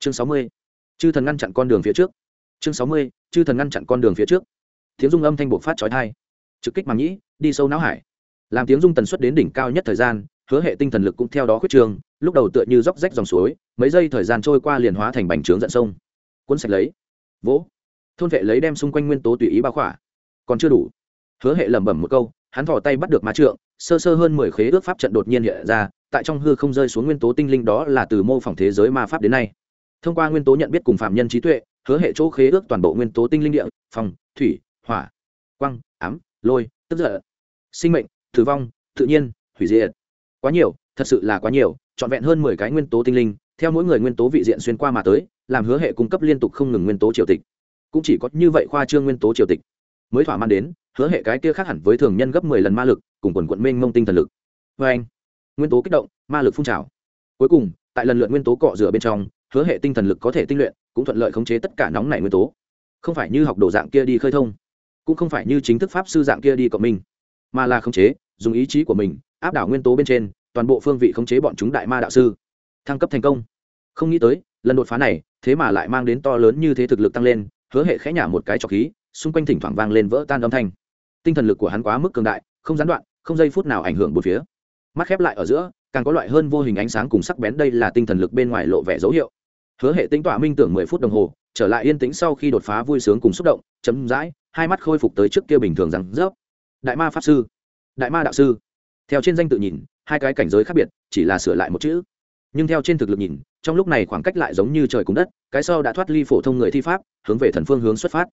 chương sáu mươi, chư thần ngăn chặn con đường phía trước. Chương sáu mươi, chư thần ngăn chặn con đường phía trước. Tiếng dung âm thanh buộc phát trói thai trực kích màng nhĩ, đi sâu não hải. Làm tiếng dung tần suất đến đỉnh cao nhất thời gian, hứa hệ tinh thần lực cũng theo đó khuyết trường lúc đầu tựa như róc rách dòng suối, mấy giây thời gian trôi qua liền hóa thành bành trướng dẫn sông. Cuốn sạch lấy. Vỗ. Thôn vệ lấy đem xung quanh nguyên tố tùy ý bao khỏa. Còn chưa đủ. Hứa hệ lẩm bẩm một câu, hắn thò tay bắt được ma trượng, sơ sơ hơn mười khế ước pháp trận đột nhiên hiện ra, tại trong hư không rơi xuống nguyên tố tinh linh đó là từ mô phỏng thế giới ma pháp đến nay thông qua nguyên tố nhận biết cùng phạm nhân trí tuệ, hứa hệ chỗ khế ước toàn bộ nguyên tố tinh linh địa, phòng, thủy, hỏa quăng ám, lôi, tức giận, sinh mệnh, tử vong, tự nhiên, hủy diệt. Quá nhiều, thật sự là quá nhiều, trọn vẹn hơn mười cái nguyên tố tinh linh, theo mỗi người nguyên tố vị diện xuyên qua mà tới, làm hứa hệ cung cấp liên tục không ngừng nguyên tố triều tịch. Cũng chỉ có như vậy khoa trương nguyên tố triều tịch. Mới thỏa mãn đến, hứa hệ cái kia khác hẳn với thường nhân gấp mười lần ma lực, cùng quần quận mênh mông tinh thần lực. Vê anh. Nguyên tố kích động, ma lực phun trào. Cuối cùng, tại lần lượt nguyên tố cọ rửa bên trong hứa hệ tinh thần lực có thể tinh luyện, cũng thuận lợi khống chế tất cả nóng nảy nguyên tố. Không phải như học đồ dạng kia đi khơi thông, cũng không phải như chính thức pháp sư dạng kia đi cộng minh, mà là khống chế, dùng ý chí của mình, áp đảo nguyên tố bên trên, toàn bộ phương vị khống chế bọn chúng đại ma đạo sư. Thăng cấp thành công. Không nghĩ tới, lần đột phá này, thế mà lại mang đến to lớn như thế thực lực tăng lên, hứa hệ khẽ nhả một cái trọc khí, xung quanh thỉnh thoảng vang lên vỡ tan âm thanh. Tinh thần lực của hắn quá mức cường đại, không gián đoạn, không giây phút nào ảnh hưởng một phía. Mắt khép lại ở giữa, càng có loại hơn vô hình ánh sáng cùng sắc bén, đây là tinh thần lực bên ngoài lộ vẻ dấu hiệu hứa hệ tính tỏa minh tưởng mười phút đồng hồ, trở lại yên tĩnh sau khi đột phá vui sướng cùng xúc động, chấm dãi, hai mắt khôi phục tới trước kia bình thường rằng rớp. Đại ma pháp sư, đại ma đạo sư. Theo trên danh tự nhìn, hai cái cảnh giới khác biệt, chỉ là sửa lại một chữ. Nhưng theo trên thực lực nhìn, trong lúc này khoảng cách lại giống như trời cùng đất, cái sau đã thoát ly phổ thông người thi pháp, hướng về thần phương hướng xuất phát.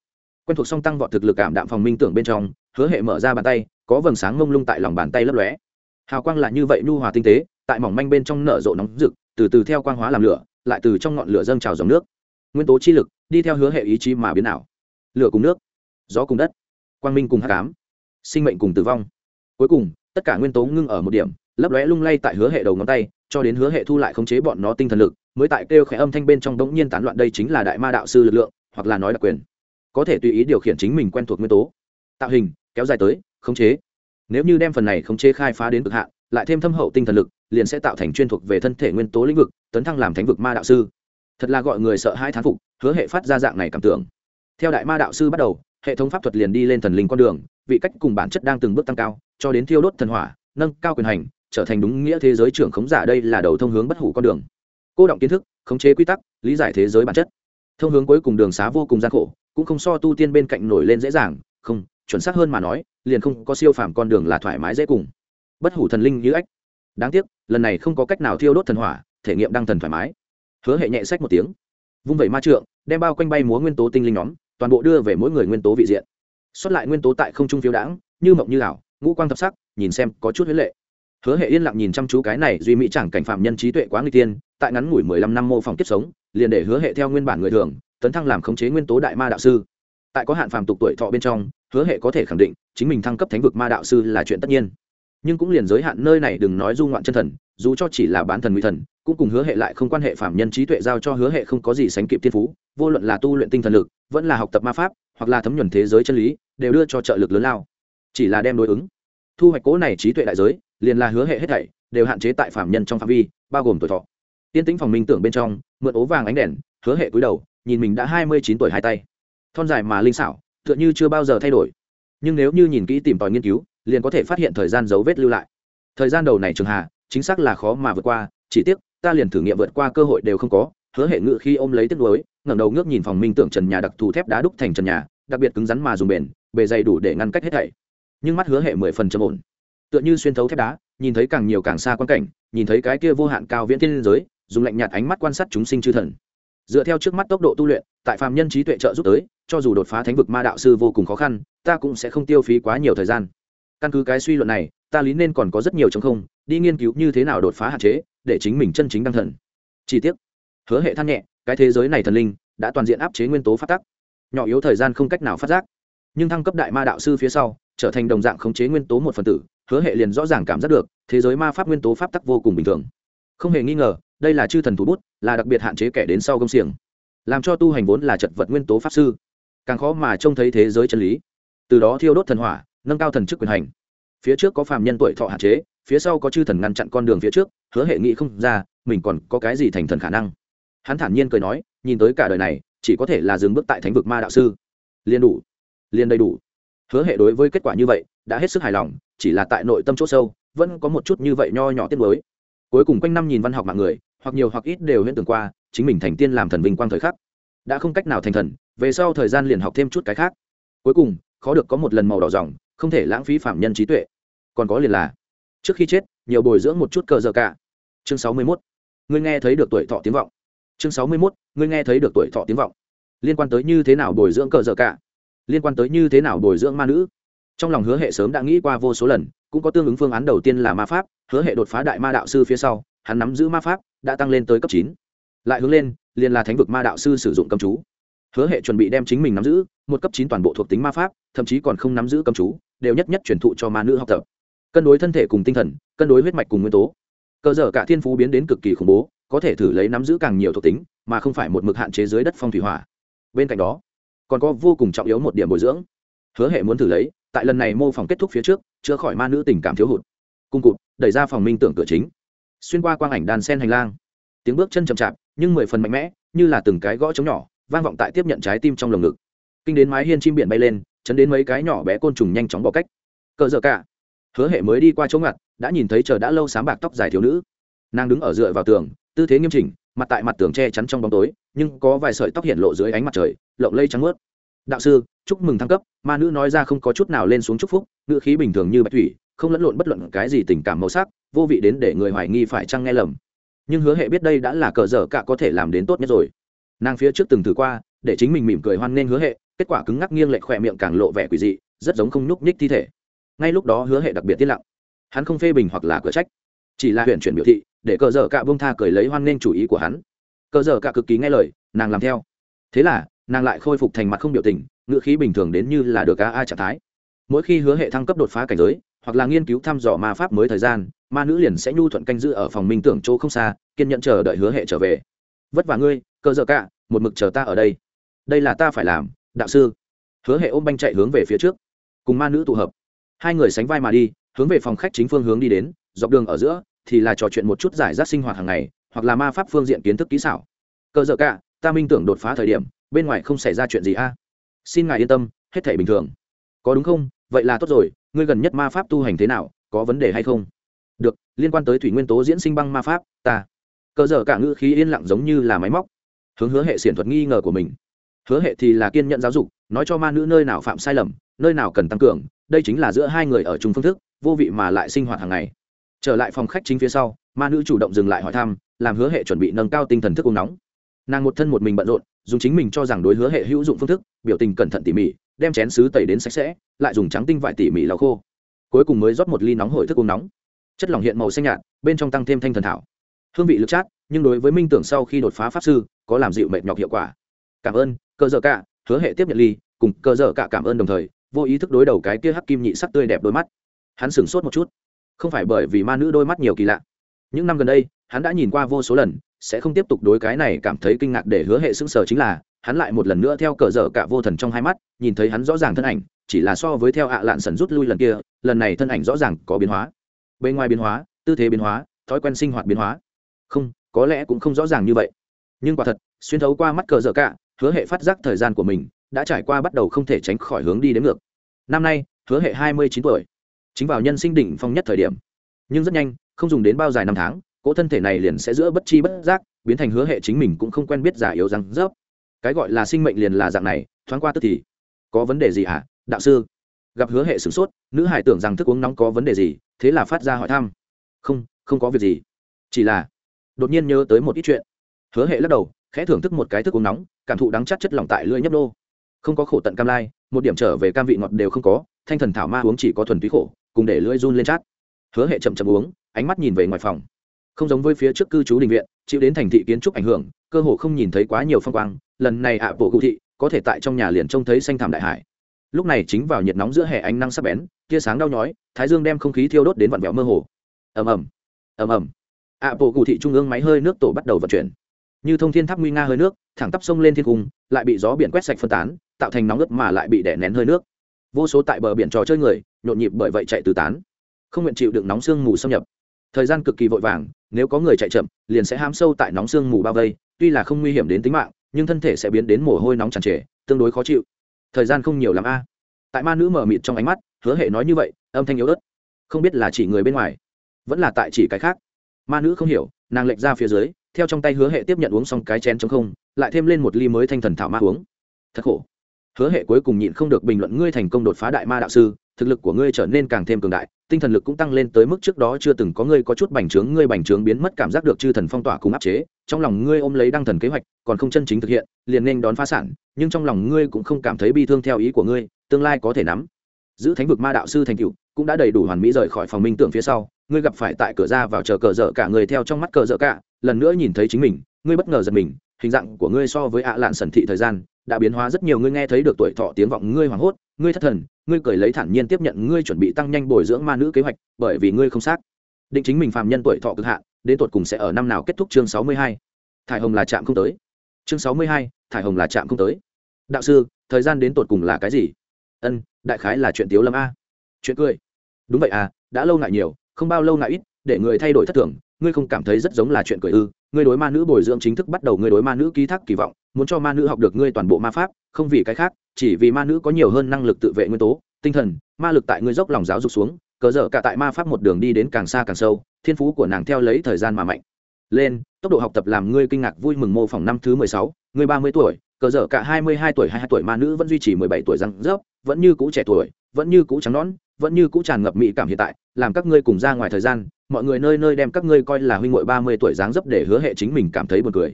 Quen thuộc song tăng vọt thực lực cảm đạm phòng minh tưởng bên trong, hứa hệ mở ra bàn tay, có vầng sáng mông lung tại lòng bàn tay lấp lóe. Hào quang là như vậy nhu hòa tinh tế, tại mỏng manh bên trong nở rộ nóng rực, từ từ theo quang hóa làm lửa lại từ trong ngọn lửa dâng trào dòng nước. Nguyên tố chi lực đi theo hứa hệ ý chí mà biến ảo. Lửa cùng nước, gió cùng đất, quang minh cùng hát cám sinh mệnh cùng tử vong. Cuối cùng, tất cả nguyên tố ngưng ở một điểm, lấp lóe lung lay tại hứa hệ đầu ngón tay, cho đến hứa hệ thu lại khống chế bọn nó tinh thần lực, mới tại kêu khẽ âm thanh bên trong đống nhiên tán loạn đây chính là đại ma đạo sư lực lượng, hoặc là nói đặc quyền. Có thể tùy ý điều khiển chính mình quen thuộc nguyên tố, tạo hình, kéo dài tới, khống chế. Nếu như đem phần này khống chế khai phá đến cực hạn, lại thêm thâm hậu tinh thần lực liền sẽ tạo thành chuyên thuộc về thân thể nguyên tố lĩnh vực, tấn thăng làm thánh vực ma đạo sư. Thật là gọi người sợ hai thán phục, hứa hệ phát ra dạng này cảm tưởng. Theo đại ma đạo sư bắt đầu, hệ thống pháp thuật liền đi lên thần linh con đường, vị cách cùng bản chất đang từng bước tăng cao, cho đến thiêu đốt thần hỏa, nâng cao quyền hành, trở thành đúng nghĩa thế giới trưởng khống giả đây là đầu thông hướng bất hủ con đường. Cô động kiến thức, khống chế quy tắc, lý giải thế giới bản chất. Thông hướng cuối cùng đường xá vô cùng gian khổ, cũng không so tu tiên bên cạnh nổi lên dễ dàng, không, chuẩn xác hơn mà nói, liền không có siêu phàm con đường là thoải mái dễ cùng. Bất hủ thần linh như ếch đáng tiếc, lần này không có cách nào thiêu đốt thần hỏa, thể nghiệm đăng thần thoải mái. Hứa hệ nhẹ sách một tiếng, vung vẩy ma trượng, đem bao quanh bay múa nguyên tố tinh linh nhóm, toàn bộ đưa về mỗi người nguyên tố vị diện. Xuất lại nguyên tố tại không trung phiếu đãng, như mộng như ảo, ngũ quang thập sắc, nhìn xem có chút huyết lệ. Hứa hệ yên lặng nhìn chăm chú cái này duy mỹ chẳng cảnh phạm nhân trí tuệ quá người tiên, tại ngắn ngủi mười lăm năm mô phỏng kiếp sống, liền để hứa hệ theo nguyên bản người thường, tấn thăng làm khống chế nguyên tố đại ma đạo sư. Tại có hạn phàm tục tuổi thọ bên trong, hứa hệ có thể khẳng định, chính mình thăng cấp thánh vực ma đạo sư là chuyện tất nhiên nhưng cũng liền giới hạn nơi này đừng nói du ngoạn chân thần, dù cho chỉ là bán thần nguy thần, cũng cùng hứa hệ lại không quan hệ phạm nhân trí tuệ giao cho hứa hệ không có gì sánh kịp thiên phú, vô luận là tu luyện tinh thần lực, vẫn là học tập ma pháp, hoặc là thấm nhuần thế giới chân lý, đều đưa cho trợ lực lớn lao. Chỉ là đem đối ứng. Thu hoạch cố này trí tuệ đại giới, liền là hứa hệ hết thảy, đều hạn chế tại phạm nhân trong phạm vi, bao gồm tuổi thọ. Tiên tĩnh phòng minh tưởng bên trong, mượn ố vàng ánh đèn, hứa hệ cúi đầu, nhìn mình đã hai mươi chín tuổi hai tay. Thon dài mà linh xảo, tựa như chưa bao giờ thay đổi. Nhưng nếu như nhìn kỹ tìm tòi nghiên cứu liền có thể phát hiện thời gian dấu vết lưu lại. Thời gian đầu này trường hà, chính xác là khó mà vượt qua, chỉ tiếc, ta liền thử nghiệm vượt qua cơ hội đều không có, hứa hệ ngự khi ôm lấy tiếc lối ngẩng đầu ngước nhìn phòng minh tưởng trần nhà đặc thù thép đá đúc thành trần nhà, đặc biệt cứng rắn mà dùng bền, bề dày đủ để ngăn cách hết thảy. Nhưng mắt hứa hệ mười phần trầm ổn. Tựa như xuyên thấu thép đá, nhìn thấy càng nhiều càng xa quan cảnh, nhìn thấy cái kia vô hạn cao viễn thiên giới, dùng lạnh nhạt ánh mắt quan sát chúng sinh chư thần. Dựa theo trước mắt tốc độ tu luyện, tại phàm nhân trí tuệ trợ giúp tới, cho dù đột phá thánh vực ma đạo sư vô cùng khó khăn, ta cũng sẽ không tiêu phí quá nhiều thời gian căn cứ cái suy luận này, ta lý nên còn có rất nhiều chống không, đi nghiên cứu như thế nào đột phá hạn chế, để chính mình chân chính đăng thần. Chi tiết hứa hệ than nhẹ, cái thế giới này thần linh, đã toàn diện áp chế nguyên tố phát tắc. Nhỏ yếu thời gian không cách nào phát giác. Nhưng thăng cấp đại ma đạo sư phía sau, trở thành đồng dạng khống chế nguyên tố một phần tử, hứa hệ liền rõ ràng cảm giác được, thế giới ma pháp nguyên tố pháp tắc vô cùng bình thường. Không hề nghi ngờ, đây là chư thần thủ bút, là đặc biệt hạn chế kẻ đến sau công xiềng. Làm cho tu hành vốn là chật vật nguyên tố pháp sư. Càng khó mà trông thấy thế giới chân lý. Từ đó thiêu đốt thần hỏa nâng cao thần chức quyền hành. Phía trước có phàm nhân tuổi thọ hạn chế, phía sau có chư thần ngăn chặn con đường phía trước, hứa hệ nghĩ không ra, mình còn có cái gì thành thần khả năng? Hắn thản nhiên cười nói, nhìn tới cả đời này, chỉ có thể là dừng bước tại thánh vực ma đạo sư. Liền đủ. Liền đầy đủ. Hứa hệ đối với kết quả như vậy, đã hết sức hài lòng, chỉ là tại nội tâm chỗ sâu, vẫn có một chút như vậy nho nhỏ tiết mới cuối cùng quanh năm nhìn văn học mạng người, hoặc nhiều hoặc ít đều hiện tưởng qua, chính mình thành tiên làm thần vinh quang thời khắc. Đã không cách nào thành thần, về sau thời gian liền học thêm chút cái khác. Cuối cùng khó được có một lần màu đỏ dòng, không thể lãng phí phạm nhân trí tuệ. Còn có liền là, trước khi chết, nhiều bồi dưỡng một chút cờ giờ cả. Chương sáu mươi 61. ngươi nghe thấy được tuổi thọ tiếng vọng. Chương sáu mươi 61. ngươi nghe thấy được tuổi thọ tiếng vọng. Liên quan tới như thế nào bồi dưỡng cờ giờ cả? Liên quan tới như thế nào bồi dưỡng ma nữ? Trong lòng hứa hệ sớm đã nghĩ qua vô số lần, cũng có tương ứng phương án đầu tiên là ma pháp, hứa hệ đột phá đại ma đạo sư phía sau, hắn nắm giữ ma pháp, đã tăng lên tới cấp chín. Lại hướng lên, liền là thánh vực ma đạo sư sử dụng cầm chú hứa hệ chuẩn bị đem chính mình nắm giữ, một cấp chín toàn bộ thuộc tính ma pháp, thậm chí còn không nắm giữ cầm chú, đều nhất nhất truyền thụ cho ma nữ học tập. Cân đối thân thể cùng tinh thần, cân đối huyết mạch cùng nguyên tố. Cơ dở cả thiên phú biến đến cực kỳ khủng bố, có thể thử lấy nắm giữ càng nhiều thuộc tính, mà không phải một mực hạn chế dưới đất phong thủy hỏa. Bên cạnh đó, còn có vô cùng trọng yếu một điểm bồi dưỡng. Hứa hệ muốn thử lấy, tại lần này mô phỏng kết thúc phía trước, chữa khỏi ma nữ tình cảm thiếu hụt. Cung cụt, đẩy ra phòng minh tưởng cửa chính. Xuyên qua quang ảnh đàn sen hành lang. Tiếng bước chân chậm chạp, nhưng mười phần mạnh mẽ, như là từng cái gõ trống nhỏ vang vọng tại tiếp nhận trái tim trong lồng ngực. Kinh đến mái hiên chim biển bay lên, chấn đến mấy cái nhỏ bé côn trùng nhanh chóng bỏ cách. Cờ dở cả. Hứa hệ mới đi qua chỗ ngặt, đã nhìn thấy chờ đã lâu sáng bạc tóc dài thiếu nữ. Nàng đứng ở dựa vào tường, tư thế nghiêm chỉnh, mặt tại mặt tường che chắn trong bóng tối, nhưng có vài sợi tóc hiện lộ dưới ánh mặt trời, lộng lây trắng ướt đạo sư, chúc mừng thăng cấp. Ma nữ nói ra không có chút nào lên xuống chúc phúc, ngữ khí bình thường như bạch thủy, không lẫn lộn bất luận cái gì tình cảm màu sắc, vô vị đến để người hoài nghi phải chăng nghe lầm. Nhưng hứa hệ biết đây đã là cờ dở cả có thể làm đến tốt nhất rồi nàng phía trước từng thử qua, để chính mình mỉm cười hoan nghênh hứa hệ, kết quả cứng ngắc nghiêng lệch khỏe miệng càng lộ vẻ quỷ dị, rất giống không nhúc nhích thi thể. Ngay lúc đó hứa hệ đặc biệt tiết lặng. Hắn không phê bình hoặc là cửa trách, chỉ là huyện chuyển biểu thị, để cờ dở cả bông tha cười lấy hoan nghênh chủ ý của hắn. Cờ dở cả cực kỳ nghe lời, nàng làm theo. Thế là, nàng lại khôi phục thành mặt không biểu tình ngựa khí bình thường đến như là được ca a trạng thái. Mỗi khi hứa hệ thăng cấp đột phá cảnh giới, hoặc là nghiên cứu thăm dò ma pháp mới thời gian, ma nữ liền sẽ nhu thuận canh giữ ở phòng minh tưởng chỗ không xa, kiên nhận chờ đợi hứa hệ trở về. Vất vả ngươi cơ dở cả, một mực chờ ta ở đây. Đây là ta phải làm, đạo sư. Hứa hệ ôm banh chạy hướng về phía trước. Cùng ma nữ tụ hợp. Hai người sánh vai mà đi, hướng về phòng khách chính phương hướng đi đến, dọc đường ở giữa thì là trò chuyện một chút giải rác sinh hoạt hàng ngày, hoặc là ma pháp phương diện kiến thức kỹ xảo. Cơ dở cả, ta minh tưởng đột phá thời điểm, bên ngoài không xảy ra chuyện gì a. Xin ngài yên tâm, hết thể bình thường. Có đúng không? Vậy là tốt rồi, ngươi gần nhất ma pháp tu hành thế nào, có vấn đề hay không? Được, liên quan tới thủy nguyên tố diễn sinh băng ma pháp, ta. Cờ dở cả ngữ khí yên lặng giống như là máy móc hướng hứa hệ xiển thuật nghi ngờ của mình. Hứa hệ thì là kiên nhận giáo dục, nói cho ma nữ nơi nào phạm sai lầm, nơi nào cần tăng cường, đây chính là giữa hai người ở chung phương thức, vô vị mà lại sinh hoạt hàng ngày. Trở lại phòng khách chính phía sau, ma nữ chủ động dừng lại hỏi thăm, làm hứa hệ chuẩn bị nâng cao tinh thần thức uống nóng. Nàng một thân một mình bận rộn, dùng chính mình cho rằng đối hứa hệ hữu dụng phương thức, biểu tình cẩn thận tỉ mỉ, đem chén sứ tẩy đến sạch sẽ, lại dùng trắng tinh vải tỉ mỉ lau khô. Cuối cùng mới rót một ly nóng hổi thức uống nóng. Chất lỏng hiện màu xanh nhạt, bên trong tăng thêm thanh thần thảo. Hương vị lực chát, nhưng đối với minh tưởng sau khi đột phá pháp sư có làm dịu mệt nhọc hiệu quả. Cảm ơn, cơ dở cả, hứa hệ tiếp nhận ly, cùng cơ dở cả cảm ơn đồng thời, vô ý thức đối đầu cái kia hắc kim nhị sắc tươi đẹp đôi mắt. Hắn sửng sốt một chút. Không phải bởi vì ma nữ đôi mắt nhiều kỳ lạ. Những năm gần đây, hắn đã nhìn qua vô số lần, sẽ không tiếp tục đối cái này cảm thấy kinh ngạc để hứa hệ sững sờ chính là, hắn lại một lần nữa theo cờ dở cả vô thần trong hai mắt, nhìn thấy hắn rõ ràng thân ảnh, chỉ là so với theo ạ lạn sần rút lui lần kia, lần này thân ảnh rõ ràng có biến hóa. Bên ngoài biến hóa, tư thế biến hóa, thói quen sinh hoạt biến hóa. Không, có lẽ cũng không rõ ràng như vậy nhưng quả thật, xuyên thấu qua mắt cờ dở cả, hứa hệ phát giác thời gian của mình đã trải qua bắt đầu không thể tránh khỏi hướng đi đến ngược. Năm nay, hứa hệ hai mươi chín tuổi. Chính vào nhân sinh đỉnh phong nhất thời điểm. Nhưng rất nhanh, không dùng đến bao dài năm tháng, cỗ thân thể này liền sẽ giữa bất chi bất giác biến thành hứa hệ chính mình cũng không quen biết giả yếu rằng rớp. Cái gọi là sinh mệnh liền là dạng này, thoáng qua tức thì. Có vấn đề gì hả, đạo sư? Gặp hứa hệ sửng sốt, nữ hải tưởng rằng thức uống nóng có vấn đề gì, thế là phát ra hỏi thăm. Không không có việc gì. Chỉ là, đột nhiên nhớ tới một ít chuyện hứa hệ lắc đầu, khẽ thưởng thức một cái thức uống nóng, cảm thụ đắng chắc chất lỏng tại lưỡi nhấp đô không có khổ tận cam lai, một điểm trở về cam vị ngọt đều không có, thanh thần thảo ma uống chỉ có thuần túy khổ, cùng để lưỡi run lên chát. Hứa hệ chậm chậm uống, ánh mắt nhìn về ngoài phòng. Không giống với phía trước cư trú đình viện, chịu đến thành thị kiến trúc ảnh hưởng, cơ hồ không nhìn thấy quá nhiều phong quang, lần này ạ, bộ cụ thị, có thể tại trong nhà liền trông thấy xanh thảm đại hải. Lúc này chính vào nhiệt nóng giữa hè ánh năng sắp bén, tia sáng đau nhói, thái dương đem không khí thiêu đốt đến vặn vẹo mơ hồ. Ầm ầm ầm ầm. Ạ, bộ cụ thị trung ương máy hơi nước tổ bắt đầu vận chuyển như thông thiên tháp nguy nga hơi nước, thẳng tắp sông lên thiên cung, lại bị gió biển quét sạch phân tán, tạo thành nóng ướt mà lại bị đè nén hơi nước. Vô số tại bờ biển trò chơi người, nhộn nhịp bởi vậy chạy từ tán. Không nguyện chịu đựng nóng sương mù xâm nhập. Thời gian cực kỳ vội vàng, nếu có người chạy chậm, liền sẽ hám sâu tại nóng sương mù bao vây, tuy là không nguy hiểm đến tính mạng, nhưng thân thể sẽ biến đến mồ hôi nóng tràn trề, tương đối khó chịu. Thời gian không nhiều l ắ m a. Tại ma nữ mở mịt trong ánh mắt, hứa hệ nói như vậy, âm thanh yếu ớt. Không biết là chỉ người bên ngoài, vẫn là tại chỉ cái khác. Ma nữ không hiểu, nàng lệch ra phía dưới theo trong tay hứa hệ tiếp nhận uống xong cái chén chống không, lại thêm lên một ly mới thanh thần thảo ma uống. Thật khổ. Hứa hệ cuối cùng nhịn không được bình luận ngươi thành công đột phá đại ma đạo sư, thực lực của ngươi trở nên càng thêm cường đại, tinh thần lực cũng tăng lên tới mức trước đó chưa từng có ngươi có chút bành trướng, ngươi bành trướng biến mất cảm giác được chư thần phong tỏa cùng áp chế, trong lòng ngươi ôm lấy đăng thần kế hoạch, còn không chân chính thực hiện, liền nên đón phá sản, nhưng trong lòng ngươi cũng không cảm thấy bi thương theo ý của ngươi, tương lai có thể nắm. Giữ thánh vực ma đạo sư thành cựu cũng đã đầy đủ hoàn mỹ rời khỏi phòng minh tưởng phía sau ngươi gặp phải tại cửa ra vào chờ cờ dở cả người theo trong mắt cờ dở cả, lần nữa nhìn thấy chính mình, ngươi bất ngờ giật mình, hình dạng của ngươi so với ạ lạn sẩn thị thời gian, đã biến hóa rất nhiều, ngươi nghe thấy được tuổi thọ tiếng vọng, ngươi hoảng hốt, ngươi thất thần, ngươi cười lấy thản nhiên tiếp nhận, ngươi chuẩn bị tăng nhanh bồi dưỡng ma nữ kế hoạch, bởi vì ngươi không xác định chính mình phàm nhân tuổi thọ cực hạn, đến tuột cùng sẽ ở năm nào kết thúc chương sáu mươi hai. Thải hồng là chạm không tới. Chương sáu mươi hai, thải hồng là chạm không tới. Đạo sư, thời gian đến tột cùng là cái gì? Ân, đại khái là chuyện tiếu lâm a. Chuyện cười. Đúng vậy à đã lâu ngại nhiều không bao lâu ngại ít, để người thay đổi thất thường, ngươi không cảm thấy rất giống là chuyện cười ư? Ngươi đối ma nữ bồi dưỡng chính thức bắt đầu, ngươi đối ma nữ ký thác kỳ vọng, muốn cho ma nữ học được ngươi toàn bộ ma pháp, không vì cái khác, chỉ vì ma nữ có nhiều hơn năng lực tự vệ nguyên tố, tinh thần, ma lực tại ngươi dốc lòng giáo dục xuống cờ dở cả tại ma pháp một đường đi đến càng xa càng sâu, thiên phú của nàng theo lấy thời gian mà mạnh. Lên, tốc độ học tập làm ngươi kinh ngạc vui mừng mô phỏng năm thứ mười sáu, ngươi ba mươi tuổi cờ dở cả hai mươi hai tuổi, hai hai tuổi, ma nữ vẫn duy trì mười bảy tuổi răng rớp, vẫn như cũ trẻ tuổi, vẫn như cũ trắng nón vẫn như cũ tràn ngập mỹ cảm hiện tại, làm các ngươi cùng ra ngoài thời gian, mọi người nơi nơi đem các ngươi coi là huynh muội ba mươi tuổi dáng dấp để hứa hệ chính mình cảm thấy buồn cười.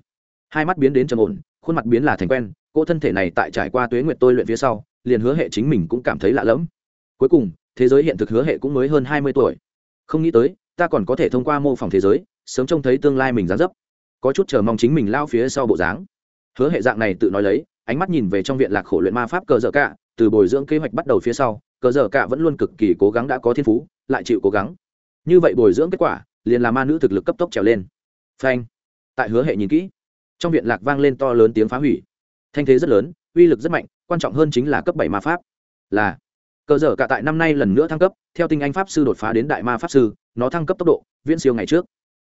Hai mắt biến đến trầm ổn, khuôn mặt biến là thành quen cô thân thể này tại trải qua tuế nguyệt tôi luyện phía sau, liền hứa hệ chính mình cũng cảm thấy lạ lẫm. Cuối cùng, thế giới hiện thực hứa hệ cũng mới hơn hai mươi tuổi. Không nghĩ tới, ta còn có thể thông qua mô phỏng thế giới, sớm trông thấy tương lai mình dáng dấp. Có chút chờ mong chính mình lao phía sau bộ dáng. Hứa hệ dạng này tự nói lấy, ánh mắt nhìn về trong viện lạc khổ luyện ma pháp cờ dở cả, từ bồi dưỡng kế hoạch bắt đầu phía sau cờ dở cả vẫn luôn cực kỳ cố gắng đã có thiên phú, lại chịu cố gắng. Như vậy bồi dưỡng kết quả, liền là ma nữ thực lực cấp tốc trèo lên. Phanh. Tại hứa hệ nhìn kỹ, trong viện lạc vang lên to lớn tiếng phá hủy. Thanh thế rất lớn, uy lực rất mạnh, quan trọng hơn chính là cấp bảy ma pháp. Là, cờ dở cả tại năm nay lần nữa thăng cấp, theo tinh anh pháp sư đột phá đến đại ma pháp sư, nó thăng cấp tốc độ, viễn siêu ngày trước.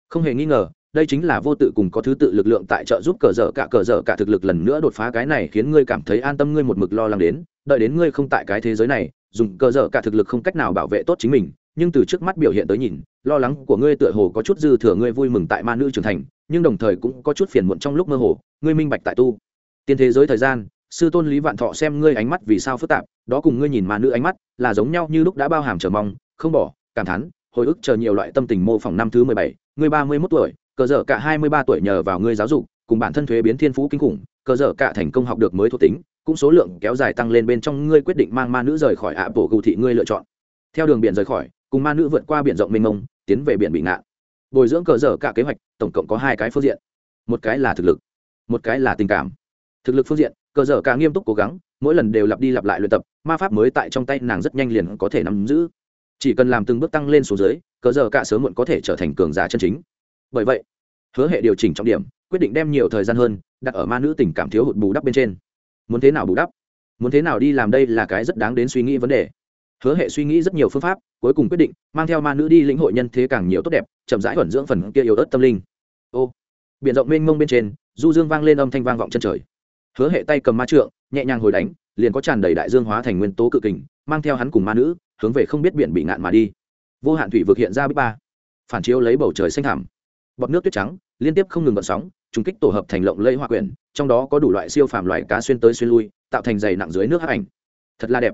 Không hề nghi ngờ, đây chính là vô tự cùng có thứ tự lực lượng tại trợ giúp cờ dở cả. Cờ dở cả thực lực lần nữa đột phá cái này khiến ngươi cảm thấy an tâm, ngươi một mực lo lắng đến, đợi đến ngươi không tại cái thế giới này dùng cờ dở cả thực lực không cách nào bảo vệ tốt chính mình, nhưng từ trước mắt biểu hiện tới nhìn, lo lắng của ngươi tựa hồ có chút dư thừa ngươi vui mừng tại ma nữ trưởng thành, nhưng đồng thời cũng có chút phiền muộn trong lúc mơ hồ, ngươi minh bạch tại tu. Tiên thế giới thời gian, sư tôn lý vạn thọ xem ngươi ánh mắt vì sao phức tạp, đó cùng ngươi nhìn ma nữ ánh mắt là giống nhau như lúc đã bao hàm chờ mong, không bỏ, cảm thán, hồi ức chờ nhiều loại tâm tình mô phỏng năm thứ mười bảy, ngươi ba mươi mốt tuổi, cờ dở cả hai mươi ba tuổi nhờ vào ngươi giáo dục, cùng bản thân thuế biến thiên phú kinh khủng, cờ dở cả thành công học được mới thuộc tính cũng số lượng kéo dài tăng lên bên trong ngươi quyết định mang ma nữ rời khỏi ạ bộ cụ thị ngươi lựa chọn. Theo đường biển rời khỏi, cùng ma nữ vượt qua biển rộng mênh mông, tiến về biển bị ngạn. Bồi dưỡng cờ dở cả kế hoạch, tổng cộng có hai cái phương diện. Một cái là thực lực, một cái là tình cảm. Thực lực phương diện, cờ dở cả nghiêm túc cố gắng, mỗi lần đều lặp đi lặp lại luyện tập, ma pháp mới tại trong tay nàng rất nhanh liền có thể nắm giữ. Chỉ cần làm từng bước tăng lên xuống dưới, cờ dở cả sớm muộn có thể trở thành cường giả chân chính. Bởi vậy, hứa hệ điều chỉnh trọng điểm, quyết định đem nhiều thời gian hơn đặt ở ma nữ tình cảm thiếu hụt bù đắp bên trên muốn thế nào bù đắp, muốn thế nào đi làm đây là cái rất đáng đến suy nghĩ vấn đề. Hứa hệ suy nghĩ rất nhiều phương pháp, cuối cùng quyết định mang theo ma nữ đi lĩnh hội nhân thế càng nhiều tốt đẹp, chậm rãi thuận dưỡng phần kia yếu ớt tâm linh. Ô, biển rộng mênh mông bên trên, du dương vang lên âm thanh vang vọng chân trời. Hứa hệ tay cầm ma trượng, nhẹ nhàng hồi đánh, liền có tràn đầy đại dương hóa thành nguyên tố cự kình, mang theo hắn cùng ma nữ, hướng về không biết biển bị ngạn mà đi. Vô hạn thủy vực hiện ra bích ba, phản chiếu lấy bầu trời xanh thảm bọt nước tuyết trắng, liên tiếp không ngừng vận sóng trùng kích tổ hợp thành lộng lây hoa quyển, trong đó có đủ loại siêu phàm loại cá xuyên tới xuyên lui, tạo thành dày nặng dưới nước hấp ảnh. Thật là đẹp.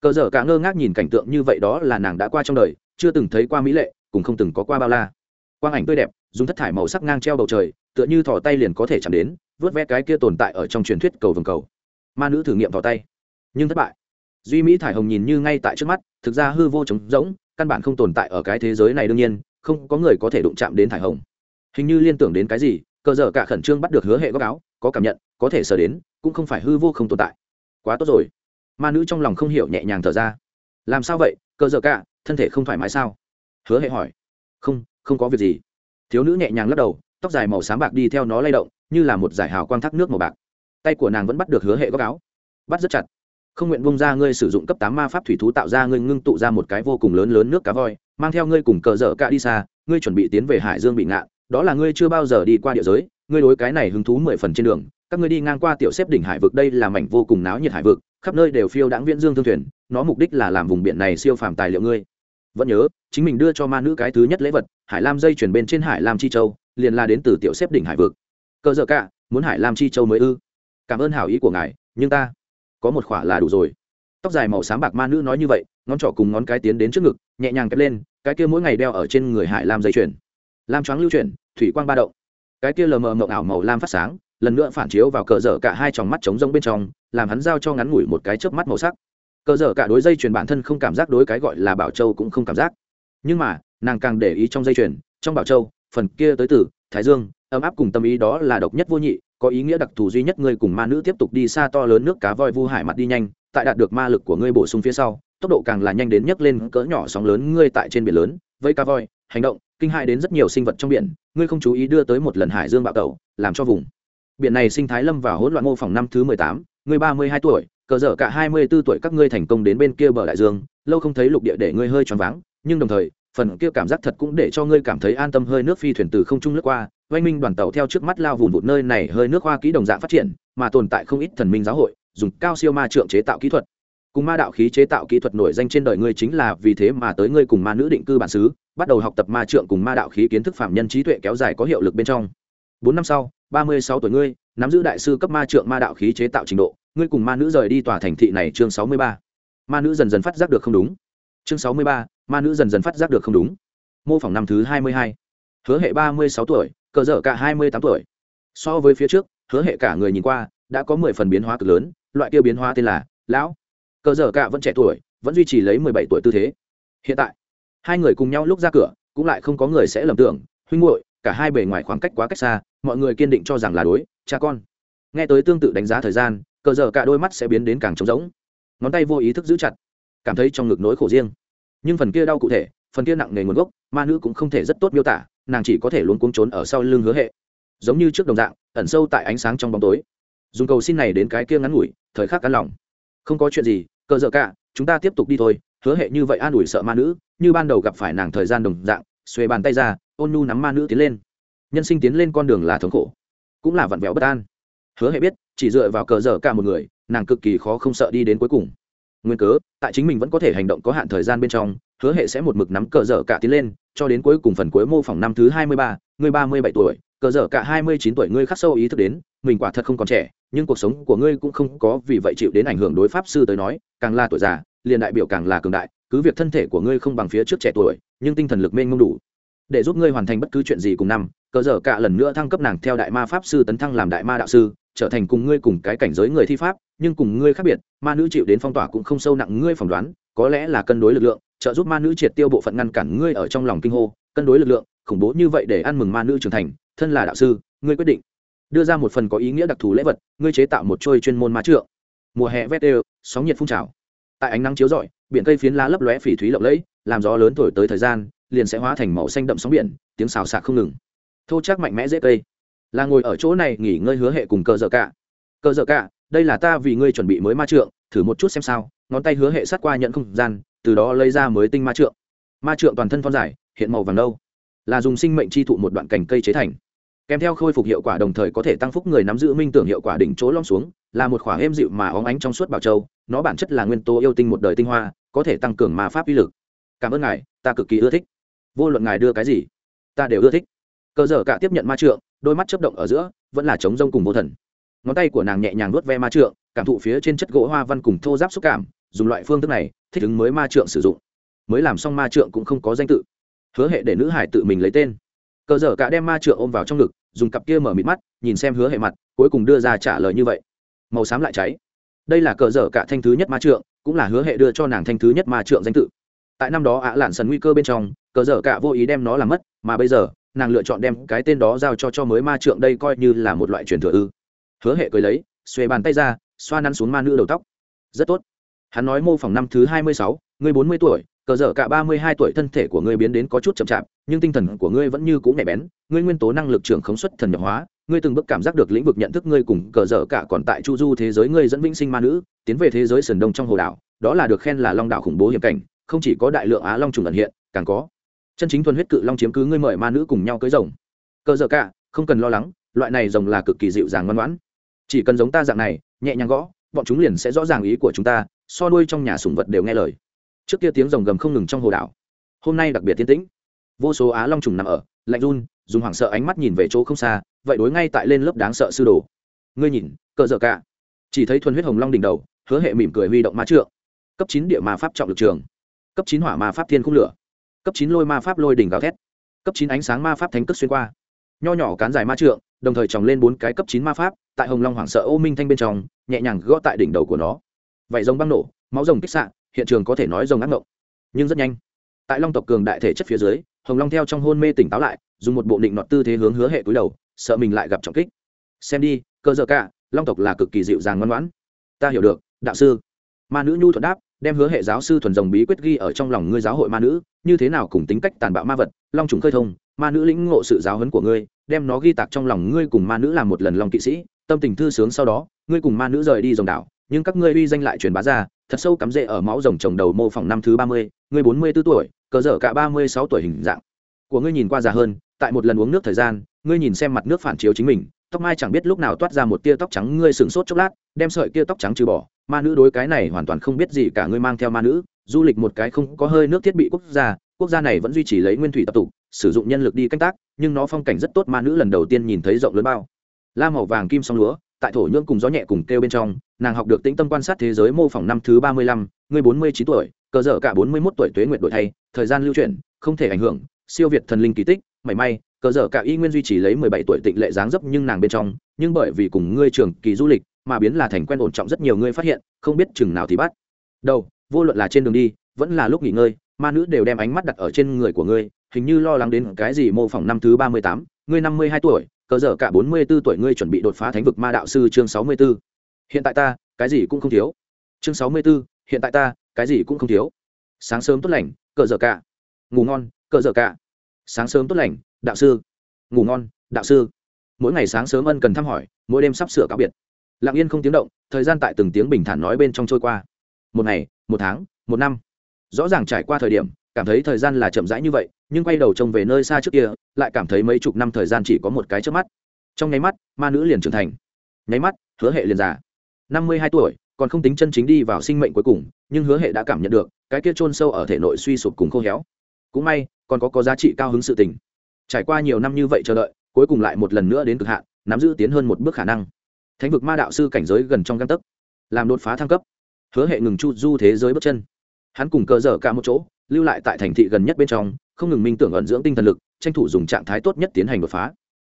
Cờ dở cả ngơ ngác nhìn cảnh tượng như vậy đó là nàng đã qua trong đời, chưa từng thấy qua mỹ lệ cũng không từng có qua bao la. Quang ảnh tươi đẹp, dùng thất thải màu sắc ngang treo bầu trời, tựa như thỏ tay liền có thể chạm đến, vớt ve cái kia tồn tại ở trong truyền thuyết cầu vồng cầu. Ma nữ thử nghiệm thỏ tay. Nhưng thất bại. Duy mỹ thải hồng nhìn như ngay tại trước mắt, thực ra hư vô trống rỗng, căn bản không tồn tại ở cái thế giới này đương nhiên, không có người có thể đụng chạm đến thải hồng. Hình như liên tưởng đến cái gì cờ dở cả khẩn trương bắt được hứa hệ góc áo, có cảm nhận, có thể sờ đến, cũng không phải hư vô không tồn tại. Quá tốt rồi. Ma nữ trong lòng không hiểu nhẹ nhàng thở ra. Làm sao vậy, cờ dở cả, thân thể không thoải mái sao? Hứa hệ hỏi. Không không có việc gì. Thiếu nữ nhẹ nhàng lắc đầu, tóc dài màu xám bạc đi theo nó lay động, như là một giải hào quang thác nước màu bạc. Tay của nàng vẫn bắt được hứa hệ góc áo. Bắt rất chặt. Không nguyện bông ra ngươi sử dụng cấp tám ma pháp thủy thú tạo ra ngươi ngưng tụ ra một cái vô cùng lớn lớn nước cá voi, mang theo ngươi cùng cờ dở cả đi xa, ngươi chuẩn bị tiến về hải dương bị ngạn đó là ngươi chưa bao giờ đi qua địa giới, ngươi đối cái này hứng thú mười phần trên đường, các ngươi đi ngang qua tiểu xếp đỉnh hải vực đây là mảnh vô cùng náo nhiệt hải vực, khắp nơi đều phiêu đãng viễn dương thương thuyền, nó mục đích là làm vùng biển này siêu phàm tài liệu ngươi. Vẫn nhớ, chính mình đưa cho ma nữ cái thứ nhất lễ vật, hải lam dây chuyển bên trên hải lam chi châu, liền là đến từ tiểu xếp đỉnh hải vực. Cơ dợ cả, muốn hải lam chi châu mới ư? Cảm ơn hảo ý của ngài, nhưng ta, có một khỏa là đủ rồi. Tóc dài màu xám bạc ma nữ nói như vậy, ngón trỏ cùng ngón cái tiến đến trước ngực, nhẹ nhàng kẹp lên, cái kia mỗi ngày đeo ở trên người hải lam dây chuyền lam choáng lưu chuyển, thủy quang ba động. Cái kia lờ mờ mộng ảo màu lam phát sáng, lần nữa phản chiếu vào cờ dở cả hai tròng mắt trống rông bên trong, làm hắn giao cho ngắn ngủi một cái chớp mắt màu sắc. Cờ dở cả đối dây chuyền bản thân không cảm giác đối cái gọi là bảo châu cũng không cảm giác. Nhưng mà, nàng càng để ý trong dây chuyền, trong bảo châu, phần kia tới từ, thái dương, ấm áp cùng tâm ý đó là độc nhất vô nhị, có ý nghĩa đặc thù duy nhất ngươi cùng ma nữ tiếp tục đi xa to lớn nước cá voi vu hải mặt đi nhanh, tại đạt được ma lực của ngươi bổ sung phía sau, tốc độ càng là nhanh đến nhấc lên cỡ nhỏ sóng lớn ngươi tại trên biển lớn với cá voi, hành động kinh hại đến rất nhiều sinh vật trong biển, ngươi không chú ý đưa tới một lần hải dương bạo tẩu, làm cho vùng biển này sinh thái lâm vào hỗn loạn mô phỏng năm thứ mười tám, ngươi ba mươi hai tuổi, cờ dở cả hai mươi b ố tuổi các ngươi thành công đến bên kia bờ đại dương, lâu không thấy lục địa để ngươi hơi choáng váng, nhưng đồng thời, phần kia cảm giác thật cũng để cho ngươi cảm thấy an tâm hơi nước phi thuyền từ không trung lướt qua, oanh minh đoàn tàu theo trước mắt lao vùng vụt nơi này hơi nước hoa kỹ đồng dạng phát triển, mà tồn tại không ít thần minh giáo hội, dùng cao siêu ma trượng chế tạo kỹ thuật. Cùng ma đạo khí chế tạo kỹ thuật nổi danh trên đời ngươi chính là vì thế mà tới ngươi cùng ma nữ định cư bản xứ bắt đầu học tập ma trượng cùng ma đạo khí kiến thức phạm nhân trí tuệ kéo dài có hiệu lực bên trong. Bốn năm sau, ba mươi sáu tuổi ngươi, nắm giữ đại sư cấp ma trượng ma đạo khí chế tạo trình độ, ngươi cùng ma nữ rời đi tòa thành thị này chương sáu mươi ba. Ma nữ dần dần phát giác được không đúng. Chương sáu mươi ba, ma nữ dần dần phát giác được không đúng. Mô phỏng năm thứ hai mươi hai. Hứa hệ ba mươi sáu tuổi, cờ dở cả hai mươi tám tuổi. So với phía trước, hứa hệ cả người nhìn qua, đã có mười phần biến hóa cực lớn, loại kia biến hóa tên là, lão. Cờ dở cả vẫn trẻ tuổi, vẫn duy trì lấy mười bảy tuổi tư thế. Hiện tại hai người cùng nhau lúc ra cửa, cũng lại không có người sẽ lầm tưởng, huynh muội, cả hai bề ngoài khoảng cách quá cách xa, mọi người kiên định cho rằng là đối, cha con. Nghe tới tương tự đánh giá thời gian, cờ dở cả đôi mắt sẽ biến đến càng trống rỗng. Ngón tay vô ý thức giữ chặt, cảm thấy trong ngực nỗi khổ riêng. Nhưng phần kia đau cụ thể, phần kia nặng nề nguồn gốc, ma nữ cũng không thể rất tốt miêu tả, nàng chỉ có thể luôn cuống trốn ở sau lưng hứa hệ. Giống như trước đồng dạng, ẩn sâu tại ánh sáng trong bóng tối. Dùng cầu xin này đến cái kia ngắn ngủi, thời khắc cắn lòng. Không có chuyện gì, cờ dở cả, chúng ta tiếp tục đi thôi hứa hệ như vậy an ủi sợ ma nữ, như ban đầu gặp phải nàng thời gian đồng dạng, xuề bàn tay ra, ôn nhu nắm ma nữ tiến lên. Nhân sinh tiến lên con đường là thống khổ, cũng là vặn vẹo bất an. Hứa hệ biết, chỉ dựa vào cờ dở cả một người, nàng cực kỳ khó không sợ đi đến cuối cùng. Nguyên cớ, tại chính mình vẫn có thể hành động có hạn thời gian bên trong, hứa hệ sẽ một mực nắm cờ dở cả tiến lên, cho đến cuối cùng phần cuối mô phỏng năm thứ hai mươi ba, ngươi ba mươi bảy tuổi, cờ dở cả hai mươi chín tuổi ngươi khắc sâu ý thức đến, mình quả thật không còn trẻ, nhưng cuộc sống của ngươi cũng không có vì vậy chịu đến ảnh hưởng đối pháp sư tới nói, càng là tuổi già liền đại biểu càng là cường đại, cứ việc thân thể của ngươi không bằng phía trước trẻ tuổi, nhưng tinh thần lực mênh mông đủ. Để giúp ngươi hoàn thành bất cứ chuyện gì cùng năm, cờ dở cả lần nữa thăng cấp nàng theo đại ma pháp sư tấn thăng làm đại ma đạo sư, trở thành cùng ngươi cùng cái cảnh giới người thi pháp, nhưng cùng ngươi khác biệt, ma nữ chịu đến phong tỏa cũng không sâu nặng ngươi phỏng đoán, có lẽ là cân đối lực lượng, trợ giúp ma nữ triệt tiêu bộ phận ngăn cản ngươi ở trong lòng kinh hô, cân đối lực lượng, khủng bố như vậy để ăn mừng ma nữ trưởng thành, thân là đạo sư, ngươi quyết định. Đưa ra một phần có ý nghĩa đặc thù lễ vật, ngươi chế tạo một trôi chuyên môn ma trượng. Mùa hè vét đều, sóng nhiệt phun trào tại ánh nắng chiếu rọi, biển cây phiến lá lấp lóe phỉ thúy lộng lẫy, làm gió lớn thổi tới thời gian, liền sẽ hóa thành màu xanh đậm sóng biển, tiếng xào xạc không ngừng. Thô chắc mạnh mẽ dễ cây. Là ngồi ở chỗ này nghỉ ngơi hứa hệ cùng cờ dở cả. Cờ dở cả, đây là ta vì ngươi chuẩn bị mới ma trượng, thử một chút xem sao. Ngón tay hứa hệ sát qua nhận không gian, từ đó lấy ra mới tinh ma trượng. Ma trượng toàn thân thon dài, hiện màu vàng nâu. Là dùng sinh mệnh chi thụ một đoạn cành cây chế thành kèm theo khôi phục hiệu quả đồng thời có thể tăng phúc người nắm giữ minh tưởng hiệu quả đỉnh chỗ lom xuống, là một khỏa êm dịu mà óng ánh trong suốt bảo châu, nó bản chất là nguyên tố yêu tinh một đời tinh hoa, có thể tăng cường ma pháp uy lực. Cảm ơn ngài, ta cực kỳ ưa thích. Vô luận ngài đưa cái gì, ta đều ưa thích. Cờ dở cả tiếp nhận ma trượng, đôi mắt chấp động ở giữa, vẫn là chống rông cùng vô thần. Ngón tay của nàng nhẹ nhàng nuốt ve ma trượng, cảm thụ phía trên chất gỗ hoa văn cùng thô giáp xúc cảm, dùng loại phương thức này, thích ứng mới ma trượng sử dụng. Mới làm xong ma trượng cũng không có danh tự. Hứa hệ để nữ hải tự mình lấy tên cờ dở cả đem ma trượng ôm vào trong ngực, dùng cặp kia mở mịt mắt, nhìn xem hứa hệ mặt, cuối cùng đưa ra trả lời như vậy. Màu xám lại cháy. Đây là cờ dở cả thanh thứ nhất ma trượng, cũng là hứa hệ đưa cho nàng thanh thứ nhất ma trượng danh tự. Tại năm đó ạ lạn sần nguy cơ bên trong, cờ dở cả vô ý đem nó làm mất, mà bây giờ, nàng lựa chọn đem cái tên đó giao cho cho mới ma trượng đây coi như là một loại truyền thừa ư. Hứa hệ cười lấy, xuề bàn tay ra, xoa nắn xuống ma nữ đầu tóc. Rất tốt. Hắn nói mô phỏng năm thứ hai mươi sáu, ngươi bốn mươi tuổi, cờ dở cả ba mươi hai tuổi, thân thể của ngươi biến đến có chút chậm chạp nhưng tinh thần của ngươi vẫn như cũ nhạy bén, ngươi nguyên tố năng lực trưởng khống xuất thần nhập hóa, ngươi từng bước cảm giác được lĩnh vực nhận thức ngươi cùng cờ dở cả còn tại chu du thế giới ngươi dẫn vĩnh sinh ma nữ, tiến về thế giới sườn đông trong hồ đảo, đó là được khen là long đảo khủng bố hiểm cảnh, không chỉ có đại lượng á long trùng ẩn hiện, càng có chân chính thuần huyết cự long chiếm cứ ngươi mời ma nữ cùng nhau cưới rồng. Cờ dở cả, không cần lo lắng, loại này rồng là cực kỳ dịu dàng ngoan ngoãn. Chỉ cần giống ta dạng này, nhẹ nhàng gõ, bọn chúng liền sẽ rõ ràng ý của chúng ta, so nuôi trong nhà sủng vật đều nghe lời. Trước kia tiếng rồng gầm không ngừng trong hồ đảo. Hôm nay đặc biệt tiến tĩnh vô số á long trùng nằm ở, lạnh run, dùng hoảng sợ ánh mắt nhìn về chỗ không xa, vậy đối ngay tại lên lớp đáng sợ sư đồ. Ngươi nhìn, cờ dở cả. Chỉ thấy thuần huyết hồng long đỉnh đầu, hứa hệ mỉm cười huy động ma trượng. Cấp chín địa ma pháp trọng lực trường. Cấp chín hỏa ma pháp thiên khung lửa. Cấp chín lôi ma pháp lôi đỉnh gào thét. Cấp chín ánh sáng ma pháp thánh cất xuyên qua. Nho nhỏ cán dài ma trượng, đồng thời tròng lên bốn cái cấp chín ma pháp, tại hồng long hoảng sợ ô minh thanh bên trong, nhẹ nhàng gõ tại đỉnh đầu của nó. Vậy rồng băng nổ, máu rồng kích xạ, hiện trường có thể nói rồng ác mộng nhưng rất nhanh. Tại long tộc cường đại thể chất phía dưới hồng long theo trong hôn mê tỉnh táo lại, dùng một bộ định nọt tư thế hướng hứa hệ cúi đầu, sợ mình lại gặp trọng kích. Xem đi, cơ dở cả, long tộc là cực kỳ dịu dàng ngoan ngoãn. Ta hiểu được, đạo sư. Ma nữ nhu thuận đáp, đem hứa hệ giáo sư thuần rồng bí quyết ghi ở trong lòng ngươi giáo hội ma nữ, như thế nào cùng tính cách tàn bạo ma vật, long trùng khơi thông, ma nữ lĩnh ngộ sự giáo huấn của ngươi, đem nó ghi tạc trong lòng ngươi cùng ma nữ làm một lần lòng kỵ sĩ, tâm tình thư sướng sau đó, ngươi cùng ma nữ rời đi dòng đảo, nhưng các ngươi uy danh lại truyền bá ra thật sâu cắm rễ ở máu rồng trồng đầu mô phỏng năm thứ ba mươi, ngươi bốn mươi b ố tuổi, cờ dở cả ba mươi sáu tuổi hình dạng. Của ngươi nhìn qua già hơn, tại một lần uống nước thời gian, ngươi nhìn xem mặt nước phản chiếu chính mình, tóc mai chẳng biết lúc nào toát ra một tia tóc trắng, ngươi sửng sốt chốc lát, đem sợi kia tóc trắng trừ bỏ. Ma nữ đối cái này hoàn toàn không biết gì cả, ngươi mang theo ma nữ, du lịch một cái không có hơi nước thiết bị quốc gia quốc gia này vẫn duy trì lấy nguyên thủy tập tục sử dụng nhân lực đi canh tác, nhưng nó phong cảnh rất tốt, ma nữ lần đầu tiên nhìn thấy rộng lớn bao. La màu vàng kim song lúa, tại thổ nhưỡng cùng gió nhẹ cùng kêu bên trong nàng học được tĩnh tâm quan sát thế giới mô phỏng năm thứ ba mươi lăm, ngươi bốn mươi chín tuổi, cờ dở cả bốn mươi mốt tuổi tuế nguyện đổi thay, thời gian lưu chuyển, không thể ảnh hưởng, siêu việt thần linh kỳ tích, mảy may, cờ dở cả y nguyên duy trì lấy mười bảy tuổi tịnh lệ dáng dấp nhưng nàng bên trong, nhưng bởi vì cùng ngươi trường kỳ du lịch, mà biến là thành quen ổn trọng rất nhiều ngươi phát hiện, không biết chừng nào thì bắt. Đầu, vô luận là trên đường đi, vẫn là lúc nghỉ ngơi, ma nữ đều đem ánh mắt đặt ở trên người của ngươi, hình như lo lắng đến cái gì mô phỏng năm thứ ba mươi tám, ngươi năm mươi hai tuổi, cờ dở cả bốn mươi b ố tuổi ngươi chuẩn bị đột phá thánh vực ma đạo sư chương sáu mươi b ố hiện tại ta, cái gì cũng không thiếu. Chương sáu mươi b ố hiện tại ta, cái gì cũng không thiếu. Sáng sớm tốt lành, cờ dở cả. Ngủ ngon, cờ dở cả. Sáng sớm tốt lành, đạo sư. Ngủ ngon, đạo sư. Mỗi ngày sáng sớm ân cần thăm hỏi, mỗi đêm sắp sửa cáo biệt. Lặng yên không tiếng động, thời gian tại từng tiếng bình thản nói bên trong trôi qua. Một ngày, một tháng, một năm. Rõ ràng trải qua thời điểm, cảm thấy thời gian là chậm rãi như vậy, nhưng quay đầu trông về nơi xa trước kia, lại cảm thấy mấy chục năm thời gian chỉ có một cái trước mắt. Trong nháy mắt, ma nữ liền trưởng thành. Nháy mắt, hứa hệ liền già năm mươi hai tuổi, còn không tính chân chính đi vào sinh mệnh cuối cùng, nhưng hứa hệ đã cảm nhận được, cái kia chôn sâu ở thể nội suy sụp cùng khô héo. Cũng may, còn có có giá trị cao hứng sự tình. Trải qua nhiều năm như vậy chờ đợi, cuối cùng lại một lần nữa đến cực hạn, nắm giữ tiến hơn một bước khả năng. Thánh vực ma đạo sư cảnh giới gần trong găng tấc, làm đột phá thăng cấp. Hứa hệ ngừng chu du thế giới bước chân. Hắn cùng cơ dở cả một chỗ, lưu lại tại thành thị gần nhất bên trong, không ngừng minh tưởng ẩn dưỡng tinh thần lực, tranh thủ dùng trạng thái tốt nhất tiến hành đột phá.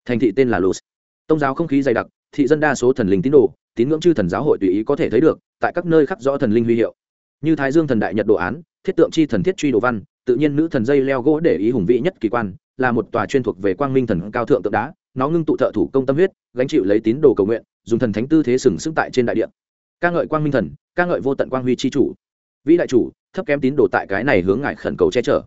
Thành thị tên là luz. Tông giáo không khí dày đặc, thị dân đa số thần linh tín đồ tín ngưỡng chư thần giáo hội tùy ý có thể thấy được, tại các nơi khắc rõ thần linh huy hiệu. Như thái dương thần đại nhật đồ án, thiết tượng chi thần thiết truy đồ văn, tự nhiên nữ thần dây leo gỗ để ý hùng vĩ nhất kỳ quan, là một tòa chuyên thuộc về quang minh thần cao thượng tượng đá, nó ngưng tụ thợ thủ công tâm huyết, gánh chịu lấy tín đồ cầu nguyện, dùng thần thánh tư thế sừng sững tại trên đại điện. Ca ngợi quang minh thần, ca ngợi vô tận quang huy chi chủ. Vĩ đại chủ, thấp kém tín đồ tại cái này hướng ngại khẩn cầu che chở.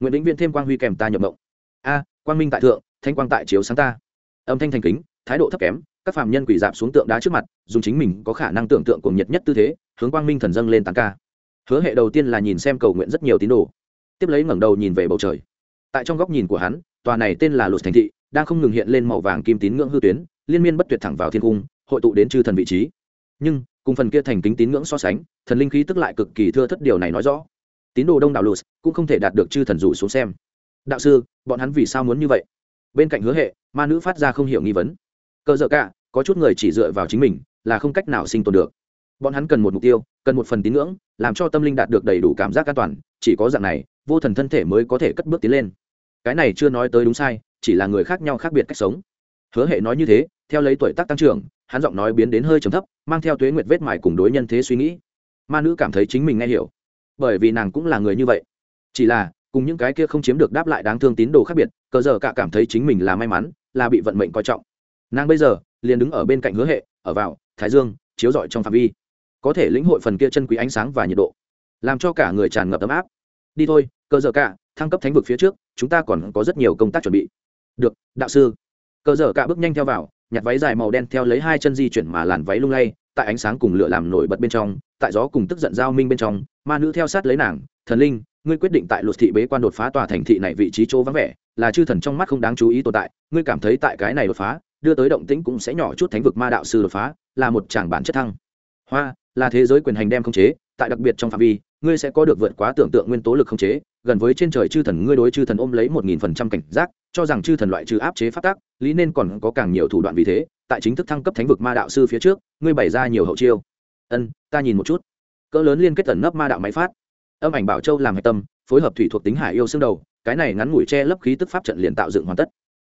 Nguyện vĩnh viên thêm quang huy kèm ta nhập mộng. A, quang minh tại thượng, thanh quang tại chiếu sáng ta. Âm thanh thành kính, thái độ thấp kém các phạm nhân quỷ dạp xuống tượng đá trước mặt, dùng chính mình có khả năng tưởng tượng cùng nhiệt nhất tư thế, hướng quang minh thần dâng lên tán ca. Hứa hệ đầu tiên là nhìn xem cầu nguyện rất nhiều tín đồ, tiếp lấy ngẩng đầu nhìn về bầu trời. Tại trong góc nhìn của hắn, tòa này tên là lột thành thị, đang không ngừng hiện lên màu vàng kim tín ngưỡng hư tuyến, liên miên bất tuyệt thẳng vào thiên cung, hội tụ đến chư thần vị trí. Nhưng, cùng phần kia thành kính tín ngưỡng so sánh, thần linh khí tức lại cực kỳ thưa thất điều này nói rõ. Tín đồ đông đảo lụt cũng không thể đạt được chư thần rủ xuống xem. Đạo sư, bọn hắn vì sao muốn như vậy? Bên cạnh hứa hệ, ma nữ phát ra không hiểu nghi vấn cơ dở cả, có chút người chỉ dựa vào chính mình, là không cách nào sinh tồn được. Bọn hắn cần một mục tiêu, cần một phần tín ngưỡng, làm cho tâm linh đạt được đầy đủ cảm giác an toàn, chỉ có dạng này, vô thần thân thể mới có thể cất bước tiến lên. Cái này chưa nói tới đúng sai, chỉ là người khác nhau khác biệt cách sống. Hứa hệ nói như thế, theo lấy tuổi tác tăng trưởng, hắn giọng nói biến đến hơi trầm thấp, mang theo tuế nguyệt vết mài cùng đối nhân thế suy nghĩ. Ma nữ cảm thấy chính mình nghe hiểu, bởi vì nàng cũng là người như vậy. Chỉ là, cùng những cái kia không chiếm được đáp lại đáng thương tín đồ khác biệt, cờ giờ cả cảm thấy chính mình là may mắn, là bị vận mệnh coi trọng nàng bây giờ liền đứng ở bên cạnh hứa hệ, ở vào, thái dương, chiếu rọi trong phạm vi. Có thể lĩnh hội phần kia chân quý ánh sáng và nhiệt độ, làm cho cả người tràn ngập ấm áp. Đi thôi, cơ dở cả, thăng cấp thánh vực phía trước, chúng ta còn có rất nhiều công tác chuẩn bị. Được, đạo sư. Cơ dở cả bước nhanh theo vào, nhặt váy dài màu đen theo lấy hai chân di chuyển mà làn váy lung lay, tại ánh sáng cùng lửa làm nổi bật bên trong, tại gió cùng tức giận giao minh bên trong, ma nữ theo sát lấy nàng, thần linh, ngươi quyết định tại luật thị bế quan đột phá tòa thành thị này vị trí chỗ vắng vẻ, là chư thần trong mắt không đáng chú ý tồn tại, ngươi cảm thấy tại cái này đột phá đưa tới động tĩnh cũng sẽ nhỏ chút thánh vực ma đạo sư đột phá, là một tràng bản chất thăng. Hoa, là thế giới quyền hành đem khống chế, tại đặc biệt trong phạm vi, ngươi sẽ có được vượt quá tưởng tượng nguyên tố lực khống chế, gần với trên trời chư thần, ngươi đối chư thần ôm lấy một nghìn phần trăm cảnh giác, cho rằng chư thần loại trừ áp chế phát tác lý nên còn có càng nhiều thủ đoạn vì thế, tại chính thức thăng cấp thánh vực ma đạo sư phía trước, ngươi bày ra nhiều hậu chiêu. Ân, ta nhìn một chút. Cỡ lớn liên kết tẩn nấp ma đạo máy phát. Âm ảnh bảo châu làm hạch tâm, phối hợp thủy thuộc tính hải yêu xương đầu, cái này ngắn ngủi che lấp khí tức pháp trận liền tạo dựng hoàn tất.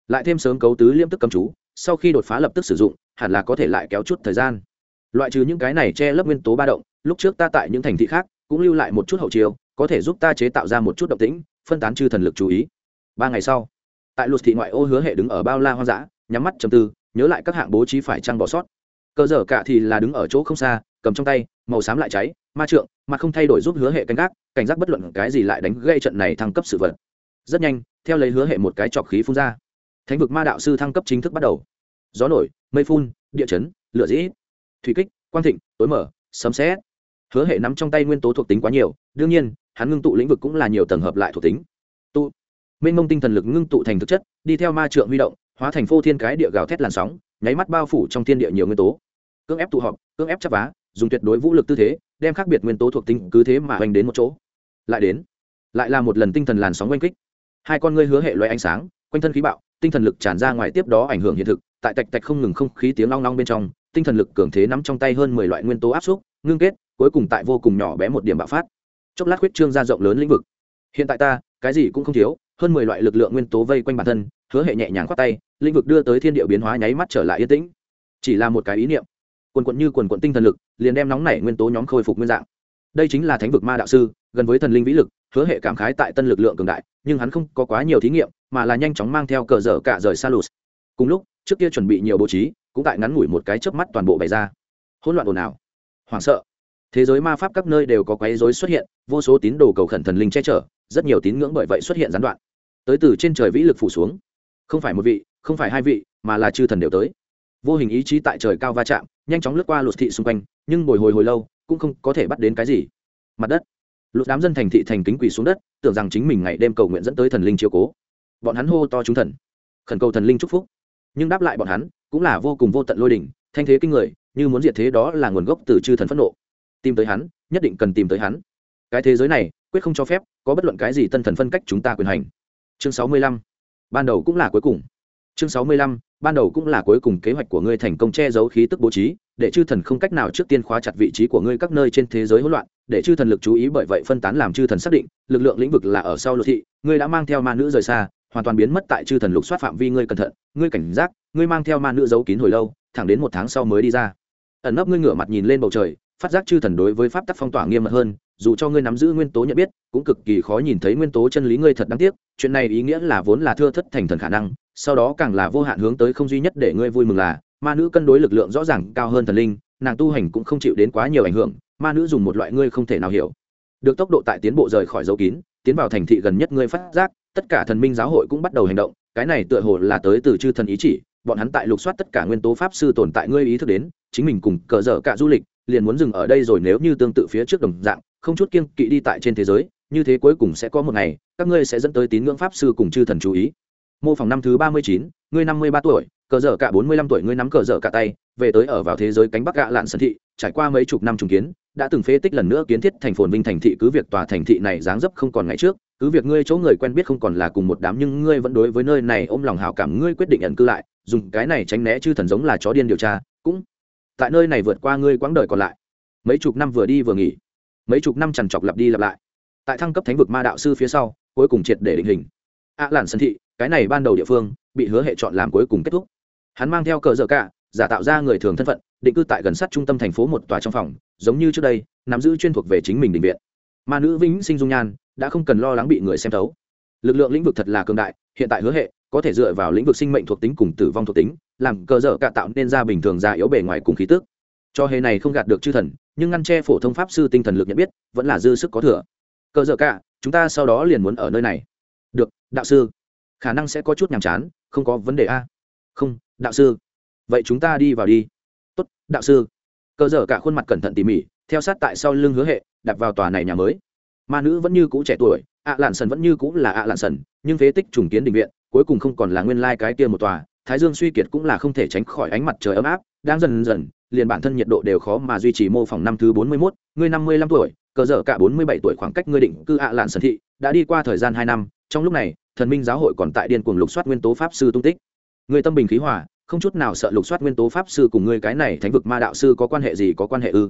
Lại thêm sớm cấu tứ liêm tức cầm chú sau khi đột phá lập tức sử dụng, hẳn là có thể lại kéo chút thời gian. Loại trừ những cái này che lấp nguyên tố ba động, lúc trước ta tại những thành thị khác, cũng lưu lại một chút hậu chiều có thể giúp ta chế tạo ra một chút động tĩnh, phân tán chư thần lực chú ý. Ba ngày sau, tại luật thị ngoại ô hứa hệ đứng ở bao la hoang dã, nhắm mắt chầm tư, nhớ lại các hạng bố trí phải trăng bỏ sót. Cơ dở cả thì là đứng ở chỗ không xa, cầm trong tay, màu xám lại cháy, ma trượng, mà không thay đổi giúp hứa hệ canh gác, cảnh giác bất luận cái gì lại đánh gây trận này thăng cấp sự vật. Rất nhanh, theo lấy hứa hệ một cái trọc khí phun ra thánh vực ma đạo sư thăng cấp chính thức bắt đầu. Gió nổi, mây phun, địa chấn, lửa dĩ, thủy kích, quang thịnh, tối mở, sấm xét hứa hệ nắm trong tay nguyên tố thuộc tính quá nhiều, đương nhiên, hắn ngưng tụ lĩnh vực cũng là nhiều tầng hợp lại thuộc tính. Tụ. Minh mông tinh thần lực ngưng tụ thành thực chất, đi theo ma trượng huy động, hóa thành phô thiên cái địa gào thét làn sóng, nháy mắt bao phủ trong thiên địa nhiều nguyên tố. Cưỡng ép tụ họp, cưỡng ép chấp vá, dùng tuyệt đối vũ lực tư thế, đem khác biệt nguyên tố thuộc tính cứ thế mà oanh đến một chỗ. Lại đến. Lại là một lần tinh thần làn sóng oanh kích. Hai con ngươi hứa hệ loại ánh sáng, quanh thân khí bạo tinh thần lực tràn ra ngoài tiếp đó ảnh hưởng hiện thực, tại tạch tạch không ngừng không khí tiếng long long bên trong, tinh thần lực cường thế nắm trong tay hơn mười loại nguyên tố áp xúc, ngưng kết, cuối cùng tại vô cùng nhỏ bé một điểm bạo phát. Chốc lát huyết trương ra rộng lớn lĩnh vực. Hiện tại ta, cái gì cũng không thiếu, hơn mười loại lực lượng nguyên tố vây quanh bản thân, hứa hệ nhẹ nhàng khoát tay, lĩnh vực đưa tới thiên địa biến hóa nháy mắt trở lại yên tĩnh. Chỉ là một cái ý niệm. Quần quận như quần quận tinh thần lực, liền đem nóng nảy nguyên tố nhóm khôi phục nguyên dạng đây chính là thánh vực ma đạo sư, gần với thần linh vĩ lực, hứa hệ cảm khái tại tân lực lượng cường đại, nhưng hắn không có quá nhiều thí nghiệm, mà là nhanh chóng mang theo cờ dở cả rời xa lụt cùng lúc, trước kia chuẩn bị nhiều bố trí, cũng tại ngắn ngủi một cái chớp mắt toàn bộ bày ra. Hỗn loạn ồn ào. Hoảng sợ. Thế giới ma pháp các nơi đều có quấy rối xuất hiện, vô số tín đồ cầu khẩn thần linh che chở, rất nhiều tín ngưỡng bởi vậy xuất hiện gián đoạn. Tới từ trên trời vĩ lực phủ xuống. Không phải một vị, không phải hai vị, mà là chư thần đều tới. Vô hình ý chí tại trời cao va chạm, nhanh chóng lướt qua lụt thị xung quanh, nhưng bồi hồi hồi lâu cũng không có thể bắt đến cái gì. Mặt đất. Lụt đám dân thành thị thành kính quỳ xuống đất, tưởng rằng chính mình ngày đêm cầu nguyện dẫn tới thần linh chiếu cố. Bọn hắn hô to chúng thần, khẩn cầu thần linh chúc phúc. Nhưng đáp lại bọn hắn, cũng là vô cùng vô tận lôi đỉnh, thanh thế kinh người, như muốn diệt thế đó là nguồn gốc từ chư thần phẫn nộ. Tìm tới hắn, nhất định cần tìm tới hắn. Cái thế giới này, quyết không cho phép có bất luận cái gì tân thần phân cách chúng ta quyền hành. Chương sáu mươi lăm. Ban đầu cũng là cuối cùng. Chương sáu mươi lăm ban đầu cũng là cuối cùng kế hoạch của ngươi thành công che giấu khí tức bố trí, để chư thần không cách nào trước tiên khóa chặt vị trí của ngươi các nơi trên thế giới hỗn loạn, để chư thần lực chú ý bởi vậy phân tán làm chư thần xác định, lực lượng lĩnh vực là ở sau lục thị, ngươi đã mang theo ma nữ rời xa, hoàn toàn biến mất tại chư thần lục soát phạm vi ngươi cẩn thận, ngươi cảnh giác, ngươi mang theo ma nữ giấu kín hồi lâu, thẳng đến một tháng sau mới đi ra. Ẩn nấp ngươi ngửa mặt nhìn lên bầu trời, phát giác chư thần đối với pháp tắc phong tỏa nghiêm mật hơn, dù cho ngươi nắm giữ nguyên tố nhận biết, cũng cực kỳ khó nhìn thấy nguyên tố chân lý ngươi thật đáng tiếc, chuyện này ý nghĩa là vốn là thưa thất thành thần khả năng sau đó càng là vô hạn hướng tới không duy nhất để ngươi vui mừng là, ma nữ cân đối lực lượng rõ ràng cao hơn thần linh, nàng tu hành cũng không chịu đến quá nhiều ảnh hưởng, ma nữ dùng một loại ngươi không thể nào hiểu. Được tốc độ tại tiến bộ rời khỏi dấu kín, tiến vào thành thị gần nhất ngươi phát giác, tất cả thần minh giáo hội cũng bắt đầu hành động, cái này tựa hồ là tới từ chư thần ý chỉ, bọn hắn tại lục soát tất cả nguyên tố pháp sư tồn tại ngươi ý thức đến, chính mình cùng cờ dở cả du lịch, liền muốn dừng ở đây rồi nếu như tương tự phía trước đồng dạng, không chút kiêng kỵ đi tại trên thế giới, như thế cuối cùng sẽ có một ngày, các ngươi sẽ dẫn tới tín ngưỡng pháp sư cùng chư thần chú ý mô phỏng năm thứ ba mươi chín, ngươi năm mươi ba tuổi, cờ dở cả bốn mươi lăm tuổi ngươi nắm cờ dở cả tay, về tới ở vào thế giới cánh bắc gạ lạn sơn thị, trải qua mấy chục năm trùng kiến, đã từng phế tích lần nữa kiến thiết thành phồn vinh thành thị, cứ việc tòa thành thị này dáng dấp không còn ngày trước, cứ việc ngươi chỗ người quen biết không còn là cùng một đám, nhưng ngươi vẫn đối với nơi này ôm lòng hào cảm, ngươi quyết định ẩn cư lại, dùng cái này tránh né chư thần giống là chó điên điều tra, cũng tại nơi này vượt qua ngươi quãng đời còn lại. Mấy chục năm vừa đi vừa nghỉ, mấy chục năm trằn trọc lặp đi lặp lại. Tại thăng cấp thánh vực ma đạo sư phía sau, cuối cùng triệt để định hình. Ạ à làn sân thị cái này ban đầu địa phương bị hứa hệ chọn làm cuối cùng kết thúc. Hắn mang theo cờ dở cả, giả tạo ra người thường thân phận, định cư tại gần sát trung tâm thành phố một tòa trong phòng, giống như trước đây, nắm giữ chuyên thuộc về chính mình định viện. Ma nữ vĩnh sinh dung nhan đã không cần lo lắng bị người xem thấu. Lực lượng lĩnh vực thật là cường đại, hiện tại hứa hệ có thể dựa vào lĩnh vực sinh mệnh thuộc tính cùng tử vong thuộc tính, làm cờ dở cả tạo nên ra bình thường ra yếu bề ngoài cùng khí tức. Cho hề này không gạt được chư thần, nhưng ngăn che phổ thông pháp sư tinh thần lực nhận biết, vẫn là dư sức có thừa. Cờ dở cả, chúng ta sau đó liền muốn ở nơi này. Được, đạo sư khả năng sẽ có chút nhàm chán không có vấn đề a. Không đạo sư. Vậy chúng ta đi vào đi. Tốt đạo sư. Cơ dở cả khuôn mặt cẩn thận tỉ mỉ theo sát tại sau lưng hứa hệ đặt vào tòa này nhà mới. Ma nữ vẫn như cũ trẻ tuổi ạ lạn sần vẫn như cũ là ạ lạn sần nhưng phế tích trùng kiến định viện cuối cùng không còn là nguyên lai cái kia một tòa. Thái dương suy kiệt cũng là không thể tránh khỏi ánh mặt trời ấm áp đang dần dần liền bản thân nhiệt độ đều khó mà duy trì mô phỏng năm thứ bốn mươi 41, ngươi năm mươi lăm tuổi cơ dở cả bốn mươi bảy tuổi khoảng cách ngươi định cư ạ à lạn sần thị đã đi qua thời gian hai năm trong lúc này thần minh giáo hội còn tại điên cuồng lục soát nguyên tố pháp sư tung tích. Người tâm bình khí hòa, không chút nào sợ lục soát nguyên tố pháp sư cùng ngươi cái này thánh vực ma đạo sư có quan hệ gì, có quan hệ ư?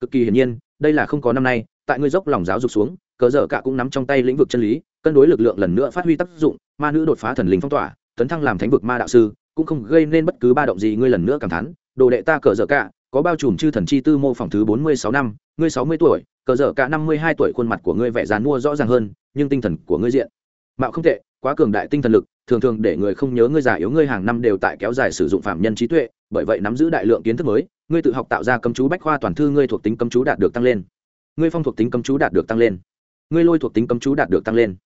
Cực kỳ hiển nhiên, đây là không có năm nay, tại ngươi dốc lòng giáo dục xuống cờ dở cả cũng nắm trong tay lĩnh vực chân lý, cân đối lực lượng lần nữa phát huy tác dụng, ma nữ đột phá thần linh phong tỏa, tấn thăng làm thánh vực ma đạo sư, cũng không gây nên bất cứ ba động gì ngươi lần nữa cảm thán. Đồ đệ ta cờ dở cả, có bao trùm chư thần chi tư mô phỏng thứ bốn mươi sáu năm, ngươi sáu mươi tuổi cờ dở cả năm mươi hai tuổi khuôn mặt của ngươi vẻ dàn mua rõ ràng hơn, nhưng tinh thần của ngươi diện mạo không tệ quá cường đại tinh thần lực, thường thường để người không nhớ ngươi già yếu ngươi hàng năm đều tại kéo dài sử dụng phạm nhân trí tuệ, bởi vậy nắm giữ đại lượng kiến thức mới, ngươi tự học tạo ra cấm chú bách khoa toàn thư ngươi thuộc tính cấm chú đạt được tăng lên. Ngươi phong thuộc tính cấm chú đạt được tăng lên. Ngươi lôi thuộc tính cấm chú đạt được tăng lên.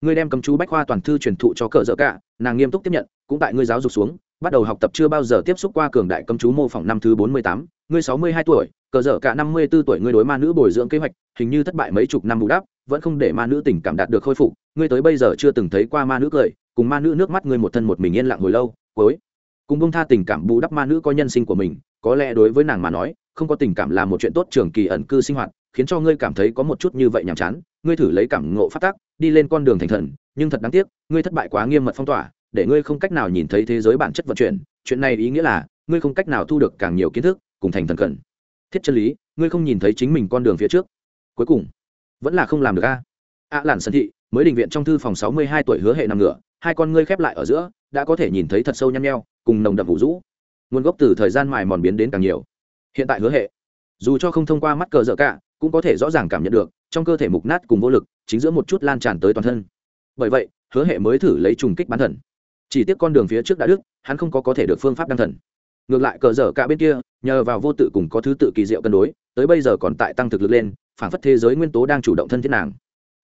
Ngươi đem cấm chú bách khoa toàn thư truyền thụ cho cờ dở cả, nàng nghiêm túc tiếp nhận, cũng tại ngươi giáo dục xuống, bắt đầu học tập chưa bao giờ tiếp xúc qua cường đại cấm chú mô phỏng năm thứ bốn mươi tám, ngươi sáu mươi hai tuổi, cờ dở cả năm mươi b ố tuổi ngươi đối ma nữ bồi dưỡng kế hoạch, hình như thất bại mấy chục năm bù đắp vẫn không để ma nữ tình cảm đạt được khôi phục, ngươi tới bây giờ chưa từng thấy qua ma nữ cười, cùng ma nữ nước mắt ngươi một thân một mình yên lặng hồi lâu, cuối. Cùng bông tha tình cảm bù đắp ma nữ có nhân sinh của mình, có lẽ đối với nàng mà nói, không có tình cảm là một chuyện tốt trường kỳ ẩn cư sinh hoạt, khiến cho ngươi cảm thấy có một chút như vậy nhàm chán. Ngươi thử lấy cảm ngộ phát tác, đi lên con đường thành thần, nhưng thật đáng tiếc, ngươi thất bại quá nghiêm mật phong tỏa, để ngươi không cách nào nhìn thấy thế giới bản chất vận chuyển. Chuyện này ý nghĩa là, ngươi không cách nào thu được càng nhiều kiến thức, cùng thành thần cần thiết chân lý, ngươi không nhìn thấy chính mình con đường phía trước. Cuối cùng vẫn là không làm được a. Ạ à, lản sân thị mới đình viện trong thư phòng sáu mươi hai tuổi hứa hệ nằm ngửa hai con ngươi khép lại ở giữa đã có thể nhìn thấy thật sâu nhăn nheo cùng nồng đậm vũ rũ nguồn gốc từ thời gian mài mòn biến đến càng nhiều. Hiện tại hứa hệ dù cho không thông qua mắt cờ dở cả cũng có thể rõ ràng cảm nhận được trong cơ thể mục nát cùng vô lực chính giữa một chút lan tràn tới toàn thân. Bởi vậy hứa hệ mới thử lấy trùng kích bán thần. Chỉ tiếc con đường phía trước đã đức hắn không có có thể được phương pháp đăng thần. Ngược lại cờ dở cả bên kia nhờ vào vô tự cùng có thứ tự kỳ diệu cân đối tới bây giờ còn tại tăng thực lực lên phản phất thế giới nguyên tố đang chủ động thân thiết nàng.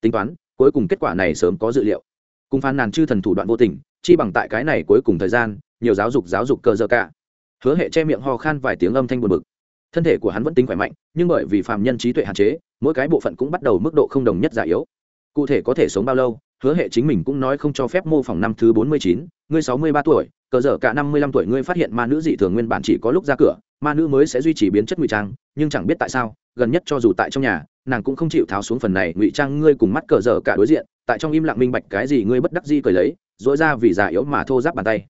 Tính toán, cuối cùng kết quả này sớm có dự liệu. Cùng phàn nàn chư thần thủ đoạn vô tình, chi bằng tại cái này cuối cùng thời gian, nhiều giáo dục giáo dục cờ dở cả. Hứa hệ che miệng ho khan vài tiếng âm thanh buồn bực. Thân thể của hắn vẫn tính khỏe mạnh, nhưng bởi vì phàm nhân trí tuệ hạn chế, mỗi cái bộ phận cũng bắt đầu mức độ không đồng nhất già yếu. Cụ thể có thể sống bao lâu, hứa hệ chính mình cũng nói không cho phép mô phỏng năm thứ bốn mươi chín, ngươi sáu mươi ba tuổi cờ dở cả năm mươi lăm tuổi, ngươi phát hiện ma nữ dị thường nguyên bản chỉ có lúc ra cửa, ma nữ mới sẽ duy trì biến chất ngụy trang, nhưng chẳng biết tại sao gần nhất cho dù tại trong nhà, nàng cũng không chịu tháo xuống phần này, ngụy trang ngươi cùng mắt cờ dở cả đối diện, tại trong im lặng minh bạch cái gì ngươi bất đắc di cười lấy dỗi ra vì già yếu mà thô giáp bàn tay.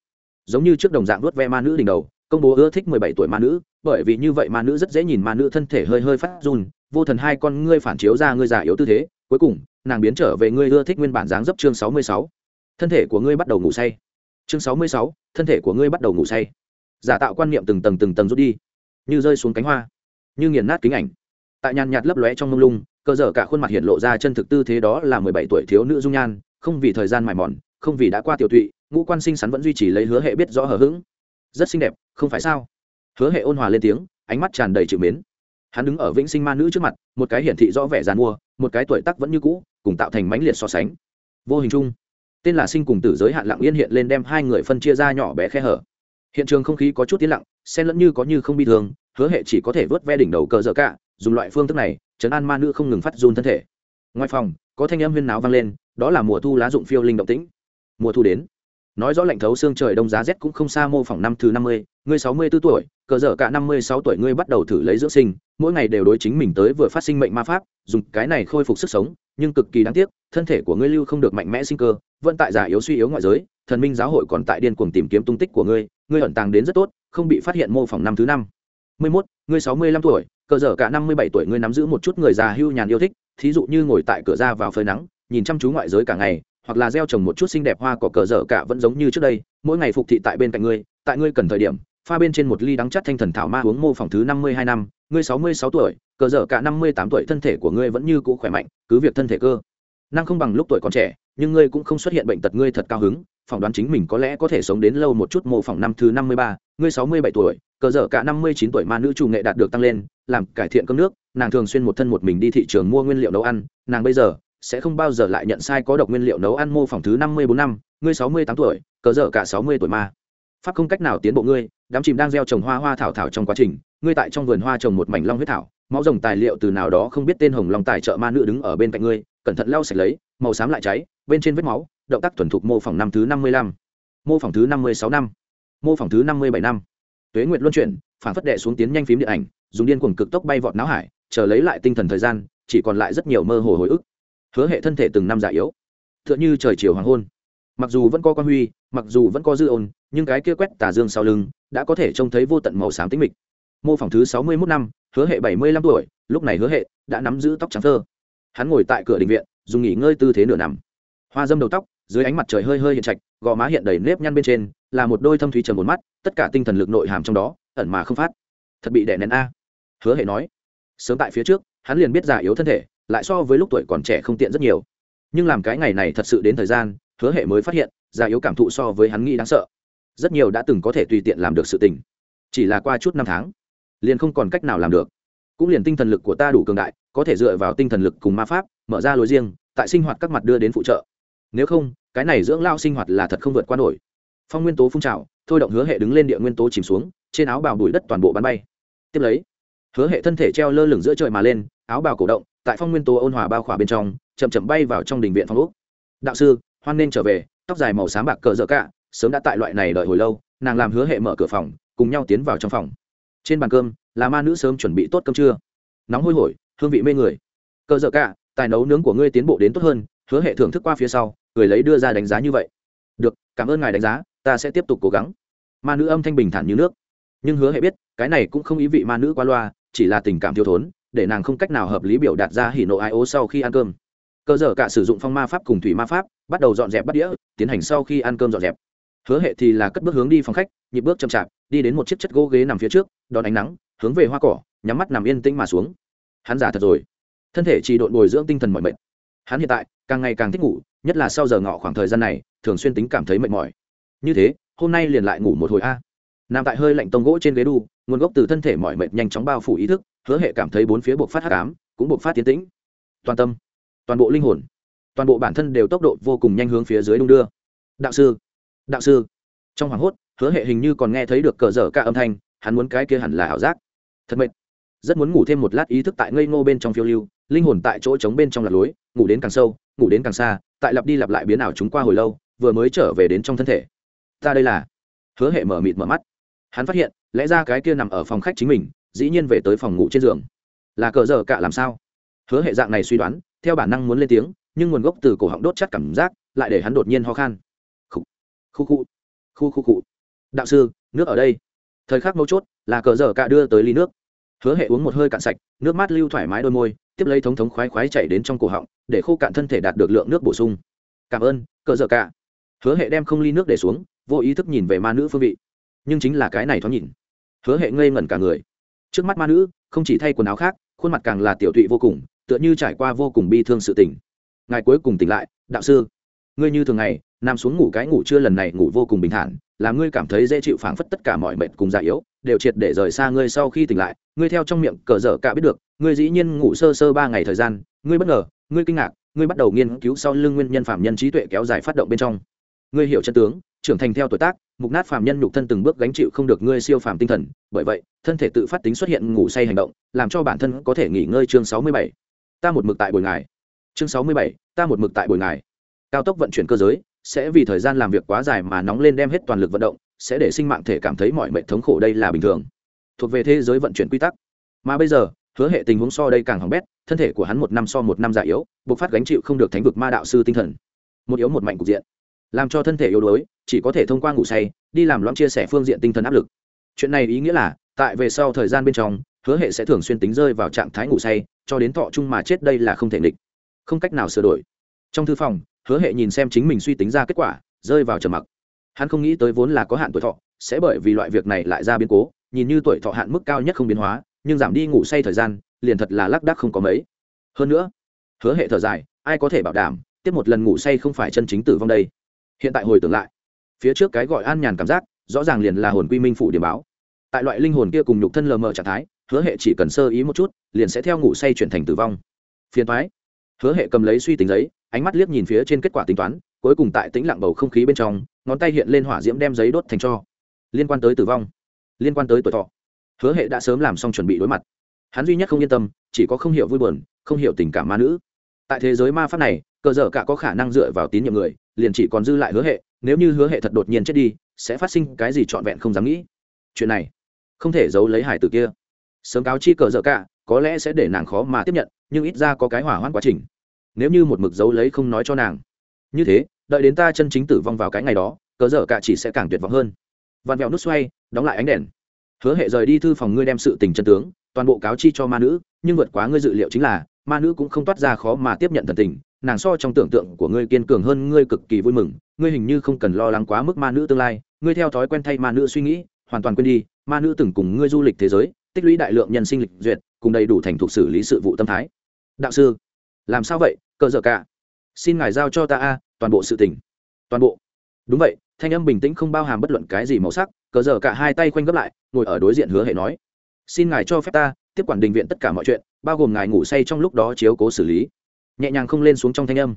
Giống như trước đồng dạng vuốt ve ma nữ đỉnh đầu, công bố ưa thích mười bảy tuổi ma nữ, bởi vì như vậy ma nữ rất dễ nhìn ma nữ thân thể hơi hơi phát run, vô thần hai con ngươi phản chiếu ra ngươi già yếu tư thế, cuối cùng, nàng biến trở về ngươi ưa thích nguyên bản dáng dấp chương sáu mươi sáu. Thân thể của ngươi bắt đầu ngủ say. Chương sáu mươi sáu, thân thể của ngươi bắt đầu ngủ say. Giả tạo quan niệm từng tầng từng tầng rút đi. Như rơi xuống cánh hoa. Như nghiền nát kính ảnh tại nhàn nhạt lấp lóe trong mông lung, cơ dở cả khuôn mặt hiện lộ ra chân thực tư thế đó là mười bảy tuổi thiếu nữ dung nhan, không vì thời gian mài mòn, không vì đã qua tiểu thụy ngũ quan sinh sắn vẫn duy trì lấy hứa hệ biết rõ hờ hững. Rất xinh đẹp, không phải sao? Hứa hệ ôn hòa lên tiếng, ánh mắt tràn đầy chịu mến. Hắn đứng ở vĩnh sinh ma nữ trước mặt, một cái hiển thị rõ vẻ g i à n mua một cái tuổi tắc vẫn như cũ, cùng tạo thành mãnh liệt so sánh. Vô hình chung, tên là sinh cùng tử giới hạn lặng yên hiện lên đem hai người phân chia ra nhỏ bé khe hở. Hiện trường không khí có chút tiến lặng, xen lẫn như có như không bi thương hứa hệ chỉ có thể vớt ve đỉnh đầu cờ dở cả dùng loại phương thức này, chấn an ma nữ không ngừng phát run thân thể. Ngoài phòng, có thanh âm huyên náo vang lên, đó là mùa thu lá dụng phiêu linh động tĩnh. Mùa thu đến. Nói rõ lạnh thấu xương trời đông giá rét cũng không xa mô phỏng năm thứ năm mươi, ngươi sáu mươi b ố tuổi, cờ dở cả năm mươi sáu tuổi ngươi bắt đầu thử lấy dưỡng sinh, mỗi ngày đều đối chính mình tới vừa phát sinh mệnh ma pháp, dùng cái này khôi phục sức sống, nhưng cực kỳ đáng tiếc, thân thể của ngươi lưu không được mạnh mẽ sinh cơ, vẫn tại giả yếu suy yếu ngoại giới, thần minh giáo hội còn tại điên cuồng tìm kiếm tung tích của ngươi ngươi ẩn tàng đến rất tốt, không bị phát hiện mô phỏng năm thứ năm mốt, ngươi sáu mươi lăm tuổi, cờ dở cả năm mươi bảy tuổi ngươi nắm giữ một chút người già hưu nhàn yêu thích, thí dụ như ngồi tại cửa ra vào phơi nắng, nhìn chăm chú ngoại giới cả ngày, hoặc là gieo trồng một chút xinh đẹp hoa cỏ cờ dở cả vẫn giống như trước đây, mỗi ngày phục thị tại bên cạnh ngươi, tại ngươi cần thời điểm, pha bên trên một ly đắng chắt thanh thần thảo ma uống mô phỏng thứ năm mươi hai năm, ngươi sáu mươi sáu tuổi, cờ dở cả năm mươi tám tuổi thân thể của ngươi vẫn như cũ khỏe mạnh, cứ việc thân thể cơ. Năng không bằng lúc tuổi còn trẻ, nhưng ngươi cũng không xuất hiện bệnh tật ngươi thật cao hứng, phỏng đoán chính mình có lẽ có thể sống đến lâu một chút mô phỏng năm thứ năm mươi ba ngươi sáu mươi bảy tuổi, cờ dở cả năm mươi chín tuổi ma nữ chủ nghệ đạt được tăng lên, làm cải thiện cơm nước, nàng thường xuyên một thân một mình đi thị trường mua nguyên liệu nấu ăn, nàng bây giờ sẽ không bao giờ lại nhận sai có độc nguyên liệu nấu ăn mô phỏng thứ năm mươi bốn năm, ngươi sáu mươi tám tuổi, cờ dở cả sáu mươi tuổi ma pháp không cách nào tiến bộ ngươi, đám chìm đang gieo trồng hoa hoa thảo thảo trong quá trình, ngươi tại trong vườn hoa trồng một mảnh long huyết thảo, máu rồng tài liệu từ nào đó không biết tên hồng long tài trợ ma nữ đứng ở bên cạnh ngươi, cẩn thận lau sạch lấy, màu xám lại cháy, bên trên vết máu, động tác thuần thục mô phỏng năm thứ năm mươi lăm, mô phỏng thứ năm mươi sáu năm mô phỏng thứ năm mươi bảy năm. Tuế nguyệt luân chuyển, phản phất đệ xuống tiến nhanh phím điện ảnh, dùng điên cuồng cực tốc bay vọt náo hải, chờ lấy lại tinh thần thời gian, chỉ còn lại rất nhiều mơ hồ hồi ức. Hứa hệ thân thể từng năm già yếu. T h ư ợ n h ư trời chiều hoàng hôn. Mặc dù vẫn có quan huy, mặc dù vẫn có dư ôn, nhưng cái kia quét tà dương sau lưng đã có thể trông thấy vô tận màu xám tính mịch. Mô phỏng thứ sáu mươi mốt năm, hứa hệ bảy mươi lăm tuổi, lúc này hứa hệ đã nắm giữ tóc trắng thơ. Hắn ngồi tại cửa định viện, dùng nghỉ ngơi tư thế nửa nằm. Hoa dâm đầu tóc, dưới ánh mặt trời hơi hơi hiện trạch, gò má hiện đầy nếp nhăn bên trên là một đôi thâm thúy trầm một mắt, tất cả tinh thần lực nội hàm trong đó, ẩn mà không phát. Thật bị đè nén a. Hứa hệ nói, sớm tại phía trước, hắn liền biết già yếu thân thể, lại so với lúc tuổi còn trẻ không tiện rất nhiều. Nhưng làm cái ngày này thật sự đến thời gian, hứa hệ mới phát hiện, già yếu cảm thụ so với hắn nghĩ đáng sợ. Rất nhiều đã từng có thể tùy tiện làm được sự tình. Chỉ là qua chút năm tháng, liền không còn cách nào làm được. Cũng liền tinh thần lực của ta đủ cường đại, có thể dựa vào tinh thần lực cùng ma pháp, mở ra lối riêng, tại sinh hoạt các mặt đưa đến phụ trợ. Nếu không, cái này dưỡng lao sinh hoạt là thật không vượt qua nổi phong nguyên tố phun trào, thôi động hứa hệ đứng lên địa nguyên tố chìm xuống, trên áo bào bụi đất toàn bộ bắn bay. Tiếp lấy, hứa hệ thân thể treo lơ lửng giữa trời mà lên, áo bào cổ động, tại phong nguyên tố ôn hòa bao khỏa bên trong, chậm chậm bay vào trong đình viện phong úc đạo sư, hoan nên trở về, tóc dài màu xám bạc cờ dở cả sớm đã tại loại này đợi hồi lâu, nàng làm hứa hệ mở cửa phòng, cùng nhau tiến vào trong phòng. Trên bàn cơm, là ma nữ sớm chuẩn bị tốt cơm trưa. Nóng hôi hổi, hương vị mê người. Cờ dở cả tài nấu nướng của ngươi tiến bộ đến tốt hơn, hứa hệ thưởng thức qua phía sau người lấy đưa ra đánh giá như vậy. Được, cảm ơn ngài đánh giá ta sẽ tiếp tục cố gắng. Ma nữ âm thanh bình thản như nước. Nhưng hứa hệ biết, cái này cũng không ý vị ma nữ qua loa, chỉ là tình cảm thiếu thốn, để nàng không cách nào hợp lý biểu đạt ra hỉ nộ ai ố sau khi ăn cơm. Cơ giờ cả sử dụng phong ma pháp cùng thủy ma pháp, bắt đầu dọn dẹp bắt đĩa, tiến hành sau khi ăn cơm dọn dẹp. Hứa hệ thì là cất bước hướng đi phòng khách, nhịp bước chậm chạp, đi đến một chiếc chất gỗ ghế nằm phía trước, đón ánh nắng, hướng về hoa cỏ, nhắm mắt nằm yên tĩnh mà xuống. Hắn giả thật rồi. Thân thể chỉ độn bồi dưỡng tinh thần mọi mệt. Hắn hiện tại càng ngày càng thích ngủ, nhất là sau giờ ngọ khoảng thời gian này, thường xuyên tính cảm thấy mệt mỏi như thế, hôm nay liền lại ngủ một hồi a. Nằm tại hơi lạnh tông gỗ trên ghế đu, nguồn gốc từ thân thể mỏi mệt nhanh chóng bao phủ ý thức, hứa hệ cảm thấy bốn phía buộc phát hát cám cũng buộc phát tiến tĩnh. Toàn tâm, toàn bộ linh hồn, toàn bộ bản thân đều tốc độ vô cùng nhanh hướng phía dưới đung đưa. Đạo sư đạo sư. Trong hoảng hốt, hứa hệ hình như còn nghe thấy được cờ dở ca âm thanh, hắn muốn cái kia hẳn là ảo giác. Thật mệt. Rất muốn ngủ thêm một lát ý thức tại ngây ngô bên trong phiêu lưu, linh hồn tại chỗ trống bên trong lạc lối, ngủ đến càng sâu, ngủ đến càng xa, tại lặp đi lặp lại biến ảo chúng qua hồi lâu, vừa mới trở về đến trong thân thể ta đây là. Hứa hệ mở mịt mở mắt. Hắn phát hiện, lẽ ra cái kia nằm ở phòng khách chính mình, dĩ nhiên về tới phòng ngủ trên giường. Là cờ giờ cả làm sao? Hứa hệ dạng này suy đoán, theo bản năng muốn lên tiếng, nhưng nguồn gốc từ cổ họng đốt chắt cảm giác, lại để hắn đột nhiên ho khan. Khu khu khu khu khu khu đạo sư, nước ở đây. Thời khắc mấu chốt, là cờ giờ cả đưa tới ly nước. Hứa hệ uống một hơi cạn sạch, nước mát lưu thoải mái đôi môi, tiếp lấy thống thống khoái khoái chạy đến trong cổ họng, để khô cạn thân thể đạt được lượng nước bổ sung. Cảm ơn, cờ giờ cả. Hứa hệ đem không ly nước để xuống vô ý thức nhìn về ma nữ phương vị. Nhưng chính là cái này thoáng nhìn. Hứa hệ ngây ngẩn cả người. Trước mắt ma nữ, không chỉ thay quần áo khác, khuôn mặt càng là tiểu tụy vô cùng, tựa như trải qua vô cùng bi thương sự tỉnh ngài cuối cùng tỉnh lại, đạo sư. Ngươi như thường ngày, nằm xuống ngủ cái ngủ trưa lần này ngủ vô cùng bình thản, làm ngươi cảm thấy dễ chịu phảng phất tất cả mọi mệt cùng già yếu, đều triệt để rời xa ngươi sau khi tỉnh lại, ngươi theo trong miệng cờ dở cả biết được, ngươi dĩ nhiên ngủ sơ sơ ba ngày thời gian, ngươi bất ngờ, ngươi kinh ngạc, ngươi bắt đầu nghiên cứu sau lưng nguyên nhân phạm nhân trí tuệ kéo dài phát động bên trong. Ngươi hiểu chân tướng trưởng thành theo tuổi tác, mục nát phàm nhân nhục thân từng bước gánh chịu không được ngươi siêu phàm tinh thần. Bởi vậy, thân thể tự phát tính xuất hiện ngủ say hành động, làm cho bản thân có thể nghỉ ngơi chương sáu mươi bảy. Ta một mực tại buổi ngày. chương sáu mươi bảy, ta một mực tại buổi ngày. cao tốc vận chuyển cơ giới, sẽ vì thời gian làm việc quá dài mà nóng lên đem hết toàn lực vận động, sẽ để sinh mạng thể cảm thấy mọi mệnh thống khổ đây là bình thường. Thuộc về thế giới vận chuyển quy tắc. Mà bây giờ, hứa hệ tình huống so đây càng hỏng bét, thân thể của hắn một năm so một năm già yếu buộc phát gánh chịu không được thánh vực ma đạo sư tinh thần. Một yếu một mạnh cục diện làm cho thân thể yếu đuối, chỉ có thể thông qua ngủ say, đi làm loãng chia sẻ phương diện tinh thần áp lực. Chuyện này ý nghĩa là, tại về sau thời gian bên trong, hứa hệ sẽ thường xuyên tính rơi vào trạng thái ngủ say, cho đến thọ chung mà chết đây là không thể nghịch. Không cách nào sửa đổi. Trong thư phòng, hứa hệ nhìn xem chính mình suy tính ra kết quả, rơi vào trầm mặc. Hắn không nghĩ tới vốn là có hạn tuổi thọ, sẽ bởi vì loại việc này lại ra biến cố, nhìn như tuổi thọ hạn mức cao nhất không biến hóa, nhưng giảm đi ngủ say thời gian, liền thật là lác đác không có mấy. Hơn nữa, hứa hệ thở dài, ai có thể bảo đảm, tiếp một lần ngủ say không phải chân chính tử vong đây? Hiện tại hồi tưởng lại, phía trước cái gọi an nhàn cảm giác, rõ ràng liền là hồn quy minh phủ điểm báo. Tại loại linh hồn kia cùng nhục thân lờ mờ trạng thái, hứa hệ chỉ cần sơ ý một chút, liền sẽ theo ngủ say chuyển thành tử vong. Phiền thoái hứa hệ cầm lấy suy tính giấy, ánh mắt liếc nhìn phía trên kết quả tính toán, cuối cùng tại tĩnh lặng bầu không khí bên trong, ngón tay hiện lên hỏa diễm đem giấy đốt thành cho. Liên quan tới tử vong. Liên quan tới tuổi thọ. Hứa hệ đã sớm làm xong chuẩn bị đối mặt. Hắn duy nhất không yên tâm, chỉ có không hiểu vui buồn, không hiểu tình cảm ma nữ. Tại thế giới ma pháp này, cờ dở cả có khả năng dựa vào tín nhiệm người liền chỉ còn dư lại hứa hệ, nếu như hứa hệ thật đột nhiên chết đi, sẽ phát sinh cái gì trọn vẹn không dám nghĩ. Chuyện này, không thể giấu lấy hải tử kia. Sớm cáo chi cờ dở cả, có lẽ sẽ để nàng khó mà tiếp nhận, nhưng ít ra có cái hỏa hoãn quá trình. Nếu như một mực giấu lấy không nói cho nàng. Như thế, đợi đến ta chân chính tử vong vào cái ngày đó, cờ dở cả chỉ sẽ càng tuyệt vọng hơn. Vặn vẹo nút xoay, đóng lại ánh đèn. Hứa hệ rời đi thư phòng ngươi đem sự tình chân tướng, toàn bộ cáo chi cho ma nữ, nhưng vượt quá ngươi dự liệu chính là, ma nữ cũng không toát ra khó mà tiếp nhận thần tình nàng so trong tưởng tượng của ngươi kiên cường hơn ngươi cực kỳ vui mừng, ngươi hình như không cần lo lắng quá mức ma nữ tương lai, ngươi theo thói quen thay ma nữ suy nghĩ, hoàn toàn quên đi, ma nữ từng cùng ngươi du lịch thế giới, tích lũy đại lượng nhân sinh lịch duyệt, cùng đầy đủ thành thục xử lý sự vụ tâm thái. Đạo sư, làm sao vậy cờ dở cả? Xin ngài giao cho ta a, toàn bộ sự tình. Toàn bộ. Đúng vậy, thanh âm bình tĩnh không bao hàm bất luận cái gì màu sắc cờ dở cả hai tay khoanh gấp lại, ngồi ở đối diện hứa hệ nói. Xin ngài cho phép ta tiếp quản đình viện tất cả mọi chuyện, bao gồm ngài ngủ say trong lúc đó chiếu cố xử lý nhẹ nhàng không lên xuống trong thanh âm.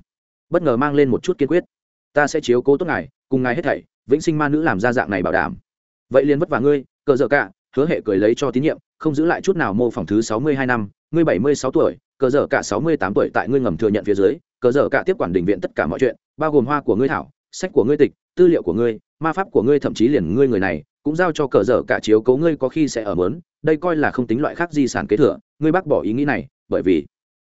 Bất ngờ mang lên một chút kiên quyết. Ta sẽ chiếu cố tốt ngài, cùng ngài hết thảy, vĩnh sinh ma nữ làm ra dạng này bảo đảm. Vậy liền vất vả ngươi, cờ dở cả, hứa hệ cười lấy cho tín nhiệm, không giữ lại chút nào mô phỏng thứ sáu mươi hai năm, ngươi bảy mươi sáu tuổi, cờ dở cả sáu mươi tám tuổi tại ngươi ngầm thừa nhận phía dưới, cờ dở cả tiếp quản đình viện tất cả mọi chuyện, bao gồm hoa của ngươi thảo, sách của ngươi tịch, tư liệu của ngươi, ma pháp của ngươi thậm chí liền ngươi người này, cũng giao cho cờ dở cả chiếu cố ngươi có khi sẽ ở mớn, đây coi là không tính loại khác di sản kế thừa, ngươi bác bỏ ý nghĩ này, bởi vì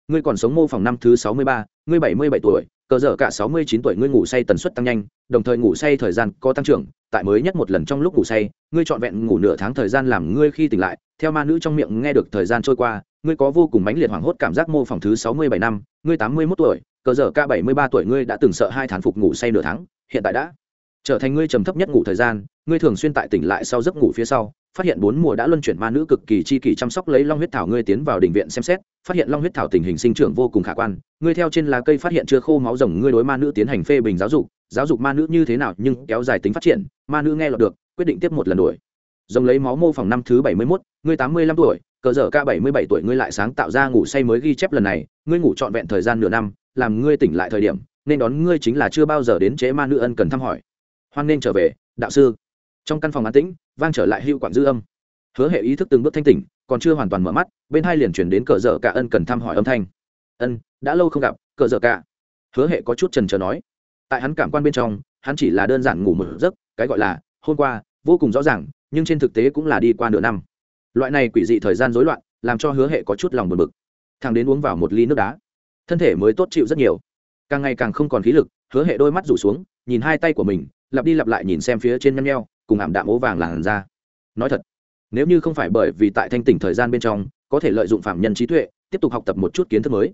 ngươi còn sống mô phỏng năm thứ sáu mươi ba, ngươi bảy mươi bảy tuổi, cờ dở cả sáu mươi chín tuổi ngươi ngủ say tần suất tăng nhanh, đồng thời ngủ say thời gian có tăng trưởng, tại mới nhất một lần trong lúc ngủ say, ngươi trọn vẹn ngủ nửa tháng thời gian làm ngươi khi tỉnh lại, theo ma nữ trong miệng nghe được thời gian trôi qua, ngươi có vô cùng mãnh liệt hoảng hốt cảm giác mô phỏng thứ sáu mươi bảy năm, ngươi tám mươi mốt tuổi, cờ dở cả bảy mươi ba tuổi ngươi đã từng sợ hai thán phục ngủ say nửa tháng, hiện tại đã trở thành ngươi trầm thấp nhất ngủ thời gian, ngươi thường xuyên tại tỉnh lại sau giấc ngủ phía sau phát hiện bốn mùa đã luân chuyển ma nữ cực kỳ chi kỳ chăm sóc lấy long huyết thảo ngươi tiến vào đình viện xem xét, phát hiện long huyết thảo tình hình sinh trưởng vô cùng khả quan, ngươi theo trên lá cây phát hiện chưa khô máu rồng, ngươi đối ma nữ tiến hành phê bình giáo dục giáo dục ma nữ như thế nào nhưng kéo dài tính phát triển, ma nữ nghe lọt được, quyết định tiếp một lần đuổi. Rồng lấy máu mô phòng năm thứ bảy mươi mốt, ngươi tám mươi lăm tuổi, cờ dở ca bảy mươi bảy tuổi ngươi lại sáng tạo ra ngủ say mới ghi chép lần này, ngươi ngủ trọn vẹn thời gian nửa năm, làm ngươi tỉnh lại thời điểm, nên đón ngươi chính là chưa bao giờ đến chế ma nữ ân cần thăm hỏi. Hoan nên trở về, đạo sư. Trong căn phòng an tĩnh vang trở lại hữu quản dư âm. Hứa hệ ý thức từng bước thanh tỉnh, còn chưa hoàn toàn mở mắt, bên hai liền chuyển đến cờ dở cả ân cần thăm hỏi âm thanh. Ân, đã lâu không gặp, cờ dở cả. Hứa hệ có chút trần trờ nói. Tại hắn cảm quan bên trong, hắn chỉ là đơn giản ngủ một giấc, cái gọi là, hôm qua, vô cùng rõ ràng, nhưng trên thực tế cũng là đi qua nửa năm. Loại này quỷ dị thời gian rối loạn, làm cho hứa hệ có chút lòng buồn bực. Thằng đến uống vào một ly nước đá. Thân thể mới tốt chịu rất nhiều. Càng ngày càng không còn khí lực, hứa hệ đôi mắt rủ xuống, nhìn hai tay của mình, lặp đi lặp lại nhìn xem phía trên nhăn nheo cùng ảm đạm ố vàng làn ra nói thật, nếu như không phải bởi vì tại thanh tỉnh thời gian bên trong, có thể lợi dụng phạm nhân trí tuệ, tiếp tục học tập một chút kiến thức mới.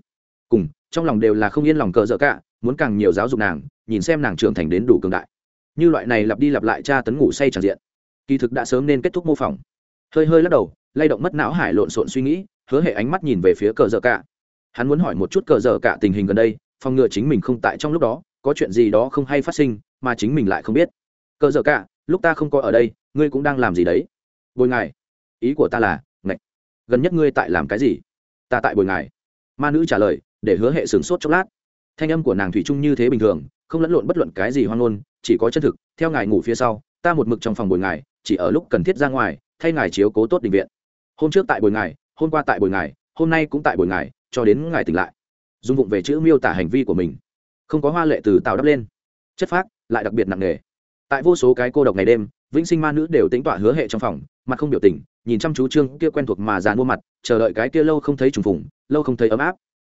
Cùng, trong lòng đều là không yên lòng cờ dở cả, muốn càng nhiều giáo dục nàng, nhìn xem nàng trưởng thành đến đủ cường đại. Như loại này lặp đi lặp lại tra tấn ngủ say tràn diện. Kỳ thực đã sớm nên kết thúc mô phỏng. Hơi hơi lắc đầu, lay động mất não hải lộn xộn suy nghĩ, hứa hệ ánh mắt nhìn về phía cờ dở cả. Hắn muốn hỏi một chút cờ dở cả tình hình gần đây, phòng ngừa chính mình không tại trong lúc đó, có chuyện gì đó không hay phát sinh, mà chính mình lại không biết. Cờ dở cả lúc ta không có ở đây, ngươi cũng đang làm gì đấy? Bồi ngài. Ý của ta là, ngạch. Gần nhất ngươi tại làm cái gì? Ta tại bồi ngài. Ma nữ trả lời, để hứa hệ sửng sốt chốc lát. Thanh âm của nàng thủy chung như thế bình thường, không lẫn lộn bất luận cái gì hoang ngôn, chỉ có chân thực. Theo ngài ngủ phía sau, ta một mực trong phòng bồi ngài, chỉ ở lúc cần thiết ra ngoài, thay ngài chiếu cố tốt định viện. Hôm trước tại bồi ngài, hôm qua tại bồi ngài, hôm nay cũng tại bồi ngài, cho đến ngài tỉnh lại. Dùng vụng về chữ miêu tả hành vi của mình. Không có hoa lệ từ tạo đắp lên. Chất phác, lại đặc biệt nặng nề tại vô số cái cô độc ngày đêm, vĩnh sinh ma nữ đều tính tọa hứa hệ trong phòng, mặt không biểu tình, nhìn chăm chú trương kia quen thuộc mà dàn mua mặt, chờ đợi cái kia lâu không thấy trùng phùng, lâu không thấy ấm áp.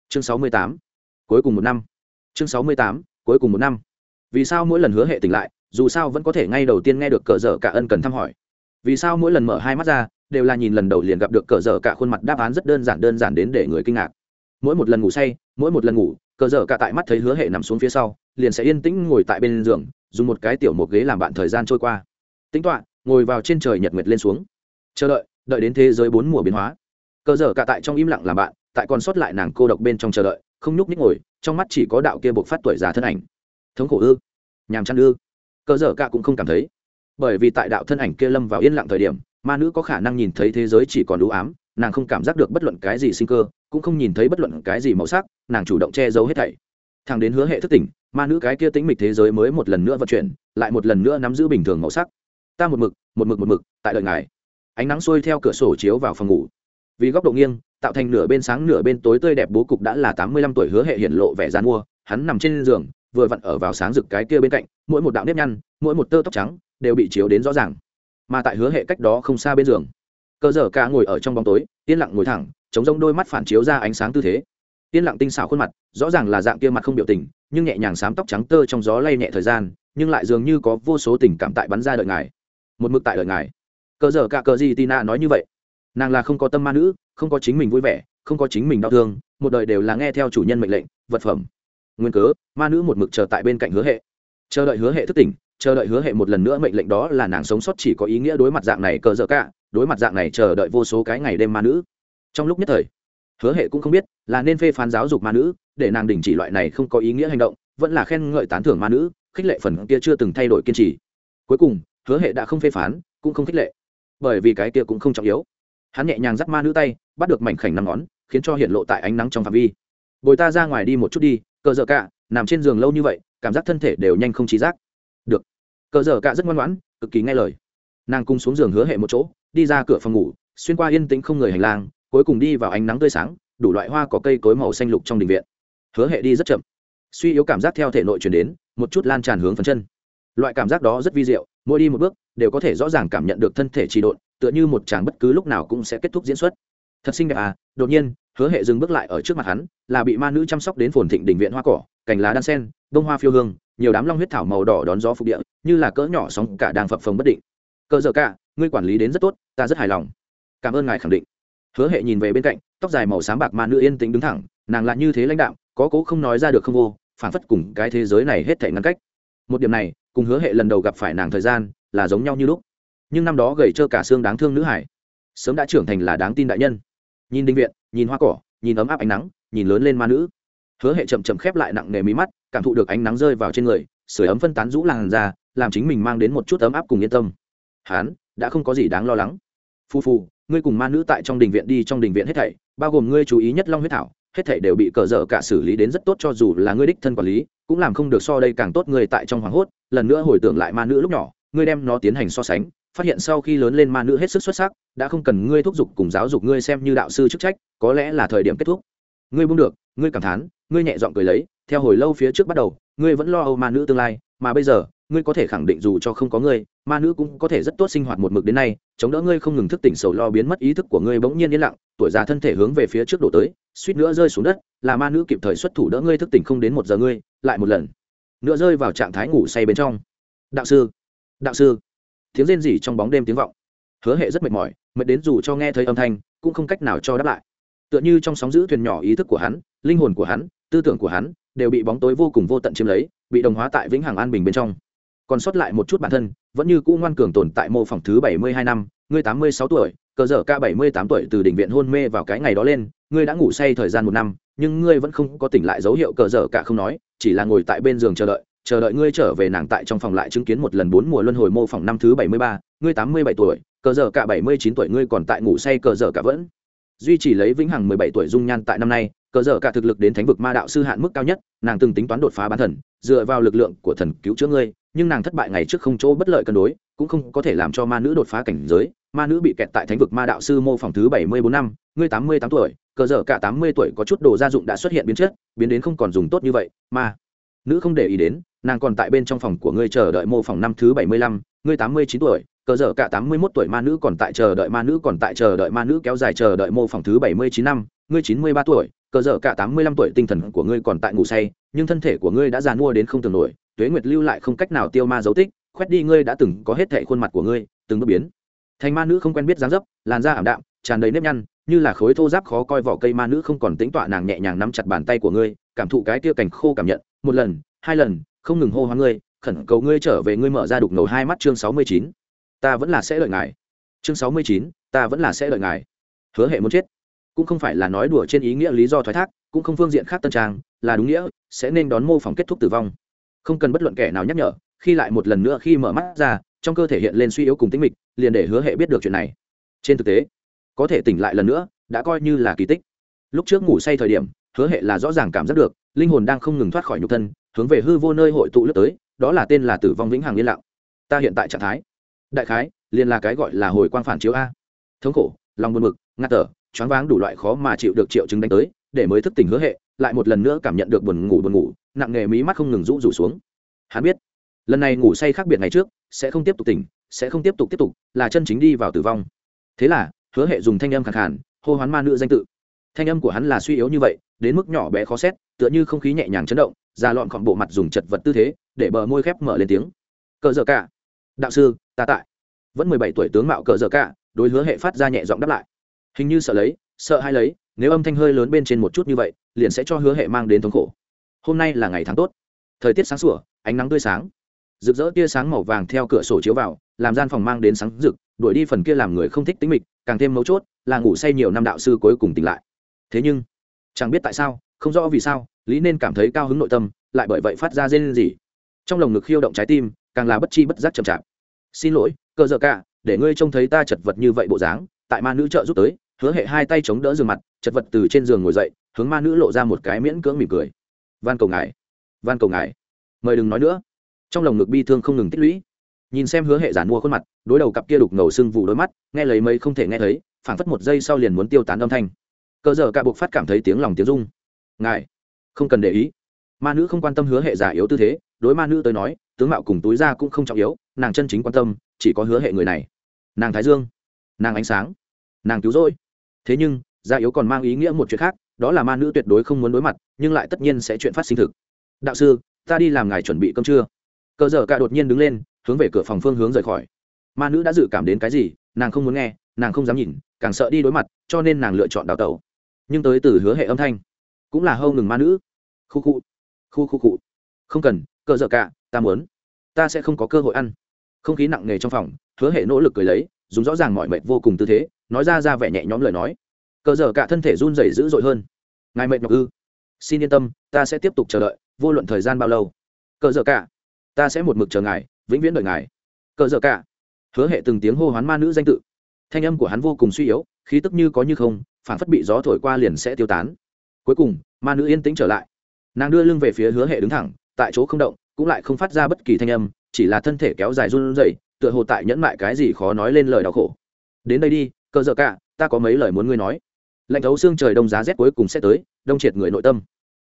Chương sáu mươi tám, cuối cùng một năm. Chương sáu mươi tám, cuối cùng một năm. Vì sao mỗi lần hứa hệ tỉnh lại, dù sao vẫn có thể ngay đầu tiên nghe được cờ dở cả ân cần thăm hỏi. Vì sao mỗi lần mở hai mắt ra, đều là nhìn lần đầu liền gặp được cờ dở cả khuôn mặt đáp án rất đơn giản đơn giản đến để người kinh ngạc. Mỗi một lần ngủ say, mỗi một lần ngủ, cờ dở cả tại mắt thấy hứa hệ nằm xuống phía sau, liền sẽ yên tĩnh ngồi tại bên giường dùng một cái tiểu một ghế làm bạn thời gian trôi qua. Tính toạ ngồi vào trên trời nhật nguyệt lên xuống. Chờ đợi đợi đến thế giới bốn mùa biến hóa. Cơ dở cả tại trong im lặng làm bạn, tại còn sót lại nàng cô độc bên trong chờ đợi, không nhúc nhích ngồi, trong mắt chỉ có đạo kia buộc phát tuổi già thân ảnh. Thống khổ ư? Nhàm chăn ư? Cơ dở cả cũng không cảm thấy. Bởi vì tại đạo thân ảnh kia lâm vào yên lặng thời điểm, ma nữ có khả năng nhìn thấy thế giới chỉ còn đủ ám, nàng không cảm giác được bất luận cái gì sinh cơ, cũng không nhìn thấy bất luận cái gì màu sắc, nàng chủ động che giấu hết thảy thằng đến hứa hệ thức tỉnh, ma nữ cái kia tính mịch thế giới mới một lần nữa vận chuyển, lại một lần nữa nắm giữ bình thường màu sắc. Ta một mực một mực một mực, tại đợi ngài. Ánh nắng xuôi theo cửa sổ chiếu vào phòng ngủ. Vì góc độ nghiêng, tạo thành nửa bên sáng nửa bên tối tươi đẹp bố cục đã là tám mươi lăm tuổi hứa hệ hiện lộ vẻ gian mua, hắn nằm trên giường, vừa vặn ở vào sáng rực cái kia bên cạnh, mỗi một đạo nếp nhăn, mỗi một tơ tóc trắng, đều bị chiếu đến rõ ràng. Mà tại hứa hệ cách đó không xa bên giường cơ dở ca ngồi ở trong bóng tối, yên lặng ngồi thẳng chống rông đôi mắt phản chiếu ra ánh sáng tư thế yên lặng tinh xảo khuôn mặt, rõ ràng là dạng kia mặt không biểu tình, nhưng nhẹ nhàng sám tóc trắng tơ trong gió lay nhẹ thời gian, nhưng lại dường như có vô số tình cảm tại bắn ra đợi ngài. Một mực tại đợi ngài. Cờ dở cả cờ gì tina nói như vậy. Nàng là không có tâm ma nữ, không có chính mình vui vẻ, không có chính mình đau thương, một đời đều là nghe theo chủ nhân mệnh lệnh, vật phẩm. Nguyên cớ, ma nữ một mực chờ tại bên cạnh hứa hệ. Chờ đợi hứa hệ thức tỉnh, chờ đợi hứa hệ một lần nữa mệnh lệnh đó là nàng sống sót chỉ có ý nghĩa đối mặt dạng này cờ dở cả, đối mặt dạng này chờ đợi vô số cái ngày đêm ma nữ. Trong lúc nhất thời hứa hệ cũng không biết là nên phê phán giáo dục ma nữ để nàng đình chỉ loại này không có ý nghĩa hành động, vẫn là khen ngợi tán thưởng ma nữ, khích lệ phần kia chưa từng thay đổi kiên trì. Cuối cùng, hứa hệ đã không phê phán, cũng không khích lệ. Bởi vì cái kia cũng không trọng yếu. Hắn nhẹ nhàng dắt ma nữ tay, bắt được mảnh khảnh năm ngón, khiến cho hiện lộ tại ánh nắng trong phạm vi. Bồi ta ra ngoài đi một chút đi, cờ dở cạ nằm trên giường lâu như vậy, cảm giác thân thể đều nhanh không trí giác. Được. Cờ dở cạ rất ngoan ngoãn, cực kỳ nghe lời. Nàng cung xuống giường hứa hệ một chỗ, đi ra cửa phòng ngủ, xuyên qua yên tĩnh không người hành lang cuối cùng đi vào ánh nắng tươi sáng, đủ loại hoa có cây cối màu xanh lục trong đình viện. Hứa hệ đi rất chậm. Suy yếu cảm giác theo thể nội chuyển đến, một chút lan tràn hướng phần chân. Loại cảm giác đó rất vi diệu, mỗi đi một bước, đều có thể rõ ràng cảm nhận được thân thể trì độn, tựa như một chàng bất cứ lúc nào cũng sẽ kết thúc diễn xuất. Thật xinh đẹp à đột nhiên, hứa hệ dừng bước lại ở trước mặt hắn, là bị ma nữ chăm sóc đến phồn thịnh đình viện hoa cỏ, cành lá đan sen, bông hoa phiêu hương, nhiều đám long huyết thảo màu đỏ đón gió phục địa, như là cỡ nhỏ sóng cả đang phập phồng bất định. Cỡ giờ cả, ngươi quản lý đến rất tốt, ta rất hài lòng. Cảm ơn ngài khẳng định hứa hệ nhìn về bên cạnh, tóc dài màu sáng bạc mà nữ yên tĩnh đứng thẳng, nàng lại như thế lãnh đạo có cố không nói ra được không vô, phản phất cùng cái thế giới này hết thể ngăn cách. Một điểm này, cùng hứa hệ lần đầu gặp phải nàng thời gian, là giống nhau như lúc. Nhưng năm đó gầy trơ cả xương đáng thương nữ hải, sớm đã trưởng thành là đáng tin đại nhân. Nhìn đinh viện, nhìn hoa cỏ, nhìn ấm áp ánh nắng, nhìn lớn lên ma nữ. Hứa hệ chậm chậm khép lại nặng nề mí mắt, cảm thụ được ánh nắng rơi vào trên người, sưởi ấm phân tán rũ làn ra làm chính mình mang đến một chút ấm áp cùng yên tâm. Hán đã không có gì đáng lo lắng. Phu phu ngươi cùng ma nữ tại trong đình viện đi trong đình viện hết thảy, bao gồm ngươi chú ý nhất long huyết thảo, hết thảy đều bị cờ dở cả xử lý đến rất tốt cho dù là ngươi đích thân quản lý, cũng làm không được so đây càng tốt ngươi tại trong hoàng hốt, lần nữa hồi tưởng lại ma nữ lúc nhỏ, ngươi đem nó tiến hành so sánh, phát hiện sau khi lớn lên ma nữ hết sức xuất sắc, đã không cần ngươi thúc giục cùng giáo dục ngươi xem như đạo sư chức trách, có lẽ là thời điểm kết thúc. Ngươi buông được, ngươi cảm thán, ngươi nhẹ giọng cười lấy, theo hồi lâu phía trước bắt đầu, ngươi vẫn lo âu ma nữ tương lai, mà bây giờ ngươi có thể khẳng định dù cho không có ngươi, ma nữ cũng có thể rất tốt sinh hoạt một mực đến nay, chống đỡ ngươi không ngừng thức tỉnh sầu lo biến mất ý thức của ngươi bỗng nhiên yên lặng, tuổi già thân thể hướng về phía trước đổ tới, suýt nữa rơi xuống đất, là ma nữ kịp thời xuất thủ đỡ ngươi thức tỉnh không đến một giờ ngươi, lại một lần, nữa rơi vào trạng thái ngủ say bên trong. Đạo sư đạo sư. Tiếng rên rỉ trong bóng đêm tiếng vọng. Hứa hệ rất mệt mỏi, mệt đến dù cho nghe thấy âm thanh, cũng không cách nào cho đáp lại. Tựa như trong sóng giữ thuyền nhỏ ý thức của hắn, linh hồn của hắn, tư tưởng của hắn, đều bị bóng tối vô cùng vô tận chiếm lấy, bị đồng hóa tại vĩnh hằng an bình bên trong còn sót lại một chút bản thân, vẫn như cũ ngoan cường tồn tại mô phỏng thứ bảy mươi hai năm, ngươi tám mươi sáu tuổi, cờ dở ca bảy mươi tám tuổi từ đỉnh viện hôn mê vào cái ngày đó lên, ngươi đã ngủ say thời gian một năm, nhưng ngươi vẫn không có tỉnh lại dấu hiệu cờ dở cả không nói, chỉ là ngồi tại bên giường chờ đợi chờ đợi ngươi trở về nàng tại trong phòng lại chứng kiến một lần bốn mùa luân hồi mô phỏng năm thứ bảy mươi ba, ngươi tám mươi bảy tuổi, cờ dở cả bảy mươi chín tuổi ngươi còn tại ngủ say cờ dở cả vẫn. Duy trì lấy vĩnh hằng mười bảy tuổi dung nhan tại năm nay, cờ dở cả thực lực đến thánh vực ma đạo sư hạn mức cao nhất, nàng từng tính toán đột phá bán thần, dựa vào lực lượng của thần cứu chữa ngươi nhưng nàng thất bại ngày trước không chỗ bất lợi cân đối, cũng không có thể làm cho ma nữ đột phá cảnh giới. Ma nữ bị kẹt tại thánh vực ma đạo sư mô phỏng thứ bảy mươi bốn năm, ngươi tám mươi tám tuổi, cờ dở cả tám mươi tuổi có chút đồ gia dụng đã xuất hiện biến chất, biến đến không còn dùng tốt như vậy, ma nữ không để ý đến, nàng còn tại bên trong phòng của ngươi chờ đợi mô phỏng năm thứ bảy mươi lăm, ngươi tám mươi chín tuổi, cờ dở cả tám mươi mốt tuổi ma nữ còn tại chờ đợi, ma nữ còn tại chờ đợi, ma nữ kéo dài chờ đợi mô phỏng thứ bảy mươi chín năm, ngươi chín mươi ba tuổi, cờ dở cả tám mươi lăm tuổi, tinh thần của ngươi còn tại ngủ say, nhưng thân thể của ngươi đã già mua đến không tưởng nổi tuế nguyệt lưu lại không cách nào tiêu ma dấu tích, khoét đi ngươi đã từng có hết thệ khuôn mặt của ngươi, từng bước biến. Thành ma nữ không quen biết dáng dấp, làn da ảm đạm, tràn đầy nếp nhăn, như là khối thô giáp khó coi vỏ cây ma nữ không còn tính tọa nàng nhẹ nhàng nắm chặt bàn tay của ngươi, cảm thụ cái tia cảnh khô cảm nhận, một lần, hai lần, không ngừng hô hoa ngươi, khẩn cầu ngươi trở về ngươi mở ra đục ngầu hai mắt chương sáu mươi chín. Ta vẫn là sẽ lợi ngài. Chương sáu mươi chín, ta vẫn là sẽ lợi ngài. Hứa hệ muốn chết. Cũng không phải là nói đùa trên ý nghĩa lý do thoái thác, cũng không phương diện khác tân trang, là đúng nghĩa, sẽ nên đón mô phỏng kết thúc tử vong không cần bất luận kẻ nào nhắc nhở, khi lại một lần nữa khi mở mắt ra, trong cơ thể hiện lên suy yếu cùng tính mịch, liền để hứa hệ biết được chuyện này. Trên thực tế, có thể tỉnh lại lần nữa, đã coi như là kỳ tích. Lúc trước ngủ say thời điểm, hứa hệ là rõ ràng cảm giác được, linh hồn đang không ngừng thoát khỏi nhục thân, hướng về hư vô nơi hội tụ lướt tới, đó là tên là tử vong vĩnh hằng yên lặng. Ta hiện tại trạng thái. Đại khái, liền là cái gọi là hồi quang phản chiếu a. Thống khổ, lòng buồn mực ngạt tở choáng váng đủ loại khó mà chịu được triệu chứng đánh tới, để mới thức tỉnh hứa hệ, lại một lần nữa cảm nhận được buồn ngủ buồn ngủ nặng nghề mí mắt không ngừng rũ rủ xuống. Hắn biết, lần này ngủ say khác biệt ngày trước, sẽ không tiếp tục tỉnh, sẽ không tiếp tục tiếp tục, là chân chính đi vào tử vong. Thế là, hứa hệ dùng thanh âm khẳng hẳn hô hoán ma nữ danh tự. Thanh âm của hắn là suy yếu như vậy, đến mức nhỏ bé khó xét, tựa như không khí nhẹ nhàng chấn động ra lọn khọn bộ mặt dùng chật vật tư thế, để bờ môi khép mở lên tiếng. Cờ dở cả. Đạo sư, ta tại. Vẫn mười bảy tuổi tướng mạo cờ dở cả, đối hứa hệ phát ra nhẹ giọng đáp lại. Hình như sợ lấy, sợ hay lấy, nếu âm thanh hơi lớn bên trên một chút như vậy, liền sẽ cho hứa hệ mang đến thống khổ hôm nay là ngày tháng tốt. Thời tiết sáng sủa, ánh nắng tươi sáng. Rực rỡ tia sáng màu vàng theo cửa sổ chiếu vào, làm gian phòng mang đến sáng rực, đuổi đi phần kia làm người không thích tính mịch, càng thêm mấu chốt là ngủ say nhiều năm đạo sư cuối cùng tỉnh lại. Thế nhưng, chẳng biết tại sao, không rõ vì sao, lý nên cảm thấy cao hứng nội tâm, lại bởi vậy phát ra rên gì trong lồng ngực khiêu động trái tim, càng là bất chi bất giác chậm chạp. Xin lỗi, cơ dợ cả, để ngươi trông thấy ta chật vật như vậy bộ dáng. Tại ma nữ trợ giúp tới, hứa hệ hai tay chống đỡ giường mặt, chật vật từ trên giường ngồi dậy, hướng ma nữ lộ ra một cái miễn cưỡng mỉm cười van cầu ngài. Van cầu ngài. Mời đừng nói nữa. Trong lồng ngực bi thương không ngừng tích lũy. Nhìn xem hứa hệ giản mua khuôn mặt, đối đầu cặp kia đục ngầu sưng vụ đôi mắt, nghe lấy mấy không thể nghe thấy, phảng phất một giây sau liền muốn tiêu tán âm thanh. Cờ giờ cả buộc phát cảm thấy tiếng lòng tiếng rung. Ngài, không cần để ý. Ma nữ không quan tâm hứa hệ giả yếu tư thế, đối ma nữ tới nói, tướng mạo cùng túi ra cũng không trọng yếu, nàng chân chính quan tâm, chỉ có hứa hệ người này. Nàng thái dương, nàng ánh sáng, nàng cứu rỗi. Thế nhưng gia yếu còn mang ý nghĩa một chuyện khác đó là ma nữ tuyệt đối không muốn đối mặt, nhưng lại tất nhiên sẽ chuyện phát sinh thực. Đạo sư, ta đi làm ngài chuẩn bị cơm trưa. Cờ dở cả đột nhiên đứng lên, hướng về cửa phòng phương hướng rời khỏi. Ma nữ đã dự cảm đến cái gì, nàng không muốn nghe, nàng không dám nhìn, càng sợ đi đối mặt, cho nên nàng lựa chọn đào tẩu. Nhưng tới từ hứa hệ âm thanh, cũng là hâu ngừng ma nữ. Khu khu khu khu khu. Không cần, cờ dở cả, ta muốn. Ta sẽ không có cơ hội ăn. Không khí nặng nề trong phòng, hứa hệ nỗ lực cười lấy, dùng rõ ràng mọi mệt vô cùng tư thế, nói ra ra vẻ nhẹ nhõm lời nói cờ dở cả thân thể run rẩy dữ dội hơn. Ngài mệt nhọc ư? Xin yên tâm, ta sẽ tiếp tục chờ đợi, vô luận thời gian bao lâu. Cờ dở cả, ta sẽ một mực chờ ngài, vĩnh viễn đợi ngài. Cờ dở cả, hứa hệ từng tiếng hô hoán ma nữ danh tự. Thanh âm của hắn vô cùng suy yếu, khí tức như có như không, phản phất bị gió thổi qua liền sẽ tiêu tán. Cuối cùng, ma nữ yên tĩnh trở lại. Nàng đưa lưng về phía hứa hệ đứng thẳng, tại chỗ không động, cũng lại không phát ra bất kỳ thanh âm, chỉ là thân thể kéo dài run rẩy, tựa hồ tại nhẫn mại cái gì khó nói lên lời đau khổ. Đến đây đi, cờ dở cả, ta có mấy lời muốn ngươi nói lạnh thấu xương trời đông giá rét cuối cùng sẽ tới, đông triệt người nội tâm.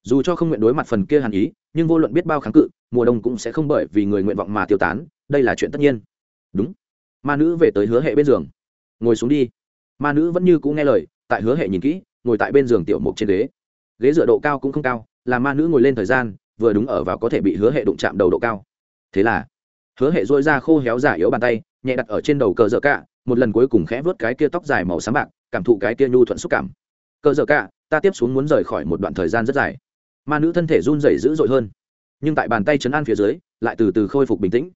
Dù cho không nguyện đối mặt phần kia hàn ý, nhưng vô luận biết bao kháng cự, mùa đông cũng sẽ không bởi vì người nguyện vọng mà tiêu tán, đây là chuyện tất nhiên. Đúng. Ma nữ về tới hứa hệ bên giường. Ngồi xuống đi. Ma nữ vẫn như cũ nghe lời, tại hứa hệ nhìn kỹ, ngồi tại bên giường tiểu mục trên ghế. Ghế dựa độ cao cũng không cao, là ma nữ ngồi lên thời gian, vừa đúng ở vào có thể bị hứa hệ đụng chạm đầu độ cao. Thế là, hứa hệ dôi ra khô héo giả yếu bàn tay, nhẹ đặt ở trên đầu cờ dợ cả một lần cuối cùng khẽ vớt cái kia tóc dài màu xám bạc cảm thụ cái kia nhu thuận xúc cảm. Cờ dở cả, ta tiếp xuống muốn rời khỏi một đoạn thời gian rất dài. Ma nữ thân thể run rẩy dữ dội hơn, nhưng tại bàn tay chấn an phía dưới, lại từ từ khôi phục bình tĩnh.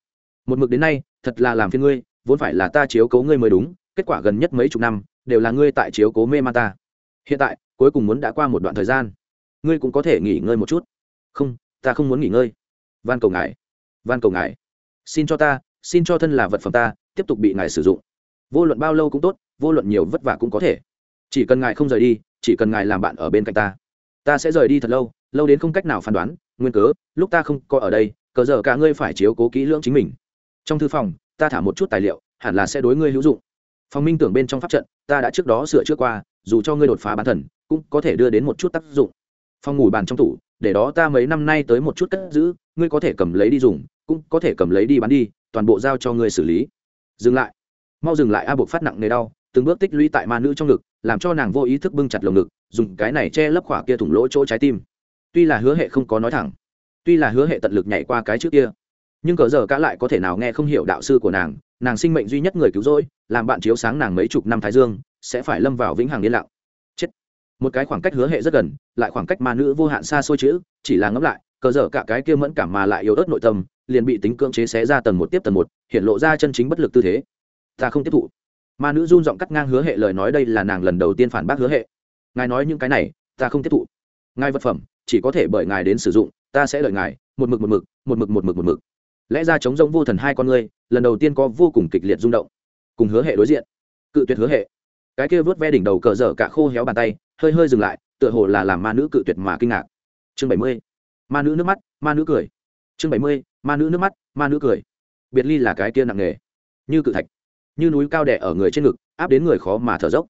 Một mực đến nay, thật là làm phiên ngươi, vốn phải là ta chiếu cố ngươi mới đúng, kết quả gần nhất mấy chục năm, đều là ngươi tại chiếu cố mê ma ta. Hiện tại, cuối cùng muốn đã qua một đoạn thời gian, ngươi cũng có thể nghỉ ngơi một chút. Không, ta không muốn nghỉ ngơi. Van cầu ngài, van cầu ngài, xin cho ta, xin cho thân là vật phẩm ta, tiếp tục bị ngài sử dụng vô luận bao lâu cũng tốt, vô luận nhiều vất vả cũng có thể. Chỉ cần ngài không rời đi, chỉ cần ngài làm bạn ở bên cạnh ta. Ta sẽ rời đi thật lâu lâu đến không cách nào phán đoán, nguyên cớ, lúc ta không có ở đây cờ giờ cả ngươi phải chiếu cố kỹ lưỡng chính mình. Trong thư phòng, ta thả một chút tài liệu, hẳn là sẽ đối ngươi hữu dụng. Phòng minh tưởng bên trong pháp trận, ta đã trước đó sửa trước qua, dù cho ngươi đột phá bán thần, cũng có thể đưa đến một chút tác dụng. Phòng ngủ bàn trong tủ, để đó ta mấy năm nay tới một chút cất giữ, ngươi có thể cầm lấy đi dùng, cũng có thể cầm lấy đi bán đi, toàn bộ giao cho ngươi xử lý. Dừng lại mau dừng lại a buộc phát nặng nề đau, từng bước tích lũy tại ma nữ trong ngực, làm cho nàng vô ý thức bưng chặt lồng ngực, dùng cái này che lấp khỏa kia thủng lỗ chỗ trái tim. Tuy là hứa hệ không có nói thẳng, tuy là hứa hệ tận lực nhảy qua cái trước kia, nhưng cờ giờ cả lại có thể nào nghe không hiểu đạo sư của nàng nàng sinh mệnh duy nhất người cứu rỗi, làm bạn chiếu sáng nàng mấy chục năm thái dương, sẽ phải lâm vào vĩnh hằng yên lặng. Chết. Một cái khoảng cách hứa hệ rất gần, lại khoảng cách ma nữ vô hạn xa xôi chữ, chỉ là ngẫm lại, cờ dở cả cái kia mẫn cảm mà lại yếu ớt nội tâm, liền bị tính cưỡng chế xé ra tầng một tiếp tầng một, hiện lộ ra chân chính bất lực tư thế ta không tiếp thụ. Ma nữ run giọng cắt ngang hứa hệ lời nói đây là nàng lần đầu tiên phản bác hứa hệ. Ngài nói những cái này, ta không tiếp thụ. Ngài vật phẩm, chỉ có thể bởi ngài đến sử dụng, ta sẽ đợi ngài, một mực một mực một mực một mực một mực. Lẽ ra chống rông vô thần hai con ngươi, lần đầu tiên có vô cùng kịch liệt rung động. Cùng hứa hệ đối diện. Cự tuyệt hứa hệ. Cái kia vớt ve đỉnh đầu cờ dở cả khô héo bàn tay, hơi hơi dừng lại, tựa hồ là làm ma nữ cự tuyệt mà kinh ngạc. Chương bảy mươi. Ma nữ nước mắt, ma nữ cười. Chương bảy mươi. Ma nữ nước mắt, ma nữ cười. Biệt ly là cái kia nặng nề. Như cự thạch như núi cao đẻ ở người trên ngực, áp đến người khó mà thở dốc.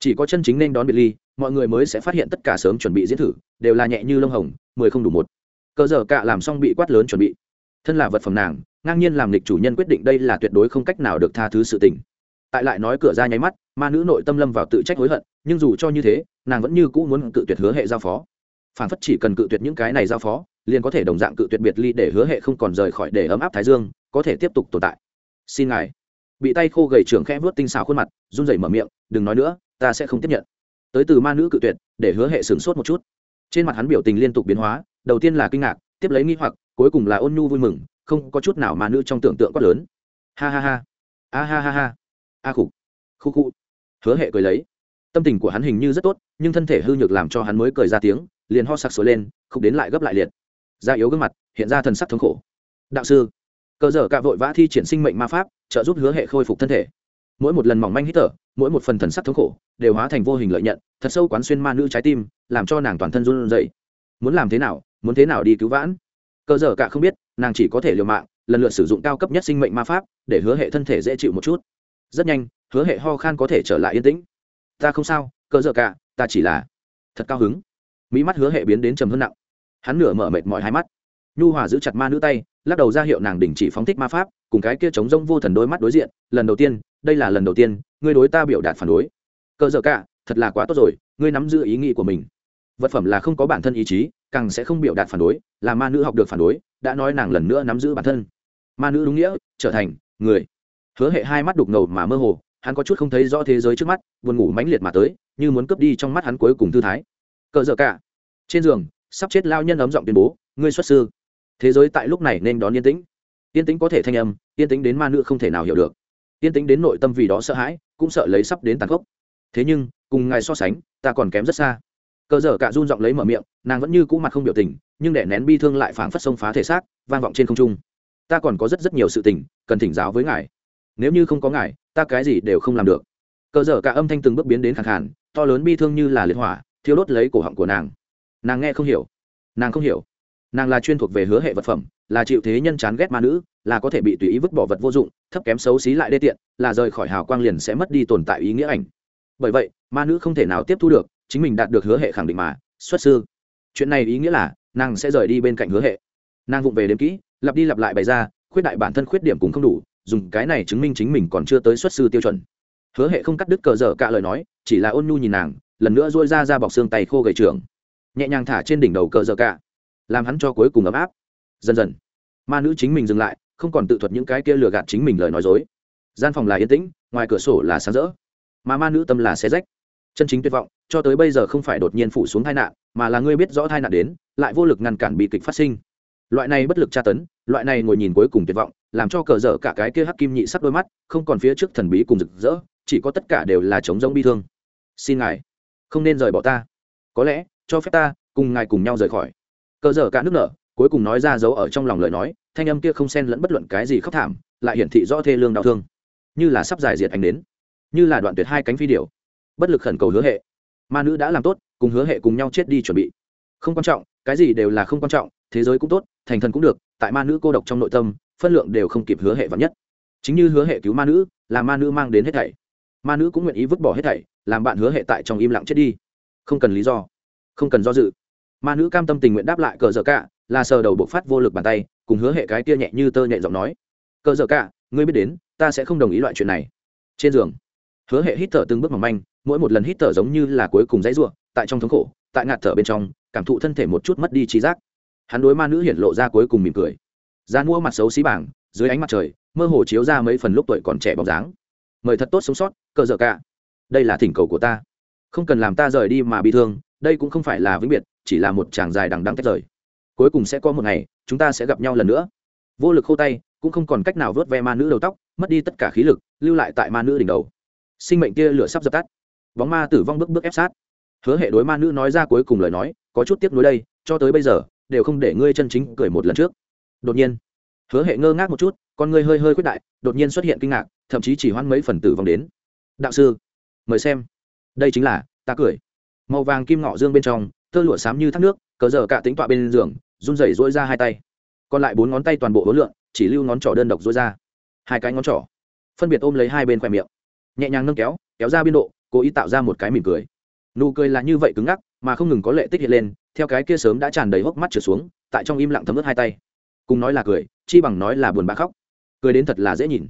Chỉ có chân chính nên đón biệt ly, mọi người mới sẽ phát hiện tất cả sớm chuẩn bị diễn thử, đều là nhẹ như lông hồng, mười không đủ một. Cơ giờ cạ làm xong bị quát lớn chuẩn bị. Thân là vật phẩm nàng, ngang nhiên làm lịch chủ nhân quyết định đây là tuyệt đối không cách nào được tha thứ sự tình. Tại lại nói cửa ra nháy mắt, ma nữ nội tâm lâm vào tự trách hối hận, nhưng dù cho như thế, nàng vẫn như cũ muốn cự tuyệt hứa hệ giao phó. Phản phất chỉ cần cự tuyệt những cái này giao phó, liền có thể đồng dạng cự tuyệt biệt ly để hứa hệ không còn rời khỏi để ấm áp thái dương, có thể tiếp tục tồn tại. Xin ngài bị tay khô gầy trưởng khẽ vớt tinh xảo khuôn mặt, run rẩy mở miệng, đừng nói nữa, ta sẽ không tiếp nhận. Tới từ ma nữ cự tuyệt, để hứa hệ sửng sốt một chút. Trên mặt hắn biểu tình liên tục biến hóa, đầu tiên là kinh ngạc, tiếp lấy nghi hoặc, cuối cùng là ôn nhu vui mừng, không có chút nào ma nữ trong tưởng tượng quá lớn. Ha ha ha. A ha ha ha. A khục khu khu hứa hệ cười lấy. Tâm tình của hắn hình như rất tốt, nhưng thân thể hư nhược làm cho hắn mới cười ra tiếng, liền ho sặc sối lên không đến lại gấp lại liệt. Da yếu gương mặt, hiện ra thần sắc thống khổ. Đạo sư cờ dở cả vội vã thi triển sinh mệnh ma pháp, trợ giúp hứa hệ khôi phục thân thể. Mỗi một lần mỏng manh hít thở, mỗi một phần thần sắc thống khổ, đều hóa thành vô hình lợi nhận, thật sâu quán xuyên ma nữ trái tim, làm cho nàng toàn thân run rẩy. Muốn làm thế nào, muốn thế nào đi cứu vãn? Cờ dở cả không biết, nàng chỉ có thể liều mạng, lần lượt sử dụng cao cấp nhất sinh mệnh ma pháp, để hứa hệ thân thể dễ chịu một chút. Rất nhanh, hứa hệ ho khan có thể trở lại yên tĩnh. Ta không sao, cờ dở cả, ta chỉ là thật cao hứng. Mỹ mắt hứa hệ biến đến trầm hơn nặng. Hắn nửa mở mệt mỏi hai mắt nhu hòa giữ chặt ma nữ tay, lắc đầu ra hiệu nàng đình chỉ phóng thích ma pháp, cùng cái kia chống rông vô thần đôi mắt đối diện, lần đầu tiên, đây là lần đầu tiên, ngươi đối ta biểu đạt phản đối. Cờ dở cả, thật là quá tốt rồi, ngươi nắm giữ ý nghĩ của mình. Vật phẩm là không có bản thân ý chí, càng sẽ không biểu đạt phản đối, là ma nữ học được phản đối, đã nói nàng lần nữa nắm giữ bản thân. Ma nữ đúng nghĩa, trở thành người. Hứa hệ hai mắt đục ngầu mà mơ hồ, hắn có chút không thấy rõ thế giới trước mắt, buồn ngủ mãnh liệt mà tới, như muốn cướp đi trong mắt hắn cuối cùng thư thái. Cờ dở cả, trên giường, sắp chết lao nhân ấm giọng tuyên bố, ngươi xuất sư thế giới tại lúc này nên đón yên tĩnh. Yên tĩnh có thể thanh âm, yên tĩnh đến ma nữ không thể nào hiểu được. Yên tĩnh đến nội tâm vì đó sợ hãi, cũng sợ lấy sắp đến tàn khốc. Thế nhưng, cùng ngài so sánh, ta còn kém rất xa. Cờ dở cả run giọng lấy mở miệng, nàng vẫn như cũ mặt không biểu tình, nhưng để nén bi thương lại phảng phất sông phá thể xác, vang vọng trên không trung. Ta còn có rất rất nhiều sự tình, cần thỉnh giáo với ngài. Nếu như không có ngài, ta cái gì đều không làm được. Cờ dở cả âm thanh từng bước biến đến khẳng khàn, to lớn bi thương như là liệt hỏa, thiêu đốt lấy cổ họng của nàng. Nàng nghe không hiểu. Nàng không hiểu nàng là chuyên thuộc về hứa hệ vật phẩm, là chịu thế nhân chán ghét ma nữ, là có thể bị tùy ý vứt bỏ vật vô dụng, thấp kém xấu xí lại đê tiện, là rời khỏi hào quang liền sẽ mất đi tồn tại ý nghĩa ảnh. Bởi vậy, ma nữ không thể nào tiếp thu được, chính mình đạt được hứa hệ khẳng định mà, xuất sư. Chuyện này ý nghĩa là, nàng sẽ rời đi bên cạnh hứa hệ. Nàng vụng về đếm kỹ, lặp đi lặp lại bày ra, khuyết đại bản thân khuyết điểm cũng không đủ, dùng cái này chứng minh chính mình còn chưa tới xuất sư tiêu chuẩn. Hứa hệ không cắt đứt cờ dở cả lời nói, chỉ là ôn nhu nhìn nàng, lần nữa dôi ra ra bọc xương tay khô gầy trường nhẹ nhàng thả trên đỉnh đầu cờ dở cả làm hắn cho cuối cùng ấm áp. Dần dần, ma nữ chính mình dừng lại, không còn tự thuật những cái kia lừa gạt chính mình lời nói dối. Gian phòng là yên tĩnh, ngoài cửa sổ là sáng rỡ. Mà ma nữ tâm là xe rách. Chân chính tuyệt vọng, cho tới bây giờ không phải đột nhiên phủ xuống tai nạn, mà là ngươi biết rõ tai nạn đến, lại vô lực ngăn cản bị kịch phát sinh. Loại này bất lực tra tấn, loại này ngồi nhìn cuối cùng tuyệt vọng, làm cho cờ dở cả cái kia hắc kim nhị sắc đôi mắt, không còn phía trước thần bí cùng rực rỡ, chỉ có tất cả đều là trống rỗng bi thương. Xin ngài, không nên rời bỏ ta. Có lẽ, cho phép ta cùng ngài cùng nhau rời khỏi cờ dở cả nước nở cuối cùng nói ra dấu ở trong lòng lời nói thanh âm kia không xen lẫn bất luận cái gì khóc thảm lại hiển thị rõ thê lương đau thương. Như là sắp giải diệt anh đến như là đoạn tuyệt hai cánh phi điểu, bất lực khẩn cầu hứa hệ. Ma nữ đã làm tốt cùng hứa hệ cùng nhau chết đi chuẩn bị. Không quan trọng cái gì đều là không quan trọng thế giới cũng tốt thành thần cũng được tại ma nữ cô độc trong nội tâm phân lượng đều không kịp hứa hệ vắn nhất. Chính như hứa hệ cứu ma nữ là ma nữ mang đến hết thảy. Ma nữ cũng nguyện ý vứt bỏ hết thảy làm bạn hứa hệ tại trong im lặng chết đi. Không cần lý do không cần do dự ma nữ cam tâm tình nguyện đáp lại cờ dở cả, là sờ đầu bộc phát vô lực bàn tay, cùng hứa hệ cái tia nhẹ như tơ nhẹ giọng nói. Cờ dở cả, ngươi biết đến, ta sẽ không đồng ý loại chuyện này. Trên giường, hứa hệ hít thở từng bước mỏng manh, mỗi một lần hít thở giống như là cuối cùng dãy ruộng tại trong thống khổ, tại ngạt thở bên trong, cảm thụ thân thể một chút mất đi trí giác. Hắn đối ma nữ hiện lộ ra cuối cùng mỉm cười. Gian mua mặt xấu xí bảng, dưới ánh mặt trời, mơ hồ chiếu ra mấy phần lúc tuổi còn trẻ bóng dáng. Mời thật tốt sống sót, cờ dở cả. Đây là thỉnh cầu của ta. Không cần làm ta rời đi mà bị thương đây cũng không phải là vĩnh biệt, chỉ là một chàng dài đằng đắng tách rời. Cuối cùng sẽ có một ngày, chúng ta sẽ gặp nhau lần nữa. Vô lực khô tay, cũng không còn cách nào vớt ve ma nữ đầu tóc, mất đi tất cả khí lực, lưu lại tại ma nữ đỉnh đầu. Sinh mệnh kia lửa sắp dập tắt. Bóng ma tử vong bước bước ép sát. Hứa hệ đối ma nữ nói ra cuối cùng lời nói, có chút tiếc nuối đây, cho tới bây giờ, đều không để ngươi chân chính cười một lần trước. Đột nhiên, hứa hệ ngơ ngác một chút, con ngươi hơi hơi quyết đại, đột nhiên xuất hiện kinh ngạc, thậm chí chỉ hoãn mấy phần tử vong đến. Đạo sư, mời xem. Đây chính là ta cười màu vàng kim ngọ dương bên trong, tơ lụa xám như thác nước, cờ giờ cả tính tọa bên giường, run rẩy dỗi ra hai tay. Còn lại bốn ngón tay toàn bộ hối lượng chỉ lưu ngón trỏ đơn độc dỗi ra. Hai cái ngón trỏ. Phân biệt ôm lấy hai bên khoe miệng. Nhẹ nhàng nâng kéo kéo ra biên độ, cố ý tạo ra một cái mỉm cười. Nụ cười là như vậy cứng ngắc, mà không ngừng có lệ tích hiện lên, theo cái kia sớm đã tràn đầy hốc mắt trở xuống, tại trong im lặng thấm ướt hai tay. Cùng nói là cười, chi bằng nói là buồn bã khóc. Cười đến thật là dễ nhìn.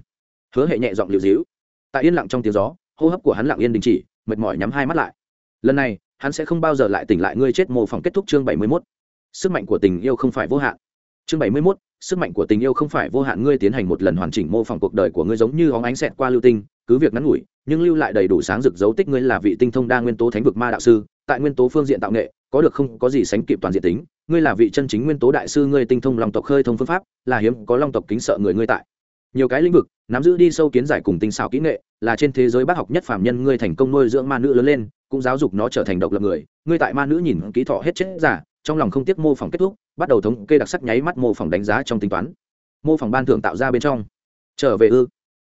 Hứa hệ nhẹ giọng liều dĩu. Tại yên lặng trong tiếng gió, hô hấp của hắn lặng yên đình chỉ, mệt mỏi nhắm hai mắt lại lần này, hắn sẽ không bao giờ lại tỉnh lại ngươi chết mô phỏng kết thúc chương bảy mươi mốt. Sức mạnh của tình yêu không phải vô hạn. Chương bảy mươi mốt, sức mạnh của tình yêu không phải vô hạn, ngươi tiến hành một lần hoàn chỉnh mô phỏng cuộc đời của ngươi giống như óng ánh xẹt qua lưu tinh, cứ việc ngắn ngủi, nhưng lưu lại đầy đủ sáng rực dấu tích ngươi là vị tinh thông đa nguyên tố thánh vực ma đạo sư, tại nguyên tố phương diện tạo nghệ, có được không có gì sánh kịp toàn diện tính, ngươi là vị chân chính nguyên tố đại sư, ngươi tinh thông long tộc khơi thông phương pháp, là hiếm, có long tộc kính sợ người ngươi tại. Nhiều cái lĩnh vực, nắm giữ đi sâu kiến giải cùng tinh xảo kỹ nghệ, là trên thế giới bác học nhất phạm nhân ngươi thành công nuôi dưỡng ma nữ lớn lên cũng giáo dục nó trở thành độc lập người. Ngươi tại ma nữ nhìn kỹ thọ hết chết giả, trong lòng không tiếc mô phỏng kết thúc, bắt đầu thống kê đặc sắc nháy mắt mô phỏng đánh giá trong tính toán. Mô phỏng ban thưởng tạo ra bên trong. Trở về ư.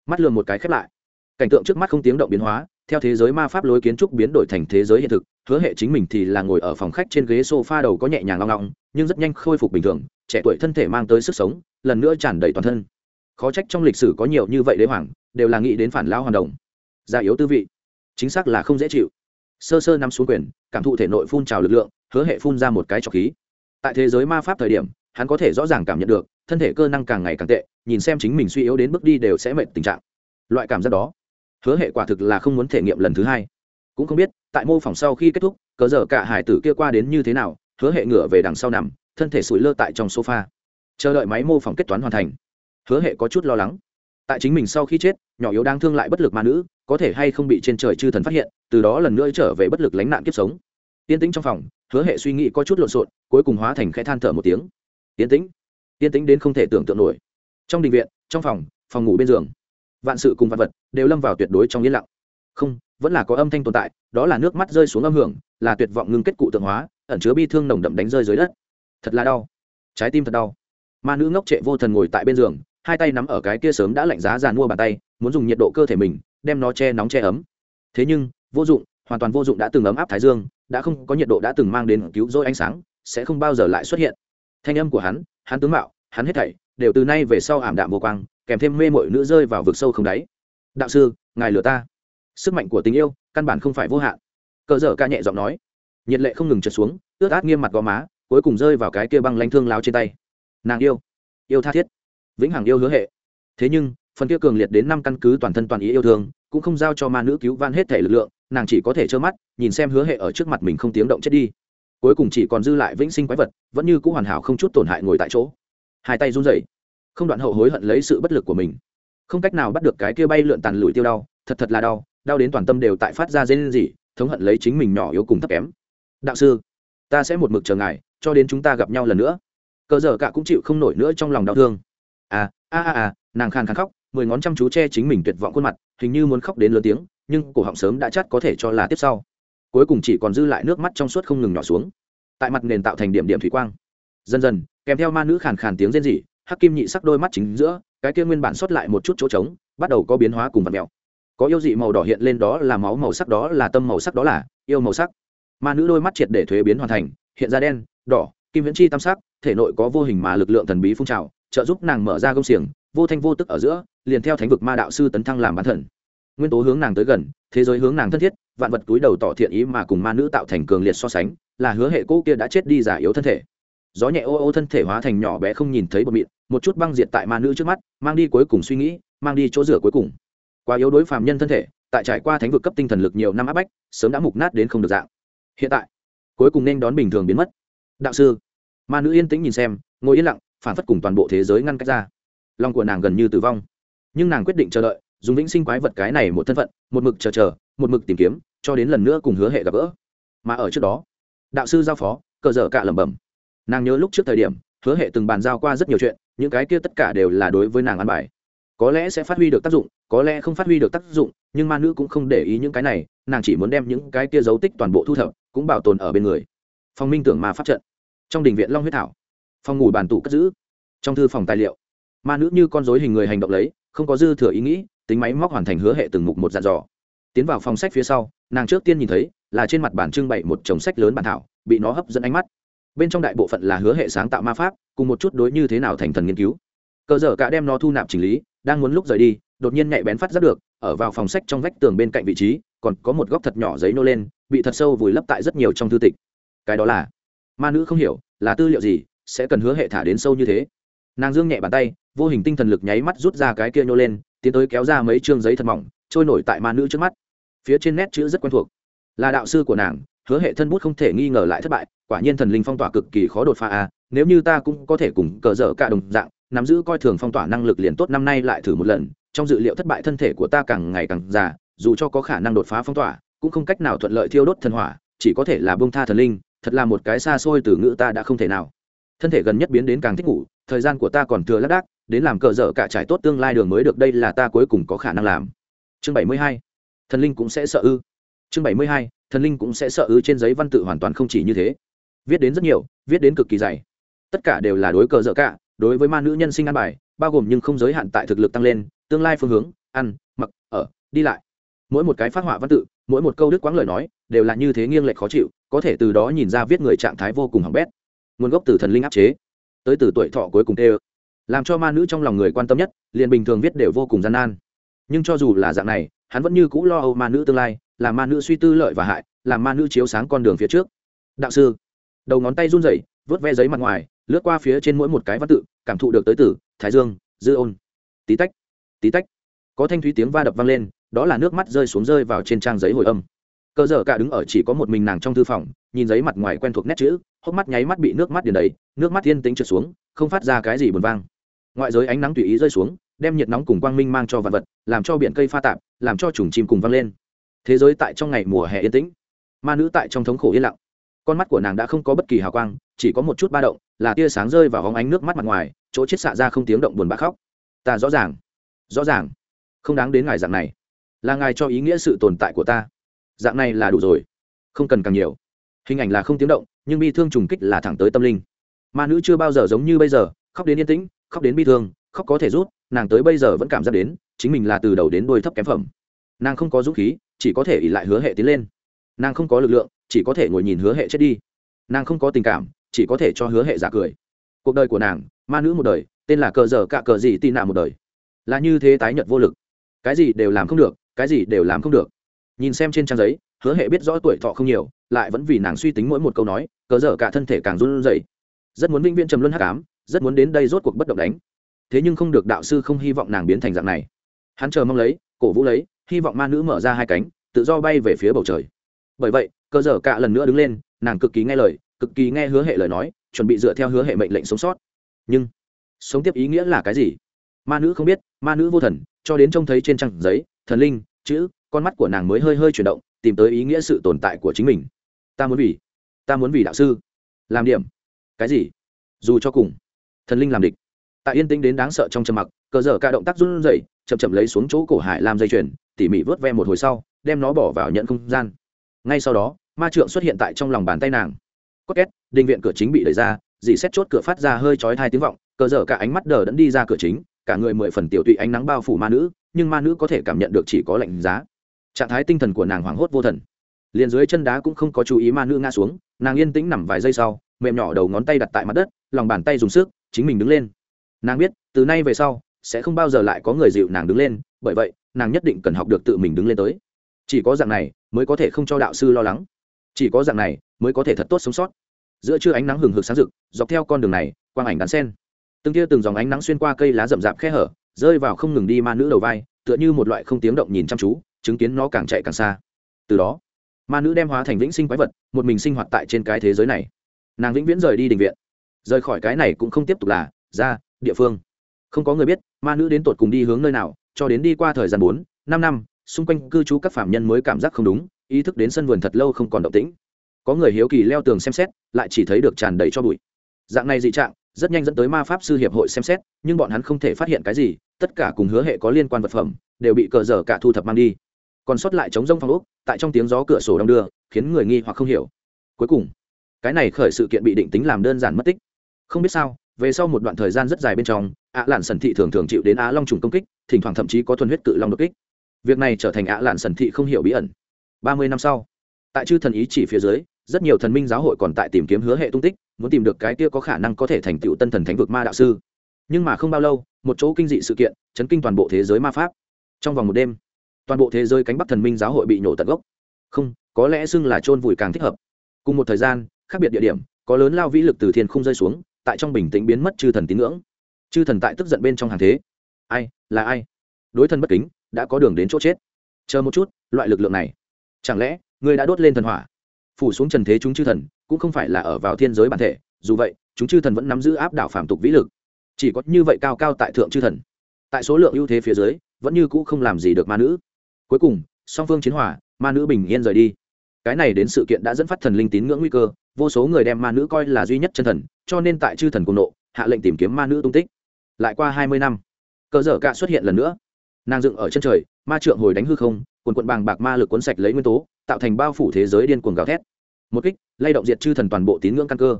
Mắt lường một cái khép lại. Cảnh tượng trước mắt không tiếng động biến hóa, theo thế giới ma pháp lối kiến trúc biến đổi thành thế giới hiện thực, hứa hệ chính mình thì là ngồi ở phòng khách trên ghế s o f a đầu có nhẹ nhàng long long nhưng rất nhanh khôi phục bình thường, trẻ tuổi thân thể mang tới sức sống, lần nữa tràn đầy toàn thân. Khó trách trong lịch sử có nhiều như vậy đế hoàng, đều là nghĩ đến phản lao hoàn đồng. Già yếu tư vị, chính xác là không dễ chịu sơ sơ nằm xuống quyền, cảm thụ thể nội phun trào lực lượng, hứa hệ phun ra một cái trọc khí. Tại thế giới ma pháp thời điểm, hắn có thể rõ ràng cảm nhận được, thân thể cơ năng càng ngày càng tệ, nhìn xem chính mình suy yếu đến bước đi đều sẽ mệt tình trạng. Loại cảm giác đó, hứa hệ quả thực là không muốn thể nghiệm lần thứ hai. Cũng không biết, tại mô phỏng sau khi kết thúc, cờ dở cả hải tử kia qua đến như thế nào, hứa hệ ngửa về đằng sau nằm, thân thể sủi lơ tại trong sofa. Chờ đợi máy mô phỏng kết toán hoàn thành, hứa hệ có chút lo lắng. Tại chính mình sau khi chết nhỏ yếu đang thương lại bất lực ma nữ, có thể hay không bị trên trời chư thần phát hiện, từ đó lần nữa trở về bất lực lánh nạn kiếp sống. Yên tĩnh trong phòng, hứa hệ suy nghĩ có chút lộn xộn, cuối cùng hóa thành khẽ than thở một tiếng. Yên tĩnh yên tĩnh đến không thể tưởng tượng nổi. Trong đình viện, trong phòng phòng ngủ bên giường, vạn sự cùng vạn vật đều lâm vào tuyệt đối trong yên lặng. Không, vẫn là có âm thanh tồn tại, đó là nước mắt rơi xuống âm hưởng, là tuyệt vọng ngưng kết cụ tượng hóa, ẩn chứa bi thương nồng đậm đánh rơi dưới đất. Thật là đau. Trái tim thật đau. Ma nữ ngốc trệ vô thần ngồi tại bên giường hai tay nắm ở cái kia sớm đã lạnh giá giàn mua bàn tay, muốn dùng nhiệt độ cơ thể mình, đem nó che nóng che ấm. Thế nhưng, vô dụng, hoàn toàn vô dụng đã từng ấm áp thái dương, đã không có nhiệt độ đã từng mang đến cứu rỗi ánh sáng, sẽ không bao giờ lại xuất hiện. Thanh âm của hắn hắn tướng mạo, hắn hết thảy, đều từ nay về sau ảm đạm vô quang, kèm thêm mê mội nữ rơi vào vực sâu không đáy. Đạo sư, ngài lừa ta. Sức mạnh của tình yêu, căn bản không phải vô hạn. Cờ dở ca nhẹ giọng nói. Nhiệt lệ không ngừng trượt xuống, ướt át nghiêm mặt gò má, cuối cùng rơi vào cái kia băng lanh thương láo trên tay. Nàng yêu yêu tha thiết vĩnh hằng yêu hứa hệ. Thế nhưng, phần kia cường liệt đến năm căn cứ toàn thân toàn ý yêu thương, cũng không giao cho ma nữ cứu van hết thể lực lượng, nàng chỉ có thể trơ mắt, nhìn xem hứa hệ ở trước mặt mình không tiếng động chết đi. Cuối cùng chỉ còn dư lại vĩnh sinh quái vật, vẫn như c ũ hoàn hảo không chút tổn hại ngồi tại chỗ. Hai tay run rẩy, không đoạn hậu hối hận lấy sự bất lực của mình. Không cách nào bắt được cái kia bay lượn tàn lùi tiêu đau, thật thật là đau đau đến toàn tâm đều tại phát ra dây lên gì thống hận lấy chính mình nhỏ yếu cùng thấp kém. Đạo sư, ta sẽ một mực chờ ngài, cho đến chúng ta gặp nhau lần nữa. Cờ dở cả cũng chịu không nổi nữa trong lòng đau thương. À, a a a, nàng khàn khàn khóc, mười ngón chăm chú che chính mình tuyệt vọng khuôn mặt, hình như muốn khóc đến lớn tiếng, nhưng cổ họng sớm đã chắt có thể cho là tiếp sau. Cuối cùng chỉ còn dư lại nước mắt trong suốt không ngừng nhỏ xuống. Tại mặt nền tạo thành điểm điểm thủy quang. Dần dần, kèm theo ma nữ khàn khàn tiếng rên rỉ, hắc kim nhị sắc đôi mắt chính giữa, cái kia nguyên bản xuất lại một chút chỗ trống, bắt đầu có biến hóa cùng vật mèo. Có yêu dị màu đỏ hiện lên đó là máu màu sắc, đó là tâm màu sắc, đó là yêu màu sắc. Ma nữ đôi mắt triệt để thuế biến hoàn thành, hiện ra đen, đỏ, kim viễn chi tam sắc, thể nội có vô hình mà lực lượng thần bí phun trào trợ giúp nàng mở ra công xiềng, vô thanh vô tức ở giữa, liền theo thánh vực ma đạo sư tấn thăng làm bán thần. Nguyên tố hướng nàng tới gần, thế giới hướng nàng thân thiết, vạn vật túi đầu tỏ thiện ý mà cùng ma nữ tạo thành cường liệt so sánh, là hứa hệ cô kia đã chết đi giả yếu thân thể. Gió nhẹ ô ô thân thể hóa thành nhỏ bé không nhìn thấy bột mịn, một chút băng diệt tại ma nữ trước mắt, mang đi cuối cùng suy nghĩ, mang đi chỗ rửa cuối cùng. Quá yếu đối phàm nhân thân thể, tại trải qua thánh vực cấp tinh thần lực nhiều năm áp bách, sớm đã mục nát đến không được dạng. Hiện tại, cuối cùng nên đón bình thường biến mất. Đạo sư, ma nữ yên tĩnh nhìn xem, ngồi yên lặng phản phất cùng toàn bộ thế giới ngăn cách ra. Lòng của nàng gần như tử vong. Nhưng nàng quyết định chờ đợi, dùng vĩnh sinh quái vật cái này một thân phận, một mực chờ chờ, một mực tìm kiếm, cho đến lần nữa cùng hứa hệ gặp gỡ. Mà ở trước đó, đạo sư giao phó, cờ dở cạ lẩm bẩm. Nàng nhớ lúc trước thời điểm, hứa hệ từng bàn giao qua rất nhiều chuyện, những cái kia tất cả đều là đối với nàng ăn bài. Có lẽ sẽ phát huy được tác dụng, có lẽ không phát huy được tác dụng, nhưng ma nữ cũng không để ý những cái này, nàng chỉ muốn đem những cái kia dấu tích toàn bộ thu thập, cũng bảo tồn ở bên người. Phong minh tưởng ma pháp trận. Trong đình viện long huyết thảo phòng ngủ bàn tủ cất giữ. Trong thư phòng tài liệu, ma nữ như con dối hình người hành động lấy, không có dư thừa ý nghĩ, tính máy móc hoàn thành hứa hệ từng mục một dàn dò. Tiến vào phòng sách phía sau, nàng trước tiên nhìn thấy là trên mặt bản trưng bày một chồng sách lớn bản thảo, bị nó hấp dẫn ánh mắt. Bên trong đại bộ phận là hứa hệ sáng tạo ma pháp, cùng một chút đối như thế nào thành thần nghiên cứu. Cờ dở cả đem nó thu nạp chỉnh lý, đang muốn lúc rời đi, đột nhiên nhạy bén phát giác được, ở vào phòng sách trong vách tường bên cạnh vị trí, còn có một góc thật nhỏ giấy nô lên, bị thật sâu vùi lấp tại rất nhiều trong thư tịch. Cái đó là, ma nữ không hiểu là tư liệu gì sẽ cần hứa hệ thả đến sâu như thế. Nàng dương nhẹ bàn tay, vô hình tinh thần lực nháy mắt rút ra cái kia nhô lên, tiến tới kéo ra mấy chương giấy thật mỏng, trôi nổi tại ma nữ trước mắt. Phía trên nét chữ rất quen thuộc. Là đạo sư của nàng, hứa hệ thân bút không thể nghi ngờ lại thất bại, quả nhiên thần linh phong tỏa cực kỳ khó đột phá a, nếu như ta cũng có thể cùng cờ dở cả đồng dạng, nắm giữ coi thường phong tỏa năng lực liền tốt năm nay lại thử một lần, trong dự liệu thất bại thân thể của ta càng ngày càng già, dù cho có khả năng đột phá phong tỏa, cũng không cách nào thuận lợi thiêu đốt thần hỏa, chỉ có thể là bông tha thần linh, thật là một cái xa xôi từ ngữ ta đã không thể nào thân thể gần nhất biến đến càng thích ngủ, thời gian của ta còn thừa lác đác, đến làm cờ dở cả trải tốt tương lai đường mới được, đây là ta cuối cùng có khả năng làm. Chương bảy mươi hai, thần linh cũng sẽ sợ ư. Chương bảy mươi hai, thần linh cũng sẽ sợ ư trên giấy văn tự hoàn toàn không chỉ như thế. Viết đến rất nhiều, viết đến cực kỳ dày. Tất cả đều là đối cờ dở cả, đối với ma nữ nhân sinh ăn bài, bao gồm nhưng không giới hạn tại thực lực tăng lên, tương lai phương hướng, ăn, mặc, ở, đi lại. Mỗi một cái phát họa văn tự, mỗi một câu đức quãng lời nói, đều là như thế nghiêng lệch khó chịu, có thể từ đó nhìn ra viết người trạng thái vô cùng hỏng bét nguồn gốc từ thần linh áp chế. Tới từ tuổi thọ cuối cùng tê làm cho ma nữ trong lòng người quan tâm nhất, liền bình thường viết đều vô cùng gian nan. Nhưng cho dù là dạng này, hắn vẫn như c ũ lo âu ma nữ tương lai làm ma nữ suy tư lợi và hại làm ma nữ chiếu sáng con đường phía trước. Đạo sư, đầu ngón tay run rẩy, vớt ve giấy mặt ngoài, lướt qua phía trên mỗi một cái văn tự, cảm thụ được tới tử thái dương, dư ôn. Tí tách tí tách. Có thanh thúy tiếng va đập vang lên, đó là nước mắt rơi xuống rơi vào trên trang giấy hồi âm cơ dở cả đứng ở chỉ có một mình nàng trong thư phòng, nhìn giấy mặt ngoài quen thuộc nét chữ, hốc mắt nháy mắt bị nước mắt điền đầy, nước mắt yên tĩnh trượt xuống, không phát ra cái gì buồn vang. Ngoại giới ánh nắng tùy ý rơi xuống, đem nhiệt nóng cùng quang minh mang cho vật vật, làm cho biển cây pha tạp, làm cho trùng chim cùng vang lên. Thế giới tại trong ngày mùa hè yên tĩnh, ma nữ tại trong thống khổ yên lặng. Con mắt của nàng đã không có bất kỳ hào quang, chỉ có một chút ba động, là tia sáng rơi vào hóng ánh nước mắt mặt ngoài, chỗ chết xạ ra không tiếng động buồn bã khóc. Ta rõ ràng rõ ràng, không đáng đến ngài dạng này, là ngài cho ý nghĩa sự tồn tại của ta dạng này là đủ rồi. Không cần càng nhiều. Hình ảnh là không tiếng động, nhưng bi thương trùng kích là thẳng tới tâm linh. Ma nữ chưa bao giờ giống như bây giờ, khóc đến yên tĩnh, khóc đến bi thương, khóc có thể rút, nàng tới bây giờ vẫn cảm giác đến, chính mình là từ đầu đến đôi thấp kém phẩm. Nàng không có dũng khí, chỉ có thể ỉ lại hứa hệ tiến lên. Nàng không có lực lượng, chỉ có thể ngồi nhìn hứa hệ chết đi. Nàng không có tình cảm, chỉ có thể cho hứa hệ giả cười. Cuộc đời của nàng, ma nữ một đời, tên là cờ dở cạ cờ gì tị nạ một đời. Là như thế tái nhật vô lực. Cái gì đều làm không được, cái gì đều làm không được nhìn xem trên trang giấy, hứa hệ biết rõ tuổi thọ không nhiều, lại vẫn vì nàng suy tính mỗi một câu nói cờ dở cả thân thể càng run rẩy. Rất muốn vĩnh viễn trầm luân hắc ám, rất muốn đến đây rốt cuộc bất động đánh. Thế nhưng không được đạo sư không hy vọng nàng biến thành dạng này. Hắn chờ mong lấy, cổ vũ lấy, hy vọng ma nữ mở ra hai cánh, tự do bay về phía bầu trời. Bởi vậy cờ dở cả lần nữa đứng lên, nàng cực kỳ nghe lời, cực kỳ nghe hứa hệ lời nói, chuẩn bị dựa theo hứa hệ mệnh lệnh sống sót. Nhưng, sống tiếp ý nghĩa là cái gì? Ma nữ không biết, ma nữ vô thần, cho đến trông thấy trên trang giấy, thần linh, chữ con mắt của nàng mới hơi hơi chuyển động, tìm tới ý nghĩa sự tồn tại của chính mình. Ta muốn vì, ta muốn vì đạo sư. Làm điểm. Cái gì? Dù cho cùng. Thần linh làm địch. Tại yên tĩnh đến đáng sợ trong trầm mặc, cờ dở cả động tác run rẩy, chậm chậm lấy xuống chỗ cổ hải làm dây chuyền, tỉ mỉ vớt ve một hồi sau, đem nó bỏ vào nhận không gian. Ngay sau đó, ma trượng xuất hiện tại trong lòng bàn tay nàng. Có két, đình viện cửa chính bị đẩy ra, dì xét chốt cửa phát ra hơi chói thai tiếng vọng, cờ dở cả ánh mắt đờ đẫn đi ra cửa chính, cả người mười phần tiểu tụy ánh nắng bao phủ ma nữ, nhưng ma nữ có thể cảm nhận được chỉ có lạnh giá trạng thái tinh thần của nàng hoảng hốt vô thần. Liền dưới chân đá cũng không có chú ý ma nữ ngã xuống, nàng yên tĩnh nằm vài giây sau, mềm nhỏ đầu ngón tay đặt tại mặt đất, lòng bàn tay dùng sức, chính mình đứng lên. Nàng biết, từ nay về sau, sẽ không bao giờ lại có người dịu nàng đứng lên, bởi vậy, nàng nhất định cần học được tự mình đứng lên tới. Chỉ có dạng này, mới có thể không cho đạo sư lo lắng. Chỉ có dạng này, mới có thể thật tốt sống sót. Giữa trưa ánh nắng hừng hực sáng rực, dọc theo con đường này, quang ảnh đàn sen. Từng tia từng dòng ánh nắng xuyên qua cây lá rậm rạp khe hở, rơi vào không ngừng đi ma nữ đầu vai, tựa như một loại không tiếng động nhìn chăm chú chứng kiến nó càng chạy càng xa. Từ đó, ma nữ đem hóa thành vĩnh sinh quái vật, một mình sinh hoạt tại trên cái thế giới này. Nàng vĩnh viễn rời đi đình viện. Rời khỏi cái này cũng không tiếp tục là, ra, địa phương. Không có người biết, ma nữ đến tột cùng đi hướng nơi nào, cho đến đi qua thời gian bốn, năm năm, xung quanh cư trú các phạm nhân mới cảm giác không đúng, ý thức đến sân vườn thật lâu không còn động tĩnh. Có người hiếu kỳ leo tường xem xét, lại chỉ thấy được tràn đầy cho bụi. Dạng này dị trạng, rất nhanh dẫn tới ma pháp sư hiệp hội xem xét, nhưng bọn hắn không thể phát hiện cái gì, tất cả cùng hứa hệ có liên quan vật phẩm, đều bị cờ dở cả thu thập mang đi còn sót lại chống rông phòng ốc, tại trong tiếng gió cửa sổ đông đưa, khiến người nghi hoặc không hiểu. Cuối cùng, cái này khởi sự kiện bị định tính làm đơn giản mất tích. Không biết sao, về sau một đoạn thời gian rất dài bên trong ạ lạn sần thị thường thường chịu đến á long trùng công kích, thỉnh thoảng thậm chí có thuần huyết cự long đột kích. Việc này trở thành ạ lạn sần thị không hiểu bí ẩn. Ba mươi năm sau, tại chư thần ý chỉ phía dưới, rất nhiều thần minh giáo hội còn tại tìm kiếm hứa hệ tung tích, muốn tìm được cái kia có khả năng có thể thành tựu tân thần thánh vực ma đạo sư. Nhưng mà không bao lâu, một chỗ kinh dị sự kiện, chấn kinh toàn bộ thế giới ma pháp. Trong vòng một đêm toàn bộ thế giới cánh bắc thần minh giáo hội bị nhổ tận gốc. Không, có lẽ xưng là chôn vùi càng thích hợp. Cùng một thời gian, khác biệt địa điểm, có lớn lao vĩ lực từ thiên không rơi xuống, tại trong bình tĩnh biến mất chư thần tín ngưỡng. Chư thần tại tức giận bên trong hàng thế. Ai, là ai? Đối thân bất kính, đã có đường đến chỗ chết. Chờ một chút, loại lực lượng này. Chẳng lẽ người đã đốt lên thần hỏa? Phủ xuống trần thế chúng chư thần, cũng không phải là ở vào thiên giới bản thể. Dù vậy, chúng chư thần vẫn nắm giữ áp đảo phạm tục vĩ lực. Chỉ có như vậy cao cao tại thượng chư thần. Tại số lượng ưu thế phía dưới, vẫn như cũ không làm gì được ma nữ cuối cùng, song phương chiến hỏa ma nữ bình yên rời đi. Cái này đến sự kiện đã dẫn phát thần linh tín ngưỡng nguy cơ, vô số người đem ma nữ coi là duy nhất chân thần, cho nên tại chư thần cùng nộ, hạ lệnh tìm kiếm ma nữ tung tích. Lại qua hai mươi năm, cờ dở cạ xuất hiện lần nữa. Nàng dựng ở chân trời, ma trượng hồi đánh hư không, quần quận bàng bạc ma lực cuốn sạch lấy nguyên tố, tạo thành bao phủ thế giới điên cuồng gào thét. Một kích, lay động diệt chư thần toàn bộ tín ngưỡng căn cơ.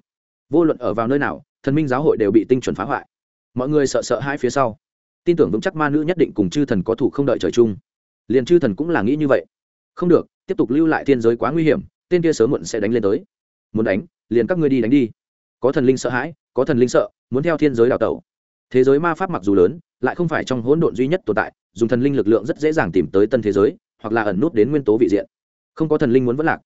Vô luận ở vào nơi nào, thần minh giáo hội đều bị tinh chuẩn phá hoại. Mọi người sợ sợ hai phía sau. Tin tưởng vững chắc ma nữ nhất định cùng chư thần có thủ không đợi trời chung liền chư thần cũng là nghĩ như vậy. Không được, tiếp tục lưu lại thiên giới quá nguy hiểm, tên kia sớm muộn sẽ đánh lên tới. Muốn đánh, liền các ngươi đi đánh đi. Có thần linh sợ hãi, có thần linh sợ, muốn theo thiên giới đào tẩu. Thế giới ma pháp mặc dù lớn, lại không phải trong hỗn độn duy nhất tồn tại, dùng thần linh lực lượng rất dễ dàng tìm tới tân thế giới, hoặc là ẩn nút đến nguyên tố vị diện. Không có thần linh muốn vất lạc.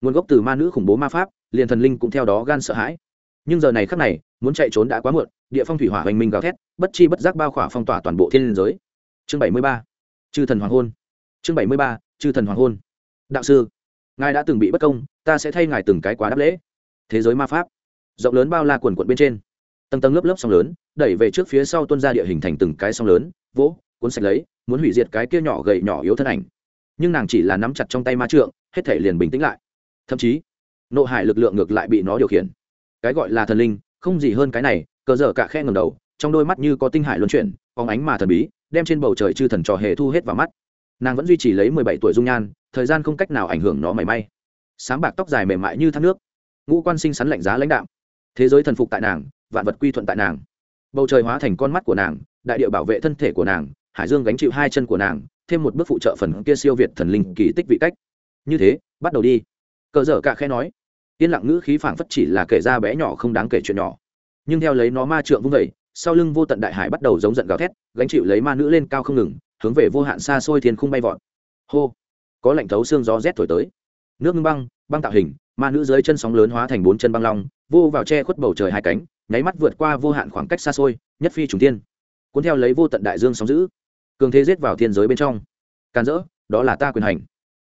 Nguồn gốc từ ma nữ khủng bố ma pháp, liền thần linh cũng theo đó gan sợ hãi. Nhưng giờ này khắc này, muốn chạy trốn đã quá muộn, địa phong thủy hỏa hoành minh gào thét, bất chi bất giác bao khỏa phong tỏa toàn bộ thiên giới. Chương bảy mươi ba. Chư thần hoàng hôn chương bảy mươi ba, chư thần hoàng hôn. Đạo sư, ngài đã từng bị bất công, ta sẽ thay ngài từng cái quá đáp lễ. Thế giới ma pháp, rộng lớn bao la quần quận bên trên. Tầng tầng lớp lớp sóng lớn, đẩy về trước phía sau tuân ra địa hình thành từng cái sóng lớn, vỗ, cuốn sạch lấy, muốn hủy diệt cái kia nhỏ gầy nhỏ yếu thân ảnh. Nhưng nàng chỉ là nắm chặt trong tay ma trượng, hết thể liền bình tĩnh lại. Thậm chí, nộ hải lực lượng ngược lại bị nó điều khiển. Cái gọi là thần linh, không gì hơn cái này, cờ dở cả khe ngầm đầu, trong đôi mắt như có tinh hải luân chuyển, phóng ánh mà thần bí, đem trên bầu trời chư thần trò hề thu hết vào mắt nàng vẫn duy trì lấy mười bảy tuổi dung nhan, thời gian không cách nào ảnh hưởng nó mảy may. Sáng bạc tóc dài mềm mại như thác nước, ngũ quan sinh sắn lạnh giá lãnh đạo thế giới thần phục tại nàng, vạn vật quy thuận tại nàng. Bầu trời hóa thành con mắt của nàng, đại địa bảo vệ thân thể của nàng, hải dương gánh chịu hai chân của nàng, thêm một bước phụ trợ phần kia siêu việt thần linh kỳ tích vị cách. Như thế, bắt đầu đi. Cờ dở cả khe nói. Yên lặng ngữ khí phảng phất chỉ là kể ra bé nhỏ không đáng kể chuyện nhỏ. Nhưng theo lấy nó ma trượng vung vẩy sau lưng vô tận đại hải bắt đầu giống giận gào thét, gánh chịu lấy ma nữ lên cao không ngừng hướng về vô hạn xa xôi thiên khung bay vọt. Hô! Có lạnh thấu xương gió rét thổi tới. Nước ngưng băng băng tạo hình, ma nữ dưới chân sóng lớn hóa thành bốn chân băng long, vô vào che khuất bầu trời hai cánh, nháy mắt vượt qua vô hạn khoảng cách xa xôi, nhất phi trùng tiên cuốn theo lấy vô tận đại dương sóng giữ cường thế giết vào thiên giới bên trong. Can dỡ đó là ta quyền hành.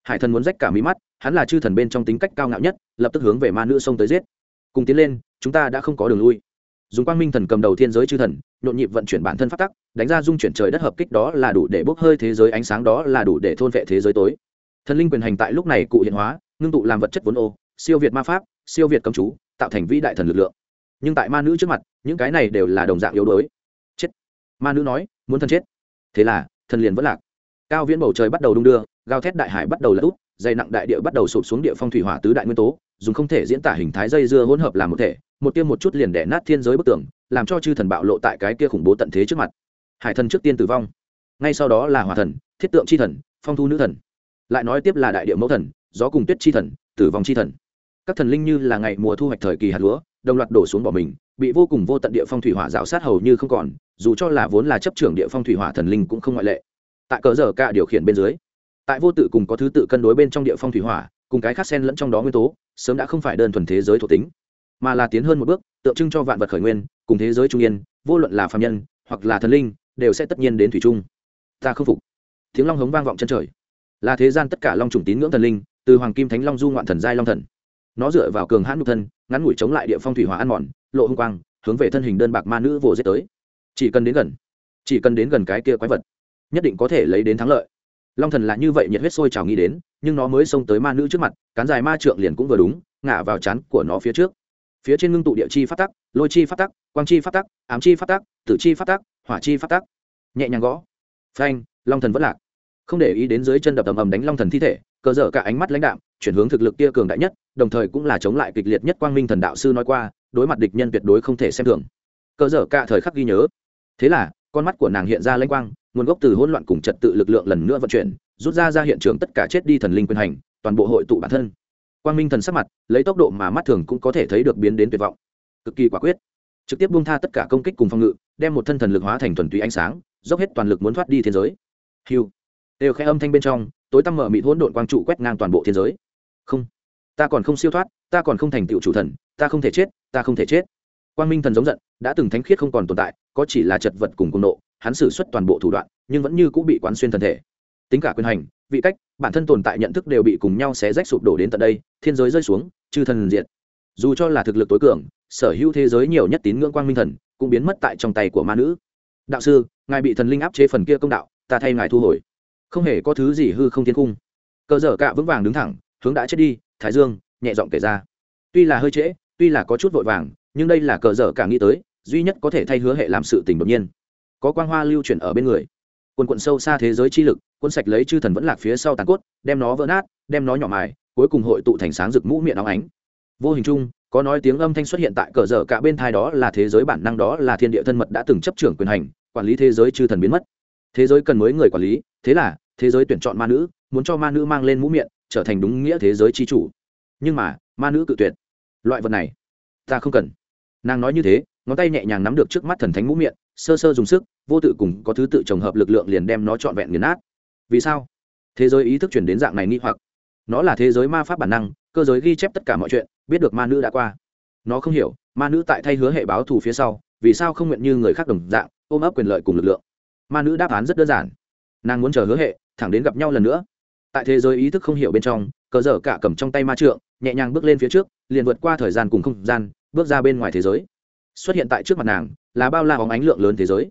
Hải thần muốn rách cả mí mắt, hắn là chư thần bên trong tính cách cao ngạo nhất, lập tức hướng về ma nữ sông tới giết. Cùng tiến lên, chúng ta đã không có đường lui dùng quang minh thần cầm đầu thiên giới chư thần nhộn nhịp vận chuyển bản thân phát tắc đánh ra dung chuyển trời đất hợp kích đó là đủ để bốc hơi thế giới ánh sáng đó là đủ để thôn vệ thế giới tối. Thần linh quyền hành tại lúc này cụ hiện hóa ngưng tụ làm vật chất vốn ô siêu việt ma pháp siêu việt cầm chú tạo thành vĩ đại thần lực lượng. Nhưng tại ma nữ trước mặt những cái này đều là đồng dạng yếu đuối. Chết. Ma nữ nói muốn thần chết. Thế là thần liền vẫn lạc. Cao viễn bầu trời bắt đầu đung đưa gào thét đại hải bắt đầu lật út, dày nặng đại địa bắt đầu sụp xuống địa phong thủy hỏa tứ đại nguyên tố dùng không thể diễn tả hình thái dây dưa hỗn hợp làm một thể một tiêm một chút liền đẻ nát thiên giới bức tường, làm cho chư thần bạo lộ tại cái kia khủng bố tận thế trước mặt. Hải thần trước tiên tử vong. Ngay sau đó là hỏa thần, thiết tượng c h i thần, phong thu nữ thần. Lại nói tiếp là đại địa mẫu thần, gió cùng tuyết c h i thần, tử vong c h i thần. Các thần linh như là ngày mùa thu hoạch thời kỳ hạt lúa, đồng loạt đổ xuống bỏ mình, bị vô cùng vô tận địa phong thủy hỏa rào sát hầu như không còn, dù cho là vốn là chấp trưởng địa phong thủy hỏa thần linh cũng không ngoại lệ. Tại cờ giờ cả điều khiển bên dưới, tại vô tự cùng có thứ tự cân đối bên trong địa phong thủy hỏa, cùng cái khác sen lẫn trong đó nguyên tố, sớm đã không phải đơn thuần thế giới thuộc tính mà là tiến hơn một bước, tượng trưng cho vạn vật khởi nguyên, cùng thế giới trung yên, vô luận là phạm nhân, hoặc là thần linh, đều sẽ tất nhiên đến thủy trung ta không phục. Tiếng long hống vang vọng chân trời. Là thế gian tất cả long trùng tín ngưỡng thần linh, từ hoàng kim thánh long du ngoạn thần giai long thần. Nó dựa vào cường hãn nhục thân, ngắn ngủi chống lại địa phong thủy hỏa ăn mòn, lộ hung quang, hướng về thân hình đơn bạc ma nữ vồ giết tới. Chỉ cần đến gần, chỉ cần đến gần cái kia quái vật, nhất định có thể lấy đến thắng lợi. Long thần là như vậy nhiệt huyết sôi trào nghĩ đến, nhưng nó mới xông tới ma nữ trước mặt, cán dài ma trượng liền cũng vừa đúng, ngả vào chán của nó phía trước phía trên ngưng tụ địa chi phát tắc, lôi chi phát tắc, quang chi phát tắc, ám chi phát tắc, tử chi phát tắc, hỏa chi phát tắc. Nhẹ nhàng gõ. Phanh, long thần vẫn lạc. Không để ý đến dưới chân đập ầm ầm đánh long thần thi thể, cờ dở cả ánh mắt lãnh đạm, chuyển hướng thực lực kia cường đại nhất, đồng thời cũng là chống lại kịch liệt nhất quang minh thần đạo sư nói qua, đối mặt địch nhân tuyệt đối không thể xem thường. Cờ dở cả thời khắc ghi nhớ. Thế là, con mắt của nàng hiện ra lãnh quang, nguồn gốc từ hỗn loạn cùng trật tự lực lượng lần nữa vận chuyển, rút ra ra hiện trường tất cả chết đi thần linh quyền hành, toàn bộ hội tụ bản thân quang minh thần sắc mặt, lấy tốc độ mà mắt thường cũng có thể thấy được biến đến tuyệt vọng. Cực kỳ quả quyết. Trực tiếp buông tha tất cả công kích cùng phòng ngự, đem một thân thần lực hóa thành thuần túy ánh sáng, dốc hết toàn lực muốn thoát đi thiên giới. Hiu đều khẽ âm thanh bên trong, tối tăm mở mịt hỗn độn quang trụ quét ngang toàn bộ thiên giới. Không. Ta còn không siêu thoát, ta còn không thành tựu chủ thần, ta không thể chết, ta không thể chết. Quang minh thần giống giận, đã từng thánh khiết không còn tồn tại, có chỉ là chật vật cùng cùng nộ, hắn xử suất toàn bộ thủ đoạn, nhưng vẫn như cũng bị quán xuyên thân thể. Tính cả quyền hành, vị cách bản thân tồn tại nhận thức đều bị cùng nhau xé rách sụp đổ đến tận đây, thiên giới rơi xuống, chư thần diện dù cho là thực lực tối cường, sở hữu thế giới nhiều nhất tín ngưỡng quang minh thần, cũng biến mất tại trong tay của ma nữ. Đạo sư, ngài bị thần linh áp chế phần kia công đạo, ta thay ngài thu hồi. Không hề có thứ gì hư không thiên cung. Cờ dở cạ vững vàng đứng thẳng, hướng đã chết đi, thái dương, nhẹ giọng kể ra. Tuy là hơi trễ, tuy là có chút vội vàng, nhưng đây là cờ dở cả nghĩ tới, duy nhất có thể thay hứa hệ làm sự tình đột nhiên. Có quang hoa lưu chuyển ở bên người. Quần quận sâu xa thế giới chi lực Cuốn sạch lấy chư thần vẫn lạc phía sau tàn cốt, đem nó vỡ nát, đem nó nhỏ mài, cuối cùng hội tụ thành sáng rực mũ miệng óng ánh. Vô hình chung, có nói tiếng âm thanh xuất hiện tại cờ dở cả bên thai đó là thế giới bản năng đó là thiên địa thân mật đã từng chấp trưởng quyền hành, quản lý thế giới chư thần biến mất. Thế giới cần mới người quản lý, thế là, thế giới tuyển chọn ma nữ, muốn cho ma nữ mang lên mũ miệng, trở thành đúng nghĩa thế giới chi chủ. Nhưng mà, ma nữ cự tuyệt. Loại vật này, ta không cần. Nàng nói như thế, ngón tay nhẹ nhàng nắm được trước mắt thần thánh mũ miệng, sơ sơ dùng sức, vô tự cùng có thứ tự trồng hợp lực lượng liền đem nó trọn vẹn nghiền nát vì sao? Thế giới ý thức chuyển đến dạng này nghi hoặc. Nó là thế giới ma pháp bản năng, cơ giới ghi chép tất cả mọi chuyện, biết được ma nữ đã qua. Nó không hiểu, ma nữ tại thay hứa hệ báo thù phía sau, vì sao không nguyện như người khác đồng dạng, ôm ấp quyền lợi cùng lực lượng. Ma nữ đáp án rất đơn giản. Nàng muốn chờ hứa hệ, thẳng đến gặp nhau lần nữa. Tại thế giới ý thức không hiểu bên trong, cờ dở cả cầm trong tay ma trượng, nhẹ nhàng bước lên phía trước, liền vượt qua thời gian cùng không gian, bước ra bên ngoài thế giới. Xuất hiện tại trước mặt nàng, là bao la hóng ánh lượng lớn thế giới.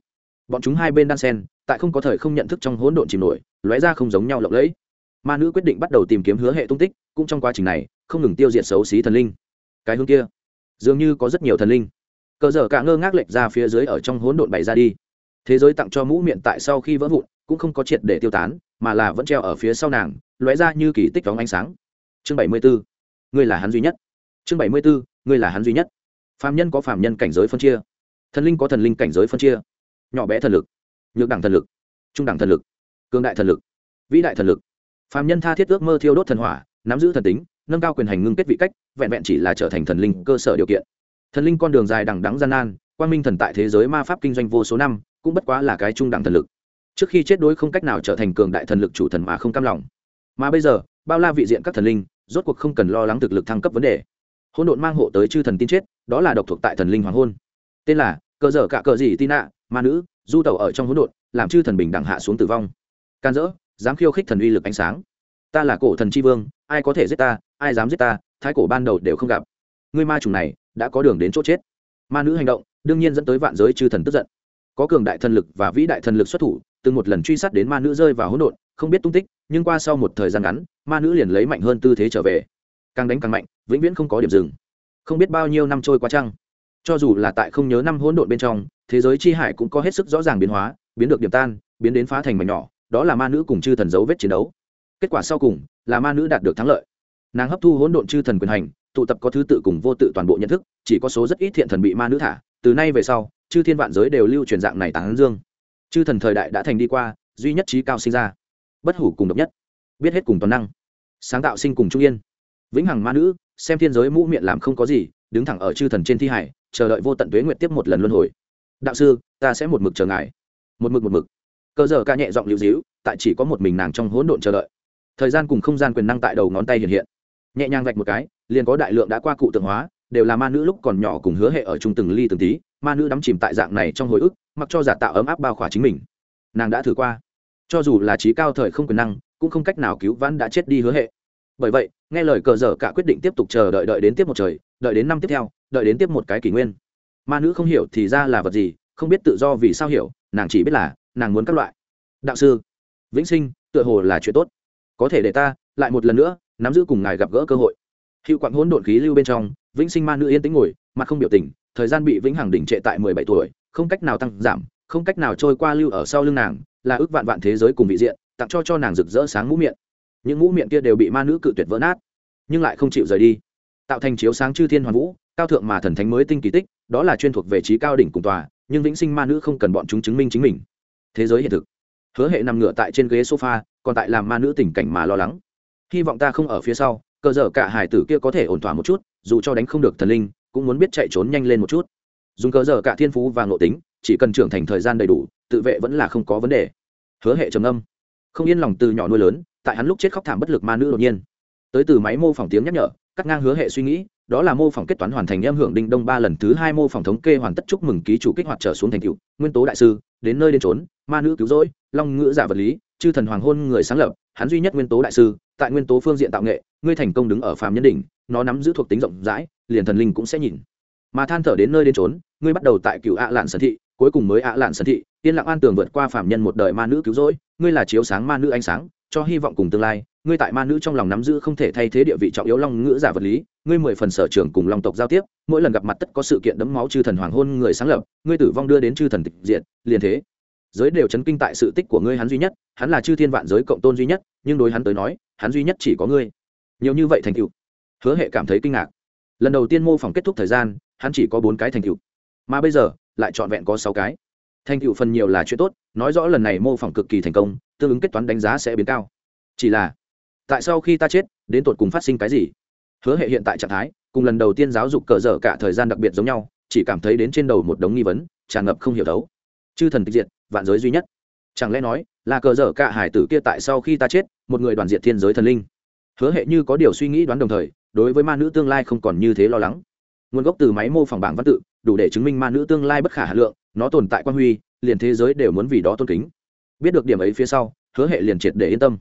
Bọn chúng hai bên đan sen tại không có thời không nhận thức trong hỗn độn chìm nổi, lóe ra không giống nhau lộng lẫy. Ma nữ quyết định bắt đầu tìm kiếm hứa hệ tung tích, cũng trong quá trình này, không ngừng tiêu diệt xấu xí thần linh. Cái hướng kia, dường như có rất nhiều thần linh. Cờ dở cả ngơ ngác lệch ra phía dưới ở trong hỗn độn bày ra đi. Thế giới tặng cho mũ miệng tại sau khi vỡ vụn, cũng không có triệt để tiêu tán, mà là vẫn treo ở phía sau nàng, lóe ra như kỳ tích vóng ánh sáng. Chương bảy mươi 74. ngươi là hắn duy nhất. Chương bảy mươi 74. ngươi là hắn duy nhất. Phạm nhân có phạm nhân cảnh giới phân chia. Thần linh có thần linh cảnh giới phân chia. Nhỏ bé thần lực nhược đẳng thần lực, trung đẳng thần lực cương đại thần lực, vĩ đại thần lực. Phạm nhân tha thiết ước mơ thiêu đốt thần hỏa, nắm giữ thần tính, nâng cao quyền hành ngưng kết vị cách, vẹn vẹn chỉ là trở thành thần linh cơ sở điều kiện. Thần linh con đường dài đằng đắng gian nan quan minh thần tại thế giới ma pháp kinh doanh vô số năm, cũng bất quá là cái trung đẳng thần lực. Trước khi chết đối không cách nào trở thành cường đại thần lực chủ thần mà không cam lòng. Mà bây giờ, bao la vị diện các thần linh, rốt cuộc không cần lo lắng thực lực thăng cấp vấn đề. Hôn độn mang hộ tới chư thần tin chết, đó là độc thuộc tại thần linh hoàng hôn. Tên là cờ dở cả cờ gì tin ạ? Ma nữ, du tàu ở trong hỗn độn, làm chư thần bình đẳng hạ xuống tử vong. Can dỡ, dám khiêu khích thần uy lực ánh sáng. Ta là cổ thần tri vương, ai có thể giết ta, ai dám giết ta, thái cổ ban đầu đều không gặp. Ngươi ma trùng này, đã có đường đến chỗ chết. Ma nữ hành động, đương nhiên dẫn tới vạn giới chư thần tức giận. Có cường đại thần lực và vĩ đại thần lực xuất thủ, từng một lần truy sát đến ma nữ rơi vào hỗn độn, không biết tung tích, nhưng qua sau một thời gian ngắn, ma nữ liền lấy mạnh hơn tư thế trở về. Càng đánh càng mạnh, vĩnh viễn không có điểm dừng. Không biết bao nhiêu năm trôi qua trăng cho dù là tại không nhớ năm hỗn độn bên trong thế giới chi hải cũng có hết sức rõ ràng biến hóa, biến được điểm tan, biến đến phá thành mảnh nhỏ, đó là ma nữ cùng chư thần dấu vết chiến đấu. Kết quả sau cùng, là ma nữ đạt được thắng lợi. Nàng hấp thu hỗn độn chư thần quyền hành, tụ tập có thứ tự cùng vô tự toàn bộ nhận thức, chỉ có số rất ít thiện thần bị ma nữ thả. Từ nay về sau, chư thiên vạn giới đều lưu truyền dạng này tán dương. Chư thần thời đại đã thành đi qua, duy nhất trí cao sinh ra. Bất hủ cùng độc nhất. Biết hết cùng toàn năng. Sáng tạo sinh cùng trung yên. Vĩnh hằng ma nữ, xem thiên giới mũ miệng làm không có gì, đứng thẳng ở chư thần trên thi hải, chờ đợi vô tận tuế nguyện tiếp một lần luân hồi đạo sư, ta sẽ một mực chờ ngài. Một mực một mực. Cơ giờ ca nhẹ giọng lưu dĩu tại chỉ có một mình nàng trong hỗn độn chờ đợi. Thời gian cùng không gian quyền năng tại đầu ngón tay hiện hiện. Nhẹ nhàng vạch một cái, liền có đại lượng đã qua cụ tượng hóa, đều là ma nữ lúc còn nhỏ cùng hứa hệ ở chung từng ly từng tí, ma nữ đắm chìm tại dạng này trong hồi ức, mặc cho giả tạo ấm áp bao khỏa chính mình. Nàng đã thử qua. Cho dù là trí cao thời không quyền năng, cũng không cách nào cứu vãn đã chết đi hứa hệ bởi vậy, nghe lời cờ dở cả quyết định tiếp tục chờ đợi đợi đến tiếp một trời, đợi đến năm tiếp theo, đợi đến tiếp một cái kỷ nguyên ma nữ không hiểu thì ra là vật gì, không biết tự do vì sao hiểu, nàng chỉ biết là nàng muốn các loại. Đạo sư, vĩnh sinh, tựa hồ là chuyện tốt. Có thể để ta lại một lần nữa nắm giữ cùng ngài gặp gỡ cơ hội. Hiệu quặng hỗn độn khí lưu bên trong, vĩnh sinh ma nữ yên tĩnh ngồi, mặt không biểu tình, thời gian bị vĩnh hằng đỉnh trệ tại mười bảy tuổi, không cách nào tăng giảm, không cách nào trôi qua lưu ở sau lưng nàng, là ước vạn vạn thế giới cùng vị diện, tặng cho cho nàng rực rỡ sáng mũ miệng. Những mũ miệng kia đều bị ma nữ cự tuyệt vỡ nát, nhưng lại không chịu rời đi. Tạo thành chiếu sáng chư thiên hoàn vũ cao thượng mà thần thánh mới tinh kỳ tích, đó là chuyên thuộc về trí cao đỉnh cùng tòa, nhưng vĩnh sinh ma nữ không cần bọn chúng chứng minh chính mình. Thế giới hiện thực. Hứa hệ nằm ngửa tại trên ghế sofa, còn tại làm ma nữ tình cảnh mà lo lắng. Hy vọng ta không ở phía sau cơ dở cả hải tử kia có thể ổn thỏa một chút, dù cho đánh không được thần linh, cũng muốn biết chạy trốn nhanh lên một chút. Dùng cơ dở cả thiên phú và ngộ tính, chỉ cần trưởng thành thời gian đầy đủ, tự vệ vẫn là không có vấn đề. Hứa hệ trầm âm không yên lòng từ nhỏ nuôi lớn, tại hắn lúc chết khóc thảm bất lực ma nữ đột nhiên. Tới từ máy mô phỏng tiếng nhắc nhở, cắt ngang hứa hệ suy nghĩ đó là mô phỏng kết toán hoàn thành em hưởng đinh đông ba lần thứ hai mô phỏng thống kê hoàn tất chúc mừng ký chủ kích hoạt trở xuống thành cựu nguyên tố đại sư, đến nơi đến trốn ma nữ cứu rỗi, long ngữ giả vật lý, chư thần hoàng hôn người sáng lập, hắn duy nhất nguyên tố đại sư, tại nguyên tố phương diện tạo nghệ, ngươi thành công đứng ở phàm nhân đỉnh, nó nắm giữ thuộc tính rộng rãi, liền thần linh cũng sẽ nhìn. Mà than thở đến nơi đến trốn ngươi bắt đầu tại cựu ạ lạn sân thị, cuối cùng mới ạ lạn sân thị, yên lặng an tường vượt qua phàm nhân một đời ma nữ cứu rỗi, ngươi là chiếu sáng ma nữ ánh sáng cho hy vọng cùng tương lai, ngươi tại ma nữ trong lòng nắm giữ không thể thay thế địa vị trọng yếu long ngữ giả vật lý, ngươi mười phần sở trường cùng long tộc giao tiếp, mỗi lần gặp mặt tất có sự kiện đấm máu chư thần hoàng hôn người sáng lập, ngươi tử vong đưa đến chư thần tịch diện liền thế. Giới đều chấn kinh tại sự tích của ngươi hắn duy nhất, hắn là chư thiên vạn giới cộng tôn duy nhất, nhưng đối hắn tới nói, hắn duy nhất chỉ có ngươi. Nhiều như vậy thành cựu hứa hệ cảm thấy kinh ngạc. Lần đầu tiên mô phỏng kết thúc thời gian, hắn chỉ có bốn cái thành cựu mà bây giờ, lại trọn vẹn có sáu cái thành tựu phần nhiều là chuyện tốt, nói rõ lần này mô phỏng cực kỳ thành công, tương ứng kết toán đánh giá sẽ biến cao. Chỉ là, tại sao khi ta chết, đến tột cùng phát sinh cái gì? Hứa hệ hiện tại trạng thái, cùng lần đầu tiên giáo dục cờ dở cả thời gian đặc biệt giống nhau, chỉ cảm thấy đến trên đầu một đống nghi vấn, tràn ngập không hiểu thấu. Chư thần tịch diệt, vạn giới duy nhất. Chẳng lẽ nói, là cờ dở cả hải tử kia tại sau khi ta chết, một người đoàn diện thiên giới thần linh? Hứa hệ như có điều suy nghĩ đoán đồng thời, đối với ma nữ tương lai không còn như thế lo lắng. Nguồn gốc từ máy mô phỏng bảng văn tự, đủ để chứng minh ma nữ tương lai bất khả hà lượng nó tồn tại quan huy, liền thế giới đều muốn vì đó tôn kính. Biết được điểm ấy phía sau, hứa hệ liền triệt để yên tâm.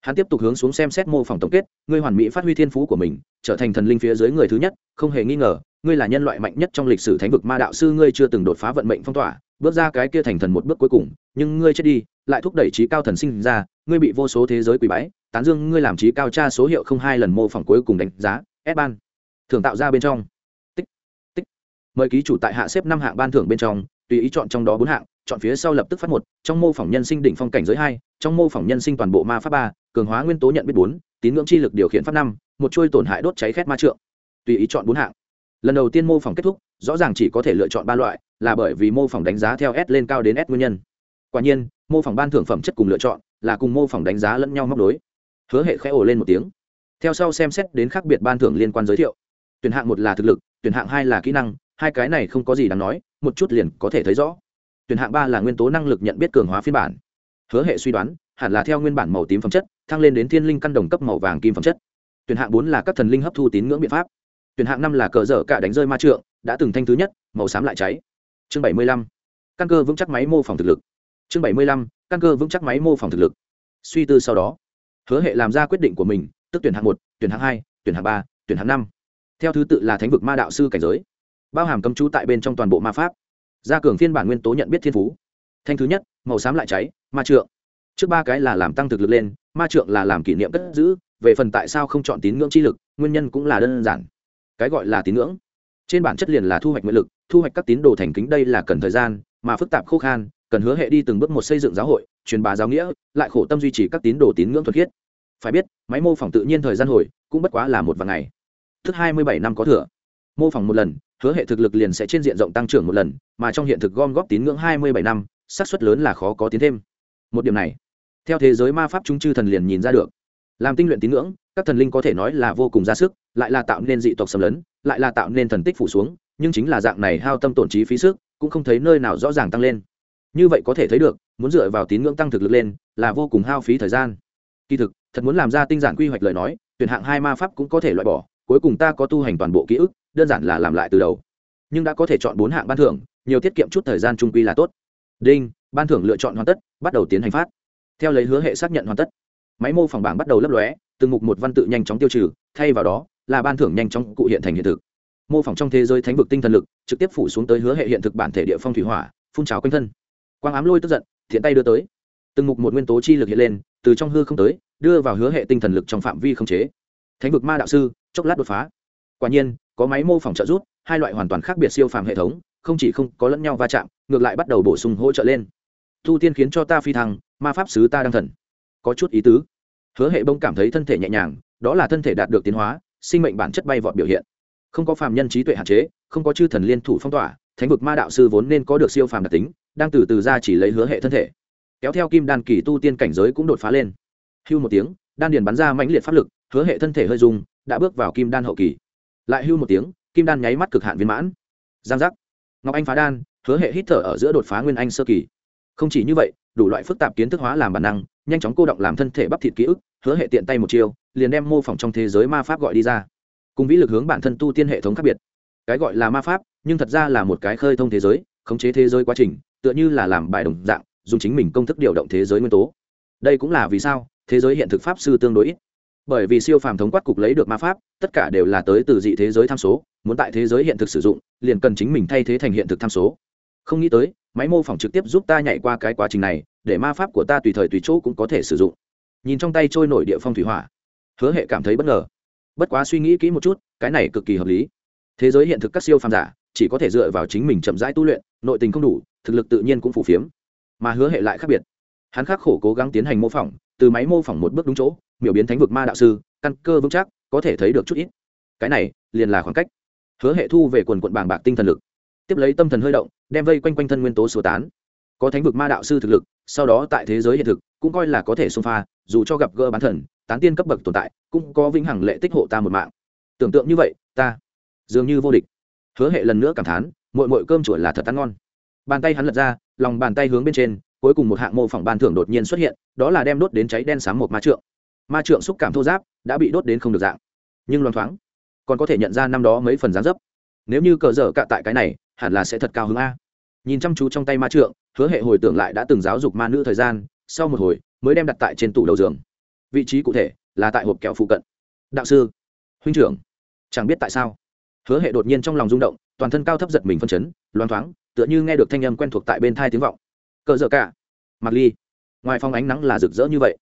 Hắn tiếp tục hướng xuống xem xét mô phỏng tổng kết, ngươi hoàn mỹ phát huy thiên phú của mình, trở thành thần linh phía dưới người thứ nhất, không hề nghi ngờ, ngươi là nhân loại mạnh nhất trong lịch sử thánh vực ma đạo sư, ngươi chưa từng đột phá vận mệnh phong tỏa, bước ra cái kia thành thần một bước cuối cùng, nhưng ngươi chết đi, lại thúc đẩy trí cao thần sinh ra, ngươi bị vô số thế giới quỳ bái, tán dương ngươi làm trí cao tra số hiệu không hai lần mô phỏng cuối cùng đánh giá ép ban. Thường tạo ra bên trong. Tích tích. Mời ký chủ tại hạ xếp năm hạng ban thưởng bên trong tùy ý chọn trong đó bốn hạng, chọn phía sau lập tức phát một, trong mô phỏng nhân sinh đỉnh phong cảnh giới hai, trong mô phỏng nhân sinh toàn bộ ma pháp ba, cường hóa nguyên tố nhận biết bốn, tín ngưỡng chi lực điều khiển pháp năm, một chuôi tổn hại đốt cháy khét ma trượng. Tùy ý chọn bốn hạng. Lần đầu tiên mô phỏng kết thúc, rõ ràng chỉ có thể lựa chọn ba loại, là bởi vì mô phỏng đánh giá theo s lên cao đến s nguyên nhân. Quả nhiên, mô phỏng ban thưởng phẩm chất cùng lựa chọn, là cùng mô phỏng đánh giá lẫn nhau móc đối hứa hệ khẽ ồ lên một tiếng. Theo sau xem xét đến khác biệt ban thưởng liên quan giới thiệu. Tuyển hạng một là thực lực, tuyển hạng hai là kỹ năng hai cái này không có gì đáng nói, một chút liền có thể thấy rõ. Tuyển hạng ba là nguyên tố năng lực nhận biết cường hóa phiên bản. Hứa hệ suy đoán, hẳn là theo nguyên bản màu tím phẩm chất, thăng lên đến thiên linh căn đồng cấp màu vàng kim phẩm chất. Tuyển hạng bốn là các thần linh hấp thu tín ngưỡng biện pháp. Tuyển hạng năm là cờ dở cả đánh rơi ma trượng, đã từng thanh thứ nhất, màu xám lại cháy. Chương bảy mươi lăm, căn cơ vững chắc máy mô phỏng thực lực. Chương bảy mươi lăm, căn cơ vững chắc máy mô phỏng thực lực. Suy tư sau đó, hứa hệ làm ra quyết định của mình, tức tuyển hạng một, tuyển hạng hai, tuyển hạng ba, tuyển hạng năm. Theo thứ tự là thánh vực ma đạo sư cảnh giới bao hàm cấm chú tại bên trong toàn bộ ma pháp. Gia cường phiên bản nguyên tố nhận biết thiên phú. Thanh thứ nhất, màu xám lại cháy, ma trượng. Trước ba cái là làm tăng thực lực lên, ma trượng là làm kỷ niệm cất giữ, về phần tại sao không chọn tín ngưỡng chi lực, nguyên nhân cũng là đơn giản. Cái gọi là tín ngưỡng. Trên bản chất liền là thu hoạch nguyện lực, thu hoạch các tín đồ thành kính đây là cần thời gian, mà phức tạp khô khan, cần hứa hệ đi từng bước một xây dựng giáo hội, truyền bá giáo nghĩa, lại khổ tâm duy trì các tín đồ tín ngưỡng thuật khiết. Phải biết, máy mô phỏng tự nhiên thời gian hồi, cũng bất quá là một vài ngày. Thứ hai mươi bảy năm có thừa. Mô phỏng một lần hứa hệ thực lực liền sẽ trên diện rộng tăng trưởng một lần, mà trong hiện thực gom góp tín ngưỡng hai mươi bảy năm, xác suất lớn là khó có tiến thêm. Một điểm này, theo thế giới ma pháp chúng chư thần liền nhìn ra được. Làm tinh luyện tín ngưỡng, các thần linh có thể nói là vô cùng ra sức, lại là tạo nên dị tộc xâm lấn, lại là tạo nên thần tích phủ xuống, nhưng chính là dạng này hao tâm tổn trí phí sức, cũng không thấy nơi nào rõ ràng tăng lên. Như vậy có thể thấy được, muốn dựa vào tín ngưỡng tăng thực lực lên, là vô cùng hao phí thời gian. Kỳ thực, thật muốn làm ra tinh giản quy hoạch lời nói, tuyển hạng hai ma pháp cũng có thể loại bỏ, cuối cùng ta có tu hành toàn bộ ký ức đơn giản là làm lại từ đầu. Nhưng đã có thể chọn bốn hạng ban thưởng, nhiều tiết kiệm chút thời gian trung quy là tốt. Đinh, ban thưởng lựa chọn hoàn tất, bắt đầu tiến hành phát. Theo lấy hứa hệ xác nhận hoàn tất, máy mô phỏng bảng bắt đầu lấp lóe, từng mục một văn tự nhanh chóng tiêu trừ, thay vào đó, là ban thưởng nhanh chóng cụ hiện thành hiện thực. Mô phỏng trong thế giới thánh vực tinh thần lực, trực tiếp phủ xuống tới hứa hệ hiện thực bản thể địa phong thủy hỏa, phun trào quanh thân. Quang ám lôi tức giận, thiện tay đưa tới. Từng mục một nguyên tố chi lực hiện lên, từ trong hư không tới, đưa vào hứa hệ tinh thần lực trong phạm vi không chế. Thánh vực ma đạo sư, chốc lát đột phá. Quả nhiên có máy mô phỏng trợ rút hai loại hoàn toàn khác biệt siêu phàm hệ thống, không chỉ không có lẫn nhau va chạm, ngược lại bắt đầu bổ sung hỗ trợ lên. Thu tiên khiến cho ta phi thăng, ma pháp sứ ta đang thần. Có chút ý tứ. Hứa hệ bông cảm thấy thân thể nhẹ nhàng, đó là thân thể đạt được tiến hóa, sinh mệnh bản chất bay vọt biểu hiện. Không có phàm nhân trí tuệ hạn chế, không có chư thần liên thủ phong tỏa, thánh vực ma đạo sư vốn nên có được siêu phàm đặc tính, đang từ từ ra chỉ lấy hứa hệ thân thể. Kéo theo kim đan kỳ tu tiên cảnh giới cũng đột phá lên. Hưu một tiếng, đan điền bắn ra mãnh liệt pháp lực, hứa hệ thân thể hơi dùng đã bước vào kim đan hậu kỳ lại hưu một tiếng, kim đan nháy mắt cực hạn viên mãn. Giang giác. Ngọc anh phá đan, hứa hệ hít thở ở giữa đột phá nguyên anh sơ kỳ. Không chỉ như vậy, đủ loại phức tạp kiến thức hóa làm bản năng, nhanh chóng cô động làm thân thể bắp thịt ký ức, hứa hệ tiện tay một chiêu, liền đem mô phỏng trong thế giới ma pháp gọi đi ra. Cùng vĩ lực hướng bản thân tu tiên hệ thống khác biệt. Cái gọi là ma pháp, nhưng thật ra là một cái khơi thông thế giới, khống chế thế giới quá trình, tựa như là làm bài đồng dạng, dùng chính mình công thức điều động thế giới nguyên tố. Đây cũng là vì sao, thế giới hiện thực pháp sư tương đối ít bởi vì siêu phàm thống quát cục lấy được ma pháp, tất cả đều là tới từ dị thế giới tham số, muốn tại thế giới hiện thực sử dụng, liền cần chính mình thay thế thành hiện thực tham số. Không nghĩ tới, máy mô phỏng trực tiếp giúp ta nhảy qua cái quá trình này, để ma pháp của ta tùy thời tùy chỗ cũng có thể sử dụng. Nhìn trong tay trôi nổi địa phong thủy hỏa, hứa hệ cảm thấy bất ngờ. Bất quá suy nghĩ kỹ một chút, cái này cực kỳ hợp lý. Thế giới hiện thực các siêu phàm giả, chỉ có thể dựa vào chính mình chậm rãi tu luyện, nội tình không đủ, thực lực tự nhiên cũng phủ phiếm. Mà hứa hệ lại khác biệt. Hắn khắc khổ cố gắng tiến hành mô phỏng từ máy mô phỏng một bước đúng chỗ, miểu biến thánh vực ma đạo sư, căn cơ vững chắc, có thể thấy được chút ít. Cái này, liền là khoảng cách. Hứa hệ thu về quần quận bàng bạc tinh thần lực. Tiếp lấy tâm thần hơi động, đem vây quanh quanh thân nguyên tố sơ tán. Có thánh vực ma đạo sư thực lực, sau đó tại thế giới hiện thực, cũng coi là có thể xông pha, dù cho gặp gỡ bán thần, tán tiên cấp bậc tồn tại, cũng có vĩnh hằng lệ tích hộ ta một mạng. Tưởng tượng như vậy, ta dường như vô địch. Hứa hệ lần nữa cảm thán mội mội cơm chuỗi là thật ăn ngon. Bàn tay hắn lật ra, lòng bàn tay hướng bên trên cuối cùng một hạng mô phỏng ban thưởng đột nhiên xuất hiện, đó là đem đốt đến cháy đen sáng một ma trượng. Ma trượng xúc cảm thô giáp, đã bị đốt đến không được dạng. Nhưng loang thoáng, còn có thể nhận ra năm đó mấy phần dáng dấp. Nếu như cờ dở cạ tại cái này, hẳn là sẽ thật cao hứng a. Nhìn chăm chú trong tay ma trượng, hứa hệ hồi tưởng lại đã từng giáo dục ma nữ thời gian, sau một hồi, mới đem đặt tại trên tủ đầu giường. Vị trí cụ thể là tại hộp kẹo phụ cận. Đạo sư, huynh trưởng, chẳng biết tại sao. Hứa hệ đột nhiên trong lòng rung động, toàn thân cao thấp giật mình phân chấn loan thoáng, tựa như nghe được thanh âm quen thuộc tại bên thai tiếng vọng cờ dở cả. Mặc ly, ngoài phòng ánh nắng là rực rỡ như vậy.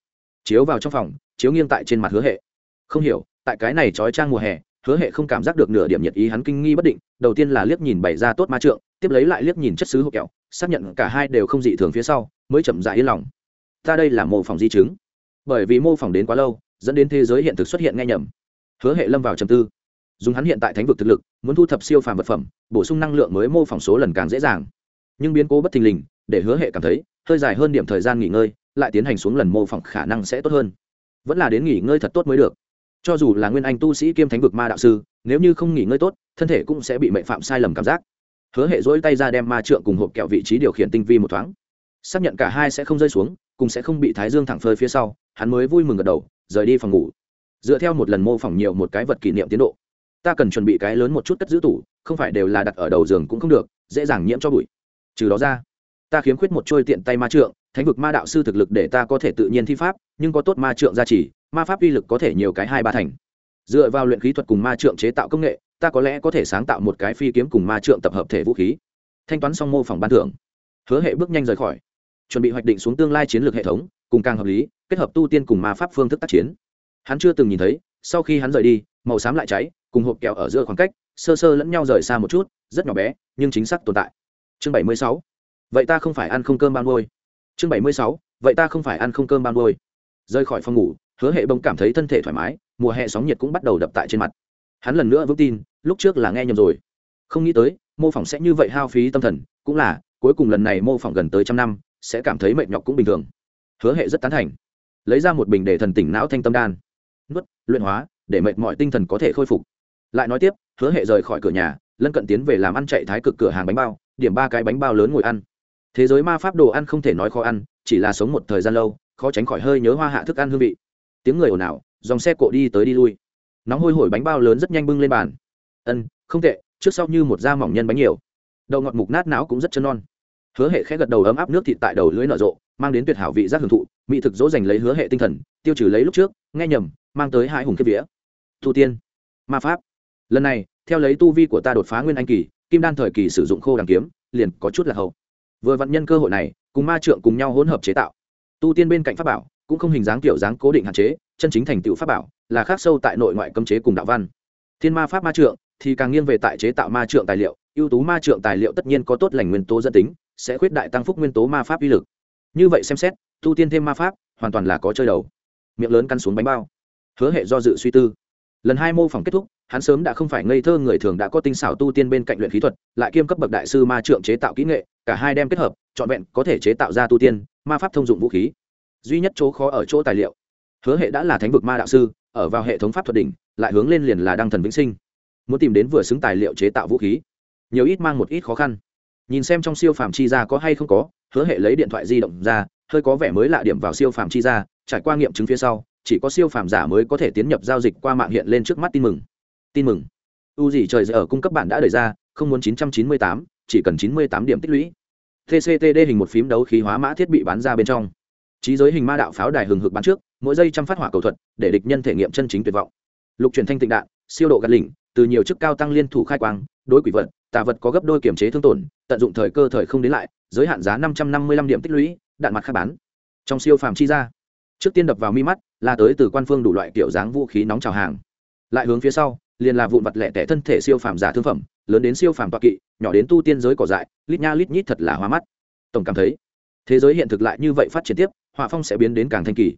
Chiếu vào trong phòng, chiếu nghiêng tại trên mặt hứa hệ. Không hiểu, tại cái này trói trang mùa hè, hứa hệ không cảm giác được nửa điểm nhiệt ý hắn kinh nghi bất định, đầu tiên là liếc nhìn bày ra tốt ma trượng, tiếp lấy lại liếc nhìn chất xứ hộp kẹo, xác nhận cả hai đều không dị thường phía sau, mới chậm dại yên lòng. Ta đây là mô phỏng di chứng. Bởi vì mô phỏng đến quá lâu, dẫn đến thế giới hiện thực xuất hiện nghe nhầm. Hứa hệ lâm vào trầm tư. Dùng hắn hiện tại thánh vực thực lực, muốn thu thập siêu phàm vật phẩm, bổ sung năng lượng mới mô phỏng số lần càng dễ dàng. Nhưng biến cố bất thình lình để hứa hệ cảm thấy, hơi dài hơn điểm thời gian nghỉ ngơi, lại tiến hành xuống lần mô phỏng khả năng sẽ tốt hơn. Vẫn là đến nghỉ ngơi thật tốt mới được. Cho dù là nguyên anh tu sĩ kiêm thánh vực ma đạo sư, nếu như không nghỉ ngơi tốt, thân thể cũng sẽ bị mệnh phạm sai lầm cảm giác. Hứa hệ dỗi tay ra đem ma trượng cùng hộp kẹo vị trí điều khiển tinh vi một thoáng. Xác nhận cả hai sẽ không rơi xuống, cùng sẽ không bị thái dương thẳng phơi phía sau, hắn mới vui mừng gật đầu, rời đi phòng ngủ. Dựa theo một lần mô phỏng nhiều một cái vật kỷ niệm tiến độ, ta cần chuẩn bị cái lớn một chút cất giữ tủ, không phải đều là đặt ở đầu giường cũng không được, dễ dàng nhiễm cho bụi. Trừ đó ra ta khiếm khuyết một trôi tiện tay ma trượng, thánh vực ma đạo sư thực lực để ta có thể tự nhiên thi pháp, nhưng có tốt ma trượng gia trì, ma pháp uy lực có thể nhiều cái hai ba thành. Dựa vào luyện khí thuật cùng ma trượng chế tạo công nghệ, ta có lẽ có thể sáng tạo một cái phi kiếm cùng ma trượng tập hợp thể vũ khí. Thanh toán xong mô phỏng ban thưởng. Hứa hệ bước nhanh rời khỏi. Chuẩn bị hoạch định xuống tương lai chiến lược hệ thống, cùng càng hợp lý, kết hợp tu tiên cùng ma pháp phương thức tác chiến. Hắn chưa từng nhìn thấy, sau khi hắn rời đi, màu xám lại cháy, cùng hộp kẹo ở giữa khoảng cách, sơ sơ lẫn nhau rời xa một chút, rất nhỏ bé, nhưng chính xác tồn tại. Chương bảy mươi sáu vậy ta không phải ăn không cơm ban ngôi chương bảy mươi sáu, vậy ta không phải ăn không cơm ban ngôi rời khỏi phòng ngủ, hứa hệ bông cảm thấy thân thể thoải mái, mùa hè sóng nhiệt cũng bắt đầu đập tại trên mặt. Hắn lần nữa vững tin, lúc trước là nghe nhầm rồi. Không nghĩ tới, mô phỏng sẽ như vậy hao phí tâm thần, cũng là, cuối cùng lần này mô phỏng gần tới trăm năm, sẽ cảm thấy mệt nhọc cũng bình thường. Hứa hệ rất tán thành. Lấy ra một bình để thần tỉnh não thanh tâm đan. Nuốt, luyện hóa, để mệt mọi tinh thần có thể khôi phục. Lại nói tiếp, hứa hệ rời khỏi cửa nhà, lân cận tiến về làm ăn chạy thái cực cửa hàng bánh bao, điểm ba cái bánh bao lớn ngồi ăn thế giới ma pháp đồ ăn không thể nói khó ăn, chỉ là sống một thời gian lâu, khó tránh khỏi hơi nhớ hoa hạ thức ăn hương vị. Tiếng người ồn ào, dòng xe cộ đi tới đi lui. Nóng hôi hổi bánh bao lớn rất nhanh bưng lên bàn. Ân, không tệ, trước sau như một da mỏng nhân bánh nhiều. Đậu ngọt mục nát não cũng rất chân non hứa hệ khẽ gật đầu ấm áp nước thịt tại đầu lưỡi nở rộ, mang đến tuyệt hảo vị giác hưởng thụ, mỹ thực dỗ dành lấy hứa hệ tinh thần, tiêu trừ lấy lúc trước, nghe nhầm, mang tới hai hùng kiếp vía. Thu tiên, ma pháp. Lần này, theo lấy tu vi của ta đột phá nguyên anh kỳ, kim đan thời kỳ sử dụng khô đằng kiếm, liền có chút là hậu vừa vận nhân cơ hội này, cùng ma trượng cùng nhau hỗn hợp chế tạo. Tu tiên bên cạnh pháp bảo, cũng không hình dáng kiểu dáng cố định hạn chế, chân chính thành tựu pháp bảo, là khác sâu tại nội ngoại cấm chế cùng đạo văn. Thiên ma pháp ma trượng, thì càng nghiêng về tại chế tạo ma trượng tài liệu, ưu tú ma trượng tài liệu tất nhiên có tốt lành nguyên tố dân tính, sẽ khuyết đại tăng phúc nguyên tố ma pháp uy lực. Như vậy xem xét, tu tiên thêm ma pháp, hoàn toàn là có chơi đầu. Miệng lớn căn xuống bánh bao. Hứa hệ do dự suy tư. Lần hai mô phỏng kết thúc, hắn sớm đã không phải ngây thơ người thường đã có tinh xảo tu tiên bên cạnh luyện khí thuật, lại kiêm cấp bậc đại sư ma trượng chế tạo kỹ nghệ cả hai đem kết hợp trọn vẹn có thể chế tạo ra tu tiên ma pháp thông dụng vũ khí. Duy nhất chỗ khó ở chỗ tài liệu. Hứa hệ đã là thánh vực ma đạo sư ở vào hệ thống pháp thuật đỉnh lại hướng lên liền là đăng thần vĩnh sinh. Muốn tìm đến vừa xứng tài liệu chế tạo vũ khí. Nhiều ít mang một ít khó khăn. Nhìn xem trong siêu phàm chi ra có hay không có hứa hệ lấy điện thoại di động ra hơi có vẻ mới lạ điểm vào siêu phàm chi ra trải qua nghiệm chứng phía sau chỉ có siêu phàm giả mới có thể tiến nhập giao dịch qua mạng hiện lên trước mắt tin mừng. Tin mừng. U gì trời ở cung cấp bạn đã đề ra không muốn 998, chỉ cần 98 điểm tích lũy tctd hình một phím đấu khí hóa mã thiết bị bán ra bên trong. Trí giới hình ma đạo pháo đài hừng hực bắn trước, mỗi giây trăm phát hỏa cầu thuật, để địch nhân thể nghiệm chân chính tuyệt vọng. Lục truyền thanh tịnh đạn, siêu độ gạt lỉnh, từ nhiều chức cao tăng liên thủ khai quang, đối quỷ vật, tà vật có gấp đôi kiểm chế thương tổn, tận dụng thời cơ thời không đến lại, giới hạn giá năm trăm năm mươi lăm điểm tích lũy, đạn mặt khai bán. Trong siêu phàm chi ra trước tiên đập vào mi mắt, là tới từ quan phương đủ loại kiểu dáng vũ khí nóng trào hàng. Lại hướng phía sau, liền là vụn vật lẻ tẻ thân thể siêu phàm giả thương phẩm lớn đến siêu phàm toa kỵ, nhỏ đến tu tiên giới cỏ dại, lít nha lít nhít thật là hoa mắt. Tổng cảm thấy, thế giới hiện thực lại như vậy phát triển tiếp, họa phong sẽ biến đến càng thanh kỳ.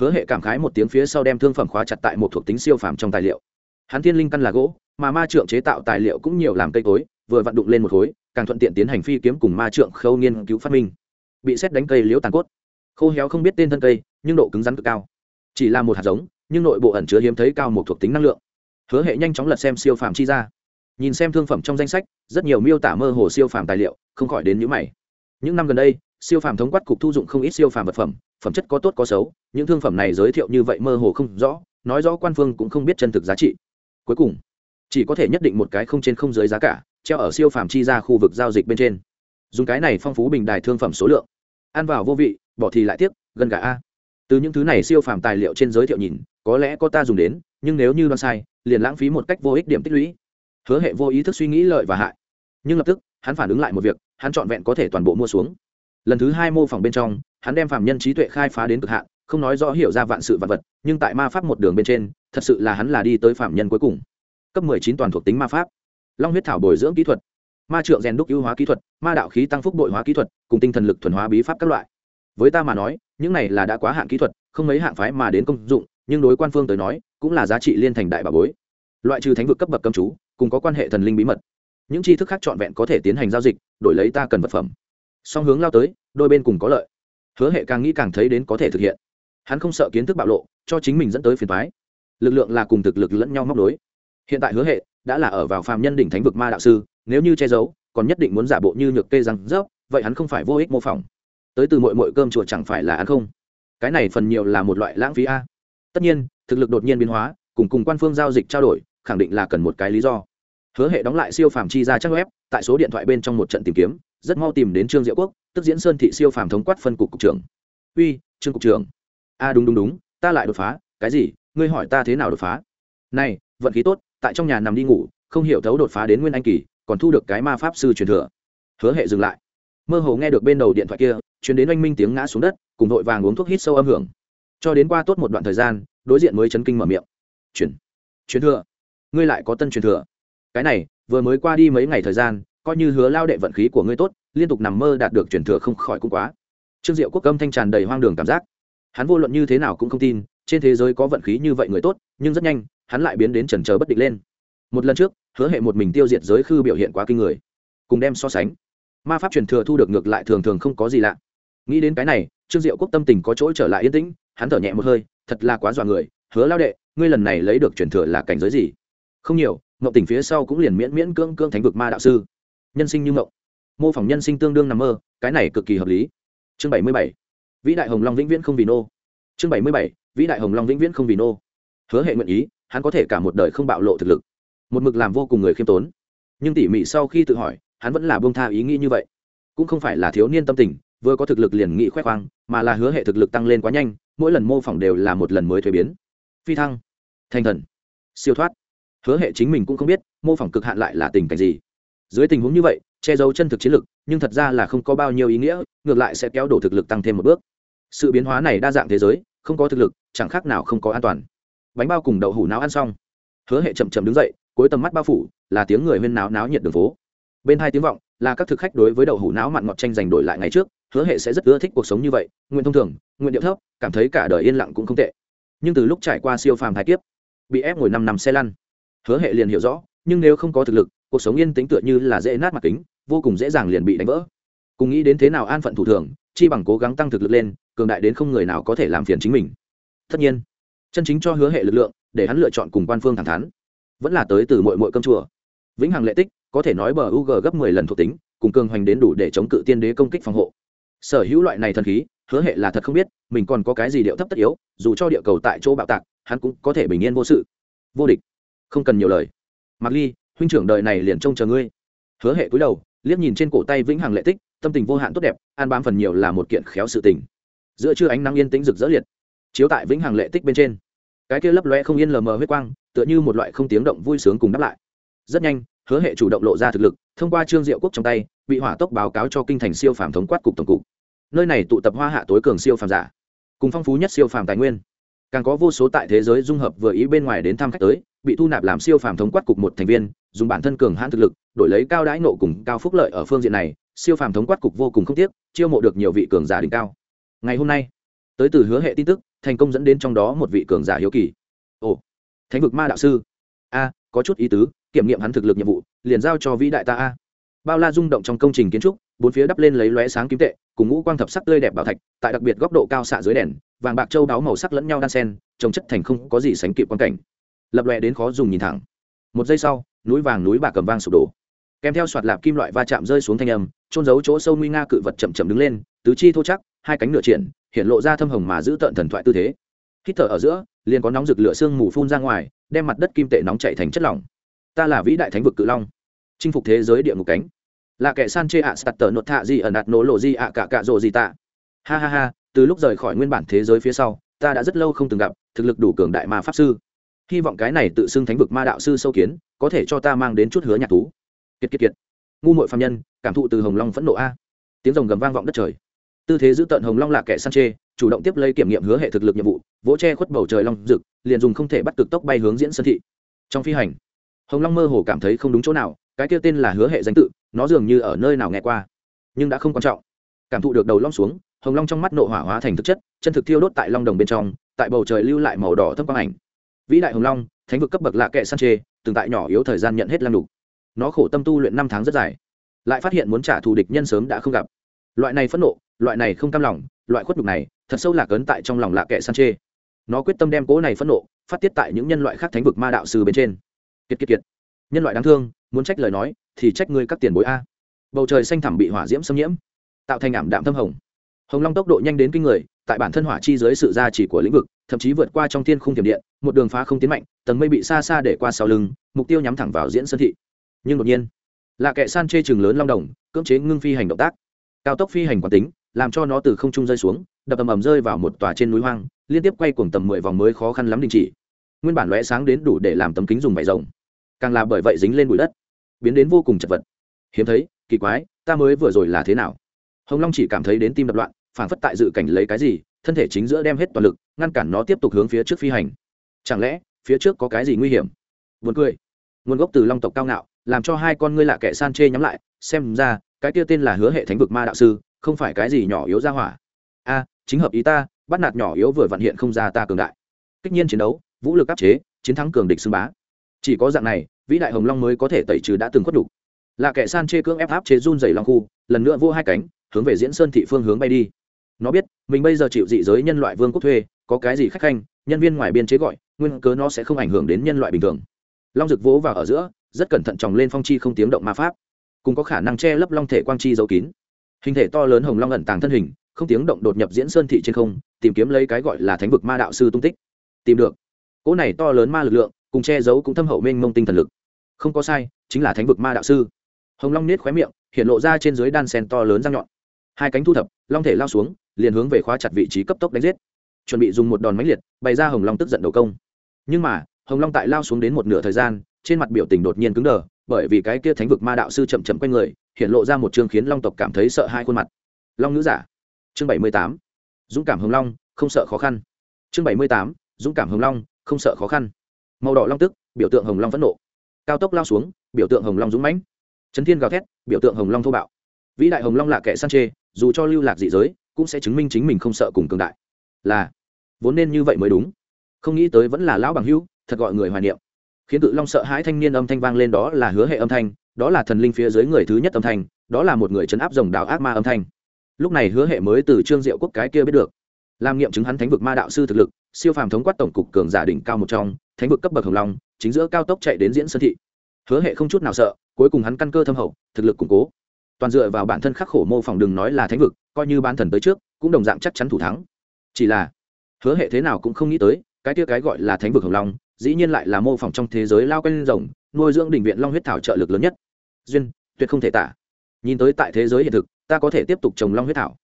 Hứa hệ cảm khái một tiếng phía sau đem thương phẩm khóa chặt tại một thuộc tính siêu phàm trong tài liệu. Hắn thiên linh căn là gỗ, mà ma trượng chế tạo tài liệu cũng nhiều làm cây cối, vừa vặn đụng lên một khối, càng thuận tiện tiến hành phi kiếm cùng ma trượng khâu nghiên cứu phát minh. Bị xét đánh cây liễu tàn cốt. Khô héo không biết tên thân cây, nhưng độ cứng rắn cực cao. Chỉ là một hạt giống, nhưng nội bộ ẩn chứa hiếm thấy cao một thuộc tính năng lượng. Hứa hệ nhanh chóng lật xem siêu phàm chi ra nhìn xem thương phẩm trong danh sách, rất nhiều miêu tả mơ hồ siêu phàm tài liệu, không khỏi đến những mày. Những năm gần đây, siêu phàm thống quát cục thu dụng không ít siêu phàm vật phẩm phẩm chất có tốt có xấu, những thương phẩm này giới thiệu như vậy mơ hồ không rõ, nói rõ quan phương cũng không biết chân thực giá trị. Cuối cùng, chỉ có thể nhất định một cái không trên không dưới giá cả, treo ở siêu phàm chi ra khu vực giao dịch bên trên. Dùng cái này phong phú bình đài thương phẩm số lượng. Ăn vào vô vị, bỏ thì lại tiếc, gần gà a. Từ những thứ này siêu phàm tài liệu trên giới thiệu nhìn, có lẽ có ta dùng đến, nhưng nếu như đoan sai, liền lãng phí một cách vô ích điểm tích lũy hứa hệ vô ý thức suy nghĩ lợi và hại. Nhưng lập tức, hắn phản ứng lại một việc, hắn trọn vẹn có thể toàn bộ mua xuống. Lần thứ hai mô phỏng bên trong, hắn đem phạm nhân trí tuệ khai phá đến cực hạn, không nói rõ hiểu ra vạn sự vạn vật, nhưng tại ma pháp một đường bên trên, thật sự là hắn là đi tới phạm nhân cuối cùng. Cấp mười chín toàn thuộc tính ma pháp. Long huyết thảo bồi dưỡng kỹ thuật. Ma trượng rèn đúc ưu hóa kỹ thuật, ma đạo khí tăng phúc đội hóa kỹ thuật, cùng tinh thần lực thuần hóa bí pháp các loại. Với ta mà nói, những này là đã quá hạn kỹ thuật, không mấy hạng phái mà đến công dụng, nhưng đối quan phương tới nói, cũng là giá trị liên thành đại bà bối loại trừ thánh vực cấp bậc cầm chú, cùng có quan hệ thần linh bí mật. Những tri thức khác trọn vẹn có thể tiến hành giao dịch, đổi lấy ta cần vật phẩm. Song hướng lao tới, đôi bên cùng có lợi. Hứa hệ càng nghĩ càng thấy đến có thể thực hiện. Hắn không sợ kiến thức bạo lộ, cho chính mình dẫn tới phiền thoái lực lượng là cùng thực lực lẫn nhau móc đối hiện tại hứa hệ đã là ở vào phàm nhân đỉnh thánh vực ma đạo sư, nếu như che giấu, còn nhất định muốn giả bộ như nhược kê răng rớp, vậy hắn không phải vô ích mô phỏng. Tới từ mọi mọi cơm chuột chẳng phải là ăn không? Cái này phần nhiều là một loại lãng phí a. Tất nhiên, thực lực đột nhiên biến hóa, cùng cùng quan phương giao dịch trao đổi khẳng định là cần một cái lý do. Hứa hệ đóng lại siêu phàm chi ra trang web, tại số điện thoại bên trong một trận tìm kiếm, rất mau tìm đến trương diệu quốc, tức diễn sơn thị siêu phàm thống quát phân cục cục trưởng. Uy, trương cục trưởng. A, đúng đúng đúng, ta lại đột phá, cái gì? Ngươi hỏi ta thế nào đột phá? Này, vận khí tốt, tại trong nhà nằm đi ngủ, không hiểu thấu đột phá đến nguyên anh kỳ, còn thu được cái ma pháp sư truyền thừa. Hứa hệ dừng lại. Mơ hồ nghe được bên đầu điện thoại kia, truyền đến oanh minh tiếng ngã xuống đất, cùng đội vàng uống thuốc hít sâu âm hưởng. Cho đến qua tốt một đoạn thời gian, đối diện mới chấn kinh mở miệng. Chuyển truyền thừa ngươi lại có tân truyền thừa. Cái này, vừa mới qua đi mấy ngày thời gian, coi như hứa lao đệ vận khí của ngươi tốt, liên tục nằm mơ đạt được truyền thừa không khỏi cũng quá. Trương diệu quốc âm thanh tràn đầy hoang đường cảm giác. Hắn vô luận như thế nào cũng không tin, trên thế giới có vận khí như vậy người tốt, nhưng rất nhanh, hắn lại biến đến trần trờ bất định lên. Một lần trước, hứa hệ một mình tiêu diệt giới khư biểu hiện quá kinh người. Cùng đem so sánh, ma pháp truyền thừa thu được ngược lại thường thường không có gì lạ. Nghĩ đến cái này, trương diệu quốc tâm tình có chỗ trở lại yên tĩnh, hắn thở nhẹ một hơi, thật là quá dọa người. Hứa lao đệ, ngươi lần này lấy được truyền thừa là cảnh giới gì? Không nhiều ngậu tỉnh phía sau cũng liền miễn miễn cưỡng cưỡng thánh vực ma đạo sư. Nhân sinh như ngậu mô phỏng nhân sinh tương đương nằm mơ, cái này cực kỳ hợp lý. Chương bảy mươi bảy. Vĩ đại hồng long vĩnh viễn không vì nô. Chương bảy mươi bảy. Vĩ đại hồng long vĩnh viễn không vì nô. Hứa hệ nguyện ý, hắn có thể cả một đời không bạo lộ thực lực. Một mực làm vô cùng người khiêm tốn. Nhưng tỉ mỉ sau khi tự hỏi, hắn vẫn là bông tha ý nghĩ như vậy. Cũng không phải là thiếu niên tâm tình, vừa có thực lực liền nghị khoe khoang, mà là hứa hệ thực lực tăng lên quá nhanh, mỗi lần mô phỏng đều là một lần mới thuế biến. Phi thăng. Thành thần. Siêu thoát hứa hệ chính mình cũng không biết, mô phỏng cực hạn lại là tình cảnh gì. Dưới tình huống như vậy, che giấu chân thực chiến lực nhưng thật ra là không có bao nhiêu ý nghĩa, ngược lại sẽ kéo đổ thực lực tăng thêm một bước. Sự biến hóa này đa dạng thế giới, không có thực lực, chẳng khác nào không có an toàn. Bánh bao cùng đậu hủ náo ăn xong. Hứa hệ chậm chậm đứng dậy, cuối tầm mắt bao phủ, là tiếng người huyên náo náo nhiệt đường phố. Bên hai tiếng vọng, là các thực khách đối với đậu hủ náo mặn ngọt tranh giành đổi lại ngày trước, hứa hệ sẽ rất ưa thích cuộc sống như vậy nguyện thông thường nguyện điệu thấp, cảm thấy cả đời yên lặng cũng không tệ. Nhưng từ lúc trải qua siêu phàm thái kiếp, bị ép ngồi năm năm xe lăn hứa hệ liền hiểu rõ, nhưng nếu không có thực lực, cuộc sống yên tĩnh tựa như là dễ nát mặt kính, vô cùng dễ dàng liền bị đánh vỡ. Cùng nghĩ đến thế nào an phận thủ thường, chi bằng cố gắng tăng thực lực lên, cường đại đến không người nào có thể làm phiền chính mình. Tất nhiên, chân chính cho hứa hệ lực lượng, để hắn lựa chọn cùng quan phương thẳng thắn. Vẫn là tới từ muội muội cơm chùa. Vĩnh hằng lệ tích, có thể nói bờ u g gấp mười lần thuộc tính, cùng cường hoành đến đủ để chống cự tiên đế công kích phòng hộ. Sở hữu loại này thần khí, hứa hệ là thật không biết, mình còn có cái gì điệu thấp tất yếu, dù cho địa cầu tại chỗ bạo tạc, hắn cũng có thể bình yên vô sự. Vô địch không cần nhiều lời. Mặc ly, huynh trưởng đời này liền trông chờ ngươi. Hứa hệ cúi đầu, liếc nhìn trên cổ tay vĩnh hằng lệ tích, tâm tình vô hạn tốt đẹp, an bám phần nhiều là một kiện khéo sự tình. Giữa trưa ánh nắng yên tĩnh rực rỡ liệt, chiếu tại vĩnh hằng lệ tích bên trên. Cái kia lấp loe không yên lờ mờ huyết quang, tựa như một loại không tiếng động vui sướng cùng đáp lại. Rất nhanh, hứa hệ chủ động lộ ra thực lực, thông qua trương diệu quốc trong tay, bị hỏa tốc báo cáo cho kinh thành siêu phàm thống quát cục tổng cục. Nơi này tụ tập hoa hạ tối cường siêu phàm giả, cùng phong phú nhất siêu phàm tài nguyên. Càng có vô số tại thế giới dung hợp vừa ý bên ngoài đến thăm khách tới bị thu nạp làm siêu phàm thống quát cục một thành viên, dùng bản thân cường hãn thực lực, đổi lấy cao đãi nộ cùng cao phúc lợi ở phương diện này, siêu phàm thống quát cục vô cùng không tiếc, chiêu mộ được nhiều vị cường giả đỉnh cao. Ngày hôm nay, tới từ hứa hệ tin tức, thành công dẫn đến trong đó một vị cường giả hiếu kỳ. Ồ, thánh vực ma đạo sư. A, có chút ý tứ, kiểm nghiệm hắn thực lực nhiệm vụ, liền giao cho vĩ đại ta a. Bao la rung động trong công trình kiến trúc, bốn phía đắp lên lấy lóe sáng kim tệ, cùng ngũ quang thập sắc tươi đẹp bảo thạch, tại đặc biệt góc độ cao xạ dưới đèn, vàng bạc châu đáo màu sắc lẫn nhau đan sen trồng chất thành không có gì sánh kịp quan cảnh lập lòe đến khó dùng nhìn thẳng. Một giây sau, núi vàng núi bạc cầm vang sụp đổ. Kèm theo soạt lạp kim loại va chạm rơi xuống thanh âm trôn giấu chỗ sâu nguy nga cự vật chậm chậm đứng lên, tứ chi thô chắc, hai cánh nửa triển, hiện lộ ra thâm hồng mà giữ tợn thần thoại tư thế. Hít thở ở giữa, liền có nóng rực lửa xương mù phun ra ngoài, đem mặt đất kim tệ nóng chảy thành chất lỏng. Ta là vĩ đại thánh vực cự long, chinh phục thế giới địa ngục cánh. Là kẻ san chê ạ, sạt tờ nột thạ gì ở nạt nổ lộ gì ạ, cả cạ rộ gì tạ. Ha ha ha, từ lúc rời khỏi nguyên bản thế giới phía sau, ta đã rất lâu không từng gặp thực lực đủ cường đại mà pháp sư hy vọng cái này tự xưng thánh vực ma đạo sư sâu kiến, có thể cho ta mang đến chút hứa nhạc thú. Kiệt kiệt kiệt. Ngu mội phạm nhân, cảm thụ từ hồng long phẫn nộ a. Tiếng rồng gầm vang vọng đất trời. Tư thế giữ tận hồng long là kẻ săn chê, chủ động tiếp lấy kiểm nghiệm hứa hệ thực lực nhiệm vụ, vỗ che khuất bầu trời long rực, liền dùng không thể bắt cực tốc bay hướng diễn sân thị. Trong phi hành, hồng long mơ hồ cảm thấy không đúng chỗ nào, cái kia tên là hứa hệ danh tự, nó dường như ở nơi nào nghe qua, nhưng đã không quan trọng. Cảm thụ được đầu long xuống, hồng long trong mắt nộ hỏa hóa thành thực chất, chân thực thiêu đốt tại long đồng bên trong, tại bầu trời lưu lại màu đỏ thâm quang ảnh vĩ đại hồng long, thánh vực cấp bậc lạ kệ san chê, từng tại nhỏ yếu thời gian nhận hết lăng đục nó khổ tâm tu luyện năm tháng rất dài. Lại phát hiện muốn trả thù địch nhân sớm đã không gặp. Loại này phẫn nộ, loại này không cam lòng, loại khuất đục này, thật sâu lạc ấn tại trong lòng lạ kệ san chê. Nó quyết tâm đem cố này phẫn nộ phát tiết tại những nhân loại khác thánh vực ma đạo sư bên trên. Kiệt kiệt kiệt. Nhân loại đáng thương, muốn trách lời nói, thì trách ngươi các tiền bối a. Bầu trời xanh thẳm bị hỏa diễm xâm nhiễm, tạo thành ảm đạm thâm hồng. Hồng long tốc độ nhanh đến kinh người, tại bản thân hỏa chi dưới sự gia trì của lĩnh vực thậm chí vượt qua trong thiên khung tiềm điện, một đường phá không tiến mạnh, tầng mây bị xa xa để qua sau lưng, mục tiêu nhắm thẳng vào diễn sơn thị. Nhưng đột nhiên là kẻ san chê chừng lớn long đồng, cưỡng chế ngưng phi hành động tác. Cao tốc phi hành quán tính, làm cho nó từ không trung rơi xuống, đập ầm ầm rơi vào một tòa trên núi hoang, liên tiếp quay cuồng tầm mười vòng mới khó khăn lắm đình chỉ. Nguyên bản lóe sáng đến đủ để làm tấm kính dùng vải rồng. Càng là bởi vậy dính lên bụi đất, biến đến vô cùng chật vật. Hiếm thấy, kỳ quái, ta mới vừa rồi là thế nào? Hồng long chỉ cảm thấy đến tim đập loạn phản phất tại dự cảnh lấy cái gì thân thể chính giữa đem hết toàn lực, ngăn cản nó tiếp tục hướng phía trước phi hành. Chẳng lẽ, phía trước có cái gì nguy hiểm? Buồn cười. Nguồn gốc từ long tộc cao ngạo, làm cho hai con ngươi lạ kệ san chê nhắm lại, xem ra, cái kia tên là hứa hệ thánh vực ma đạo sư, không phải cái gì nhỏ yếu ra hỏa. A, chính hợp ý ta, bắt nạt nhỏ yếu vừa vận hiện không ra ta cường đại. Kích nhiên chiến đấu, vũ lực áp chế, chiến thắng cường địch xưng bá. Chỉ có dạng này, vĩ đại hồng long mới có thể tẩy trừ đã từng khuất đủ. là kẻ san chê cưỡng ép áp chế run dày long khu, lần nữa vô hai cánh, hướng về diễn sơn thị phương hướng bay đi nó biết, mình bây giờ chịu dị giới nhân loại vương quốc thuê, có cái gì khách khanh, nhân viên ngoài biên chế gọi, nguyên cớ nó sẽ không ảnh hưởng đến nhân loại bình thường. Long rực vỗ vào ở giữa, rất cẩn thận tròng lên phong chi không tiếng động ma pháp. Cùng có khả năng che lấp long thể quang chi giấu kín. Hình thể to lớn hồng long ẩn tàng thân hình, không tiếng động đột nhập diễn sơn thị trên không, tìm kiếm lấy cái gọi là thánh vực ma đạo sư tung tích. Tìm được. Cỗ này to lớn ma lực lượng, cùng che giấu cũng thâm hậu mênh mông tinh thần lực. Không có sai, chính là thánh vực ma đạo sư. Hồng long nết khóe miệng, hiện lộ ra trên dưới đan sen to lớn răng nhọn. Hai cánh thu thập, long thể lao xuống liền hướng về khóa chặt vị trí cấp tốc đánh giết. Chuẩn bị dùng một đòn máy liệt, bày ra hồng long tức giận đầu công. Nhưng mà, hồng long tại lao xuống đến một nửa thời gian, trên mặt biểu tình đột nhiên cứng đờ, bởi vì cái kia thánh vực ma đạo sư chậm chậm quanh người, hiện lộ ra một chương khiến long tộc cảm thấy sợ hai khuôn mặt. Long nữ giả. Chương bảy mươi tám. Dũng cảm hồng long, không sợ khó khăn. Chương bảy mươi tám. Dũng cảm hồng long, không sợ khó khăn. Màu đỏ long tức, biểu tượng hồng long phẫn nộ. Cao tốc lao xuống, biểu tượng hồng long dũng mãnh. Trấn thiên gào thét, biểu tượng hồng long thô bạo. Vĩ đại hồng long là kẻ san chê, dù cho lưu lạc dị giới cũng sẽ chứng minh chính mình không sợ cùng cường đại. Là, vốn nên như vậy mới đúng. Không nghĩ tới vẫn là lão bằng hữu, thật gọi người hoài niệm. Khiến cự long sợ hãi thanh niên âm thanh vang lên đó là hứa hệ âm thanh, đó là thần linh phía dưới người thứ nhất âm thanh, đó là một người chấn áp dòng đạo ác ma âm thanh. Lúc này hứa hệ mới từ trương diệu quốc cái kia biết được. Làm nghiệm chứng hắn thánh vực ma đạo sư thực lực, siêu phàm thống quát tổng cục cường giả đỉnh cao một trong, thánh vực cấp bậc hồng long, chính giữa cao tốc chạy đến diễn sơn thị. Hứa hệ không chút nào sợ, cuối cùng hắn căn cơ thâm hậu, thực lực củng cố toàn dựa vào bản thân khắc khổ mô phỏng đừng nói là thánh vực, coi như bán thần tới trước, cũng đồng dạng chắc chắn thủ thắng. Chỉ là, hứa hệ thế nào cũng không nghĩ tới, cái kia cái gọi là thánh vực hồng long, dĩ nhiên lại là mô phỏng trong thế giới lao quen rồng, nuôi dưỡng đỉnh viện long huyết thảo trợ lực lớn nhất. Duyên, tuyệt không thể tả. Nhìn tới tại thế giới hiện thực, ta có thể tiếp tục trồng long huyết thảo.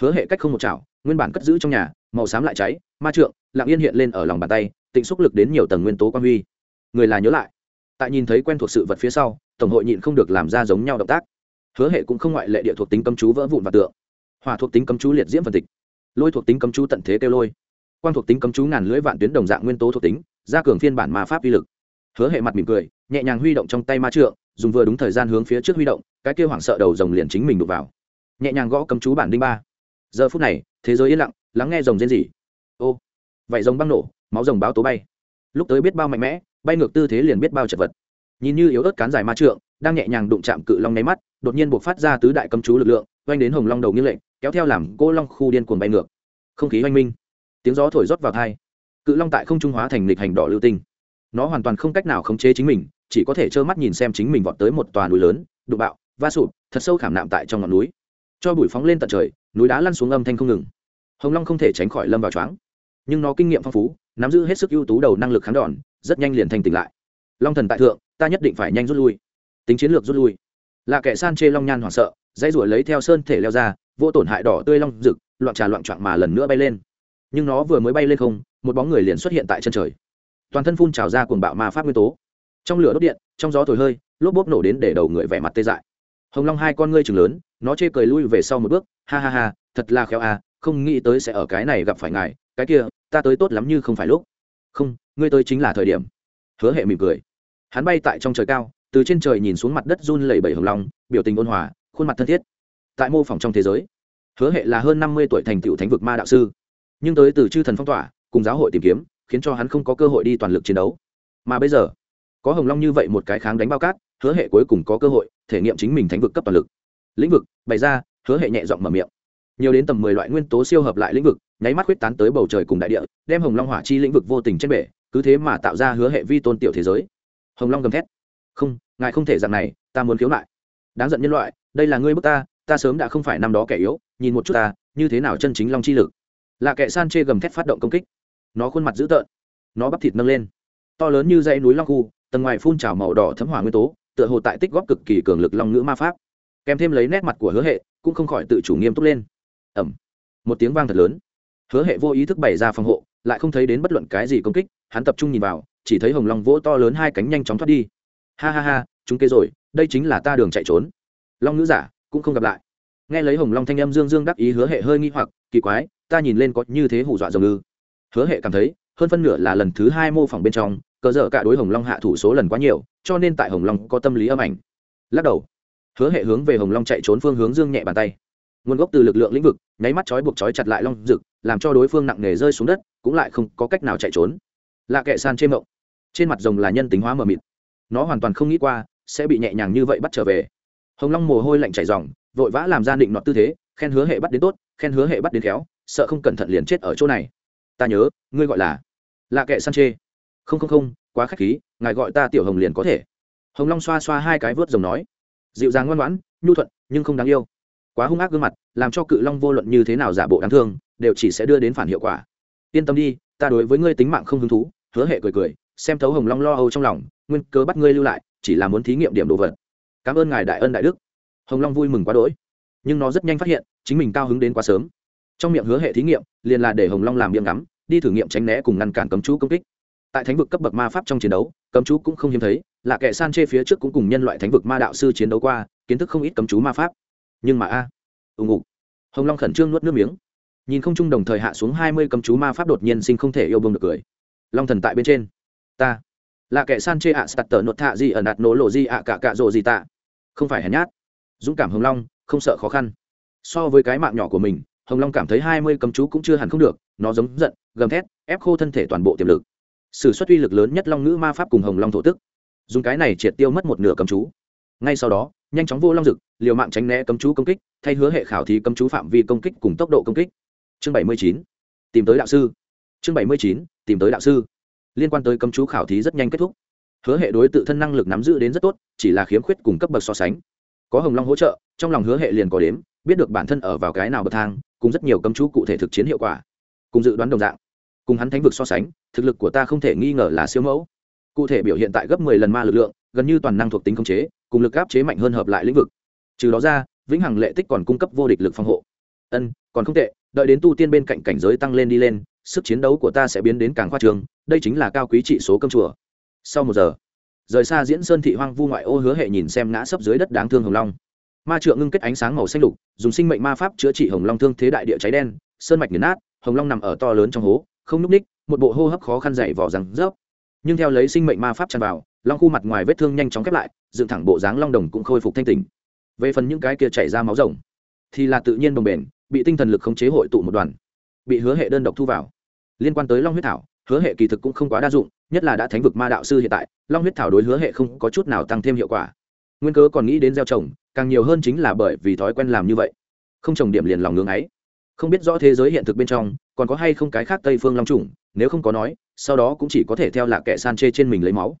Hứa hệ cách không một chảo, nguyên bản cất giữ trong nhà, màu xám lại cháy, ma trượng, lặng yên hiện lên ở lòng bàn tay, tịnh xúc lực đến nhiều tầng nguyên tố quan huy. Người là nhớ lại. Tại nhìn thấy quen thuộc sự vật phía sau, tổng hội nhịn không được làm ra giống nhau động tác hứa hệ cũng không ngoại lệ địa thuộc tính cấm chú vỡ vụn và tượng. Hòa thuộc tính cấm chú liệt diễm phân tịch. Lôi thuộc tính cấm chú tận thế kêu lôi. Quan thuộc tính cấm chú ngàn lưỡi vạn tuyến đồng dạng nguyên tố thuộc tính, gia cường phiên bản ma pháp uy lực. Hứa hệ mặt mỉm cười, nhẹ nhàng huy động trong tay ma trượng, dùng vừa đúng thời gian hướng phía trước huy động, cái kêu hoảng sợ đầu rồng liền chính mình đục vào. Nhẹ nhàng gõ cấm chú bản đinh ba. Giờ phút này, thế giới yên lặng, lắng nghe rồng rên rỉ. Ô vậy rồng băng nổ, máu rồng báo tố bay. Lúc tới biết bao mạnh mẽ, bay ngược tư thế liền biết bao chật vật. Nhìn như yếu ớt cán dài ma trượng, đang nhẹ nhàng đụng chạm cự long nháy mắt đột nhiên buộc phát ra tứ đại cấm chú lực lượng oanh đến hồng long đầu nghiêng lệnh kéo theo làm cô long khu điên cuồng bay ngược. Không khí oanh minh. Tiếng gió thổi rót vào thai cự long tại không trung hóa thành lịch hành đỏ lưu tinh. Nó hoàn toàn không cách nào khống chế chính mình, chỉ có thể trơ mắt nhìn xem chính mình vọt tới một tòa núi lớn, đụng bạo, va sụp, thật sâu khảm nạm tại trong ngọn núi. Cho bụi phóng lên tận trời, núi đá lăn xuống âm thanh không ngừng. Hồng long không thể tránh khỏi lâm vào choáng. Nhưng nó kinh nghiệm phong phú, nắm giữ hết sức ưu tú đầu năng lực kháng đòn, rất nhanh liền thành tỉnh lại. Long thần tại thượng, ta nhất định phải nhanh rút lui. Tính chiến lược rút lui là kẻ san chê long nhan hoảng sợ, dãy ruổi lấy theo sơn thể leo ra, vô tổn hại đỏ tươi long rực, loạn trà loạn trọn mà lần nữa bay lên. Nhưng nó vừa mới bay lên không, một bóng người liền xuất hiện tại chân trời. Toàn thân phun trào ra cuồng bạo ma pháp nguyên tố. Trong lửa đốt điện, trong gió thổi hơi, lốp bốp nổ đến để đầu người vẻ mặt tê dại. Hồng long hai con ngươi chừng lớn, nó chê cười lui về sau một bước, ha ha ha, thật là khéo à không nghĩ tới sẽ ở cái này gặp phải ngài, cái kia, ta tới tốt lắm như không phải lúc. Không, ngươi tới chính là thời điểm. Hứa hệ mỉm cười. Hắn bay tại trong trời cao từ trên trời nhìn xuống mặt đất run lẩy bẩy hồng long, biểu tình ôn hòa, khuôn mặt thân thiết. Tại mô phỏng trong thế giới, hứa hệ là hơn năm mươi tuổi thành tựu thánh vực ma đạo sư. Nhưng tới từ chư thần phong tỏa, cùng giáo hội tìm kiếm, khiến cho hắn không có cơ hội đi toàn lực chiến đấu. Mà bây giờ, có hồng long như vậy một cái kháng đánh bao cát, hứa hệ cuối cùng có cơ hội thể nghiệm chính mình thánh vực cấp toàn lực. Lĩnh vực, bày ra, hứa hệ nhẹ giọng mở miệng. Nhiều đến tầm mười loại nguyên tố siêu hợp lại lĩnh vực, nháy mắt huyết tán tới bầu trời cùng đại địa, đem hồng long hỏa chi lĩnh vực vô tình trên bể, cứ thế mà tạo ra hứa hệ vi tôn tiểu thế giới. Hồng long gầm thét không, ngài không thể dạng này, ta muốn khiếu nại. Đáng giận nhân loại, đây là ngươi bức ta ta sớm đã không phải năm đó kẻ yếu, nhìn một chút ta, như thế nào chân chính long chi lực. Là kẻ san chê gầm thét phát động công kích. Nó khuôn mặt dữ tợn, nó bắp thịt nâng lên. To lớn như dãy núi long khu, tầng ngoài phun trào màu đỏ thấm hỏa nguyên tố, tựa hồ tại tích góp cực kỳ cường lực long ngữ ma pháp. Kèm thêm lấy nét mặt của hứa hệ, cũng không khỏi tự chủ nghiêm túc lên. Ẩm một tiếng vang thật lớn. Hứa hệ vô ý thức bày ra phòng hộ, lại không thấy đến bất luận cái gì công kích, hắn tập trung nhìn vào, chỉ thấy hồng long vỗ to lớn hai cánh nhanh chóng thoát đi ha ha ha, chúng kê rồi, đây chính là ta đường chạy trốn. Long nữ giả, cũng không gặp lại. Nghe lấy hồng long thanh âm dương dương đắc ý hứa hệ hơi nghi hoặc, kỳ quái, ta nhìn lên có như thế hù dọa dòng ư hứa hệ cảm thấy, hơn phân nửa là lần thứ hai mô phỏng bên trong, cờ dở cả đối hồng long hạ thủ số lần quá nhiều, cho nên tại hồng long có tâm lý âm ảnh. Lắc đầu, hứa hệ hướng về hồng long chạy trốn phương hướng dương nhẹ bàn tay. Nguồn gốc từ lực lượng lĩnh vực, nháy mắt chói buộc chói chặt lại long rực làm cho đối phương nặng nề rơi xuống đất, cũng lại không có cách nào chạy trốn. Lạ kệ san chê mộng. Trên mặt rồng là nhân tính hóa mờ mịt nó hoàn toàn không nghĩ qua, sẽ bị nhẹ nhàng như vậy bắt trở về. Hồng long mồ hôi lạnh chảy dòng vội vã làm ra định nọt tư thế, khen hứa hệ bắt đến tốt, khen hứa hệ bắt đến khéo, sợ không cẩn thận liền chết ở chỗ này. Ta nhớ, ngươi gọi là lạ kệ san chê. Không không không, quá k h á c h khí, ngài gọi ta tiểu hồng liền có thể. Hồng long xoa xoa hai cái vớt rồng nói. Dịu dàng ngoan ngoãn, nhu thuận, nhưng không đáng yêu. Quá hung ác gương mặt, làm cho cự long vô luận như thế nào giả bộ đáng thương, đều chỉ sẽ đưa đến phản hiệu quả. Yên tâm đi, ta đối với ngươi tính mạng không hứng thú, hứa hệ cười cười xem thấu hồng long lo âu trong lòng nguyên cớ bắt ngươi lưu lại chỉ là muốn thí nghiệm điểm đồ vật. Cảm ơn ngài đại ân đại đức. Hồng long vui mừng quá đỗi. Nhưng nó rất nhanh phát hiện chính mình cao hứng đến quá sớm. Trong miệng hứa hệ thí nghiệm liền là để hồng long làm miệng ngắm đi thử nghiệm tránh né cùng ngăn cản cấm chú công kích. Tại thánh vực cấp bậc ma pháp trong chiến đấu cấm chú cũng không hiếm thấy là kẻ san chê phía trước cũng cùng nhân loại thánh vực ma đạo sư chiến đấu qua kiến thức không ít cấm chú ma pháp. Nhưng mà a à, ưng ngục. Hồng long khẩn trương nuốt nước miếng. Nhìn không chung đồng thời hạ xuống hai mươi cấm chú ma pháp đột nhiên sinh không thể yêu bông được cười. Long thần tại bên trên ta. Là kẻ san chê ạ, sạt tờ nốt thạ gì ở nạt nổ lộ gì ạ, cả cạ rộ gì tạ. Không phải hèn nhát. Dũng cảm hồng long, không sợ khó khăn. So với cái mạng nhỏ của mình, hồng long cảm thấy hai mươi cấm chú cũng chưa hẳn không được, nó giống giận, gầm thét, ép khô thân thể toàn bộ tiềm lực. S ử suất uy lực lớn nhất long ngữ ma pháp cùng hồng long thổ tức. Dùng cái này triệt tiêu mất một nửa cấm chú. Ngay sau đó, nhanh chóng vô long dực, liều mạng tránh né cấm chú công kích, thay hứa hệ khảo thí cấm chú phạm vi công kích cùng tốc độ công kích. Chương bảy mươi chín, tìm tới đạo sư. Chương bảy mươi chín, tìm tới đạo sư liên quan tới cấm chú khảo thí rất nhanh kết thúc. Hứa hệ đối tự thân năng lực nắm giữ đến rất tốt, chỉ là khiếm khuyết cùng cấp bậc so sánh. Có hồng long hỗ trợ, trong lòng hứa hệ liền có đếm, biết được bản thân ở vào cái nào bậc thang, cùng rất nhiều cấm chú cụ thể thực chiến hiệu quả. Cùng dự đoán đồng dạng, cùng hắn thánh vực so sánh, thực lực của ta không thể nghi ngờ là siêu mẫu. Cụ thể biểu hiện tại gấp mười lần ma lực lượng, gần như toàn năng thuộc tính khống chế, cùng lực áp chế mạnh hơn hợp lại lĩnh vực. Trừ đó ra, vĩnh hằng lệ tích còn cung cấp vô địch lực phòng hộ. Ân, còn không tệ, đợi đến tu tiên bên cạnh cảnh giới tăng lên đi lên sức chiến đấu của ta sẽ biến đến càng khoa trường đây chính là cao quý trị số cơm chùa. Sau một giờ, rời xa diễn sơn thị hoang vu ngoại ô hứa hệ nhìn xem ngã sấp dưới đất đáng thương hồng long. Ma trượng ngưng kết ánh sáng màu xanh lục, dùng sinh mệnh ma pháp chữa trị hồng long thương thế đại địa cháy đen, sơn mạch nghiền nát, hồng long nằm ở to lớn trong hố, không n ú c ních, một bộ hô hấp khó khăn dày vỏ rằng rớp. Nhưng theo lấy sinh mệnh ma pháp tràn vào, long khu mặt ngoài vết thương nhanh chóng khép lại, dựng thẳng bộ dáng long đồng cũng khôi phục thanh tình về phần những cái kia chảy ra máu rồng, thì là tự nhiên đồng bền bị tinh thần lực khống chế hội tụ một đoàn bị hứa hệ đơn độc thu vào. Liên quan tới long huyết thảo, hứa hệ kỳ thực cũng không quá đa dụng, nhất là đã thánh vực ma đạo sư hiện tại, long huyết thảo đối hứa hệ không có chút nào tăng thêm hiệu quả. Nguyên cớ còn nghĩ đến gieo trồng, càng nhiều hơn chính là bởi vì thói quen làm như vậy. Không trồng điểm liền lòng ngưng ấy. Không biết rõ thế giới hiện thực bên trong, còn có hay không cái khác tây phương long trùng nếu không có nói, sau đó cũng chỉ có thể theo là kẻ san chê trên mình lấy máu.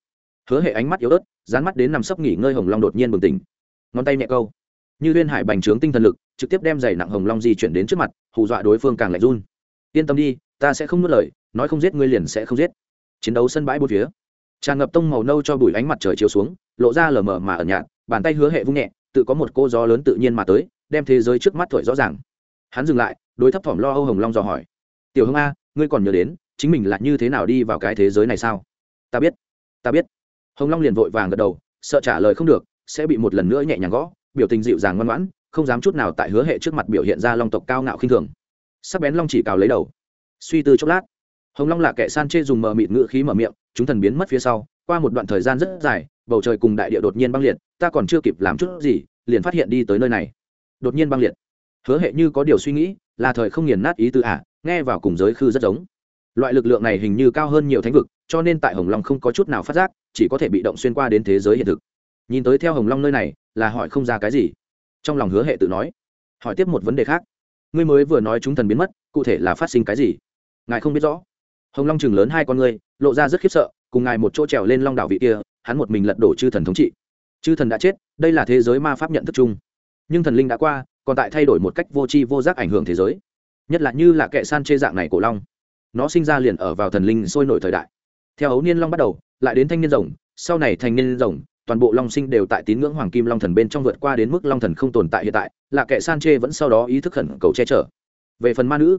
Hứa hệ ánh mắt yếu ớt, dán mắt đến nằm sấp nghỉ ngơi hồng long đột nhiên bừng tỉnh. Ngón tay nhẹ câu. Như liên hải bành trướng tinh thần lực, trực tiếp đem giày nặng hồng long di chuyển đến trước mặt, hù dọa đối phương càng lạnh run yên tâm đi, ta sẽ không nuốt lời, nói không giết ngươi liền sẽ không giết. Chiến đấu sân bãi bốn phía. Tràn ngập tông màu nâu cho bụi ánh mặt trời chiếu xuống, lộ ra lờ mờ mà ở nhạt, bàn tay hứa hệ vung nhẹ, tự có một cô gió lớn tự nhiên mà tới, đem thế giới trước mắt thổi rõ ràng. Hắn dừng lại, đối thấp thỏm lo âu hồng long dò hỏi. Tiểu hưng a, ngươi còn nhớ đến, chính mình là như thế nào đi vào cái thế giới này sao? Ta biết ta biết. Hồng long liền vội vàng gật đầu, sợ trả lời không được, sẽ bị một lần nữa nhẹ nhàng gõ, biểu tình dịu dàng ngoan ngoãn, không dám chút nào tại hứa hệ trước mặt biểu hiện ra long tộc cao ngạo khinh thường sắc bén long chỉ cào lấy đầu. Suy tư chốc lát hồng long là kẻ san chê dùng mờ mịt ngự khí mở miệng chúng thần biến mất phía sau qua một đoạn thời gian rất dài bầu trời cùng đại địa đột nhiên băng liệt ta còn chưa kịp làm chút gì liền phát hiện đi tới nơi này. Đột nhiên băng liệt. Hứa hệ như có điều suy nghĩ là thời không nghiền nát ý tư ả à, nghe vào cùng giới khư rất giống. Loại lực lượng này hình như cao hơn nhiều thánh vực cho nên tại hồng long không có chút nào phát giác chỉ có thể bị động xuyên qua đến thế giới hiện thực. Nhìn tới theo hồng long nơi này là hỏi không ra cái gì. Trong lòng hứa hệ tự nói hỏi tiếp một vấn đề khác ngươi mới vừa nói chúng thần biến mất, cụ thể là phát sinh cái gì? Ngài không biết rõ. Hồng long chừng lớn hai con ngươi, lộ ra rất khiếp sợ, cùng ngài một chỗ trèo lên long đảo vị kia, hắn một mình lật đổ chư thần thống trị. Chư thần đã chết, đây là thế giới ma pháp nhận thức chung. Nhưng thần linh đã qua, còn tại thay đổi một cách vô tri vô giác ảnh hưởng thế giới. Nhất là như là kệ san chê dạng này cổ long. Nó sinh ra liền ở vào thần linh sôi nổi thời đại. Theo ấu niên long bắt đầu, lại đến thanh niên rồng, sau này thành niên rồng toàn bộ long sinh đều tại tín ngưỡng hoàng kim long thần bên trong vượt qua đến mức long thần không tồn tại hiện tại, là kẻ san chê vẫn sau đó ý thức khẩn cầu che chở. Về phần ma nữ,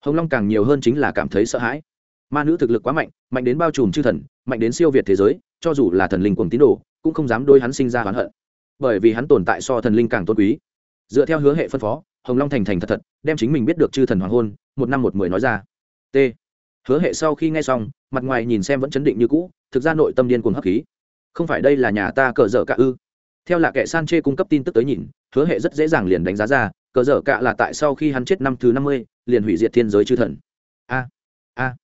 hồng long càng nhiều hơn chính là cảm thấy sợ hãi. Ma nữ thực lực quá mạnh mạnh đến bao trùm chư thần, mạnh đến siêu việt thế giới, cho dù là thần linh cùng tín đồ, cũng không dám đôi hắn sinh ra oán hận. Bởi vì hắn tồn tại so thần linh càng tôn quý. Dựa theo hứa hệ phân phó, hồng long thành thành thật thật, đem chính mình biết được chư thần hoàng hôn, một năm một mười nói ra. T. Hứa hệ sau khi nghe xong, mặt ngoài nhìn xem vẫn chấn định như cũ, thực ra nội tâm điên cuồng hấp khí không phải đây là nhà ta cờ dở cả ư? Theo là kẻ san chê cung cấp tin tức tới nhìn, hứa hệ rất dễ dàng liền đánh giá ra, cờ dở cả là tại sau khi hắn chết năm thứ năm mươi, liền hủy diệt thiên giới chư thần. A a.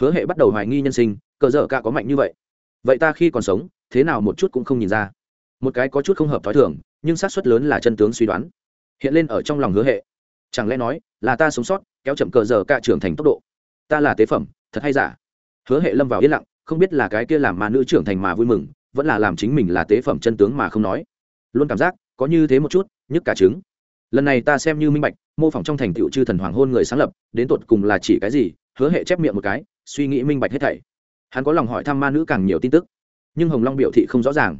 Hứa hệ bắt đầu hoài nghi nhân sinh, cờ dở cả có mạnh như vậy. Vậy ta khi còn sống, thế nào một chút cũng không nhìn ra. Một cái có chút không hợp t h ó i thường, nhưng xác suất lớn là chân tướng suy đoán. Hiện lên ở trong lòng hứa hệ. Chẳng lẽ nói, là ta sống sót, kéo chậm cờ dở cả trưởng thành tốc độ? Ta là tế phẩm, thật hay giả? Hứa hệ lâm vào yên lặng, không biết là cái kia làm mà nữ trưởng thành mà vui mừng vẫn là làm chính mình là tế phẩm chân tướng mà không nói. Luôn cảm giác, có như thế một chút, nhức cả trứng. Lần này ta xem như minh bạch, mô phỏng trong thành tựu chư thần hoàng hôn người sáng lập, đến tột cùng là chỉ cái gì, hứa hệ chép miệng một cái, suy nghĩ minh bạch hết thảy. Hắn có lòng hỏi thăm ma nữ càng nhiều tin tức. Nhưng hồng long biểu thị không rõ ràng.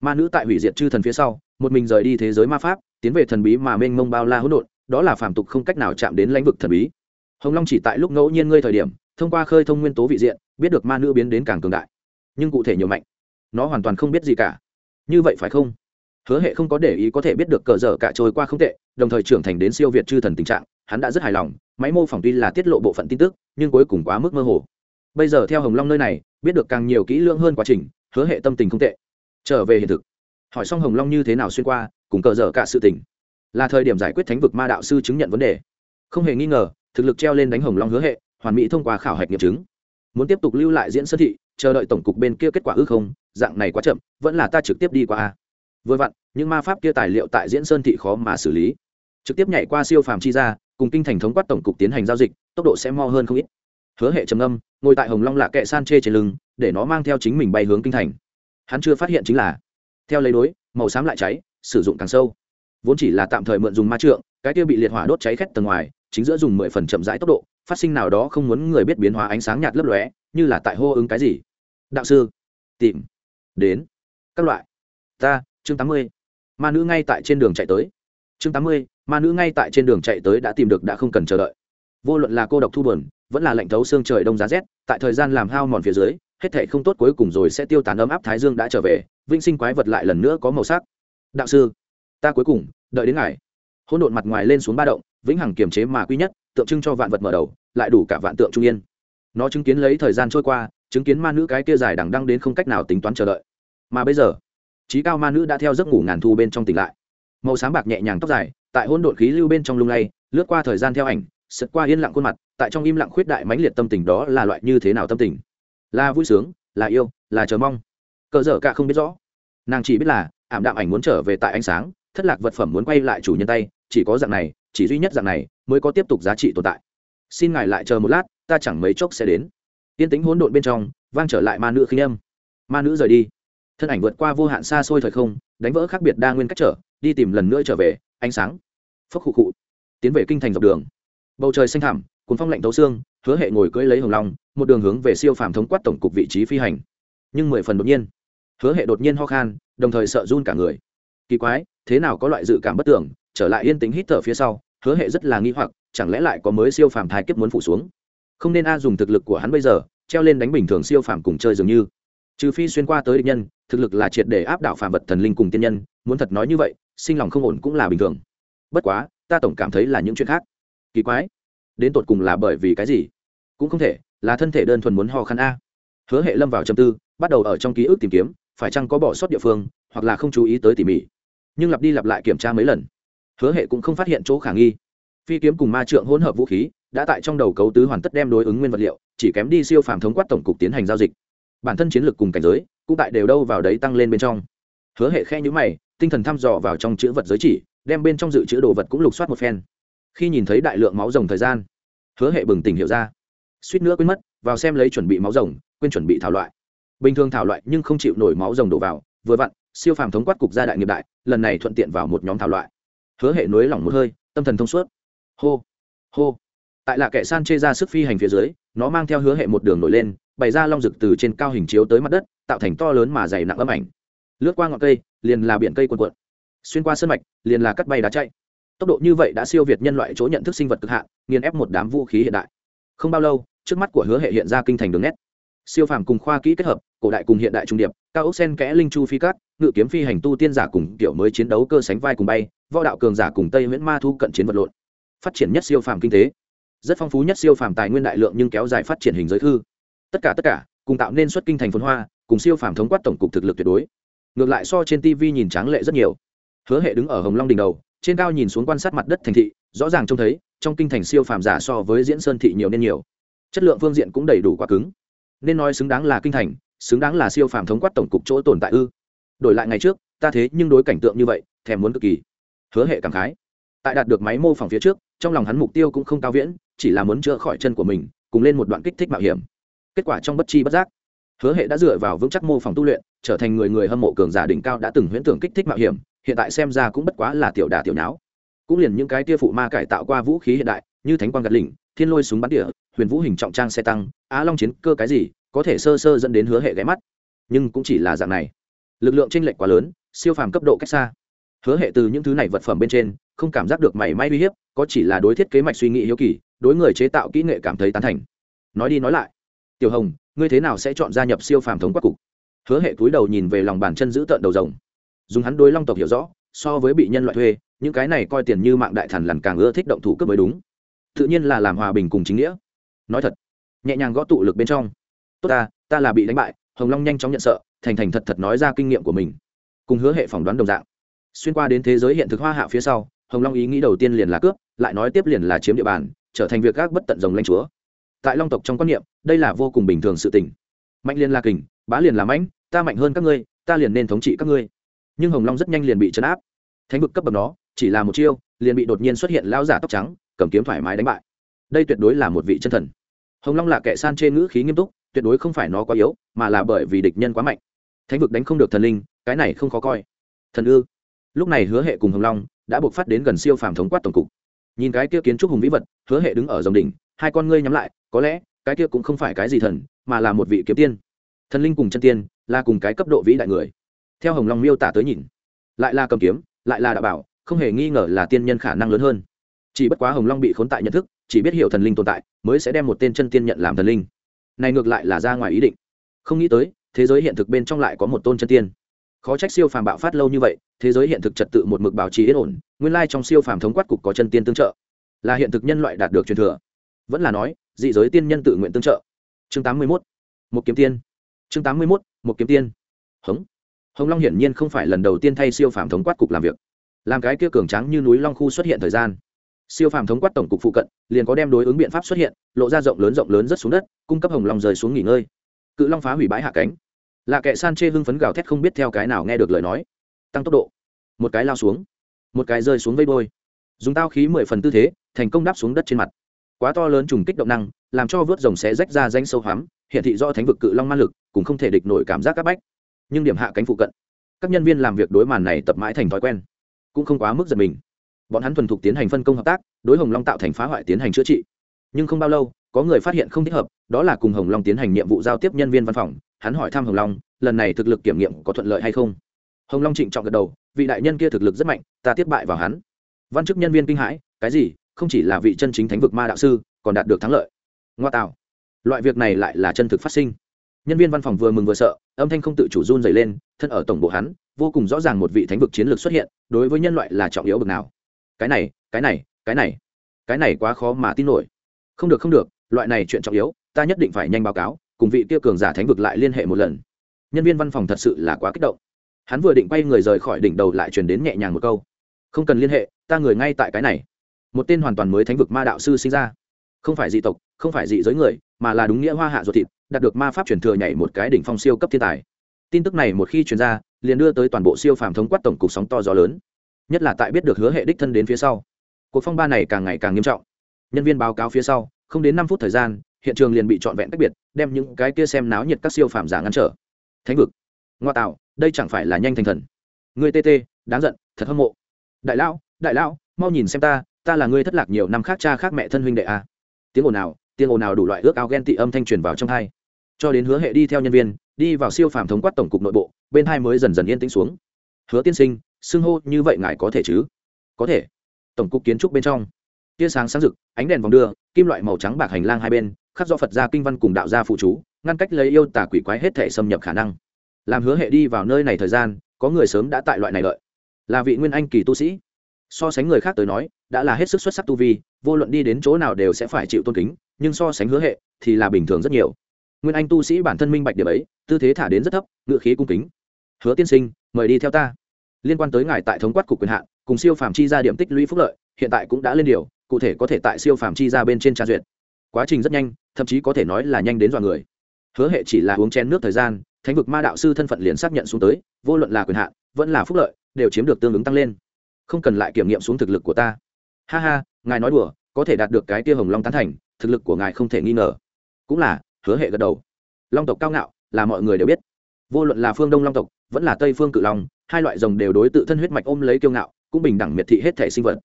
Ma nữ tại hủy diệt chư thần phía sau, một mình rời đi thế giới ma pháp, tiến về thần bí mà mênh mông bao la hỗn độn, đó là phàm tục không cách nào chạm đến lãnh vực thần bí. Hồng long chỉ tại lúc ngẫu nhiên ngơi thời điểm, thông qua khơi thông nguyên tố vị diện, biết được ma nữ biến đến càng cường đại. Nhưng cụ thể nhiều mạnh nó hoàn toàn không biết gì cả. Như vậy phải không? Hứa hệ không có để ý có thể biết được cờ dở cả trôi qua không tệ, đồng thời trưởng thành đến siêu việt chư thần tình trạng, hắn đã rất hài lòng, máy mô phỏng tuy là tiết lộ bộ phận tin tức, nhưng cuối cùng quá mức mơ hồ. Bây giờ theo hồng long nơi này, biết được càng nhiều kỹ lưỡng hơn quá trình, hứa hệ tâm tình không tệ. Trở về hiện thực. Hỏi xong hồng long như thế nào xuyên qua, cùng cờ dở cả sự tình. Là thời điểm giải quyết thánh vực ma đạo sư chứng nhận vấn đề. Không hề nghi ngờ, thực lực treo lên đánh hồng long hứa hệ, hoàn mỹ thông qua khảo hạch nghiệm chứng. Muốn tiếp tục lưu lại diễn sân thị, chờ đợi tổng cục bên kia kết quả ư không dạng này quá chậm, vẫn là ta trực tiếp đi qua a. Vừa vặn, những ma pháp kia tài liệu tại diễn sơn thị khó mà xử lý. Trực tiếp nhảy qua siêu phàm chi ra cùng kinh thành thống quát tổng cục tiến hành giao dịch, tốc độ sẽ mo hơn không ít. Hứa hệ trầm âm ngồi tại hồng long lạ kệ san chê trên lưng, để nó mang theo chính mình bay hướng kinh thành. Hắn chưa phát hiện chính là, theo lấy đối, màu xám lại cháy, sử dụng càng sâu. Vốn chỉ là tạm thời mượn dùng ma trượng, cái kia bị liệt hỏa đốt cháy khét tầng ngoài, chính giữa dùng mười phần chậm rãi tốc độ, phát sinh nào đó không muốn người biết biến hóa ánh sáng nhạt lấp lóe, như là tại hô ứng cái gì. Đạo sư, tìm đến. Các loại. Ta, chương tám mươi. Ma nữ ngay tại trên đường chạy tới. Chương tám mươi, ma nữ ngay tại trên đường chạy tới đã tìm được đã không cần chờ đợi. Vô luận là cô độc thu buồn, vẫn là lạnh thấu xương trời đông giá rét, tại thời gian làm hao mòn phía dưới, hết thể không tốt cuối cùng rồi sẽ tiêu tán ấm áp thái dương đã trở về vinh sinh quái vật lại lần nữa có màu sắc. Đạo sư, ta cuối cùng, đợi đến ngày hỗn độn mặt ngoài lên xuống ba động, vĩnh hằng kiềm chế mà quý nhất, tượng trưng cho vạn vật mở đầu, lại đủ cả vạn tượng trung yên. Nó chứng kiến lấy thời gian trôi qua chứng kiến ma nữ cái kia dài đằng đăng đến không cách nào tính toán chờ đợi. Mà bây giờ, trí cao ma nữ đã theo giấc ngủ ngàn thu bên trong tỉnh lại. Màu sáng bạc nhẹ nhàng tóc dài, tại hỗn độn khí lưu bên trong lung lay, lướt qua thời gian theo ảnh, sượt qua yên lặng khuôn mặt, tại trong im lặng khuyết đại mãnh liệt tâm tình đó là loại như thế nào tâm tình? Là vui sướng, là yêu, là chờ mong? Cờ dở cả không biết rõ. Nàng chỉ biết là, ảm đạm ảnh muốn trở về tại ánh sáng, thất lạc vật phẩm muốn quay lại chủ nhân tay, chỉ có dạng này, chỉ duy nhất dạng này, mới có tiếp tục giá trị tồn tại. Xin ngài lại chờ một lát, ta chẳng mấy chốc sẽ đến tiên tính hỗn độn bên trong, vang trở lại ma nữ khinh âm. Ma nữ rời đi. Thân ảnh vượt qua vô hạn xa xôi thời không, đánh vỡ khác biệt đa nguyên cách trở, đi tìm lần nữa trở về, ánh sáng. Phốc khụ khụ. Tiến về kinh thành dọc đường. Bầu trời xanh thẳm cuốn phong lạnh tấu xương, hứa hệ ngồi cưỡi lấy hồng long, một đường hướng về siêu phàm thống quát tổng cục vị trí phi hành. Nhưng mười phần đột nhiên, hứa hệ đột nhiên ho khan, đồng thời sợ run cả người. Kỳ quái, thế nào có loại dự cảm bất tưởng, trở lại yên tĩnh hít thở phía sau, hứa hệ rất là nghi hoặc, chẳng lẽ lại có mới siêu phàm thái kiếp muốn phủ xuống? Không nên a dùng thực lực của hắn bây giờ, treo lên đánh bình thường siêu phàm cùng chơi dường như. Trừ phi xuyên qua tới địch nhân, thực lực là triệt để áp đảo phàm vật thần linh cùng tiên nhân, muốn thật nói như vậy, sinh lòng không ổn cũng là bình thường. Bất quá, ta tổng cảm thấy là những chuyện khác. Kỳ quái. Đến tột cùng là bởi vì cái gì? Cũng không thể, là thân thể đơn thuần muốn ho khăn a. Hứa hệ lâm vào châm tư, bắt đầu ở trong ký ức tìm kiếm, phải chăng có bỏ sót địa phương, hoặc là không chú ý tới tỉ mỉ. Nhưng lặp đi lặp lại kiểm tra mấy lần. Hứa hệ cũng không phát hiện chỗ khả nghi. Phi kiếm cùng ma trượng hỗn hợp vũ khí đã tại trong đầu cấu tứ hoàn tất đem đối ứng nguyên vật liệu, chỉ kém đi siêu phàm thống quát tổng cục tiến hành giao dịch. Bản thân chiến lược cùng cảnh giới, cũng tại đều đâu vào đấy tăng lên bên trong. Hứa hệ khe nhữ mày, tinh thần thăm dò vào trong chữ vật giới chỉ, đem bên trong dự trữ đồ vật cũng lục soát một phen. Khi nhìn thấy đại lượng máu rồng thời gian, hứa hệ bừng tỉnh hiểu ra. Suýt nữa quên mất, vào xem lấy chuẩn bị máu rồng, quên chuẩn bị thảo loại. Bình thường thảo loại nhưng không chịu nổi máu rồng đổ vào, vừa vặn, siêu phàm thống quát cục gia đại nghiệp đại, lần này thuận tiện vào một nhóm thảo loại. Hứa hệ nối lỏng một hơi, tâm thần thông suốt. Hô hô tại là kẻ san chê ra sức phi hành phía dưới, nó mang theo hứa hệ một đường nổi lên, bày ra long rực từ trên cao hình chiếu tới mặt đất, tạo thành to lớn mà dày nặng âm ảnh. Lướt qua ngọn cây, liền là biển cây quần quận xuyên qua sân mạch, liền là cắt bay đá chạy. Tốc độ như vậy đã siêu việt nhân loại chỗ nhận thức sinh vật cực hạn, nghiền ép một đám vũ khí hiện đại. Không bao lâu, trước mắt của hứa hệ hiện ra kinh thành đường nét. Siêu phàm cùng khoa kỹ kết hợp, cổ đại cùng hiện đại trung điệp, cao ốc sen kẽ linh chu phi cát, ngự kiếm phi hành tu tiên giả cùng kiểu mới chiến đấu cơ sánh vai cùng bay, võ đạo cường giả cùng tây nguyễn ma thu cận chiến vật lộn. Phát triển nhất siêu phàm kinh tế rất phong phú nhất siêu phàm tài nguyên đại lượng nhưng kéo dài phát triển hình giới thư. Tất cả tất cả, cùng tạo nên xuất kinh thành phồn hoa, cùng siêu phàm thống quát tổng cục thực lực tuyệt đối. Ngược lại so trên tv nhìn tráng lệ rất nhiều. Hứa hệ đứng ở hồng long đỉnh đầu, trên cao nhìn xuống quan sát mặt đất thành thị, rõ ràng trông thấy, trong kinh thành siêu phàm giả so với diễn sơn thị nhiều nên nhiều. Chất lượng phương diện cũng đầy đủ quá cứng. Nên nói xứng đáng là kinh thành, xứng đáng là siêu phàm thống quát tổng cục chỗ tồn tại ư. Đổi lại ngày trước, ta thế nhưng đối cảnh tượng như vậy, thèm muốn cực kỳ. Hứa hệ cảm khái. Tại đạt được máy mô phỏng phía trước, trong lòng hắn mục tiêu cũng không cao viễn chỉ là muốn chữa khỏi chân của mình, cùng lên một đoạn kích thích mạo hiểm. Kết quả trong bất chi bất giác, hứa hệ đã dựa vào vững chắc mô phỏng tu luyện, trở thành người người hâm mộ cường giả đỉnh cao đã từng huyễn tưởng kích thích mạo hiểm, hiện tại xem ra cũng bất quá là tiểu đà tiểu nháo. Cũng liền những cái tia phụ ma cải tạo qua vũ khí hiện đại, như thánh quang gạt lỉnh, thiên lôi súng bắn tỉa, huyền vũ hình trọng trang xe tăng, á long chiến cơ cái gì, có thể sơ sơ dẫn đến hứa hệ ghé mắt. Nhưng cũng chỉ là dạng này. Lực lượng tranh lệch quá lớn, siêu phàm cấp độ cách xa. Hứa hệ từ những thứ này vật phẩm bên trên, không cảm giác được mảy may uy hiếp, có chỉ là đối thiết kế mạch suy nghĩ hiếu kỳ đối người chế tạo kỹ nghệ cảm thấy tán thành. Nói đi nói lại, tiểu hồng, ngươi thế nào sẽ chọn gia nhập siêu phàm thống quắc cục? Hứa hệ cúi đầu nhìn về lòng bàn chân giữ tợn đầu rồng. Dùng hắn đối long tộc hiểu rõ, so với bị nhân loại thuê, những cái này coi tiền như mạng đại thần lần càng ưa thích động thủ cướp mới đúng. Tự nhiên là làm hòa bình cùng chính nghĩa. Nói thật, nhẹ nhàng gõ tụ lực bên trong. Tốt ta ta là bị đánh bại. Hồng long nhanh chóng nhận sợ, thành thành thật thật nói ra kinh nghiệm của mình. Cùng hứa hệ phỏng đoán đồng dạng. Xuyên qua đến thế giới hiện thực hoa hạ phía sau, hồng long ý nghĩ đầu tiên liền là cướp, lại nói tiếp liền là chiếm địa bàn trở thành việc gác bất tận rồng lanh chúa. Tại long tộc trong quan niệm, đây là vô cùng bình thường sự tình. Mạnh liền là kình, bá liền là mãnh, ta mạnh hơn các ngươi, ta liền nên thống trị các ngươi. Nhưng hồng long rất nhanh liền bị chấn áp. Thánh vực cấp bậc đó chỉ là một chiêu, liền bị đột nhiên xuất hiện lao giả tóc trắng, cầm kiếm thoải mái đánh bại. Đây tuyệt đối là một vị chân thần. Hồng long là kẻ san trên ngữ khí nghiêm túc, tuyệt đối không phải nó quá yếu, mà là bởi vì địch nhân quá mạnh. Thánh vực đánh không được thần linh, cái này không khó coi. Thần ư? Lúc này hứa hệ cùng hồng long đã buộc phát đến gần siêu phàm thống quát tổng cục nhìn cái kia kiến trúc hùng vĩ vật, hứa hệ đứng ở dòng đỉnh, hai con ngươi nhắm lại, có lẽ, cái kia cũng không phải cái gì thần, mà là một vị kiếm tiên. Thần linh cùng chân tiên, là cùng cái cấp độ vĩ đại người. Theo hồng long miêu tả tới nhìn, lại là cầm kiếm, lại là đạo bảo, không hề nghi ngờ là tiên nhân khả năng lớn hơn. Chỉ bất quá hồng long bị khốn tại nhận thức, chỉ biết hiểu thần linh tồn tại, mới sẽ đem một tên chân tiên nhận làm thần linh. Này ngược lại là ra ngoài ý định. Không nghĩ tới, thế giới hiện thực bên trong lại có một tôn chân tiên khó trách siêu phàm bạo phát lâu như vậy, thế giới hiện thực trật tự một mực bảo trì yên ổn, nguyên lai trong siêu phàm thống quát cục có chân tiên tương trợ. Là hiện thực nhân loại đạt được truyền thừa. Vẫn là nói, dị giới tiên nhân tự nguyện tương trợ. Chương tám mươi mốt, một kiếm tiên. Chương tám mươi mốt, một kiếm tiên. Hống. Hồng long hiển nhiên không phải lần đầu tiên thay siêu phàm thống quát cục làm việc. Làm cái kia cường trắng như núi long khu xuất hiện thời gian. Siêu phàm thống quát tổng cục phụ cận, liền có đem đối ứng biện pháp xuất hiện, lộ ra rộng lớn rộng lớn rất xuống đất, cung cấp hồng long rời xuống nghỉ ngơi. Cự long phá hủy bãi hạ cánh là kệ san chê hưng phấn gào thét không biết theo cái nào nghe được lời nói. Tăng tốc độ. Một cái lao xuống. Một cái rơi xuống vây bôi. Dùng tao khí mười phần tư thế, thành công đáp xuống đất trên mặt. Quá to lớn trùng kích động năng, làm cho vớt rồng sẽ rách ra danh sâu hoắm hiện thị do thánh vực cự long man lực, cũng không thể địch nổi cảm giác các bách. Nhưng điểm hạ cánh phụ cận, các nhân viên làm việc đối màn này tập mãi thành thói quen. Cũng không quá mức giật mình. Bọn hắn thuần thục tiến hành phân công hợp tác, đối hồng long tạo thành phá hoại tiến hành chữa trị. Nhưng không bao lâu, có người phát hiện không thích hợp, đó là cùng hồng long tiến hành nhiệm vụ giao tiếp nhân viên văn phòng hắn hỏi thăm hồng long, lần này thực lực kiểm nghiệm có thuận lợi hay không? Hồng long trịnh trọng gật đầu, vị đại nhân kia thực lực rất mạnh, ta tiếp bại vào hắn. Văn chức nhân viên kinh hãi, cái gì? Không chỉ là vị chân chính thánh vực ma đạo sư, còn đạt được thắng lợi. Ngoa tạo. Loại việc này lại là chân thực phát sinh. Nhân viên văn phòng vừa mừng vừa sợ, âm thanh không tự chủ run dày lên, thân ở tổng bộ hắn, vô cùng rõ ràng một vị thánh vực chiến lược xuất hiện, đối với nhân loại là trọng yếu bực nào. Cái này cái này cái này. Cái này quá khó mà tin nổi. Không được không được, loại này chuyện trọng yếu, ta nhất định phải nhanh báo cáo cùng vị tiêu cường giả thánh vực lại liên hệ một lần. Nhân viên văn phòng thật sự là quá kích động. Hắn vừa định quay người rời khỏi đỉnh đầu lại truyền đến nhẹ nhàng một câu. Không cần liên hệ, ta người ngay tại cái này. Một tên hoàn toàn mới thánh vực ma đạo sư sinh ra. Không phải dị tộc, không phải dị giới người, mà là đúng nghĩa hoa hạ ruột thịt, đạt được ma pháp truyền thừa nhảy một cái đỉnh phong siêu cấp thiên tài. Tin tức này một khi truyền ra, liền đưa tới toàn bộ siêu phàm thống quát tổng cục sóng to gió lớn. Nhất là tại biết được hứa hệ đích thân đến phía sau. Cuộc phong ba này càng ngày càng nghiêm trọng. Nhân viên báo cáo phía sau, không đến năm phút thời gian hiện trường liền bị trọn vẹn cách biệt đem những cái kia xem náo nhiệt các siêu phàm giả ngăn trở. Thánh vực. Ngoa tạo đây chẳng phải là nhanh thành thần. Người TT, đáng giận thật hâm mộ. Đại lão đại lão mau nhìn xem ta ta là người thất lạc nhiều năm khác cha khác mẹ thân huynh đệ a. Tiếng ồn nào tiếng ồn nào đủ loại ước ao ghen tị âm thanh truyền vào trong hai. Cho đến hứa hệ đi theo nhân viên đi vào siêu phàm thống quát tổng cục nội bộ bên hai mới dần dần yên tĩnh xuống. Hứa tiên sinh xưng hô như vậy ngài có thể chứ? Có thể. Tổng cục kiến trúc bên trong. Tia sáng sáng rực ánh đèn vòng đưa kim loại màu trắng bạc hành lang hai bên khắc do phật gia kinh văn cùng đạo gia phụ chú, ngăn cách lấy yêu tà quỷ quái hết thể xâm nhập khả năng. Làm hứa hệ đi vào nơi này thời gian, có người sớm đã tại loại này lợi là vị nguyên anh kỳ tu sĩ. So sánh người khác tới nói, đã là hết sức xuất sắc tu vi, vô luận đi đến chỗ nào đều sẽ phải chịu tôn kính, nhưng so sánh hứa hệ, thì là bình thường rất nhiều. Nguyên anh tu sĩ bản thân minh bạch điểm ấy, tư thế thả đến rất thấp ngự khí cung kính. Hứa tiên sinh, mời đi theo ta. Liên quan tới ngài tại thống quát cục quyền hạn, cùng siêu phàm chi ra điểm tích lũy phúc lợi, hiện tại cũng đã lên điều, cụ thể có thể tại siêu phàm chi ra bên trên tra duyệt. Quá trình rất nhanh thậm chí có thể nói là nhanh đến dọa người. Hứa hệ chỉ là uống chén nước thời gian, thánh vực ma đạo sư thân phận liền xác nhận xuống tới, vô luận là quyền hạn, vẫn là phúc lợi, đều chiếm được tương ứng tăng lên. Không cần lại kiểm nghiệm xuống thực lực của ta. Ha ha, ngài nói đùa, có thể đạt được cái tia hồng long tán thành, thực lực của ngài không thể nghi ngờ. Cũng là, hứa hệ gật đầu. Long tộc cao ngạo, là mọi người đều biết. Vô luận là phương đông long tộc, vẫn là tây phương cự long, hai loại rồng đều đối tự thân huyết mạch ôm lấy kiêu ngạo, cũng bình đẳng miệt thị hết thể sinh vật.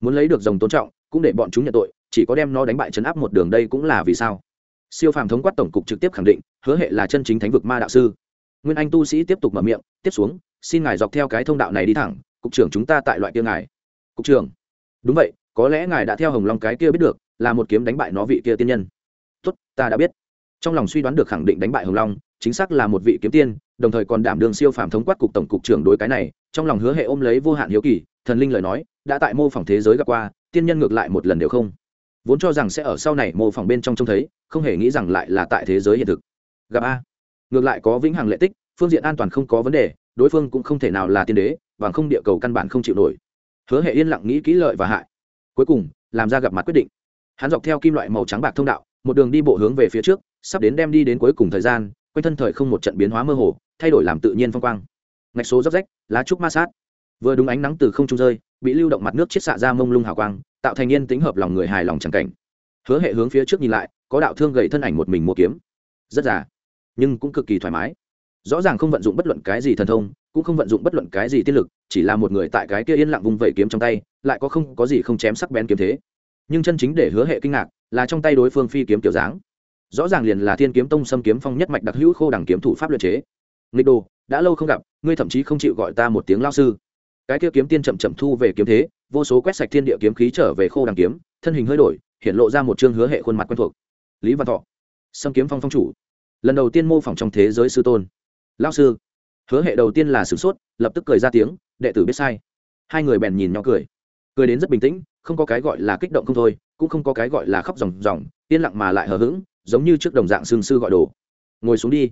Muốn lấy được rồng tôn trọng, cũng để bọn chúng nhận tội chỉ có đem nó đánh bại chấn áp một đường đây cũng là vì sao? Siêu phàm thống quát tổng cục trực tiếp khẳng định, hứa hệ là chân chính thánh vực ma đạo sư. Nguyên anh tu sĩ tiếp tục mở miệng, tiếp xuống, xin ngài dọc theo cái thông đạo này đi thẳng, cục trưởng chúng ta tại loại kia ngài. Cục trưởng. Đúng vậy, có lẽ ngài đã theo hồng long cái kia biết được, là một kiếm đánh bại nó vị kia tiên nhân. Tốt, ta đã biết. Trong lòng suy đoán được khẳng định đánh bại hồng long, chính xác là một vị kiếm tiên, đồng thời còn đảm đường siêu phàm thống quát cục tổng cục trưởng đối cái này, trong lòng hứa hệ ôm lấy vô hạn hiếu kỳ, thần linh lời nói, đã tại mô phỏng thế giới gặp qua, tiên nhân ngược lại một lần đều không vốn cho rằng sẽ ở sau này mô phỏng bên trong trông thấy, không hề nghĩ rằng lại là tại thế giới hiện thực. Gặp a. Ngược lại có vĩnh hằng lệ tích, phương diện an toàn không có vấn đề, đối phương cũng không thể nào là tiên đế và không địa cầu căn bản không chịu nổi. Hứa hệ yên lặng nghĩ kỹ lợi và hại. Cuối cùng, làm ra gặp mặt quyết định. Hắn dọc theo kim loại màu trắng bạc thông đạo, một đường đi bộ hướng về phía trước, sắp đến đem đi đến cuối cùng thời gian, quanh thân thời không một trận biến hóa mơ hồ, thay đổi làm tự nhiên phong quang. Ngạch số dốc rách, lá trúc ma sát. Vừa đúng ánh nắng từ không trung rơi bị lưu động mặt nước chiết xạ ra mông lung hào quang, tạo thành yên tính hợp lòng người hài lòng chẳng cảnh. Hứa hệ hướng phía trước nhìn lại, có đạo thương gầy thân ảnh một mình mua kiếm. Rất già, nhưng cũng cực kỳ thoải mái. Rõ ràng không vận dụng bất luận cái gì thần thông, cũng không vận dụng bất luận cái gì tiên lực, chỉ là một người tại cái kia yên lặng vùng vẩy kiếm trong tay, lại có không có gì không chém sắc bén kiếm thế. Nhưng chân chính để hứa hệ kinh ngạc là trong tay đối phương phi kiếm kiểu dáng. Rõ ràng liền là thiên kiếm tông xâm kiếm phong nhất mạch đặc hữu khô đẳng kiếm thủ pháp luyện chế. Nghịch đồ, đã lâu không gặp, ngươi thậm chí không chịu gọi ta một tiếng lao sư cái kia kiếm tiên chậm chậm thu về kiếm thế, vô số quét sạch thiên địa kiếm khí trở về khô đằng kiếm, thân hình hơi đổi, hiện lộ ra một chương hứa hệ khuôn mặt quen thuộc. Lý văn thọ xâm kiếm phong phong chủ. Lần đầu tiên mô phỏng trong thế giới sư tôn. Lao sư, hứa hệ đầu tiên là sửng sốt, lập tức cười ra tiếng, đệ tử biết sai. Hai người bèn nhìn nhau cười. Cười đến rất bình tĩnh, không có cái gọi là kích động không thôi, cũng không có cái gọi là khóc ròng ròng, yên lặng mà lại hờ hững, giống như trước đồng dạng sương sư gọi đồ. Ngồi xuống đi.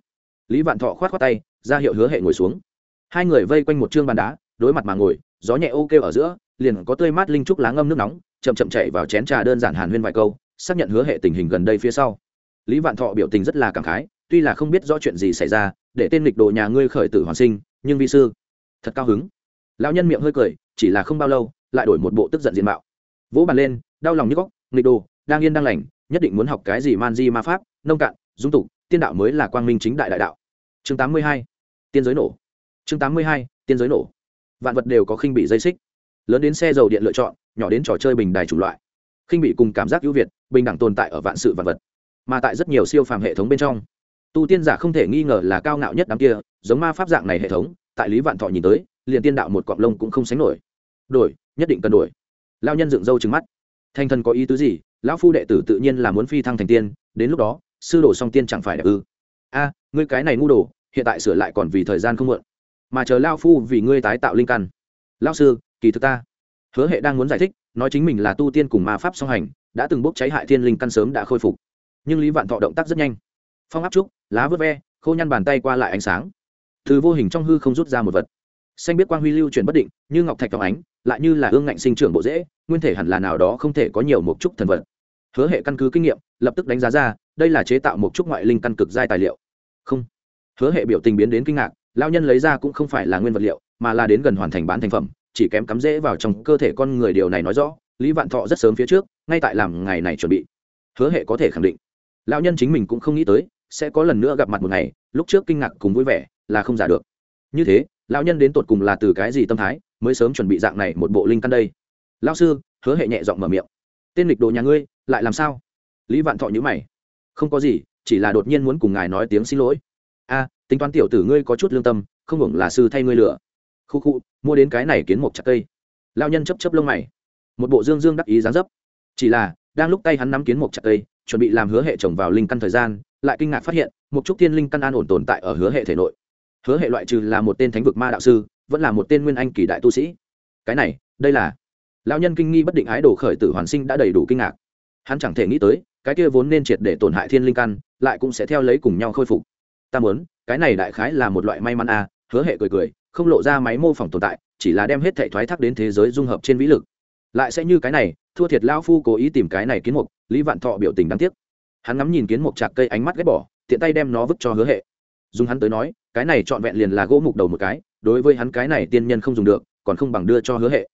Lý vạn thọ khoát khoát tay, ra hiệu hứa hệ ngồi xuống. Hai người vây quanh một chương bàn đá đối mặt mà ngồi, gió nhẹ ô kêu ở giữa, liền có tươi mát linh trúc lá ngâm nước nóng, chậm chậm chạy vào chén trà đơn giản hàn huyên vài câu, xác nhận hứa hệ tình hình gần đây phía sau. Lý vạn thọ biểu tình rất là cảm khái, tuy là không biết rõ chuyện gì xảy ra, để tên lịch đồ nhà ngươi khởi tử hoàn sinh, nhưng vi sư, thật cao hứng. Lão nhân miệng hơi cười, chỉ là không bao lâu, lại đổi một bộ tức giận diện mạo. Vỗ bàn lên, đau lòng như góc, nghịch đồ, đang yên đang lành, nhất định muốn học cái gì man di ma pháp, nông cạn, dung tục, tiên đạo mới là quang minh chính đại đại đạo. Chương tám mươi hai, tiên giới nổ. Chương tám mươi hai, tiên giới nổ vạn vật đều có khinh bị dây xích. Lớn đến xe dầu điện lựa chọn, nhỏ đến trò chơi bình đài chủng loại. Khinh bị cùng cảm giác ưu việt, bình đẳng tồn tại ở vạn sự vạn vật, mà tại rất nhiều siêu phàm hệ thống bên trong. Tu tiên giả không thể nghi ngờ là cao ngạo nhất đám kia, giống ma pháp dạng này hệ thống, tại lý vạn thọ nhìn tới, liền tiên đạo một cọng lông cũng không sánh nổi. Đổi, nhất định cần đổi. Lao nhân dựng râu trừng mắt. Thanh thần có ý tứ gì? Lão phu đệ tử tự nhiên là muốn phi thăng thành tiên, đến lúc đó, sư đồ song tiên chẳng phải đẹp ư? A, ngươi cái này ngu đồ, hiện tại sửa lại còn vì thời gian không muộn mà chờ lao phu vì ngươi tái tạo linh căn. Lao sư, kỳ thực ta hứa hệ đang muốn giải thích, nói chính mình là tu tiên cùng ma pháp song hành, đã từng bốc cháy hại thiên linh căn sớm đã khôi phục. Nhưng lý vạn thọ động tác rất nhanh. Phong áp trúc, lá vớt ve, khô nhăn bàn tay qua lại ánh sáng. Từ vô hình trong hư không rút ra một vật. Xanh biết quang huy lưu chuyển bất định, như ngọc thạch phóng ánh, lại như là ương ngạnh sinh trưởng bộ dễ nguyên thể hẳn là nào đó không thể có nhiều một trúc thần vật. Hứa hệ căn cứ kinh nghiệm, lập tức đánh giá ra, đây là chế tạo một trúc ngoại linh căn cực giai tài liệu. Không. Hứa hệ biểu tình biến đến kinh ngạc lao nhân lấy ra cũng không phải là nguyên vật liệu, mà là đến gần hoàn thành bán thành phẩm, chỉ kém cắm rễ vào trong cơ thể con người điều này nói rõ, lý vạn thọ rất sớm phía trước, ngay tại làm ngày này chuẩn bị. Hứa hệ có thể khẳng định. Lao nhân chính mình cũng không nghĩ tới, sẽ có lần nữa gặp mặt một ngày, lúc trước kinh ngạc cùng vui vẻ là không giả được. Như thế lao nhân đến tột cùng là từ cái gì tâm thái, mới sớm chuẩn bị dạng này một bộ linh căn đây? Lao sư, hứa hệ nhẹ giọng mở miệng. Tên lịch đồ nhà ngươi, lại làm sao? Lý vạn thọ nhữ mày. Không có gì, chỉ là đột nhiên muốn cùng ngài nói tiếng xin lỗi. A tính toán tiểu tử ngươi có chút lương tâm, không hưởng là sư thay ngươi lựa khu khu, mua đến cái này kiến một chặt cây. Lao nhân chấp chấp lông mày. Một bộ dương dương đắc ý dáng dấp. Chỉ là, đang lúc tay hắn nắm kiến một chặt cây, chuẩn bị làm hứa hệ trồng vào linh căn thời gian, lại kinh ngạc phát hiện, một chút thiên linh căn an ổn tồn tại ở hứa hệ thể nội. Hứa hệ loại trừ là một tên thánh vực ma đạo sư, vẫn là một tên nguyên anh kỳ đại tu sĩ. Cái này, đây là. Lão nhân kinh nghi bất định ái đồ khởi tử hoàn sinh đã đầy đủ kinh ngạc. Hắn chẳng thể nghĩ tới, cái kia vốn nên triệt để tổn hại thiên linh căn, lại cũng sẽ theo lấy cùng nhau khôi phục. Ta muốn cái này đại khái là một loại may mắn à hứa hệ cười cười, không lộ ra máy mô phỏng tồn tại, chỉ là đem hết thệ thoái thác đến thế giới dung hợp trên vĩ lực. Lại sẽ như cái này, thua thiệt lao phu cố ý tìm cái này kiến mục, lý vạn thọ biểu tình đáng tiếc. Hắn ngắm nhìn kiến mục chạc cây ánh mắt ghét bỏ, tiện tay đem nó vứt cho hứa hệ. Dùng hắn tới nói, cái này trọn vẹn liền là gỗ mục đầu một cái, đối với hắn cái này tiên nhân không dùng được, còn không bằng đưa cho hứa hệ.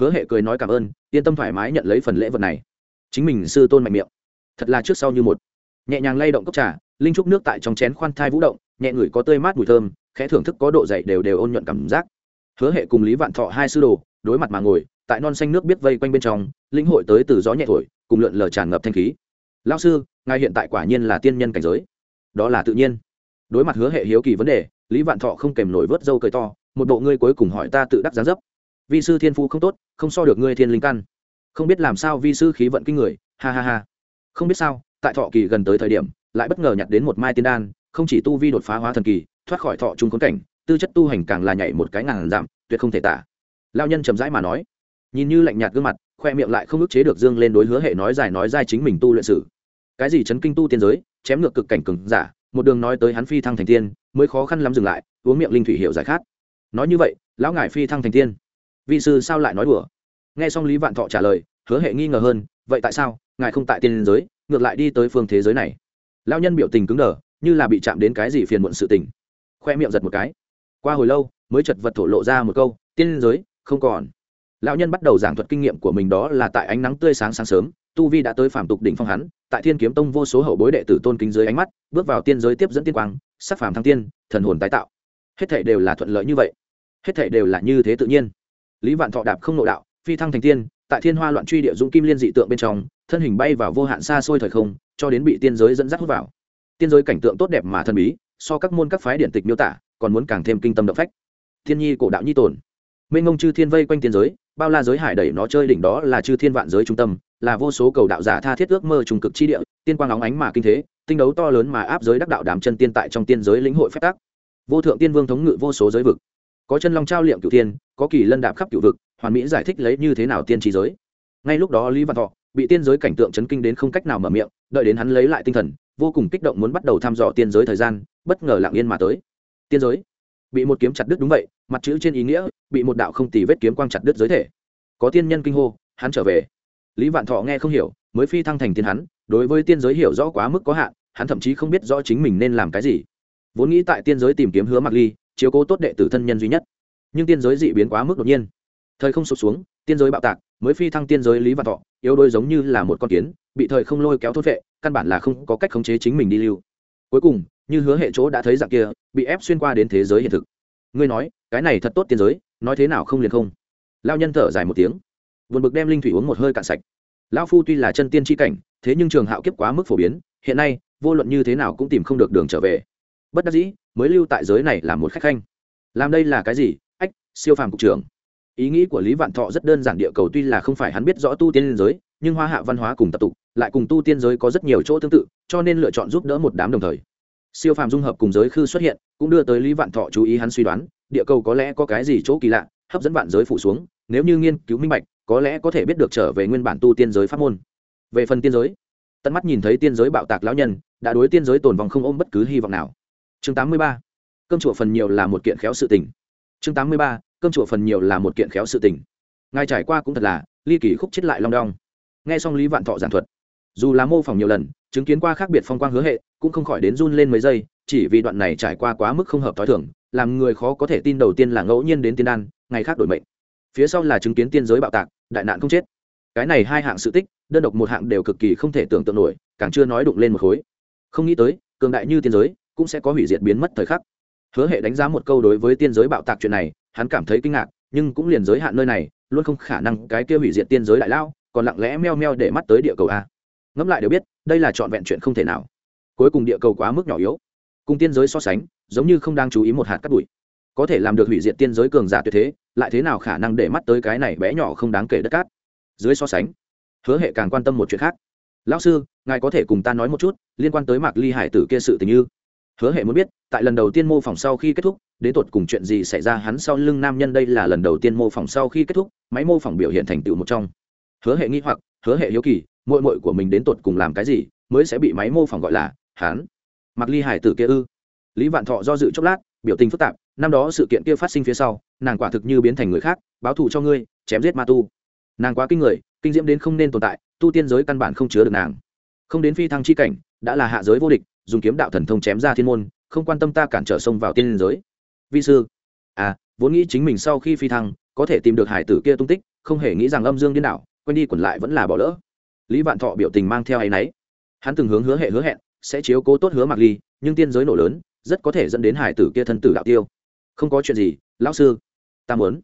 Hứa hệ cười nói cảm ơn, yên tâm thoải mái nhận lấy phần lễ vật này. Chính mình sư tôn mạnh miệng. Thật là trước sau như một. Nhẹ nhàng lay động cốc trà, linh trúc nước tại trong chén khoan thai vũ động nhẹ ngửi có tươi mát mùi thơm, khẽ thưởng thức có độ dày đều đều ôn nhuận cảm giác. Hứa hệ cùng lý vạn thọ hai sư đồ, đối mặt mà ngồi, tại non xanh nước biết vây quanh bên trong, lĩnh hội tới từ gió nhẹ thổi, cùng lượn lờ tràn ngập thanh khí. Lao sư, ngài hiện tại quả nhiên là tiên nhân cảnh giới. Đó là tự nhiên. Đối mặt hứa hệ hiếu kỳ vấn đề, lý vạn thọ không kèm nổi vớt dâu cười to, một bộ ngươi cuối cùng hỏi ta tự đắc giá dấp. Vi sư thiên phu không tốt, không so được ngươi thiên linh căn. Không biết làm sao vi sư khí vận kinh người, ha ha ha. Không biết sao, tại thọ kỳ gần tới thời điểm, lại bất ngờ nhặt đến một mai tiên đan không chỉ tu vi đột phá hóa thần kỳ, thoát khỏi thọ trung khốn cảnh, tư chất tu hành càng là nhảy một cái ngàn giảm, tuyệt không thể tả. Lao nhân trầm rãi mà nói, nhìn như lạnh nhạt gương mặt, khoe miệng lại không ức chế được dương lên đối hứa hệ nói dài nói dai chính mình tu luyện sử cái gì chấn kinh tu tiên giới, chém ngược cực cảnh cừng giả, một đường nói tới hắn phi thăng thành tiên, mới khó khăn lắm dừng lại, uống miệng linh thủy hiệu giải khát. Nói như vậy, lão ngài phi thăng thành tiên. Vị sư sao lại nói đùa? Nghe xong lý vạn thọ trả lời, hứa hệ nghi ngờ hơn, vậy tại sao ngài không tại tiên giới, ngược lại đi tới phương thế giới này? Lão nhân biểu tình cứng đờ như là bị chạm đến cái gì phiền muộn sự tình. Khoe miệng giật một cái. Qua hồi lâu, mới chật vật thổ lộ ra một câu, tiên giới, không còn. Lão nhân bắt đầu giảng thuật kinh nghiệm của mình đó là tại ánh nắng tươi sáng sáng sớm, tu vi đã tới phạm tục đỉnh phong hắn, tại thiên kiếm tông vô số hậu bối đệ tử tôn kính dưới ánh mắt, bước vào tiên giới tiếp dẫn tiên quang, sắc phàm thăng tiên, thần hồn tái tạo. Hết thảy đều là thuận lợi như vậy. Hết thể đều là như thế tự nhiên. Lý vạn thọ đạp không nội đạo, phi thăng thành tiên, tại thiên hoa loạn truy địa dũng kim liên dị tượng bên trong, thân hình bay vào vô hạn xa xôi thời không, cho đến bị tiên giới dẫn dắt hút vào tiên giới cảnh tượng tốt đẹp mà thần bí, so các môn các phái điện tịch miêu tả, còn muốn càng thêm kinh tâm động phách. Thiên nhi cổ đạo nhi tồn. Mênh ngông chư thiên vây quanh tiên giới, bao la giới hải đẩy nó chơi đỉnh đó là chư thiên vạn giới trung tâm, là vô số cầu đạo giả tha thiết ước mơ trung cực chi địa, tiên quang óng ánh mà kinh thế, tinh đấu to lớn mà áp giới đắc đạo đám chân tiên tại trong tiên giới lĩnh hội phép tắc. Vô thượng tiên vương thống ngự vô số giới vực. Có chân long trao liệm cửu tiên có kỳ lân đạp khắp cửu vực, hoàn mỹ giải thích lấy như thế nào tiên trí giới. Ngay lúc đó lý văn thọ bị tiên giới cảnh tượng chấn kinh đến không cách nào mở miệng, đợi đến hắn lấy lại tinh thần vô cùng kích động muốn bắt đầu thăm dò tiên giới thời gian, bất ngờ lặng yên mà tới. Tiên giới? Bị một kiếm chặt đứt đúng vậy, mặt chữ trên ý nghĩa, bị một đạo không tì vết kiếm quang chặt đứt giới thể. Có tiên nhân kinh hô, hắn trở về. Lý vạn thọ nghe không hiểu, mới phi thăng thành tiên hắn, đối với tiên giới hiểu rõ quá mức có hạn, hắn thậm chí không biết rõ chính mình nên làm cái gì. Vốn nghĩ tại tiên giới tìm kiếm hứa mặc ly, chiếu cố tốt đệ tử thân nhân duy nhất. Nhưng tiên giới dị biến quá mức đột nhiên. Thời không sụp xuống, tiên giới bạo tạc, mới phi thăng tiên giới lý vạn thọ, yếu đôi giống như là một con kiến, bị thời không lôi kéo thốt vệ căn bản là không có cách khống chế chính mình đi lưu. Cuối cùng, như hứa hệ chỗ đã thấy dạng kia, bị ép xuyên qua đến thế giới hiện thực. Ngươi nói, cái này thật tốt tiên giới, nói thế nào không liền không? Lao nhân thở dài một tiếng. Vượt bực đem linh thủy uống một hơi cạn sạch. Lão phu tuy là chân tiên tri cảnh, thế nhưng trường hạo kiếp quá mức phổ biến, hiện nay, vô luận như thế nào cũng tìm không được đường trở về. Bất đắc dĩ, mới lưu tại giới này là một khách khanh. Làm đây là cái gì? Ách, siêu phàm cục trưởng ý nghĩ của lý vạn thọ rất đơn giản, địa cầu tuy là không phải hắn biết rõ tu tiên liên giới, nhưng hoa hạ văn hóa cùng tập tục lại cùng tu tiên giới có rất nhiều chỗ tương tự, cho nên lựa chọn giúp đỡ một đám đồng thời siêu phàm dung hợp cùng giới khư xuất hiện, cũng đưa tới lý vạn thọ chú ý hắn suy đoán, địa cầu có lẽ có cái gì chỗ kỳ lạ, hấp dẫn vạn giới phủ xuống, nếu như nghiên cứu minh bạch, có lẽ có thể biết được trở về nguyên bản tu tiên giới pháp môn về phần tiên giới, tận mắt nhìn thấy tiên giới bạo tạc lão nhân, đã đối tiên giới tồn vong không ôm bất cứ hy vọng nào chương 83. cơm chùa phần nhiều là một kiện khéo sự tình chương 83 cơm chùa phần nhiều là một kiện khéo sự tình. Ngài trải qua cũng thật là, ly kỳ khúc chết lại long đong. Nghe xong lý vạn thọ giảng thuật, dù là mô phỏng nhiều lần, chứng kiến qua khác biệt phong quang hứa hệ, cũng không khỏi đến run lên mấy giây, chỉ vì đoạn này trải qua quá mức không hợp t h o i thưởng làm người khó có thể tin đầu tiên là ngẫu nhiên đến tiên đan, ngày khác đổi mệnh. Phía sau là chứng kiến tiên giới bạo tạc, đại nạn không chết. Cái này hai hạng sự tích, đơn độc một hạng đều cực kỳ không thể tưởng tượng nổi, càng chưa nói đụng lên một khối. Không nghĩ tới, cường đại như tiên giới, cũng sẽ có hủy diệt biến mất thời khắc. Hứa hệ đánh giá một câu đối với tiên giới bạo tạc chuyện này hắn cảm thấy kinh ngạc, nhưng cũng liền giới hạn nơi này, luôn không khả năng cái kia hủy diệt tiên giới đại lao, còn lặng lẽ meo meo để mắt tới địa cầu a. Ngẫm lại đều biết, đây là trọn vẹn chuyện không thể nào. Cuối cùng địa cầu quá mức nhỏ yếu. Cùng tiên giới so sánh, giống như không đang chú ý một hạt cắt bụi. Có thể làm được hủy diệt tiên giới cường giả tuyệt thế, lại thế nào khả năng để mắt tới cái này bé nhỏ không đáng kể đất cát? Dưới so sánh, hứa hệ càng quan tâm một chuyện khác. Lão sư, ngài có thể cùng ta nói một chút, liên quan tới mạc ly hải tử kia sự tình như? Hứa hệ muốn biết, tại lần đầu tiên mô phỏng sau khi kết thúc, đến tột cùng chuyện gì xảy ra hắn sau lưng nam nhân đây là lần đầu tiên mô phỏng sau khi kết thúc, máy mô phỏng biểu hiện thành tựu một trong. Hứa hệ nghi hoặc, hứa hệ hiếu kỳ mội mội của mình đến tột cùng làm cái gì mới sẽ bị máy mô phỏng gọi là hắn? Mặc ly hải tử kia ư? Lý vạn thọ do dự chốc lát, biểu tình phức tạp, năm đó sự kiện kia phát sinh phía sau, nàng quả thực như biến thành người khác, báo thù cho ngươi, chém giết ma tu. Nàng quá kinh người, kinh diễm đến không nên tồn tại, tu tiên giới căn bản không chứa được nàng. Không đến phi thăng chi cảnh, đã là hạ giới vô địch dùng kiếm đạo thần thông chém ra thiên môn, không quan tâm ta cản trở sông vào tiên giới. Vi sư à vốn nghĩ chính mình sau khi phi thăng, có thể tìm được hải tử kia tung tích, không hề nghĩ rằng âm dương điên đảo, quên đi quẩn lại vẫn là bỏ lỡ. Lý vạn thọ biểu tình mang theo hay náy. Hắn từng hướng hứa hệ hứa hẹn, sẽ chiếu cố tốt hứa Mặc ly, nhưng tiên giới nổ lớn, rất có thể dẫn đến hải tử kia thân tử đạo tiêu. Không có chuyện gì, lão sư, ta muốn.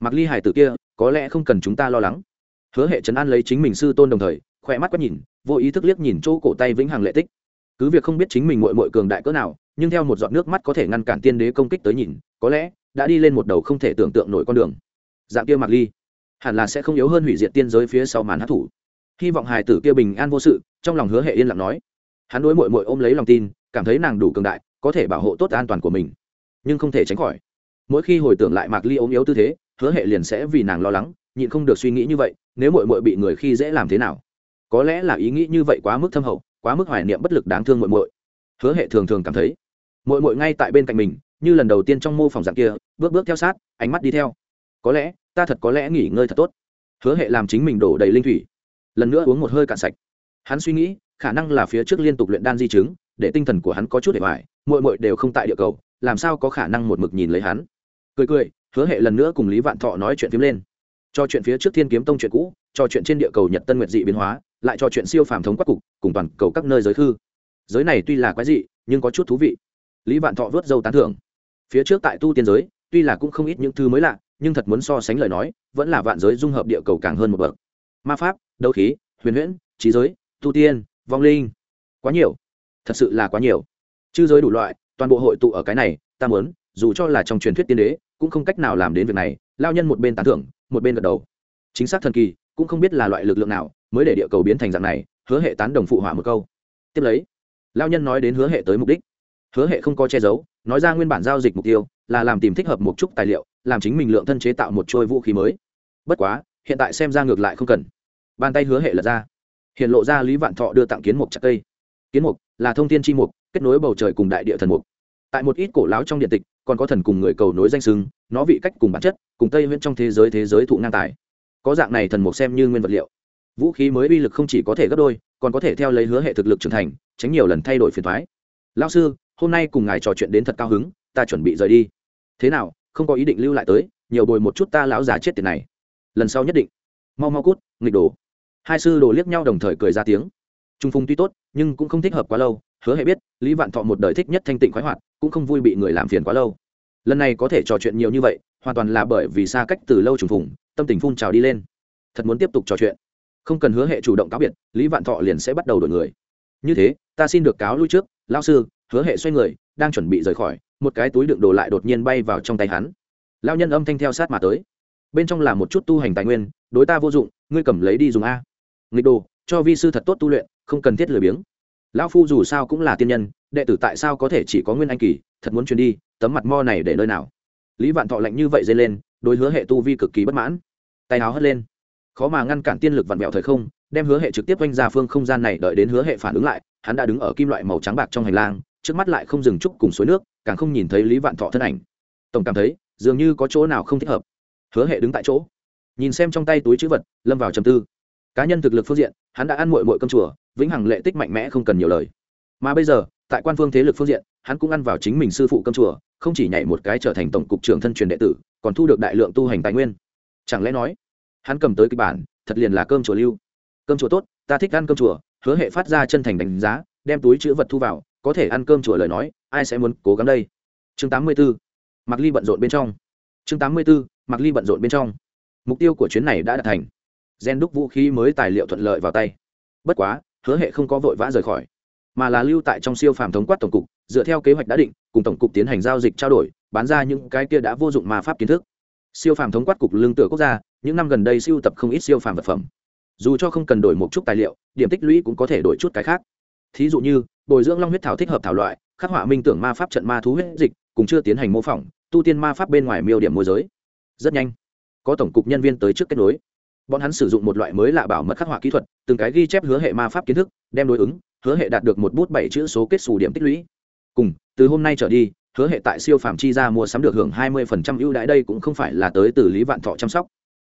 Mặc ly hải tử kia, có lẽ không cần chúng ta lo lắng. Hứa hệ trấn an lấy chính mình sư tôn đồng thời, khỏe mắt quét nhìn, vô ý thức liếc nhìn chỗ cổ tay vĩnh hằng lệ tích cứ việc không biết chính mình mội mội cường đại cỡ nào, nhưng theo một giọt nước mắt có thể ngăn cản tiên đế công kích tới nhìn, có lẽ đã đi lên một đầu không thể tưởng tượng nổi con đường. Dạng kia mặc ly, hẳn là sẽ không yếu hơn hủy diệt tiên giới phía sau màn hát thủ hy vọng hài tử kia bình an vô sự, trong lòng hứa hệ yên lặng nói. Hắn đối mội mội ôm lấy lòng tin, cảm thấy nàng đủ cường đại, có thể bảo hộ tốt an toàn của mình, nhưng không thể tránh khỏi. Mỗi khi hồi tưởng lại mạc ly ốm yếu tư thế, hứa hệ liền sẽ vì nàng lo lắng, nhịn không được suy nghĩ như vậy, nếu mội mội bị người khi dễ làm thế nào? Có lẽ là ý nghĩ như vậy quá mức thâm hậu quá mức hoài niệm bất lực đáng thương muội muội. Hứa hệ thường thường cảm thấy, muội muội ngay tại bên cạnh mình, như lần đầu tiên trong mô phòng dạng kia, bước bước theo sát, ánh mắt đi theo. Có lẽ, ta thật có lẽ nghỉ ngơi thật tốt. Hứa hệ làm chính mình đổ đầy linh thủy, lần nữa uống một hơi cạn sạch. Hắn suy nghĩ, khả năng là phía trước liên tục luyện đan di chứng, để tinh thần của hắn có chút để hoài, muội muội đều không tại địa cầu, làm sao có khả năng một mực nhìn lấy hắn? Cười cười, hứa hệ lần nữa cùng lý vạn thọ nói chuyện phím lên. Cho chuyện phía trước thiên kiếm tông chuyện cũ, cho chuyện trên địa cầu nhật tân nguyệt dị biến hóa lại cho chuyện siêu phàm thống quát cục, cùng toàn cầu các nơi giới thư giới này tuy là quái dị, nhưng có chút thú vị. Lý vạn thọ vớt dâu tán thưởng. Phía trước tại tu tiên giới, tuy là cũng không ít những thứ mới lạ, nhưng thật muốn so sánh lời nói, vẫn là vạn giới dung hợp địa cầu càng hơn một bậc. Ma pháp, đấu khí, huyền huyễn, trí giới, tu tiên, vong linh. Quá nhiều. Thật sự là quá nhiều. Chư giới đủ loại, toàn bộ hội tụ ở cái này, ta muốn, dù cho là trong truyền thuyết tiên đế, cũng không cách nào làm đến việc này. Lao nhân một bên tán thưởng, một bên gật đầu. Chính xác thần kỳ, cũng không biết là loại lực lượng nào mới để địa cầu biến thành dạng này, hứa hệ tán đồng phụ họa một câu. Tiếp lấy lao nhân nói đến hứa hệ tới mục đích. Hứa hệ không có che giấu, nói ra nguyên bản giao dịch mục tiêu là làm tìm thích hợp một chút tài liệu, làm chính mình lượng thân chế tạo một trôi vũ khí mới. Bất quá, hiện tại xem ra ngược lại không cần. Bàn tay hứa hệ lật ra. Hiện lộ ra lý vạn thọ đưa tặng kiến mục chặt cây. Kiến mục là thông tin chi mục, kết nối bầu trời cùng đại địa thần mục. Tại một ít cổ láo trong điện tịch, còn có thần cùng người cầu nối danh sưng nó vị cách cùng bản chất, cùng tây nguyên trong thế giới thế giới thụ ngang tài. Có dạng này thần mục xem như nguyên vật liệu vũ khí mới uy lực không chỉ có thể gấp đôi, còn có thể theo lấy hứa hệ thực lực trưởng thành, tránh nhiều lần thay đổi phiền thoái lao sư, hôm nay cùng ngài trò chuyện đến thật cao hứng, ta chuẩn bị rời đi. Thế nào, không có ý định lưu lại tới, nhiều bồi một chút ta lão già chết tiền này. Lần sau nhất định. Mau mau cút, nghịch đồ. Hai sư đồ liếc nhau đồng thời cười ra tiếng. Trung phung tuy tốt, nhưng cũng không thích hợp quá lâu, hứa hệ biết, lý vạn thọ một đời thích nhất thanh tịnh khoái hoạt, cũng không vui bị người làm phiền quá lâu. Lần này có thể trò chuyện nhiều như vậy, hoàn toàn là bởi vì xa cách từ lâu trùng phùng, tâm tình phun trào đi lên. Thật muốn tiếp tục trò chuyện không cần hứa hệ chủ động cáo biệt, lý vạn thọ liền sẽ bắt đầu đổi người. Như thế, ta xin được cáo lui trước lao sư, hứa hệ xoay người, đang chuẩn bị rời khỏi, một cái túi đựng đồ lại đột nhiên bay vào trong tay hắn. Lao nhân âm thanh theo sát mà tới. Bên trong là một chút tu hành tài nguyên, đối ta vô dụng, ngươi cầm lấy đi dùng a. Nghịch đồ, cho vi sư thật tốt tu luyện, không cần thiết lười biếng. Lão phu dù sao cũng là tiên nhân, đệ tử tại sao có thể chỉ có nguyên anh kỳ, thật muốn truyền đi, tấm mặt mo này để nơi nào? Lý vạn thọ lạnh như vậy dây lên, đối hứa hệ tu vi cực kỳ bất mãn. Tay áo hất lên khó mà ngăn cản tiên lực vặn vẹo thời không, đem hứa hệ trực tiếp quanh ra phương không gian này đợi đến hứa hệ phản ứng lại, hắn đã đứng ở kim loại màu trắng bạc trong hành lang, trước mắt lại không dừng trúc cùng suối nước, càng không nhìn thấy lý vạn thọ thân ảnh. Tổng cảm thấy, dường như có chỗ nào không thích hợp. Hứa hệ đứng tại chỗ, nhìn xem trong tay túi chữ vật, lâm vào trầm tư. Cá nhân thực lực phương diện, hắn đã ăn mội mội cơm chùa, vĩnh hằng lệ tích mạnh mẽ không cần nhiều lời. Mà bây giờ, tại quan phương thế lực phương diện, hắn cũng ăn vào chính mình sư phụ cơm chùa, không chỉ nhảy một cái trở thành tổng cục trưởng thân truyền đệ tử, còn thu được đại lượng tu hành tài nguyên. Chẳng lẽ nói hắn cầm tới kịch bản, thật liền là cơm chùa lưu. Cơm chùa tốt, ta thích ăn cơm chùa, hứa hệ phát ra chân thành đánh giá, đem túi chữ vật thu vào, có thể ăn cơm chùa lời nói, ai sẽ muốn cố gắng đây? Chương tám mươi 84. mặc ly bận rộn bên trong. Chương tám mươi 84. mặc ly bận rộn bên trong. Mục tiêu của chuyến này đã đạt thành. Gen đúc vũ khí mới tài liệu thuận lợi vào tay. Bất quá, hứa hệ không có vội vã rời khỏi, mà là lưu tại trong siêu phàm thống quát tổng cục, dựa theo kế hoạch đã định, cùng tổng cục tiến hành giao dịch trao đổi, bán ra những cái kia đã vô dụng mà pháp kiến thức. Siêu phàm thống quát cục lương tựa quốc gia những năm gần đây siêu tập không ít siêu phàm vật phẩm. Dù cho không cần đổi một chút tài liệu, điểm tích lũy cũng có thể đổi chút cái khác. Thí dụ như, bồi dưỡng long huyết thảo thích hợp thảo loại, khắc họa minh tưởng ma pháp trận ma thú huyết dịch cũng chưa tiến hành mô phỏng, tu tiên ma pháp bên ngoài miêu điểm môi giới. Rất nhanh, có tổng cục nhân viên tới trước kết nối. Bọn hắn sử dụng một loại mới lạ bảo mật khắc họa kỹ thuật, từng cái ghi chép hứa hệ ma pháp kiến thức, đem đối ứng, hứa hệ đạt được một bút bảy chữ số kết xù điểm tích lũy. Cùng, từ hôm nay trở đi, hứa hệ tại siêu phạm chi ra mua sắm được hưởng hai mươi phần trăm ưu đãi đây cũng không phải là tới từ lý vạn thọ chăm sóc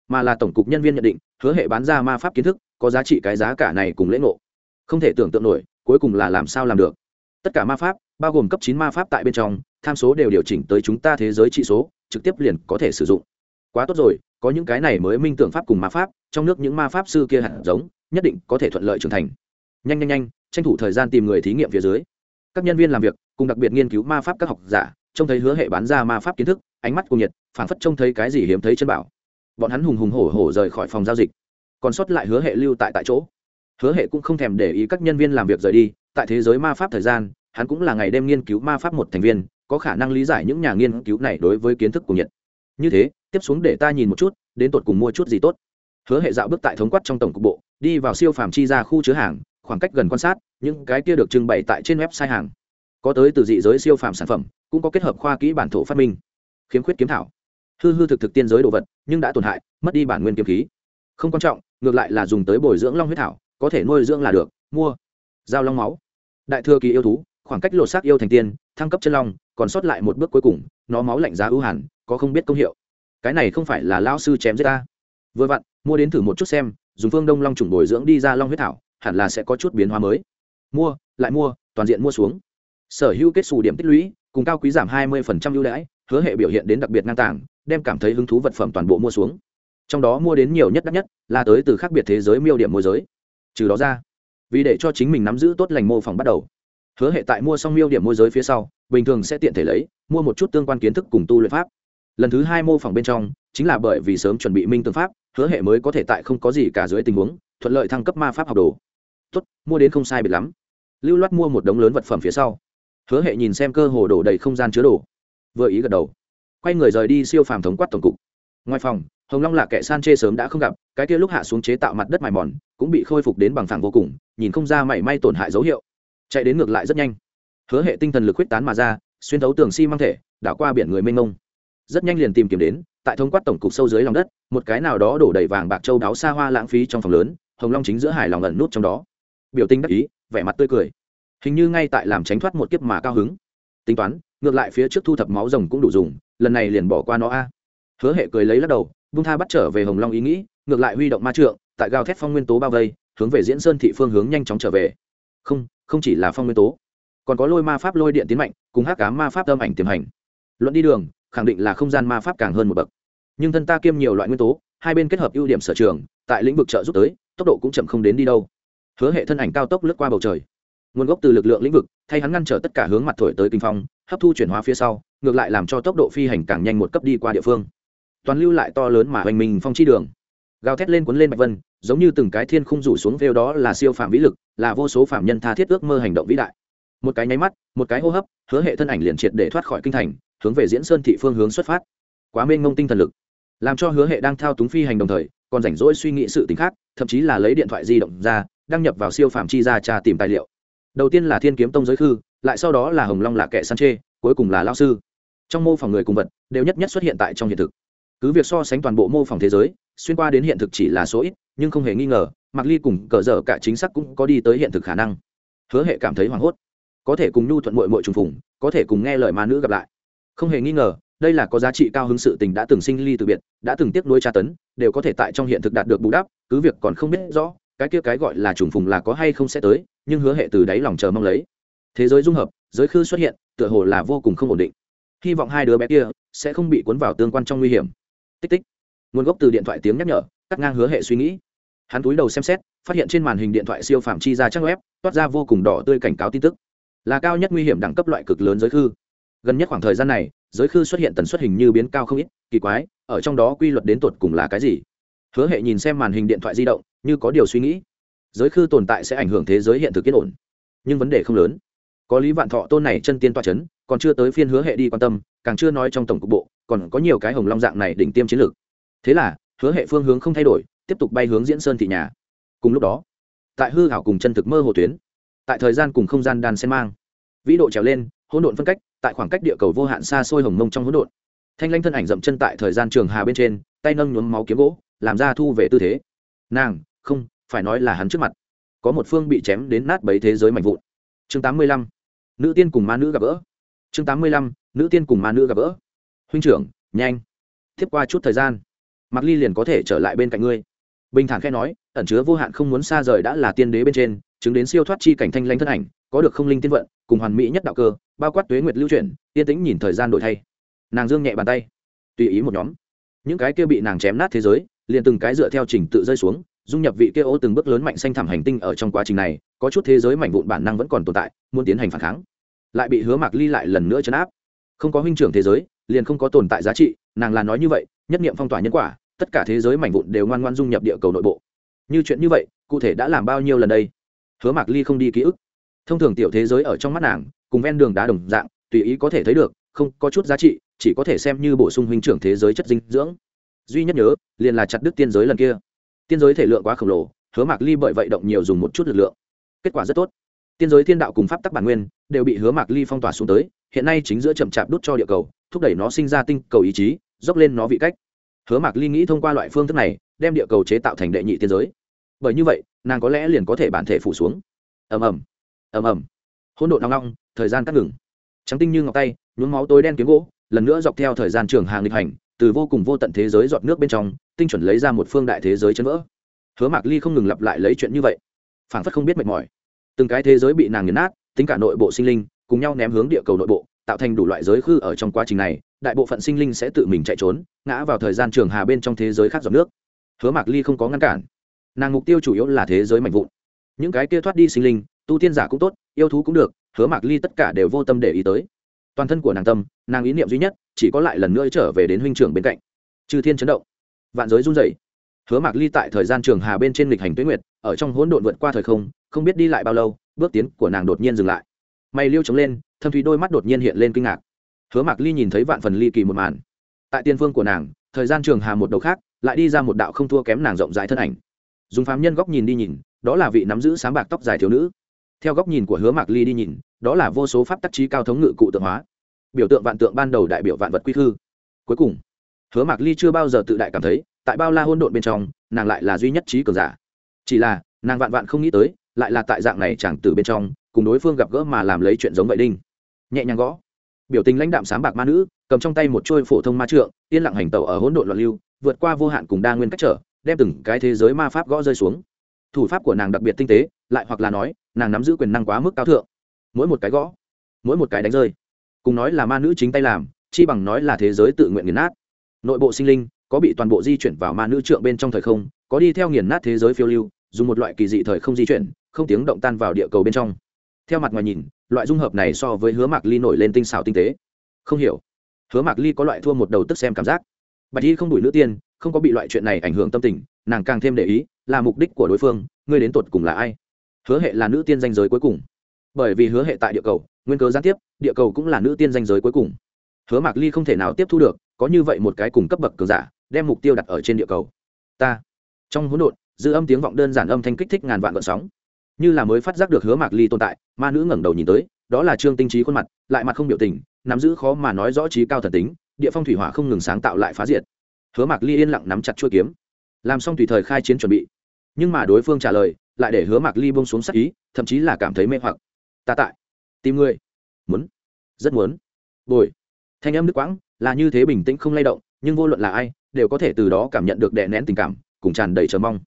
mà là tổng cục nhân viên nhận định, hứa hệ bán ra ma pháp kiến thức, có giá trị cái giá cả này cùng lễ ngộ. Không thể tưởng tượng nổi, cuối cùng là làm sao làm được. Tất cả ma pháp, bao gồm cấp chín ma pháp tại bên trong, tham số đều điều chỉnh tới chúng ta thế giới trị số, trực tiếp liền có thể sử dụng. Quá tốt rồi, có những cái này mới minh tưởng pháp cùng ma pháp, trong nước những ma pháp sư kia hẳn giống, nhất định có thể thuận lợi trưởng thành. Nhanh nhanh nhanh, tranh thủ thời gian tìm người thí nghiệm phía dưới. Các nhân viên làm việc, cùng đặc biệt nghiên cứu ma pháp các học giả, trông thấy hứa hệ bán ra ma pháp kiến thức, ánh mắt cùng nhiệt, phảng phất trông thấy cái gì hiếm thấy chân bảo bọn hắn hùng hùng hổ hổ rời khỏi phòng giao dịch, còn sót lại hứa hệ lưu tại tại chỗ. Hứa hệ cũng không thèm để ý các nhân viên làm việc rời đi, tại thế giới ma pháp thời gian, hắn cũng là ngày đêm nghiên cứu ma pháp một thành viên, có khả năng lý giải những nhà nghiên cứu này đối với kiến thức của nhật. như thế, tiếp xuống để ta nhìn một chút, đến tột cùng mua chút gì tốt. Hứa hệ dạo bước tại thống quát trong tổng cục bộ, đi vào siêu phàm chi ra khu chứa hàng, khoảng cách gần quan sát, những cái kia được trưng bày tại trên website hàng. Có tới từ dị giới siêu phàm sản phẩm, cũng có kết hợp khoa kỹ bản thổ phát minh. Khiếm khuyết kiếm thảo hư hư thực thực tiên giới đồ vật, nhưng đã tổn hại, mất đi bản nguyên kiếm khí. Không quan trọng, ngược lại là dùng tới bồi dưỡng long huyết thảo, có thể nuôi dưỡng là được, mua. Giao long máu. Đại thừa kỳ yêu thú, khoảng cách lột xác yêu thành tiên, thăng cấp chân long, còn sót lại một bước cuối cùng, nó máu lạnh giá ưu hẳn, có không biết công hiệu. Cái này không phải là lao sư chém giết ta. Vừa vặn, mua đến thử một chút xem, dùng phương đông long trùng bồi dưỡng đi ra long huyết thảo, hẳn là sẽ có chút biến hóa mới. Mua, lại mua, toàn diện mua xuống. Sở hữu kết xù điểm tích lũy, cùng cao quý giảm hai mươi ưu đãi hứa hệ biểu hiện đến đặc biệt ngang tàng, đem cảm thấy hứng thú vật phẩm toàn bộ mua xuống. Trong đó mua đến nhiều nhất đắt nhất là tới từ khác biệt thế giới miêu điểm môi giới. Trừ đó ra, vì để cho chính mình nắm giữ tốt lành mô phỏng bắt đầu, hứa hệ tại mua xong miêu điểm môi giới phía sau, bình thường sẽ tiện thể lấy, mua một chút tương quan kiến thức cùng tu luyện pháp. Lần thứ hai mô phỏng bên trong, chính là bởi vì sớm chuẩn bị minh tương pháp, hứa hệ mới có thể tại không có gì cả dưới tình huống, thuận lợi thăng cấp ma pháp học đồ. Tốt, mua đến không sai biệt lắm. Lưu loát mua một đống lớn vật phẩm phía sau. Hứa hệ nhìn xem cơ hồ đổ đầy không gian chứa đồ vừa ý gật đầu. Quay người rời đi siêu phàm thống quát tổng cục. Ngoài phòng, hồng long là kẻ san chê sớm đã không gặp, cái kia lúc hạ xuống chế tạo mặt đất mài mòn, cũng bị khôi phục đến bằng phẳng vô cùng, nhìn không ra mảy may tổn hại dấu hiệu. Chạy đến ngược lại rất nhanh. Hứa hệ tinh thần lực huyết tán mà ra, xuyên thấu tường xi、si、mang thể, đảo qua biển người mênh mông. Rất nhanh liền tìm kiếm đến, tại thống quát tổng cục sâu dưới lòng đất, một cái nào đó đổ đầy vàng bạc châu đáo xa hoa lãng phí trong phòng lớn, hồng long chính giữa hải lòng ẩn nút trong đó. Biểu tình đắc ý, vẻ mặt tươi cười. Hình như ngay tại làm tránh thoát một kiếp mà cao hứng. Tính toán ngược lại phía trước thu thập máu rồng cũng đủ dùng, lần này liền bỏ qua nó a. Hứa hệ cười lấy lắc đầu, vung tha bắt trở về hồng long ý nghĩ, ngược lại huy động ma trượng, tại gào thét phong nguyên tố bao vây, hướng về diễn sơn thị phương hướng nhanh chóng trở về. Không không chỉ là phong nguyên tố, còn có lôi ma pháp lôi điện tiến mạnh, cùng hắc cá ma pháp âm ảnh tiềm hành. Luận đi đường, khẳng định là không gian ma pháp càng hơn một bậc. Nhưng thân ta kiêm nhiều loại nguyên tố, hai bên kết hợp ưu điểm sở trường, tại lĩnh vực trợ giúp tới, tốc độ cũng chậm không đến đi đâu. Hứa hệ thân ảnh cao tốc lướt qua bầu trời. Nguồn gốc từ lực lượng lĩnh vực, thay hắn ngăn trở tất cả hướng mặt thổi tới kinh phong hấp thu chuyển hóa phía sau, ngược lại làm cho tốc độ phi hành càng nhanh một cấp đi qua địa phương. Toàn lưu lại to lớn mà hoành mình phong chi đường. Gào thét lên cuốn lên bạch vân, giống như từng cái thiên khung rủ xuống vêu đó là siêu phạm vĩ lực, là vô số phạm nhân tha thiết ước mơ hành động vĩ đại. Một cái nháy mắt, một cái hô hấp, hứa hệ thân ảnh liền triệt để thoát khỏi kinh thành, hướng về diễn sơn thị phương hướng xuất phát. Quá mênh mông tinh thần lực, làm cho hứa hệ đang thao túng phi hành đồng thời, còn rảnh rỗi suy nghĩ sự t ì n h khác, thậm chí là lấy điện thoại di động ra, đăng nhập vào siêu phạm chi ra tra tìm tài liệu đầu tiên là thiên kiếm tông giới khư, lại sau đó là hồng long là kẻ san chê, cuối cùng là lao sư. Trong mô phỏng người cùng vật, đều nhất nhất xuất hiện tại trong hiện thực. Cứ việc so sánh toàn bộ mô phỏng thế giới, xuyên qua đến hiện thực chỉ là số ít, nhưng không hề nghi ngờ mặc ly cùng cờ dở cả chính xác cũng có đi tới hiện thực khả năng. Hứa hệ cảm thấy hoảng hốt. Có thể cùng nhu thuận mội mội trùng phùng, có thể cùng nghe lời ma nữ gặp lại. Không hề nghi ngờ, đây là có giá trị cao hứng sự tình đã từng sinh ly từ biệt, đã từng tiếp nuôi tra tấn, đều có thể tại trong hiện thực đạt được bù đắp, cứ việc còn không biết rõ, cái kia cái gọi là trùng phùng là có hay không sẽ tới nhưng hứa hệ từ đáy lòng chờ mong lấy. Thế giới dung hợp, giới khư xuất hiện, tựa hồ là vô cùng không ổn định. Hy vọng hai đứa bé kia sẽ không bị cuốn vào tương quan trong nguy hiểm. Tích tích. Nguồn gốc từ điện thoại tiếng nhắc nhở, cắt ngang hứa hệ suy nghĩ. Hắn túi đầu xem xét, phát hiện trên màn hình điện thoại siêu phạm chi ra trang web, toát ra vô cùng đỏ tươi cảnh cáo tin tức. Là cao nhất nguy hiểm đẳng cấp loại cực lớn giới khư. Gần nhất khoảng thời gian này, giới khư xuất hiện tần suất hình như biến cao không ít, kỳ quái, ở trong đó quy luật đến tột cùng là cái gì? Hứa hệ nhìn xem màn hình điện thoại di động, như có điều suy nghĩ giới khư tồn tại sẽ ảnh hưởng thế giới hiện thực yên ổn. Nhưng vấn đề không lớn. Có lý vạn thọ tôn này chân tiên toa c h ấ n còn chưa tới phiên hứa hệ đi quan tâm, càng chưa nói trong tổng cục bộ, còn có nhiều cái hồng long dạng này đỉnh tiêm chiến lược. Thế là, hứa hệ phương hướng không thay đổi, tiếp tục bay hướng diễn sơn thị nhà. Cùng lúc đó, tại hư hảo cùng chân thực mơ hồ tuyến, tại thời gian cùng không gian đàn sen mang, vĩ độ trèo lên, hỗn độn phân cách, tại khoảng cách địa cầu vô hạn xa xôi hồng mông trong hỗn độn. Thanh lanh thân ảnh dậm chân tại thời gian trường hà bên trên, tay nâng nhuốm máu kiếm gỗ, làm ra thu về tư thế. Nàng, không phải nói là hắn trước mặt. Có một phương bị chém đến nát bấy thế giới mạnh vụn. Chương tám mươi lăm, nữ tiên cùng ma nữ gặp gỡ. Chương tám mươi lăm, nữ tiên cùng ma nữ gặp gỡ. Huynh trưởng, nhanh, tiếp qua chút thời gian mặc ly liền có thể trở lại bên cạnh ngươi. Bình thản khẽ nói, ẩn chứa vô hạn không muốn xa rời đã là tiên đế bên trên, chứng đến siêu thoát chi cảnh thanh lãnh thân ảnh, có được không linh tiên vận, cùng hoàn mỹ nhất đạo cơ, bao quát tuế nguyệt lưu chuyển, yên tĩnh nhìn thời gian đổi thay. Nàng dương nhẹ bàn tay, tùy ý một nhóm. Những cái kia bị nàng chém nát thế giới, liền từng cái dựa theo trình tự rơi xuống dung nhập vị kia ô từng bước lớn mạnh xanh thảm hành tinh ở trong quá trình này, có chút thế giới mảnh vụn bản năng vẫn còn tồn tại, muốn tiến hành phản kháng. Lại bị hứa mạc ly lại lần nữa chấn áp. Không có huynh trưởng thế giới, liền không có tồn tại giá trị, nàng là nói như vậy, nhất niệm phong tỏa nhân quả, tất cả thế giới mảnh vụn đều ngoan ngoan dung nhập địa cầu nội bộ. Như chuyện như vậy, cụ thể đã làm bao nhiêu lần đây? Hứa mạc ly không đi ký ức. Thông thường tiểu thế giới ở trong mắt nàng, cùng ven đường đá đồng dạng, tùy ý có thể thấy được, không có chút giá trị, chỉ có thể xem như bổ sung huynh trưởng thế giới chất dinh dưỡng. Duy nhất nhớ, liền là chặt đứt tiên giới lần kia tiên giới thể lượng quá khổng lồ, hứa mạc ly bởi vậy động nhiều dùng một chút lực lượng. Kết quả rất tốt. Tiên giới thiên đạo cùng pháp tắc bản nguyên đều bị hứa mạc ly phong tỏa xuống tới, hiện nay chính giữa chậm chạp đút cho địa cầu, thúc đẩy nó sinh ra tinh cầu ý chí, dốc lên nó vị cách. Hứa mạc ly nghĩ thông qua loại phương thức này, đem địa cầu chế tạo thành đệ nhị tiên giới. Bởi như vậy, nàng có lẽ liền có thể bản thể phủ xuống. Ầm ầm. Ầm ầm. Hỗn độn nóng nóng thời gian cắt ngừng. Trắng tinh như ngọc tay, nhuốm máu tối đen kiếm gỗ, lần nữa dọc theo thời gian trường hàng lịch hành, từ vô cùng vô tận thế giới giọt nước bên trong tinh chuẩn lấy ra một phương đại thế giới chấn vỡ. Hứa mạc ly không ngừng lặp lại lấy chuyện như vậy. Phảng phất không biết mệt mỏi. Từng cái thế giới bị nàng nghiền nát, tính cả nội bộ sinh linh, cùng nhau ném hướng địa cầu nội bộ, tạo thành đủ loại giới khư ở trong quá trình này, đại bộ phận sinh linh sẽ tự mình chạy trốn, ngã vào thời gian trường hà bên trong thế giới khác giọt nước. Hứa mạc ly không có ngăn cản. Nàng mục tiêu chủ yếu là thế giới mạnh vụn. Những cái kia thoát đi sinh linh, tu tiên giả cũng tốt, yêu thú cũng được, hứa mạc ly tất cả đều vô tâm để ý tới. Toàn thân của nàng tâm, nàng ý niệm duy nhất, chỉ có lại lần nữa trở về đến huynh trưởng bên cạnh. Chư thiên chấn động vạn giới run rẩy. Hứa mạc ly tại thời gian trường hà bên trên lịch hành tuyết nguyệt ở trong hỗn độn vượt qua thời không không biết đi lại bao lâu bước tiến của nàng đột nhiên dừng lại. Mày liêu chống lên thâm thúy đôi mắt đột nhiên hiện lên kinh ngạc. Hứa mạc ly nhìn thấy vạn phần ly kỳ một màn. Tại tiên phương của nàng thời gian trường hà một đầu khác lại đi ra một đạo không thua kém nàng rộng rãi thân ảnh. Dùng phám nhân góc nhìn đi nhìn đó là vị nắm giữ sáng bạc tóc dài thiếu nữ. Theo góc nhìn của hứa mạc ly đi nhìn đó là vô số pháp tắc trí cao thống ngự cụ tượng hóa. Biểu tượng vạn tượng ban đầu đại biểu vạn vật quy thư, cuối cùng hứa mạc ly chưa bao giờ tự đại cảm thấy, tại bao la hôn độn bên trong, nàng lại là duy nhất trí cường giả. Chỉ là, nàng vạn vạn không nghĩ tới, lại là tại dạng này chẳng từ bên trong, cùng đối phương gặp gỡ mà làm lấy chuyện giống vậy đinh. Nhẹ nhàng gõ. Biểu tình lãnh đạm sáng bạc ma nữ, cầm trong tay một trôi phổ thông ma trượng, yên lặng hành tẩu ở hỗn độn loạn lưu, vượt qua vô hạn cùng đa nguyên cách trở, đem từng cái thế giới ma pháp gõ rơi xuống. Thủ pháp của nàng đặc biệt tinh tế, lại hoặc là nói, nàng nắm giữ quyền năng quá mức cao thượng. Mỗi một cái gõ, mỗi một cái đánh rơi. Cùng nói là ma nữ chính tay làm, chi bằng nói là thế giới tự nguyện nghiền nát nội bộ sinh linh có bị toàn bộ di chuyển vào ma nữ trượng bên trong thời không, có đi theo nghiền nát thế giới phiêu lưu, dùng một loại kỳ dị thời không di chuyển, không tiếng động tan vào địa cầu bên trong. Theo mặt ngoài nhìn, loại dung hợp này so với hứa mạc ly nổi lên tinh xảo tinh tế. Không hiểu. Hứa mạc ly có loại thua một đầu tức xem cảm giác. Bạch y không đuổi nữ tiên, không có bị loại chuyện này ảnh hưởng tâm tình, nàng càng thêm để ý, là mục đích của đối phương, ngươi đến tột cùng là ai? Hứa hệ là nữ tiên danh giới cuối cùng. Bởi vì hứa hệ tại địa cầu, nguyên cớ gián tiếp, địa cầu cũng là nữ tiên danh giới cuối cùng. Hứa mạc ly không thể nào tiếp thu được có như vậy một cái cùng cấp bậc cường giả, đem mục tiêu đặt ở trên địa cầu. Ta. Trong hỗn độn, dư âm tiếng vọng đơn giản âm thanh kích thích ngàn vạn gợn sóng. Như là mới phát giác được hứa mạc ly tồn tại, ma nữ ngẩng đầu nhìn tới, đó là trương tinh trí khuôn mặt, lại mặt không biểu tình, nắm giữ khó mà nói rõ trí cao thần tính, địa phong thủy hỏa không ngừng sáng tạo lại phá diệt. Hứa mạc ly yên lặng nắm chặt chuôi kiếm. Làm xong tùy thời khai chiến chuẩn bị. Nhưng mà đối phương trả lời, lại để hứa mạc ly bông xuống sắc ý, thậm chí là cảm thấy mê hoặc. Ta tại. Tìm người. Muốn. Rất muốn. Bồi. Thanh âm nước quãng là như thế bình tĩnh không lay động, nhưng vô luận là ai, đều có thể từ đó cảm nhận được đè nén tình cảm, cùng tràn đầy chờ mong.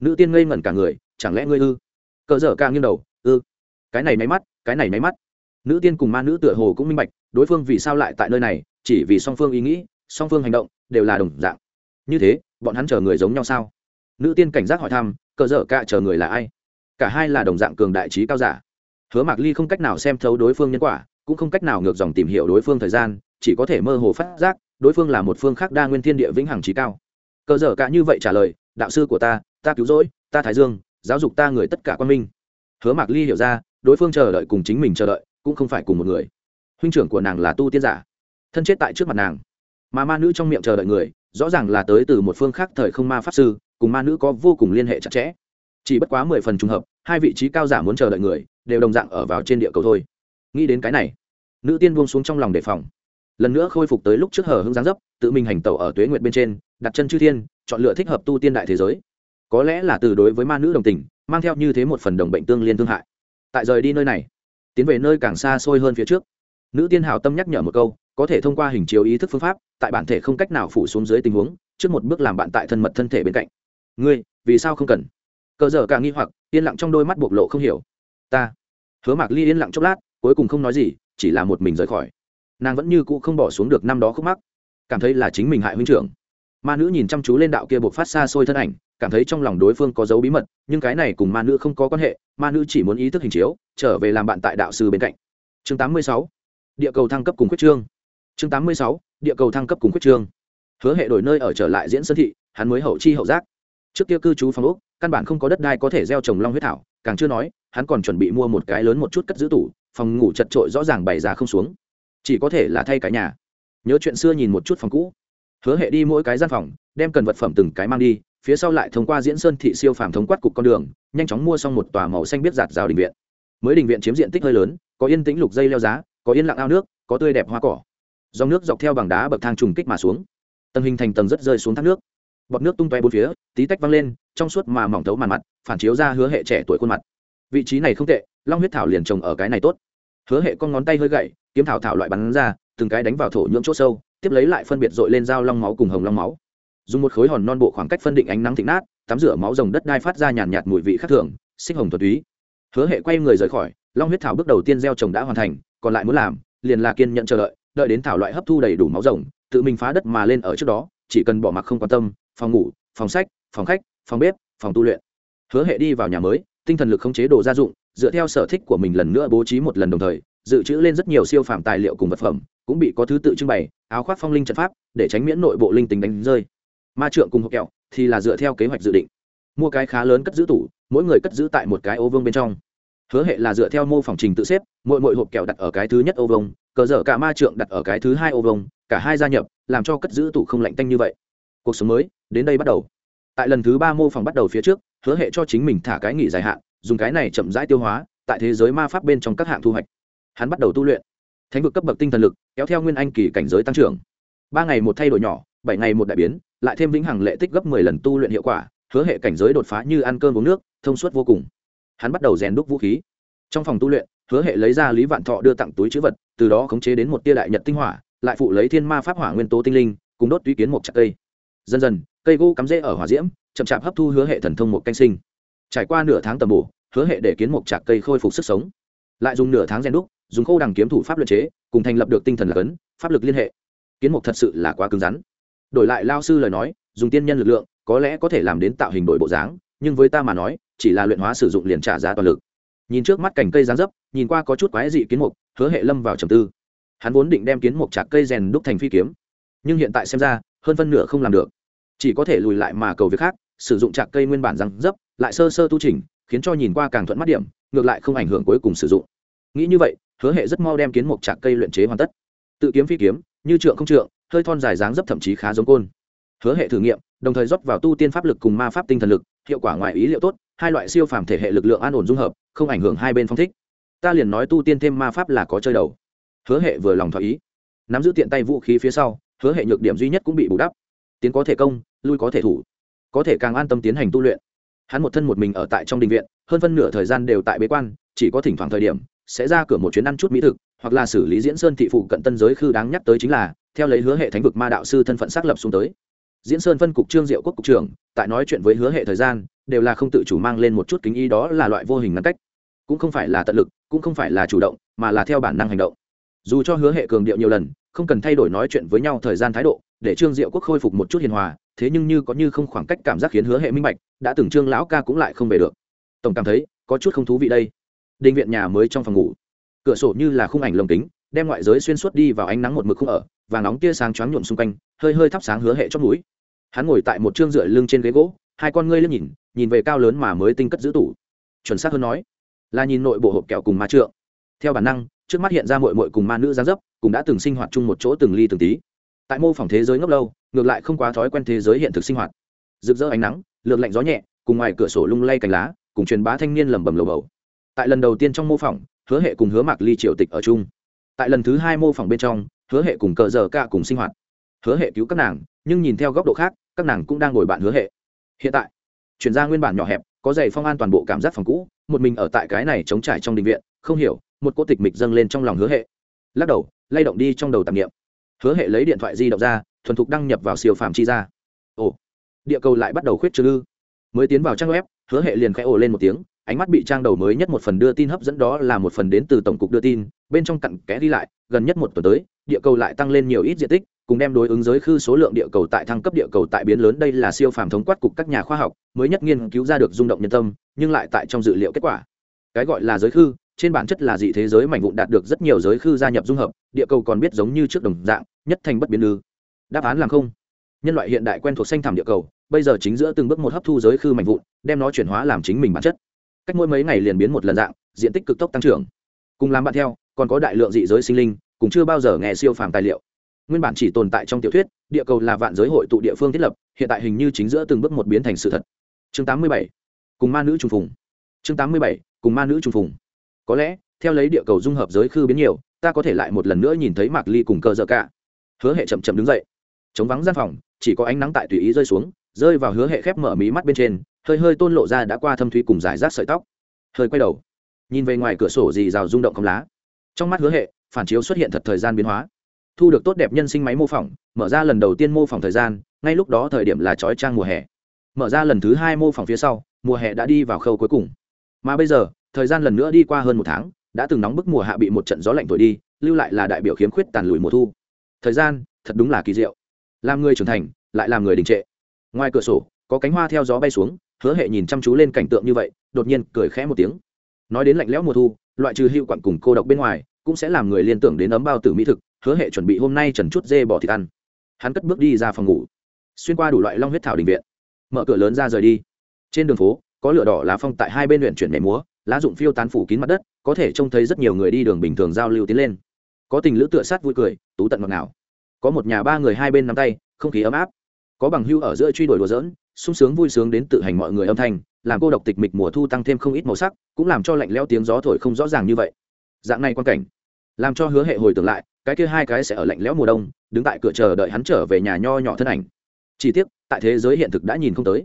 Nữ tiên ngây ngẩn cả người, chẳng lẽ ngươi ư? Cờ dở ca nghiêng đầu, ư? Cái này máy mắt, cái này máy mắt. Nữ tiên cùng ma nữ tựa hồ cũng minh bạch, đối phương vì sao lại tại nơi này, chỉ vì song phương ý nghĩ, song phương hành động, đều là đồng dạng. Như thế, bọn hắn chờ người giống nhau sao? Nữ tiên cảnh giác hỏi thăm, cờ dở ca chờ người là ai? Cả hai là đồng dạng cường đại trí cao giả. Hứa mạc ly không cách nào xem thấu đối phương nhân quả, cũng không cách nào ngược dòng tìm hiểu đối phương thời gian chỉ có thể mơ hồ phát giác, đối phương là một phương khác đa nguyên thiên địa vĩnh hằng trí cao. Cờ dở cả như vậy trả lời, đạo sư của ta ta cứu rỗi, ta thái dương, giáo dục ta người tất cả quan minh. Hứa mạc ly hiểu ra, đối phương chờ đợi cùng chính mình chờ đợi, cũng không phải cùng một người. Huynh trưởng của nàng là tu tiên giả, thân chết tại trước mặt nàng. Mà ma nữ trong miệng chờ đợi người, rõ ràng là tới từ một phương khác thời không ma pháp sư, cùng ma nữ có vô cùng liên hệ chặt chẽ. Chỉ bất quá mười phần trùng hợp, hai vị trí cao giả muốn chờ đợi người, đều đồng dạng ở vào trên địa cầu thôi. Nghĩ đến cái này, nữ tiên buông xuống trong lòng đề phòng lần nữa khôi phục tới lúc trước hở hưng giáng dấp, tự mình hành tẩu ở tuế nguyệt bên trên, đặt chân chư thiên, chọn lựa thích hợp tu tiên đại thế giới. Có lẽ là từ đối với ma nữ đồng tình, mang theo như thế một phần đồng bệnh tương liên thương hại. Tại rời đi nơi này, tiến về nơi càng xa xôi hơn phía trước. Nữ tiên hào tâm nhắc nhở một câu, có thể thông qua hình chiếu ý thức phương pháp, tại bản thể không cách nào phủ xuống dưới tình huống, trước một bước làm bạn tại thân mật thân thể bên cạnh. Ngươi, vì sao không cần? Cờ dở càng nghi hoặc, yên lặng trong đôi mắt bộc lộ không hiểu. Ta, hứa mạc ly yên lặng chốc lát, cuối cùng không nói gì, chỉ là một mình rời khỏi nàng vẫn như cũ không bỏ xuống được năm đó khúc mắc, cảm thấy là chính mình hại huynh trưởng ma nữ nhìn chăm chú lên đạo kia buộc phát xa xôi thân ảnh, cảm thấy trong lòng đối phương có dấu bí mật, nhưng cái này cùng ma nữ không có quan hệ, ma nữ chỉ muốn ý thức hình chiếu, trở về làm bạn tại đạo sư bên cạnh chương 86. địa cầu thăng cấp cùng quyết trương chương 86. địa cầu thăng cấp cùng quyết trương hứa hệ đổi nơi ở trở lại diễn sơn thị, hắn mới hậu chi hậu giác trước kia cư trú phòng úc căn bản không có đất đai có thể gieo trồng long huyết thảo, càng chưa nói, hắn còn chuẩn bị mua một cái lớn một chút cất giữ tủ, phòng ngủ chật trội rõ ràng bày ra không xuống chỉ có thể là thay cả nhà. Nhớ chuyện xưa nhìn một chút phòng cũ. Hứa hệ đi mỗi cái gian phòng, đem cần vật phẩm từng cái mang đi, phía sau lại thông qua diễn sơn thị siêu phàm thống quát cục con đường, nhanh chóng mua xong một tòa màu xanh biết giạt rào đình viện. Mới đình viện chiếm diện tích hơi lớn, có yên tĩnh lục dây leo giá, có yên lặng ao nước, có tươi đẹp hoa cỏ. Dòng nước dọc theo bằng đá bậc thang trùng kích mà xuống. Tầng hình thành tầng rất rơi xuống thác nước. Bọt nước tung toe bốn phía, tí tách văng lên, trong suốt mà mỏng thấu màn mặt, phản chiếu ra hứa hệ trẻ tuổi khuôn mặt. Vị trí này không tệ, long huyết thảo liền trồng ở cái này tốt. Hứa hệ con ngón tay hơi gậy kiếm thảo thảo loại bắn ra, từng cái đánh vào thổ nhưỡng chỗ sâu, tiếp lấy lại phân biệt dội lên dao long máu cùng hồng long máu. Dùng một khối hòn non bộ khoảng cách phân định ánh nắng thịnh nát, tắm rửa máu rồng đất đai phát ra nhàn nhạt mùi vị khác thường, xích hồng thuật túy. Hứa hệ quay người rời khỏi, long huyết thảo bước đầu tiên gieo trồng đã hoàn thành, còn lại muốn làm, liền là kiên nhận chờ đợi đợi đến thảo loại hấp thu đầy đủ máu rồng, tự mình phá đất mà lên ở trước đó, chỉ cần bỏ mặc không quan tâm, phòng ngủ, phòng sách, phòng khách, phòng bếp, phòng tu luyện. Hứa hệ đi vào nhà mới, tinh thần lực không chế đồ gia dụng, dựa theo sở thích của mình lần nữa bố trí một lần đồng thời dự trữ lên rất nhiều siêu phàm tài liệu cùng vật phẩm, cũng bị có thứ tự trưng bày, áo khoác phong linh trận pháp, để tránh miễn nội bộ linh tính đánh rơi. Ma trượng cùng hộp kẹo thì là dựa theo kế hoạch dự định. Mua cái khá lớn cất giữ tủ, mỗi người cất giữ tại một cái ô vương bên trong. Hứa hệ là dựa theo mô phỏng trình tự xếp, mỗi mỗi hộp kẹo đặt ở cái thứ nhất ô vông cờ dở cả ma trượng đặt ở cái thứ hai ô vông cả hai gia nhập, làm cho cất giữ tủ không lạnh tanh như vậy. Cuộc sống mới, đến đây bắt đầu. Tại lần thứ ba mô phỏng bắt đầu phía trước, hứa hệ cho chính mình thả cái nghỉ dài hạn, dùng cái này chậm rãi tiêu hóa, tại thế giới ma pháp bên trong các hạng thu hoạch hắn bắt đầu tu luyện. Thánh vực cấp bậc tinh thần lực, kéo theo nguyên anh kỳ cảnh giới tăng trưởng. Ba ngày một thay đổi nhỏ, bảy ngày một đại biến, lại thêm vĩnh hằng lệ tích gấp mười lần tu luyện hiệu quả, hứa hệ cảnh giới đột phá như ăn cơm uống nước, thông suốt vô cùng. Hắn bắt đầu rèn đúc vũ khí. Trong phòng tu luyện, hứa hệ lấy ra lý vạn thọ đưa tặng túi chữ vật, từ đó khống chế đến một tia đại nhật tinh hỏa, lại phụ lấy thiên ma pháp hỏa nguyên tố tinh linh, cùng đốt túy kiến một chặt cây. Dần dần, cây gỗ cắm rễ ở hỏa diễm, chậm chạp hấp thu hứa hệ thần thông một canh sinh. Trải qua nửa tháng tầm bổ, hứa hệ để kiến một chạc cây khôi phục sức sống. Lại dùng nửa tháng rèn đúc dùng khô đằng kiếm thủ pháp luật chế, cùng thành lập được tinh thần là cấn, pháp lực liên hệ. Kiến mục thật sự là quá cứng rắn. Đổi lại lao sư lời nói, dùng tiên nhân lực lượng, có lẽ có thể làm đến tạo hình đổi bộ dáng, nhưng với ta mà nói, chỉ là luyện hóa sử dụng liền trả giá toàn lực. Nhìn trước mắt cành cây dáng dấp, nhìn qua có chút quái dị kiến mục, hứa hệ lâm vào trầm tư. Hắn vốn định đem kiến mục chạc cây rèn đúc thành phi kiếm, nhưng hiện tại xem ra, hơn phân nửa không làm được. Chỉ có thể lùi lại mà cầu việc khác, sử dụng chạc cây nguyên bản răng dấp, lại sơ sơ tu trình khiến cho nhìn qua càng thuận mắt điểm, ngược lại không ảnh hưởng cuối cùng sử dụng. Nghĩ như vậy hứa hệ rất mau đem kiến mộc trạc cây luyện chế hoàn tất. Tự kiếm phi kiếm, như trượng không trượng, hơi thon dài dáng dấp thậm chí khá giống côn. Hứa hệ thử nghiệm, đồng thời rót vào tu tiên pháp lực cùng ma pháp tinh thần lực, hiệu quả ngoài ý liệu tốt, hai loại siêu phàm thể hệ lực lượng an ổn dung hợp, không ảnh hưởng hai bên phong thích. Ta liền nói tu tiên thêm ma pháp là có chơi đầu. Hứa hệ vừa lòng thỏa ý. Nắm giữ tiện tay vũ khí phía sau, hứa hệ nhược điểm duy nhất cũng bị bù đắp. Tiến có thể công, lui có thể thủ. Có thể càng an tâm tiến hành tu luyện. Hắn một thân một mình ở tại trong đình viện, hơn phân nửa thời gian đều tại bế quan, chỉ có thỉnh thoảng thời điểm sẽ ra cửa một chuyến ăn chút mỹ thực, hoặc là xử lý diễn sơn thị phụ cận tân giới khư đáng nhắc tới chính là, theo lấy hứa hệ thánh vực ma đạo sư thân phận xác lập xuống tới. Diễn sơn phân cục trương diệu quốc cục trưởng, tại nói chuyện với hứa hệ thời gian, đều là không tự chủ mang lên một chút kính ý đó là loại vô hình ngăn cách. Cũng không phải là tận lực, cũng không phải là chủ động, mà là theo bản năng hành động. Dù cho hứa hệ cường điệu nhiều lần, không cần thay đổi nói chuyện với nhau thời gian thái độ, để trương diệu quốc khôi phục một chút hiền hòa, thế nhưng như có như không khoảng cách cảm giác khiến hứa hệ minh bạch, đã từng trương lão ca cũng lại không về được. Tổng cảm thấy, có chút không thú vị đây định viện nhà mới trong phòng ngủ. Cửa sổ như là khung ảnh lồng kính, đem ngoại giới xuyên suốt đi vào ánh nắng một mực không ở và nóng tia sáng choáng nhuộm xung quanh, hơi hơi thắp sáng hứa hệ chót mũi. Hắn ngồi tại một chương dựa lưng trên ghế gỗ, hai con ngươi lên nhìn nhìn về cao lớn mà mới tinh cất giữ tủ. Chuẩn xác hơn nói, là nhìn nội bộ hộp kẹo cùng ma trượng. Theo bản năng, trước mắt hiện ra mội mội cùng ma nữ gián dấp cùng đã từng sinh hoạt chung một chỗ từng ly từng tí. Tại mô phỏng thế giới ngốc lâu, ngược lại không quá thói quen thế giới hiện thực sinh hoạt. Rực rỡ ánh nắng, lượt lạnh gió nhẹ, cùng ngoài cửa sổ lung lay cành lá, cùng truyền bá thanh niên lẩm bẩm lầu bầu tại lần đầu tiên trong mô phỏng, hứa hệ cùng hứa mạc ly triều tịch ở chung. Tại lần thứ hai mô phỏng bên trong, hứa hệ cùng cờ giờ ca cùng sinh hoạt. Hứa hệ cứu các nàng, nhưng nhìn theo góc độ khác, các nàng cũng đang ngồi bạn hứa hệ. Hiện tại, chuyển ra nguyên bản nhỏ hẹp, có giày phong an toàn bộ cảm giác phòng cũ, một mình ở tại cái này chống trải trong đình viện, không hiểu, một cô tịch mịch dâng lên trong lòng hứa hệ. Lắc đầu, lay động đi trong đầu tạp nghiệm hứa hệ lấy điện thoại di động ra, thuần thục đăng nhập vào siêu phàm chi ra. Ồ, địa cầu lại bắt đầu khuyết trừ lư mới tiến vào trang web, hứa hệ liền khẽ ồ lên một tiếng ánh mắt bị trang đầu mới nhất một phần đưa tin hấp dẫn đó là một phần đến từ tổng cục đưa tin, bên trong cặn kẽ đi lại, gần nhất một tuần tới, địa cầu lại tăng lên nhiều ít diện tích, cùng đem đối ứng giới khư số lượng địa cầu tại thăng cấp địa cầu tại biến lớn, đây là siêu phàm thống quát cục các nhà khoa học, mới nhất nghiên cứu ra được rung động nhân tâm, nhưng lại tại trong dự liệu kết quả. Cái gọi là giới khư, trên bản chất là dị thế giới mảnh vụn đạt được rất nhiều giới khư gia nhập dung hợp, địa cầu còn biết giống như trước đồng dạng, nhất thành bất biến ư. Đáp án là không. Nhân loại hiện đại quen thuộc xanh thảm địa cầu, bây giờ chính giữa từng bước một hấp thu giới khư mảnh vụn, đem nó chuyển hóa làm chính mình bản chất cách mỗi mấy ngày liền biến một lần dạng, diện tích cực tốc tăng trưởng. Cùng làm bạn theo, còn có đại lượng dị giới sinh linh cũng chưa bao giờ nghe siêu phàm tài liệu. Nguyên bản chỉ tồn tại trong tiểu thuyết, địa cầu là vạn giới hội tụ địa phương thiết lập, hiện tại hình như chính giữa từng bước một biến thành sự thật. Chương 87. cùng ma nữ trùng phùng. Chương 87. cùng ma nữ trùng phùng. Có lẽ, theo lấy địa cầu dung hợp giới khư biến nhiều, ta có thể lại một lần nữa nhìn thấy mạc ly cùng cơ dợ cả. Hứa hệ chậm chậm đứng dậy. Chống vắng gian phòng, chỉ có ánh nắng tại tùy ý rơi xuống, rơi vào hứa hệ khép mở mí mắt bên trên hơi hơi tôn lộ ra đã qua thâm thúy cùng giải rác sợi tóc. Hơi quay đầu, nhìn về ngoài cửa sổ dì rào rung động không lá. Trong mắt hứa hệ, phản chiếu xuất hiện thật thời gian biến hóa. Thu được tốt đẹp nhân sinh máy mô phỏng, mở ra lần đầu tiên mô phỏng thời gian, ngay lúc đó thời điểm là trói trang mùa hè. Mở ra lần thứ hai mô phỏng phía sau, mùa hè đã đi vào khâu cuối cùng. Mà bây giờ, thời gian lần nữa đi qua hơn một tháng, đã từng nóng bức mùa hạ bị một trận gió lạnh thổi đi, lưu lại là đại biểu khiếm khuyết tàn lùi mùa thu. Thời gian, thật đúng là kỳ diệu. Làm người trưởng thành, lại làm người đình trệ. Ngoài cửa sổ, có cánh hoa theo gió bay xuống hứa hệ nhìn chăm chú lên cảnh tượng như vậy, đột nhiên cười khẽ một tiếng. Nói đến lạnh lẽo mùa thu, loại trừ hữu quặn cùng cô độc bên ngoài, cũng sẽ làm người liên tưởng đến ấm bao tử mỹ thực, hứa hệ chuẩn bị hôm nay trần chút dê bỏ thịt ăn. Hắn cất bước đi ra phòng ngủ, xuyên qua đủ loại long huyết thảo đình viện, mở cửa lớn ra rời đi. Trên đường phố, có lửa đỏ lá phong tại hai bên luyện chuyển mẻ múa, lá dụng phiêu tán phủ kín mặt đất, có thể trông thấy rất nhiều người đi đường bình thường giao lưu tiến lên. Có tình lữ tựa sát vui cười, tú tận ngọt ngào. Có một nhà ba người hai bên nắm tay, không khí ấm áp có bằng hưu ở giữa truy đuổi đùa dỡn sung sướng vui sướng đến tự hành mọi người âm thanh, làm cô độc tịch mịch mùa thu tăng thêm không ít màu sắc, cũng làm cho lạnh leo tiếng gió thổi không rõ ràng như vậy. Dạng này quan cảnh, làm cho hứa hệ hồi tưởng lại, cái kia hai cái sẽ ở lạnh lẽo mùa đông, đứng tại cửa chờ đợi hắn trở về nhà nho nhỏ thân ảnh. Chỉ tiếc, tại thế giới hiện thực đã nhìn không tới.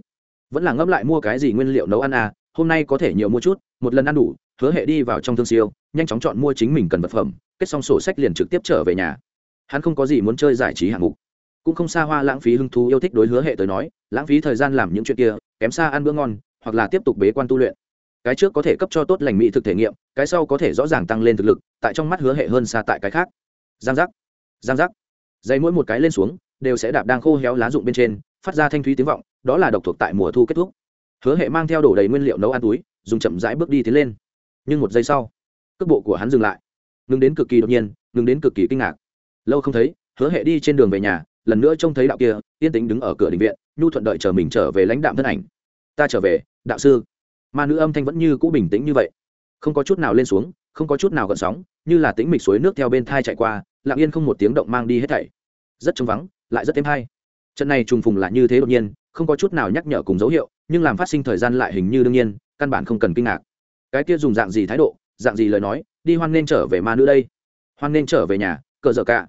Vẫn là ngẫm lại mua cái gì nguyên liệu nấu ăn à hôm nay có thể nhiều mua chút, một lần ăn đủ, hứa hệ đi vào trong thương siêu, nhanh chóng chọn mua chính mình cần vật phẩm, kết xong sổ sách liền trực tiếp trở về nhà. Hắn không có gì muốn chơi giải trí hạng mục cũng không xa hoa lãng phí hứng thú yêu thích đối hứa hệ tới nói, lãng phí thời gian làm những chuyện kia, kém xa ăn bữa ngon, hoặc là tiếp tục bế quan tu luyện. Cái trước có thể cấp cho tốt lành mỹ thực thể nghiệm, cái sau có thể rõ ràng tăng lên thực lực, tại trong mắt hứa hệ hơn xa tại cái khác. Giang giác giang giác. Dây mỗi một cái lên xuống, đều sẽ đạp đang khô héo lá rụng bên trên, phát ra thanh thúy tiếng vọng, đó là độc thuộc tại mùa thu kết thúc. Hứa hệ mang theo đổ đầy nguyên liệu nấu ăn túi, dùng chậm rãi bước đi tiến lên. Nhưng một giây sau, cước bộ của hắn dừng lại. Ngừng đến cực kỳ đột nhiên, ngừng đến cực kỳ kinh ngạc. Lâu không thấy, hứa hệ đi trên đường về nhà lần nữa trông thấy đạo kia, yên tĩnh đứng ở cửa định viện, nhu thuận đợi chờ mình trở về lãnh đạm thân ảnh. Ta trở về, đạo sư. Ma nữ âm thanh vẫn như cũ bình tĩnh như vậy. Không có chút nào lên xuống, không có chút nào gợn sóng, như là tĩnh mịch suối nước theo bên thai chạy qua, lặng yên không một tiếng động mang đi hết thảy. Rất trống vắng, lại rất êm hay. Trận này trùng phùng là như thế đột nhiên, không có chút nào nhắc nhở cùng dấu hiệu, nhưng làm phát sinh thời gian lại hình như đương nhiên, căn bản không cần kinh ngạc. Cái kia dùng dạng gì thái độ, dạng gì lời nói, đi hoan nên trở về ma nữ đây. Hoan nên trở về nhà, cờ dở cả.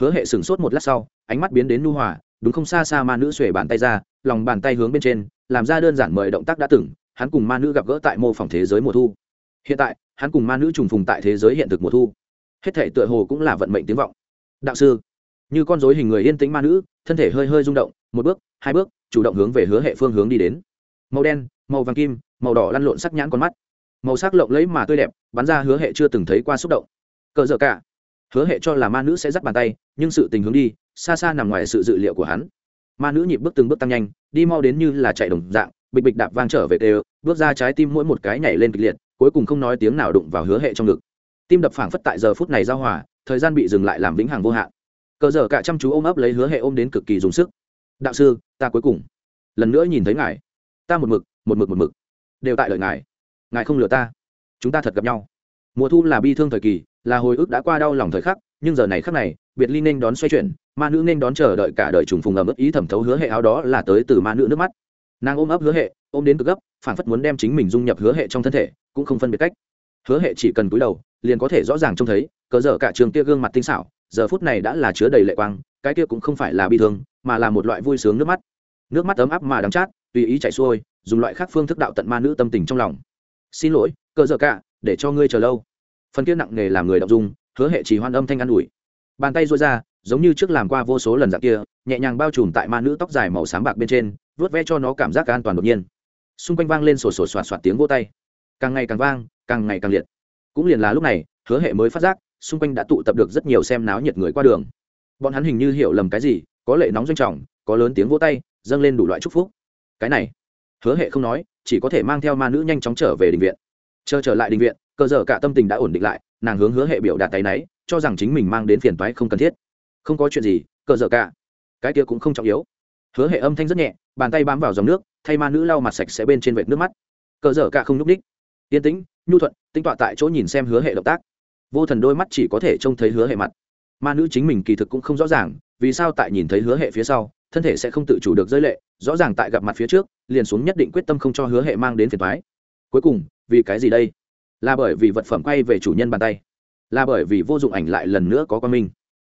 Hứa hệ sửng sốt một lát sau ánh mắt biến đến nu hòa, đúng không? Xa xa ma nữ xuề bàn tay ra, lòng bàn tay hướng bên trên, làm ra đơn giản mời động tác đã từng, hắn cùng ma nữ gặp gỡ tại mô phỏng thế giới mùa thu. Hiện tại, hắn cùng ma nữ trùng phùng tại thế giới hiện thực mùa thu. Hết thể tựa hồ cũng là vận mệnh tiếng vọng. Đạo sư, như con dối hình người yên tĩnh ma nữ, thân thể hơi hơi rung động, một bước, hai bước, chủ động hướng về hứa hệ phương hướng đi đến. Màu đen, màu vàng kim, màu đỏ lăn lộn sắc nhãn con mắt. Màu sắc lộng lẫy mà tươi đẹp, bắn ra hứa hệ chưa từng thấy qua xúc động. Cờ dở cả. Hứa hệ cho là ma nữ sẽ dắt bàn tay, nhưng sự tình hướng đi xa xa nằm ngoài sự dự liệu của hắn. Ma nữ nhịp bước từng bước tăng nhanh, đi mau đến như là chạy đồng dạng, bịch bịch đạp vang trở về đều, bước ra trái tim mỗi một cái nhảy lên kịch liệt, cuối cùng không nói tiếng nào đụng vào hứa hệ trong ngực. Tim đập phảng phất tại giờ phút này giao hòa, thời gian bị dừng lại làm vĩnh hằng vô hạn. Cờ dở cả chăm chú ôm ấp lấy hứa hệ ôm đến cực kỳ dùng sức. Đạo sư, ta cuối cùng lần nữa nhìn thấy ngài. Ta một mực một mực một mực đều tại lợi ngài. Ngài không lừa ta. Chúng ta thật gặp nhau. Mùa thu là bi thương thời kỳ, là hồi ức đã qua đau lòng thời khắc, nhưng giờ này khắc này biệt ly nên đón xoay chuyển, ma nữ nên đón chờ đợi cả đời trùng phùng ẩm ướt ý thẩm thấu hứa hệ áo đó là tới từ ma nữ nước mắt. Nàng ôm ấp hứa hệ, ôm đến cực gấp phản phất muốn đem chính mình dung nhập hứa hệ trong thân thể, cũng không phân biệt cách. Hứa hệ chỉ cần cúi đầu, liền có thể rõ ràng trông thấy cờ dở cả trường kia gương mặt tinh xảo, giờ phút này đã là chứa đầy lệ quang, cái kia cũng không phải là bi thương, mà là một loại vui sướng nước mắt. Nước mắt ấm áp mà đắng chát, tùy ý chảy xuôi, dùng loại khác phương thức đạo tận ma nữ tâm tình trong lòng. Xin lỗi cờ dở cả, để cho ngươi chờ lâu. Phần kia nặng nề làm người đọc dung, hứa hệ chỉ hoan âm thanh an ủi bàn tay rối ra, giống như trước làm qua vô số lần dạng kia, nhẹ nhàng bao trùm tại ma nữ tóc dài màu sáng bạc bên trên vớt ve cho nó cảm giác an toàn đột nhiên. Xung quanh vang lên sổ sổ soạt soạt tiếng vô tay. Càng ngày càng vang, càng ngày càng liệt. Cũng liền là lúc này, hứa hệ mới phát giác, xung quanh đã tụ tập được rất nhiều xem náo nhiệt người qua đường. Bọn hắn hình như hiểu lầm cái gì, có lệ nóng doanh trọng, có lớn tiếng vỗ tay, dâng lên đủ loại chúc phúc. Cái này, hứa hệ không nói, chỉ có thể mang theo ma nữ nhanh chóng trở về định viện. Chờ trở lại định viện, cơ giờ cả tâm tình đã ổn định lại, nàng hướng hứa hệ biểu đạt tay náy cho rằng chính mình mang đến phiền toái không cần thiết. Không có chuyện gì, cờ giờ cả. Cái kia cũng không trọng yếu. Hứa hệ âm thanh rất nhẹ, bàn tay bám vào dòng nước, thay ma nữ lau mặt sạch sẽ bên trên vệt nước mắt. Cờ giờ cả không nhúc ních yên tĩnh, nhu thuận, tinh tọa tại chỗ nhìn xem hứa hệ động tác. Vô thần đôi mắt chỉ có thể trông thấy hứa hệ mặt. Ma nữ chính mình kỳ thực cũng không rõ ràng, vì sao tại nhìn thấy hứa hệ phía sau, thân thể sẽ không tự chủ được rơi lệ, rõ ràng tại gặp mặt phía trước, liền xuống nhất định quyết tâm không cho hứa hệ mang đến phiền thoái cuối cùng, vì cái gì đây? Là bởi vì vật phẩm quay về chủ nhân bàn tay là bởi vì vô dụng ảnh lại lần nữa có quan minh.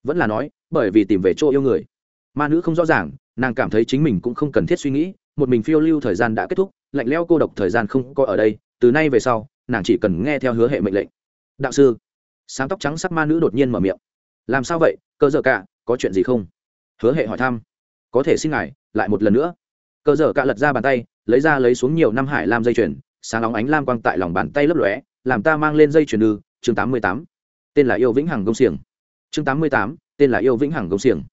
Vẫn là nói, bởi vì tìm về chỗ yêu người. Ma nữ không rõ ràng, nàng cảm thấy chính mình cũng không cần thiết suy nghĩ, một mình phiêu lưu thời gian đã kết thúc, lạnh leo cô độc thời gian không có ở đây, từ nay về sau, nàng chỉ cần nghe theo hứa hệ mệnh lệnh. Đạo sư, sáng tóc trắng sắc ma nữ đột nhiên mở miệng. Làm sao vậy, cơ dở cả, có chuyện gì không? Hứa hệ hỏi thăm. Có thể xin ngài, lại một lần nữa. Cơ dở cả lật ra bàn tay, lấy ra lấy xuống nhiều năm hải lam dây chuyền, sáng óng ánh lam quang tại lòng bàn tay lấp lóe, làm ta mang lên dây chuyền ư, chương tám mươi tám tên là yêu vĩnh hằng công xiềng. Chương tám mươi tám, tên là yêu vĩnh hằng công xiềng.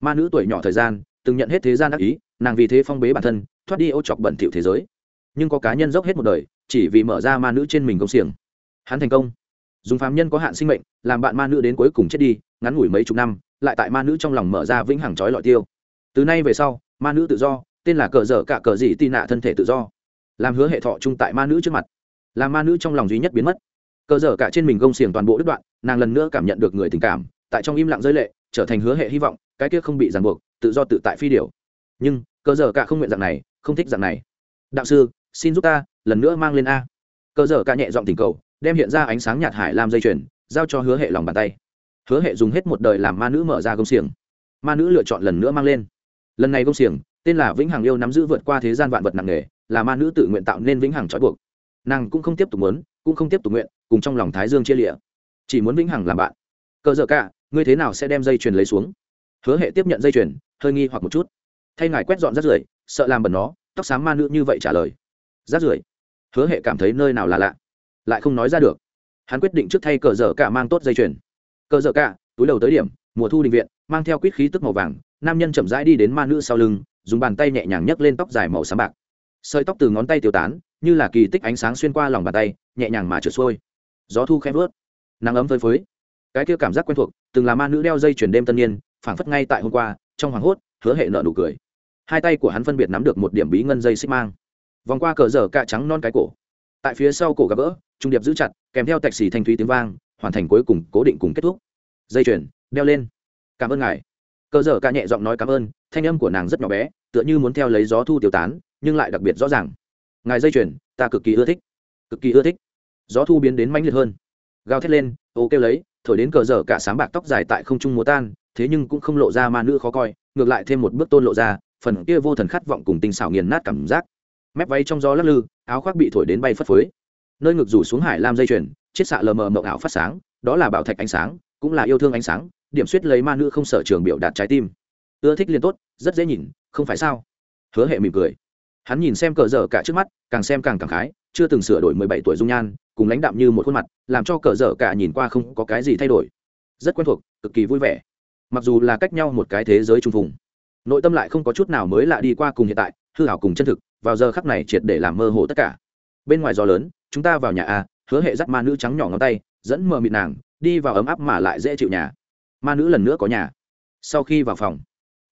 Ma nữ tuổi nhỏ thời gian, từng nhận hết thế gian đắc ý, nàng vì thế phong bế bản thân, thoát đi ô chọc bẩn thỉu thế giới. Nhưng có cá nhân dốc hết một đời, chỉ vì mở ra ma nữ trên mình công xiềng. Hắn thành công. Dùng phàm nhân có hạn sinh mệnh, làm bạn ma nữ đến cuối cùng chết đi, ngắn ngủi mấy chục năm, lại tại ma nữ trong lòng mở ra vĩnh hằng trói lọi tiêu. Từ nay về sau, ma nữ tự do, tên là cờ dở cả cờ dị tị nạ thân thể tự do. Làm hứa hệ thọ chung tại ma nữ trước mặt. Làm ma nữ trong lòng duy nhất biến mất cờ dở cả trên mình gông xiềng toàn bộ đứt đoạn, nàng lần nữa cảm nhận được người tình cảm, tại trong im lặng giới lệ, trở thành hứa hệ hy vọng, cái kia không bị ràng buộc, tự do tự tại phi điều nhưng, cờ dở cả không nguyện dạng này, không thích dạng này. Đạo sư, xin giúp ta, lần nữa mang lên a. Cờ dở cả nhẹ giọng tình cầu, đem hiện ra ánh sáng nhạt hải làm dây chuyền, giao cho hứa hệ lòng bàn tay. Hứa hệ dùng hết một đời làm ma nữ mở ra gông xiềng. Ma nữ lựa chọn lần nữa mang lên. Lần này gông xiềng, tên là vĩnh hằng yêu nắm giữ vượt qua thế gian vạn vật nặng nề, là ma nữ tự nguyện tạo nên vĩnh hằng trói buộc. Nàng cũng không tiếp tục muốn cũng không tiếp tục nguyện, cùng trong lòng thái dương chia lịa chỉ muốn vĩnh hằng làm bạn. Cờ dở cả, ngươi thế nào sẽ đem dây chuyền lấy xuống? Hứa hệ tiếp nhận dây chuyền, hơi nghi hoặc một chút. Thay ngài quét dọn rác rưởi, sợ làm bẩn nó, tóc xám ma nữ như vậy trả lời. Rác rưởi? Hứa hệ cảm thấy nơi nào là lạ. Lại không nói ra được. Hắn quyết định trước thay cờ dở cả mang tốt dây chuyền. Cờ dở cả, túi đầu tới điểm, mùa thu định viện, mang theo quýt khí tức màu vàng, nam nhân chậm rãi đi đến ma nữ sau lưng, dùng bàn tay nhẹ nhàng nhấc lên tóc dài màu xám bạc. Sợi tóc từ ngón tay tiêu tán như là kỳ tích ánh sáng xuyên qua lòng bàn tay, nhẹ nhàng mà trượt xuôi. Gió thu khẽ vớt, nắng ấm phơi phới. Cái kia cảm giác quen thuộc, từng là ma nữ đeo dây chuyển đêm tân niên, phảng phất ngay tại hôm qua, trong hoàng hốt, hứa hệ nợ nụ cười. Hai tay của hắn phân biệt nắm được một điểm bí ngân dây xích mang. Vòng qua cờ dở cạ trắng non cái cổ. Tại phía sau cổ gặp gỡ, trung điệp giữ chặt, kèm theo tạch xì thanh thúy tiếng vang, hoàn thành cuối cùng cố định cùng kết thúc. Dây chuyền, đeo lên. Cảm ơn ngài. Cờ dở cạ nhẹ giọng nói cảm ơn, thanh âm của nàng rất nhỏ bé, tựa như muốn theo lấy gió thu tiêu tán, nhưng lại đặc biệt rõ ràng ngài dây chuyền, ta cực kỳ ưa thích. Cực kỳ ưa thích. Gió thu biến đến mãnh liệt hơn. Gào thét lên, ô kêu lấy, thổi đến cờ dở cả sáng bạc tóc dài tại không trung múa tan, thế nhưng cũng không lộ ra ma nữ khó coi, ngược lại thêm một bước tôn lộ ra, phần kia vô thần khát vọng cùng tinh xảo nghiền nát cảm giác. Mép váy trong gió lắc lư, áo khoác bị thổi đến bay phất phới. Nơi ngực rủ xuống hải lam dây chuyền chiết xạ lờ mờ mộng ảo phát sáng, đó là bảo thạch ánh sáng, cũng là yêu thương ánh sáng, điểm suýt lấy ma nữ không sợ trường biểu đạt trái tim. Ưa thích liền tốt, rất dễ nhìn, không phải sao? Hứa hệ mỉm cười hắn nhìn xem cờ dở cả trước mắt càng xem càng cảm khái chưa từng sửa đổi mười bảy tuổi dung nhan cùng lãnh đạm như một khuôn mặt làm cho cờ dở cả nhìn qua không có cái gì thay đổi. Rất quen thuộc cực kỳ vui vẻ. Mặc dù là cách nhau một cái thế giới trung vùng, nội tâm lại không có chút nào mới lạ đi qua cùng hiện tại hư hảo cùng chân thực vào giờ khắc này triệt để làm mơ hồ tất cả. Bên ngoài gió lớn chúng ta vào nhà a hứa hệ dắt ma nữ trắng nhỏ ngón tay dẫn mờ mịt nàng đi vào ấm áp mà lại dễ chịu nhà. Ma nữ lần nữa có nhà. Sau khi vào phòng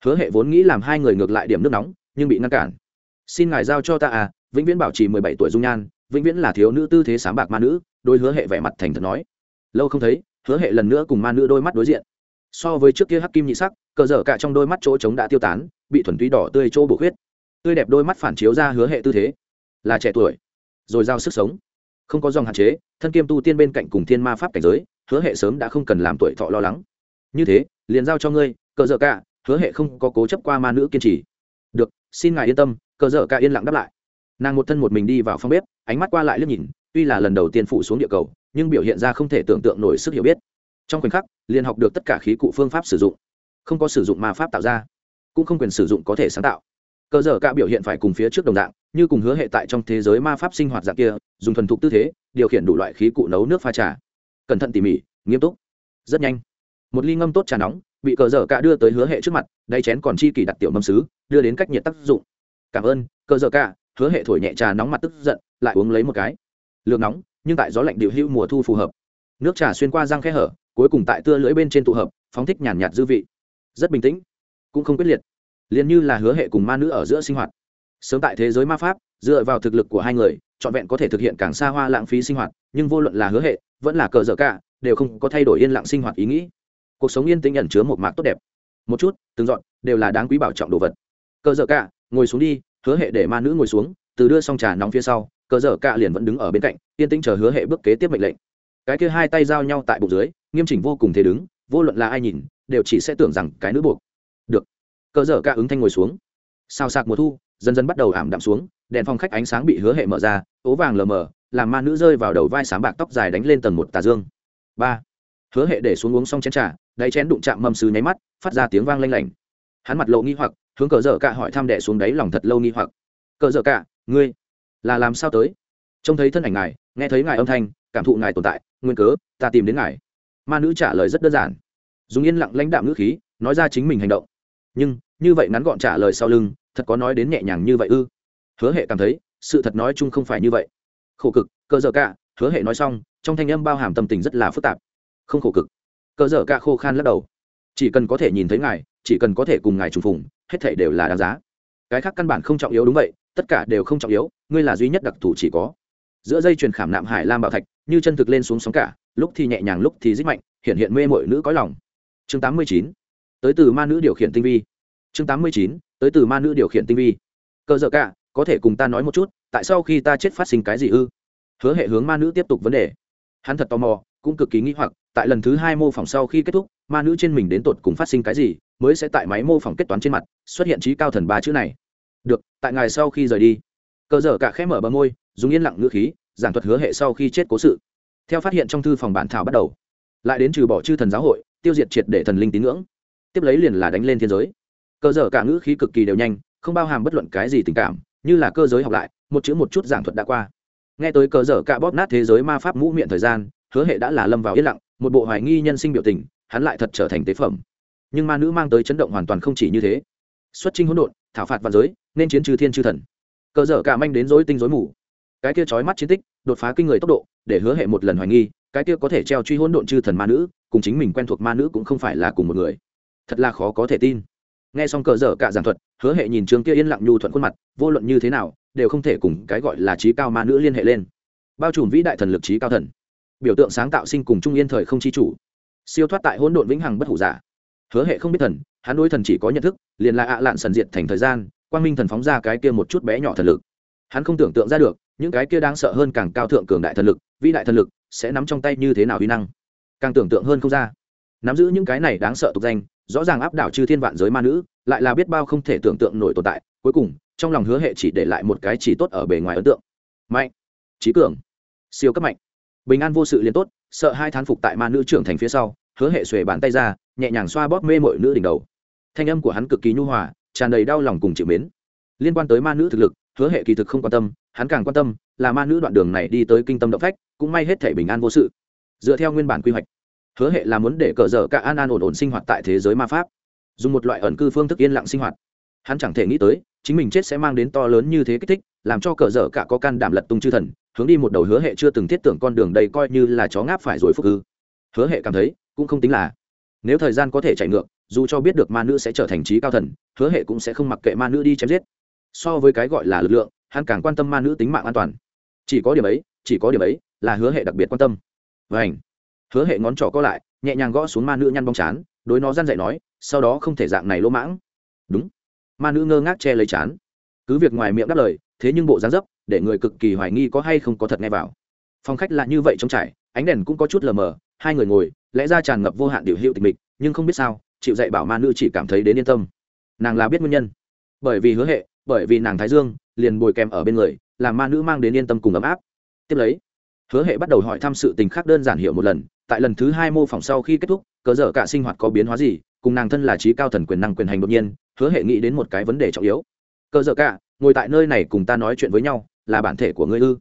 hứa hệ vốn nghĩ làm hai người ngược lại điểm nước nóng nhưng bị ngăn cản xin ngài giao cho ta à vĩnh viễn bảo trì mười bảy tuổi dung nhan, vĩnh viễn là thiếu nữ tư thế sáng bạc ma nữ, đôi hứa hệ vẻ mặt thành thật nói. Lâu không thấy, hứa hệ lần nữa cùng ma nữ đôi mắt đối diện. So với trước kia hắc kim nhị sắc, cờ dở cả trong đôi mắt chỗ trống đã tiêu tán, bị thuần túy đỏ tươi chỗ bổ khuyết. Tươi đẹp đôi mắt phản chiếu ra hứa hệ tư thế. Là trẻ tuổi, rồi giao sức sống. Không có dòng hạn chế, thân kiêm tu tiên bên cạnh cùng thiên ma pháp cảnh giới, hứa hệ sớm đã không cần làm tuổi thọ lo lắng. Như thế, liền giao cho ngươi, cờ dở cả, hứa hệ không có cố chấp qua ma nữ kiên trì được, xin ngài yên tâm, cờ dở ca yên lặng đáp lại. Nàng một thân một mình đi vào phòng bếp, ánh mắt qua lại liếc nhìn, tuy là lần đầu tiên phụ xuống địa cầu, nhưng biểu hiện ra không thể tưởng tượng nổi sức hiểu biết. Trong khoảnh khắc, liền học được tất cả khí cụ phương pháp sử dụng. Không có sử dụng ma pháp tạo ra, cũng không quyền sử dụng có thể sáng tạo. Cờ dở cả biểu hiện phải cùng phía trước đồng dạng, như cùng hứa hệ tại trong thế giới ma pháp sinh hoạt dạng kia, dùng thuần thục tư thế, điều khiển đủ loại khí cụ nấu nước pha trà. Cẩn thận tỉ mỉ, nghiêm túc. Rất nhanh. Một ly ngâm tốt trà nóng bị cờ dở cả đưa tới hứa hệ trước mặt đay chén còn chi kỳ đặt tiểu mâm xứ đưa đến cách nhiệt tác dụng. Cảm ơn, cờ dở cả, hứa hệ thổi nhẹ trà nóng mặt tức giận, lại uống lấy một cái. Lượng nóng, nhưng tại gió lạnh điều hữu mùa thu phù hợp. Nước trà xuyên qua răng khe hở, cuối cùng tại tưa lưỡi bên trên tụ hợp, phóng thích nhàn nhạt dư vị. Rất bình tĩnh, cũng không quyết liệt. Liền như là hứa hệ cùng ma nữ ở giữa sinh hoạt. Sớm tại thế giới ma pháp, dựa vào thực lực của hai người, trọn vẹn có thể thực hiện càng xa hoa lãng phí sinh hoạt, nhưng vô luận là hứa hệ, vẫn là cờ dở cả, đều không có thay đổi yên lặng sinh hoạt ý nghĩ cuộc sống yên tĩnh ẩn chứa một mạc tốt đẹp. Một chút, từng dọn, đều là đáng quý bảo trọng đồ vật. Cờ dở cả ngồi xuống đi, hứa hệ để ma nữ ngồi xuống, từ đưa xong trà nóng phía sau, cờ dở cả liền vẫn đứng ở bên cạnh, yên tĩnh chờ hứa hệ bước kế tiếp mệnh lệnh. Cái kia hai tay giao nhau tại bụng dưới, nghiêm chỉnh vô cùng thế đứng, vô luận là ai nhìn, đều chỉ sẽ tưởng rằng cái nữ buộc. Được. Cờ dở cả ứng thanh ngồi xuống. Sao sạc mùa thu, dần dần bắt đầu ảm đạm xuống, đèn phòng khách ánh sáng bị hứa hệ mở ra, ố vàng lờ mờ, làm ma nữ rơi vào đầu vai sáng bạc tóc dài đánh lên tầng một tà dương. Ba. Hứa hệ để xuống uống xong chén trà đáy chén đụng chạm mâm sứ nháy mắt, phát ra tiếng vang lanh lảnh. Hắn mặt lộ nghi hoặc, hướng cờ dở cả hỏi thăm đẻ xuống đáy lòng thật lâu nghi hoặc. Cờ dở cả ngươi là làm sao tới? Trông thấy thân ảnh ngài, nghe thấy ngài âm thanh, cảm thụ ngài tồn tại, nguyên cớ, ta tìm đến ngài. Ma nữ trả lời rất đơn giản. Dùng yên lặng lãnh đạm ngữ khí, nói ra chính mình hành động. Nhưng, như vậy ngắn gọn trả lời sau lưng, thật có nói đến nhẹ nhàng như vậy ư? Hứa hệ cảm thấy, sự thật nói chung không phải như vậy. Khổ cực cơ giờ cả hứa hệ nói xong, trong thanh âm bao hàm tâm tình rất là phức tạp. Không khổ cực cờ dở cả khô khan lắc đầu. Chỉ cần có thể nhìn thấy ngài, chỉ cần có thể cùng ngài trùng phùng, hết thể đều là đáng giá. Cái khác căn bản không trọng yếu đúng vậy, tất cả đều không trọng yếu, ngươi là duy nhất đặc thù chỉ có. Giữa dây chuyền khảm nạm hải lam bảo thạch, như chân thực lên xuống sóng cả, lúc thì nhẹ nhàng, lúc thì rít mạnh, hiện hiện mê mội nữ có lòng. Chương tám mươi chín, tới từ ma nữ điều khiển tinh vi. Chương tám mươi chín, tới từ ma nữ điều khiển tinh vi. Cơ dở cả, có thể cùng ta nói một chút, tại sao khi ta chết phát sinh cái gì ư? Hứa hệ hướng ma nữ tiếp tục vấn đề. Hắn thật tò mò, cũng cực kỳ nghĩ hoặc tại lần thứ hai mô phỏng sau khi kết thúc, ma nữ trên mình đến tột cùng phát sinh cái gì, mới sẽ tại máy mô phỏng kết toán trên mặt, xuất hiện trí cao thần ba chữ này. Được, tại ngài sau khi rời đi, cờ dở cả khẽ mở bờ môi, dùng yên lặng ngữ khí, giảng thuật hứa hệ sau khi chết cố sự. Theo phát hiện trong thư phòng bản thảo bắt đầu, lại đến trừ bỏ chư thần giáo hội, tiêu diệt triệt để thần linh tín ngưỡng. Tiếp lấy liền là đánh lên thiên giới. Cờ dở cả ngữ khí cực kỳ đều nhanh, không bao hàm bất luận cái gì tình cảm, như là cơ giới học lại, một chữ một chút giảng thuật đã qua. Nghe tới cờ dở cả bóp nát thế giới ma pháp mũ miệng thời gian, hứa hệ đã là lâm vào yên lặng một bộ hoài nghi nhân sinh biểu tình, hắn lại thật trở thành tế phẩm. Nhưng ma nữ mang tới chấn động hoàn toàn không chỉ như thế. Xuất trinh hỗn độn, thảo phạt và giới, nên chiến trừ thiên chư thần. Cờ dở cả manh đến dối tinh dối mù. Cái kia trói mắt chiến tích, đột phá kinh người tốc độ, để hứa hệ một lần hoài nghi, cái kia có thể treo truy hỗn độn chư thần ma nữ, cùng chính mình quen thuộc ma nữ cũng không phải là cùng một người. Thật là khó có thể tin. Nghe xong cờ dở cả giảng thuật, hứa hệ nhìn trường kia yên lặng nhu thuận khuôn mặt, vô luận như thế nào, đều không thể cùng cái gọi là trí cao ma nữ liên hệ lên. Bao trùm vĩ đại thần lực trí cao thần biểu tượng sáng tạo sinh cùng trung yên thời không chi chủ. Siêu thoát tại hỗn độn vĩnh hằng bất hủ giả. Hứa hệ không biết thần, hắn đối thần chỉ có nhận thức, liền là ạ lạn sần diệt thành thời gian, quang minh thần phóng ra cái kia một chút bé nhỏ thần lực. Hắn không tưởng tượng ra được, những cái kia đáng sợ hơn càng cao thượng cường đại thần lực, vĩ đại thần lực, sẽ nắm trong tay như thế nào uy năng. Càng tưởng tượng hơn không ra. Nắm giữ những cái này đáng sợ tục danh, rõ ràng áp đảo chư thiên vạn giới ma nữ, lại là biết bao không thể tưởng tượng nổi tồn tại. Cuối cùng, trong lòng hứa hệ chỉ để lại một cái chỉ tốt ở bề ngoài ấn tượng. Mạnh. Trí cường. Siêu cấp mạnh bình an vô sự liền tốt, sợ hai thán phục tại ma nữ trưởng thành phía sau, hứa hệ xuề bàn tay ra, nhẹ nhàng xoa bóp mê mội nữ đỉnh đầu. Thanh âm của hắn cực kỳ nhu hòa, tràn đầy đau lòng cùng chịu mến. Liên quan tới ma nữ thực lực, hứa hệ kỳ thực không quan tâm, hắn càng quan tâm là ma nữ đoạn đường này đi tới kinh tâm động phách, cũng may hết thể bình an vô sự. Dựa theo nguyên bản quy hoạch, hứa hệ là muốn để cờ dở cả an an ổn ổn sinh hoạt tại thế giới ma pháp. Dùng một loại ẩn cư phương thức yên lặng sinh hoạt. Hắn chẳng thể nghĩ tới, chính mình chết sẽ mang đến to lớn như thế kích thích làm cho cờ dở cả có can đảm lật tung chư thần, hướng đi một đầu hứa hệ chưa từng thiết tưởng con đường đây coi như là chó ngáp phải rồi phúc ư. Hứa hệ cảm thấy, cũng không tính là. Nếu thời gian có thể chạy ngược, dù cho biết được ma nữ sẽ trở thành trí cao thần, hứa hệ cũng sẽ không mặc kệ ma nữ đi chém giết. So với cái gọi là lực lượng, hắn càng quan tâm ma nữ tính mạng an toàn. Chỉ có điểm ấy, chỉ có điểm ấy là hứa hệ đặc biệt quan tâm. Và ảnh hứa hệ ngón trỏ co lại, nhẹ nhàng gõ xuống ma nữ nhăn bóng chán, đối nó răn dậy nói, sau đó không thể dạng này lỗ mãng. Đúng. Ma nữ ngơ ngác che lấy chán cứ việc ngoài miệng đáp lời, thế nhưng bộ dáng dấp để người cực kỳ hoài nghi có hay không có thật nghe vào. Phòng khách là như vậy trong trải, ánh đèn cũng có chút lờ mờ, hai người ngồi, lẽ ra tràn ngập vô hạn điều hiệu tịch mịch, nhưng không biết sao, chịu dạy bảo ma nữ chỉ cảm thấy đến yên tâm. Nàng là biết nguyên nhân. Bởi vì hứa hệ, bởi vì nàng thái dương, liền bồi kèm ở bên người, làm ma nữ mang đến yên tâm cùng ấm áp. Tiếp lấy, hứa hệ bắt đầu hỏi thăm sự tình khác đơn giản hiểu một lần, tại lần thứ hai mô phỏng sau khi kết thúc, cớ dở cả sinh hoạt có biến hóa gì, cùng nàng thân là trí cao thần quyền năng quyền hành đột nhiên, hứa hệ nghĩ đến một cái vấn đề trọng yếu cờ dở cả, ngồi tại nơi này cùng ta nói chuyện với nhau, là bản thể của ngươi ư?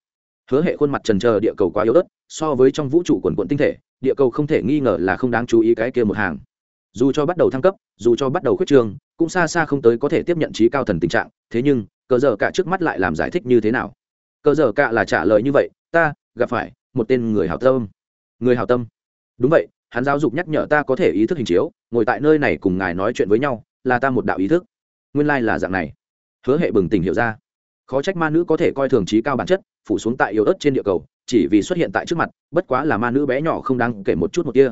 Hứa hệ khuôn mặt trần trờ địa cầu quá yếu ớt, so với trong vũ trụ quần quận tinh thể, địa cầu không thể nghi ngờ là không đáng chú ý cái kia một hàng. Dù cho bắt đầu thăng cấp, dù cho bắt đầu khuyết trường, cũng xa xa không tới có thể tiếp nhận trí cao thần tình trạng, thế nhưng, cờ dở cả trước mắt lại làm giải thích như thế nào? Cờ dở cả là trả lời như vậy, ta, gặp phải một tên người hảo tâm. Người hảo tâm? Đúng vậy, hắn giáo dục nhắc nhở ta có thể ý thức hình chiếu, ngồi tại nơi này cùng ngài nói chuyện với nhau, là ta một đạo ý thức. Nguyên lai、like、là dạng này hứa hệ bừng tỉnh hiểu ra. Khó trách ma nữ có thể coi thường trí cao bản chất, phủ xuống tại yếu ớt trên địa cầu, chỉ vì xuất hiện tại trước mặt, bất quá là ma nữ bé nhỏ không đáng kể một chút một kia.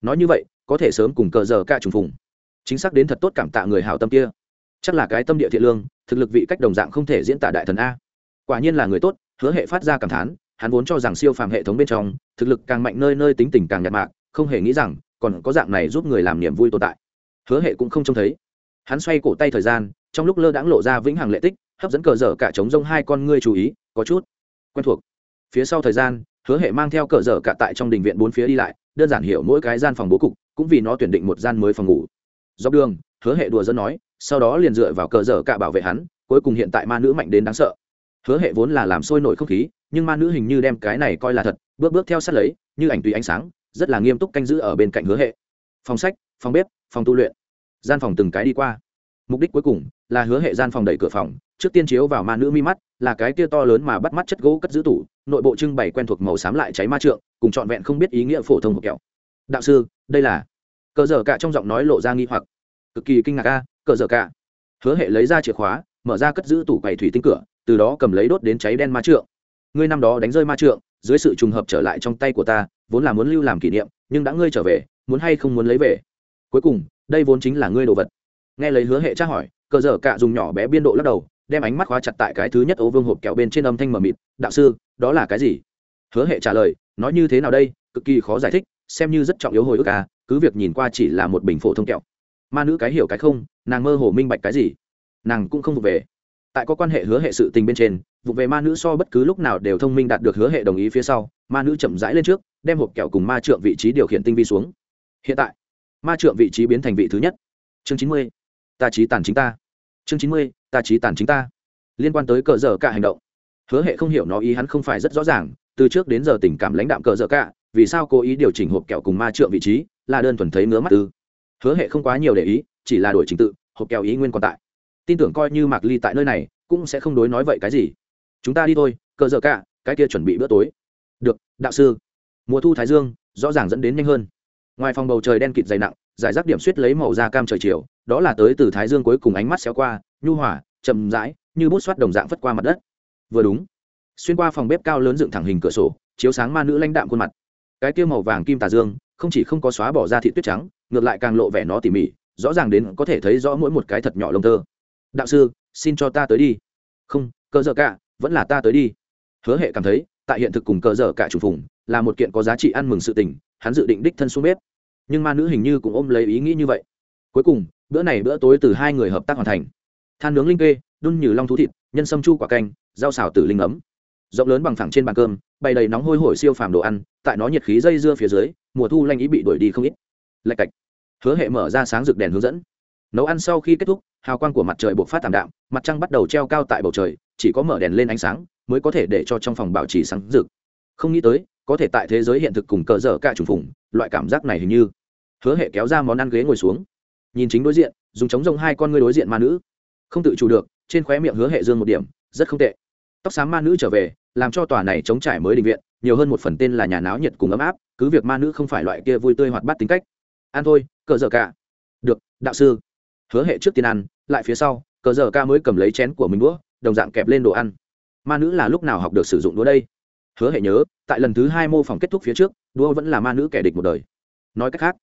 Nói như vậy, có thể sớm cùng cờ giờ ca trùng phùng. Chính xác đến thật tốt cảm tạ người hào tâm kia. Chắc là cái tâm địa thiện lương, thực lực vị cách đồng dạng không thể diễn tả đại thần a. Quả nhiên là người tốt, hứa hệ phát ra cảm thán, hắn vốn cho rằng siêu phàm hệ thống bên trong, thực lực càng mạnh nơi nơi tính tình càng nhạt mạc không hề nghĩ rằng, còn có dạng này giúp người làm niềm vui tồn tại. Hứa hệ cũng không trông thấy. Hắn xoay cổ tay thời gian trong lúc lơ đãng lộ ra vĩnh hằng lệ tích, hấp dẫn cờ dở cả trống rông hai con ngươi chú ý, có chút quen thuộc. Phía sau thời gian, hứa hệ mang theo cờ dở cả tại trong đình viện bốn phía đi lại, đơn giản hiểu mỗi cái gian phòng bố cục, cũng vì nó tuyển định một gian mới phòng ngủ. Dọc đường, hứa hệ đùa dân nói, sau đó liền dựa vào cờ dở cả bảo vệ hắn, cuối cùng hiện tại ma nữ mạnh đến đáng sợ. Hứa hệ vốn là làm sôi nổi không khí, nhưng ma nữ hình như đem cái này coi là thật, bước bước theo sát lấy, như ảnh tùy ánh sáng, rất là nghiêm túc canh giữ ở bên cạnh hứa hệ. Phòng sách, phòng bếp, phòng tu luyện. Gian phòng từng cái đi qua mục đích cuối cùng là hứa hệ gian phòng đẩy cửa phòng, trước tiên chiếu vào ma nữ mi mắt, là cái kia to lớn mà bắt mắt chất gỗ cất giữ tủ, nội bộ trưng bày quen thuộc màu xám lại cháy ma trượng, cùng trọn vẹn không biết ý nghĩa phổ thông hộp kẹo. Đạo sư, đây là cờ dở cả trong giọng nói lộ ra nghi hoặc. Cực kỳ kinh ngạc a, cờ dở cả hứa hệ lấy ra chìa khóa, mở ra cất giữ tủ quầy thủy tinh cửa, từ đó cầm lấy đốt đến cháy đen ma trượng. Ngươi năm đó đánh rơi ma trượng, dưới sự trùng hợp trở lại trong tay của ta, vốn là muốn lưu làm kỷ niệm, nhưng đã ngươi trở về, muốn hay không muốn lấy về? Cuối cùng, đây vốn chính là ngươi đồ vật nghe lấy hứa hệ tra hỏi, cờ dở cạ dùng nhỏ bé biên độ lắc đầu, đem ánh mắt khóa chặt tại cái thứ nhất ấu vương hộp kẹo bên trên âm thanh mờ mịt, đạo sư, đó là cái gì? Hứa hệ trả lời, nói như thế nào đây, cực kỳ khó giải thích, xem như rất trọng yếu hồi ức à cứ việc nhìn qua chỉ là một bình phổ thông kẹo. Ma nữ cái hiểu cái không, nàng mơ hồ minh bạch cái gì. Nàng cũng không vụ về. Tại có quan hệ hứa hệ sự tình bên trên, vụ về ma nữ so bất cứ lúc nào đều thông minh đạt được hứa hệ đồng ý phía sau, ma nữ chậm rãi lên trước, đem hộp kẹo cùng ma trượng vị trí điều khiển tinh vi xuống. Hiện tại, ma trượng vị trí biến thành vị thứ nhất. Chương chín mươi ta trí tàn chính ta. Chương chín mươi, ta trí tàn chính ta. Liên quan tới cờ dở cả hành động. Hứa hệ không hiểu nó ý hắn không phải rất rõ ràng, từ trước đến giờ tình cảm lãnh đạm cờ dở cả, vì sao cố ý điều chỉnh hộp kẹo cùng ma trượng vị trí, là đơn thuần thấy ngứa mắt tư hứa hệ không quá nhiều để ý, chỉ là đổi trình tự, hộp kẹo ý nguyên còn tại. Tin tưởng coi như mạc ly tại nơi này, cũng sẽ không đối nói vậy cái gì. Chúng ta đi thôi, cờ dở cả, cái kia chuẩn bị bữa tối. Được, đạo sư. Mùa thu thái dương, rõ ràng dẫn đến nhanh hơn. Ngoài phòng bầu trời đen kịt dày nặng giải rác điểm suýt lấy màu da cam trời chiều, đó là tới từ thái dương cuối cùng ánh mắt xéo qua, nhu hỏa chậm rãi, như bút xoát đồng dạng phất qua mặt đất. Vừa đúng, xuyên qua phòng bếp cao lớn dựng thẳng hình cửa sổ, chiếu sáng ma nữ lãnh đạm khuôn mặt. Cái kia màu vàng kim tà dương, không chỉ không có xóa bỏ ra thị tuyết trắng, ngược lại càng lộ vẻ nó tỉ mỉ, rõ ràng đến có thể thấy rõ mỗi một cái thật nhỏ lông tơ. Đạo sư, xin cho ta tới đi. Không, cơ dở cả, vẫn là ta tới đi. Hứa hệ cảm thấy, tại hiện thực cùng cơ dở cả chủ phùng, là một kiện có giá trị ăn mừng sự tình, hắn dự định đích thân xuống bếp nhưng ma nữ hình như cũng ôm lấy ý nghĩ như vậy. Cuối cùng, bữa này bữa tối từ hai người hợp tác hoàn thành. Than nướng linh kê, đun như long thú thịt, nhân sâm chu quả canh, rau xào tử linh ấm. Rộng lớn bằng thẳng trên bàn cơm, bày đầy nóng hôi hổi siêu phàm đồ ăn, tại nó nhiệt khí dây dưa phía dưới, mùa thu lanh ý bị đuổi đi không ít. Lạch cạch. Hứa hệ mở ra sáng rực đèn hướng dẫn. Nấu ăn sau khi kết thúc, hào quang của mặt trời buộc phát tảm đạm, mặt trăng bắt đầu treo cao tại bầu trời, chỉ có mở đèn lên ánh sáng, mới có thể để cho trong phòng bảo trì sáng rực. Không nghĩ tới có thể tại thế giới hiện thực cùng cờ dở cả trùng phủng loại cảm giác này hình như. Hứa hệ kéo ra món ăn ghế ngồi xuống. Nhìn chính đối diện, dùng chống rông hai con ngươi đối diện ma nữ. Không tự chủ được, trên khóe miệng hứa hệ dương một điểm, rất không tệ. Tóc xám ma nữ trở về, làm cho tòa này chống trải mới định viện, nhiều hơn một phần tên là nhà náo nhiệt cùng ấm áp, cứ việc ma nữ không phải loại kia vui tươi hoạt bát tính cách. Ăn thôi, cờ dở cả. Được, đạo sư. Hứa hệ trước tiên ăn, lại phía sau, cờ dở ca mới cầm lấy chén của mình đũa, đồng dạng kẹp lên đồ ăn. Ma nữ là lúc nào học được sử dụng đũa đây? Hứa hệ nhớ, tại lần thứ hai mô phỏng kết thúc phía trước, đua vẫn là ma nữ kẻ địch một đời. Nói cách khác,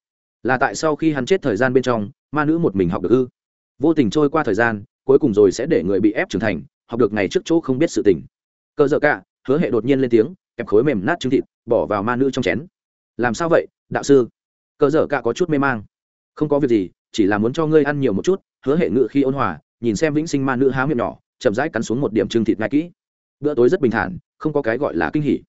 là tại sau khi hắn chết thời gian bên trong, ma nữ một mình học được ư. Vô tình trôi qua thời gian, cuối cùng rồi sẽ để người bị ép trưởng thành, học được ngày trước chỗ không biết sự tình. Cơ dợ cả, hứa hệ đột nhiên lên tiếng, kẹp khối mềm nát trứng thịt, bỏ vào ma nữ trong chén. Làm sao vậy, đạo sư? Cơ dợ cả có chút mê mang. Không có việc gì, chỉ là muốn cho ngươi ăn nhiều một chút, hứa hệ ngự khi ôn hòa, nhìn xem vĩnh sinh ma nữ há miệng nhỏ, chậm rãi cắn xuống một điểm trứng thịt ngay kỹ bữa tối rất bình thản, không có cái gọi là kinh hỉ.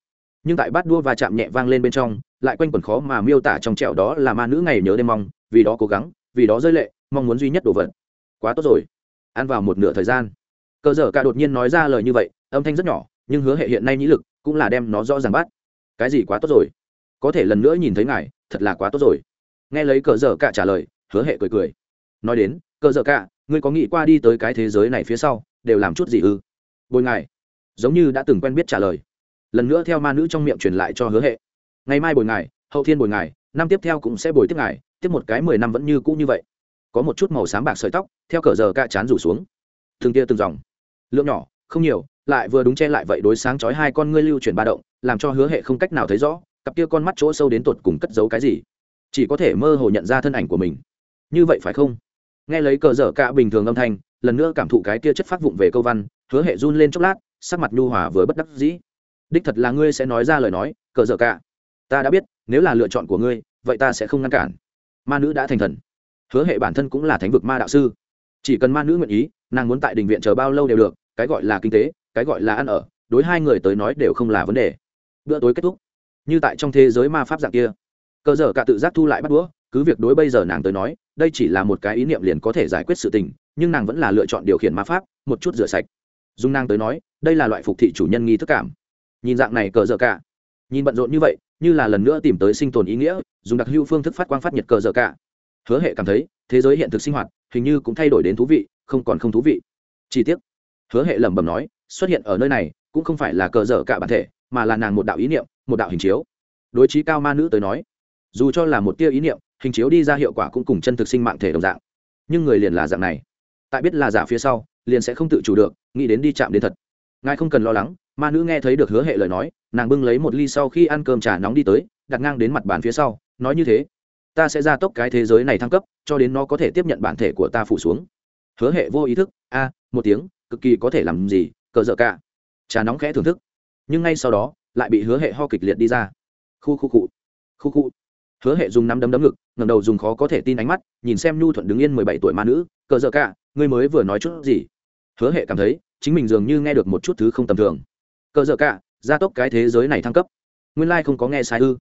Nhưng tại bát đua và chạm nhẹ vang lên bên trong, lại quanh quẩn khó mà miêu tả trong trẻo đó là ma nữ ngày nhớ đêm mong, vì đó cố gắng, vì đó rơi lệ, mong muốn duy nhất đồ vật. Quá tốt rồi. Ăn vào một nửa thời gian. Cờ dở cả đột nhiên nói ra lời như vậy, âm thanh rất nhỏ, nhưng hứa hệ hiện nay nhĩ lực cũng là đem nó rõ ràng bắt. Cái gì quá tốt rồi? Có thể lần nữa nhìn thấy ngài, thật là quá tốt rồi. Nghe lấy cờ dở cả trả lời, hứa hệ cười cười. Nói đến, cờ dở cả, ngươi có nghĩ qua đi tới cái thế giới này phía sau, đều làm chút gì ư? Bồi ngài giống như đã từng quen biết trả lời. Lần nữa theo ma nữ trong miệng truyền lại cho hứa hệ. Ngày mai bồi ngài, hậu thiên bồi ngài, năm tiếp theo cũng sẽ bồi tiếp ngài, tiếp một cái mười năm vẫn như cũ như vậy. Có một chút màu sáng bạc sợi tóc, theo cờ giờ cạ chán rủ xuống. Từng tia từng dòng. Lượng nhỏ, không nhiều, lại vừa đúng che lại vậy đối sáng chói hai con ngươi lưu chuyển ba động, làm cho hứa hệ không cách nào thấy rõ, cặp kia con mắt chỗ sâu đến tột cùng cất giấu cái gì. Chỉ có thể mơ hồ nhận ra thân ảnh của mình. Như vậy phải không? Nghe lấy cờ dở cạ bình thường âm thanh, lần nữa cảm thụ cái kia chất phát vụng về câu văn, hứa hệ run lên chốc lát sắc mặt nhu hòa vừa bất đắc dĩ. Đích thật là ngươi sẽ nói ra lời nói cờ dở cả, ta đã biết nếu là lựa chọn của ngươi vậy ta sẽ không ngăn cản. Ma nữ đã thành thần. Hứa hệ bản thân cũng là thánh vực ma đạo sư. Chỉ cần ma nữ nguyện ý nàng muốn tại đình viện chờ bao lâu đều được cái gọi là kinh tế cái gọi là ăn ở đối hai người tới nói đều không là vấn đề. Bữa tối kết thúc. Như tại trong thế giới ma pháp dạng kia cờ dở cả tự giác thu lại bắt đũa cứ việc đối bây giờ nàng tới nói đây chỉ là một cái ý niệm liền có thể giải quyết sự tình nhưng nàng vẫn là lựa chọn điều khiển ma pháp một chút rửa sạch. Dung nàng tới nói đây là loại phục thị chủ nhân nghi thức cảm. Nhìn dạng này cờ dở cả. Nhìn bận rộn như vậy, như là lần nữa tìm tới sinh tồn ý nghĩa, dùng đặc hữu phương thức phát quang phát nhiệt cờ dở cả. Hứa hệ cảm thấy, thế giới hiện thực sinh hoạt hình như cũng thay đổi đến thú vị, không còn không thú vị. Chi tiết hứa hệ lẩm bẩm nói, xuất hiện ở nơi này cũng không phải là cờ dở cả bản thể, mà là nàng một đạo ý niệm, một đạo hình chiếu. Đối trí cao ma nữ tới nói, dù cho là một tia ý niệm, hình chiếu đi ra hiệu quả cũng cùng chân thực sinh mạng thể đồng dạng. Nhưng người liền là dạng này. Tại biết là giả phía sau, liền sẽ không tự chủ được, nghĩ đến đi chạm đến thật ngài không cần lo lắng, ma nữ nghe thấy được hứa hệ lời nói, nàng bưng lấy một ly sau khi ăn cơm trà nóng đi tới, đặt ngang đến mặt bàn phía sau, nói như thế. Ta sẽ ra tốc cái thế giới này thăng cấp, cho đến nó có thể tiếp nhận bản thể của ta phủ xuống. Hứa hệ vô ý thức, a, một tiếng, cực kỳ có thể làm gì, cờ dợ cả. Trà nóng khẽ thưởng thức. Nhưng ngay sau đó, lại bị hứa hệ ho kịch liệt đi ra. Khu khu cụ khu khu. Hứa hệ dùng năm đấm đấm ngực ngầm đầu dùng khó có thể tin ánh mắt, nhìn xem nhu thuận đứng yên mười bảy tuổi ma nữ, cờ dợ cả, ngươi mới vừa nói chút gì? Hứa hệ cảm thấy chính mình dường như nghe được một chút thứ không tầm thường. Cờ dợ cả, gia tốc cái thế giới này thăng cấp. Nguyên lai không có nghe sai ư.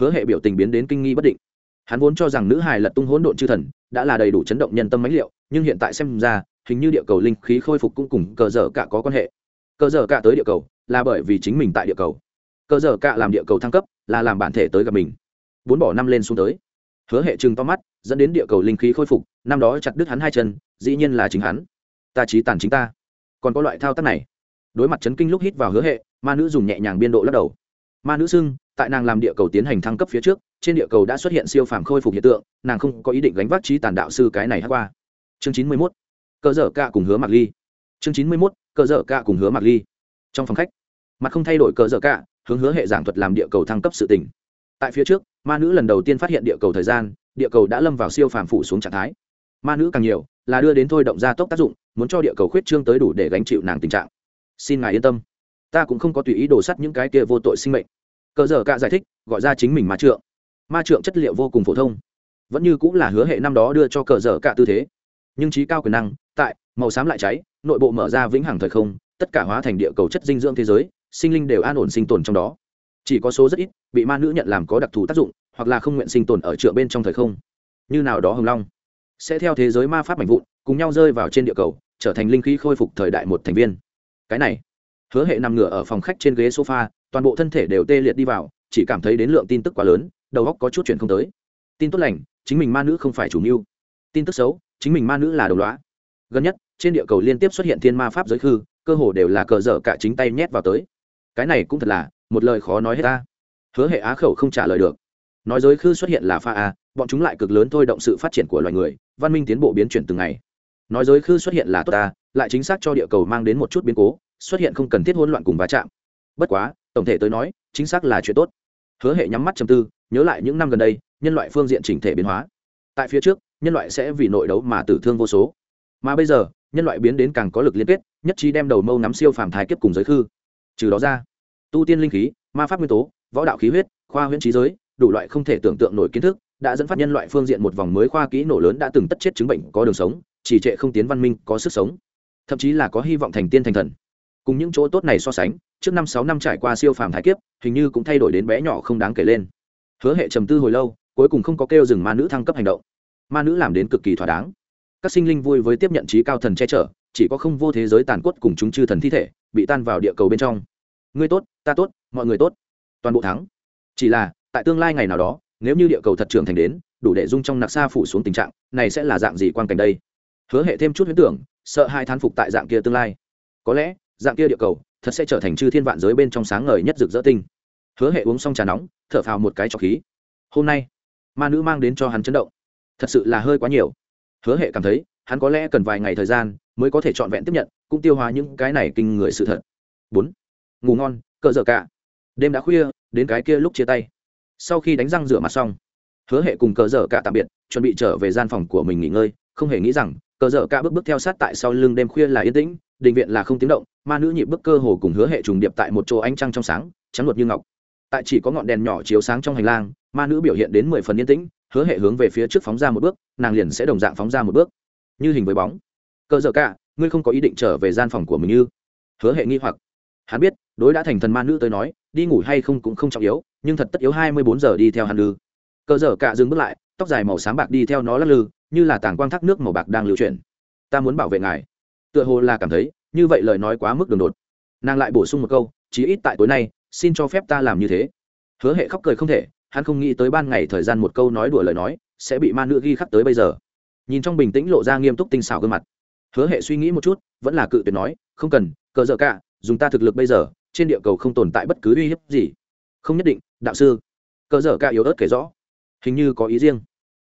Hứa hệ biểu tình biến đến kinh nghi bất định. Hắn vốn cho rằng nữ hài lật tung hỗn độn chư thần đã là đầy đủ chấn động nhân tâm mãnh liệu nhưng hiện tại xem ra, hình như địa cầu linh khí khôi phục cũng cùng cờ dở cả có quan hệ. Cờ dở cả tới địa cầu là bởi vì chính mình tại địa cầu. Cờ dở cả làm địa cầu thăng cấp là làm bản thể tới gặp mình. Bốn bỏ năm lên xuống tới. Hứa hệ chừng to mắt, dẫn đến địa cầu linh khí khôi phục, năm đó chặt đứt hắn hai chân, dĩ nhiên là chính hắn. Ta trí tàn chính ta còn có loại thao tác này. Đối mặt chấn kinh lúc hít vào hứa hệ, ma nữ dùng nhẹ nhàng biên độ lắc đầu. Ma nữ xưng, tại nàng làm địa cầu tiến hành thăng cấp phía trước, trên địa cầu đã xuất hiện siêu phàm khôi phục hiện tượng, nàng không có ý định gánh vác trí tàn đạo sư cái này hát qua. Chương chín mươi mốt cơ dở cạ cùng hứa mặc ly. Chương chín mươi mốt cơ dở cạ cùng hứa mặc ly. Trong phòng khách, mặt không thay đổi cơ dở cạ, hướng hứa hệ giảng thuật làm địa cầu thăng cấp sự tỉnh tại phía trước, ma nữ lần đầu tiên phát hiện địa cầu thời gian, địa cầu đã lâm vào siêu phàm phủ xuống trạng thái ma nữ càng nhiều, là đưa đến thôi động gia tốc tác dụng, muốn cho địa cầu khuyết trương tới đủ để gánh chịu nàng tình trạng. Xin ngài yên tâm. Ta cũng không có tùy ý đổ sắt những cái kia vô tội sinh mệnh. Cờ dở cạ giải thích, gọi ra chính mình ma trượng. Ma trượng chất liệu vô cùng phổ thông. Vẫn như cũng là hứa hệ năm đó đưa cho cờ dở cạ tư thế. Nhưng trí cao quyền năng, tại, màu xám lại cháy, nội bộ mở ra vĩnh hằng thời không, tất cả hóa thành địa cầu chất dinh dưỡng thế giới, sinh linh đều an ổn sinh tồn trong đó. Chỉ có số rất ít, bị ma nữ nhận làm có đặc thù tác dụng, hoặc là không nguyện sinh tồn ở trượng bên trong thời không. Như nào đó hồng long? Sẽ theo thế giới ma pháp mạnh vụn, cùng nhau rơi vào trên địa cầu, trở thành linh khí khôi phục thời đại một thành viên. Cái này, hứa hệ nằm ngửa ở phòng khách trên ghế sofa, toàn bộ thân thể đều tê liệt đi vào, chỉ cảm thấy đến lượng tin tức quá lớn, đầu óc có chút chuyện không tới. Tin tốt lành, chính mình ma nữ không phải chủ mưu. Tin tức xấu, chính mình ma nữ là đồng loá gần nhất, trên địa cầu liên tiếp xuất hiện thiên ma pháp giới khư, cơ hồ đều là cờ dở cả chính tay nhét vào tới. Cái này cũng thật là một lời khó nói hết ta. Hứa hệ á khẩu không trả lời được. Nói giới khư xuất hiện là pha a bọn chúng lại cực lớn thôi động sự phát triển của loài người, văn minh tiến bộ biến chuyển từng ngày. Nói giới khư xuất hiện là tốt ta, lại chính xác cho địa cầu mang đến một chút biến cố, xuất hiện không cần thiết hỗn loạn cùng va chạm. Bất quá, tổng thể tới nói, chính xác là chuyện tốt. Hứa hệ nhắm mắt chầm tư, nhớ lại những năm gần đây, nhân loại phương diện chỉnh thể biến hóa. Tại phía trước, nhân loại sẽ vì nội đấu mà tử thương vô số. Mà bây giờ, nhân loại biến đến càng có lực liên kết, nhất trí đem đầu mâu nắm siêu phàm thái kiếp cùng giới khư. Trừ đó ra, tu tiên linh khí, ma pháp nguyên tố, võ đạo khí huyết, khoa huyễn trí giới, đủ loại không thể tưởng tượng nổi kiến thức đã dẫn phát nhân loại phương diện một vòng mới khoa kỹ nổ lớn đã từng tất chết chứng bệnh có đường sống chỉ trệ không tiến văn minh, có sức sống. Thậm chí là có hy vọng thành tiên thành thần. Cùng những chỗ tốt này so sánh, trước năm sáu năm trải qua siêu phàm thái kiếp, hình như cũng thay đổi đến bé nhỏ không đáng kể lên. Hứa hệ trầm tư hồi lâu, cuối cùng không có kêu dừng ma nữ thăng cấp hành động. Ma nữ làm đến cực kỳ thỏa đáng. Các sinh linh vui với tiếp nhận trí cao thần che chở, chỉ có không vô thế giới tàn cốt cùng chúng chư thần thi thể, bị tan vào địa cầu bên trong. Ngươi tốt, ta tốt, mọi người tốt. Toàn bộ thắng. Chỉ là, tại tương lai ngày nào đó nếu như địa cầu thật trưởng thành đến, đủ để dung trong nặc xa phủ xuống tình trạng, này sẽ là dạng gì quan cảnh đây? Hứa hệ thêm chút huyễn tưởng, sợ hai thán phục tại dạng kia tương lai. Có lẽ, dạng kia địa cầu, thật sẽ trở thành chư thiên vạn giới bên trong sáng ngời nhất rực rỡ tinh. Hứa hệ uống xong trà nóng, thở phào một cái trọc khí. Hôm nay, ma nữ mang đến cho hắn chấn động. Thật sự là hơi quá nhiều. Hứa hệ cảm thấy, hắn có lẽ cần vài ngày thời gian mới có thể trọn vẹn tiếp nhận, cũng tiêu hóa những cái này kinh người sự thật. Bốn. Ngủ ngon, cỡ dở cả. Đêm đã khuya, đến cái kia lúc chia tay sau khi đánh răng rửa mặt xong, hứa hệ cùng cờ dở cả tạm biệt, chuẩn bị trở về gian phòng của mình nghỉ ngơi, không hề nghĩ rằng, cờ dở cả bước bước theo sát tại sau lưng đêm khuya là yên tĩnh định viện là không tiếng động, ma nữ nhịp bước cơ hồ cùng hứa hệ trùng điệp tại một chỗ ánh trăng trong sáng, trắng luật như ngọc. Tại chỉ có ngọn đèn nhỏ chiếu sáng trong hành lang, ma nữ biểu hiện đến mười phần yên tĩnh, hứa hệ hướng về phía trước phóng ra một bước, nàng liền sẽ đồng dạng phóng ra một bước. Như hình với bóng. Cờ dở cả, ngươi không có ý định trở về gian phòng của mình như hứa hệ nghi hoặc. Hắn biết đối đã thành thần ma nữ tới nói, đi ngủ hay không cũng không trọng yếu, nhưng thật tất yếu hai mươi bốn giờ đi theo hắn lư. Cờ dở cả dừng bước lại, tóc dài màu sáng bạc đi theo nó lắc lư, như là tảng quang thác nước màu bạc đang lưu chuyển. Ta muốn bảo vệ ngài. Tựa hồ là cảm thấy, như vậy lời nói quá mức đường đột. Nàng lại bổ sung một câu, chí ít tại tối nay, xin cho phép ta làm như thế. Hứa hệ khóc cười không thể, hắn không nghĩ tới ban ngày thời gian một câu nói đùa lời nói, sẽ bị ma nữ ghi khắc tới bây giờ. Nhìn trong bình tĩnh lộ ra nghiêm túc tinh xảo gương mặt. Hứa hệ suy nghĩ một chút, vẫn là cự tuyệt nói, không cần, cờ dợ cả dùng ta thực lực bây giờ trên địa cầu không tồn tại bất cứ uy hiếp gì. Không nhất định, đạo sư. Cờ dở cả yếu ớt kể rõ. Hình như có ý riêng.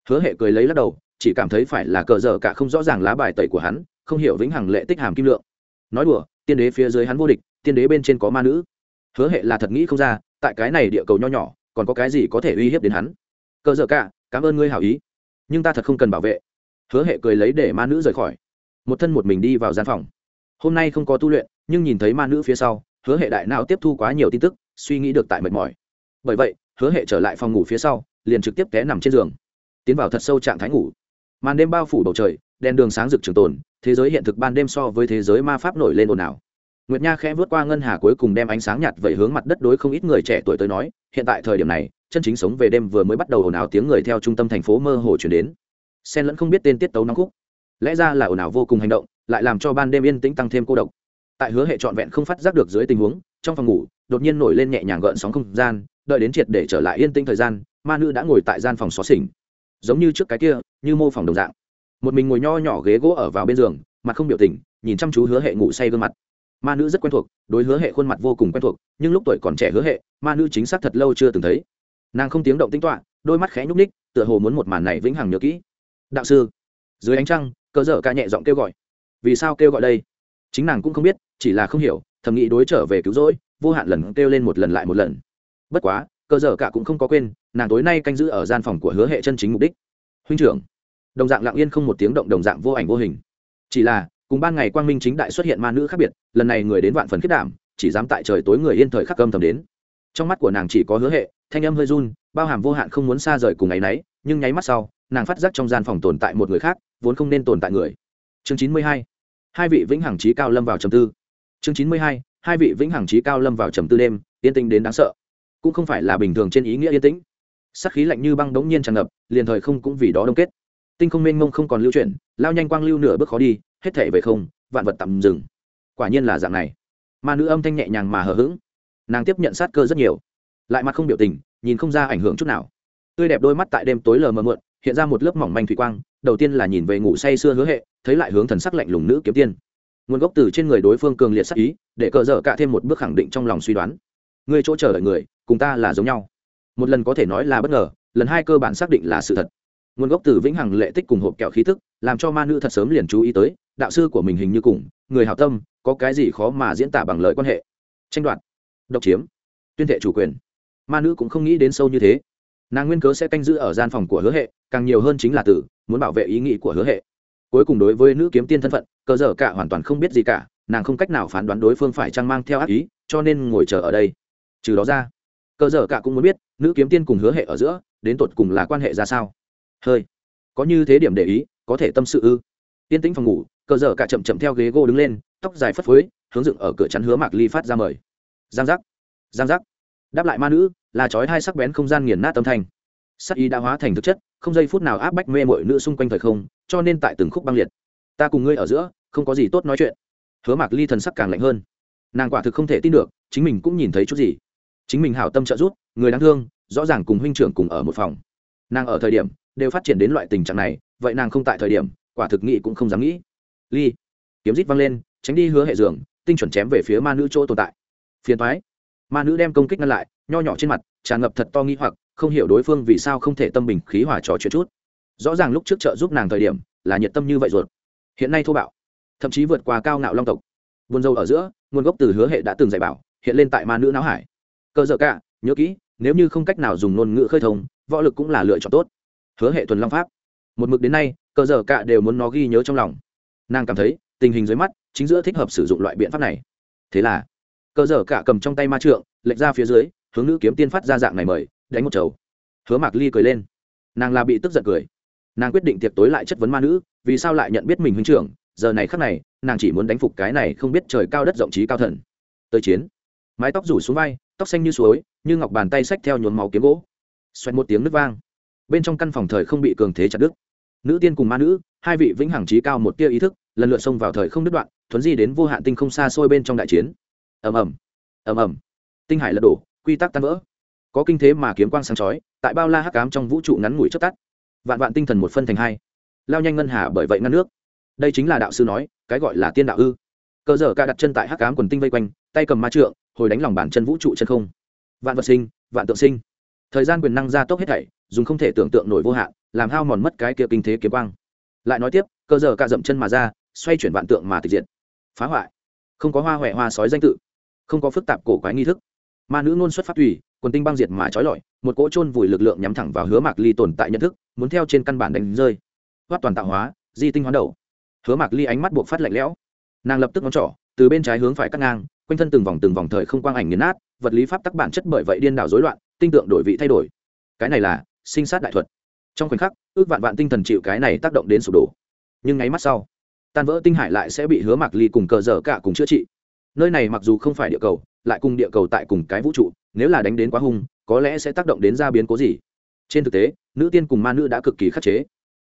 Hứa hệ cười lấy lắc đầu, chỉ cảm thấy phải là cờ dở cả không rõ ràng lá bài tẩy của hắn, không hiểu vĩnh hằng lệ tích hàm kim lượng. Nói đùa, tiên đế phía dưới hắn vô địch, tiên đế bên trên có ma nữ. Hứa hệ là thật nghĩ không ra, tại cái này địa cầu nho nhỏ, còn có cái gì có thể uy hiếp đến hắn? Cờ dở cả, cảm ơn ngươi hảo ý. Nhưng ta thật không cần bảo vệ. Hứa hệ cười lấy để ma nữ rời khỏi. Một thân một mình đi vào gian phòng. Hôm nay không có tu luyện, nhưng nhìn thấy ma nữ phía sau hứa hệ đại não tiếp thu quá nhiều tin tức, suy nghĩ được tại mệt mỏi. Bởi vậy, hứa hệ trở lại phòng ngủ phía sau, liền trực tiếp té nằm trên giường. Tiến vào thật sâu trạng thái ngủ. Màn đêm bao phủ bầu trời, đèn đường sáng rực trường tồn, thế giới hiện thực ban đêm so với thế giới ma pháp nổi lên ồn ào. Nguyệt nha khẽ vượt qua ngân hà cuối cùng đem ánh sáng nhạt vẩy hướng mặt đất đối không ít người trẻ tuổi tới nói, hiện tại thời điểm này, chân chính sống về đêm vừa mới bắt đầu ồn ào tiếng người theo trung tâm thành phố mơ hồ chuyển đến. Sen lẫn không biết tên tiết tấu nóng khúc. Lẽ ra là ồn ào vô cùng hành động, lại làm cho ban đêm yên tĩnh tăng thêm cô độc tại hứa hệ trọn vẹn không phát giác được dưới tình huống, trong phòng ngủ, đột nhiên nổi lên nhẹ nhàng gợn sóng không gian, đợi đến triệt để trở lại yên tĩnh thời gian, ma nữ đã ngồi tại gian phòng xó xỉnh. Giống như trước cái kia, như mô phỏng đồng dạng. Một mình ngồi nho nhỏ ghế gỗ ở vào bên giường, mặt không biểu tình, nhìn chăm chú hứa hệ ngủ say gương mặt. Ma nữ rất quen thuộc, đối hứa hệ khuôn mặt vô cùng quen thuộc, nhưng lúc tuổi còn trẻ hứa hệ, ma nữ chính xác thật lâu chưa từng thấy. Nàng không tiếng động tính toạ, đôi mắt khẽ nhúc ních tựa hồ muốn một màn này vĩnh hằng nhớ kỹ. Đạo sư. Dưới ánh trăng cơ dở ca nhẹ giọng kêu gọi. Vì sao kêu gọi đây? Chính nàng cũng không biết chỉ là không hiểu, thầm nghĩ đối trở về cứu rỗi, vô hạn lần kêu lên một lần lại một lần. Bất quá, cơ dở cả cũng không có quên, nàng tối nay canh giữ ở gian phòng của hứa hệ chân chính mục đích. Huynh trưởng. Đồng dạng lặng yên không một tiếng động đồng dạng vô ảnh vô hình. Chỉ là, cùng ban ngày quang minh chính đại xuất hiện ma nữ khác biệt, lần này người đến vạn phần khiết đảm, chỉ dám tại trời tối người yên thời khắc cơm thầm đến. Trong mắt của nàng chỉ có hứa hệ, thanh âm hơi run, bao hàm vô hạn không muốn xa rời cùng ngày nấy nhưng nháy mắt sau, nàng phát giác trong gian phòng tồn tại một người khác, vốn không nên tồn tại người. Chương chín mươi hai. Hai vị vĩnh hằng trí cao lâm vào trầm tư chương chín mươi hai hai vị vĩnh hằng trí cao lâm vào trầm tư đêm, yên tĩnh đến đáng sợ. Cũng không phải là bình thường trên ý nghĩa yên tĩnh. Sắc khí lạnh như băng đống nhiên tràn ngập, liền thời không cũng vì đó đông kết. Tinh không mênh mông không còn lưu chuyển, lao nhanh quang lưu nửa bước khó đi, hết thể về không, vạn vật tạm dừng. Quả nhiên là dạng này. Ma nữ âm thanh nhẹ nhàng mà hờ hững. Nàng tiếp nhận sát cơ rất nhiều. Lại mặt không biểu tình, nhìn không ra ảnh hưởng chút nào. Tươi đẹp đôi mắt tại đêm tối lờ mờ mượn hiện ra một lớp mỏng manh thủy quang, đầu tiên là nhìn về ngủ say xưa hứa hệ, thấy lại hướng thần sắc lạnh lùng nữ kiếm tiên nguồn gốc từ trên người đối phương cường liệt sắc ý, để cờ dở cả thêm một bước khẳng định trong lòng suy đoán. Người chỗ chờ đợi người, cùng ta là giống nhau. Một lần có thể nói là bất ngờ, lần hai cơ bản xác định là sự thật. Nguồn gốc từ vĩnh hằng lệ tích cùng hộp kẹo khí thức, làm cho ma nữ thật sớm liền chú ý tới, đạo sư của mình hình như cùng, người hảo tâm, có cái gì khó mà diễn tả bằng lời quan hệ. Tranh đoạt. Độc chiếm. Tuyên thệ chủ quyền. Ma nữ cũng không nghĩ đến sâu như thế. Nàng nguyên cớ sẽ canh giữ ở gian phòng của hứa hệ, càng nhiều hơn chính là tử, muốn bảo vệ ý nghĩ của hứa hệ cuối cùng đối với nữ kiếm tiên thân phận, cờ dở cả hoàn toàn không biết gì cả, nàng không cách nào phán đoán đối phương phải trang mang theo ác ý, cho nên ngồi chờ ở đây. Trừ đó ra, cờ dở cả cũng muốn biết, nữ kiếm tiên cùng hứa hệ ở giữa, đến tột cùng là quan hệ ra sao? Hơi, có như thế điểm để ý, có thể tâm sự ư? Tiên tĩnh phòng ngủ, cờ dở cả chậm chậm theo ghế gỗ đứng lên, tóc dài phất phới, hướng dựng ở cửa chắn hứa mạc ly phát ra mời. Giang giác giang giác. Đáp lại ma nữ, là chói hai sắc bén không gian nghiền nát tâm thanh. Sắc ý đã hóa thành thực chất, không giây phút nào áp bách mê mội nữ xung quanh thời không cho nên tại từng khúc băng liệt. Ta cùng ngươi ở giữa, không có gì tốt nói chuyện. Hứa mạc ly thần sắc càng lạnh hơn. Nàng quả thực không thể tin được, chính mình cũng nhìn thấy chút gì. Chính mình hảo tâm trợ giúp, người đáng thương, rõ ràng cùng huynh trưởng cùng ở một phòng. Nàng ở thời điểm, đều phát triển đến loại tình trạng này, vậy nàng không tại thời điểm, quả thực nghĩ cũng không dám nghĩ. Ly, kiếm rít văng lên, tránh đi hứa hệ giường, tinh chuẩn chém về phía ma nữ chỗ tồn tại. Phiền thoái ma nữ đem công kích ngăn lại, nho nhỏ trên mặt, tràn ngập thật to nghi hoặc, không hiểu đối phương vì sao không thể tâm bình khí hòa trò chuyện chút rõ ràng lúc trước trợ giúp nàng thời điểm, là nhiệt tâm như vậy ruột. Hiện nay thô bạo, thậm chí vượt qua cao ngạo long tộc. Buồn dâu ở giữa, nguồn gốc từ hứa hệ đã từng dạy bảo, hiện lên tại ma nữ não hải. Cơ dợ cả, nhớ kỹ, nếu như không cách nào dùng ngôn ngữ khơi thông, võ lực cũng là lựa chọn tốt. Hứa hệ thuần long pháp. Một mực đến nay, cơ dợ cả đều muốn nó ghi nhớ trong lòng. Nàng cảm thấy, tình hình dưới mắt, chính giữa thích hợp sử dụng loại biện pháp này. Thế là, cơ dở cả cầm trong tay ma trượng, lệch ra phía dưới, hướng nữ kiếm tiên phát ra dạng này mời, đánh một chầu. Hứa mạc ly cười lên. Nàng là bị tức giận cười nàng quyết định tiệc tối lại chất vấn ma nữ, vì sao lại nhận biết mình huynh trưởng, giờ này khắc này, nàng chỉ muốn đánh phục cái này không biết trời cao đất rộng trí cao thần. Tới chiến. Mái tóc rủ xuống vai, tóc xanh như suối, như ngọc bàn tay xách theo nhuốm máu kiếm gỗ. Xoẹt một tiếng nước vang. Bên trong căn phòng thời không bị cường thế chặt đứt. Nữ tiên cùng ma nữ, hai vị vĩnh hằng trí cao một tia ý thức, lần lượt xông vào thời không đứt đoạn, thuấn di đến vô hạn tinh không xa xôi bên trong đại chiến. Ầm ầm. Ầm ầm. Tinh hải lật đổ, quy tắc tan vỡ. Có kinh thế mà kiếm quang sáng chói, tại bao la hắc ám trong vũ trụ ngắn ngủi chớp tắt vạn vạn tinh thần một phân thành hai. Lao nhanh ngân hà bởi vậy ngăn nước. Đây chính là đạo sư nói, cái gọi là tiên đạo ư. Cơ dở ca đặt chân tại hắc ám quần tinh vây quanh, tay cầm ma trượng, hồi đánh lòng bản chân vũ trụ chân không. Vạn vật sinh, vạn tượng sinh. Thời gian quyền năng gia tốc hết thảy, dùng không thể tưởng tượng nổi vô hạn, làm hao mòn mất cái kia kinh thế kiếm quang. Lại nói tiếp cơ dở ca dậm chân mà ra, xoay chuyển vạn tượng mà thực diện phá hoại. Không có hoa huệ hoa sói danh tự. Không có phức tạp cổ quái nghi thức. Ma nữ ngôn xuất phát tùy quần tinh băng diệt mà trói lọi, một cỗ chôn vùi lực lượng nhắm thẳng vào hứa mạc ly tồn tại nhận thức, muốn theo trên căn bản đánh rơi. Hoát toàn tạo hóa, di tinh hoán đầu. Hứa mạc ly ánh mắt buộc phát lạnh lẽo. Nàng lập tức ngón trỏ, từ bên trái hướng phải cắt ngang, quanh thân từng vòng từng vòng thời không quang ảnh nghiền nát, vật lý pháp tắc bản chất bởi vậy điên đảo rối loạn, tinh tượng đổi vị thay đổi. Cái này là sinh sát đại thuật. Trong khoảnh khắc, ước vạn vạn tinh thần chịu cái này tác động đến sụp đổ. Nhưng ngáy mắt sau, tan vỡ tinh hải lại sẽ bị hứa mạc ly cùng cờ dở cả cùng chữa trị nơi này mặc dù không phải địa cầu, lại cùng địa cầu tại cùng cái vũ trụ, nếu là đánh đến quá hung, có lẽ sẽ tác động đến ra biến cố gì? Trên thực tế, nữ tiên cùng ma nữ đã cực kỳ khắc chế.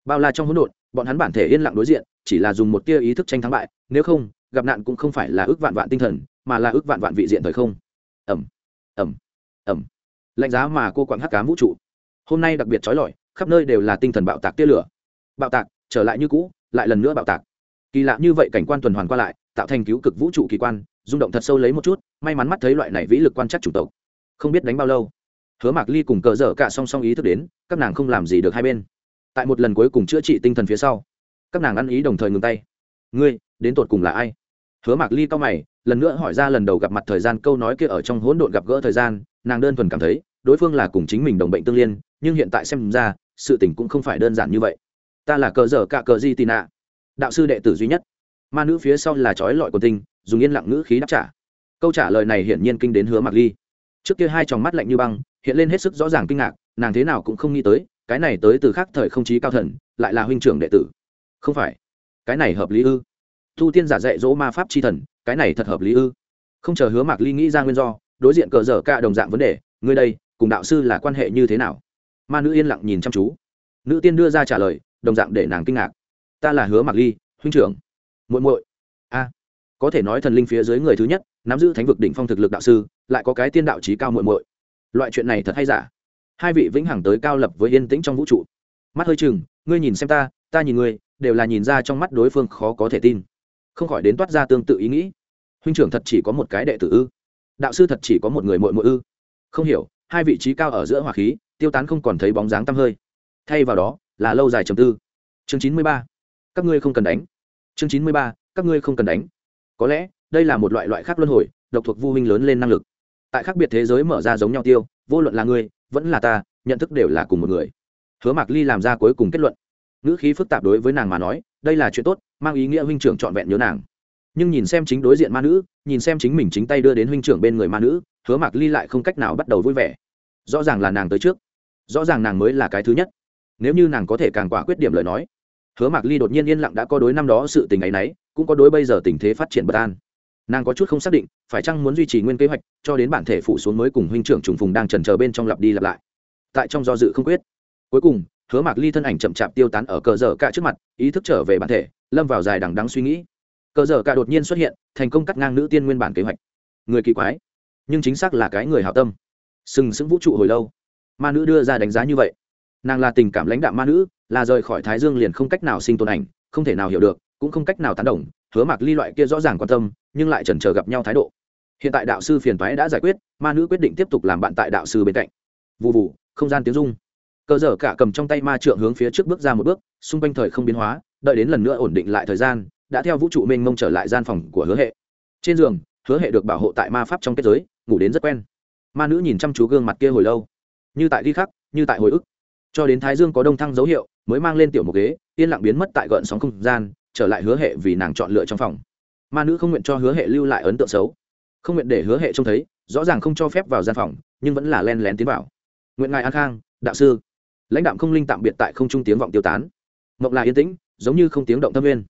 Bao la trong hỗn độn, bọn hắn bản thể yên lặng đối diện, chỉ là dùng một tia ý thức tranh thắng bại, nếu không, gặp nạn cũng không phải là ước vạn vạn tinh thần, mà là ước vạn vạn vị diện thời không. Ẩm ẩm ẩm lạnh giá mà cô quặng hắc cám vũ trụ. Hôm nay đặc biệt trói lọi, khắp nơi đều là tinh thần bạo tạc tia lửa. Bạo tạc, trở lại như cũ, lại lần nữa bạo tạc kỳ lạ như vậy cảnh quan tuần hoàn qua lại, tạo thành cứu cực vũ trụ kỳ quan, rung động thật sâu lấy một chút, may mắn mắt thấy loại này vĩ lực quan chắc chủng tộc. Không biết đánh bao lâu, hứa mạc ly cùng cờ dở cả song song ý thức đến, các nàng không làm gì được hai bên. Tại một lần cuối cùng chữa trị tinh thần phía sau, các nàng ăn ý đồng thời ngừng tay. Ngươi, đến tột cùng là ai? Hứa mạc ly cau mày, lần nữa hỏi ra lần đầu gặp mặt thời gian, câu nói kia ở trong hỗn độn gặp gỡ thời gian, nàng đơn thuần cảm thấy, đối phương là cùng chính mình đồng bệnh tương liên, nhưng hiện tại xem ra, sự tình cũng không phải đơn giản như vậy. Ta là cờ dở cả cờ di tì nạ đạo sư đệ tử duy nhất. Ma nữ phía sau là trói lọi của tinh, dùng yên lặng ngữ khí đáp trả. Câu trả lời này hiển nhiên kinh đến hứa Mặc ly. Trước kia hai tròng mắt lạnh như băng, hiện lên hết sức rõ ràng kinh ngạc, nàng thế nào cũng không nghĩ tới, cái này tới từ khác thời không chí cao thần, lại là huynh trưởng đệ tử. Không phải. Cái này hợp lý ư? Thu tiên giả dạy dỗ ma pháp c h i thần, cái này thật hợp lý ư? Không chờ hứa mạc ly nghĩ ra nguyên do, đối diện cờ dở cả đồng dạng vấn đề, ngươi đây, cùng đạo sư là quan hệ như thế nào? Ma nữ yên lặng nhìn chăm chú. Nữ tiên đưa ra trả lời, đồng dạng để nàng kinh ngạc ta là hứa mạc ly, huynh trưởng. Muội muội. A. Có thể nói thần linh phía dưới người thứ nhất, nắm giữ thánh vực đỉnh phong thực lực đạo sư, lại có cái tiên đạo trí cao muội muội. Loại chuyện này thật hay giả? Hai vị vĩnh hằng tới cao lập với yên tĩnh trong vũ trụ. Mắt hơi chừng ngươi nhìn xem ta ta nhìn ngươi, đều là nhìn ra trong mắt đối phương khó có thể tin. Không khỏi đến toát ra tương tự ý nghĩ. Huynh trưởng thật chỉ có một cái đệ tử ư? Đạo sư thật chỉ có một người muội muội ư? Không hiểu, hai vị trí cao ở giữa hỏa khí, tiêu tán không còn thấy bóng dáng tăm hơi. Thay vào đó, là lâu dài trầm tư. Chương chín mươi ba các ngươi không cần đánh. Chương chín mươi ba, các ngươi không cần đánh. Có lẽ, đây là một loại loại khác luân hồi, độc thuộc vô minh lớn lên năng lực. Tại khác biệt thế giới mở ra giống nhau tiêu, vô luận là ngươi, vẫn là ta, nhận thức đều là cùng một người. Hứa mạc ly làm ra cuối cùng kết luận. Ngữ khí phức tạp đối với nàng mà nói, đây là chuyện tốt, mang ý nghĩa huynh trưởng trọn vẹn nhớ nàng. Nhưng nhìn xem chính đối diện ma nữ, nhìn xem chính mình chính tay đưa đến huynh trưởng bên người ma nữ, hứa mạc ly lại không cách nào bắt đầu vui vẻ. Rõ ràng là nàng tới trước. Rõ ràng nàng mới là cái thứ nhất. Nếu như nàng có thể càng quả quyết điểm lời nói hứa mạc ly đột nhiên yên lặng đã có đối năm đó sự tình ấy nấy cũng có đối bây giờ tình thế phát triển bất an. Nàng có chút không xác định, phải chăng muốn duy trì nguyên kế hoạch, cho đến bản thể phụ xuống mới cùng huynh trưởng trùng phùng đang trần chờ bên trong lặp đi lặp lại. Tại trong do dự không quyết. Cuối cùng, hứa mạc ly thân ảnh chậm chạp tiêu tán ở cờ dở cả trước mặt, ý thức trở về bản thể, lâm vào dài đằng đắng suy nghĩ. Cờ dở cả đột nhiên xuất hiện, thành công cắt ngang nữ tiên nguyên bản kế hoạch. Người kỳ quái, nhưng chính xác là cái người hảo tâm. Sừng sững vũ trụ hồi lâu, ma nữ đưa ra đánh giá như vậy nàng là tình cảm lãnh đạo ma nữ, là rời khỏi thái dương liền không cách nào sinh tồn ảnh, không thể nào hiểu được, cũng không cách nào tán đồng, hứa mạc ly loại kia rõ ràng quan tâm, nhưng lại chần chờ gặp nhau thái độ. Hiện tại đạo sư phiền thoái đã giải quyết, ma nữ quyết định tiếp tục làm bạn tại đạo sư bên cạnh. Vụ vụ không gian tiếng dung cờ dở cả cầm trong tay ma trượng hướng phía trước bước ra một bước, xung quanh thời không biến hóa, đợi đến lần nữa ổn định lại thời gian, đã theo vũ trụ mênh mông trở lại gian phòng của hứa hệ. Trên giường, hứa hệ được bảo hộ tại ma pháp trong kết giới, ngủ đến rất quen. Ma nữ nhìn chăm chú gương mặt kia hồi lâu. Như tại ghi khắc, như tại hồi ức cho đến thái dương có đông thăng dấu hiệu, mới mang lên tiểu một ghế, yên lặng biến mất tại gợn sóng không gian, trở lại hứa hệ vì nàng chọn lựa trong phòng. Ma nữ không nguyện cho hứa hệ lưu lại ấn tượng xấu. Không nguyện để hứa hệ trông thấy, rõ ràng không cho phép vào gian phòng, nhưng vẫn là len lén tiến vào. Nguyện ngài an khang, đạo sư. Lãnh đạo không linh tạm biệt tại không trung tiếng vọng tiêu tán. Mộng là yên tĩnh, giống như không tiếng động thâm viên.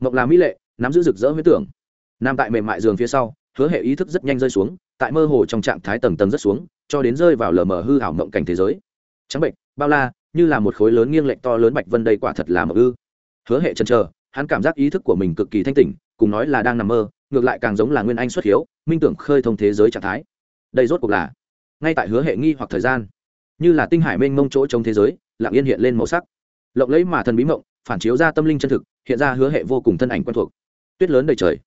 Mộng là mỹ lệ, nắm giữ rực rỡ huyết tưởng. Nằm tại mềm mại giường phía sau, hứa hệ ý thức rất nhanh rơi xuống, tại mơ hồ trong trạng thái tầng tầng rất xuống, cho đến rơi vào lờ mờ hư hảo mộng cảnh thế giới. Trắng bệnh bao la, như là một khối lớn nghiêng lệch to lớn bạch vân đây quả thật là mờ ư. Hứa hệ chân chờ, hắn cảm giác ý thức của mình cực kỳ thanh tỉnh, cùng nói là đang nằm mơ, ngược lại càng giống là nguyên anh xuất hiếu, minh tưởng khơi thông thế giới trạng thái. Đây rốt cuộc là, ngay tại hứa hệ nghi hoặc thời gian, như là tinh hải mênh mông chỗ trong thế giới, lặng yên hiện lên màu sắc. Lộng lấy mà thần bí mộng, phản chiếu ra tâm linh chân thực, hiện ra hứa hệ vô cùng thân ảnh quen thuộc. Tuyết lớn đầy trời,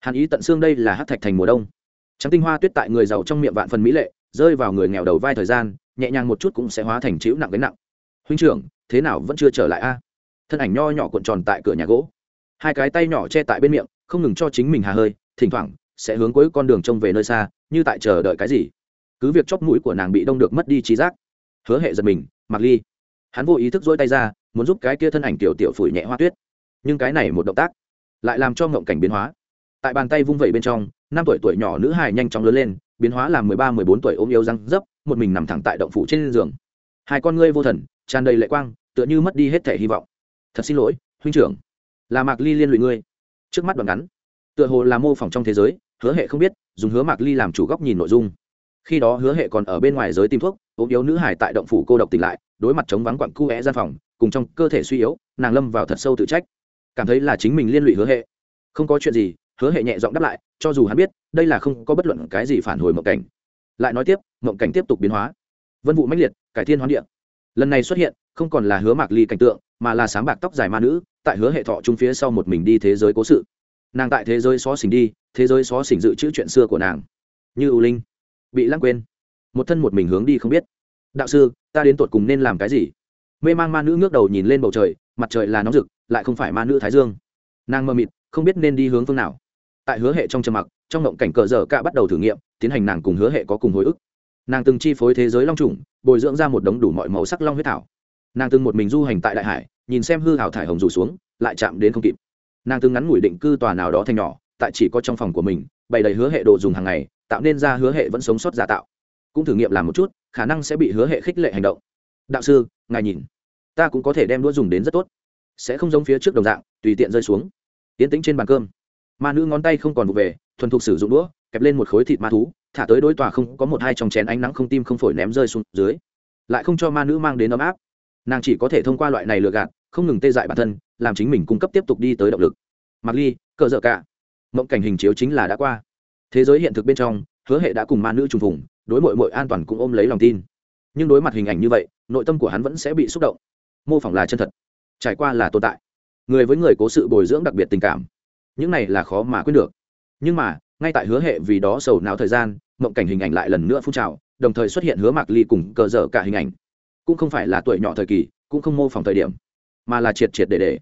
hàn ý tận xương đây là hát thạch thành mùa đông. Trắng tinh hoa tuyết tại người giàu trong miệng vạn phần mỹ lệ rơi vào người nghèo đầu vai thời gian, nhẹ nhàng một chút cũng sẽ hóa thành chịu nặng gánh nặng. Huynh trưởng, thế nào vẫn chưa trở lại a? Thân ảnh nho nhỏ cuộn tròn tại cửa nhà gỗ. Hai cái tay nhỏ che tại bên miệng, không ngừng cho chính mình hà hơi, thỉnh thoảng sẽ hướng cuối con đường trông về nơi xa, như tại chờ đợi cái gì. Cứ việc chóp mũi của nàng bị đông được mất đi trí giác. Hứa hệ giật mình mặc ly. Hắn vô ý thức dỗi tay ra, muốn giúp cái kia thân ảnh tiểu tiểu phủi nhẹ hoa tuyết. Nhưng cái này một động tác lại làm cho ngộng cảnh biến hóa. Tại bàn tay vung vẩy bên trong, năm tuổi tuổi nhỏ nữ hài nhanh chóng lớn lên biến hóa làm mười ba, mười bốn tuổi ốm yếu răng dấp, một mình nằm thẳng tại động phủ trên giường. Hai con ngươi vô thần, tràn đầy lệ quang, tựa như mất đi hết thể hy vọng. Thật xin lỗi, huynh trưởng. Là mạc ly liên lụy ngươi. Trước mắt đoạn ngắn, tựa hồ là mô phỏng trong thế giới, hứa hệ không biết, dùng hứa mạc ly làm chủ góc nhìn nội dung. Khi đó hứa hệ còn ở bên ngoài giới tìm thuốc ốm yếu nữ hải tại động phủ cô độc tỉnh lại, đối mặt chống vắng quặng cu vẽ gian phòng, cùng trong cơ thể suy yếu, nàng lâm vào thật sâu tự trách. Cảm thấy là chính mình liên lụy hứa hệ. Không có chuyện gì hứa hệ nhẹ giọng đáp lại, cho dù hắn biết, đây là không có bất luận cái gì phản hồi mộng cảnh. Lại nói tiếp, mộng cảnh tiếp tục biến hóa. Vân vụ mãnh liệt, cải thiên hoán địa. lần này xuất hiện, không còn là hứa mạc ly cảnh tượng, mà là sáng bạc tóc dài ma nữ, tại hứa hệ thọ trung phía sau một mình đi thế giới cố sự. Nàng tại thế giới xó xỉnh đi, thế giới xó xỉnh dự trữ chuyện xưa của nàng. Như ưu linh, bị lãng quên. Một thân một mình hướng đi không biết. Đạo sư, ta đến tột cùng nên làm cái gì? Mê mang ma nữ ngước đầu nhìn lên bầu trời, mặt trời là nóng rực, lại không phải ma nữ thái dương. Nàng mơ mịt, không biết nên đi hướng phương nào tại hứa hệ trong trầm mặc, trong ngộng cảnh cờ dở cả bắt đầu thử nghiệm, tiến hành nàng cùng hứa hệ có cùng hồi ức. Nàng từng chi phối thế giới long trùng, bồi dưỡng ra một đống đủ mọi màu sắc long huyết thảo. Nàng từng một mình du hành tại đại hải, nhìn xem hư hảo thải hồng rủ xuống, lại chạm đến không kịp. Nàng từng ngắn ngủi định cư tòa nào đó thành nhỏ, tại chỉ có trong phòng của mình, bày đầy hứa hệ đồ dùng hàng ngày, tạo nên ra hứa hệ vẫn sống sót giả tạo. Cũng thử nghiệm làm một chút, khả năng sẽ bị hứa hệ khích lệ hành động. Đạo sư, ngài nhìn. Ta cũng có thể đem đũa dùng đến rất tốt. Sẽ không giống phía trước đồng dạng, tùy tiện rơi xuống. Tiến tĩnh trên bàn cơm ma nữ ngón tay không còn vụ về, thuần thục sử dụng đũa, kẹp lên một khối thịt ma thú, thả tới đối tòa không có một hai trong chén ánh nắng không tim không phổi ném rơi xuống dưới. Lại không cho ma nữ mang đến ấm áp. Nàng chỉ có thể thông qua loại này lừa gạt, không ngừng tê dại bản thân, làm chính mình cung cấp tiếp tục đi tới động lực. Mặc ly, cờ dở cả. Mộng cảnh hình chiếu chính là đã qua. Thế giới hiện thực bên trong, hứa hệ đã cùng ma nữ trùng phùng, đối mội mội an toàn cũng ôm lấy lòng tin. Nhưng đối mặt hình ảnh như vậy, nội tâm của hắn vẫn sẽ bị xúc động. Mô phỏng là chân thật, trải qua là tồn tại. Người với người cố sự bồi dưỡng đặc biệt tình cảm những này là khó mà quyết được. Nhưng mà, ngay tại hứa hệ vì đó sầu não thời gian, mộng cảnh hình ảnh lại lần nữa phun trào, đồng thời xuất hiện hứa mạc ly cùng cờ dở cả hình ảnh. Cũng không phải là tuổi nhỏ thời kỳ, cũng không mô phỏng thời điểm, mà là triệt triệt để để.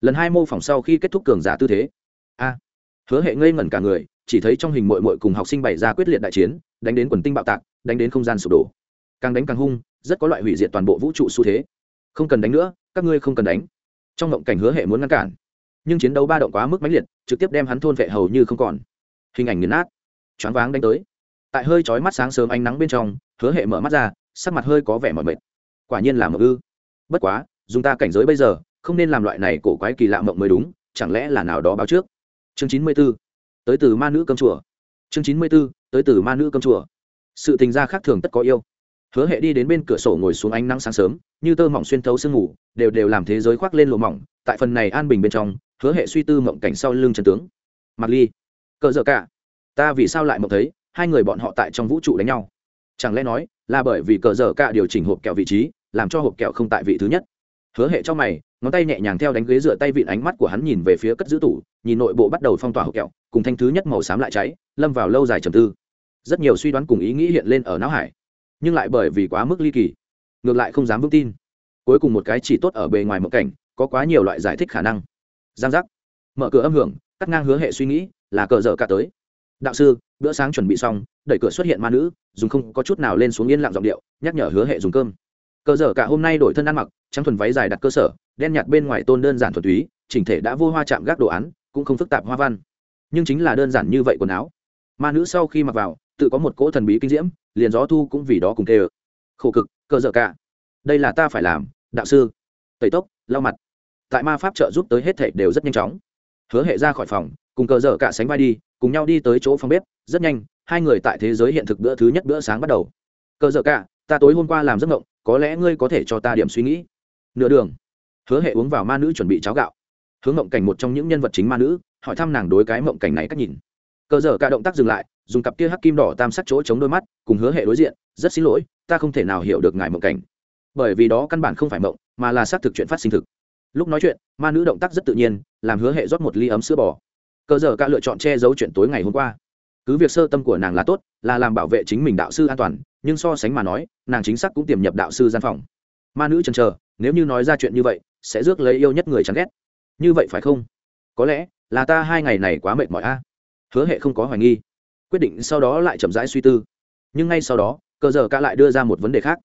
Lần hai mô phỏng sau khi kết thúc cường giả tư thế. A, hứa hệ ngây ngẩn cả người, chỉ thấy trong hình mội mội cùng học sinh bày ra quyết liệt đại chiến, đánh đến quần tinh bạo tạc, đánh đến không gian sụp đổ. Càng đánh càng hung, rất có loại hủy diệt toàn bộ vũ trụ xu thế. Không cần đánh nữa, các ngươi không cần đánh. Trong mộng cảnh hứa hệ muốn ngăn cản nhưng chiến đấu ba động quá mức mãnh liệt, trực tiếp đem hắn thôn vệ hầu như không còn. Hình ảnh nghiền nát, choáng váng đánh tới. Tại hơi chói mắt sáng sớm ánh nắng bên trong, hứa hệ mở mắt ra, sắc mặt hơi có vẻ mỏi mệt. Quả nhiên là mộng ư. Bất quá, dùng ta cảnh giới bây giờ, không nên làm loại này cổ quái kỳ lạ mộng mới đúng, chẳng lẽ là nào đó báo trước? Chương chín mươi b ố tới từ ma nữ cơm chùa. Chương chín mươi b ố tới từ ma nữ cơm chùa. Sự tình gia khác thường tất có yêu. Hứa hệ đi đến bên cửa sổ ngồi xuống ánh nắng sáng sớm, như tơ mỏng xuyên thấu sương ngủ đều đều làm thế giới khoác lên lộ mỏng, tại phần này an bình bên trong hứa hệ suy tư mộng cảnh sau lưng trần tướng. Mặc ly cờ dở cả. Ta vì sao lại mộng thấy, hai người bọn họ tại trong vũ trụ đánh nhau? Chẳng lẽ nói là bởi vì cờ dở cả điều chỉnh hộp kẹo vị trí, làm cho hộp kẹo không tại vị thứ nhất? Hứa hệ cho mày, ngón tay nhẹ nhàng theo đánh ghế dựa tay vịn ánh mắt của hắn nhìn về phía cất giữ tủ, nhìn nội bộ bắt đầu phong tỏa hộp kẹo, cùng thanh thứ nhất màu xám lại cháy, lâm vào lâu dài trầm tư. Rất nhiều suy đoán cùng ý nghĩ hiện lên ở não hải, nhưng lại bởi vì quá mức ly kỳ, ngược lại không dám vững tin. Cuối cùng một cái chỉ tốt ở bề ngoài mộng cảnh, có quá nhiều loại giải thích khả năng giang giác. Mở cửa âm hưởng, cắt ngang hứa hệ suy nghĩ, là cờ dở cả tới. Đạo sư, bữa sáng chuẩn bị xong, đẩy cửa xuất hiện ma nữ, dùng không có chút nào lên xuống yên lặng giọng điệu, nhắc nhở hứa hệ dùng cơm. Cờ dở cả hôm nay đổi thân ăn mặc, trắng thuần váy dài đặt cơ sở, đen nhạt bên ngoài tôn đơn giản thuần túy, chỉnh thể đã vô hoa chạm gác đồ án, cũng không phức tạp hoa văn. Nhưng chính là đơn giản như vậy quần áo. Ma nữ sau khi mặc vào, tự có một cỗ thần bí kinh diễm, liền gió thu cũng vì đó cùng kề khổ cực, cờ dở cả. Đây là ta phải làm, đạo sư. Tẩy tốc, lau mặt tại ma pháp trợ giúp tới hết thảy đều rất nhanh chóng. Hứa hệ ra khỏi phòng, cùng cờ dở cả sánh vai đi, cùng nhau đi tới chỗ phòng bếp, rất nhanh, hai người tại thế giới hiện thực bữa thứ nhất bữa sáng bắt đầu. Cờ dở cả, ta tối hôm qua làm giấc mộng có lẽ ngươi có thể cho ta điểm suy nghĩ. Nửa đường, hứa hệ uống vào ma nữ chuẩn bị cháo gạo. Hướng mộng cảnh một trong những nhân vật chính ma nữ, hỏi thăm nàng đối cái mộng cảnh này cách nhìn. Cờ dở cả động tác dừng lại, dùng cặp kia hắc kim đỏ tam sắc chỗ chống đôi mắt, cùng hứa hệ đối diện, rất xin lỗi, ta không thể nào hiểu được ngài mộng cảnh. Bởi vì đó căn bản không phải mộng mà là xác thực chuyện phát sinh thực lúc nói chuyện, ma nữ động tác rất tự nhiên, làm hứa hệ rót một ly ấm sữa bò. Cơ giờ cả lựa chọn che giấu chuyện tối ngày hôm qua. Cứ việc sơ tâm của nàng là tốt, là làm bảo vệ chính mình đạo sư an toàn, nhưng so sánh mà nói, nàng chính xác cũng tiềm nhập đạo sư gian phòng. Ma nữ chần chờ, nếu như nói ra chuyện như vậy, sẽ rước lấy yêu nhất người chán ghét. Như vậy phải không? Có lẽ, là ta hai ngày này quá mệt mỏi a. Hứa hệ không có hoài nghi. Quyết định sau đó lại chậm rãi suy tư. Nhưng ngay sau đó, cờ giờ ca lại đưa ra một vấn đề khác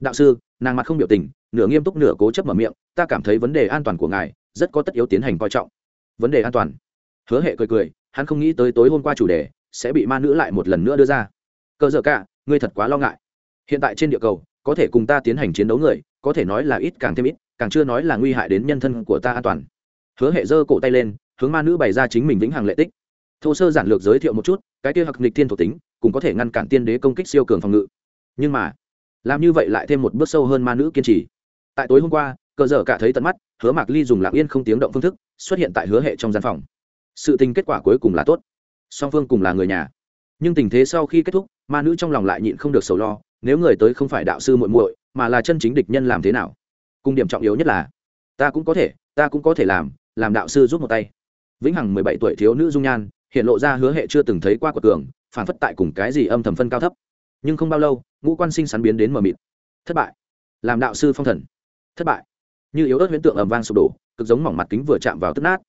đạo sư, nàng mặt không biểu tình, nửa nghiêm túc nửa cố chấp mở miệng, ta cảm thấy vấn đề an toàn của ngài rất có tất yếu tiến hành coi trọng. Vấn đề an toàn. Hứa hệ cười cười, hắn không nghĩ tới tối hôm qua chủ đề sẽ bị ma nữ lại một lần nữa đưa ra. Cơ giờ cả ngươi thật quá lo ngại. Hiện tại trên địa cầu, có thể cùng ta tiến hành chiến đấu người, có thể nói là ít càng thêm ít, càng chưa nói là nguy hại đến nhân thân của ta an toàn. Hứa hệ giơ cổ tay lên, hướng ma nữ bày ra chính mình vĩnh hằng lệ tích. Thô sơ giản lược giới thiệu một chút, cái kia hặc nịch thiên thuộc tính cũng có thể ngăn cản tiên đế công kích siêu cường phòng ngự. Nhưng mà làm như vậy lại thêm một bước sâu hơn ma nữ kiên trì. Tại tối hôm qua, cờ dở cả thấy tận mắt, hứa mạc ly dùng lạc yên không tiếng động phương thức, xuất hiện tại hứa hệ trong gian phòng. Sự tình kết quả cuối cùng là tốt. Song phương cùng là người nhà. Nhưng tình thế sau khi kết thúc, ma nữ trong lòng lại nhịn không được sầu lo, nếu người tới không phải đạo sư muội muội, mà là chân chính địch nhân làm thế nào? Cùng điểm trọng yếu nhất là, ta cũng có thể, ta cũng có thể làm làm đạo sư giúp một tay. Vĩnh hằng mười bảy tuổi thiếu nữ dung nhan, hiện lộ ra hứa hệ chưa từng thấy qua của tường phản phất tại cùng cái gì âm thầm phân cao thấp nhưng không bao lâu, ngũ quan sinh sắn biến đến mờ mịt. Thất bại. Làm đạo sư phong thần. Thất bại. Như yếu ớt huyễn tượng ầm vang sụp đổ, cực giống mỏng mặt kính vừa chạm vào tức nát.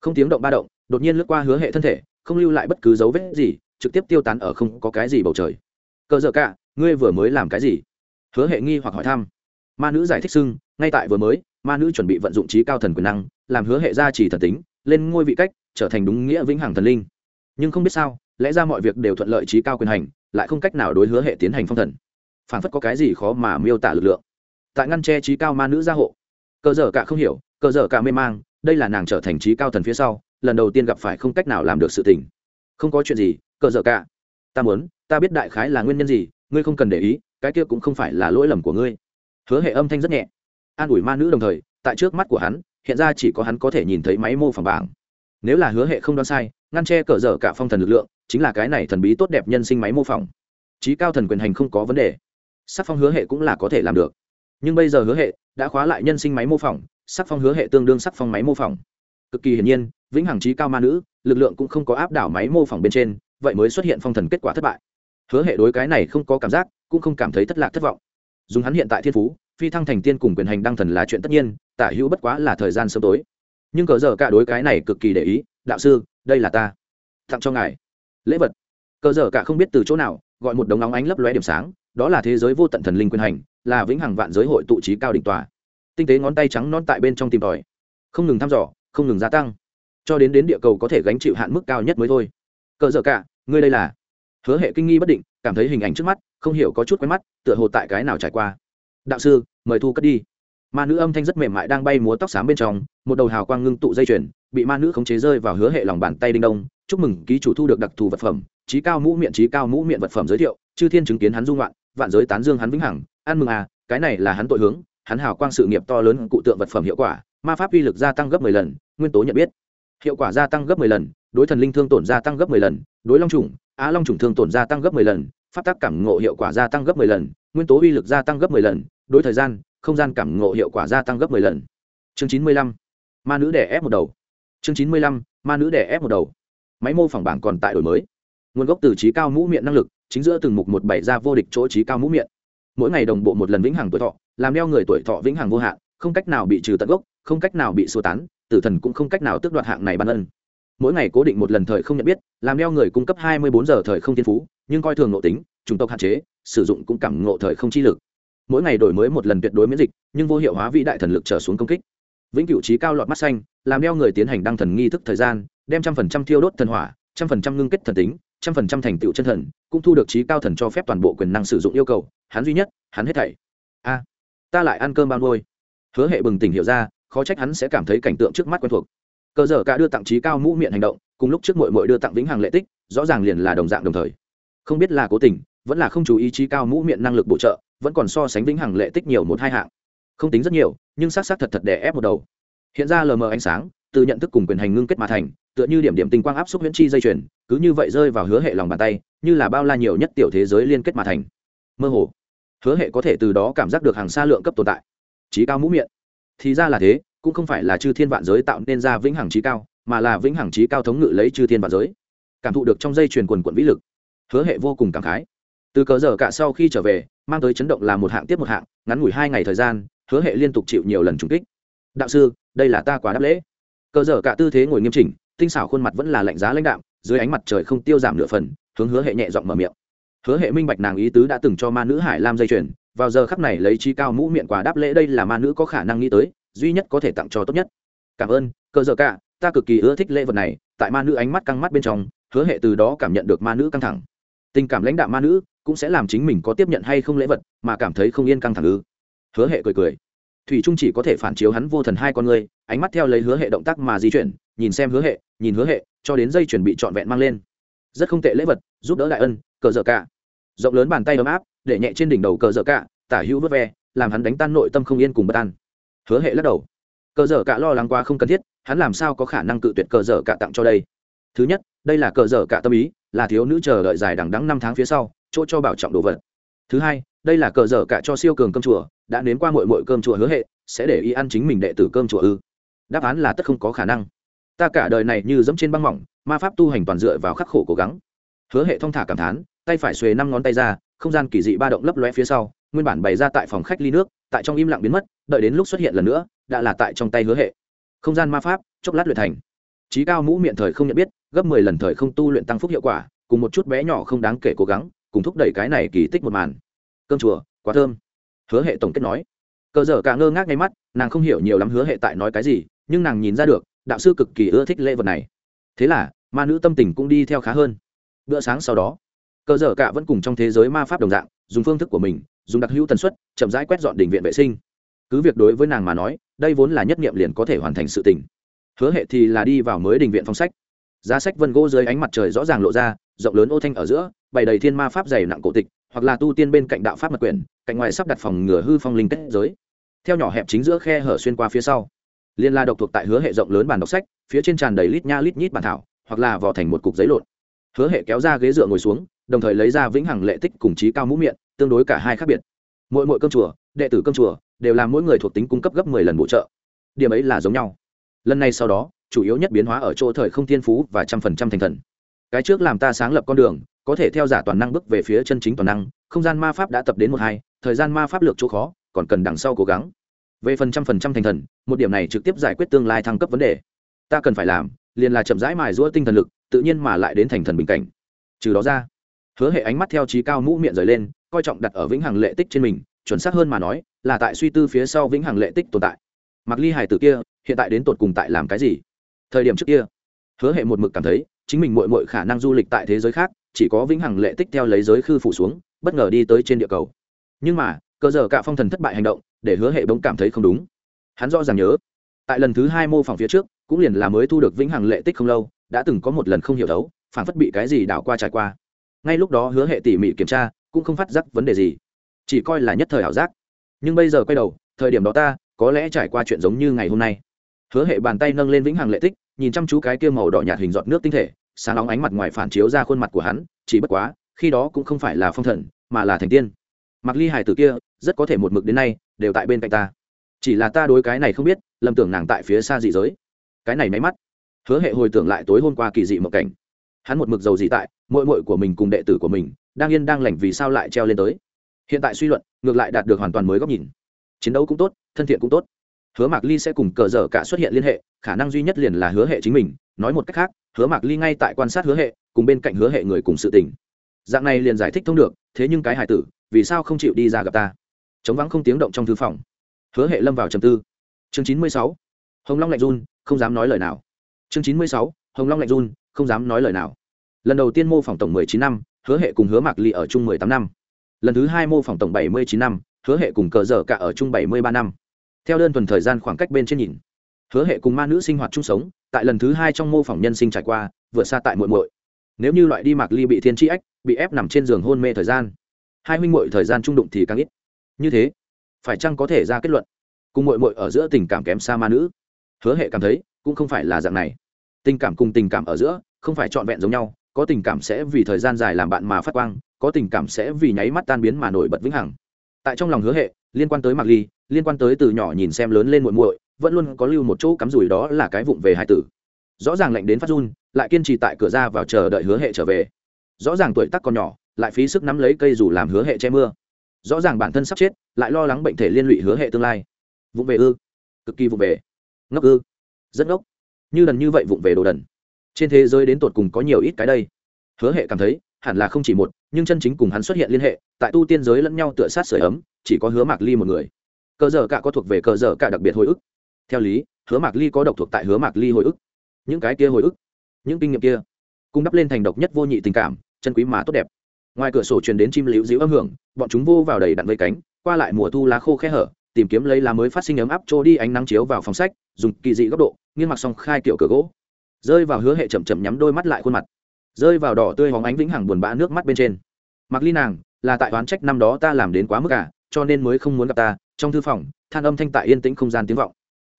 Không tiếng động ba động, đột nhiên lướt qua hứa hệ thân thể, không lưu lại bất cứ dấu vết gì, trực tiếp tiêu tán ở không có cái gì bầu trời. Cờ dở cả, ngươi vừa mới làm cái gì? Hứa hệ nghi hoặc hỏi thăm. Ma nữ giải thích xưng ngay tại vừa mới, ma nữ chuẩn bị vận dụng trí cao thần quyền năng, làm hứa hệ gia trì thần tính, lên ngôi vị cách, trở thành đúng nghĩa vĩnh hằng thần linh. Nhưng không biết sao lẽ ra mọi việc đều thuận lợi trí cao quyền hành, lại không cách nào đối hứa hệ tiến hành phong thần. Phản phất có cái gì khó mà miêu tả lực lượng. Tại ngăn che trí cao ma nữ gia hộ. Cờ dở cả không hiểu, cờ dở cả mê mang, đây là nàng trở thành trí cao thần phía sau, lần đầu tiên gặp phải không cách nào làm được sự tình. Không có chuyện gì, cờ dở cả. Ta muốn, ta biết đại khái là nguyên nhân gì, ngươi không cần để ý, cái kia cũng không phải là lỗi lầm của ngươi. Hứa hệ âm thanh rất nhẹ. An ủi ma nữ đồng thời, tại trước mắt của hắn, hiện ra chỉ có hắn có thể nhìn thấy máy mô phẳng bảng nếu là hứa hệ không đoán sai, ngăn che cờ dở cả phong thần lực lượng, chính là cái này thần bí tốt đẹp nhân sinh máy mô phỏng. Trí cao thần quyền hành không có vấn đề. Sắc phong hứa hệ cũng là có thể làm được. Nhưng bây giờ hứa hệ đã khóa lại nhân sinh máy mô phỏng, sắc phong hứa hệ tương đương sắc phong máy mô phỏng. Cực kỳ hiển nhiên, vĩnh hằng trí cao ma nữ, lực lượng cũng không có áp đảo máy mô phỏng bên trên, vậy mới xuất hiện phong thần kết quả thất bại. Hứa hệ đối cái này không có cảm giác, cũng không cảm thấy thất lạc thất vọng. Dùng hắn hiện tại thiên phú, phi thăng thành tiên cùng quyền hành đăng thần là chuyện tất nhiên, tả hữu bất quá là thời gian sớm tối nhưng cờ giờ cả đối cái này cực kỳ để ý, đạo sư, đây là ta. Tặng cho ngài. Lễ vật. Cờ giờ cả không biết từ chỗ nào, gọi một đống nóng ánh lấp lóe điểm sáng, đó là thế giới vô tận thần linh quyền hành, là vĩnh hằng vạn giới hội tụ trí cao đỉnh tòa. Tinh tế ngón tay trắng non tại bên trong tìm tòi. Không ngừng thăm dò, không ngừng gia tăng. Cho đến đến địa cầu có thể gánh chịu hạn mức cao nhất mới thôi. Cờ dở cả, ngươi đây là? Hứa hệ kinh nghi bất định, cảm thấy hình ảnh trước mắt, không hiểu có chút quen mắt, tựa hồ tại cái nào trải qua. Đạo sư, mời thu cất đi ma nữ âm thanh rất mềm mại đang bay múa tóc xám bên trong, một đầu hào quang ngưng tụ dây chuyền, bị ma nữ khống chế rơi vào hứa hệ lòng bàn tay đinh đông. Chúc mừng ký chủ thu được đặc thù vật phẩm, trí cao mũ miệng, trí cao mũ miệng vật phẩm giới thiệu, chư thiên chứng kiến hắn dung loạn, vạn giới tán dương hắn vĩnh hằng. Ăn mừng à cái này là hắn tội hướng, hắn hào quang sự nghiệp to lớn cụ tượng vật phẩm hiệu quả, ma pháp uy lực gia tăng gấp mười lần, nguyên tố nhận biết. Hiệu quả gia tăng gấp mười lần, đối thần linh thương tổn gia tăng gấp mười lần, đối long trùng á long trùng thương tổn gia tăng gấp mười lần, pháp tác cảm ngộ hiệu quả gia tăng gấp mười lần, nguyên tố uy lực gia tăng gấp mười lần, đối thời gian không gian cảm ngộ hiệu quả gia tăng gấp mười lần. Chương chín mươi lăm, ma nữ đẻ ép một đầu. Chương chín mươi lăm, ma nữ đẻ ép một đầu. Máy mô phỏng bảng còn tại đổi mới. Nguồn gốc từ trí cao mũ miệng năng lực, chính giữa từng mục một bảy ra vô địch chỗ trí cao mũ miệng. Mỗi ngày đồng bộ một lần vĩnh hằng tuổi thọ, làm đeo người tuổi thọ vĩnh hằng vô hạn, không cách nào bị trừ tận gốc, không cách nào bị xua tán, tử thần cũng không cách nào tước đoạt hạng này ban ân. Mỗi ngày cố định một lần thời không nhận biết, làm đeo người cung cấp hai mươi bốn giờ thời không thiên phú, nhưng coi thường nội tính, chủng tộc hạn chế, sử dụng cũng cảm ngộ thời không chi lực mỗi ngày đổi mới một lần tuyệt đối miễn dịch, nhưng vô hiệu hóa vĩ đại thần lực trở xuống công kích. Vĩnh cửu trí cao lọt mắt xanh, làm đeo người tiến hành đăng thần nghi thức thời gian, đem trăm phần trăm thiêu đốt thần hỏa, trăm phần trăm ngưng kết thần tính, trăm phần trăm thành tựu chân thần, cũng thu được trí cao thần cho phép toàn bộ quyền năng sử dụng yêu cầu, hắn duy nhất, hắn hết thảy. A, ta lại ăn cơm bao nuôi. Hứa hệ bừng tỉnh hiểu ra, khó trách hắn sẽ cảm thấy cảnh tượng trước mắt quen thuộc. Cờ dở cả đưa tặng trí cao mũ miệng hành động, cùng lúc trước mội mội đưa tặng vĩnh hằng lệ tích, rõ ràng liền là đồng dạng đồng thời. Không biết là cố tình, vẫn là không chú ý trí cao mũ miệng năng lực bổ trợ vẫn còn so sánh vĩnh hằng lệ tích nhiều một hai hạng. Không tính rất nhiều, nhưng s á c s á c thật thật đè ép một đầu. Hiện ra lờ mờ ánh sáng, từ nhận thức cùng quyền hành ngưng kết mà thành, tựa như điểm điểm tinh quang áp suất huyễn chi dây chuyền, cứ như vậy rơi vào hứa hệ lòng bàn tay, như là bao la nhiều nhất tiểu thế giới liên kết mà thành. Mơ hồ, hứa hệ có thể từ đó cảm giác được hàng xa lượng cấp tồn tại. Trí cao mũ miệng. Thì ra là thế, cũng không phải là chư thiên vạn giới tạo nên ra vĩnh hằng trí cao, mà là vĩnh hằng trí cao thống ngự lấy chư thiên vạn giới. Cảm thụ được trong dây chuyền quần quận vĩ lực, hứa hệ vô cùng cảm khái. Từ cờ giờ cả sau khi trở về mang tới chấn động là một hạng tiếp một hạng, ngắn ngủi hai ngày thời gian, hứa hệ liên tục chịu nhiều lần trùng kích. Đạo sư, đây là ta quá đáp lễ. Cờ dở cả tư thế ngồi nghiêm chỉnh, tinh xảo khuôn mặt vẫn là lạnh giá lãnh đạm, dưới ánh mặt trời không tiêu giảm nửa phần, hướng hứa hệ nhẹ giọng mở miệng. Hứa hệ minh bạch nàng ý tứ đã từng cho ma nữ hải lam dây chuyền, vào giờ khắc này lấy chi cao mũ miệng quà đáp lễ đây là ma nữ có khả năng nghĩ tới, duy nhất có thể tặng cho tốt nhất. Cảm ơn, cờ dở cả, ta cực kỳ ưa thích lễ vật này, tại ma nữ ánh mắt căng mắt bên trong, hứa hệ từ đó cảm nhận được ma nữ căng thẳng. Tình cảm lãnh đạo ma nữ cũng sẽ làm chính mình có tiếp nhận hay không lễ vật, mà cảm thấy không yên căng thẳng ư. Hứa hệ cười cười. Thủy trung chỉ có thể phản chiếu hắn vô thần hai con người, ánh mắt theo lấy hứa hệ động tác mà di chuyển, nhìn xem hứa hệ, nhìn hứa hệ, cho đến dây chuẩn bị trọn vẹn mang lên. Rất không tệ lễ vật, giúp đỡ đại ân, cờ dở cả. Rộng lớn bàn tay ấm áp, để nhẹ trên đỉnh đầu cờ dở cả, tả hữu vớt ve, làm hắn đánh tan nội tâm không yên cùng bất an. Hứa hệ lắc đầu. Cờ dở cả lo lắng quá không cần thiết, hắn làm sao có khả năng cự tuyệt cờ dở cả tặng cho đây? Thứ nhất, đây là cờ dở cả tâm ý là thiếu nữ chờ đợi dài đằng đắng năm tháng phía sau, chỗ cho bảo trọng đồ vật. Thứ hai, đây là cờ dở cả cho siêu cường cơm chùa, đã nếm qua mội mội cơm chùa hứa hệ, sẽ để y ăn chính mình đệ tử cơm chùa ư. Đáp án là tất không có khả năng. Ta cả đời này như dẫm trên băng mỏng, ma pháp tu hành toàn dựa vào khắc khổ cố gắng. Hứa hệ thong thả cảm thán, tay phải xuề năm ngón tay ra, không gian kỳ dị ba động lấp lóe phía sau, nguyên bản bày ra tại phòng khách ly nước, tại trong im lặng biến mất, đợi đến lúc xuất hiện lần nữa, đã là tại trong tay hứa hệ. Không gian ma pháp, chốc lát luyện thành. Trí cao mũ miệng thời không nhận biết gấp mười lần thời không tu luyện tăng phúc hiệu quả, cùng một chút bé nhỏ không đáng kể cố gắng, cùng thúc đẩy cái này kỳ tích một màn. Cơm chùa, quá thơm. Hứa hệ tổng kết nói. Cờ dở cả ngơ ngác ngay mắt, nàng không hiểu nhiều lắm hứa hệ tại nói cái gì, nhưng nàng nhìn ra được, đạo sư cực kỳ ưa thích lễ vật này. Thế là, ma nữ tâm tình cũng đi theo khá hơn. Bữa sáng sau đó, cờ dở cả vẫn cùng trong thế giới ma pháp đồng dạng, dùng phương thức của mình, dùng đặc hữu tần suất, chậm rãi quét dọn đình viện vệ sinh. Cứ việc đối với nàng mà nói, đây vốn là nhất nghiệm liền có thể hoàn thành sự tình. Hứa hệ thì là đi vào mới đình viện phong sách giá sách vân gỗ dưới ánh mặt trời rõ ràng lộ ra, rộng lớn ô thanh ở giữa, bày đầy thiên ma pháp dày nặng cổ tịch, hoặc là tu tiên bên cạnh đạo pháp mật quyển, cạnh ngoài sắp đặt phòng ngừa hư phong linh kết giới. Theo nhỏ hẹp chính giữa khe hở xuyên qua phía sau, liên la độc thuộc tại hứa hệ rộng lớn bàn đọc sách, phía trên tràn đầy lít nha lít nhít bàn thảo, hoặc là vỏ thành một cục giấy lộn. Hứa hệ kéo ra ghế dựa ngồi xuống, đồng thời lấy ra vĩnh hằng lệ tích cùng trí cao mũ miệng, tương đối cả hai khác biệt. Mỗi mỗi cơm chùa, đệ tử cơm chùa, đều làm mỗi người thuộc tính cung cấp gấp mười lần bổ trợ. Điểm ấy là giống nhau. Lần này sau đó chủ yếu nhất biến hóa ở chỗ thời không thiên phú và trăm phần trăm thành thần. Cái trước làm ta sáng lập con đường, có thể theo giả toàn năng bước về phía chân chính toàn năng, không gian ma pháp đã tập đến một hai, thời gian ma pháp lược chỗ khó, còn cần đằng sau cố gắng. Về phần trăm phần trăm thành thần, một điểm này trực tiếp giải quyết tương lai thăng cấp vấn đề. Ta cần phải làm, liền là chậm rãi mài giũa tinh thần lực, tự nhiên mà lại đến thành thần bình cảnh. Trừ đó ra, hứa hệ ánh mắt theo trí cao mũ miệng rời lên, coi trọng đặt ở vĩnh hằng lệ tích trên mình, chuẩn xác hơn mà nói, là tại suy tư phía sau vĩnh hằng lệ tích tồn tại. Mặc ly hải tử kia, hiện tại đến tột cùng tại làm cái gì? Thời điểm trước kia. Hứa hệ một mực cảm thấy, chính mình mội mội khả năng du lịch tại thế giới khác, chỉ có vĩnh hằng lệ tích theo lấy giới khư phủ xuống, bất ngờ đi tới trên địa cầu. Nhưng mà, cơ giờ cả phong thần thất bại hành động, để hứa hệ bỗng cảm thấy không đúng. Hắn rõ ràng nhớ, tại lần thứ hai mô phỏng phía trước, cũng liền là mới thu được vĩnh hằng lệ tích không lâu, đã từng có một lần không hiểu đấu phản phất bị cái gì đảo qua trải qua. Ngay lúc đó hứa hệ tỉ mỉ kiểm tra, cũng không phát giác vấn đề gì. Chỉ coi là nhất thời ảo giác. Nhưng bây giờ quay đầu, thời điểm đó ta, có lẽ trải qua chuyện giống như ngày hôm nay hứa hệ bàn tay nâng lên vĩnh hằng lệ tích, nhìn chăm chú cái kia màu đỏ nhạt hình giọt nước tinh thể, sáng nóng ánh mặt ngoài phản chiếu ra khuôn mặt của hắn, chỉ bất quá, khi đó cũng không phải là phong thần, mà là thành tiên. Mặc ly hải tử kia, rất có thể một mực đến nay, đều tại bên cạnh ta. Chỉ là ta đối cái này không biết, lầm tưởng nàng tại phía xa dị giới. Cái này máy mắt. Hứa hệ hồi tưởng lại tối hôm qua kỳ dị một cảnh. Hắn một mực giàu dị tại mội mội của mình cùng đệ tử của mình, đang yên đang lành vì sao lại treo lên tới. Hiện tại suy luận, ngược lại đạt được hoàn toàn mới góc nhìn. Chiến đấu cũng tốt, thân thiện cũng tốt hứa mạc ly sẽ cùng cờ dở cả xuất hiện liên hệ, khả năng duy nhất liền là hứa hệ chính mình. Nói một cách khác, hứa mạc ly ngay tại quan sát hứa hệ, cùng bên cạnh hứa hệ người cùng sự tình. Dạng này liền giải thích thông được, thế nhưng cái hải tử, vì sao không chịu đi ra gặp ta? Chống vắng không tiếng động trong thư phòng. Hứa hệ lâm vào trầm tư. Chương chín mươi sáu. Hồng long lạnh run, không dám nói lời nào. Chương chín mươi sáu. Hồng long lạnh run, không dám nói lời nào. Lần đầu tiên mô phỏng tổng mười chín năm, hứa hệ cùng hứa mạc ly ở chung mười tám năm. Lần thứ hai mô phỏng tổng bảy mươi chín năm, hứa hệ cùng cờ dở cả ở chung bảy mươi ba năm theo đơn thuần thời gian khoảng cách bên trên nhìn, hứa hệ cùng ma nữ sinh hoạt chung sống, tại lần thứ hai trong mô phỏng nhân sinh trải qua, vượt xa tại muội muội. Nếu như loại đi mạc ly bị thiên tri ách, bị ép nằm trên giường hôn mê thời gian, hai huynh muội thời gian trung đụng thì càng ít. Như thế, phải chăng có thể ra kết luận, cùng muội muội ở giữa tình cảm kém xa ma nữ? Hứa hệ cảm thấy, cũng không phải là dạng này. Tình cảm cùng tình cảm ở giữa, không phải trọn vẹn giống nhau, có tình cảm sẽ vì thời gian dài làm bạn mà phát quang, có tình cảm sẽ vì nháy mắt tan biến mà nổi bật vĩnh hằng. Tại trong lòng hứa hệ, liên quan tới mạc ly liên quan tới từ nhỏ nhìn xem lớn lên muội muội, vẫn luôn có lưu một chỗ cắm rủi đó là cái vụng về hải tử. Rõ ràng lạnh đến phát run, lại kiên trì tại cửa ra vào chờ đợi hứa hệ trở về. Rõ ràng tuổi tác còn nhỏ, lại phí sức nắm lấy cây dù làm hứa hệ che mưa. Rõ ràng bản thân sắp chết, lại lo lắng bệnh thể liên lụy hứa hệ tương lai. Vụng về ư? Cực kỳ vụng về. Ngốc ư? Rất ngốc. Như đần như vậy vụng về đồ đần. Trên thế giới đến tột cùng có nhiều ít cái đây. Hứa hệ cảm thấy, hẳn là không chỉ một, nhưng chân chính cùng hắn xuất hiện liên hệ, tại tu tiên giới lẫn nhau tựa sát sửa ấm, chỉ có hứa mạc ly một người cờ dở cả có thuộc về cờ dở cả đặc biệt hồi ức. Theo lý hứa mạc ly có độc thuộc tại hứa mạc ly hồi ức. Những cái kia hồi ức những kinh nghiệm kia cung đắp lên thành độc nhất vô nhị tình cảm chân quý mà tốt đẹp. Ngoài cửa sổ truyền đến chim liễu dịu âm hưởng bọn chúng vô vào đầy đặn vây cánh qua lại mùa thu lá khô khe hở tìm kiếm lấy lá mới phát sinh ấm áp trôi đi ánh nắng chiếu vào phòng sách dùng kỳ dị góc độ nghiêng mặt xong khai kiểu cửa gỗ. Rơi vào hứa hệ chậm chậm nhắm đôi mắt lại khuôn mặt. Rơi vào đỏ tươi hóng ánh vĩnh hằng buồn bã nước mắt bên trên. Mặc ly nàng là tại oán trách năm đó ta làm đến quá mức cả à, cho nên mới không muốn gặp ta trong thư phòng, than âm thanh tại yên tĩnh không gian tiếng vọng.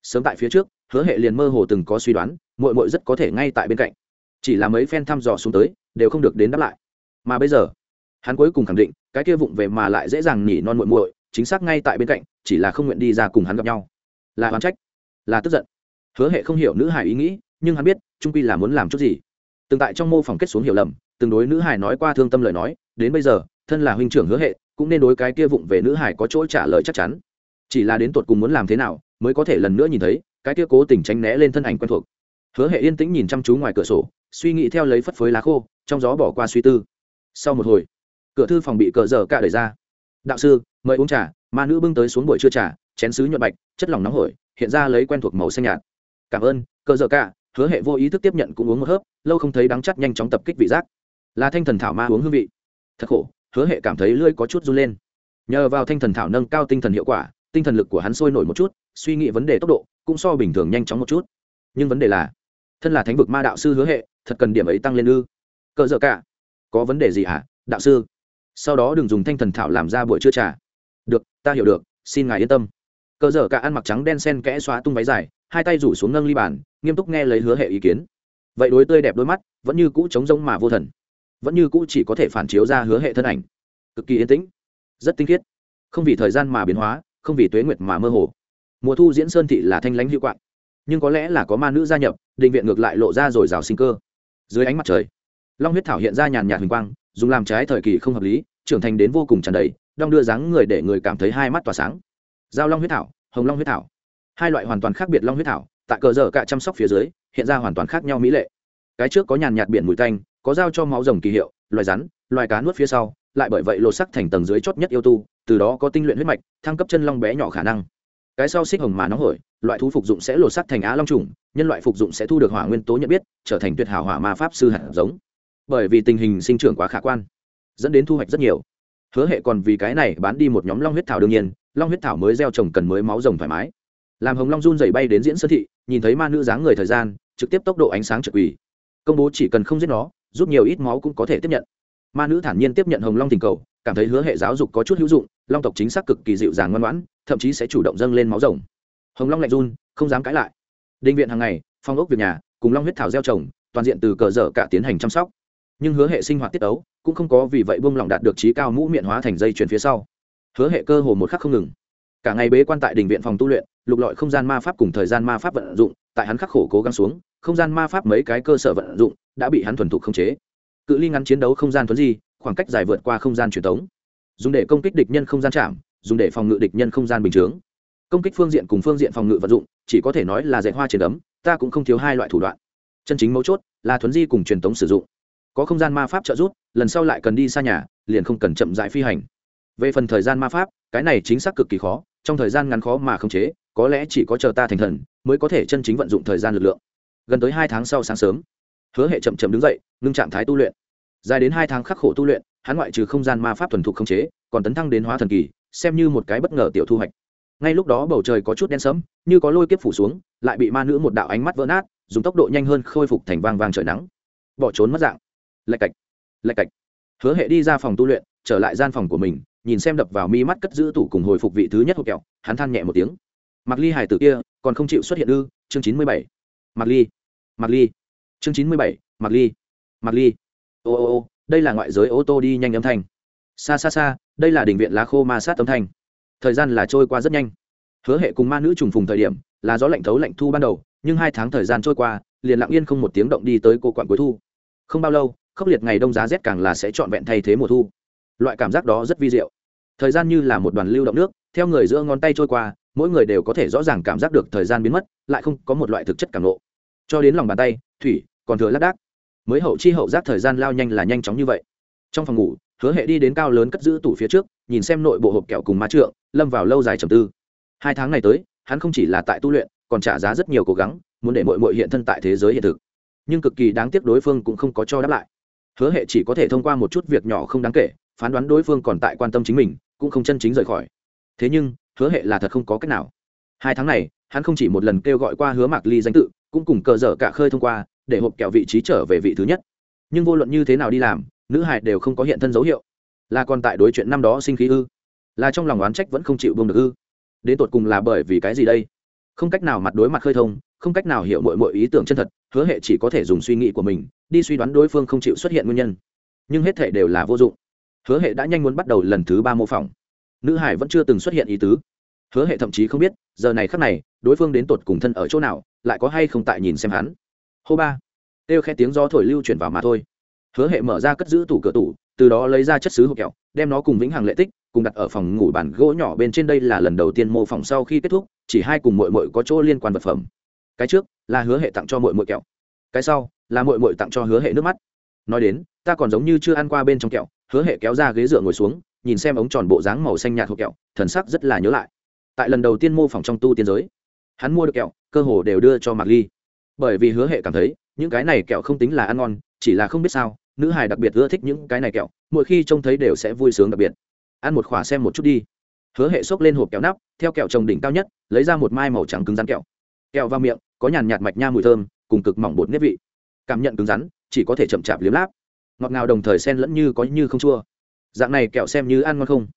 Sớm tại phía trước, hứa hệ liền mơ hồ từng có suy đoán mội mội rất có thể ngay tại bên cạnh. Chỉ là mấy phen thăm dò xuống tới, đều không được đến đáp lại. Mà bây giờ, hắn cuối cùng khẳng định, cái kia vụng về mà lại dễ dàng nhỉ non muội muội, chính xác ngay tại bên cạnh, chỉ là không nguyện đi ra cùng hắn gặp nhau. Là oán trách, là tức giận. Hứa hệ không hiểu nữ hải ý nghĩ, nhưng hắn biết, trung quy là muốn làm chút gì. Từng tại trong mô phòng kết xuống hiểu lầm, từng đối nữ hải nói qua thương tâm lời nói, đến bây giờ, thân là huynh trưởng hứa hệ, cũng nên đối cái kia vụng về nữ hải có chỗ trả lời chắc chắn chỉ là đến tột cùng muốn làm thế nào, mới có thể lần nữa nhìn thấy, cái kia cố tình tránh né lên thân ảnh quen thuộc. Hứa hệ yên tĩnh nhìn chăm chú ngoài cửa sổ, suy nghĩ theo lấy phất phới lá khô, trong gió bỏ qua suy tư. Sau một hồi, cửa thư phòng bị cờ dở cả đẩy ra. Đạo sư, mời uống trà. Ma nữ bưng tới xuống buổi trưa trà, chén sứ nhuận bạch, chất lỏng nóng hổi, hiện ra lấy quen thuộc màu xanh nhạt. Cảm ơn, cờ dở cả. Hứa hệ vô ý thức tiếp nhận cũng uống một hớp, lâu không thấy đắng chắt nhanh chóng tập kích vị giác. Là thanh thần thảo ma uống hương vị. Thật khổ, hứa hệ cảm thấy lưỡi có chút run lên. Nhờ vào thanh thần thảo nâng cao tinh thần hiệu quả tinh thần lực của hắn sôi nổi một chút, suy nghĩ vấn đề tốc độ, cũng so bình thường nhanh chóng một chút. Nhưng vấn đề là, thân là thánh vực ma đạo sư hứa hệ, thật cần điểm ấy tăng lên ư? Cờ dở cả, có vấn đề gì hả, đạo sư? Sau đó đừng dùng thanh thần thảo làm ra buổi trưa trà. Được, ta hiểu được, xin ngài yên tâm. Cờ dở cả ăn mặc trắng đen sen kẽ xóa tung váy dài, hai tay rủ xuống nâng ly bàn, nghiêm túc nghe lấy hứa hệ ý kiến. Vậy đối tươi đẹp đôi mắt, vẫn như cũ trống rông mà vô thần. Vẫn như cũ chỉ có thể phản chiếu ra hứa hệ thân ảnh. Cực kỳ yên tĩnh, rất tinh khiết. Không vì thời gian mà biến hóa không vì tuế nguyệt mà mơ hồ. Mùa thu diễn sơn thị là thanh lãnh hữu quạng, nhưng có lẽ là có ma nữ gia nhập định viện ngược lại lộ ra rồi rào sinh cơ. Dưới ánh mặt trời, long huyết thảo hiện ra nhàn nhạt huỳnh quang, dùng làm trái thời kỳ không hợp lý, trưởng thành đến vô cùng tràn đầy, đong đưa dáng người để người cảm thấy hai mắt tỏa sáng. Giao long huyết thảo, hồng long huyết thảo. Hai loại hoàn toàn khác biệt long huyết thảo, tại cờ dở cả chăm sóc phía dưới, hiện ra hoàn toàn khác nhau mỹ lệ. Cái trước có nhàn nhạt biển mùi tanh, có dao cho máu rồng kỳ hiệu, loài rắn, loài cá nuốt phía sau, lại bởi vậy lột sắc thành tầng dưới chót nhất yêu tu từ đó có tinh luyện huyết mạch, thăng cấp chân long bé nhỏ khả năng. Cái sau xích hồng mà nóng hổi, loại thú phục dụng sẽ lột sắt thành á long trùng, nhân loại phục dụng sẽ thu được hỏa nguyên tố nhận biết, trở thành tuyệt hảo hỏa ma pháp sư hạt giống. Bởi vì tình hình sinh trưởng quá khả quan, dẫn đến thu hoạch rất nhiều. Hứa hệ còn vì cái này bán đi một nhóm long huyết thảo đương nhiên, long huyết thảo mới gieo trồng cần mới máu rồng thoải mái. Làm hồng long run dày bay đến diễn sơn thị, nhìn thấy ma nữ dáng người thời gian, trực tiếp tốc độ ánh sáng trực quỳ. Công bố chỉ cần không giết nó giúp nhiều ít máu cũng có thể tiếp nhận ma nữ thản nhiên tiếp nhận hồng long tình cầu, cảm thấy hứa hệ giáo dục có chút hữu dụng, long tộc chính xác cực kỳ dịu dàng ngoan ngoãn, thậm chí sẽ chủ động dâng lên máu rồng. Hồng long lạnh run, không dám cãi lại. Định viện hàng ngày, phong ốc việc nhà, cùng long huyết thảo gieo trồng, toàn diện từ cờ dở cả tiến hành chăm sóc. Nhưng hứa hệ sinh hoạt tiết ấu, cũng không có vì vậy bông lòng đạt được trí cao mũ miệng hóa thành dây chuyền phía sau. Hứa hệ cơ hồ một khắc không ngừng. Cả ngày bế quan tại đình viện phòng tu luyện, lục lọi không gian ma pháp cùng thời gian ma pháp vận dụng, tại hắn khắc khổ cố gắng xuống, không gian ma pháp mấy cái cơ sở vận dụng, đã bị hắn thuần thục khống chế cự ly ngắn chiến đấu không gian thuấn di, khoảng cách dài vượt qua không gian truyền thống. Dùng để công kích địch nhân không gian chạm, dùng để phòng ngự địch nhân không gian bình chướng. Công kích phương diện cùng phương diện phòng ngự vật dụng, chỉ có thể nói là dạy hoa trên ấm ta cũng không thiếu hai loại thủ đoạn. Chân chính mấu chốt là thuấn di cùng truyền thống sử dụng. Có không gian ma pháp trợ giúp, lần sau lại cần đi xa nhà, liền không cần chậm dại phi hành. Về phần thời gian ma pháp, cái này chính xác cực kỳ khó, trong thời gian ngắn khó mà không chế, có lẽ chỉ có chờ ta thành thần, mới có thể chân chính vận dụng thời gian lực lượng. Gần tới hai tháng sau sáng sớm hứa hệ chậm chậm đứng dậy, ngưng trạng thái tu luyện. Dài đến hai tháng khắc khổ tu luyện, hắn ngoại trừ không gian ma pháp thuần thục không chế, còn tấn thăng đến hóa thần kỳ, xem như một cái bất ngờ tiểu thu hoạch. Ngay lúc đó bầu trời có chút đen sẫm, như có lôi kiếp phủ xuống, lại bị ma nữ một đạo ánh mắt vỡ nát, dùng tốc độ nhanh hơn khôi phục thành vang vang trời nắng. Bỏ trốn mất dạng. Lạch cạch lạch cạch. Hứa hệ đi ra phòng tu luyện, trở lại gian phòng của mình, nhìn xem đập vào mi mắt cất giữ tủ cùng hồi phục vị thứ nhất hộp kẹo, hắn than nhẹ một tiếng. Mặc ly hải tử kia, còn không chịu xuất hiện ư? Chương chín mươi bảy. Mặc ly mặc ly chương chín mươi bảy mặc ly. Mặc ly. Ô ô ô, đây là ngoại giới ô tô đi nhanh âm thanh. Xa xa xa, đây là đình viện lá khô ma sát âm thanh. Thời gian là trôi qua rất nhanh. Hứa hệ cùng ma nữ trùng phùng thời điểm, là gió lạnh thấu lạnh thu ban đầu, nhưng hai tháng thời gian trôi qua, liền lặng yên không một tiếng động đi tới cô quặn cuối thu. Không bao lâu, khốc liệt ngày đông giá rét càng là sẽ trọn vẹn thay thế mùa thu. Loại cảm giác đó rất vi diệu. Thời gian như là một đoàn lưu động nước, theo người giữa ngón tay trôi qua, mỗi người đều có thể rõ ràng cảm giác được thời gian biến mất, lại không có một loại thực chất cảm nộ cho đến lòng bàn tay thủy, còn thừa lác đác. Mới hậu chi hậu giác thời gian lao nhanh là nhanh chóng như vậy. Trong phòng ngủ, hứa hệ đi đến cao lớn cất giữ tủ phía trước, nhìn xem nội bộ hộp kẹo cùng má trượng, lâm vào lâu dài trầm tư. Hai tháng này tới, hắn không chỉ là tại tu luyện, còn trả giá rất nhiều cố gắng, muốn để mội mội hiện thân tại thế giới hiện thực. Nhưng cực kỳ đáng tiếc đối phương cũng không có cho đáp lại. Hứa hệ chỉ có thể thông qua một chút việc nhỏ không đáng kể, phán đoán đối phương còn tại quan tâm chính mình, cũng không chân chính rời khỏi. Thế nhưng, hứa hệ là thật không có cách nào. Hai tháng này, hắn không chỉ một lần kêu gọi qua hứa mạc ly danh tự cũng cùng cờ dở cả khơi thông qua, để hộp kẹo vị trí trở về vị thứ nhất. Nhưng vô luận như thế nào đi làm, nữ hải đều không có hiện thân dấu hiệu. Là còn tại đối chuyện năm đó sinh khí ư? Là trong lòng oán trách vẫn không chịu bông được ư? Đến tột cùng là bởi vì cái gì đây? Không cách nào mặt đối mặt khơi thông, không cách nào hiểu mọi mọi ý tưởng chân thật, hứa hệ chỉ có thể dùng suy nghĩ của mình, đi suy đoán đối phương không chịu xuất hiện nguyên nhân. Nhưng hết thể đều là vô dụng. Hứa hệ đã nhanh muốn bắt đầu lần thứ ba mô phỏng. Nữ hải vẫn chưa từng xuất hiện ý tứ. Hứa hệ thậm chí không biết, giờ này khắc này, đối phương đến tột cùng thân ở chỗ nào lại có hay không tại nhìn xem hắn. Hô ba. Têu khe tiếng gió thổi lưu chuyển vào mà thôi. Hứa hệ mở ra cất giữ tủ cửa tủ, từ đó lấy ra chất xứ hộp kẹo, đem nó cùng vĩnh hằng lệ tích, cùng đặt ở phòng ngủ bàn gỗ nhỏ bên trên đây là lần đầu tiên mô phỏng sau khi kết thúc, chỉ hai cùng mội mội có chỗ liên quan vật phẩm. Cái trước, là hứa hệ tặng cho mội mội kẹo. Cái sau, là mội mội tặng cho hứa hệ nước mắt. Nói đến, ta còn giống như chưa ăn qua bên trong kẹo, hứa hệ kéo ra ghế dựa ngồi xuống, nhìn xem ống tròn bộ dáng màu xanh nhạt hộp kẹo, thần sắc rất là nhớ lại. Tại lần đầu tiên mô phỏng trong tu tiên giới hắn mua được kẹo, cơ hồ đều đưa cho mạc ly. Bởi vì hứa hệ cảm thấy, những cái này kẹo không tính là ăn ngon, chỉ là không biết sao, nữ hài đặc biệt ưa thích những cái này kẹo, mỗi khi trông thấy đều sẽ vui sướng đặc biệt. Ăn một khỏa xem một chút đi. Hứa hệ xốc lên hộp kẹo nắp, theo kẹo trồng đỉnh cao nhất, lấy ra một mai màu trắng cứng rắn kẹo. Kẹo vào miệng, có nhàn nhạt mạch nha mùi thơm, cùng cực mỏng bột nếp vị. Cảm nhận cứng rắn, chỉ có thể chậm chạp liếm láp. Ngọt ngào đồng thời sen lẫn như có như không chua. Dạng này kẹo xem như ăn ngon không?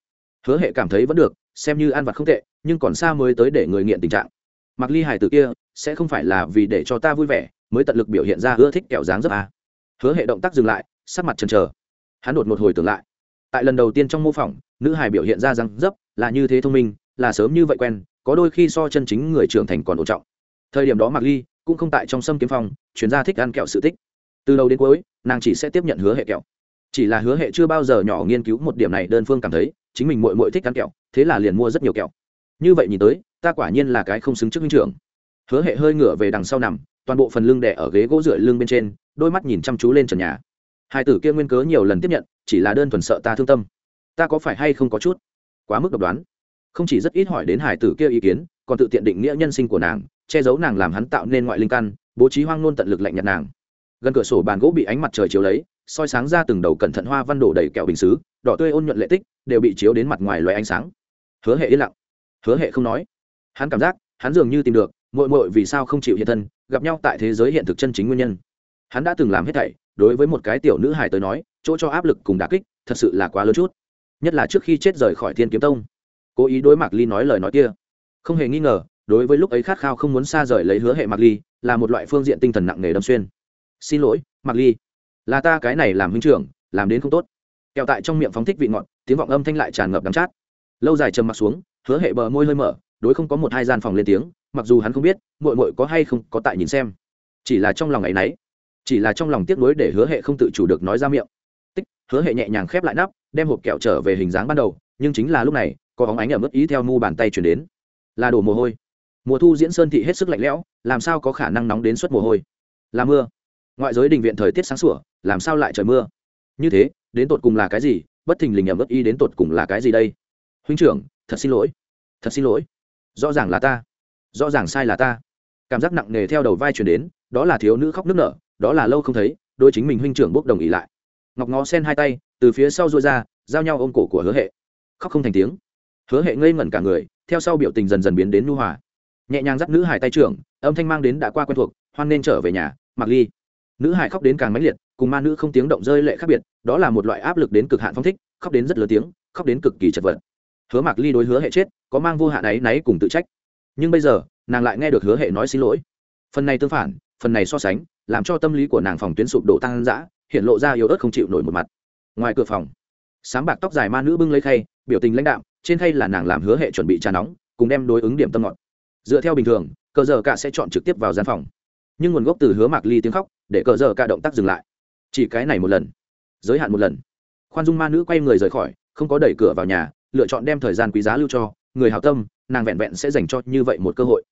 Hứa hệ cảm thấy vẫn được, xem như ăn vặt không tệ, nhưng còn xa mới tới để người nghiện tình trạng mặc ly hải tử kia, sẽ không phải là vì để cho ta vui vẻ, mới tận lực biểu hiện ra ưa thích kẹo dáng rất à. hứa hệ động tác dừng lại, sắc mặt chần chờ. Hắn đột một hồi tưởng lại. Tại lần đầu tiên trong mô phỏng, nữ hải biểu hiện ra răng dấp là như thế thông minh, là sớm như vậy quen, có đôi khi so chân chính người trưởng thành còn ổn trọng. Thời điểm đó mạc ly cũng không tại trong sâm kiếm phòng, chuyên gia thích ăn kẹo sự tích. Từ đầu đến cuối, nàng chỉ sẽ tiếp nhận hứa hệ kẹo. Chỉ là hứa hệ chưa bao giờ nhỏ nghiên cứu một điểm này, đơn phương cảm thấy chính mình mội mội thích ăn kẹo, thế là liền mua rất nhiều kẹo. Như vậy nhìn tới ta quả nhiên là cái không xứng trước huynh trưởng. Hứa hệ hơi ngửa về đằng sau nằm, toàn bộ phần lưng đẻ ở ghế gỗ dựa lưng bên trên, đôi mắt nhìn chăm chú lên trần nhà. Hai tử kia nguyên cớ nhiều lần tiếp nhận, chỉ là đơn thuần sợ ta thương tâm. Ta có phải hay không có chút quá mức độc đoán? Không chỉ rất ít hỏi đến hải tử kia ý kiến, còn tự tiện định nghĩa nhân sinh của nàng, che giấu nàng làm hắn tạo nên ngoại linh căn, bố trí hoang nôn tận lực lạnh nhạt nàng. Gần cửa sổ bàn gỗ bị ánh mặt trời chiếu lấy, soi sáng ra từng đầu cẩn thận hoa văn đổ đầy kẹo bình xứ, đỏ tươi ôn nhuận lệ tích đều bị chiếu đến mặt ngoài loài ánh sáng. Hứa hệ yên lặng. Hứa hệ không nói hắn cảm giác, hắn dường như tìm được mội mội vì sao không chịu hiện thân, gặp nhau tại thế giới hiện thực chân chính nguyên nhân. Hắn đã từng làm hết thảy, đối với một cái tiểu nữ hài tới nói, chỗ cho áp lực cùng đà kích, thật sự là quá lớn chút. Nhất là trước khi chết rời khỏi thiên kiếm tông. Cố ý đối mạc ly nói lời nói kia. Không hề nghi ngờ, đối với lúc ấy khát khao không muốn xa rời lấy hứa hệ mạc ly, là một loại phương diện tinh thần nặng nề đâm xuyên. Xin lỗi, mạc ly, là ta cái này làm huynh trưởng, làm đến không tốt. Kẹo tại trong miệng phóng thích vị ngọt, tiếng vọng âm thanh lại tràn ngập đắm chát. Lâu dài trầm mặc xuống, hứa hệ bờ môi hơi mở đối không có một hai gian phòng lên tiếng, mặc dù hắn không biết mội mội có hay không có tại nhìn xem. Chỉ là trong lòng ngày nấy, chỉ là trong lòng tiếc nuối để hứa hệ không tự chủ được nói ra miệng. Tích, hứa hệ nhẹ nhàng khép lại nắp, đem hộp kẹo trở về hình dáng ban đầu, nhưng chính là lúc này, có óng ánh ở mức ý theo mu bàn tay chuyển đến. Là đổ mồ hôi. Mùa thu diễn sơn thị hết sức lạnh lẽo, làm sao có khả năng nóng đến suất mồ hôi? Là mưa. Ngoại giới đình viện thời tiết sáng sủa, làm sao lại trời mưa? Như thế, đến tột cùng là cái gì? Bất thình lình ẩm ướt y đến tột cùng là cái gì đây? Huynh trưởng, thật xin lỗi. Thật xin lỗi rõ ràng là ta. Rõ ràng sai là ta. Cảm giác nặng nề theo đầu vai chuyển đến, đó là thiếu nữ khóc nức nở, đó là lâu không thấy đôi chính mình huynh trưởng bốc đồng ý lại. Ngọc ngó sen hai tay, từ phía sau dôi ra, giao nhau ôm cổ của hứa hệ. Khóc không thành tiếng. Hứa hệ ngây ngẩn cả người, theo sau biểu tình dần dần biến đến nu hòa. Nhẹ nhàng dắt nữ hải tay trưởng, âm thanh mang đến đã qua quen thuộc, hoan nên trở về nhà, mặc ly. Nữ hải khóc đến càng mãnh liệt, cùng ma nữ không tiếng động rơi lệ khác biệt, đó là một loại áp lực đến cực hạn phong thích, khóc đến rất lớn tiếng, khóc đến cực kỳ chật vật hứa mạc ly đối hứa hệ chết, có mang vô hạn ấy náy cùng tự trách. Nhưng bây giờ, nàng lại nghe được hứa hệ nói xin lỗi. Phần này tương phản, phần này so sánh, làm cho tâm lý của nàng phòng tuyến sụp đổ tăng dã, hiện lộ ra yếu ớt không chịu nổi một mặt. Ngoài cửa phòng, sáng bạc tóc dài ma nữ bưng lấy khay, biểu tình lãnh đạo trên khay là nàng làm hứa hệ chuẩn bị trà nóng, cùng đem đối ứng điểm tâm ngọt. Dựa theo bình thường, cờ giờ cả sẽ chọn trực tiếp vào gian phòng. Nhưng nguồn gốc từ hứa mạc ly tiếng khóc, để cờ giờ cả động tác dừng lại. Chỉ cái này một lần, giới hạn một lần. Khoan dung ma nữ quay người rời khỏi, không có đẩy cửa vào nhà lựa chọn đem thời gian quý giá lưu cho người hào tâm, nàng vẹn vẹn sẽ dành cho như vậy một cơ hội.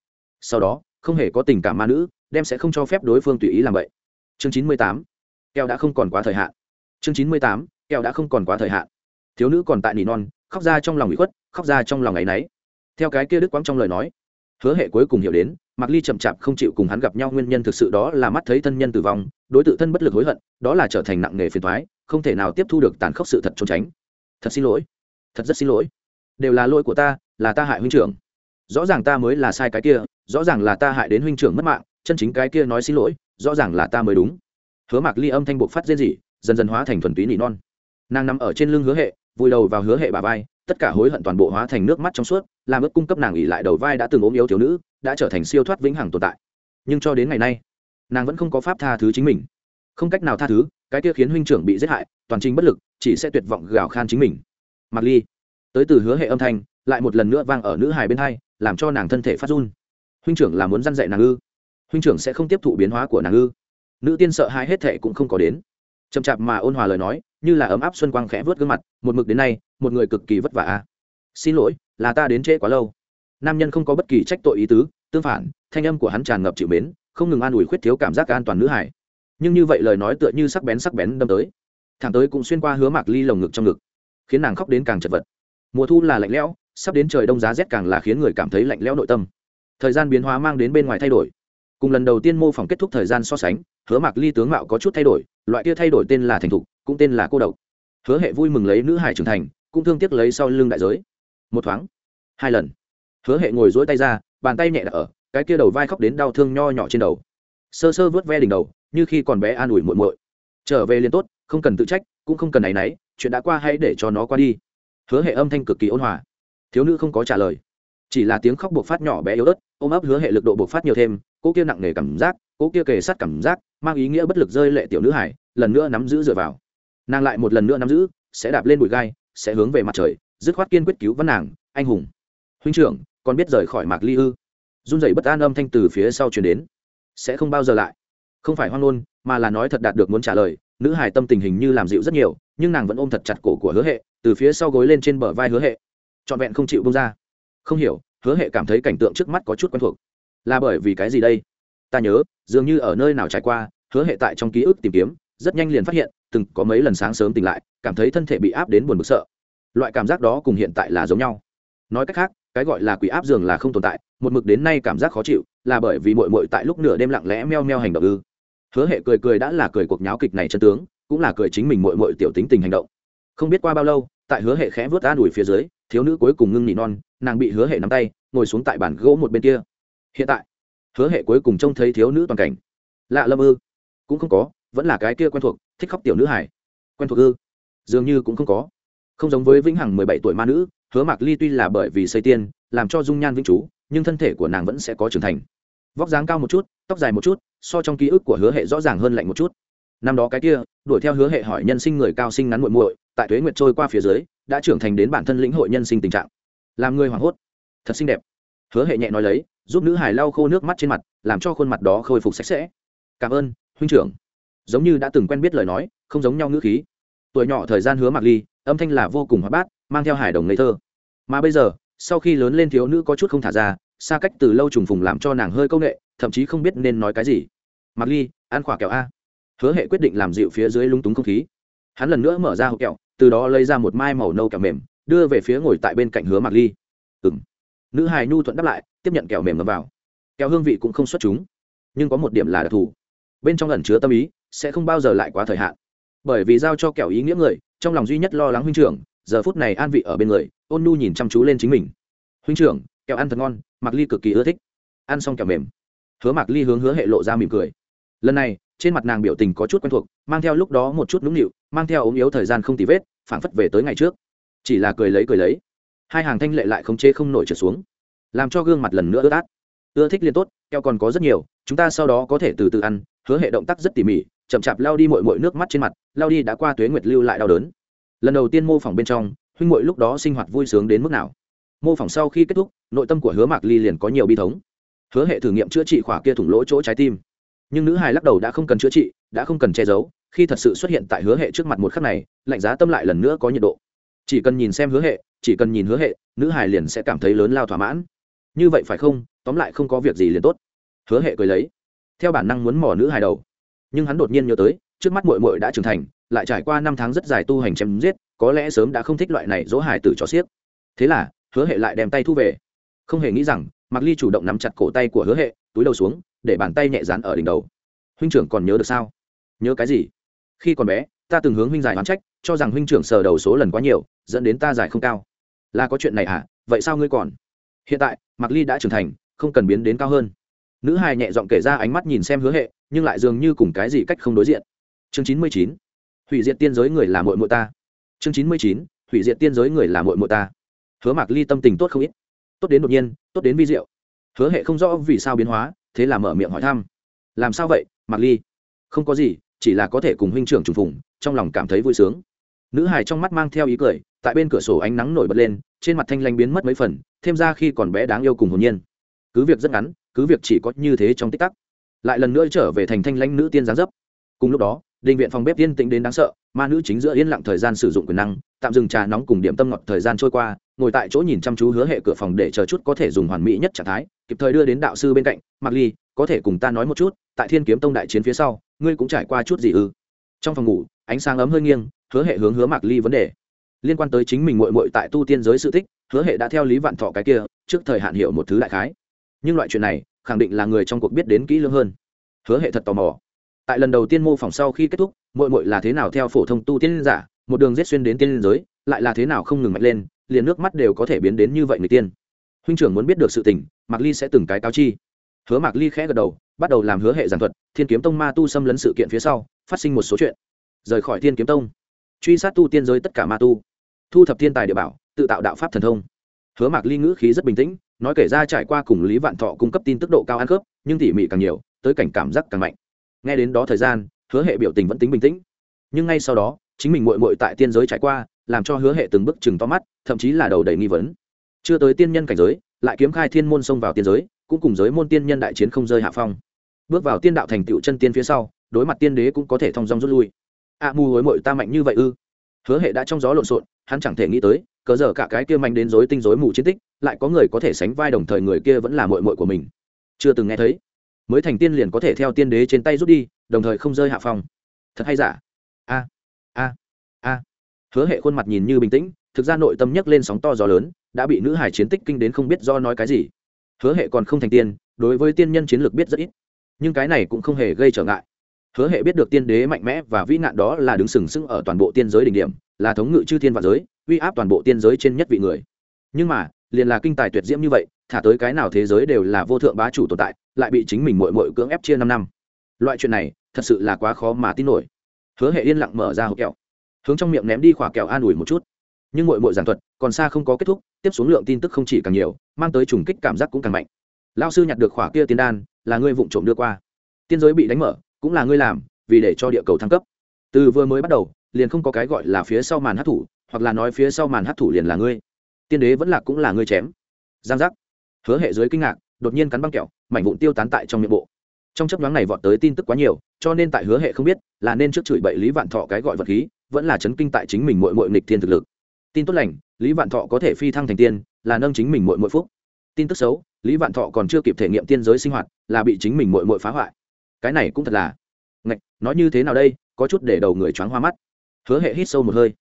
Sau đó, không hề có tình cảm ma nữ, đem sẽ không cho phép đối phương tùy ý làm vậy. Chương chín mươi tám keo đã không còn quá thời hạn. Chương chín mươi tám keo đã không còn quá thời hạn. Thiếu nữ còn tại nỉ non, khóc ra trong lòng bị khuất, khóc ra trong lòng ấ y náy. Theo cái kia đức quang trong lời nói, hứa hệ cuối cùng hiểu đến, mạc ly chậm chạp không chịu cùng hắn gặp nhau, nguyên nhân thực sự đó là mắt thấy thân nhân tử vong, đối t thân bất lực hối hận, đó là trở thành nặng nghề phiền thoái không thể nào tiếp thu được tàn khốc sự thật trốn tránh. Thật xin lỗi thật rất xin lỗi. Đều là lỗi của ta, là ta hại huynh trưởng. Rõ ràng ta mới là sai cái kia, rõ ràng là ta hại đến huynh trưởng mất mạng, chân chính cái kia nói xin lỗi, rõ ràng là ta mới đúng. Hứa mạc ly âm thanh buộc phát riêng gì dần dần hóa thành thuần túy nỉ non. Nàng nằm ở trên lưng hứa hệ, vùi đầu vào hứa hệ bà vai, tất cả hối hận toàn bộ hóa thành nước mắt trong suốt, làm ước cung cấp nàng ỉ lại đầu vai đã từng ốm yếu thiếu nữ, đã trở thành siêu thoát vĩnh hằng tồn tại. Nhưng cho đến ngày nay, nàng vẫn không có pháp tha thứ chính mình. Không cách nào tha thứ, cái kia khiến huynh trưởng bị giết hại, toàn trình bất lực, chỉ sẽ tuyệt vọng gào khan chính mình mặc ly. Tới từ hứa hệ âm thanh, lại một lần nữa vang ở nữ hài bên hai, làm cho nàng thân thể phát run. Huynh trưởng là muốn dăn dạy nàng ư? Huynh trưởng sẽ không tiếp thụ biến hóa của nàng ư? Nữ tiên sợ hãi hết thệ cũng không có đến. Chậm chạp mà ôn hòa lời nói, như là ấm áp xuân quang khẽ vớt gương mặt, một mực đến nay, một người cực kỳ vất vả. Xin lỗi, là ta đến trễ quá lâu. Nam nhân không có bất kỳ trách tội ý tứ, tương phản, thanh âm của hắn tràn ngập chịu mến, không ngừng an ủi khuyết thiếu cảm giác an toàn nữ hải nhưng như vậy lời nói tựa như sắc bén sắc bén đâm tới. Thẳng tới cũng xuyên qua hứa mạc ly lồng ngực trong ngực khiến nàng khóc đến càng chật vật. Mùa thu là lạnh lẽo, sắp đến trời đông giá rét càng là khiến người cảm thấy lạnh lẽo nội tâm. Thời gian biến hóa mang đến bên ngoài thay đổi. Cùng lần đầu tiên mô phỏng kết thúc thời gian so sánh, hứa mạc ly tướng mạo có chút thay đổi, loại kia thay đổi tên là thành thục, cũng tên là cô độc. Hứa hệ vui mừng lấy nữ hải trưởng thành, cũng thương tiếc lấy sau lưng đại giới. Một thoáng, hai lần, hứa hệ ngồi dỗi tay ra, bàn tay nhẹ đặt ở, cái kia đầu vai khóc đến đau thương nho nhỏ trên đầu. Sơ sơ vớt ve đỉnh đầu, như khi còn bé an ủi muội muội. Trở về liền tốt, không cần tự trách, cũng không cần áy náy chuyện đã qua hãy để cho nó qua đi. Hứa hệ âm thanh cực kỳ ôn hòa. Thiếu nữ không có trả lời. Chỉ là tiếng khóc buộc phát nhỏ bé yếu ớt, ôm ấp hứa hệ lực độ buộc phát nhiều thêm, cô kia nặng nề cảm giác, cô kia kề sát cảm giác, mang ý nghĩa bất lực rơi lệ tiểu nữ hải, lần nữa nắm giữ dựa vào. Nàng lại một lần nữa nắm giữ, sẽ đạp lên bụi gai, sẽ hướng về mặt trời, dứt khoát kiên quyết cứu văn nàng, anh hùng. Huynh trưởng còn biết rời khỏi mạc ly ư? Run rẩy bất an âm thanh từ phía sau chuyển đến. Sẽ không bao giờ lại. Không phải hoang ngôn, mà là nói thật đạt được muốn trả lời, nữ hải tâm tình hình như làm dịu rất nhiều nhưng nàng vẫn ôm thật chặt cổ của hứa hệ, từ phía sau gối lên trên bờ vai hứa hệ. Trọn vẹn không chịu bông ra. Không hiểu, hứa hệ cảm thấy cảnh tượng trước mắt có chút quen thuộc. Là bởi vì cái gì đây? Ta nhớ, dường như ở nơi nào trải qua, hứa hệ tại trong ký ức tìm kiếm, rất nhanh liền phát hiện, từng có mấy lần sáng sớm tỉnh lại, cảm thấy thân thể bị áp đến buồn bực sợ. Loại cảm giác đó cùng hiện tại là giống nhau. Nói cách khác, cái gọi là quỷ áp giường là không tồn tại, một mực đến nay cảm giác khó chịu, là bởi vì mội mội tại lúc nửa đêm lặng lẽ meo meo hành động ư. Hứa hệ cười cười đã là cười cuộc nháo kịch này chân tướng cũng là cười chính mình mội mội tiểu tính tình hành động. Không biết qua bao lâu, tại hứa hệ khẽ vớt an ủi phía dưới, thiếu nữ cuối cùng ngưng nỉ non, nàng bị hứa hệ nắm tay, ngồi xuống tại bàn gỗ một bên kia. Hiện tại, hứa hệ cuối cùng trông thấy thiếu nữ toàn cảnh. Lạ lâm ư? Cũng không có, vẫn là cái kia quen thuộc, thích khóc tiểu nữ hải quen thuộc ư? Dường như cũng không có. Không giống với vĩnh hằng mười bảy tuổi ma nữ, hứa mạc ly tuy là bởi vì xây tiên, làm cho dung nhan vĩnh chú, nhưng thân thể của nàng vẫn sẽ có trưởng thành. Vóc dáng cao một chút, tóc dài một chút, so trong ký ức của hứa hệ rõ ràng hơn lạnh một chút năm đó cái kia, đuổi theo hứa hệ hỏi nhân sinh người cao sinh ngắn muội muội, tại thuế nguyệt trôi qua phía dưới, đã trưởng thành đến bản thân lĩnh hội nhân sinh tình trạng. Làm người hoảng hốt. Thật xinh đẹp. Hứa hệ nhẹ nói lấy, giúp nữ hải lau khô nước mắt trên mặt, làm cho khuôn mặt đó khôi phục sạch sẽ. Cảm ơn, huynh trưởng. Giống như đã từng quen biết lời nói, không giống nhau ngữ khí. Tuổi nhỏ thời gian hứa mặc ly, âm thanh là vô cùng hoạt bát, mang theo hải đồng ngây thơ. Mà bây giờ, sau khi lớn lên thiếu nữ có chút không thả ra, xa cách từ lâu trùng phùng làm cho nàng hơi công nghệ thậm chí không biết nên nói cái gì. Mặc ly, ăn khỏa kẹo a hứa hệ quyết định làm dịu phía dưới lung túng không khí. Hắn lần nữa mở ra hộp kẹo, từ đó lấy ra một mai màu nâu kẹo mềm, đưa về phía ngồi tại bên cạnh hứa mặc ly. Ừ m nữ hài nhu thuận đáp lại, tiếp nhận kẹo mềm ngầm vào. Kẹo hương vị cũng không xuất chúng, nhưng có một điểm là đặc thù. Bên trong ẩn chứa tâm ý, sẽ không bao giờ lại quá thời hạn. Bởi vì giao cho kẹo ý nghĩa người, trong lòng duy nhất lo lắng huynh trưởng, giờ phút này an vị ở bên người, ôn nu nhìn chăm chú lên chính mình. Huynh trưởng, kẹo ăn thật ngon, mạc ly cực kỳ ưa thích. Ăn xong kẹo mềm, hứa mạc ly hướng hứa hệ lộ ra mỉm cười. Lần này trên mặt nàng biểu tình có chút quen thuộc, mang theo lúc đó một chút nũng nịu, mang theo ốm yếu thời gian không tì vết, phảng phất về tới ngày trước. Chỉ là cười lấy cười lấy, hai hàng thanh lệ lại không chế không nổi trượt xuống, làm cho gương mặt lần nữa ướt át. Ưa thích liên tốt keo còn có rất nhiều, chúng ta sau đó có thể từ từ ăn, hứa hệ động tác rất tỉ mỉ, chậm chạp lao đi mội mội nước mắt trên mặt, lao đi đã qua tuế nguyệt lưu lại đau đớn. Lần đầu tiên mô phỏng bên trong, huynh mội lúc đó sinh hoạt vui sướng đến mức nào? Mô phỏng sau khi kết thúc, nội tâm của hứa mạc ly liền có nhiều bi thống. Hứa hệ thử nghiệm chữa trị khỏa kia thủng lỗ chỗ trái tim nhưng nữ hài lắc đầu đã không cần chữa trị, đã không cần che giấu, khi thật sự xuất hiện tại hứa hệ trước mặt một khắc này, lạnh giá tâm lại lần nữa có nhiệt độ. Chỉ cần nhìn xem hứa hệ, chỉ cần nhìn hứa hệ, nữ hài liền sẽ cảm thấy lớn lao thỏa mãn. Như vậy phải không? Tóm lại không có việc gì liền tốt. Hứa hệ cười lấy. Theo bản năng muốn mỏ nữ hài đầu. Nhưng hắn đột nhiên nhớ tới, trước mắt mội mội đã trưởng thành, lại trải qua năm tháng rất dài tu hành chém giết, có lẽ sớm đã không thích loại này dỗ hài tử cho xiếc. Thế là, hứa hệ lại đem tay thu về. Không hề nghĩ rằng mặc ly chủ động nắm chặt cổ tay của hứa hệ, túi đầu xuống để bàn tay nhẹ dán ở đỉnh đầu. Huynh trưởng còn nhớ được sao? Nhớ cái gì? Khi còn bé, ta từng hướng huynh giải oán trách, cho rằng huynh trưởng sờ đầu số lần quá nhiều, dẫn đến ta giải không cao. Là có chuyện này à vậy sao ngươi còn? Hiện tại, mạc ly đã trưởng thành, không cần biến đến cao hơn. Nữ hài nhẹ giọng kể ra ánh mắt nhìn xem hứa hệ, nhưng lại dường như cùng cái gì cách không đối diện. Chương chín mươi chín. Hủy diệt tiên giới người là mội mội ta. Chương chín mươi chín. Hủy diệt tiên giới người là mội mội ta. Hứa mạc ly tâm tình tốt không ít. Tốt đến đột nhiên, tốt đến vi diệu. Hứa hệ không rõ vì sao biến hóa thế là mở miệng hỏi thăm. Làm sao vậy, mạc ly? Không có gì, chỉ là có thể cùng huynh trưởng trùng phùng, trong lòng cảm thấy vui sướng. Nữ hài trong mắt mang theo ý cười, tại bên cửa sổ ánh nắng nổi bật lên, trên mặt thanh lanh biến mất mấy phần, thêm ra khi còn bé đáng yêu cùng hồn nhiên. Cứ việc rất ngắn, cứ việc chỉ có như thế trong tích tắc. Lại lần nữa trở về thành thanh lãnh nữ tiên giáng dấp. Cùng lúc đó, đình viện phòng bếp tiên tĩnh đến đáng sợ ma nữ chính giữa yên lặng thời gian sử dụng quyền năng, tạm dừng trà nóng cùng điểm tâm ngọt thời gian trôi qua, ngồi tại chỗ nhìn chăm chú hứa hệ cửa phòng để chờ chút có thể dùng hoàn mỹ nhất trạng thái, kịp thời đưa đến đạo sư bên cạnh mặc ly, có thể cùng ta nói một chút, tại thiên kiếm tông đại chiến phía sau, ngươi cũng trải qua chút gì ư? Trong phòng ngủ, ánh sáng ấm hơi nghiêng, hứa hệ hướng hứa Mặc ly vấn đề. Liên quan tới chính mình mội mội tại tu tiên giới sự tích, hứa hệ đã theo lý vạn thọ cái kia, trước thời hạn hiệu một thứ đại khái. Nhưng loại chuyện này, khẳng định là người trong cuộc biết đến kỹ lưỡng hơn. Hứa hệ thật tò mò tại lần đầu tiên mô phỏng sau khi kết thúc mội mội là thế nào theo phổ thông tu tiên giả, một đường rết xuyên đến tiên giới, lại là thế nào không ngừng mạnh lên, liền nước mắt đều có thể biến đến như vậy người tiên. Huynh trưởng muốn biết được sự tình, mạc ly sẽ từng cái cáo chi. Hứa mạc ly khẽ gật đầu, bắt đầu làm hứa hệ giảng thuật, thiên kiếm tông ma tu xâm lấn sự kiện phía sau, phát sinh một số chuyện. Rời khỏi thiên kiếm tông, truy sát tu tiên giới tất cả ma tu, thu thập thiên tài địa bảo, tự tạo đạo pháp thần thông. Hứa mạc ly ngữ khí rất bình tĩnh, nói kể ra trải qua cùng lý vạn thọ cung cấp tin tức độ cao ăn khớp, nhưng tỉ mỉ càng nhiều, tới cảnh cảm giác càng mạnh nghe đến đó thời gian hứa hệ biểu tình vẫn tính bình tĩnh. Nhưng ngay sau đó chính mình mội mội tại tiên giới trải qua làm cho hứa hệ từng bước chừng to mắt thậm chí là đầu đầy nghi vấn. Chưa tới tiên nhân cảnh giới lại kiếm khai thiên môn xông vào tiên giới cũng cùng giới môn tiên nhân đại chiến không rơi hạ phong. Bước vào tiên đạo thành tựu chân tiên phía sau đối mặt tiên đế cũng có thể thong dong rút lui. A à, mù hối mội ta mạnh như vậy ư? Hứa hệ đã trong gió lộn xộn hắn chẳng thể nghĩ tới cớ giờ cả cái kia mạnh đến dối tinh dối mù chiến tích lại có người có thể sánh vai đồng thời người kia vẫn là mội mội của mình. Chưa từng nghe thấy mới thành tiên liền có thể theo tiên đế trên tay rút đi, đồng thời không rơi hạ phong. Thật hay giả? A a a. Hứa hệ khuôn mặt nhìn như bình tĩnh, thực ra nội tâm nhấc lên sóng to gió lớn, đã bị nữ hải chiến tích kinh đến không biết do nói cái gì. Hứa hệ còn không thành tiên, đối với tiên nhân chiến lược biết rất ít. Nhưng cái này cũng không hề gây trở ngại. Hứa hệ biết được tiên đế mạnh mẽ và vĩ nạn đó là đứng sừng sững ở toàn bộ tiên giới đỉnh điểm, là thống ngự chư thiên và giới, uy áp toàn bộ tiên giới trên nhất vị người. Nhưng mà, liền là kinh tài tuyệt diễm như vậy, thả tới cái nào thế giới đều là vô thượng bá chủ tồn tại lại bị chính mình mội mội cưỡng ép chia năm năm. Loại chuyện này, thật sự là quá khó mà tin nổi. Hứa hệ yên lặng mở ra hộp kẹo, hướng trong miệng ném đi khỏa kẹo an ủi một chút. Nhưng mội mội giảng thuật, còn xa không có kết thúc, tiếp xuống lượng tin tức không chỉ càng nhiều, mang tới trùng kích cảm giác cũng càng mạnh. Lao sư nhặt được khỏa kia tiên đan, là ngươi vụng trộm đưa qua. Tiên giới bị đánh mở, cũng là ngươi làm, vì để cho địa cầu thăng cấp. Từ vừa mới bắt đầu, liền không có cái gọi là phía sau màn hát thủ hoặc là nói phía sau màn hát thủ liền là ngươi. Tiên đế vẫn là cũng là ngươi chém. Giang giác. Hứa hệ dưới kinh ngạc đột nhiên cắn băng kẹo, mảnh vụn tiêu tán tại trong miệng bộ. Trong chấp nhoáng này vọt tới tin tức quá nhiều, cho nên tại hứa hệ không biết là nên trước chửi bậy lý vạn thọ cái gọi vật khí, vẫn là chấn kinh tại chính mình mội mội nghịch thiên thực lực. Tin tốt lành, lý vạn thọ có thể phi thăng thành tiên, là nâng chính mình mội mội phúc. Tin tức xấu, lý vạn thọ còn chưa kịp thể nghiệm tiên giới sinh hoạt, là bị chính mình mội mội phá hoại. Cái này cũng thật là ngạch, nói như thế nào đây, có chút để đầu người choáng hoa mắt. Hứa hệ hít sâu một hơi,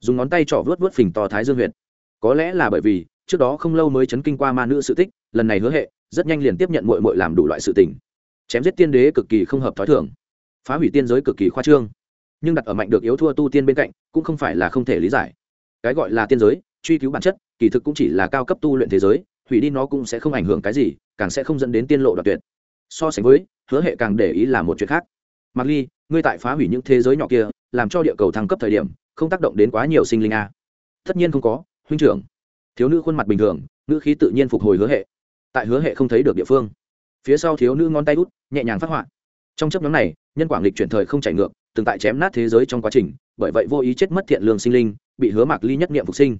dùng ngón tay trỏ vớt vớt phình to thái dương huyện có lẽ là bởi vì trước đó không lâu mới chấn kinh qua ma nữ sự tích, lần này hứa hệ rất nhanh liền tiếp nhận mội mội làm đủ loại sự tình. Chém giết tiên đế cực kỳ không hợp t h ó i thường. Phá hủy tiên giới cực kỳ khoa trương. Nhưng đặt ở mạnh được yếu thua tu tiên bên cạnh, cũng không phải là không thể lý giải. Cái gọi là tiên giới, truy cứu bản chất, kỳ thực cũng chỉ là cao cấp tu luyện thế giới, hủy đi nó cũng sẽ không ảnh hưởng cái gì, càng sẽ không dẫn đến tiên lộ đoạt tuyệt. So sánh với, hứa hệ càng để ý là một chuyện khác. Mặc ly, ngươi tại phá hủy những thế giới nhỏ kia, làm cho địa cầu thăng cấp thời điểm, không tác động đến quá nhiều sinh linh a. Tất nhiên không có, huynh trưởng. Thiếu nữ khuôn mặt bình thường nữ khí tự nhiên phục hồi hứa hệ tại hứa hệ không thấy được địa phương. Phía sau thiếu nữ ngón tay út, nhẹ nhàng phát họa. Trong chấp nhóm này, nhân quảng lịch chuyển thời không chảy ngược, từng tại chém nát thế giới trong quá trình, bởi vậy vô ý chết mất thiện lương sinh linh, bị hứa mạc ly nhất nghiệm phục sinh.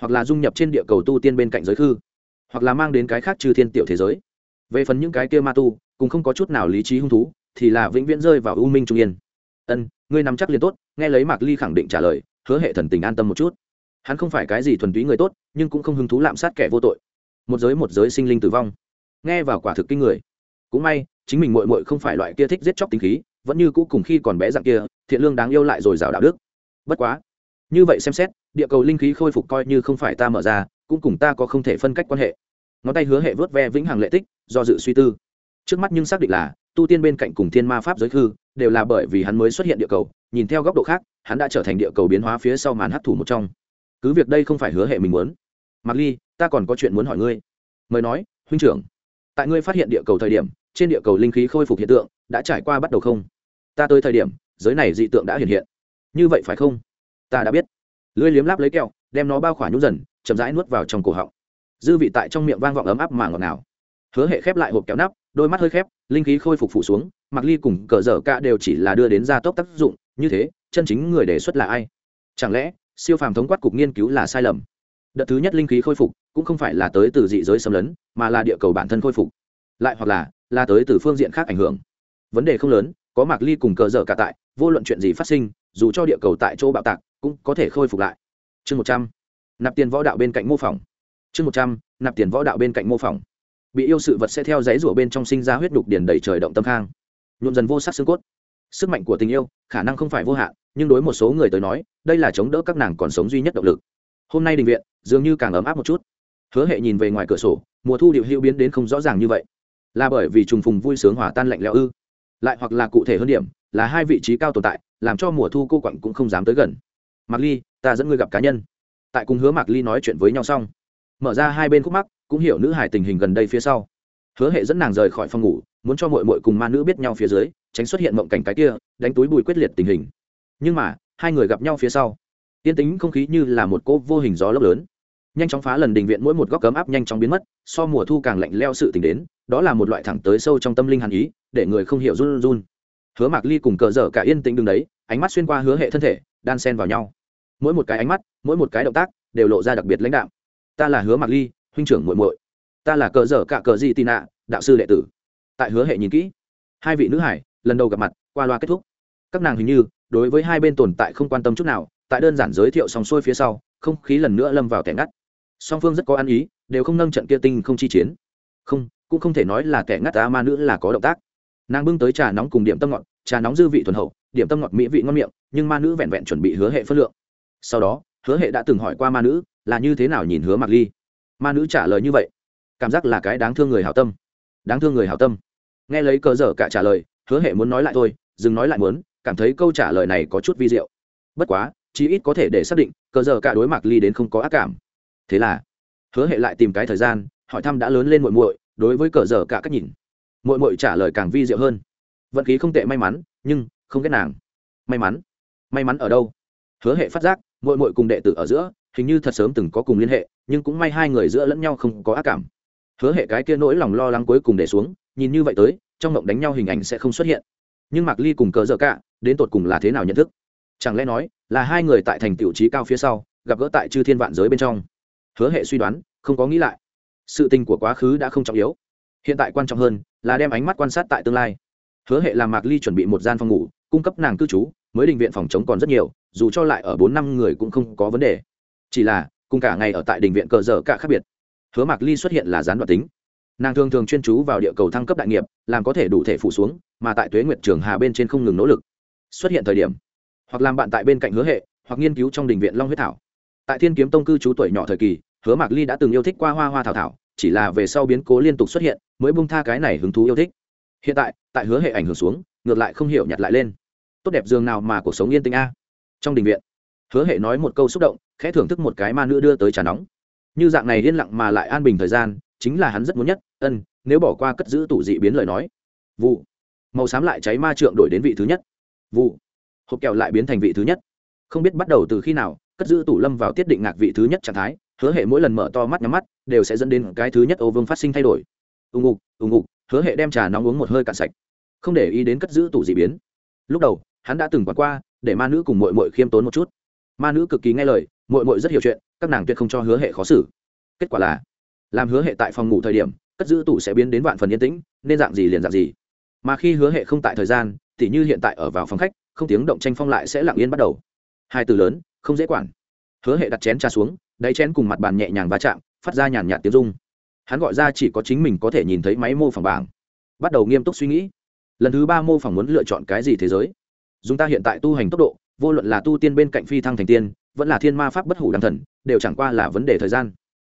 Hoặc là dung nhập trên địa cầu tu tiên bên cạnh giới khư, hoặc là mang đến cái khác trừ thiên tiểu thế giới. Về phần những cái kia ma tu, cũng không có chút nào lý trí hung thú, thì là vĩnh viễn rơi vào u minh trung yên. Ân, ngươi nắm chắc liền tốt, nghe lấy mạc ly khẳng định trả lời, hứa hệ thần tình an tâm một chút. Hắn không phải cái gì thuần túy người tốt, nhưng cũng không hứng thú lạm sát kẻ vô tội một giới một giới sinh linh tử vong. Nghe vào quả thực kinh người. Cũng may, chính mình mội mội không phải loại kia thích giết chóc tính khí, vẫn như cũ cùng khi còn bé dạng kia, thiện lương đáng yêu lại rồi rào đạo đức. Bất quá, như vậy xem xét, địa cầu linh khí khôi phục coi như không phải ta mở ra, cũng cùng ta có không thể phân cách quan hệ. Ngón tay hứa hệ vớt ve vĩnh hằng lệ tích, do dự suy tư. Trước mắt nhưng xác định là, tu tiên bên cạnh cùng thiên ma pháp giới khư, đều là bởi vì hắn mới xuất hiện địa cầu, nhìn theo góc độ khác, hắn đã trở thành địa cầu biến hóa phía sau màn hấp thủ một trong. Cứ việc đây không phải hứa hệ mình muốn Mạc ly, ta còn có chuyện muốn hỏi ngươi. Mời nói, huynh trưởng. Tại ngươi phát hiện địa cầu thời điểm, trên địa cầu linh khí khôi phục hiện tượng, đã trải qua bắt đầu không? Ta tới thời điểm, giới này dị tượng đã hiện hiện. Như vậy phải không? Ta đã biết. Lưới liếm láp lấy kẹo, đem nó bao khỏa nhũ dần, chậm rãi nuốt vào trong cổ họng. Dư vị tại trong miệng vang vọng ấm áp mà ngọt ngào. Hứa hệ khép lại hộp kéo nắp, đôi mắt hơi khép, linh khí khôi phục phụ xuống mặc ly cùng cờ dở cả đều chỉ là đưa đến gia tốc tác dụng, như thế, chân chính người đề xuất là ai? Chẳng lẽ, siêu phàm thống quát cục nghiên cứu là sai lầm? Đợt thứ nhất linh khí khôi phục, cũng không phải là tới từ dị giới xâm lấn, mà là địa cầu bản thân khôi phục. Lại hoặc là là tới từ phương diện khác ảnh hưởng. Vấn đề không lớn, có mạc ly cùng cờ dở cả tại, vô luận chuyện gì phát sinh, dù cho địa cầu tại chỗ bạo tạc, cũng có thể khôi phục lại. Chương một trăm. Nạp tiền võ đạo bên cạnh mô phỏng. Chương một trăm. Nạp tiền võ đạo bên cạnh mô phỏng. Bị yêu sự vật sẽ theo giấy rủa bên trong sinh ra huyết đục điển đầy trời động tâm khang. Nhuộm dần vô sắc xương cốt. Sức mạnh của tình yêu, khả năng không phải vô hạn, nhưng đối một số người tới nói, đây là chống đỡ các nàng còn sống duy nhất động lực hôm nay đình viện, dường như càng ấm áp một chút. Hứa hệ nhìn về ngoài cửa sổ, mùa thu điệu hữu biến đến không rõ ràng như vậy. Là bởi vì trùng phùng vui sướng hòa tan lạnh lẽo ư? Lại hoặc là cụ thể hơn điểm, là hai vị trí cao tồn tại, làm cho mùa thu cô quặng cũng không dám tới gần. Mạc ly, ta dẫn ngươi gặp cá nhân. Tại cùng hứa mạc ly nói chuyện với nhau xong, mở ra hai bên khúc mắc, cũng hiểu nữ hải tình hình gần đây phía sau. Hứa hệ dẫn nàng rời khỏi phòng ngủ, muốn cho mội mội cùng ma nữ biết nhau phía dưới, tránh xuất hiện mộng cảnh cái kia, đánh túi bùi quyết liệt tình hình. Nhưng mà, hai người gặp nhau phía sau tiên tính không khí như là một cỗ vô hình gió lốc lớn. Nhanh chóng phá lần đình viện mỗi một góc cấm áp nhanh chóng biến mất, so mùa thu càng lạnh leo sự tình đến, đó là một loại thẳng tới sâu trong tâm linh hàn ý, để người không hiểu run run. Hứa mạc ly cùng cờ dở cả yên tĩnh đứng đấy, ánh mắt xuyên qua hứa hệ thân thể, đan sen vào nhau. Mỗi một cái ánh mắt, mỗi một cái động tác, đều lộ ra đặc biệt lãnh đạo ta là hứa mạc ly, huynh trưởng muội muội. Ta là cờ dở cả cờ di tị nạ, đạo sư đệ tử. Tại hứa hệ nhìn kỹ, hai vị nữ hải lần đầu gặp mặt, qua loa kết thúc. Các nàng hình như, đối với hai bên tồn tại không quan tâm chút nào tại đơn giản giới thiệu xong xuôi phía sau, không khí lần nữa lâm vào tẻ ngắt. Song phương rất có ăn ý, đều không nâng trận kia tinh không chi chiến. Không, cũng không thể nói là tẻ ngắt ta ma nữ là có động tác. Nàng bưng tới trà nóng cùng điểm tâm ngọt, trà nóng dư vị thuần hậu, điểm tâm ngọt mỹ vị ngon miệng, nhưng ma nữ vẹn vẹn chuẩn bị hứa hệ phất lượng. Sau đó, hứa hệ đã từng hỏi qua ma nữ là như thế nào nhìn hứa mặc ly. Ma nữ trả lời như vậy, cảm giác là cái đáng thương người hảo tâm. Đáng thương người hảo tâm. Nghe lấy cơ dở cả trả lời, hứa hệ muốn nói lại thôi, dừng nói lại muốn, cảm thấy câu trả lời này có chút vi diệu. Bất quá chí ít có thể để xác định, cờ dở cả đối mạc ly đến không có ác cảm. Thế là, hứa hệ lại tìm cái thời gian, hỏi thăm đã lớn lên muội muội, đối với cờ dở cả cách nhìn. Muội muội trả lời càng vi diệu hơn. Vận khí không tệ may mắn, nhưng, không ghét nàng. May mắn? May mắn ở đâu? Hứa hệ phát giác, muội muội cùng đệ tử ở giữa, hình như thật sớm từng có cùng liên hệ, nhưng cũng may hai người giữa lẫn nhau không có ác cảm. Hứa hệ cái kia nỗi lòng lo lắng cuối cùng để xuống, nhìn như vậy tới, trong mộng đánh nhau hình ảnh sẽ không xuất hiện. Nhưng mạc ly cùng cờ dở cả, đến tột cùng là thế nào nhận thức? Chẳng lẽ nói là hai người tại thành tiểu trí cao phía sau, gặp gỡ tại chư thiên vạn giới bên trong? Hứa hệ suy đoán, không có nghĩ lại. Sự tình của quá khứ đã không trọng yếu. Hiện tại quan trọng hơn là đem ánh mắt quan sát tại tương lai. Hứa hệ làm mạc ly chuẩn bị một gian phòng ngủ, cung cấp nàng cư trú, mới định viện phòng chống còn rất nhiều, dù cho lại ở bốn năm người cũng không có vấn đề. Chỉ là, cùng cả ngày ở tại đình viện cờ dở cả khác biệt. Hứa mạc ly xuất hiện là gián đoạn tính. Nàng thường thường chuyên chú vào địa cầu thăng cấp đại nghiệp, làm có thể đủ thể phủ xuống, mà tại tuế nguyệt trường hà bên trên không ngừng nỗ lực. Xuất hiện thời điểm hoặc làm bạn tại bên cạnh hứa hệ, hoặc nghiên cứu trong đình viện long huyết thảo. Tại thiên kiếm tông cư trú tuổi nhỏ thời kỳ, hứa mạc ly đã từng yêu thích qua hoa hoa thảo thảo, chỉ là về sau biến cố liên tục xuất hiện, mới bung tha cái này hứng thú yêu thích. Hiện tại tại hứa hệ ảnh hưởng xuống, ngược lại không hiểu nhặt lại lên. Tốt đẹp dường nào mà cuộc sống yên tĩnh a. Trong đình viện, hứa hệ nói một câu xúc động, khẽ thưởng thức một cái ma nữ đưa tới trà nóng. Như dạng này yên lặng mà lại an bình thời gian, chính là hắn rất muốn nhất, ân, nếu bỏ qua cất giữ tủ dị biến lời nói. Vụ, màu xám lại cháy ma trượng đổi đến vị thứ nhất. Vụ hộp kẹo lại biến thành vị thứ nhất. Không biết bắt đầu từ khi nào, cất giữ tủ lâm vào tiết định ngạc vị thứ nhất trạng thái, hứa hệ mỗi lần mở to mắt, nhắm mắt, đều sẽ dẫn đến cái thứ nhất ô vương phát sinh thay đổi. Ùng ục ùng ục hứa hệ đem trà nóng uống một hơi cạn sạch. Không để ý đến cất giữ tủ dị biến. Lúc đầu, hắn đã từng quản qua, để ma nữ cùng mội mội khiêm tốn một chút. Ma nữ cực kỳ nghe lời mội mội rất hiểu chuyện, các nàng tuyệt không cho hứa hệ khó xử. Kết quả là, làm hứa hệ tại phòng ngủ thời điểm, cất giữ tủ sẽ biến đến vạn phần yên tĩnh, nên dạng gì liền dạng gì. Mà khi hứa hệ không tại thời gian tỉ như hiện tại ở vào phòng khách, không tiếng động tranh phong lại sẽ lặng yên bắt đầu. Hai từ lớn, không dễ quản. Hứa hệ đặt chén trà xuống, đáy chén cùng mặt bàn nhẹ nhàng va chạm, phát ra nhàn nhạt tiếng rung. Hắn gọi ra chỉ có chính mình có thể nhìn thấy máy mô phỏng bảng. Bắt đầu nghiêm túc suy nghĩ. Lần thứ ba mô phỏng muốn lựa chọn cái gì thế giới? Dùng ta hiện tại tu hành tốc độ, vô luận là tu tiên bên cạnh phi thăng thành tiên, vẫn là thiên ma pháp bất hủ đăng thần, đều chẳng qua là vấn đề thời gian.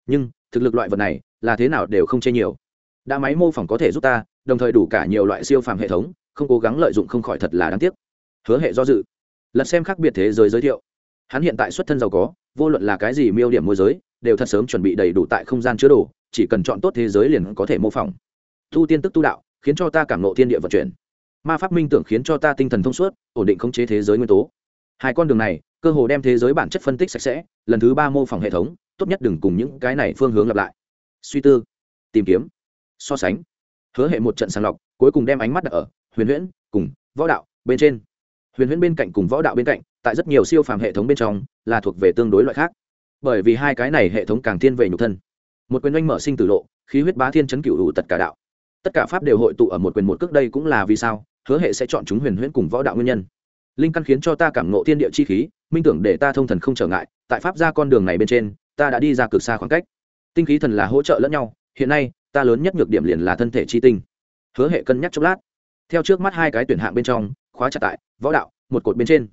Nhưng, thực lực loại vật này, là thế nào đều không chê nhiều. Đã máy mô phỏng có thể giúp ta, đồng thời đủ cả nhiều loại siêu phàm hệ thống không cố gắng lợi dụng không khỏi thật là đáng tiếc. Hứa hệ do dự. Lật xem khác biệt thế giới giới thiệu. Hắn hiện tại xuất thân giàu có, vô luận là cái gì miêu điểm môi giới, đều thật sớm chuẩn bị đầy đủ tại không gian chứa đồ, chỉ cần chọn tốt thế giới liền có thể mô phỏng. Tu tiên tức tu đạo, khiến cho ta cảm nộ thiên địa vận chuyển. Ma pháp minh tưởng khiến cho ta tinh thần thông suốt, ổn định khống chế thế giới nguyên tố. Hai con đường này, cơ hồ đem thế giới bản chất phân tích sạch sẽ, lần thứ ba mô phỏng hệ thống, tốt nhất đừng cùng những cái này phương hướng lặp lại. Suy tư, tìm kiếm, so sánh. Hứa hệ một trận sàng lọc, cuối cùng đem ánh mắt đặt ở huyền huyễn cùng võ đạo bên trên. Huyền huyễn bên cạnh cùng võ đạo bên cạnh, tại rất nhiều siêu phàm hệ thống bên trong, là thuộc về tương đối loại khác. Bởi vì hai cái này hệ thống càng thiên về nhục thân. Một quyền oanh mở sinh tử lộ, khí huyết bá thiên chấn cựu đủ tất cả đạo. Tất cả pháp đều hội tụ ở một quyền một cước đây cũng là vì sao, hứa hệ sẽ chọn chúng huyền huyễn cùng võ đạo nguyên nhân. Linh căn khiến cho ta cảm ngộ thiên địa chi khí, minh tưởng để ta thông thần không trở ngại, tại pháp ra con đường này bên trên, ta đã đi ra cực xa khoảng cách. Tinh khí thần là hỗ trợ lẫn nhau, hiện nay, ta lớn nhất nhược điểm liền là thân thể chi tinh. Hứa hệ cân nhắc chốc lát theo trước mắt hai cái tuyển hạng bên trong, khóa chặt tại võ đạo, một cột bên trên.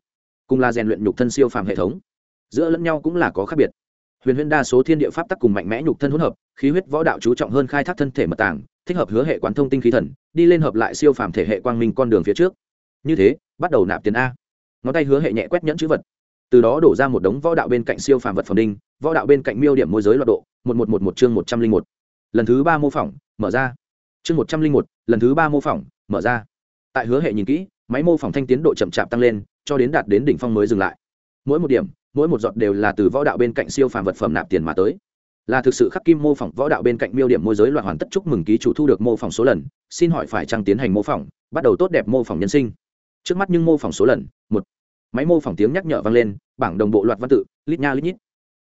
Cùng là rèn luyện nhục thân siêu phàm hệ thống. Giữa lẫn nhau cũng là có khác biệt. Huyền huyền đa số thiên địa pháp tắc cùng mạnh mẽ nhục thân hỗn hợp, khí huyết võ đạo chú trọng hơn khai thác thân thể mật tàng, thích hợp hứa hệ quán thông tinh khí thần, đi lên hợp lại siêu phàm thể hệ quang minh con đường phía trước. Như thế, bắt đầu nạp tiền a. Ngón tay hứa hệ nhẹ quét nhẫn chữ vật. Từ đó đổ ra một đống võ đạo bên cạnh siêu phàm vật phẩm đinh, võ đạo bên cạnh miêu điểm môi giới loạt độ, một một một một chương một trăm linh một. Lần thứ ba mô phỏng, mở ra chương một trăm linh một, lần thứ ba mô phỏng, mở ra. Tại hứa hệ nhìn kỹ, máy mô phỏng thanh tiến độ chậm chạp tăng lên, cho đến đạt đến đỉnh phong mới dừng lại. Mỗi một điểm, mỗi một giọt đều là từ võ đạo bên cạnh siêu phàm vật phẩm nạp tiền mà tới. Là thực sự khắc kim mô phỏng, võ đạo bên cạnh miêu điểm môi giới loạn hoàn tất chúc mừng ký chủ thu được mô phỏng số lần, xin hỏi phải trăng tiến hành mô phỏng, bắt đầu tốt đẹp mô phỏng nhân sinh. Trước mắt nhưng mô phỏng số lần, một. Máy mô phỏng tiếng nhắc nhở vang lên, bảng đồng bộ loạt văn tự, lít nha lít nhít.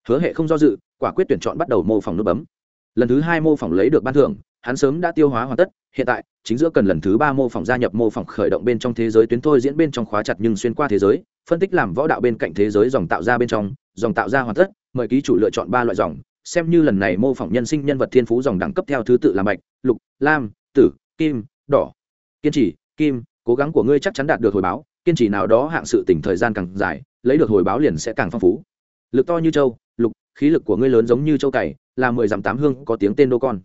Hứa hệ không do dự, quả quyết tuyển chọn bắt đầu mô phỏng nút bấm. Lần thứ hai mô phỏng lấy được ban thưởng hắn sớm đã tiêu hóa hoàn tất, hiện tại, chính giữa cần lần thứ ba mô phỏng gia nhập mô phỏng khởi động bên trong thế giới tuyến thôi diễn bên trong khóa chặt nhưng xuyên qua thế giới, phân tích làm võ đạo bên cạnh thế giới dòng tạo ra bên trong, dòng tạo ra hoàn tất, mời ký chủ lựa chọn ba loại dòng, xem như lần này mô phỏng nhân sinh nhân vật thiên phú dòng đẳng cấp theo thứ tự là bạch lục, lam, tử, kim, đỏ. Kiên trì, kim, cố gắng của ngươi chắc chắn đạt được hồi báo, kiên trì nào đó hạng sự tỉnh thời gian càng dài, lấy được hồi báo liền sẽ càng phong phú. Lực to như châu, lục, khí lực của ngươi lớn giống như châu cày, là mười dặm tám hương, có tiếng tên đô con.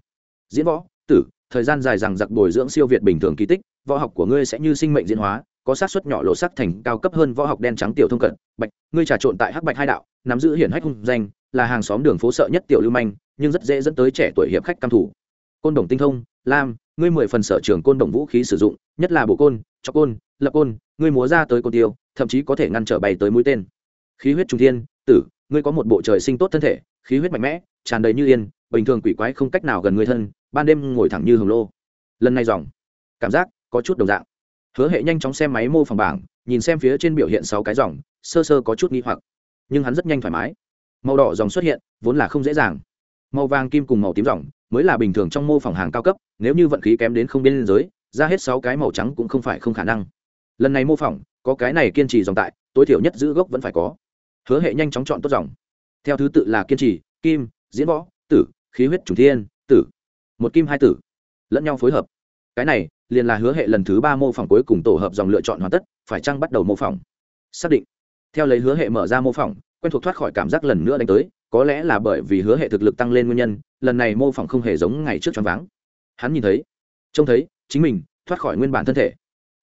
Diễn võ tử, thời gian dài rằng giặc bồi dưỡng siêu việt bình thường kỳ tích, võ học của ngươi sẽ như sinh mệnh diễn hóa, có sát xuất nhỏ lộ sắc thành cao cấp hơn võ học đen trắng tiểu thông cận. Bạch, ngươi trà trộn tại hắc bạch hai đạo, nắm giữ hiển hách hung danh, là hàng xóm đường phố sợ nhất tiểu lưu manh, nhưng rất dễ dẫn tới trẻ tuổi hiệp khách cam thủ côn đồng tinh thông, lam, ngươi mười phần sở trường côn đồng vũ khí sử dụng, nhất là bộ côn cho côn, lập côn, ngươi múa ra tới côn tiêu, thậm chí có thể ngăn trở bay tới mũi tên. Khí huyết trung thiên, tử, ngươi có một bộ trời sinh tốt thân thể, khí huyết mạnh mẽ, tràn đầy như yên, bình thường quỷ quái không cách nào gần người thân ban đêm ngồi thẳng như hồng lô. Lần này dòng, cảm giác có chút đồng dạng. Hứa hệ nhanh chóng xem máy mô phỏng bảng, nhìn xem phía trên biểu hiện sáu cái dòng, sơ sơ có chút nghi hoặc. Nhưng hắn rất nhanh thoải mái. Màu đỏ dòng xuất hiện, vốn là không dễ dàng. Màu vàng kim cùng màu tím dòng, mới là bình thường trong mô phỏng hàng cao cấp, nếu như vận khí kém đến không biên giới, ra hết sáu cái màu trắng cũng không phải không khả năng. Lần này mô phỏng, có cái này kiên trì dòng tại, tối thiểu nhất giữ gốc vẫn phải có. Hứa hệ nhanh chóng chọn tốt dòng. Theo thứ tự là kiên trì, kim, diễn võ, tử, khí huyết chủ thiên, tử một kim hai tử, lẫn nhau phối hợp. Cái này liền là hứa hệ lần thứ ba mô phỏng cuối cùng tổ hợp dòng lựa chọn hoàn tất, phải chăng bắt đầu mô phỏng? Xác định. Theo lấy hứa hệ mở ra mô phỏng, quen thuộc thoát khỏi cảm giác lần nữa đánh tới, có lẽ là bởi vì hứa hệ thực lực tăng lên nguyên nhân, lần này mô phỏng không hề giống ngày trước choáng váng. Hắn nhìn thấy, trông thấy, chính mình thoát khỏi nguyên bản thân thể.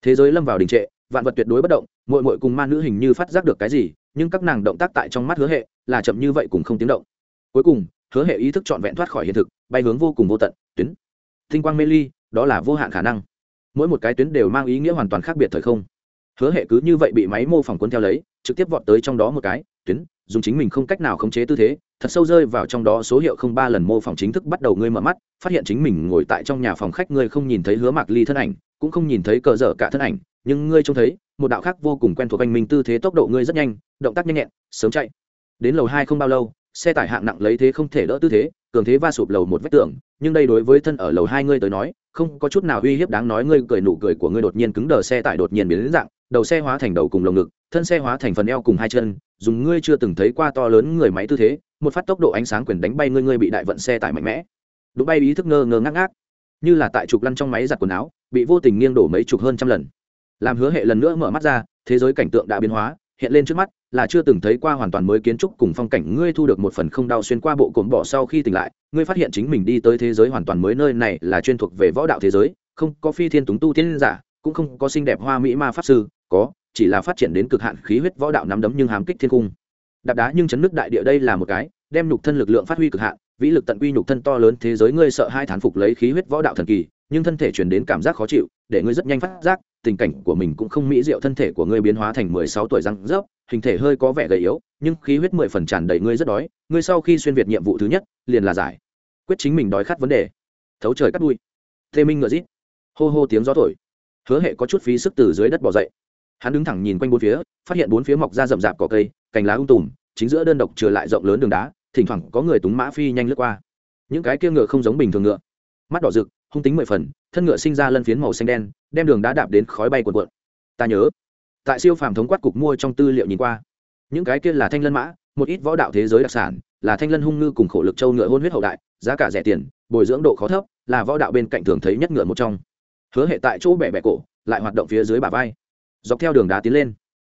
Thế giới lâm vào đình trệ, vạn vật tuyệt đối bất động mội mội cùng ma nữ hình như phát giác được cái gì, nhưng các nàng động tác tại trong mắt hứa hệ là chậm như vậy cùng không tiếng động. Cuối cùng, hứa hệ ý thức trọn vẹn thoát khỏi hiện thực, bay hướng vô cùng vô tận tuyến. Tinh quang mê ly, đó là vô hạn khả năng. Mỗi một cái tuyến đều mang ý nghĩa hoàn toàn khác biệt thời không. Hứa hệ cứ như vậy bị máy mô phỏng cuốn theo lấy, trực tiếp vọt tới trong đó một cái, tuyến, dùng chính mình không cách nào khống chế tư thế, thật sâu rơi vào trong đó số hiệu không ba lần mô phỏng chính thức bắt đầu ngươi mở mắt, phát hiện chính mình ngồi tại trong nhà phòng khách ngươi không nhìn thấy hứa mạc ly thân ảnh, cũng không nhìn thấy cờ dở cả thân ảnh, nhưng ngươi trông thấy, một đạo khác vô cùng quen thuộc anh minh tư thế tốc độ ngươi rất nhanh, động tác nhanh nhẹn, sớm chạy. Đến lầu hai không bao lâu, xe tải hạng nặng lấy thế không thể đỡ tư thế cường thế va sụp lầu một vách tường, nhưng đây đối với thân ở lầu hai ngươi tới nói, không có chút nào uy hiếp đáng nói ngươi cười nụ cười của ngươi đột nhiên cứng đờ xe tải đột nhiên biến đến dạng, đầu xe hóa thành đầu cùng lồng ngực, thân xe hóa thành phần eo cùng hai chân, dùng ngươi chưa từng thấy qua to lớn người máy tư thế, một phát tốc độ ánh sáng quyền đánh bay ngươi ngươi bị đại vận xe tải mạnh mẽ. Đụng bay ý thức ngơ ngơ ngác ngác. Như là tại trục lăn trong máy giặt quần áo, bị vô tình nghiêng đổ mấy chục hơn trăm lần. Làm hứa hệ lần nữa mở mắt ra, thế giới cảnh tượng đã biến hóa hiện lên trước mắt, là chưa từng thấy qua hoàn toàn mới kiến trúc cùng phong cảnh. Ngươi thu được một phần không đau xuyên qua bộ cồn bỏ sau khi tỉnh lại, ngươi phát hiện chính mình đi tới thế giới hoàn toàn mới nơi này là chuyên thuộc về võ đạo thế giới, không có phi thiên túng tu tiên giả, cũng không có xinh đẹp hoa mỹ ma pháp sư, có, chỉ là phát triển đến cực hạn khí huyết võ đạo nắm đấm nhưng hám kích thiên cung. Đạp đá nhưng chấn nước đại địa đây là một cái, đem nhục thân lực lượng phát huy cực hạn, vĩ lực tận quy nhục thân to lớn thế giới ngươi sợ hai thán phục lấy khí huyết võ đạo thần kỳ, nhưng thân thể truyền đến cảm giác khó chịu, để ngươi rất nhanh phát giác tình cảnh của mình cũng không mỹ diệu, thân thể của ngươi biến hóa thành mười sáu tuổi răng rớp, hình thể hơi có vẻ gầy yếu, nhưng khí huyết mười phần tràn đầy ngươi rất đói, ngươi sau khi xuyên việt nhiệm vụ thứ nhất, liền là giải quyết chính mình đói khát vấn đề. Thấu trời cắt đuôi. Thê minh ngựa rít. Hô hô tiếng gió thổi. Hứa hệ có chút phí sức từ dưới đất bỏ dậy. Hắn đứng thẳng nhìn quanh bốn phía, phát hiện bốn phía mọc ra rậm rạp cỏ cây, cành lá ung tùm, chính giữa đơn độc trừ lại rộng lớn đường đá, thỉnh thoảng có người túng mã phi nhanh lướt qua. Những cái kia ngựa không giống bình thường ngựa. Mắt đỏ rực hung tính mười phần, thân ngựa sinh ra lân phiến màu xanh đen, đem đường đá đạp đến khói bay cuộn cuộn. Ta nhớ, tại siêu phàm thống quát cục mua trong tư liệu nhìn qua, những cái kia là thanh lân mã, một ít võ đạo thế giới đặc sản, là thanh lân hung ngư cùng khổ lực châu ngựa hôn huyết hậu đại, giá cả rẻ tiền, bồi dưỡng độ khó thấp, là võ đạo bên cạnh thường thấy nhất ngựa một trong. Hứa hệ tại chỗ bẻ bẻ cổ, lại hoạt động phía dưới bả vai, dọc theo đường đá tiến lên.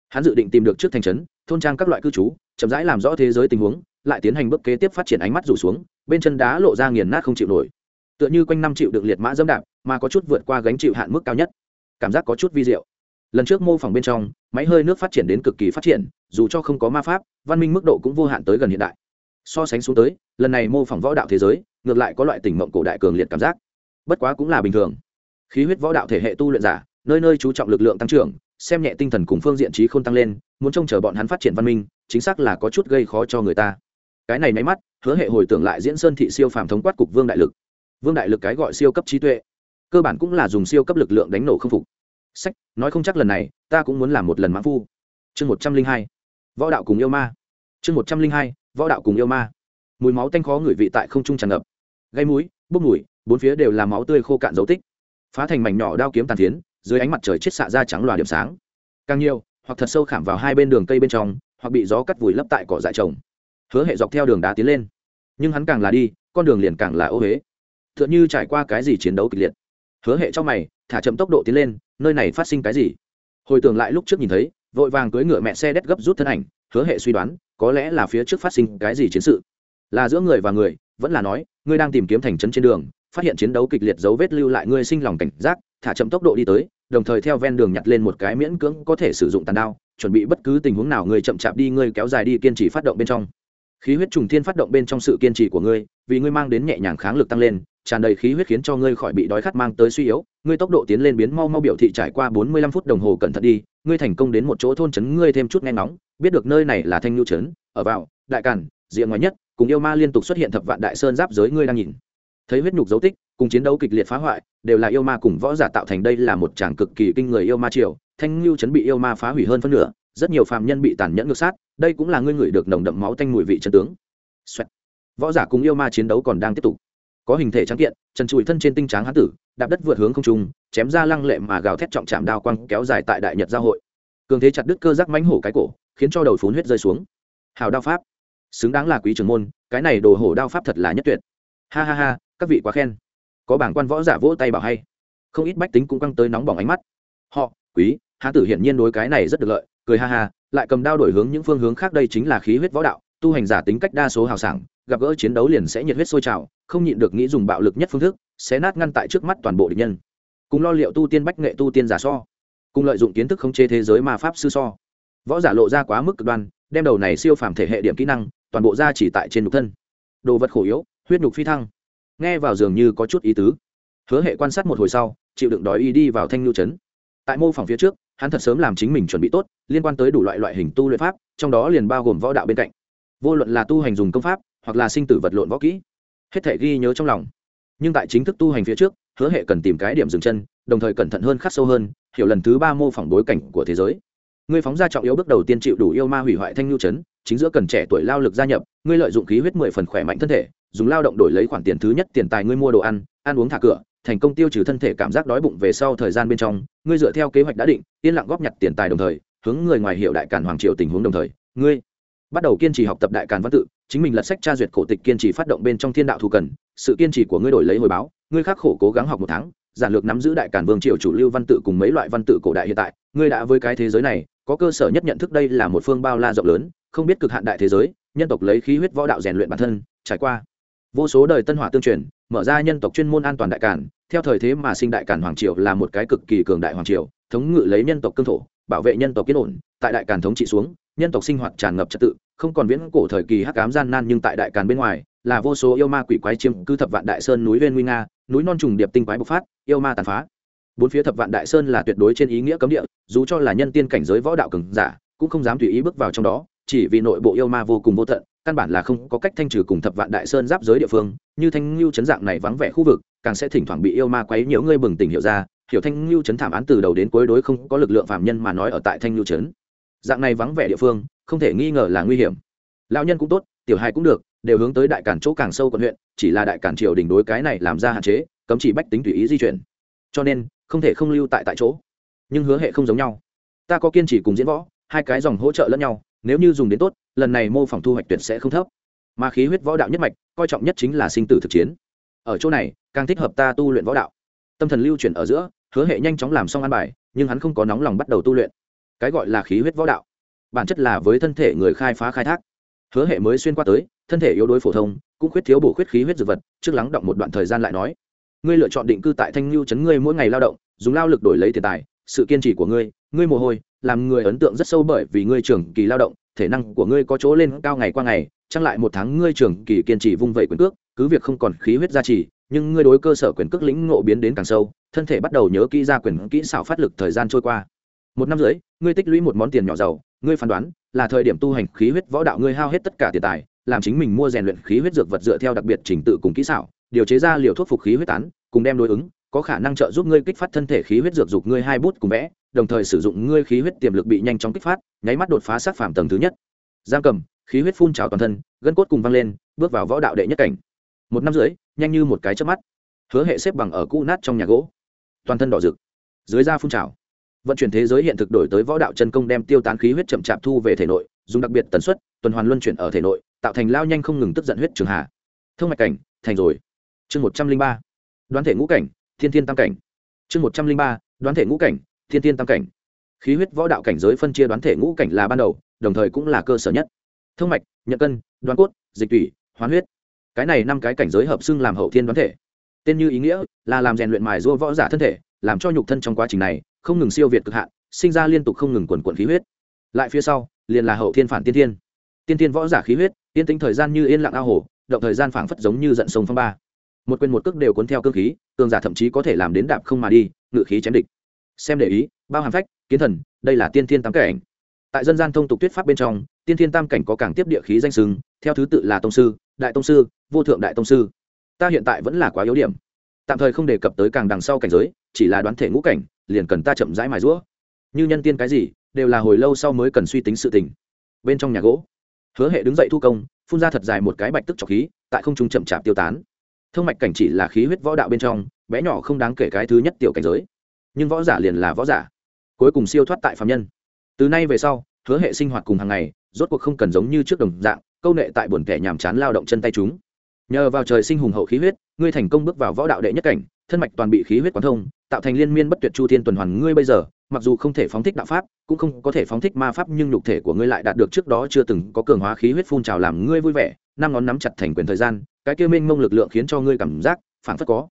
Hắn dự định tìm được trước thành trấn, thôn trang các loại cư trú, chậm rãi làm rõ thế giới tình huống, lại tiến hành bước kế tiếp phát triển ánh mắt rủ xuống, bên chân đá lộ ra nghiền nát không chịu nổi tựa như quanh năm chịu được liệt mã dẫm đạp, mà có chút vượt qua gánh chịu hạn mức cao nhất. Cảm giác có chút vi diệu. Lần trước mô phỏng bên trong, máy hơi nước phát triển đến cực kỳ phát triển, dù cho không có ma pháp, văn minh mức độ cũng vô hạn tới gần hiện đại. So sánh xuống tới, lần này mô phỏng võ đạo thế giới, ngược lại có loại tỉnh mộng cổ đại cường liệt cảm giác. Bất quá cũng là bình thường. Khí huyết võ đạo thể hệ tu luyện giả, nơi nơi chú trọng lực lượng tăng trưởng, xem nhẹ tinh thần cùng phương diện trí không tăng lên, muốn trông chờ bọn hắn phát triển văn minh, chính xác là có chút gây khó cho người ta. Cái này máy mắt, hứa hệ hồi tưởng lại diễn sơn thị siêu phàm thống quát cục vương đại lực vương đại lực cái gọi siêu cấp trí tuệ, cơ bản cũng là dùng siêu cấp lực lượng đánh nổ không phục. Sách, nói không chắc lần này, ta cũng muốn làm một lần mãn phu. Chương một trăm linh hai, võ đạo cùng yêu ma. Chương một trăm linh hai, võ đạo cùng yêu ma. Mùi máu tanh khó ngửi vị tại không trung tràn ngập. Gây mũi, bốc mùi, bốn phía đều là máu tươi khô cạn dấu tích. Phá thành mảnh nhỏ đao kiếm tàn tiến dưới ánh mặt trời chết xạ ra trắng loà điểm sáng. Càng nhiều, hoặc thật sâu khảm vào hai bên đường cây bên trong, hoặc bị gió cắt vùi lấp tại cỏ dại trồng. Hứa hệ dọc theo đường đá tiến lên. Nhưng hắn càng là đi, con đường liền càng là ô huế t h ư ợ n trải qua cái gì chiến đấu kịch liệt. Hứa hệ trong mày, thả chậm tốc độ tiến lên, nơi này phát sinh cái gì? Hồi tưởng lại lúc trước nhìn thấy, vội vàng cưỡi ngựa mẹ xe đét gấp rút thân ảnh, hứa hệ suy đoán, có lẽ là phía trước phát sinh cái gì chiến sự. Là giữa người và người, vẫn là nói, ngươi đang tìm kiếm thành trấn trên đường, phát hiện chiến đấu kịch liệt dấu vết lưu lại ngươi sinh lòng cảnh giác, thả chậm tốc độ đi tới, đồng thời theo ven đường nhặt lên một cái miễn cưỡng có thể sử dụng tàn đao, chuẩn bị bất cứ tình huống nào ngươi chậm chạp đi, ngươi kéo dài đi kiên trì phát động bên trong. Khí huyết trùng thiên phát động bên trong sự kiên trì của ngươi, vì ngươi mang đến nhẹ nhàng kháng lực tăng lên tràn đầy khí huyết khiến cho ngươi khỏi bị đói khát mang tới suy yếu, ngươi tốc độ tiến lên biến mau mau biểu thị trải qua bốn mươi lăm phút đồng hồ cẩn thận đi, ngươi thành công đến một chỗ thôn trấn ngươi thêm chút nghe nóng biết được nơi này là thanh nhu trấn, ở vào, đại cản diện ngoài nhất, cùng yêu ma liên tục xuất hiện thập vạn đại sơn giáp giới ngươi đang nhìn. Thấy huyết nhục dấu tích, cùng chiến đấu kịch liệt phá hoại, đều là yêu ma cùng võ giả tạo thành đây là một tràng cực kỳ kinh người yêu ma triều, thanh lưu trấn bị yêu ma phá hủy hơn phân nửa, rất nhiều phàm nhân bị tàn nhẫn ngược sát, đây cũng là ngươi ngửi được nồng đậm máu tanh mùi vị chân tướng. Xoẹt. võ giả cùng yêu ma chiến đấu còn đang tiếp tục có hình thể trắng kiện trần trụi thân trên tinh tráng hán tử, đạp đất vượt hướng không trung, chém ra lăng lệ mà gào thét trọng chạm đao quăng kéo dài tại đại nhật giao hội. Cường thế chặt đứt cơ giác mánh hổ cái cổ, khiến cho đầu phún huyết rơi xuống. Hào đao pháp. Xứng đáng là quý trưởng môn, cái này đồ hổ đao pháp thật là nhất tuyệt. Ha ha ha, các vị quá khen. Có bảng quan võ giả vỗ tay bảo hay. Không ít bách tính cũng căng tới nóng bỏng ánh mắt. Họ, quý, hán tử hiển nhiên đối cái này rất được lợi, cười ha ha, lại cầm đao đổi hướng những phương hướng khác đây chính là khí huyết võ đạo tu hành giả tính cách đa số hào sảng, gặp gỡ chiến đấu liền sẽ nhiệt huyết sôi trào, không nhịn được nghĩ dùng bạo lực nhất phương thức sẽ nát ngăn tại trước mắt toàn bộ địch nhân. Cùng lo liệu tu tiên bách nghệ tu tiên giả so, cùng lợi dụng kiến thức khống chế thế giới ma pháp sư so, võ giả lộ ra quá mức cực đoan, đem đầu này siêu phàm thể hệ điểm kỹ năng, toàn bộ ra chỉ tại trên nhục thân. Đồ vật khổ yếu, huyết nhục phi thăng. Nghe vào dường như có chút ý tứ. Hứa hệ quan sát một hồi sau, chịu đựng đói y đi vào thanh lưu trấn. Tại mô phỏng phía trước, hắn thật sớm làm chính mình chuẩn bị tốt, liên quan tới đủ loại loại hình tu luyện pháp, trong đó liền bao gồm võ đạo bên cạnh vô luận là tu hành dùng công pháp, hoặc là sinh tử vật lộn võ kỹ, hết thể ghi nhớ trong lòng. Nhưng tại chính thức tu hành phía trước, hứa hệ cần tìm cái điểm dừng chân, đồng thời cẩn thận hơn khắc sâu hơn, hiểu lần thứ ba mô phỏng bối cảnh của thế giới. Ngươi phóng ra trọng yếu bước đầu tiên chịu đủ yêu ma hủy hoại thanh nhu chấn, chính giữa cần trẻ tuổi lao lực gia nhập, ngươi lợi dụng khí huyết mười phần khỏe mạnh thân thể, dùng lao động đổi lấy khoản tiền thứ nhất tiền tài ngươi mua đồ ăn ăn uống thả cửa, thành công tiêu trừ thân thể cảm giác đói bụng về sau thời gian bên trong, ngươi dựa theo kế hoạch đã định, yên lặng góp nhặt tiền tài đồng thời, hướng người ngoài hiệu đại cản hoàng triều tình huống đồng thời, ngươi bắt đầu kiên trì học tập đại càn văn tự, chính mình lật sách tra duyệt cổ tịch kiên trì phát động bên trong thiên đạo thù cần, sự kiên trì của ngươi đổi lấy hồi báo, ngươi khắc khổ cố gắng học một tháng, giản lược nắm giữ đại cản vương triều chủ lưu văn tự cùng mấy loại văn tự cổ đại hiện tại, ngươi đã với cái thế giới này, có cơ sở nhất nhận thức đây là một phương bao la rộng lớn, không biết cực hạn đại thế giới, nhân tộc lấy khí huyết võ đạo rèn luyện bản thân, trải qua vô số đời tân hỏa tương truyền, mở ra nhân tộc chuyên môn an toàn đại cản theo thời thế mà sinh đại cản hoàng triều là một cái cực kỳ cường đại hoàng triều, thống ngự lấy nhân tộc cương thổ, bảo vệ nhân tộc yên ổn, tại đại cản thống trị xuống nhân tộc sinh hoạt tràn ngập trật tự, không còn viễn cổ thời kỳ hắc ám gian nan nhưng tại đại càn bên ngoài, là vô số yêu ma quỷ quái chiếm cư thập vạn đại sơn núi viên nguy nga, núi non trùng điệp tinh quái bộc phát, yêu ma tàn phá. Bốn phía thập vạn đại sơn là tuyệt đối trên ý nghĩa cấm địa, dù cho là nhân tiên cảnh giới võ đạo cường giả, cũng không dám tùy ý bước vào trong đó, chỉ vì nội bộ yêu ma vô cùng vô tận, căn bản là không có cách thanh trừ cùng thập vạn đại sơn giáp giới địa phương, như thanh lưu chấn dạng này vắng vẻ khu vực, càng sẽ thỉnh thoảng bị yêu ma quấy nhiễu, ngươi bừng tỉnh hiểu ra, hiểu thanh lưu chấn thảm án từ đầu đến cuối đối không có lực lượng phạm nhân mà nói ở tại thanh lưu chấn dạng này vắng vẻ địa phương, không thể nghi ngờ là nguy hiểm. Lão nhân cũng tốt, tiểu hai cũng được, đều hướng tới đại cản chỗ càng sâu quận huyện, chỉ là đại cản triều đình đối cái này làm ra hạn chế, cấm chỉ bách tính tùy ý di chuyển. Cho nên, không thể không lưu tại tại chỗ. Nhưng hứa hệ không giống nhau. Ta có kiên trì cùng diễn võ, hai cái dòng hỗ trợ lẫn nhau, nếu như dùng đến tốt, lần này mô phỏng thu hoạch tuyệt sẽ không thấp. Mà khí huyết võ đạo nhất mạch, coi trọng nhất chính là sinh tử thực chiến. Ở chỗ này, càng thích hợp ta tu luyện võ đạo. Tâm thần lưu chuyển ở giữa, hứa hệ nhanh chóng làm xong an bài, nhưng hắn không có nóng lòng bắt đầu tu luyện cái gọi là khí huyết võ đạo. Bản chất là với thân thể người khai phá khai thác. Hứa hệ mới xuyên qua tới, thân thể yếu đuối phổ thông, cũng khuyết thiếu bổ khuyết khí huyết dược vật, trước lắng động một đoạn thời gian lại nói. Ngươi lựa chọn định cư tại thanh lưu chấn ngươi mỗi ngày lao động, dùng lao lực đổi lấy tiền tài, sự kiên trì của ngươi ngươi mồ hôi, làm người ấn tượng rất sâu bởi vì ngươi trưởng kỳ lao động, thể năng của ngươi có chỗ lên cao ngày qua ngày trăng lại một tháng ngươi trưởng kỳ kiên trì vung vẩy quyền cước, cứ việc không còn khí huyết gia trì, nhưng ngươi đối cơ sở quyền cước lĩnh ngộ biến đến càng sâu, thân thể bắt đầu nhớ kỹ ra quyền kỹ xảo phát lực thời gian trôi qua một năm rưỡi, ngươi tích lũy một món tiền nhỏ giàu, ngươi phán đoán, là thời điểm tu hành khí huyết võ đạo ngươi hao hết tất cả tiền tài, làm chính mình mua rèn luyện khí huyết dược vật dựa theo đặc biệt trình tự cùng kỹ xảo, điều chế ra liều thuốc phục khí huyết tán, cùng đem đối ứng, có khả năng trợ giúp ngươi kích phát thân thể khí huyết dược dục ngươi hai bút cùng vẽ, đồng thời sử dụng ngươi khí huyết tiềm lực bị nhanh chóng kích phát, nháy mắt đột phá sát phạm tầng thứ nhất. Giam cầm, khí huyết phun trào toàn thân, gân cốt cùng văng lên, bước vào võ đạo đệ nhất cảnh. Một năm rưỡi, nhanh như một cái chớp mắt. Hứa hệ xếp bằng ở cũ nát trong nhà gỗ. Toàn thân đỏ rực. Dưới da phun trào vận chuyển thế giới hiện thực đổi tới võ đạo chân công đem tiêu tán khí huyết chậm chạp thu về thể nội, dùng đặc biệt tần suất, tuần hoàn luân chuyển ở thể nội, tạo thành lao nhanh không ngừng tức giận huyết trường hạ. Thương mạch cảnh, thành rồi. Chương một trăm linh ba. Đoán thể ngũ cảnh, thiên thiên tam cảnh. Chương một trăm linh ba. Đoán thể ngũ cảnh, thiên thiên tam cảnh. Khí huyết võ đạo cảnh giới phân chia đoán thể ngũ cảnh là ban đầu, đồng thời cũng là cơ sở nhất. Thương mạch nhận cân, đoán cốt, dịch tủy, hoán huyết. Cái này năm cái cảnh giới hợp xưng làm hậu thiên đoán thể. Tên như ý nghĩa là làm rèn luyện mài rua võ giả thân thể làm cho nhục thân trong quá trình này không ngừng siêu việt cực hạn, sinh ra liên tục không ngừng quần quận khí huyết. Lại phía sau, liền là hậu thiên phản tiên thiên. Tiên thiên võ giả khí huyết, yên tính thời gian như yên lặng ao hồ, động thời gian phảng phất giống như giận sông phong ba. Một quyền một cước đều cuốn theo cương khí, cường giả thậm chí có thể làm đến đạp không mà đi, ngự khí chém địch. Xem để ý, bao hàm phách, kiến thần, đây là tiên thiên tám cảnh. Tại dân gian thông tục tuyết pháp bên trong, tiên thiên tam cảnh có càng tiếp địa khí danh sừng theo thứ tự là tông sư, đại tông sư, vô thượng đại tông sư. Ta hiện tại vẫn là quá yếu điểm. Tạm thời không đề cập tới càng đằng sau cảnh giới chỉ là đoán thể ngũ cảnh, liền cần ta chậm rãi mài rũa như nhân tiên cái gì, đều là hồi lâu sau mới cần suy tính sự tình. Bên trong nhà gỗ, hứa hệ đứng dậy thu công, phun ra thật dài một cái bạch tức trọc khí, tại không trung chậm chạp tiêu tán. Thương mạch cảnh chỉ là khí huyết võ đạo bên trong, bé nhỏ không đáng kể cái thứ nhất tiểu cảnh giới. Nhưng võ giả liền là võ giả. Cuối cùng siêu thoát tại phạm nhân. Từ nay về sau, hứa hệ sinh hoạt cùng hàng ngày, rốt cuộc không cần giống như trước đồng dạng, câu nệ tại buồn kẻ nhàm chán lao động chân tay chúng. Nhờ vào trời sinh hùng hậu khí huyết, ngươi thành công bước vào võ đạo đệ nhất cảnh thân mạch toàn bị khí huyết quán thông, tạo thành liên miên bất tuyệt chu thiên tuần hoàn, ngươi bây giờ, mặc dù không thể phóng thích đạo pháp, cũng không có thể phóng thích ma pháp, nhưng nhục thể của ngươi lại đạt được trước đó chưa từng có cường hóa khí huyết phun trào làm ngươi vui vẻ, năm ngón nắm chặt thành quyền thời gian, cái kia mênh mông lực lượng khiến cho ngươi cảm giác phản phất có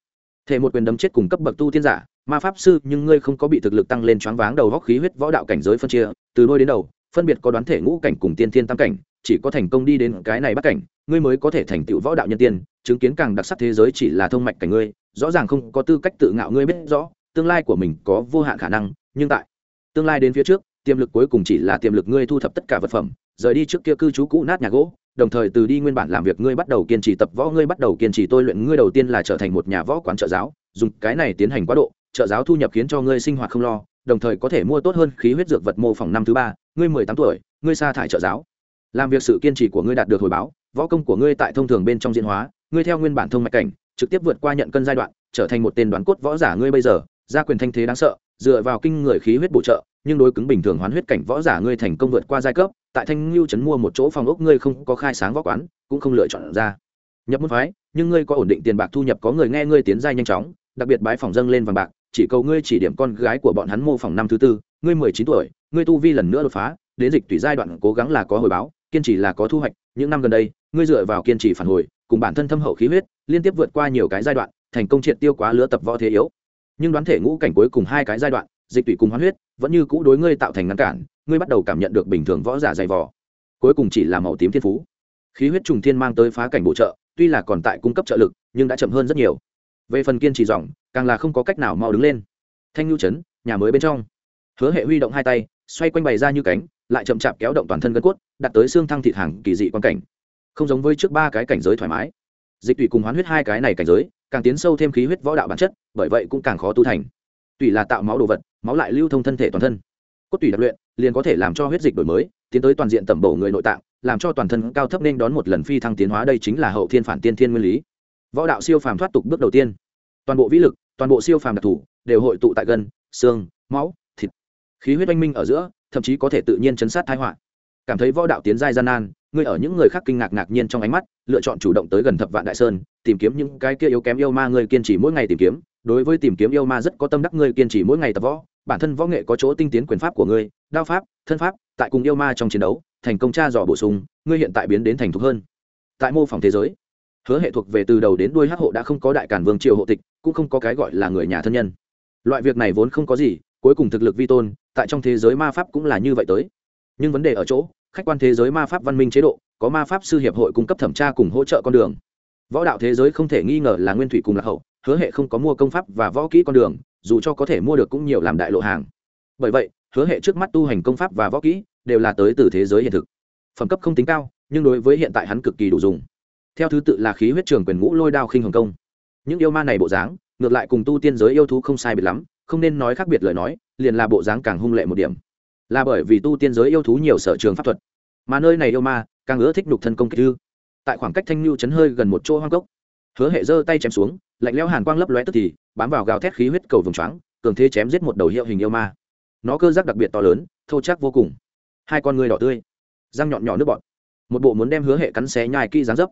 thể một quyền đấm chết cùng cấp bậc tu tiên giả, ma pháp sư, nhưng ngươi không có bị thực lực tăng lên choáng váng, đầu góc khí huyết võ đạo cảnh giới phân chia, từ đôi đến đầu, phân biệt có đoán thể ngũ cảnh cùng tiên thiên tam cảnh chỉ có thành công đi đến cái này bắt cảnh, ngươi mới có thể thành tựu võ đạo nhân tiên, chứng kiến càng đặc sắc thế giới chỉ là thông mạch cảnh ngươi, rõ ràng không có tư cách tự ngạo ngươi biết rõ, tương lai của mình có vô hạn khả năng, nhưng tại tương lai đến phía trước, tiềm lực cuối cùng chỉ là tiềm lực ngươi thu thập tất cả vật phẩm, rời đi trước kia cư trú cũ nát nhà gỗ, đồng thời từ đi nguyên bản làm việc ngươi bắt đầu kiên trì tập võ, ngươi bắt đầu kiên trì tôi luyện, ngươi đầu tiên là trở thành một nhà võ quán trợ giáo, dùng cái này tiến hành quá độ, trợ giáo thu nhập khiến cho ngươi sinh hoạt không lo, đồng thời có thể mua tốt hơn khí huyết dược vật mô phỏng năm thứ ba, ngươi mười tám tuổi, ngươi sa thải trợ giáo làm việc sự kiên trì của ngươi đạt được hồi báo, võ công của ngươi tại thông thường bên trong diễn hóa, ngươi theo nguyên bản thông mạch cảnh, trực tiếp vượt qua nhận cân giai đoạn, trở thành một tên đoán cốt võ giả ngươi bây giờ, gia quyền thanh thế đáng sợ, dựa vào kinh người khí huyết bổ trợ, nhưng đối cứng bình thường hoán huyết cảnh võ giả ngươi thành công vượt qua giai cấp, tại thanh lưu trấn mua một chỗ phòng ốc ngươi không có khai sáng võ quán, cũng không lựa chọn ra. Nhập môn phái, nhưng ngươi có ổn định tiền bạc thu nhập, có người nghe ngươi tiến giai nhanh chóng, đặc biệt bái phòng dâng lên vàng bạc, chỉ cầu ngươi chỉ điểm con gái của bọn hắn mô phòng năm thứ tư, ngươi mười chín tuổi, ngươi tu vi lần nữa đột phá, đến dịch tùy giai đoạn cố gắng là có hồi báo kiên trì là có thu hoạch, những năm gần đây, ngươi dựa vào kiên trì phản hồi, cùng bản thân thâm hậu khí huyết, liên tiếp vượt qua nhiều cái giai đoạn, thành công triệt tiêu quá lứa tập võ thế yếu. Nhưng đoán thể ngũ cảnh cuối cùng hai cái giai đoạn, dịch tụy cùng hoán huyết, vẫn như cũ đối ngươi tạo thành ngăn cản, ngươi bắt đầu cảm nhận được bình thường võ giả dày vò. Cuối cùng chỉ là màu tím thiên phú. Khí huyết trùng thiên mang tới phá cảnh bổ trợ, tuy là còn tại cung cấp trợ lực, nhưng đã chậm hơn rất nhiều. Về phần kiên trì dòng, càng là không có cách nào mau đứng lên. Thanh nhu trấn nhà mới bên trong. Hứa hệ huy động hai tay, xoay quanh bày ra như cánh lại chậm chạp kéo động toàn thân gân cốt, đặt tới xương thăng thịt hàng kỳ dị quan cảnh. Không giống với trước ba cái cảnh giới thoải mái. Dịch tùy cùng hoán huyết hai cái này cảnh giới, càng tiến sâu thêm khí huyết võ đạo bản chất, bởi vậy cũng càng khó tu thành. Tùy là tạo máu đồ vật, máu lại lưu thông thân thể toàn thân. Cốt tùy đặc luyện, liền có thể làm cho huyết dịch đổi mới, tiến tới toàn diện tẩm bổ người nội tạng, làm cho toàn thân cao thấp nên đón một lần phi thăng tiến hóa đây chính là hậu thiên phản tiên thiên nguyên lý. Võ đạo siêu phàm thoát tục bước đầu tiên. Toàn bộ vĩ lực, toàn bộ siêu phàm đặc thù đều hội tụ tại gân, xương, máu khí huyết oanh minh ở giữa, thậm chí có thể tự nhiên chấn sát thái họa. Cảm thấy võ đạo tiến giai gian nan, ngươi ở những người khác kinh ngạc ngạc nhiên trong ánh mắt, lựa chọn chủ động tới gần thập vạn đại sơn, tìm kiếm những cái kia yếu kém yêu ma ngươi kiên trì mỗi ngày tìm kiếm. Đối với tìm kiếm yêu ma rất có tâm đắc ngươi kiên trì mỗi ngày tập võ, bản thân võ nghệ có chỗ tinh tiến quyền pháp của ngươi, đao pháp, thân pháp, tại cùng yêu ma trong chiến đấu, thành công tra dò bổ sung, ngươi hiện tại biến đến thành thục hơn. Tại mô phỏng thế giới, hứa hệ thuộc về từ đầu đến đuôi hắc hộ đã không có đại cản vương triều hộ tịch, cũng không có cái gọi là người nhà thân nhân. Loại việc này vốn không có gì cuối cùng thực lực vi tôn, tại trong thế giới ma pháp cũng là như vậy tới. Nhưng vấn đề ở chỗ, khách quan thế giới ma pháp văn minh chế độ, có ma pháp sư hiệp hội cung cấp thẩm tra cùng hỗ trợ con đường. Võ đạo thế giới không thể nghi ngờ là nguyên thủy cùng lạc hậu, hứa hệ không có mua công pháp và võ kỹ con đường, dù cho có thể mua được cũng nhiều làm đại lộ hàng. Bởi vậy, hứa hệ trước mắt tu hành công pháp và võ kỹ đều là tới từ thế giới hiện thực. Phẩm cấp không tính cao, nhưng đối với hiện tại hắn cực kỳ đủ dùng. Theo thứ tự là khí huyết trường quyền ngũ lôi đao khinh hồng công. Những yêu ma này bộ dáng, ngược lại cùng tu tiên giới yêu thú không sai biệt lắm không nên nói khác biệt lời nói, liền là bộ dáng càng hung lệ một điểm. Là bởi vì tu tiên giới yêu thú nhiều sở trường pháp thuật. Mà nơi này yêu ma, càng ưa thích nhục thân công kích thư tại khoảng cách thanh lưu chấn hơi gần một chỗ hoang cốc, hứa hệ giơ tay chém xuống, lạnh lẽo hàn quang lấp lóe tức thì, bám vào gào thét khí huyết cầu vùng choáng, cường thế chém giết một đầu hiệu hình yêu ma. Nó cơ giác đặc biệt to lớn, thô chắc vô cùng. Hai con người đỏ tươi, răng nhọn nhỏ nước bọt. Một bộ muốn đem hứa hệ cắn xé nhai kỹ dáng dấp.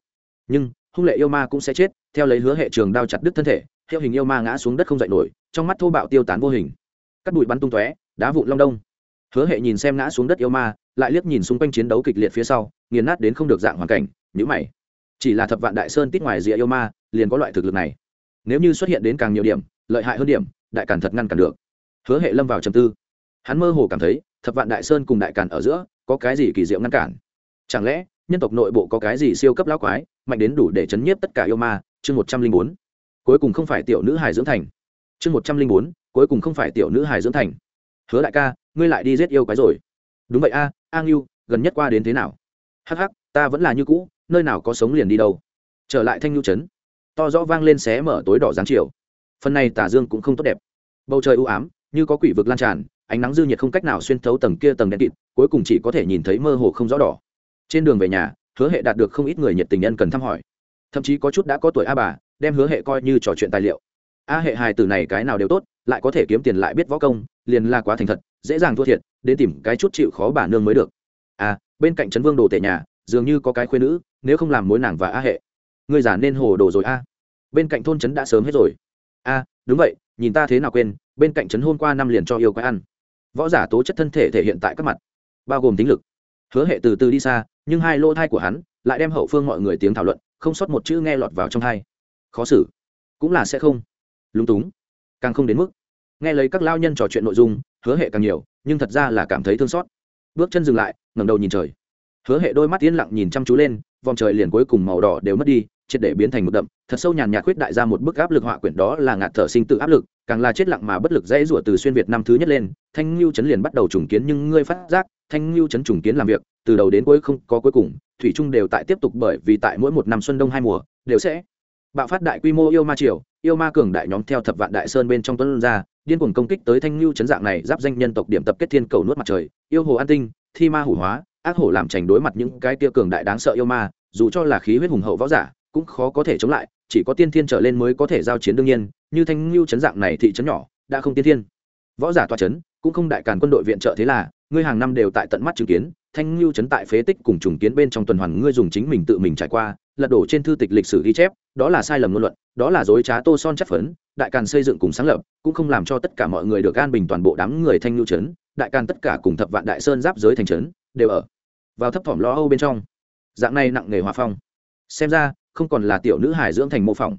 Nhưng, hung lệ yêu ma cũng sẽ chết, theo lấy hứa hệ trường đao chặt đứt thân thể hiệu hình yêu ma ngã xuống đất không dậy nổi, trong mắt thô bạo tiêu tán vô hình. Cắt bụi bắn tung tóe, đá vụn long đông. Hứa hệ nhìn xem ngã xuống đất yêu ma, lại liếc nhìn xung quanh chiến đấu kịch liệt phía sau, nghiền nát đến không được dạng hoàn cảnh nhữ mày. Chỉ là thập vạn đại sơn tít ngoài rìa yêu ma, liền có loại thực lực này. Nếu như xuất hiện đến càng nhiều điểm, lợi hại hơn điểm, đại càn thật ngăn cản được. Hứa hệ lâm vào trầm tư. Hắn mơ hồ cảm thấy, thập vạn đại sơn cùng đại càn ở giữa, có cái gì kỳ diệu ngăn cản? Chẳng lẽ, nhân tộc nội bộ có cái gì siêu cấp lão quái, mạnh đến đủ để chấn nhiếp tất cả yêu ma? Chương một trăm linh bốn cuối cùng không phải tiểu nữ hài dưỡng thành. Chương một trăm linh bốn cuối cùng không phải tiểu nữ hài dưỡng thành. Hứa đại ca ngươi lại đi giết yêu quái rồi. Đúng vậy a à, a ngưu gần nhất qua đến thế nào? Hắc hắc ta vẫn là như cũ nơi nào có sống liền đi đâu. Trở lại thanh nhu trấn. To rõ vang lên xé mở tối đỏ giáng chiều. Phần này tả dương cũng không tốt đẹp. Bầu trời u ám như có quỷ vực lan tràn ánh nắng dư nhiệt không cách nào xuyên thấu tầng kia tầng đen kịt cuối cùng chỉ có thể nhìn thấy mơ hồ không rõ đỏ. Trên đường về nhà hứa hệ đạt được không ít người nhiệt tình nhân cần thăm hỏi. Thậm chí có chút đã có tuổi a bà đem hứa hệ coi như trò chuyện tài liệu. A hệ hài từ này cái nào đều tốt, lại có thể kiếm tiền lại biết võ công, liền là quá thành thật, dễ dàng thua thiệt, đến tìm cái chút chịu khó bà nương mới được. À bên cạnh trấn vương đồ tể nhà, dường như có cái khuyên nữ, nếu không làm mối nàng và a hệ. Ngươi giả nên hồ đồ rồi a. Bên cạnh thôn trấn đã sớm hết rồi. A, đúng vậy, nhìn ta thế nào quên, bên cạnh trấn hôm qua năm liền cho yêu quái ăn. Võ giả tố chất thân thể thể hiện tại các mặt, bao gồm tính lực. Hứa hệ từ từ đi xa, nhưng hai lỗ thai của hắn lại đem hậu phương mọi người tiếng thảo luận, không sót một chữ nghe lọt vào trong hai khó xử. Cũng là sẽ không. Lúng túng. Càng không đến mức. Nghe lấy các lao nhân trò chuyện nội dung, hứa hệ càng nhiều, nhưng thật ra là cảm thấy thương xót. Bước chân dừng lại, ngẩng đầu nhìn trời. Hứa hệ đôi mắt yên lặng nhìn chăm chú lên, vòng trời liền cuối cùng màu đỏ đều mất đi, triệt để biến thành một đậm. Thật sâu nhàn nhạt khuyết đại ra một bức áp lực họa quyển đó là ngạt thở sinh tự áp lực, càng là chết lặng mà bất lực dễ rủa từ xuyên việt năm thứ nhất lên, thanh lưu chấn liền bắt đầu trùng kiến nhưng ngươi phát giác, thanh lưu chấn trùng kiến làm việc, từ đầu đến cuối không có cuối cùng, thủy trung đều tại tiếp tục bởi vì tại mỗi một năm xuân đông hai mùa, đều sẽ bạo phát đại quy mô yêu ma triều, yêu ma cường đại nhóm theo thập vạn đại sơn bên trong tuấn ra, điên cuồng công kích tới thanh lưu chấn dạng này giáp danh nhân tộc điểm tập kết thiên cầu nuốt mặt trời, yêu hồ an tinh, thi ma hủ hóa, ác hổ làm trành đối mặt những cái tia cường đại đáng sợ yêu ma, dù cho là khí huyết hùng hậu võ giả, cũng khó có thể chống lại, chỉ có tiên thiên trở lên mới có thể giao chiến đương nhiên, như thanh lưu chấn dạng này thị trấn nhỏ, đã không tiên thiên. Võ giả toa chấn, cũng không đại càn quân đội viện trợ thế là, ngươi hàng năm đều tại tận mắt chứng kiến, thanh lưu chấn tại phế tích cùng trùng kiến bên trong tuần hoàn ngươi dùng chính mình tự mình trải qua lật đổ trên thư tịch lịch sử ghi chép, đó là sai lầm ngôn luận, đó là dối trá tô son chất phấn, đại càn xây dựng cùng sáng lập, cũng không làm cho tất cả mọi người được an bình toàn bộ đám người thanh lưu trấn đại càn tất cả cùng thập vạn đại sơn giáp giới thành trấn đều ở vào thấp thỏm lo âu bên trong. Dạng này nặng nghề hòa phong. Xem ra, không còn là tiểu nữ hải dưỡng thành mô phỏng.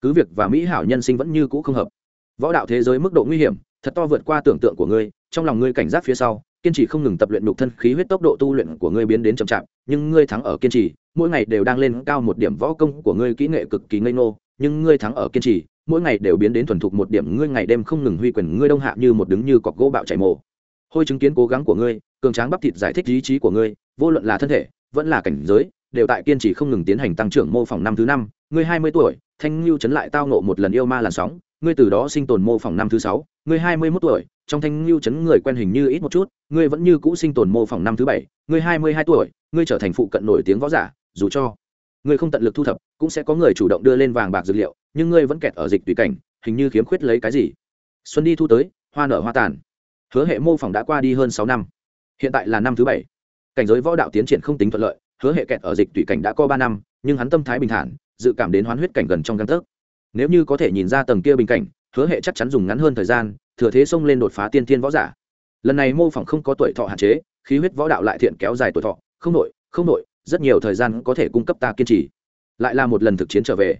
Cứ việc và mỹ hảo nhân sinh vẫn như cũ không hợp. Võ đạo thế giới mức độ nguy hiểm, thật to vượt qua tưởng tượng của ngươi, trong lòng ngươi cảnh giác phía sau kiên trì không ngừng tập luyện nhục thân khí huyết tốc độ tu luyện của ngươi biến đến chậm chạp, nhưng ngươi thắng ở kiên trì, mỗi ngày đều đang lên cao một điểm võ công của ngươi kỹ nghệ cực kỳ ngây ngô, nhưng ngươi thắng ở kiên trì, mỗi ngày đều biến đến thuần thục một điểm, ngươi ngày đêm không ngừng huy quyền, ngươi đông hạ như một đứng như cọc gỗ bạo chảy mồ. Hôi chứng kiến cố gắng của ngươi, cường tráng bắp thịt giải thích ý chí của ngươi, vô luận là thân thể, vẫn là cảnh giới, đều tại kiên trì không ngừng tiến hành tăng trưởng mô phỏng năm thứ năm. Ngươi hai mươi tuổi, thanh lưu chấn lại tao nộ một lần yêu ma làn sóng ngươi từ đó sinh tồn mô phỏng năm thứ sáu, ngươi hai mươi mốt tuổi, trong thanh lưu chấn người quen hình như ít một chút, ngươi vẫn như cũ sinh tồn mô phỏng năm thứ bảy, ngươi hai mươi hai tuổi, ngươi trở thành phụ cận nổi tiếng võ giả, dù cho ngươi không tận lực thu thập, cũng sẽ có người chủ động đưa lên vàng bạc dược liệu, nhưng ngươi vẫn kẹt ở dịch tùy cảnh, hình như khiếm khuyết lấy cái gì? Xuân đi thu tới, hoa nở hoa tàn. Hứa hệ mô phỏng đã qua đi hơn sáu năm. Hiện tại là năm thứ bảy. Cảnh giới võ đạo tiến triển không tính thuận lợi, hứa hệ kẹt ở dịch tùy cảnh đã có ba năm, nhưng hắn tâm thái bình thản, dự cảm đến hoán huyết cảnh gần trong găng tấc nếu như có thể nhìn ra tầng kia bình cảnh, hứa hệ chắc chắn dùng ngắn hơn thời gian, thừa thế xông lên đột phá tiên thiên võ giả. Lần này mô phỏng không có tuổi thọ hạn chế, khí huyết võ đạo lại thiện kéo dài tuổi thọ, không nội không nội rất nhiều thời gian có thể cung cấp ta kiên trì. Lại là một lần thực chiến trở về.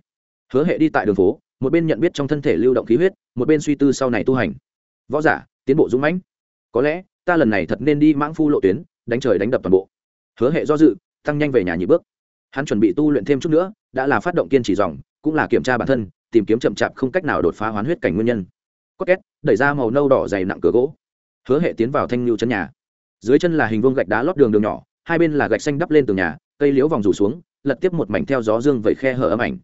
Hứa hệ đi tại đường phố, một bên nhận biết trong thân thể lưu động khí huyết, một bên suy tư sau này tu hành. Võ giả, tiến bộ dũng mãnh. Có lẽ, ta lần này thật nên đi mãng phu lộ tuyến, đánh trời đánh đập toàn bộ. Hứa hệ do dự, tăng nhanh về nhà nhị bước. Hắn chuẩn bị tu luyện thêm chút nữa, đã là phát động kiên trì dòng, cũng là kiểm tra bản thân tìm kiếm chậm chạp không cách nào đột phá hoán huyết cảnh nguyên nhân. Có két, đẩy ra màu nâu đỏ dày nặng cửa gỗ. Hứa hệ tiến vào thanh lưu chân nhà. Dưới chân là hình vuông gạch đá lót đường đường nhỏ, hai bên là gạch xanh đắp lên tường nhà, cây liễu vòng rủ xuống, lật tiếp một mảnh theo gió dương vẩy khe hở ấm ảnh.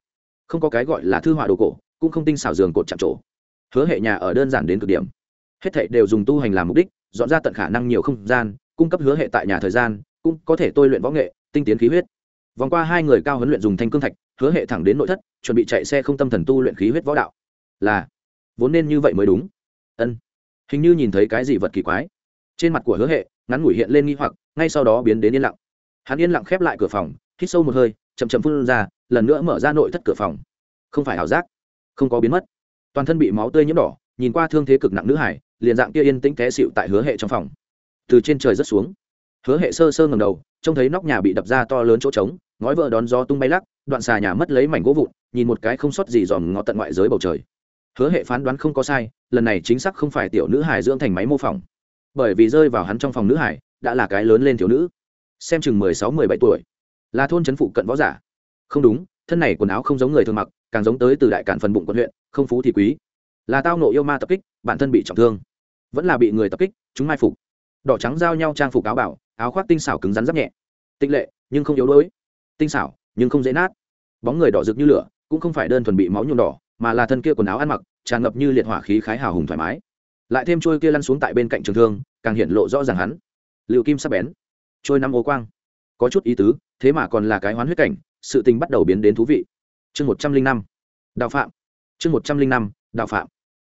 Không có cái gọi là thư họa đồ cổ, cũng không tinh xảo giường cột chạm trổ. Hứa hệ nhà ở đơn giản đến cực điểm. Hết thảy đều dùng tu hành làm mục đích, dọn ra tận khả năng nhiều không gian, cung cấp hứa hệ tại nhà thời gian, cũng có thể tôi luyện võ nghệ, tinh tiến khí huyết. Vòng qua hai người cao huấn luyện dùng thanh cương thạch hứa hệ thẳng đến nội thất, chuẩn bị chạy xe không tâm thần tu luyện khí huyết võ đạo. Là, vốn nên như vậy mới đúng. Ân, hình như nhìn thấy cái gì vật kỳ quái. Trên mặt của hứa hệ, ngắn ngủi hiện lên nghi hoặc, ngay sau đó biến đến yên lặng. Hắn yên lặng khép lại cửa phòng, hít sâu một hơi, chậm chậm phun ra, lần nữa mở ra nội thất cửa phòng. Không phải ảo giác, không có biến mất. Toàn thân bị máu tươi nhiễm đỏ, nhìn qua thương thế cực nặng nữ hải, liền dạng kia yên tĩnh té xịu tại hứa hệ trong phòng. Từ trên trời rất xuống, hứa hệ sơ sơ ngầm đầu, trông thấy nóc nhà bị đập ra to lớn chỗ trống, ngói vợ đón gió tung bay lắc đoạn xà nhà mất lấy mảnh gỗ vụn, nhìn một cái không sót gì dòm ngó tận ngoại giới bầu trời. Hứa hệ phán đoán không có sai, lần này chính xác không phải tiểu nữ hải dưỡng thành máy mô phỏng. Bởi vì rơi vào hắn trong phòng nữ hải đã là cái lớn lên thiếu nữ. Xem chừng mười sáu, mười bảy tuổi. Là thôn trấn phụ cận võ giả. Không đúng, thân này quần áo không giống người thường mặc, càng giống tới từ đại cản phần bụng quận huyện, không phú thì quý. Là tao nộ yêu ma tập kích, bản thân bị trọng thương. Vẫn là bị người tập kích, chúng mai phục. Đỏ trắng giao nhau trang phục áo bảo, áo khoác tinh xảo cứng rắn rất nhẹ. Tinh lệ, nhưng không yếu đuối. Tinh xảo nhưng không dễ nát. Bóng người đỏ rực như lửa, cũng không phải đơn thuần bị máu nhuộm đỏ, mà là thân kia quần áo ăn mặc, tràn ngập như liệt hỏa khí khái hào hùng thoải mái. Lại thêm trôi kia lăn xuống tại bên cạnh trường thương, càng hiện lộ rõ ràng hắn. Liệu kim sắp bén, trôi năm ô quang. Có chút ý tứ, thế mà còn là cái hoán huyết cảnh, sự tình bắt đầu biến đến thú vị. Chương một trăm linh năm, đạo phạm. Chương một trăm linh năm, đạo phạm.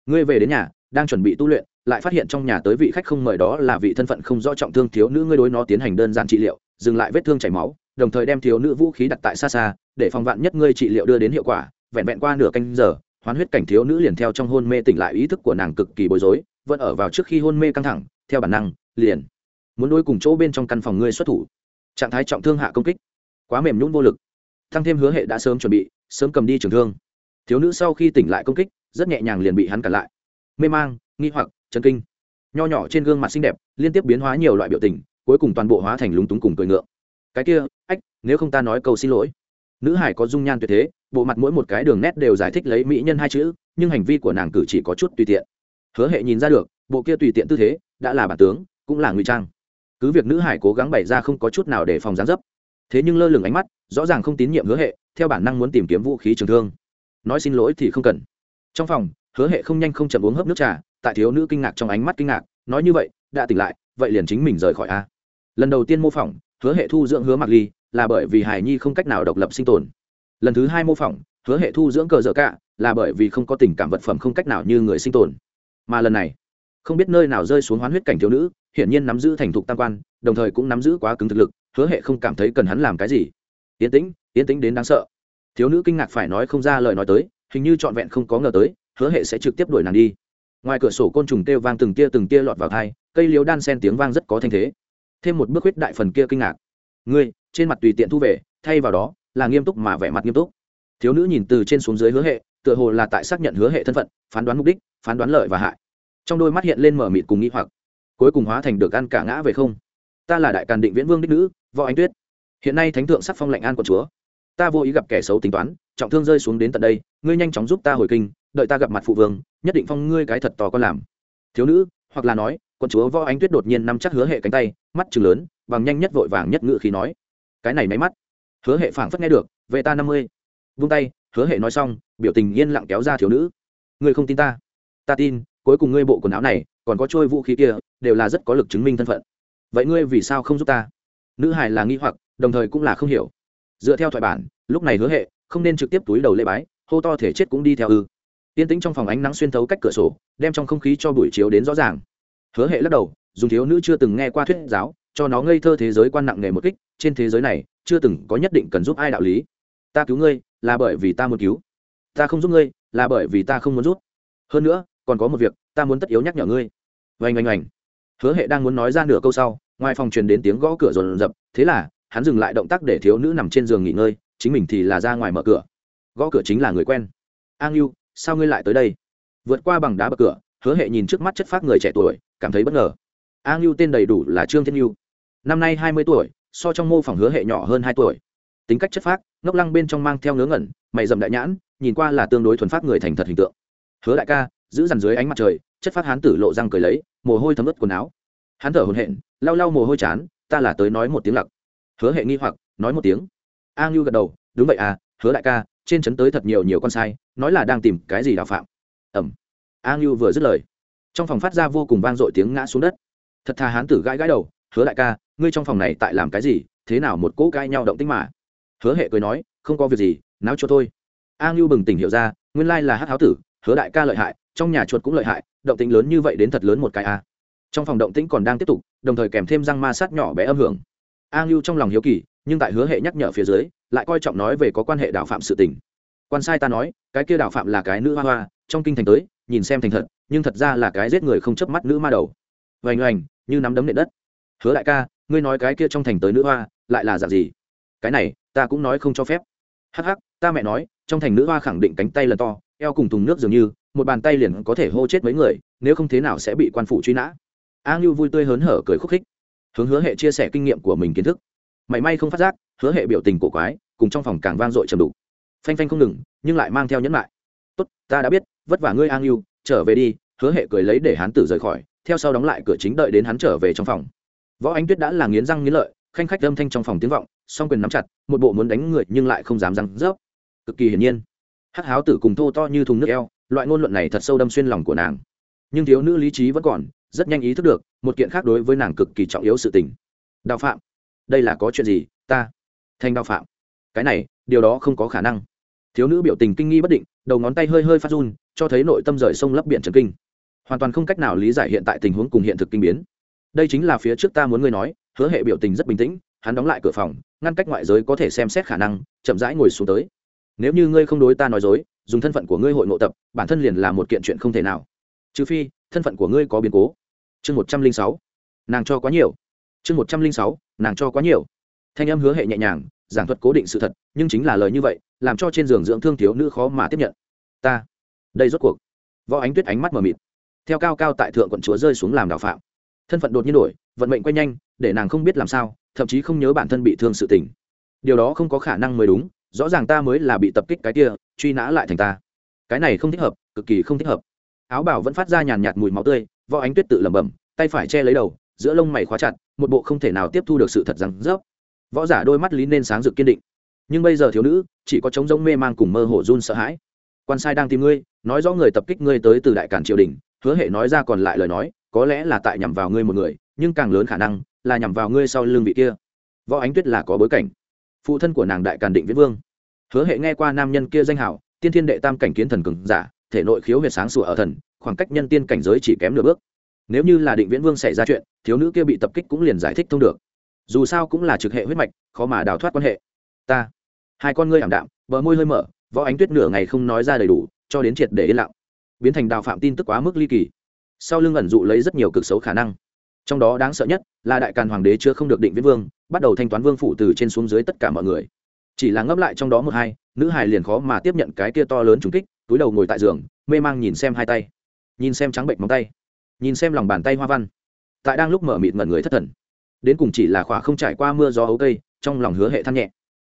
Ngươi về đến nhà, đang chuẩn bị tu luyện, lại phát hiện trong nhà tới vị khách không mời đó là vị thân phận không rõ trọng thương thiếu nữ, ngươi đối nó tiến hành đơn giản trị liệu, dừng lại vết thương chảy máu đồng thời đem thiếu nữ vũ khí đặt tại xa xa, để phòng vạn nhất ngươi trị liệu đưa đến hiệu quả, vẹn vẹn qua nửa canh giờ, hoán huyết cảnh thiếu nữ liền theo trong hôn mê tỉnh lại ý thức của nàng cực kỳ bối rối, vẫn ở vào trước khi hôn mê căng thẳng, theo bản năng, liền muốn đôi cùng chỗ bên trong căn phòng ngươi xuất thủ. Trạng thái trọng thương hạ công kích. Quá mềm nhún vô lực. Thăng thêm hứa hệ đã sớm chuẩn bị, sớm cầm đi trường thương. Thiếu nữ sau khi tỉnh lại công kích, rất nhẹ nhàng liền bị hắn cản lại. Mê mang, nghi hoặc chân kinh. Nho nhỏ trên gương mặt xinh đẹp, liên tiếp biến hóa nhiều loại biểu tình, cuối cùng toàn bộ hóa thành lúng túng cùng cười ngượng cái kia, ách, nếu không ta nói câu xin lỗi. Nữ hải có dung nhan tuyệt thế, bộ mặt mỗi một cái đường nét đều giải thích lấy mỹ nhân hai chữ, nhưng hành vi của nàng cử chỉ có chút tùy tiện. Hứa hệ nhìn ra được, bộ kia tùy tiện tư thế, đã là bản tướng, cũng là ngụy trang. Cứ việc nữ hải cố gắng bày ra không có chút nào để phòng gián dấp, thế nhưng lơ lửng ánh mắt, rõ ràng không tín nhiệm hứa hệ, theo bản năng muốn tìm kiếm vũ khí trường thương. Nói xin lỗi thì không cần. Trong phòng, hứa hệ không nhanh không chậm uống hớp nước trà, tại thiếu nữ kinh ngạc trong ánh mắt kinh ngạc, nói như vậy, đã tỉnh lại, vậy liền chính mình rời khỏi a. Lần đầu tiên mô phỏng hứa hệ thu dưỡng hứa mặc ly là bởi vì hải nhi không cách nào độc lập sinh tồn. Lần thứ hai mô phỏng, hứa hệ thu dưỡng cờ dở cả là bởi vì không có tình cảm vật phẩm không cách nào như người sinh tồn. Mà lần này, không biết nơi nào rơi xuống hoán huyết cảnh thiếu nữ, hiển nhiên nắm giữ thành thục tam quan, đồng thời cũng nắm giữ quá cứng thực lực, hứa hệ không cảm thấy cần hắn làm cái gì. Yến tĩnh yến tĩnh đến đáng sợ. Thiếu nữ kinh ngạc phải nói không ra lời nói tới, hình như trọn vẹn không có ngờ tới, hứa hệ sẽ trực tiếp đuổi nàng đi. Ngoài cửa sổ côn trùng kêu vang từng tia từng tia lọt vào thai cây liếu đan sen tiếng vang rất có thanh thế thêm một bước huyết đại phần kia kinh ngạc. Ngươi, trên mặt tùy tiện thu về, thay vào đó, là nghiêm túc mà vẻ mặt nghiêm túc. Thiếu nữ nhìn từ trên xuống dưới hứa hệ, tựa hồ là tại xác nhận hứa hệ thân phận, phán đoán mục đích, phán đoán lợi và hại. Trong đôi mắt hiện lên mở mịt cùng nghĩ hoặc. Cuối cùng hóa thành được ăn cả ngã về không. Ta là đại càn định viễn vương đích nữ, võ ánh tuyết. Hiện nay thánh thượng sắc phong lệnh an của chúa. Ta vô ý gặp kẻ xấu tính toán, trọng thương rơi xuống đến tận đây, ngươi nhanh chóng giúp ta hồi kinh, đợi ta gặp mặt phụ vương, nhất định phong ngươi cái thật to con làm. Thiếu nữ hoặc là nói quân chúa võ anh tuyết đột nhiên nắm chắc hứa hệ cánh tay, mắt chừng lớn, bằng nhanh nhất vội vàng nhất ngự khi nói. Cái này máy mắt. Hứa hệ phảng phất nghe được, vệ ta năm mươi. Vung tay, hứa hệ nói xong, biểu tình yên lặng kéo ra thiếu nữ. Ngươi không tin ta. Ta tin, cuối cùng ngươi bộ quần áo này, còn có trôi vũ khí kia, đều là rất có lực chứng minh thân phận. Vậy ngươi vì sao không giúp ta? Nữ hải là nghi hoặc, đồng thời cũng là không hiểu. Dựa theo thoại bản, lúc này hứa hệ không nên trực tiếp túi đầu lễ bái, hô to thể chết cũng đi theo ư yên tĩnh trong phòng ánh nắng xuyên thấu cách cửa sổ, đem trong không khí cho buổi chiếu đến rõ ràng. Hứa hệ lắc đầu, dùng thiếu nữ chưa từng nghe qua thuyết giáo, cho nó ngây thơ thế giới quan nặng nghề một kích, trên thế giới này, chưa từng có nhất định cần giúp ai đạo lý. Ta cứu ngươi, là bởi vì ta muốn cứu. Ta không giúp ngươi, là bởi vì ta không muốn giúp. Hơn nữa, còn có một việc, ta muốn tất yếu nhắc nhở ngươi. Vành oanh oanh. Hứa hệ đang muốn nói ra nửa câu sau, ngoài phòng truyền đến tiếng gõ cửa rồn rập, thế là, hắn dừng lại động tác để thiếu nữ nằm trên giường nghỉ ngơi, chính mình thì là ra ngoài mở cửa. Gõ cửa chính là người quen. An yêu sao ngươi lại tới đây? Vượt qua bằng đá bậc cửa, hứa hệ nhìn trước mắt chất phác người trẻ tuổi, cảm thấy bất ngờ. A ngưu tên đầy đủ là trương thiên ngưu. Năm nay hai mươi tuổi, so trong mô phỏng hứa hệ nhỏ hơn hai tuổi. Tính cách chất phác, ngốc lăng bên trong mang theo ngớ ngẩn, mày dầm đại nhãn, nhìn qua là tương đối thuần phát người thành thật hình tượng. Hứa đại ca, giữ dằn dưới ánh mặt trời, chất phát hán tử lộ răng cười lấy, mồ hôi thấm ướt quần áo. Hắn thở hồn hện lau lau mồ hôi chán, ta là tới nói một tiếng lặc. Hứa hệ nghi hoặc, nói một tiếng. A ngưu gật đầu, đúng vậy à hứa đại ca trên trấn tới thật nhiều nhiều con sai, nói là đang tìm cái gì đạo phạm. Ẩm. A ngưu vừa dứt lời, trong phòng phát ra vô cùng vang dội tiếng ngã xuống đất. Thật thà hán tử gãi gãi đầu, hứa đại ca, ngươi trong phòng này tại làm cái gì? Thế nào một cỗ cãi nhau động tích mà? Hứa hệ cười nói, không có việc gì, náo cho thôi. A ngưu bừng tỉnh hiểu ra, nguyên lai là hát háo tử, hứa đại ca lợi hại, trong nhà chuột cũng lợi hại, động tĩnh lớn như vậy đến thật lớn một cái a trong phòng động tĩnh còn đang tiếp tục, đồng thời kèm thêm răng ma sát nhỏ bé âm hưởng. A ngưu trong lòng hiếu kỳ nhưng tại hứa hệ nhắc nhở phía dưới, lại coi trọng nói về có quan hệ đạo phạm sự tình. Quan sai ta nói, cái kia đạo phạm là cái nữ hoa hoa, trong kinh thành tới, nhìn xem thành thật, nhưng thật ra là cái giết người không chớp mắt nữ ma đầu. Vành oành, như nắm đấm nện đất. Hứa đại ca, ngươi nói cái kia trong thành tới nữ hoa, lại là dạng gì? Cái này, ta cũng nói không cho phép. Hắc hắc, ta mẹ nói, trong thành nữ hoa khẳng định cánh tay lần to, eo cùng thùng nước dường như, một bàn tay liền có thể hô chết mấy người, nếu không thế nào sẽ bị quan phủ truy nã. A ngưu vui tươi hớn hở cười khúc khích. Hướng hứa hệ chia sẻ kinh nghiệm của mình kiến thức mảy may không phát giác, hứa hệ biểu tình cổ quái, cùng trong phòng càng vang dội trầm đủ phanh phanh không ngừng, nhưng lại mang theo nhẫn lại. Tốt, ta đã biết, vất vả ngươi, an yêu trở về đi. Hứa hệ cười lấy để hắn tử rời khỏi, theo sau đóng lại cửa chính đợi đến hắn trở về trong phòng. Võ ánh tuyết đã là nghiến răng nghiến lợi, khanh khách âm thanh trong phòng tiếng vọng, song quyền nắm chặt, một bộ muốn đánh người nhưng lại không dám răng rớp. Cực kỳ hiển nhiên. Hắc háo tử cùng thô to như thùng nước eo, loại ngôn luận này thật sâu đâm xuyên lòng của nàng. Nhưng thiếu nữ lý trí vẫn còn, rất nhanh ý thức được, một kiện khác đối với nàng cực kỳ trọng yếu sự tình. Đạo phạm đây là có chuyện gì, ta thành đạo phạm. Cái này, điều đó không có khả năng. Thiếu nữ biểu tình kinh nghi bất định, đầu ngón tay hơi hơi phát run, cho thấy nội tâm rời sông lấp biển trần kinh. Hoàn toàn không cách nào lý giải hiện tại tình huống cùng hiện thực kinh biến. Đây chính là phía trước ta muốn ngươi nói, hứa hệ biểu tình rất bình tĩnh, hắn đóng lại cửa phòng, ngăn cách ngoại giới có thể xem xét khả năng, chậm rãi ngồi xuống tới. Nếu như ngươi không đối ta nói dối, dùng thân phận của ngươi hội ngộ tập, bản thân liền là một kiện chuyện không thể nào. Trừ phi, thân phận của ngươi có biến cố. Chương một trăm linh sáu. Nàng cho quá nhiều chương một trăm linh sáu, nàng cho quá nhiều. Thanh âm hứa hệ nhẹ nhàng, giảng thuật cố định sự thật, nhưng chính là lời như vậy, làm cho trên giường dưỡng thương thiếu nữ khó mà tiếp nhận. Ta, đây rốt cuộc. Võ ánh tuyết ánh mắt mờ mịt. Theo cao cao tại thượng quận chúa rơi xuống làm đào phạm. Thân phận đột nhiên đổi, vận mệnh quay nhanh, để nàng không biết làm sao, thậm chí không nhớ bản thân bị thương sự tình. Điều đó không có khả năng mới đúng, rõ ràng ta mới là bị tập kích cái kia, truy nã lại thành ta. Cái này không thích hợp, cực kỳ không thích hợp. Áo bảo vẫn phát ra nhàn nhạt mùi máu tươi, võ ánh tuyết tự lẩm bẩm, tay phải che lấy đầu, giữa lông mày khóa chặt một bộ không thể nào tiếp thu được sự thật rằng dốc võ giả đôi mắt lý nên sáng rực kiên định. Nhưng bây giờ thiếu nữ, chỉ có trống rỗng mê mang cùng mơ hồ run sợ hãi. Quan sai đang tìm ngươi, nói rõ người tập kích ngươi tới từ đại cản triều đình, hứa hệ nói ra còn lại lời nói, có lẽ là tại nhằm vào ngươi một người, nhưng càng lớn khả năng là nhằm vào ngươi sau lưng vị kia. Võ ánh tuyết là có bối cảnh. Phụ thân của nàng đại càn định viễn vương. Hứa hệ nghe qua nam nhân kia danh hảo tiên thiên đệ tam cảnh kiến thần cường giả, thể nội khiếu huyệt sáng sủa ở thần, khoảng cách nhân tiên cảnh giới chỉ kém nửa bước nếu như là định viễn vương xảy ra chuyện, thiếu nữ kia bị tập kích cũng liền giải thích thông được. Dù sao cũng là trực hệ huyết mạch, khó mà đào thoát quan hệ. Ta, hai con ngươi ảm đạm, bờ môi hơi mở, võ ánh tuyết nửa ngày không nói ra đầy đủ, cho đến triệt để yên lặng. Biến thành đào phạm tin tức quá mức ly kỳ. Sau lưng ẩn dụ lấy rất nhiều cực xấu khả năng. Trong đó đáng sợ nhất là đại càn hoàng đế chưa không được định viễn vương, bắt đầu thanh toán vương phủ từ trên xuống dưới tất cả mọi người. Chỉ là ngấp lại trong đó một hai, nữ hài liền khó mà tiếp nhận cái kia to lớn trùng kích, túi đầu ngồi tại giường, mê mang nhìn xem hai tay. Nhìn xem trắng bệnh móng tay nhìn xem lòng bàn tay hoa văn. Tại đang lúc mở mịt ngẩn người thất thần. Đến cùng chỉ là khỏa không trải qua mưa gió ấu cây, trong lòng hứa hệ than nhẹ.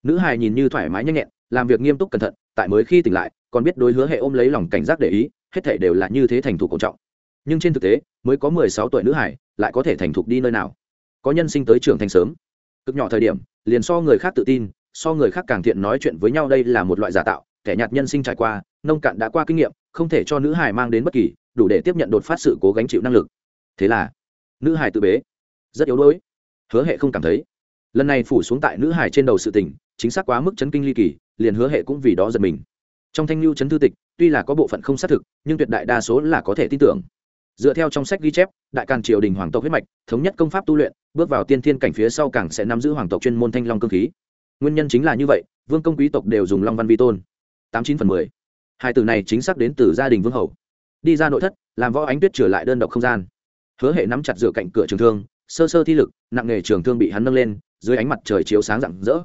Nữ hài nhìn như thoải mái nhanh nhẹn, làm việc nghiêm túc cẩn thận, tại mới khi tỉnh lại, còn biết đối hứa hệ ôm lấy lòng cảnh giác để ý, hết thể đều là như thế thành thục cổ trọng. Nhưng trên thực tế, mới có mười sáu tuổi nữ hải lại có thể thành thục đi nơi nào? Có nhân sinh tới trưởng thành sớm. Cực nhỏ thời điểm, liền so người khác tự tin, so người khác càng thiện nói chuyện với nhau đây là một loại giả tạo, kẻ nhạt nhân sinh trải qua, nông cạn đã qua kinh nghiệm, không thể cho nữ hải mang đến bất kỳ đủ để tiếp nhận đột phát sự cố gánh chịu năng lực. Thế là, nữ hải tự bế. Rất yếu đuối. Hứa hệ không cảm thấy. Lần này phủ xuống tại nữ hải trên đầu sự tình, chính xác quá mức chấn kinh ly kỳ, liền hứa hệ cũng vì đó giật mình. Trong thanh lưu chấn thư tịch, tuy là có bộ phận không xác thực, nhưng tuyệt đại đa số là có thể tin tưởng. Dựa theo trong sách ghi chép, đại càn triều đình hoàng tộc huyết mạch, thống nhất công pháp tu luyện, bước vào tiên thiên cảnh phía sau càng sẽ nắm giữ hoàng tộc chuyên môn thanh long cơ khí. Nguyên nhân chính là như vậy, vương công quý tộc đều dùng long văn vi tôn. Tám chín phần mười. Hai từ này chính xác đến từ gia đình vương hầu đi ra nội thất, làm võ ánh tuyết trở lại đơn độc không gian. Hứa hệ nắm chặt dựa cạnh cửa trường thương, sơ sơ thi lực, nặng nghề trường thương bị hắn nâng lên, dưới ánh mặt trời chiếu sáng rạng rỡ.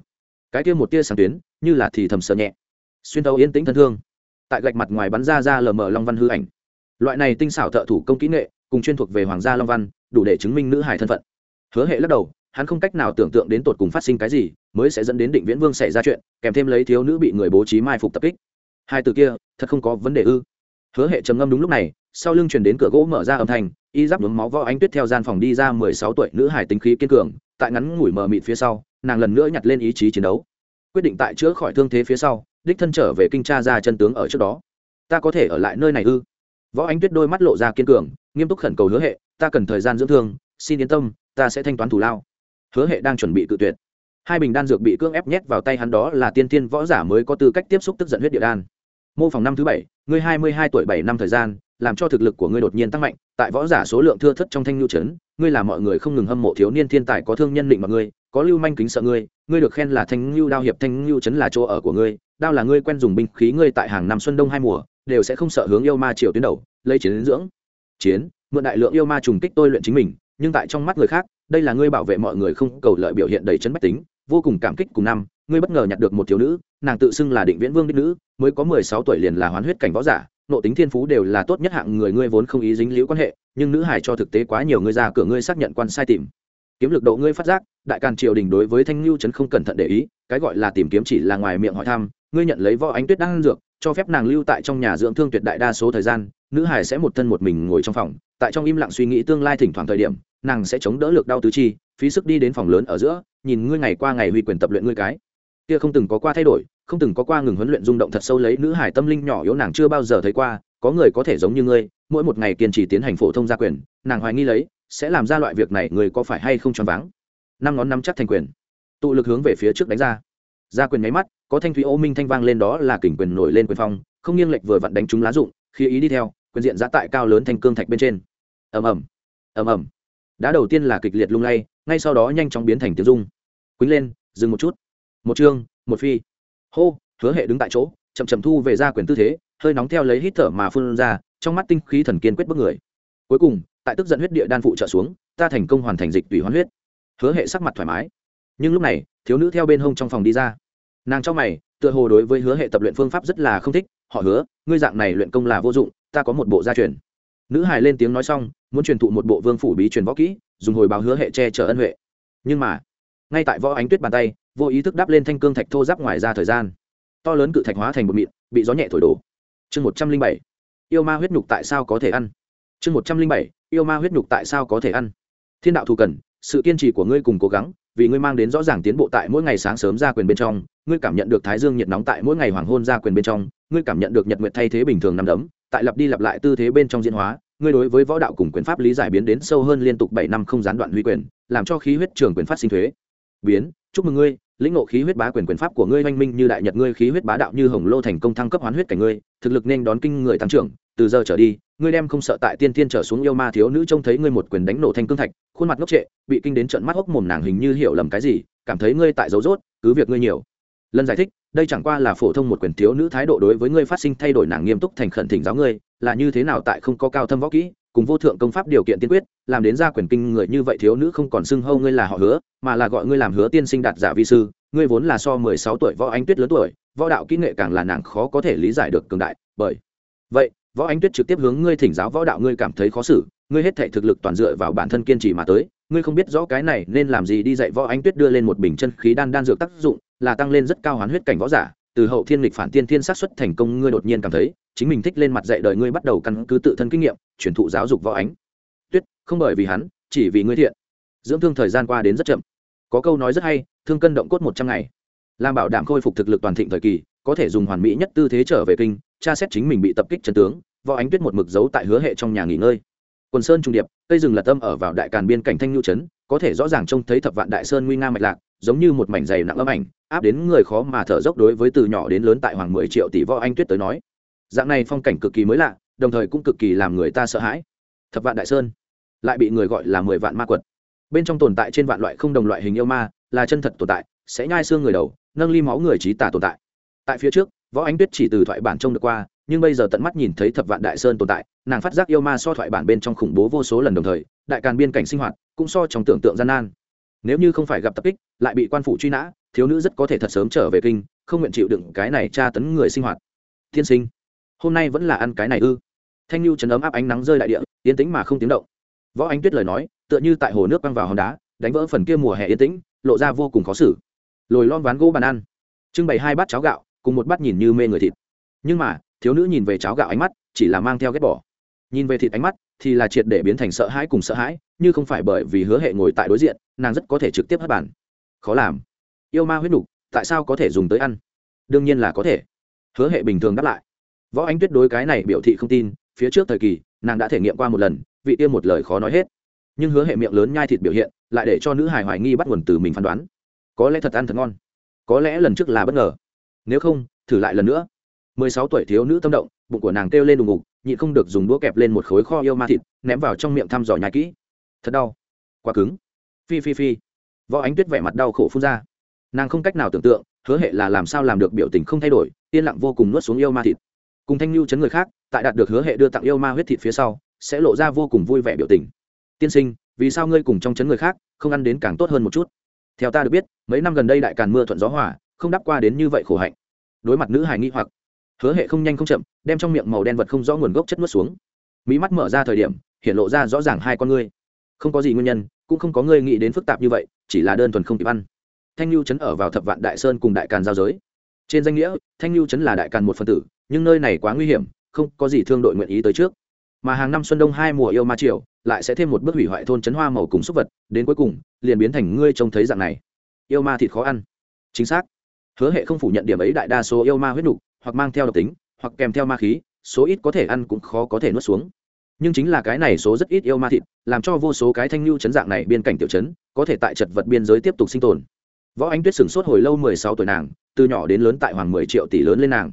Cái kia một tia sáng tuyến, như là thì thầm sờ nhẹ. Xuyên tấu yên tĩnh thân thương. Tại gạch mặt ngoài bắn ra ra lờ mờ long văn hư ảnh. Loại này tinh xảo thợ thủ công kỹ nghệ, cùng chuyên thuộc về hoàng gia long văn, đủ để chứng minh nữ hài thân phận. Hứa hệ lắc đầu, hắn không cách nào tưởng tượng đến tột cùng phát sinh cái gì, mới sẽ dẫn đến định viễn vương xảy ra chuyện, kèm thêm lấy thiếu nữ bị người bố trí mai phục tập kích. Hai từ kia, thật không có vấn đề ư? Hứa hệ trầm ngâm đúng lúc này, sau lưng chuyển đến cửa gỗ mở ra âm thanh, y giáp nhuốm máu võ ánh tuyết theo gian phòng đi ra mười sáu tuổi nữ hải tính khí kiên cường, tại ngắn ngủi mờ mịt phía sau, nàng lần nữa nhặt lên ý chí chiến đấu. Quyết định tại chữa khỏi thương thế phía sau, đích thân trở về kinh tra ra chân tướng ở trước đó. Ta có thể ở lại nơi này ư? Võ ánh tuyết đôi mắt lộ ra kiên cường, nghiêm túc khẩn cầu hứa hệ, ta cần thời gian dưỡng thương, xin yên tâm, ta sẽ thanh toán thủ lao. Hứa hệ đang chuẩn bị cự tuyệt. Hai bình đan dược bị cưỡng ép nhét vào tay hắn đó là tiên tiên võ giả mới có tư cách tiếp xúc tức giận huyết địa đan. Mô phòng năm thứ bảy ngươi hai mươi hai tuổi bảy năm thời gian, làm cho thực lực của ngươi đột nhiên tăng mạnh, tại võ giả số lượng thưa thất trong thanh nhu trấn, ngươi là mọi người không ngừng hâm mộ thiếu niên thiên tài có thương nhân định mọi ngươi, có lưu manh kính sợ ngươi ngươi được khen là thanh nhu đao hiệp, thanh nhu trấn là chỗ ở của ngươi, đao là ngươi quen dùng binh khí ngươi tại hàng năm xuân đông hai mùa, đều sẽ không sợ hướng yêu ma triều tuyến đầu, lấy chiến đến dưỡng. Chiến, mượn đại lượng yêu ma trùng kích tôi luyện chính mình, nhưng tại trong mắt người khác, đây là ngươi bảo vệ mọi người không cầu lợi biểu hiện đầy chân bách tính, vô cùng cảm kích cùng năm ngươi bất ngờ nhặt được một thiếu nữ, nàng tự xưng là định viễn vương đích nữ, mới có mười sáu tuổi liền là hoán huyết cảnh võ giả nộ tính thiên phú đều là tốt nhất hạng người ngươi vốn không ý dính liễu quan hệ, nhưng nữ hải cho thực tế quá nhiều ngươi ra cửa ngươi xác nhận quan sai tìm. Kiếm lực độ ngươi phát giác, đại càn triều đình đối với thanh lưu trấn không cẩn thận để ý, cái gọi là tìm kiếm chỉ là ngoài miệng hỏi thăm, ngươi nhận lấy võ ánh tuyết đang dược, cho phép nàng lưu tại trong nhà dưỡng thương tuyệt đại đa số thời gian, nữ hải sẽ một thân một mình ngồi trong phòng, tại trong im lặng suy nghĩ tương lai thỉnh thoảng thời điểm, nàng sẽ chống đỡ lực đau tứ chi, phí sức đi đến phòng lớn ở giữa, nhìn ngươi ngày qua ngày huy quyền tập luyện ngươi cái kia không từng có qua thay đổi, không từng có qua ngừng huấn luyện rung động thật sâu lấy nữ hải tâm linh nhỏ yếu nàng chưa bao giờ thấy qua, có người có thể giống như ngươi, mỗi một ngày kiên trì tiến hành phổ thông gia quyền, nàng hoài nghi lấy, sẽ làm ra loại việc này người có phải hay không choáng váng. Năm ngón năm chắc thành quyền. Tụ lực hướng về phía trước đánh ra. Gia quyền nháy mắt, có thanh thủy ô minh thanh vang lên đó là kình quyền nổi lên quyền phong, không nghiêng lệch vừa vặn đánh trúng lá dụng khi ý đi theo, quyền diện giã tại cao lớn thanh cương thạch bên trên. Ầm ầm. Ầm ầm. Đá đầu tiên là kịch liệt lung lay, ngay sau đó nhanh chóng biến thành tiếng rung. Quýnh lên, dừng một chút một chương, một phi. Hô, hứa hệ đứng tại chỗ, chậm chậm thu về ra quyền tư thế, hơi nóng theo lấy hít thở mà phun ra, trong mắt tinh khí thần kiên quyết bức người. Cuối cùng, tại tức giận huyết địa đan phụ trợ xuống, ta thành công hoàn thành dịch tùy hoán huyết. Hứa hệ sắc mặt thoải mái. Nhưng lúc này, thiếu nữ theo bên hông trong phòng đi ra. Nàng trong mày, tựa hồ đối với hứa hệ tập luyện phương pháp rất là không thích. Họ hứa, ngươi dạng này luyện công là vô dụng, ta có một bộ gia truyền. Nữ hài lên tiếng nói xong, muốn truyền thụ một bộ vương phủ bí truyền võ kỹ, dùng hồi báo hứa hệ che chở ân huệ. Nhưng mà ngay tại võ ánh tuyết bàn tay, vô ý thức đắp lên thanh cương thạch thô giáp ngoài ra thời gian. To lớn cự thạch hóa thành một mịn, bị gió nhẹ thổi đổ. Chương một trăm linh bảy, yêu ma huyết nhục tại sao có thể ăn? Chương một trăm linh bảy, yêu ma huyết nhục tại sao có thể ăn? Thiên đạo thù cần, sự kiên trì của ngươi cùng cố gắng, vì ngươi mang đến rõ ràng tiến bộ tại mỗi ngày sáng sớm ra quyền bên trong, ngươi cảm nhận được thái dương nhiệt nóng tại mỗi ngày hoàng hôn ra quyền bên trong, ngươi cảm nhận được nhật nguyệt thay thế bình thường nằm đấm, tại lặp đi lặp lại tư thế bên trong diễn hóa, ngươi đối với võ đạo cùng quyền pháp lý giải biến đến sâu hơn liên tục bảy năm không gián đoạn huy quyền, làm cho khí huyết trường quyền phát sinh thuế biến, chúc mừng ngươi, lĩnh ngộ khí huyết bá quyền quyền pháp của ngươi oanh minh như đại nhật ngươi, khí huyết bá đạo như hồng lô thành công thăng cấp hoán huyết cảnh ngươi, thực lực nên đón kinh người tăng trưởng, từ giờ trở đi, ngươi đem không sợ tại tiên tiên trở xuống yêu ma thiếu nữ trông thấy ngươi một quyền đánh nổ thanh cương thạch, khuôn mặt ngốc trệ, bị kinh đến trận mắt hốc mồm nàng hình như hiểu lầm cái gì, cảm thấy ngươi tại dấu rốt, cứ việc ngươi nhiều. Lần giải thích, đây chẳng qua là phổ thông một quyền thiếu nữ thái độ đối với ngươi phát sinh thay đổi nàng nghiêm túc thành khẩn thỉnh giáo ngươi, là như thế nào tại không có cao thâm võ kỹ cùng vô thượng công pháp điều kiện tiên quyết, làm đến ra quyền kinh người như vậy thiếu nữ không còn xưng hâu ngươi là họ hứa, mà là gọi ngươi làm hứa tiên sinh đạt giả vi sư, ngươi vốn là so mười sáu tuổi võ anh tuyết lớn tuổi, võ đạo kỹ nghệ càng là nàng khó có thể lý giải được cường đại, bởi vậy, võ anh tuyết trực tiếp hướng ngươi thỉnh giáo võ đạo ngươi cảm thấy khó xử, ngươi hết thể thực lực toàn dựa vào bản thân kiên trì mà tới, ngươi không biết rõ cái này nên làm gì đi dạy võ anh tuyết đưa lên một bình chân khí đan đan dược tác dụng, là tăng lên rất cao hoán huyết cảnh võ giả từ hậu thiên lịch phản tiên thiên sát xuất thành công, ngươi đột nhiên cảm thấy chính mình thích lên mặt dạy đời, ngươi bắt đầu căn cứ tự thân kinh nghiệm, truyền thụ giáo dục võ ánh. Tuyết, không bởi vì hắn, chỉ vì ngươi thiện. Dưỡng thương thời gian qua đến rất chậm. Có câu nói rất hay, thương cân động cốt một trăm ngày. Làm bảo đảm khôi phục thực lực toàn thịnh thời kỳ, có thể dùng hoàn mỹ nhất tư thế trở về kinh, tra xét chính mình bị tập kích chân tướng, võ ánh tuyết một mực giấu tại hứa hệ trong nhà nghỉ ngơi. Quần sơn trung điệp, cây rừng lật tâm ở vào đại càn biên cảnh thanh nhu trấn có thể rõ ràng trông thấy thập vạn đại sơn nguy nga mạch lạc, giống như một mảnh dày nặng âm ảnh, áp đến người khó mà thở dốc đối với từ nhỏ đến lớn tại hoàng mười triệu tỷ võ anh tuyết tới nói. Dạng này phong cảnh cực kỳ mới lạ, đồng thời cũng cực kỳ làm người ta sợ hãi. Thập vạn đại sơn, lại bị người gọi là mười vạn ma quật. Bên trong tồn tại trên vạn loại không đồng loại hình yêu ma, là chân thật tồn tại, sẽ nhai xương người đầu, nâng ly máu người trí tả tồn tại. Tại phía trước, võ anh tuyết chỉ từ thoại bản trông được qua, nhưng bây giờ tận mắt nhìn thấy thập vạn đại sơn tồn tại, nàng phát giác yêu ma so thoại bản bên trong khủng bố vô số lần đồng thời, đại càn biên cảnh sinh hoạt cũng so trong tưởng tượng gian nan. Nếu như không phải gặp tập kích, lại bị quan phủ truy nã, thiếu nữ rất có thể thật sớm trở về kinh, không nguyện chịu đựng cái này tra tấn người sinh hoạt. Tiên sinh, hôm nay vẫn là ăn cái này ư? Thanh lưu chấn ấm áp ánh nắng rơi đại địa, yên tĩnh mà không tiếng động. Võ ánh tuyết lời nói, tựa như tại hồ nước băng vào hòn đá, đánh vỡ phần kia mùa hè yên tĩnh, lộ ra vô cùng khó xử. Lồi lon ván gỗ bàn ăn. Trưng bày hai bát cháo gạo, cùng một bát nhìn như mê người thịt. Nhưng mà, thiếu nữ nhìn về cháo gạo ánh mắt, chỉ là mang theo ghét bỏ. Nhìn về thịt ánh mắt, thì là triệt để biến thành sợ hãi cùng sợ hãi như không phải bởi vì hứa hệ ngồi tại đối diện, nàng rất có thể trực tiếp hất bản khó làm. Yêu ma huyết nục, tại sao có thể dùng tới ăn? Đương nhiên là có thể. Hứa hệ bình thường đáp lại. Võ ánh tuyết đối cái này biểu thị không tin, phía trước thời kỳ, nàng đã thể nghiệm qua một lần, vị tiêm một lời khó nói hết. Nhưng hứa hệ miệng lớn nhai thịt biểu hiện, lại để cho nữ hài hoài nghi bắt nguồn từ mình phán đoán. Có lẽ thật ăn thật ngon. Có lẽ lần trước là bất ngờ. Nếu không, thử lại lần nữa. Mười sáu tuổi thiếu nữ tâm động, bụng của nàng kêu lên đùng ngục, nhịn không được dùng đũa kẹp lên một khối kho yêu ma thịt, ném vào trong miệng thăm dò nhai kỹ thật đau. Quá cứng. Phi phi phi. Võ ánh tuyết vẻ mặt đau khổ phun ra. Nàng không cách nào tưởng tượng, hứa hệ là làm sao làm được biểu tình không thay đổi, yên lặng vô cùng nuốt xuống yêu ma thịt. Cùng thanh lưu chấn người khác, tại đạt được hứa hệ đưa tặng yêu ma huyết thịt phía sau, sẽ lộ ra vô cùng vui vẻ biểu tình. Tiên sinh, vì sao ngươi cùng trong chấn người khác, không ăn đến càng tốt hơn một chút? Theo ta được biết, mấy năm gần đây đại càn mưa thuận gió hỏa không đắp qua đến như vậy khổ hạnh. Đối mặt nữ hài nghi hoặc, hứa hệ không nhanh không chậm, đem trong miệng màu đen vật không rõ nguồn gốc chất nuốt xuống. Mỹ mắt mở ra thời điểm, hiện lộ ra rõ ràng hai con ngươi không có gì nguyên nhân, cũng không có người nghĩ đến phức tạp như vậy, chỉ là đơn thuần không kịp ăn. Thanh lưu trấn ở vào thập vạn đại sơn cùng đại càn giao giới. Trên danh nghĩa, thanh lưu trấn là đại càn một phần tử, nhưng nơi này quá nguy hiểm, không có gì thương đội nguyện ý tới trước. Mà hàng năm xuân đông hai mùa yêu ma triều, lại sẽ thêm một bước hủy hoại thôn trấn hoa màu cùng súc vật, đến cuối cùng, liền biến thành ngươi trông thấy dạng này. Yêu ma thịt khó ăn. Chính xác. Hứa hệ không phủ nhận điểm ấy đại đa số yêu ma huyết nục, hoặc mang theo độc tính, hoặc kèm theo ma khí, số ít có thể ăn cũng khó có thể nuốt xuống nhưng chính là cái này số rất ít yêu ma thịt, làm cho vô số cái thanh lưu chấn dạng này biên cảnh tiểu chấn, có thể tại chật vật biên giới tiếp tục sinh tồn. Võ ánh tuyết sửng sốt hồi lâu mười sáu tuổi nàng, từ nhỏ đến lớn tại hoàng mười triệu tỷ lớn lên nàng.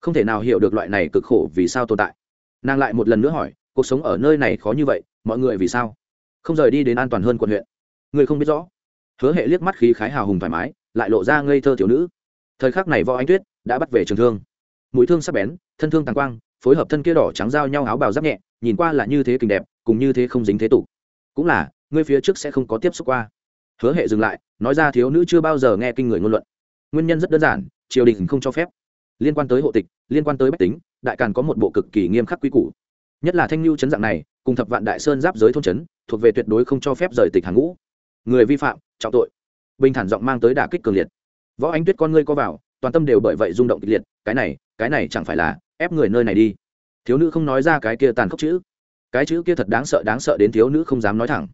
Không thể nào hiểu được loại này cực khổ vì sao tồn tại. Nàng lại một lần nữa hỏi, cuộc sống ở nơi này khó như vậy, mọi người vì sao không rời đi đến an toàn hơn quận huyện? Người không biết rõ. Hứa hệ liếc mắt khí khái hào hùng thoải mái, lại lộ ra ngây thơ tiểu nữ. Thời khắc này võ ánh tuyết đã bắt về trường thương. Mũi thương sắc bén, thân thương tàng quang, phối hợp thân kia đỏ trắng giao nhau áo bào giáp nhẹ nhìn qua là như thế kinh đẹp, cùng như thế không dính thế tục. Cũng là, ngươi phía trước sẽ không có tiếp xúc qua. Hứa hệ dừng lại, nói ra thiếu nữ chưa bao giờ nghe kinh người ngôn luận. Nguyên nhân rất đơn giản, triều đình không cho phép. Liên quan tới hộ tịch, liên quan tới bách tính, đại càn có một bộ cực kỳ nghiêm khắc quy củ. Nhất là thanh lưu chấn dạng này, cùng thập vạn đại sơn giáp giới thôn trấn thuộc về tuyệt đối không cho phép rời tịch hàng ngũ. Người vi phạm, trọng tội. Bình thản giọng mang tới đả kích cường liệt. Võ ánh tuyết con ngươi co vào, toàn tâm đều bởi vậy rung động kịch liệt, cái này cái này chẳng phải là ép người nơi này đi thiếu nữ không nói ra cái kia tàn khốc chữ. Cái chữ kia thật đáng sợ đáng sợ đến thiếu nữ không dám nói thẳng.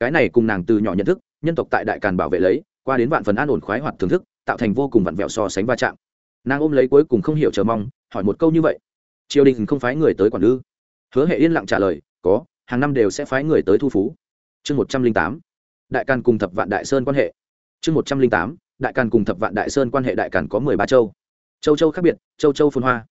Cái này cùng nàng từ nhỏ nhận thức, nhân tộc tại đại càn bảo vệ lấy, qua đến vạn phần an ổn khoái hoạt thưởng thức, tạo thành vô cùng vặn vẹo so sánh va chạm. Nàng ôm lấy cuối cùng không hiểu chờ mong, hỏi một câu như vậy. Triều đình không phái người tới quản ư? Hứa hệ yên lặng trả lời, có, hàng năm đều sẽ phái người tới thu phú. Chương một trăm linh tám, đại càn cùng thập vạn đại sơn quan hệ. Chương một trăm linh tám, đại càn cùng thập vạn đại sơn quan hệ đại càn có mười ba châu. Châu châu khác biệt, châu châu phồn hoa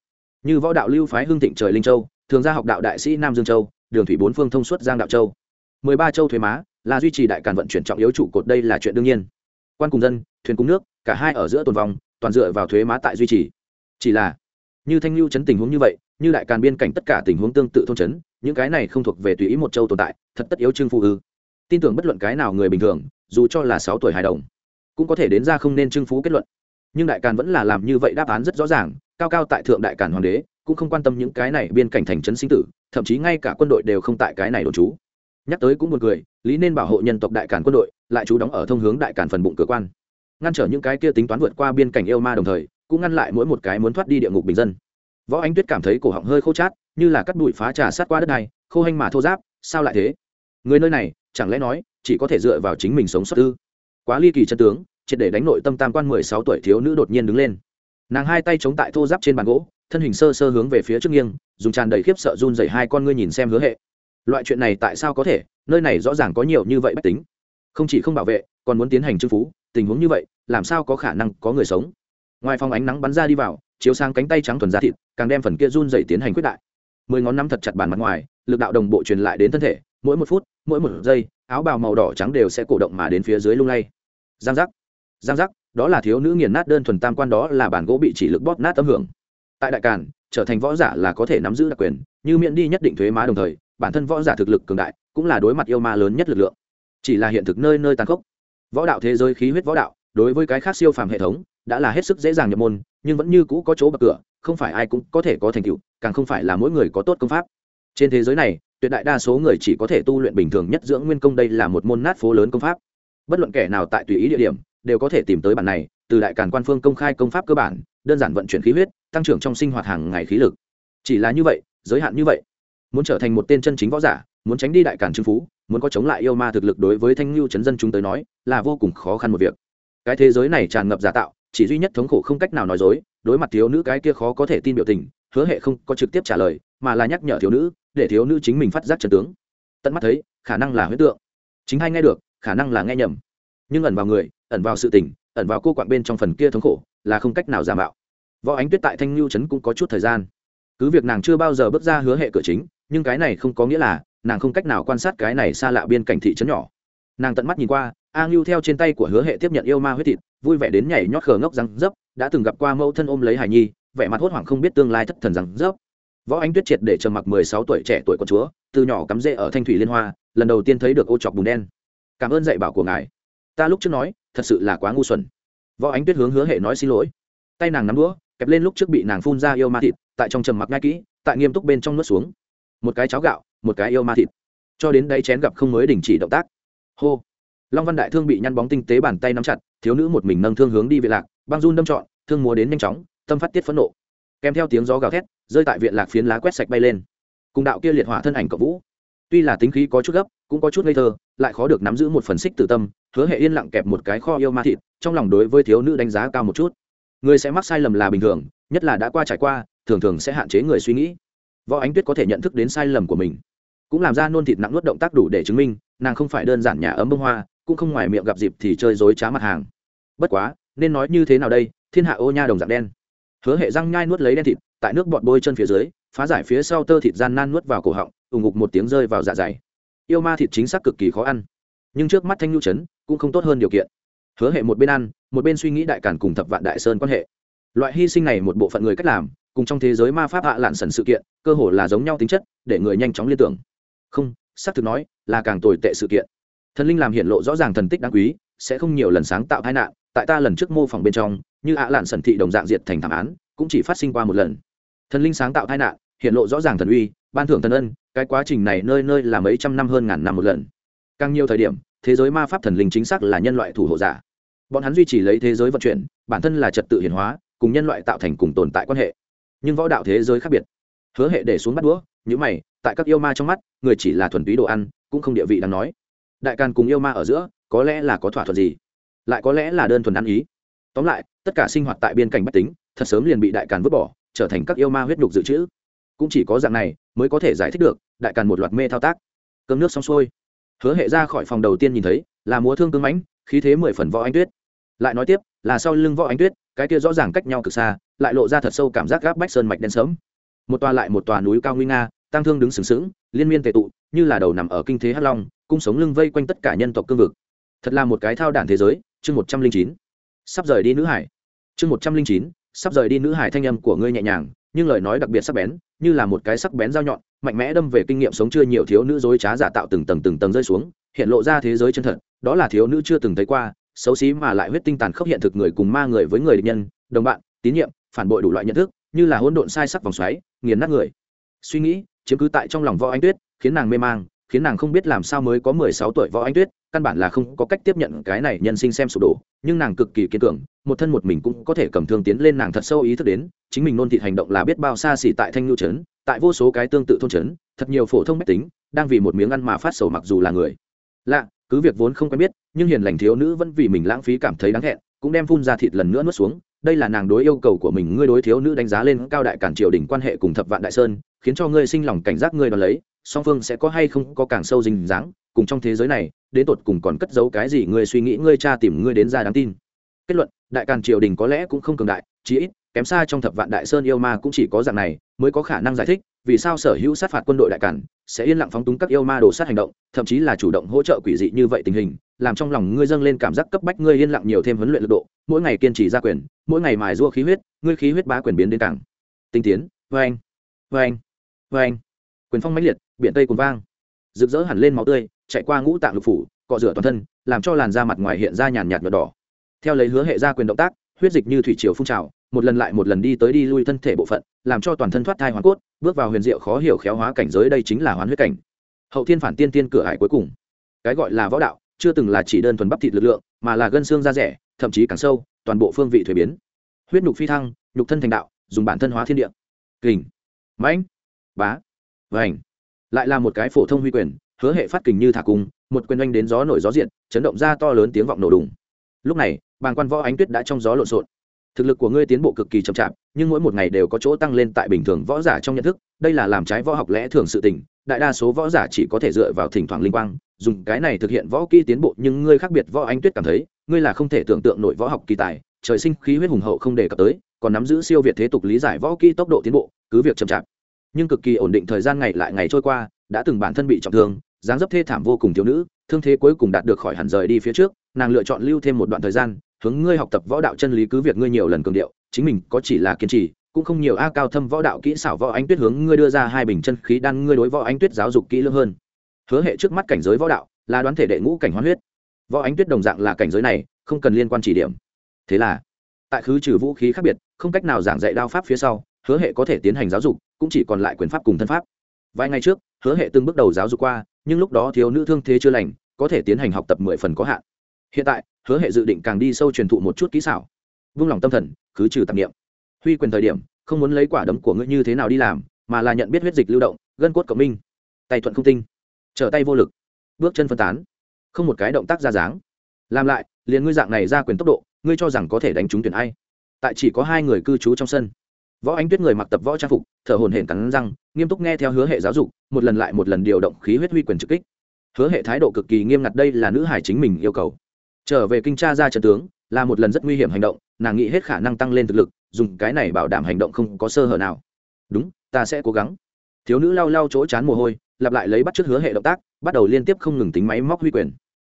như võ đạo lưu phái hương thịnh trời linh châu, thường gia học đạo đại sĩ nam dương châu, đường thủy bốn phương thông suốt giang đạo châu. Mười ba châu thuế má là duy trì đại càn vận chuyển trọng yếu trụ cột, đây là chuyện đương nhiên. Quan cùng dân, thuyền cùng nước, cả hai ở giữa tồn vong, toàn dựa vào thuế má tại duy trì. Chỉ là, như thanh lưu chấn tình huống như vậy, như đại càn biên cảnh tất cả tình huống tương tự thôn chấn, những cái này không thuộc về tùy ý một châu tồn tại, thật tất yếu trương phụ ư. Tin tưởng bất luận cái nào người bình thường, dù cho là sáu tuổi hài đồng, cũng có thể đến ra không nên trưng phú kết luận nhưng đại càn vẫn là làm như vậy đáp án rất rõ ràng, cao cao tại thượng đại càn hoàng đế, cũng không quan tâm những cái này biên cảnh thành trấn sinh tử, thậm chí ngay cả quân đội đều không tại cái này đồn trú. Nhắc tới cũng một người lý nên bảo hộ nhân tộc đại càn quân đội, lại trú đóng ở thông hướng đại càn phần bụng cửa quan. Ngăn trở những cái kia tính toán vượt qua biên cảnh yêu ma đồng thời, cũng ngăn lại mỗi một cái muốn thoát đi địa ngục bình dân. Võ ánh tuyết cảm thấy cổ họng hơi khô chát, như là cắt bụi phá trà sát qua đất này, khô hanh mà thô giáp sao lại thế? Người nơi này, chẳng lẽ nói, chỉ có thể dựa vào chính mình sống sót ư? Quá ly kỳ chân tướng triệt để đánh nội tâm tam quan mười sáu tuổi thiếu nữ đột nhiên đứng lên. Nàng hai tay chống tại thô giáp trên bàn gỗ, thân hình sơ sơ hướng về phía trước nghiêng, dùng tràn đầy khiếp sợ run dày hai con ngươi nhìn xem hứa hệ. Loại chuyện này tại sao có thể? Nơi này rõ ràng có nhiều như vậy bách tính. Không chỉ không bảo vệ, còn muốn tiến hành chưng phú, tình huống như vậy, làm sao có khả năng có người sống? Ngoài phòng ánh nắng bắn ra đi vào, chiếu sang cánh tay trắng thuần da thịt, càng đem phần kia run dày tiến hành quyết đại. Mười ngón nắm thật chặt bàn mặt ngoài, lực đạo đồng bộ truyền lại đến thân thể, mỗi một phút, mỗi một giây, áo bào màu đỏ trắng đều sẽ cổ động mà đến phía dưới lung lay. Giang giác giang giác, đó là thiếu nữ nghiền nát đơn thuần tam quan đó là bản gỗ bị chỉ lực bóp nát tấm hưởng. Tại đại càn, trở thành võ giả là có thể nắm giữ đặc quyền, như miễn đi nhất định thuế má đồng thời, bản thân võ giả thực lực cường đại, cũng là đối mặt yêu ma lớn nhất lực lượng. Chỉ là hiện thực nơi nơi tàn khốc. Võ đạo thế giới khí huyết võ đạo, đối với cái khác siêu phàm hệ thống, đã là hết sức dễ dàng nhập môn, nhưng vẫn như cũ có chỗ bậc cửa, không phải ai cũng có thể có thành tựu, càng không phải là mỗi người có tốt công pháp. Trên thế giới này, tuyệt đại đa số người chỉ có thể tu luyện bình thường nhất dưỡng nguyên công, đây là một môn nát phố lớn công pháp. Bất luận kẻ nào tại tùy ý địa điểm đều có thể tìm tới bản này, từ đại càn quan phương công khai công pháp cơ bản, đơn giản vận chuyển khí huyết, tăng trưởng trong sinh hoạt hàng ngày khí lực. Chỉ là như vậy, giới hạn như vậy. Muốn trở thành một tên chân chính võ giả, muốn tránh đi đại cản trưng phú, muốn có chống lại yêu ma thực lực đối với thanh lưu chấn dân chúng tới nói, là vô cùng khó khăn một việc. Cái thế giới này tràn ngập giả tạo, chỉ duy nhất thống khổ không cách nào nói dối, đối mặt thiếu nữ cái kia khó có thể tin biểu tình, hứa hệ không có trực tiếp trả lời, mà là nhắc nhở thiếu nữ, để thiếu nữ chính mình phát giác trần tướng. Tận mắt thấy, khả năng là huyết tượng. Chính hay nghe được, khả năng là nghe nhầm. Nhưng ẩn vào người ẩn vào sự tình, ẩn vào cô quạng bên trong phần kia thống khổ, là không cách nào giả mạo. Võ ánh tuyết tại thanh lưu trấn cũng có chút thời gian. Cứ việc nàng chưa bao giờ bước ra hứa hệ cửa chính, nhưng cái này không có nghĩa là nàng không cách nào quan sát cái này xa lạ biên cảnh thị trấn nhỏ. Nàng tận mắt nhìn qua, a ngưu theo trên tay của hứa hệ tiếp nhận yêu ma huyết thịt, vui vẻ đến nhảy nhót khờ ngốc răng dấp, đã từng gặp qua mẫu thân ôm lấy hải nhi, vẻ mặt hốt hoảng không biết tương lai thất thần răng dấp. Võ ánh tuyết triệt để trầm mặc mười sáu tuổi trẻ tuổi con chúa, từ nhỏ cắm rễ ở thanh thủy liên hoa, lần đầu tiên thấy được ô chọc bùn đen. Cảm ơn dạy bảo của ngài ta lúc trước nói, thật sự là quá ngu xuẩn. Võ ánh tuyết hướng hứa hệ nói xin lỗi. Tay nàng nắm đũa, kẹp lên lúc trước bị nàng phun ra yêu ma thịt, tại trong trầm mặc ngay kỹ, tại nghiêm túc bên trong nuốt xuống. Một cái cháo gạo, một cái yêu ma thịt. Cho đến đáy chén gặp không mới đình chỉ động tác. Hô. Long văn đại thương bị nhăn bóng tinh tế bàn tay nắm chặt, thiếu nữ một mình nâng thương hướng đi viện lạc, băng run đâm trọn, thương múa đến nhanh chóng, tâm phát tiết phẫn nộ. Kèm theo tiếng gió gào thét, rơi tại viện lạc phiến lá quét sạch bay lên. Cùng đạo kia liệt hỏa thân ảnh cậu vũ. Tuy là tính khí có chút gấp, cũng có chút ngây thơ, lại khó được nắm giữ một phần xích tử tâm hứa hệ yên lặng kẹp một cái kho yêu ma thịt, trong lòng đối với thiếu nữ đánh giá cao một chút. Người sẽ mắc sai lầm là bình thường, nhất là đã qua trải qua, thường thường sẽ hạn chế người suy nghĩ. Võ ánh tuyết có thể nhận thức đến sai lầm của mình, cũng làm ra nôn thịt nặng nuốt động tác đủ để chứng minh, nàng không phải đơn giản nhà ấm bông hoa, cũng không ngoài miệng gặp dịp thì chơi dối trá mặt hàng. Bất quá, nên nói như thế nào đây, thiên hạ ô nha đồng dạng đen. Hứa hệ răng nhai nuốt lấy đen thịt, tại nước bọt bôi chân phía dưới, phá giải phía sau tơ thịt gian nan nuốt vào cổ họng ủng ngục một tiếng rơi vào dạ dày. Yêu ma thịt chính xác cực kỳ khó ăn, nhưng trước mắt thanh nhu trấn cũng không tốt hơn điều kiện. Hứa hệ một bên ăn, một bên suy nghĩ đại cản cùng thập vạn đại sơn quan hệ. Loại hy sinh này một bộ phận người cách làm, cùng trong thế giới ma pháp hạ lạn sần sự kiện, cơ hồ là giống nhau tính chất, để người nhanh chóng liên tưởng. Không, xác thực nói, là càng tồi tệ sự kiện. Thần linh làm hiện lộ rõ ràng thần tích đáng quý, sẽ không nhiều lần sáng tạo tai nạn, tại ta lần trước mô phỏng bên trong, như hạ lạn sần thị đồng dạng diệt thành thảm án, cũng chỉ phát sinh qua một lần. Thần linh sáng tạo tai nạn, hiện lộ rõ ràng thần uy, ban thưởng thần ân, cái quá trình này nơi nơi là mấy trăm năm hơn ngàn năm một lần. Càng nhiều thời điểm thế giới ma pháp thần linh chính xác là nhân loại thủ hộ giả. Bọn hắn duy trì lấy thế giới vận chuyển, bản thân là trật tự hiển hóa, cùng nhân loại tạo thành cùng tồn tại quan hệ. Nhưng võ đạo thế giới khác biệt. Hứa hệ để xuống bắt đũa những mày, tại các yêu ma trong mắt, người chỉ là thuần túy đồ ăn, cũng không địa vị đáng nói. Đại càn cùng yêu ma ở giữa, có lẽ là có thỏa thuận gì? Lại có lẽ là đơn thuần ăn ý. Tóm lại, tất cả sinh hoạt tại biên cảnh bách tính, thật sớm liền bị đại càn vứt bỏ, trở thành các yêu ma huyết nhục dự trữ. Cũng chỉ có dạng này, mới có thể giải thích được, đại càn một loạt mê thao tác. Cơm nước xong xuôi hứa hệ ra khỏi phòng đầu tiên nhìn thấy, là múa thương cưng mãnh, khí thế mười phần võ anh tuyết. Lại nói tiếp, là sau lưng võ ánh tuyết, cái kia rõ ràng cách nhau cực xa, lại lộ ra thật sâu cảm giác gáp bách sơn mạch đen sớm một tòa lại một tòa núi cao nguy nga tăng thương đứng sừng sững, liên miên tệ tụ, như là đầu nằm ở kinh thế hắc long, cung sống lưng vây quanh tất cả nhân tộc cương vực. Thật là một cái thao đản thế giới, chương một trăm linh chín. Sắp rời đi nữ hải. Chương một trăm linh chín, sắp rời đi nữ hải thanh âm của ngươi nhẹ nhàng nhưng lời nói đặc biệt sắc bén, như là một cái sắc bén dao nhọn, mạnh mẽ đâm về kinh nghiệm sống chưa nhiều thiếu nữ dối trá giả tạo từng tầng từng tầng rơi xuống, hiện lộ ra thế giới chân thật, đó là thiếu nữ chưa từng thấy qua, xấu xí mà lại huyết tinh tàn khốc hiện thực người cùng ma người với người địch nhân, đồng bạn, tín nhiệm, phản bội đủ loại nhận thức, như là hỗn độn sai sắc vòng xoáy, nghiền nát người. Suy nghĩ, chiếm cứ tại trong lòng võ anh tuyết, khiến nàng mê mang, khiến nàng không biết làm sao mới có mười sáu tuổi võ anh tuyết căn bản là không có cách tiếp nhận cái này nhân sinh xem sụp đổ, nhưng nàng cực kỳ kiên cường, một thân một mình cũng có thể cầm thương tiến lên nàng thật sâu ý thức đến, chính mình nôn thịt hành động là biết bao xa xỉ tại thanh nhu trấn, tại vô số cái tương tự thôn trấn, thật nhiều phổ thông mách tính, đang vì một miếng ăn mà phát sầu mặc dù là người. Lạ, cứ việc vốn không quen biết, nhưng hiền lành thiếu nữ vẫn vì mình lãng phí cảm thấy đáng hẹn cũng đem phun ra thịt lần nữa nuốt xuống. Đây là nàng đối yêu cầu của mình, ngươi đối thiếu nữ đánh giá lên cao đại cản triều đình quan hệ cùng thập vạn đại sơn, khiến cho ngươi sinh lòng cảnh giác ngươi đón lấy, song phương sẽ có hay không có càng sâu dình dáng, cùng trong thế giới này đến tột cùng còn cất giấu cái gì ngươi suy nghĩ, ngươi cha tìm ngươi đến ra đáng tin. Kết luận, đại càn triều đình có lẽ cũng không cường đại, chí ít, kém xa trong thập vạn đại sơn yêu ma cũng chỉ có dạng này mới có khả năng giải thích vì sao sở hữu sát phạt quân đội đại càn sẽ yên lặng phóng túng các yêu ma đổ sát hành động, thậm chí là chủ động hỗ trợ quỷ dị như vậy tình hình, làm trong lòng ngươi dâng lên cảm giác cấp bách ngươi yên lặng nhiều thêm huấn luyện lực độ, mỗi ngày kiên trì ra quyền, mỗi ngày mài rua khí huyết, ngươi khí huyết bá quyền biến đến cảng tinh tiến. Vê anh vê anh vê anh quyền phong mãnh liệt, biển tây cuồng vang. Rực rỡ hẳn lên máu tươi chạy qua ngũ tạng lục phủ, cọ rửa toàn thân, làm cho làn da mặt ngoài hiện ra nhàn nhạt nhợt đỏ. Theo lấy hứa hệ ra quyền động tác, huyết dịch như thủy triều phun trào, một lần lại một lần đi tới đi lui thân thể bộ phận, làm cho toàn thân thoát thai hoàn cốt, bước vào huyền diệu khó hiểu khéo hóa cảnh giới đây chính là hoán huyết cảnh. Hậu thiên phản tiên tiên cửa hải cuối cùng. Cái gọi là võ đạo, chưa từng là chỉ đơn thuần bắp thịt lực lượng, mà là gân xương da rẻ, thậm chí càng sâu, toàn bộ phương vị thuế biến. Huyết nhục phi thăng, nhục thân thành đạo, dùng bản thân hóa thiên địa. Kình. Mãnh. Bá. Vành. Lại là một cái phổ thông huy quyền hứa hệ phát kình như thả cung, một quyền oanh đến gió nổi gió diện chấn động ra to lớn tiếng vọng nổ đùng. Lúc này, bàng quan võ ánh tuyết đã trong gió lộn xộn. Thực lực của ngươi tiến bộ cực kỳ chậm chạp, nhưng mỗi một ngày đều có chỗ tăng lên tại bình thường võ giả trong nhận thức, đây là làm trái võ học lẽ thường sự tình, đại đa số võ giả chỉ có thể dựa vào thỉnh thoảng linh quang, dùng cái này thực hiện võ kỹ tiến bộ, nhưng ngươi khác biệt võ ánh tuyết cảm thấy, ngươi là không thể tưởng tượng nội võ học kỳ tài, trời sinh khí huyết hùng hậu không đề cập tới, còn nắm giữ siêu việt thế tục lý giải võ kỹ tốc độ tiến bộ, cứ việc chậm chạp. Nhưng cực kỳ ổn định thời gian ngày lại ngày trôi qua, đã từng bản thân bị trọng thương dáng dấp thê thảm vô cùng thiếu nữ, thương thế cuối cùng đạt được khỏi hẳn rời đi phía trước, nàng lựa chọn lưu thêm một đoạn thời gian, hướng ngươi học tập võ đạo chân lý cứ việc ngươi nhiều lần cường điệu, chính mình có chỉ là kiên trì, cũng không nhiều a cao thâm võ đạo kỹ xảo võ ánh tuyết hướng ngươi đưa ra hai bình chân khí đan ngươi đối võ ánh tuyết giáo dục kỹ lưỡng hơn. Hứa hệ trước mắt cảnh giới võ đạo, là đoán thể đệ ngũ cảnh hoán huyết. Võ ánh tuyết đồng dạng là cảnh giới này, không cần liên quan chỉ điểm. Thế là, tại khứ trừ vũ khí khác biệt, không cách nào giảng dạy đao pháp phía sau, hứa hệ có thể tiến hành giáo dục, cũng chỉ còn lại quyền pháp cùng thân pháp. Vài ngày trước, hứa hệ từng bước đầu giáo dục qua nhưng lúc đó thiếu nữ thương thế chưa lành, có thể tiến hành học tập mười phần có hạn. Hiện tại, hứa hệ dự định càng đi sâu truyền thụ một chút kỹ xảo. Vung lòng tâm thần, cứ trừ tạp nghiệm huy quyền thời điểm, không muốn lấy quả đấm của ngươi như thế nào đi làm, mà là nhận biết huyết dịch lưu động, gân cốt cộng minh. Tay thuận không tinh. Trở tay vô lực. Bước chân phân tán. Không một cái động tác ra dáng. Làm lại, liền ngươi dạng này ra quyền tốc độ, ngươi cho rằng có thể đánh trúng tuyển ai. Tại chỉ có hai người cư trú trong sân võ ánh tuyết người mặc tập võ trang phục, thở hồn hển cắn răng, nghiêm túc nghe theo hứa hệ giáo dục, một lần lại một lần điều động khí huyết huy quyền trực kích. Hứa hệ thái độ cực kỳ nghiêm ngặt, đây là nữ hải chính mình yêu cầu. Trở về kinh tra ra trận tướng, là một lần rất nguy hiểm hành động, nàng nghĩ hết khả năng tăng lên thực lực, dùng cái này bảo đảm hành động không có sơ hở nào. Đúng, ta sẽ cố gắng. Thiếu nữ lau lau chỗ chán mồ hôi, lặp lại lấy bắt chước hứa hệ động tác, bắt đầu liên tiếp không ngừng tính máy móc huy quyền.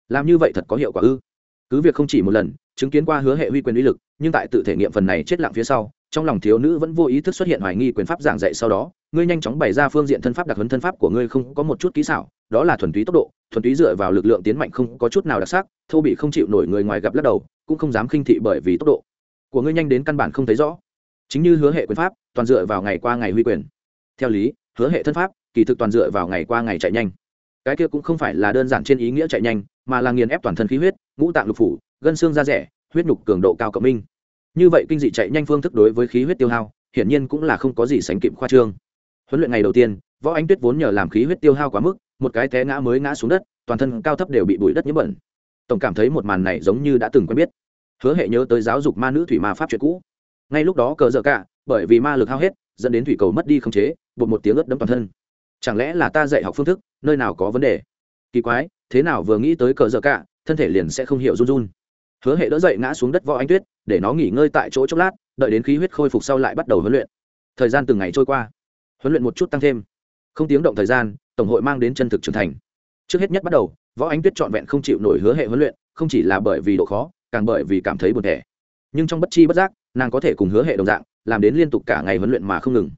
Làm như vậy thật có hiệu quả ư? Cứ việc không chỉ một lần, chứng kiến qua hứa hệ huy quyền uy lực, nhưng tại tự thể nghiệm phần này chết lặng phía sau trong lòng thiếu nữ vẫn vô ý thức xuất hiện hoài nghi quyền pháp giảng dạy sau đó, ngươi nhanh chóng bày ra phương diện thân pháp đặc hấn thân pháp của ngươi không có một chút kỹ xảo, đó là thuần túy tốc độ, thuần túy dựa vào lực lượng tiến mạnh không có chút nào đặc sắc, thô bị không chịu nổi người ngoài gặp lắc đầu, cũng không dám khinh thị bởi vì tốc độ. Của ngươi nhanh đến căn bản không thấy rõ. Chính như hứa hệ quyền pháp, toàn dựa vào ngày qua ngày huy quyền. Theo lý, hứa hệ thân pháp, kỳ thực toàn dựa vào ngày qua ngày chạy nhanh. Cái kia cũng không phải là đơn giản trên ý nghĩa chạy nhanh, mà là nghiền ép toàn thân khí huyết, ngũ tạng lục phủ, gân xương da rẻ, huyết nhục cường độ cao cộng minh như vậy kinh dị chạy nhanh phương thức đối với khí huyết tiêu hao, hiển nhiên cũng là không có gì sánh kịp khoa trương. Huấn luyện ngày đầu tiên, võ ánh tuyết vốn nhờ làm khí huyết tiêu hao quá mức, một cái té ngã mới ngã xuống đất, toàn thân cao thấp đều bị bụi đất nhiễm bẩn. Tổng cảm thấy một màn này giống như đã từng quen biết. Hứa hệ nhớ tới giáo dục ma nữ thủy ma pháp chuyện cũ. Ngay lúc đó cờ dở cả, bởi vì ma lực hao hết, dẫn đến thủy cầu mất đi không chế, bột một tiếng ướt đẫm toàn thân. Chẳng lẽ là ta dạy học phương thức, nơi nào có vấn đề? Kỳ quái, thế nào vừa nghĩ tới cờ dở cả, thân thể liền sẽ không hiểu run run. Hứa hệ đỡ dậy ngã xuống đất võ anh tuyết để nó nghỉ ngơi tại chỗ chốc lát, đợi đến khí huyết khôi phục sau lại bắt đầu huấn luyện. Thời gian từng ngày trôi qua, huấn luyện một chút tăng thêm. Không tiếng động thời gian, tổng hội mang đến chân thực trưởng thành. Trước hết nhất bắt đầu, võ ánh tuyết trọn vẹn không chịu nổi hứa hệ huấn luyện, không chỉ là bởi vì độ khó, càng bởi vì cảm thấy buồn thẻ. Nhưng trong bất chi bất giác, nàng có thể cùng hứa hệ đồng dạng, làm đến liên tục cả ngày huấn luyện mà không ngừng.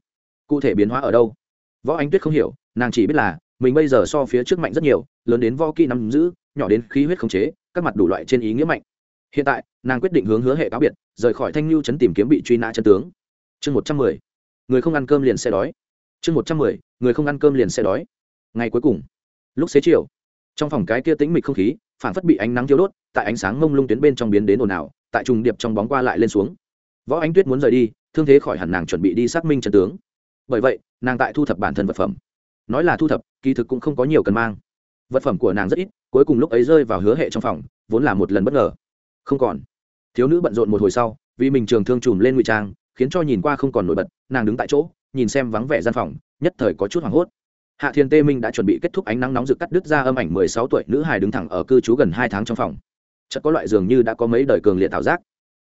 Cụ thể biến hóa ở đâu? Võ ánh tuyết không hiểu, nàng chỉ biết là, mình bây giờ so phía trước mạnh rất nhiều, lớn đến võ kỹ nắm giữ, nhỏ đến khí huyết khống chế, các mặt đủ loại trên ý nghĩa mạnh hiện tại, nàng quyết định hướng hứa hệ cáo biệt, rời khỏi thanh lưu trấn tìm kiếm bị truy nã chân tướng. Chương một trăm mười. Người không ăn cơm liền sẽ đói. Chương một trăm mười. Người không ăn cơm liền sẽ đói. Ngày cuối cùng. Lúc xế chiều, trong phòng cái kia tĩnh mịch không khí phản phất bị ánh nắng thiếu đốt, tại ánh sáng mông lung tuyến bên trong biến đến ồn ào, tại trùng điệp trong bóng qua lại lên xuống. Võ ánh tuyết muốn rời đi, thương thế khỏi hẳn nàng chuẩn bị đi xác minh chân tướng. Bởi vậy, nàng tại thu thập bản thân vật phẩm. Nói là thu thập, kỳ thực cũng không có nhiều cần mang. Vật phẩm của nàng rất ít, cuối cùng lúc ấy rơi vào hứa hệ trong phòng, vốn là một lần bất ngờ không còn. Thiếu nữ bận rộn một hồi sau, vì mình trường thương trùm lên ngụy trang, khiến cho nhìn qua không còn nổi bật, nàng đứng tại chỗ, nhìn xem vắng vẻ gian phòng, nhất thời có chút hoảng hốt. Hạ thiên tê minh đã chuẩn bị kết thúc ánh nắng nóng rực cắt đứt ra âm ảnh mười sáu tuổi nữ hài đứng thẳng ở cư trú gần hai tháng trong phòng. Chợt có loại dường như đã có mấy đời cường liệt thảo giác.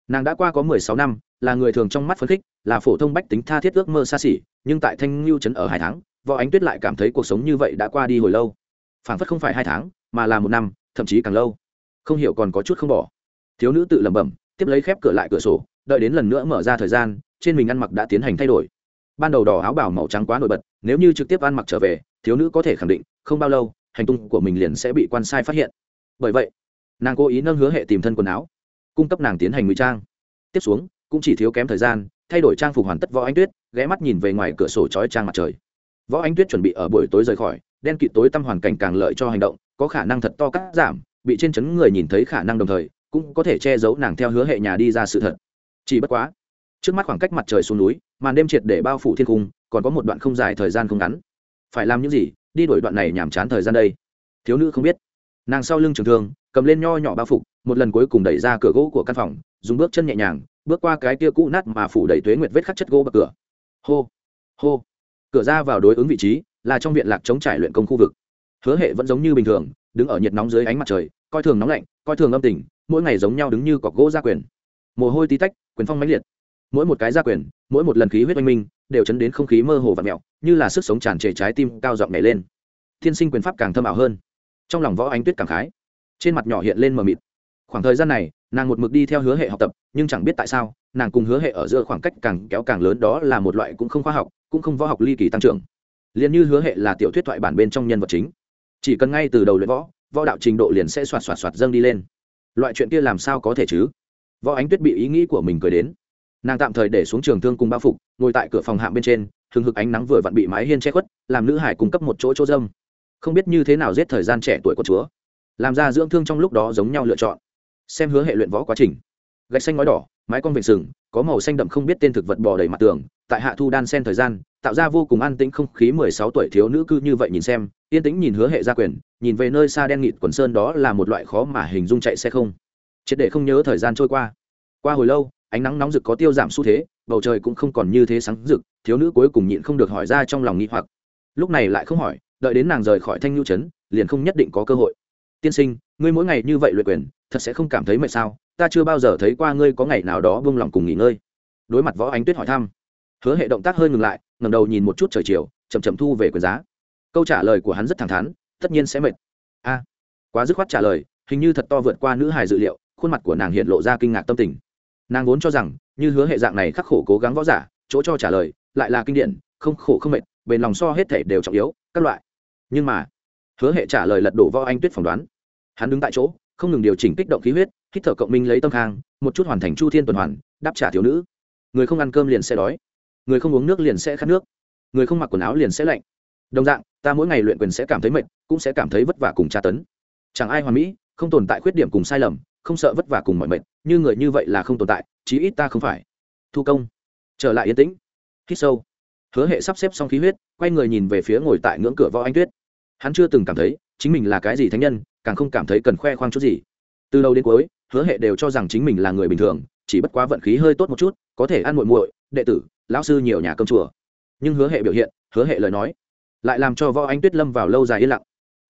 Nàng đã qua có mười sáu năm, là người thường trong mắt phấn khích, là phổ thông bách tính tha thiết ước mơ xa xỉ, nhưng tại thanh lưu trấn ở hai tháng, võ ánh tuyết lại cảm thấy cuộc sống như vậy đã qua đi hồi lâu. Phảng phất không phải hai tháng, mà là một năm, thậm chí càng lâu. Không hiểu còn có chút không bỏ thiếu nữ tự lẩm bẩm, tiếp lấy khép cửa lại cửa sổ, đợi đến lần nữa mở ra thời gian, trên mình ăn mặc đã tiến hành thay đổi. Ban đầu đỏ áo bảo màu trắng quá nổi bật, nếu như trực tiếp ăn mặc trở về, thiếu nữ có thể khẳng định, không bao lâu, hành tung của mình liền sẽ bị quan sai phát hiện. Bởi vậy, nàng cố ý nâng hứa hệ tìm thân quần áo, cung cấp nàng tiến hành ngụy trang. Tiếp xuống, cũng chỉ thiếu kém thời gian, thay đổi trang phục hoàn tất võ ánh tuyết, ghé mắt nhìn về ngoài cửa sổ chói trang mặt trời. Võ ánh tuyết chuẩn bị ở buổi tối rời khỏi, đen kịt tối tăm hoàn cảnh càng lợi cho hành động, có khả năng thật to cắt giảm, bị trên chấn người nhìn thấy khả năng đồng thời cũng có thể che giấu nàng theo hứa hệ nhà đi ra sự thật. Chỉ bất quá, trước mắt khoảng cách mặt trời xuống núi, màn đêm triệt để bao phủ thiên cung, còn có một đoạn không dài thời gian không ngắn. Phải làm những gì? Đi đổi đoạn này nhàm chán thời gian đây. Thiếu nữ không biết. Nàng sau lưng trường thương, cầm lên nho nhỏ bao phục, một lần cuối cùng đẩy ra cửa gỗ của căn phòng, dùng bước chân nhẹ nhàng, bước qua cái kia cũ nát mà phủ đầy tuế nguyệt vết khắc chất gỗ bậc cửa. Hô hô. Cửa ra vào đối ứng vị trí, là trong viện lạc chống trải luyện công khu vực. Hứa hệ vẫn giống như bình thường, đứng ở nhiệt nóng dưới ánh mặt trời, coi thường nóng lạnh, coi thường âm tình mỗi ngày giống nhau đứng như cọc gỗ ra quyền. Mồ hôi tí tách, quyền phong mãnh liệt. Mỗi một cái ra quyền, mỗi một lần khí huyết oanh minh, đều chấn đến không khí mơ hồ và mẹo, như là sức sống tràn trề trái tim cao giọng nhảy lên. Thiên sinh quyền pháp càng thâm ảo hơn. Trong lòng võ ánh tuyết cảm khái. Trên mặt nhỏ hiện lên mờ mịt. Khoảng thời gian này, nàng một mực đi theo hứa hệ học tập, nhưng chẳng biết tại sao, nàng cùng hứa hệ ở giữa khoảng cách càng kéo càng lớn đó là một loại cũng không khoa học, cũng không võ học ly kỳ tăng trưởng. Liền như hứa hệ là tiểu thuyết thoại bản bên trong nhân vật chính. Chỉ cần ngay từ đầu luyện võ võ đạo trình độ liền sẽ xoạt xoạt xoạt dâng đi lên loại chuyện kia làm sao có thể chứ? Võ ánh tuyết bị ý nghĩ của mình cười đến. Nàng tạm thời để xuống trường thương cùng bao phục, ngồi tại cửa phòng hạm bên trên thường hực ánh nắng vừa vặn bị mái hiên che khuất, làm nữ hải cung cấp một chỗ chỗ dâm. Không biết như thế nào giết thời gian trẻ tuổi của chúa. Làm ra dưỡng thương trong lúc đó giống nhau lựa chọn. Xem hứa hệ luyện võ quá trình. Gạch xanh ngói đỏ, mái con vịnh sừng, có màu xanh đậm không biết tên thực vật bò đầy mặt tường, tại hạ thu đan sen thời gian tạo ra vô cùng an tĩnh không khí mười sáu tuổi thiếu nữ cư như vậy nhìn xem, yên tĩnh nhìn hứa hệ gia quyền, nhìn về nơi xa đen nghịt quần sơn đó là một loại khó mà hình dung chạy xe không. Triệt để không nhớ thời gian trôi qua. Qua hồi lâu, ánh nắng nóng rực có tiêu giảm xu thế, bầu trời cũng không còn như thế sáng rực, thiếu nữ cuối cùng nhịn không được hỏi ra trong lòng nghi hoặc. Lúc này lại không hỏi, đợi đến nàng rời khỏi thanh nhu trấn, liền không nhất định có cơ hội. Tiên sinh, ngươi mỗi ngày như vậy luyện quyền, thật sẽ không cảm thấy mệt sao? Ta chưa bao giờ thấy qua ngươi có ngày nào đó buông lòng cùng nghỉ ngơi. Đối mặt võ ánh tuyết hỏi thăm hứa hệ động tác hơi ngừng lại ngầm đầu nhìn một chút trời chiều, chậm chậm thu về quyền giá. Câu trả lời của hắn rất thẳng thắn, tất nhiên sẽ mệt. A, quá dứt khoát trả lời, hình như thật to vượt qua nữ hài dự liệu, khuôn mặt của nàng hiện lộ ra kinh ngạc tâm tình. Nàng vốn cho rằng, như hứa hệ dạng này khắc khổ cố gắng võ giả, chỗ cho trả lời, lại là kinh điển, không khổ không mệt, bền lòng so hết thể đều trọng yếu, các loại. Nhưng mà, hứa hệ trả lời lật đổ võ anh tuyết phỏng đoán. Hắn đứng tại chỗ, không ngừng điều chỉnh kích động khí huyết, hít thở cộng minh lấy tâm khang, một chút hoàn thành chu thiên tuần hoàn, đáp trả thiếu nữ. Người không ăn cơm liền sẽ đói người không uống nước liền sẽ khát nước, người không mặc quần áo liền sẽ lạnh. Đồng dạng, ta mỗi ngày luyện quyền sẽ cảm thấy mệt, cũng sẽ cảm thấy vất vả cùng tra tấn. Chẳng ai hoàn mỹ, không tồn tại khuyết điểm cùng sai lầm, không sợ vất vả cùng mọi mệt, như người như vậy là không tồn tại, chí ít ta không phải. Thu công. Trở lại yên tĩnh. Hít sâu. Hứa hệ sắp xếp xong khí huyết, quay người nhìn về phía ngồi tại ngưỡng cửa võ anh tuyết. Hắn chưa từng cảm thấy, chính mình là cái gì thánh nhân, càng không cảm thấy cần khoe khoang chút gì. Từ đầu đến cuối, hứa hệ đều cho rằng chính mình là người bình thường, chỉ bất quá vận khí hơi tốt một chút, có thể ăn muội muội, đệ tử lão sư nhiều nhà cơm chùa. Nhưng hứa hệ biểu hiện, hứa hệ lời nói, lại làm cho võ ánh tuyết lâm vào lâu dài yên lặng.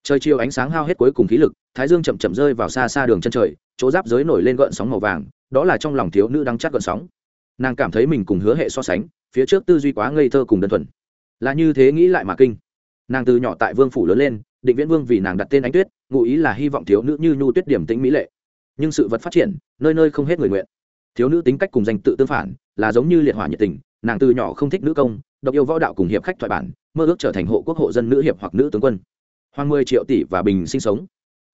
Trời chiều ánh sáng hao hết cuối cùng khí lực, thái dương chậm chậm rơi vào xa xa đường chân trời, chỗ giáp giới nổi lên gợn sóng màu vàng, đó là trong lòng thiếu nữ đang chắc gợn sóng. Nàng cảm thấy mình cùng hứa hệ so sánh, phía trước tư duy quá ngây thơ cùng đơn thuần. Là như thế nghĩ lại mà kinh. Nàng từ nhỏ tại vương phủ lớn lên, định viễn vương vì nàng đặt tên ánh tuyết, ngụ ý là hy vọng thiếu nữ như nhu tuyết điểm tĩnh mỹ lệ. Nhưng sự vật phát triển, nơi nơi không hết người nguyện. Thiếu nữ tính cách cùng danh tự tương phản, là giống như liệt hỏa nhiệt tình nàng từ nhỏ không thích nữ công, độc yêu võ đạo cùng hiệp khách thoại bản, mơ ước trở thành hộ quốc hộ dân nữ hiệp hoặc nữ tướng quân. Hoàng mười triệu tỷ và bình sinh sống.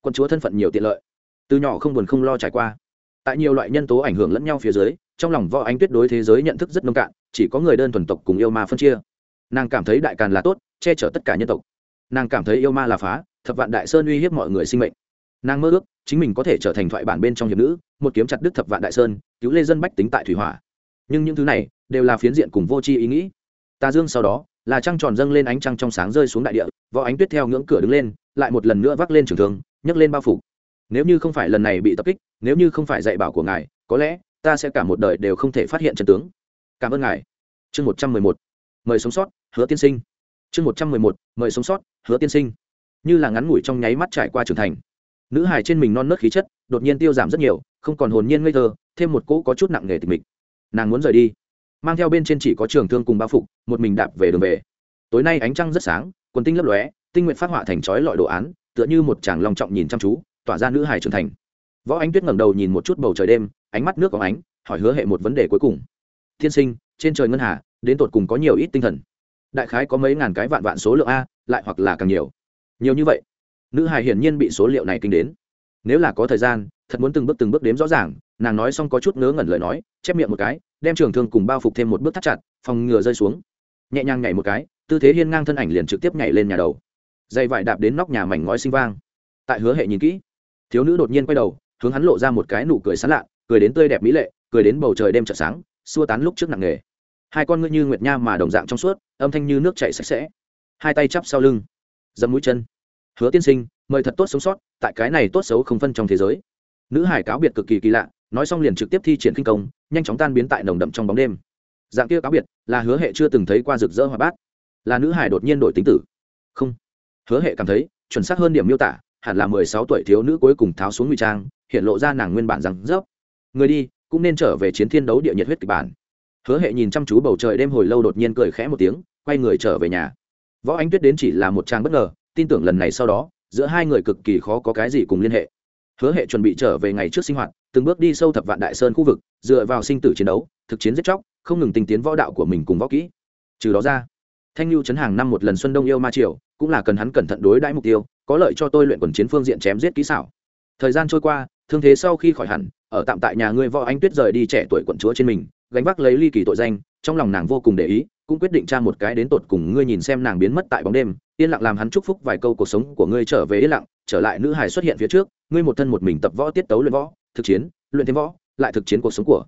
Quân chúa thân phận nhiều tiện lợi. Từ nhỏ không buồn không lo trải qua. Tại nhiều loại nhân tố ảnh hưởng lẫn nhau phía dưới, trong lòng võ ánh tuyết đối thế giới nhận thức rất nông cạn, chỉ có người đơn thuần tộc cùng yêu ma phân chia. Nàng cảm thấy đại càn là tốt, che chở tất cả nhân tộc. Nàng cảm thấy yêu ma là phá, thập vạn đại sơn uy hiếp mọi người sinh mệnh. Nàng mơ ước, chính mình có thể trở thành thoại bản bên trong hiệp nữ, một kiếm chặt đức thập vạn đại sơn, cứu lê dân bách tính tại thủy hỏa. Nhưng những thứ này đều là phiến diện cùng vô tri ý nghĩ. Tà dương sau đó, là trăng tròn dâng lên ánh trăng trong sáng rơi xuống đại địa, võ ánh tuyết theo ngưỡng cửa đứng lên, lại một lần nữa vác lên trường thương, nhấc lên bao phủ. Nếu như không phải lần này bị tập kích, nếu như không phải dạy bảo của ngài, có lẽ ta sẽ cả một đời đều không thể phát hiện chân tướng. Cảm ơn ngài. Chương một trăm mười một. Mời sống sót, hứa tiên sinh. Chương một trăm mười một. Mời sống sót, hứa tiên sinh. Như là ngắn ngủi trong nháy mắt trải qua trưởng thành. Nữ hài trên mình non nớt khí chất, đột nhiên tiêu giảm rất nhiều, không còn hồn nhiên ngây thơ, thêm một cỗ có chút nặng nề tịch mịch. Nàng muốn rời đi mang theo bên trên chỉ có trường thương cùng bao phục, một mình đạp về đường về. Tối nay ánh trăng rất sáng, quần tinh lấp lóe, tinh nguyện phát họa thành chói lọi đồ án, tựa như một chàng long trọng nhìn chăm chú, tỏa ra nữ hài trưởng thành. Võ ánh tuyết ngẩng đầu nhìn một chút bầu trời đêm, ánh mắt nước có ánh, hỏi hứa hệ một vấn đề cuối cùng. Thiên sinh, trên trời ngân hà, đến tột cùng có nhiều ít tinh thần? Đại khái có mấy ngàn cái vạn vạn số lượng a, lại hoặc là càng nhiều? Nhiều như vậy. Nữ hài hiển nhiên bị số liệu này kinh đến. Nếu là có thời gian, thật muốn từng bước từng bước đếm rõ ràng nàng nói xong có chút ngớ ngẩn lời nói, chép miệng một cái, đem trường thương cùng bao phục thêm một bước thắt chặt, phòng ngừa rơi xuống. Nhẹ nhàng nhảy một cái, tư thế hiên ngang thân ảnh liền trực tiếp nhảy lên nhà đầu. Dây vải đạp đến nóc nhà mảnh ngói sinh vang. Tại hứa hệ nhìn kỹ, thiếu nữ đột nhiên quay đầu, hướng hắn lộ ra một cái nụ cười sán lạ, cười đến tươi đẹp mỹ lệ, cười đến bầu trời đêm chợ sáng, xua tán lúc trước nặng nghề hai con ngươi như nguyệt nha mà đồng dạng trong suốt, âm thanh như nước chảy sạch sẽ. Hai tay chắp sau lưng, dẫm mũi chân. Hứa tiên sinh, mời thật tốt sống sót, tại cái này tốt xấu không phân trong thế giới. Nữ hải cáo biệt cực kỳ kỳ lạ nói xong liền trực tiếp thi triển kinh công, nhanh chóng tan biến tại nồng đậm trong bóng đêm. Dạng kia cáo biệt, là hứa hệ chưa từng thấy qua rực rỡ hoa bát. Là nữ hải đột nhiên đổi tính tử. Không. Hứa hệ cảm thấy, chuẩn xác hơn điểm miêu tả, hẳn là mười sáu tuổi thiếu nữ cuối cùng tháo xuống ngụy trang, hiện lộ ra nàng nguyên bản rằng dốc người đi, cũng nên trở về chiến thiên đấu địa nhiệt huyết kịch bản. Hứa hệ nhìn chăm chú bầu trời đêm hồi lâu đột nhiên cười khẽ một tiếng, quay người trở về nhà. Võ ánh tuyết đến chỉ là một trang bất ngờ, tin tưởng lần này sau đó, giữa hai người cực kỳ khó có cái gì cùng liên hệ. Hứa hệ chuẩn bị trở về ngày trước sinh hoạt từng bước đi sâu thập vạn đại sơn khu vực, dựa vào sinh tử chiến đấu, thực chiến giết chóc, không ngừng tinh tiến võ đạo của mình cùng võ kỹ. Trừ đó ra, thanh lưu chấn hàng năm một lần xuân đông yêu ma triều, cũng là cần hắn cẩn thận đối đãi mục tiêu, có lợi cho tôi luyện quần chiến phương diện chém giết kỹ xảo. Thời gian trôi qua, thương thế sau khi khỏi hẳn, ở tạm tại nhà ngươi võ anh tuyết rời đi trẻ tuổi quận chúa trên mình, gánh vác lấy ly kỳ tội danh, trong lòng nàng vô cùng để ý, cũng quyết định tra một cái đến tột cùng ngươi nhìn xem nàng biến mất tại bóng đêm, yên lặng làm hắn chúc phúc vài câu cuộc sống của ngươi trở về yên lặng, trở lại nữ hài xuất hiện phía trước, ngươi một thân một mình tập võ tiết tấu luyện võ thực chiến, luyện thêm võ, lại thực chiến cuộc sống của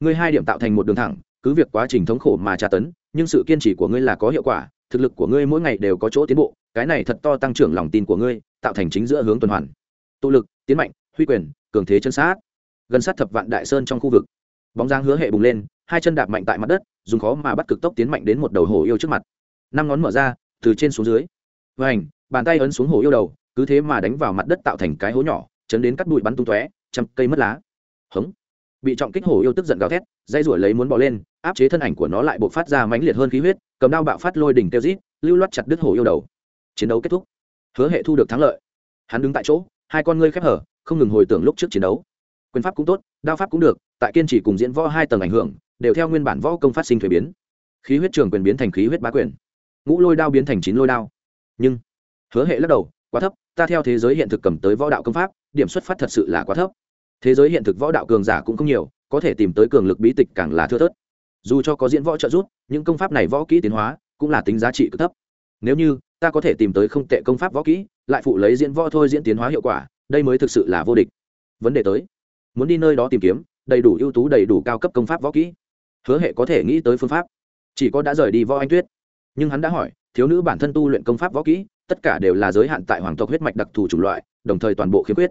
ngươi. Hai điểm tạo thành một đường thẳng, cứ việc quá trình thống khổ mà tra tấn, nhưng sự kiên trì của ngươi là có hiệu quả, thực lực của ngươi mỗi ngày đều có chỗ tiến bộ, cái này thật to tăng trưởng lòng tin của ngươi, tạo thành chính giữa hướng tuần hoàn. Tụ lực, tiến mạnh, huy quyền, cường thế chân sát. Gần sát thập vạn đại sơn trong khu vực. Bóng dáng hứa hệ bùng lên, hai chân đạp mạnh tại mặt đất, dùng khó mà bắt cực tốc tiến mạnh đến một đầu hồ yêu trước mặt. Năm ngón mở ra, từ trên xuống dưới. Và bàn tay ấn xuống hồ yêu đầu, cứ thế mà đánh vào mặt đất tạo thành cái hố nhỏ, chấn đến cắt bụi bắn tung tóe trăm cây mất lá. Hống. Bị trọng kích hồ yêu tức giận gào thét dây ruổi lấy muốn bỏ lên, áp chế thân ảnh của nó lại buộc phát ra mãnh liệt hơn khí huyết, cầm đao bạo phát lôi đỉnh teo rít, lưu loát chặt đứt hồ yêu đầu. Chiến đấu kết thúc. Hứa hệ thu được thắng lợi. Hắn đứng tại chỗ, hai con ngươi khép hở, không ngừng hồi tưởng lúc trước chiến đấu. Quyền pháp cũng tốt, đao pháp cũng được, tại kiên trì cùng diễn võ hai tầng ảnh hưởng, đều theo nguyên bản võ công phát sinh thuế biến. Khí huyết trường quyền biến thành khí huyết bá quyền. Ngũ lôi đao biến thành chín lôi đao. Nhưng, hứa hệ lắc đầu, quá thấp, ta theo thế giới hiện thực cầm tới võ đạo công pháp, điểm xuất phát thật sự là quá thấp thế giới hiện thực võ đạo cường giả cũng không nhiều, có thể tìm tới cường lực bí tịch càng là thưa thớt. Dù cho có diễn võ trợ giúp, những công pháp này võ kỹ tiến hóa, cũng là tính giá trị cực thấp. Nếu như ta có thể tìm tới không tệ công pháp võ kỹ, lại phụ lấy diễn võ thôi diễn tiến hóa hiệu quả, đây mới thực sự là vô địch. Vấn đề tới. Muốn đi nơi đó tìm kiếm, đầy đủ ưu tú, đầy đủ cao cấp công pháp võ kỹ. Hứa hệ có thể nghĩ tới phương pháp. Chỉ có đã rời đi võ anh tuyết. Nhưng hắn đã hỏi, thiếu nữ bản thân tu luyện công pháp võ kỹ, tất cả đều là giới hạn tại hoàng tộc huyết mạch đặc thù chủng loại, đồng thời toàn bộ khiếm khuyết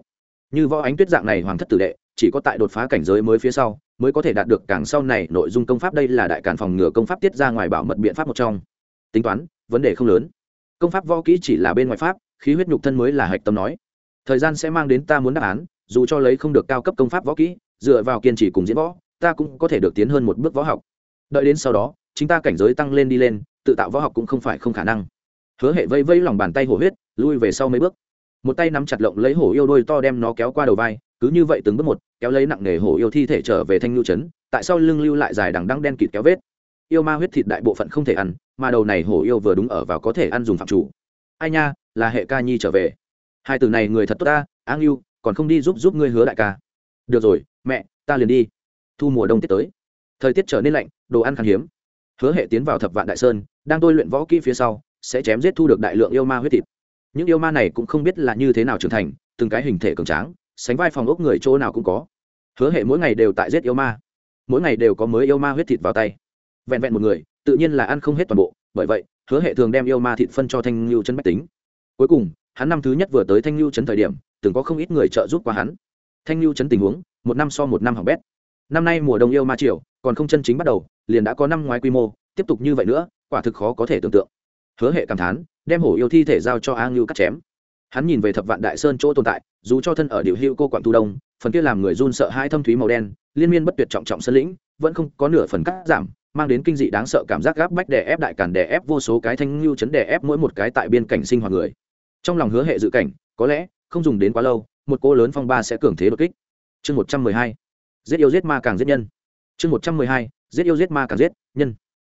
như võ ánh tuyết dạng này hoàng thất tử đệ, chỉ có tại đột phá cảnh giới mới phía sau, mới có thể đạt được càng sau này nội dung công pháp đây là đại càn phòng ngừa công pháp tiết ra ngoài bảo mật biện pháp một trong. Tính toán, vấn đề không lớn. Công pháp võ kỹ chỉ là bên ngoài pháp, khí huyết nhục thân mới là hạch tâm nói. Thời gian sẽ mang đến ta muốn đáp án, dù cho lấy không được cao cấp công pháp võ kỹ, dựa vào kiên trì cùng diễn võ, ta cũng có thể được tiến hơn một bước võ học. Đợi đến sau đó, chính ta cảnh giới tăng lên đi lên, tự tạo võ học cũng không phải không khả năng. Hứa hệ vây vây lòng bàn tay hổ huyết, lui về sau mấy bước một tay nắm chặt lộng lấy hổ yêu đôi to đem nó kéo qua đầu vai, cứ như vậy từng bước một, kéo lấy nặng nề hổ yêu thi thể trở về thanh lưu trấn, tại sao lưng lưu lại dài đằng đăng đen kịt kéo vết. Yêu ma huyết thịt đại bộ phận không thể ăn, mà đầu này hổ yêu vừa đúng ở vào có thể ăn dùng phạm chủ. Ai nha, là hệ ca nhi trở về. Hai từ này người thật tốt ta, áng yêu, còn không đi giúp giúp ngươi hứa đại ca. Được rồi, mẹ, ta liền đi. Thu mùa đông tiết tới. Thời tiết trở nên lạnh, đồ ăn khan hiếm. Hứa hệ tiến vào thập vạn đại sơn, đang tôi luyện võ kỹ phía sau, sẽ chém giết thu được đại lượng yêu ma huyết thịt những yêu ma này cũng không biết là như thế nào trưởng thành, từng cái hình thể cường tráng, sánh vai phòng ốc người chỗ nào cũng có. Hứa hệ mỗi ngày đều tại giết yêu ma. Mỗi ngày đều có mới yêu ma huyết thịt vào tay. Vẹn vẹn một người, tự nhiên là ăn không hết toàn bộ. Bởi vậy, hứa hệ thường đem yêu ma thịt phân cho thanh lưu Trấn bách tính. Cuối cùng, hắn năm thứ nhất vừa tới thanh lưu trấn thời điểm, từng có không ít người trợ giúp qua hắn. Thanh lưu trấn tình huống, một năm so một năm hỏng bét. Năm nay mùa đông yêu ma triều, còn không chân chính bắt đầu, liền đã có năm ngoái quy mô, tiếp tục như vậy nữa, quả thực khó có thể tưởng tượng hứa hệ cảm thán, đem hổ yêu thi thể giao cho a ngưu cắt chém. Hắn nhìn về thập vạn đại sơn chỗ tồn tại, dù cho thân ở điều hữu cô quảng tu đông, phần kia làm người run sợ hai thâm thúy màu đen, liên miên bất tuyệt trọng trọng sơn lĩnh, vẫn không có nửa phần cắt giảm, mang đến kinh dị đáng sợ cảm giác gáp bách đè ép đại cản đè ép vô số cái thanh lưu chấn đè ép mỗi một cái tại biên cảnh sinh hoạt người. Trong lòng hứa hệ dự cảnh, có lẽ, không dùng đến quá lâu, một cô lớn phong ba sẽ cường thế đột kích. Chương một trăm mười hai, giết yêu giết ma càng giết nhân. Chương một trăm mười hai, giết yêu giết ma càng giết nhân.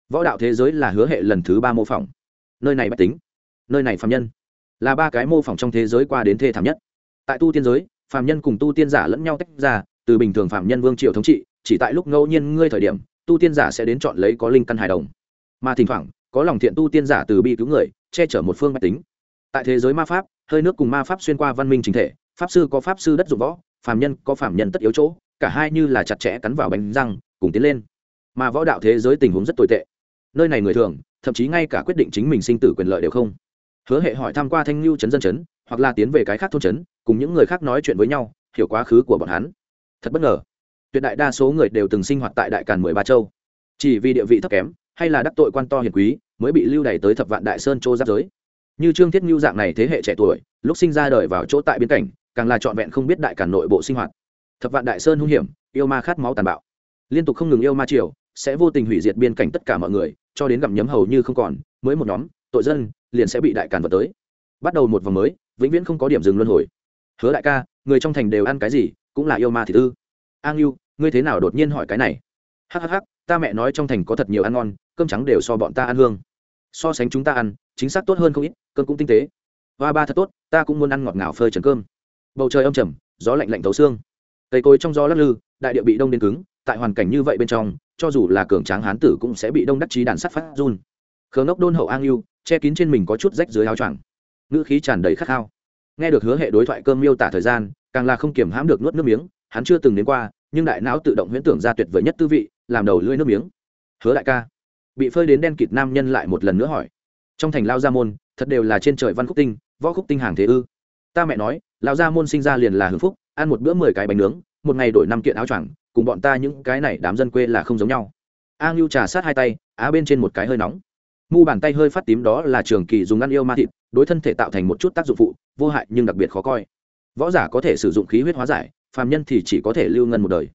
Võ đạo thế giới là hứa hệ lần thứ ba mô phỏng nơi này bách tính, nơi này phạm nhân, là ba cái mô phỏng trong thế giới qua đến thê thảm nhất. Tại tu tiên giới phạm nhân cùng tu tiên giả lẫn nhau tách ra, từ bình thường phạm nhân vương triều thống trị, chỉ tại lúc ngẫu nhiên ngươi thời điểm, tu tiên giả sẽ đến chọn lấy có linh căn hài đồng. Mà thỉnh thoảng, có lòng thiện tu tiên giả từ bi cứu người, che chở một phương bách tính. Tại thế giới ma pháp, hơi nước cùng ma pháp xuyên qua văn minh chính thể, pháp sư có pháp sư đất dụng võ phạm nhân có phạm nhân tất yếu chỗ, cả hai như là chặt chẽ cắn vào bánh răng, cùng tiến lên. Mà võ đạo thế giới tình huống rất tồi tệ. Nơi này người thường thậm chí ngay cả quyết định chính mình sinh tử quyền lợi đều không. Hứa hệ hỏi tham q u a thanh lưu chấn dân chấn, hoặc là tiến về cái khác thôn chấn, cùng những người khác nói chuyện với nhau, hiểu quá khứ của bọn hắn. Thật bất ngờ. Tuyệt đại đa số người đều từng sinh hoạt tại đại càn mười ba châu. Chỉ vì địa vị thấp kém, hay là đắc tội quan to hiền quý, mới bị lưu đày tới thập vạn đại sơn châu giáp giới. Như trương thiết ngưu dạng này thế hệ trẻ tuổi, lúc sinh ra đời vào chỗ tại biên cảnh, càng là trọn vẹn không biết đại càn nội bộ sinh hoạt. Thập vạn đại sơn hung hiểm, yêu ma khát máu tàn bạo. Liên tục không ngừng yêu ma triều, sẽ vô tình hủy diệt biên cảnh tất cả mọi người cho đến gặm nhấm hầu như không còn, mới một nhóm, tội dân, liền sẽ bị đại càn vật tới. Bắt đầu một vòng mới, vĩnh viễn không có điểm dừng luân hồi. Hứa đại ca, người trong thành đều ăn cái gì, cũng là yêu ma thì tư. A ngưu ngươi thế nào đột nhiên hỏi cái này? Hhh ta mẹ nói trong thành có thật nhiều ăn ngon, cơm trắng đều so bọn ta ăn hương. So sánh chúng ta ăn, chính xác tốt hơn không ít, cơm cũng tinh tế. Và ba thật tốt, ta cũng muốn ăn ngọt ngào phơi trần cơm. Bầu trời âm trầm, gió lạnh lạnh thấu xương. Cây cối trong gió lắc lư, đại địa bị đông đến cứng, tại hoàn cảnh như vậy bên trong cho dù là cường tráng hán tử cũng sẽ bị đông đắc chí đàn sắt phát run. Khờ ngốc đôn hậu an yêu, che kín trên mình có chút rách dưới áo choàng. Ngữ khí tràn đầy khát khao. Nghe được hứa hệ đối thoại cơm miêu tả thời gian, càng là không kiềm hãm được nuốt nước miếng, hắn chưa từng đến qua, nhưng đại não tự động huyễn tưởng ra tuyệt vời nhất tư vị, làm đầu lưỡi nước miếng. Hứa đại ca, bị phơi đến đen kịt nam nhân lại một lần nữa hỏi. Trong thành lao gia môn, thật đều là trên trời văn khúc tinh, võ khúc tinh hàng thế ư. Ta mẹ nói, lao gia môn sinh ra liền là hưng phúc, ăn một bữa mười cái bánh nướng, một ngày đổi năm kiện áo choàng cùng bọn ta những cái này đám dân quê là không giống nhau. A ngưu trà sát hai tay, á bên trên một cái hơi nóng. Mu bàn tay hơi phát tím đó là trường kỳ dùng ăn yêu ma thịt, đối thân thể tạo thành một chút tác dụng phụ, vô hại nhưng đặc biệt khó coi. Võ giả có thể sử dụng khí huyết hóa giải, phàm nhân thì chỉ có thể lưu ngân một đời.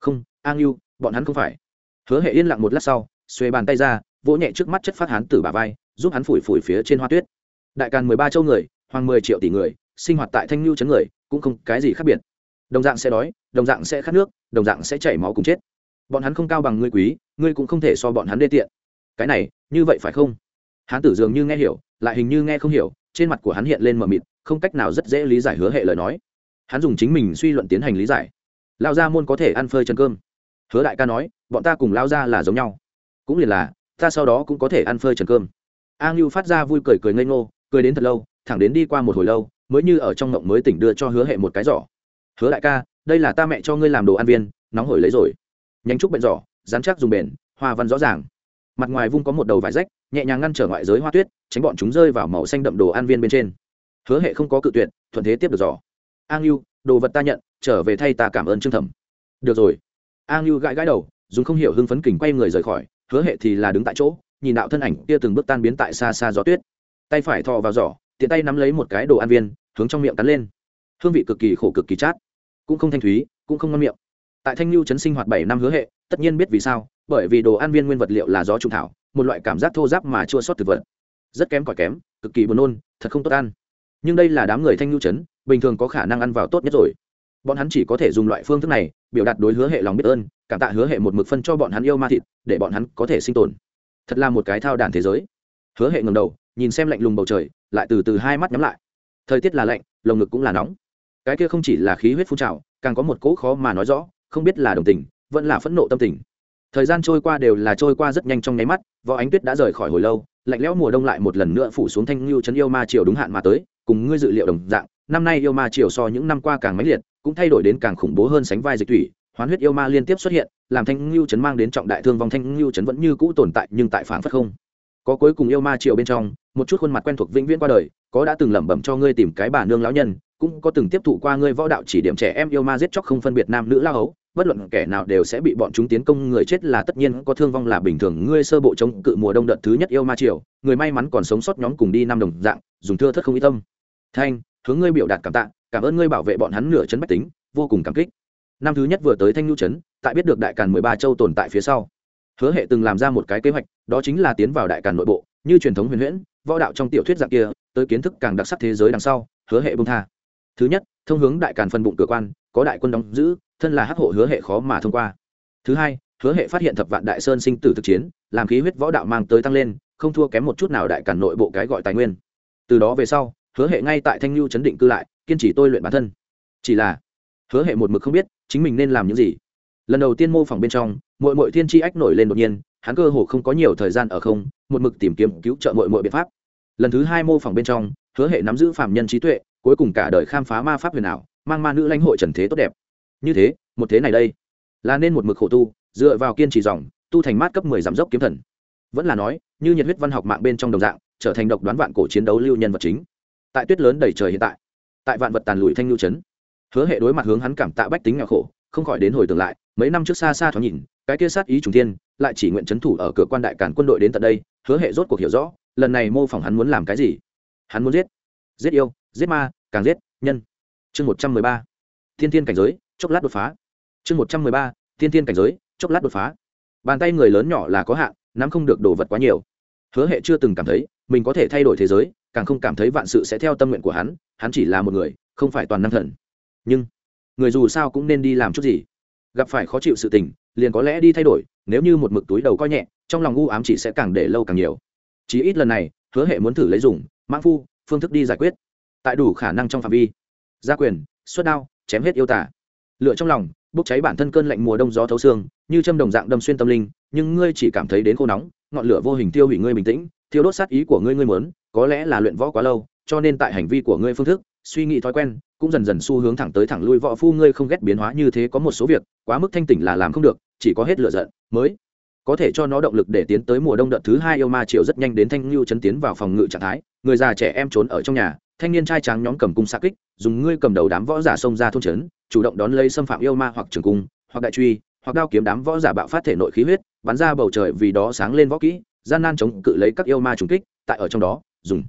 Không, a ngưu, bọn hắn không phải. Hứa hệ yên lặng một lát sau xuê bàn tay ra, vỗ nhẹ trước mắt chất phát hán tử bà vai, giúp hắn phủi phủi phía trên hoa tuyết. Đại càn mười ba châu người, hoàng mười triệu tỷ người, sinh hoạt tại thanh lưu chấn người, cũng không cái gì khác biệt. Đồng dạng sẽ đói đồng dạng sẽ khát nước, đồng dạng sẽ chảy máu cùng chết. Bọn hắn không cao bằng ngươi quý, ngươi cũng không thể so bọn hắn đê tiện. Cái này, như vậy phải không? Hán tử dường như nghe hiểu, lại hình như nghe không hiểu, trên mặt của hắn hiện lên mờ mịt, không cách nào rất dễ lý giải hứa hệ lời nói. Hắn dùng chính mình suy luận tiến hành lý giải. Lao gia môn có thể ăn phơi chân cơm. Hứa đại ca nói, bọn ta cùng lao gia là giống nhau. Cũng liền là, ta sau đó cũng có thể ăn phơi trần cơm. A ngưu phát ra vui cười cười ngây ngô, cười đến thật lâu, thẳng đến đi qua một hồi lâu, mới như ở trong ngộng mới tỉnh đưa cho hứa hệ một cái giỏ. Hứa đại ca đây là ta mẹ cho ngươi làm đồ ăn viên, nóng hổi lấy rồi. Nhánh trúc bệnh giỏ dán chắc dùng bền, hoa văn rõ ràng. Mặt ngoài vung có một đầu vải rách, nhẹ nhàng ngăn trở ngoại giới hoa tuyết, tránh bọn chúng rơi vào màu xanh đậm đồ ăn viên bên trên. Hứa hệ không có cự tuyệt, thuận thế tiếp được giỏ. An ngưu đồ vật ta nhận, trở về thay ta cảm ơn trương thẩm. Được rồi. An ngưu gãi gãi đầu, dùng không hiểu hưng phấn kình quay người rời khỏi, hứa hệ thì là đứng tại chỗ, nhìn đạo thân ảnh kia từng bước tan biến tại xa xa gió tuyết. Tay phải thò vào giỏ, tiện tay nắm lấy một cái đồ ăn viên, hướng trong miệng cắn lên. Hương vị cực kỳ khổ cực kỳ chát cũng không thanh thúy, cũng không ngon miệng. Tại thanh lưu trấn sinh hoạt bảy năm hứa hệ, tất nhiên biết vì sao, bởi vì đồ ăn viên nguyên vật liệu là gió trùng thảo, một loại cảm giác thô giáp mà chua sót thực vật. Rất kém cỏi kém, cực kỳ buồn nôn, thật không tốt ăn. Nhưng đây là đám người thanh lưu trấn, bình thường có khả năng ăn vào tốt nhất rồi. Bọn hắn chỉ có thể dùng loại phương thức này, biểu đạt đối hứa hệ lòng biết ơn, cảm tạ hứa hệ một mực phân cho bọn hắn yêu ma thịt, để bọn hắn có thể sinh tồn. Thật là một cái thao đàn thế giới. Hứa hệ ngầm đầu, nhìn xem lạnh lùng bầu trời, lại từ từ hai mắt nhắm lại. Thời tiết là lạnh, lồng ngực cũng là nóng cái kia không chỉ là khí huyết phun trào, càng có một cỗ khó mà nói rõ, không biết là đồng tình, vẫn là phẫn nộ tâm tình. Thời gian trôi qua đều là trôi qua rất nhanh trong nháy mắt, võ ánh tuyết đã rời khỏi hồi lâu, lạnh lẽo mùa đông lại một lần nữa phủ xuống thanh lưu trấn yêu ma triều đúng hạn mà tới, cùng ngươi dự liệu đồng dạng, năm nay yêu ma triều so những năm qua càng mãnh liệt, cũng thay đổi đến càng khủng bố hơn sánh vai dịch thủy, hoán huyết yêu ma liên tiếp xuất hiện, làm thanh lưu trấn mang đến trọng đại thương vong, thanh lưu trấn vẫn như cũ tồn tại nhưng tại phản phất không. Có cuối cùng yêu ma triều bên trong, một chút khuôn mặt quen thuộc vĩnh viễn qua đời, có đã từng lẩm bẩm cho ngươi tìm cái bà nương lão nhân cũng có từng tiếp thụ qua ngươi võ đạo chỉ điểm trẻ em yêu ma giết chóc không phân biệt nam nữ lao hấu, bất luận kẻ nào đều sẽ bị bọn chúng tiến công, người chết là tất nhiên có thương vong là bình thường, ngươi sơ bộ chống cự mùa đông đợt thứ nhất yêu ma triều, người may mắn còn sống sót nhóm cùng đi năm đồng dạng, dùng thưa thất không ý tâm. Thanh, hướng ngươi biểu đạt cảm tạ, cảm ơn ngươi bảo vệ bọn hắn nửa chấn bách tính, vô cùng cảm kích. Năm thứ nhất vừa tới thanh nhu trấn tại biết được đại càn mười ba châu tồn tại phía sau, hứa hệ từng làm ra một cái kế hoạch, đó chính là tiến vào đại càn nội bộ, như truyền thống huyền huyễn, võ đạo trong tiểu thuyết dạng kia, tới kiến thức càng đặc sắc thế giới đằng sau, hứa hệ bông tha thứ nhất, thông hướng đại càn phân bụng cửa quan, có đại quân đóng giữ, thân là hắc hộ hứa hệ khó mà thông qua. Thứ hai, hứa hệ phát hiện thập vạn đại sơn sinh tử thực chiến, làm khí huyết võ đạo mang tới tăng lên, không thua kém một chút nào đại càn nội bộ cái gọi tài nguyên. Từ đó về sau, hứa hệ ngay tại thanh lưu chấn định cư lại, kiên trì tôi luyện bản thân. Chỉ là, hứa hệ một mực không biết chính mình nên làm những gì. Lần đầu tiên mô phỏng bên trong mội mội thiên tri ách nổi lên đột nhiên, hắn cơ hồ không có nhiều thời gian ở không, một mực tìm kiếm cứu trợ mội mội biện pháp. Lần thứ hai mô phỏng bên trong, hứa hệ nắm giữ phạm nhân trí tuệ cuối cùng cả đời khám phá ma pháp huyền ảo, mang ma nữ lãnh hội trần thế tốt đẹp. Như thế, một thế này đây, là nên một mực khổ tu, dựa vào kiên trì dòng, tu thành mát cấp mười giảm dốc kiếm thần. Vẫn là nói, như nhiệt huyết văn học mạng bên trong đồng dạng, trở thành độc đoán vạn cổ chiến đấu lưu nhân vật chính. Tại tuyết lớn đầy trời hiện tại tại vạn vật tàn lụi thanh lưu trấn hứa hệ đối mặt hướng hắn cảm tạ bách tính nghèo khổ, không khỏi đến hồi tưởng lại, mấy năm trước xa xa thoáng nhìn, cái kia sát ý trùng thiên, lại chỉ nguyện trấn thủ ở cửa quan đại cản quân đội đến tận đây, hứa hệ rốt cuộc hiểu rõ, lần này mô phỏng hắn muốn làm cái gì. Hắn muốn giết giết yêu giết ma, càng giết nhân. Chương một trăm mười ba, thiên thiên cảnh giới, chốc lát đột phá. Chương một trăm mười ba, thiên thiên cảnh giới, chốc lát đột phá. Bàn tay người lớn nhỏ là có hạn, nắm không được đồ vật quá nhiều. Hứa hệ chưa từng cảm thấy, mình có thể thay đổi thế giới, càng không cảm thấy vạn sự sẽ theo tâm nguyện của hắn hắn chỉ là một người, không phải toàn năng thần. Nhưng, người dù sao cũng nên đi làm chút gì. Gặp phải khó chịu sự tình, liền có lẽ đi thay đổi, nếu như một mực túi đầu coi nhẹ, trong lòng u ám chỉ sẽ càng để lâu càng nhiều. Chí ít lần này, hứa hệ muốn thử lấy dùng Mãn phu, phương thức đi giải quyết tại đủ khả năng trong phạm vi. Gia quyền, xuất đao, chém hết yêu tả lựa trong lòng, bốc cháy bản thân cơn lạnh mùa đông gió thấu xương, như châm đồng dạng đâm xuyên tâm linh, nhưng ngươi chỉ cảm thấy đến khô nóng, ngọn lửa vô hình tiêu hủy ngươi bình tĩnh, thiêu đốt sát ý của ngươi ngươi muốn, có lẽ là luyện võ quá lâu, cho nên tại hành vi của ngươi phương thức, suy nghĩ thói quen, cũng dần dần xu hướng thẳng tới thẳng lui võ phu ngươi không ghét biến hóa như thế có một số việc, quá mức thanh tỉnh là làm không được, chỉ có hết lựa giận, mới có thể cho nó động lực để tiến tới mùa đông đợt thứ hai yêu ma triều rất nhanh đến thanh lưu chấn tiến vào phòng ngự trạng thái, người già trẻ em trốn ở trong nhà thanh niên trai tráng nhóm cầm cung xa kích, dùng ngươi cầm đầu đám võ giả xông ra thôn trấn, chủ động đón lấy xâm phạm yêu ma hoặc trường cung, hoặc đại truy, hoặc đao kiếm đám võ giả bạo phát thể nội khí huyết, bắn ra bầu trời vì đó sáng lên võ kỹ, gian nan chống cự lấy các yêu ma trùng kích, tại ở trong đó, dùng.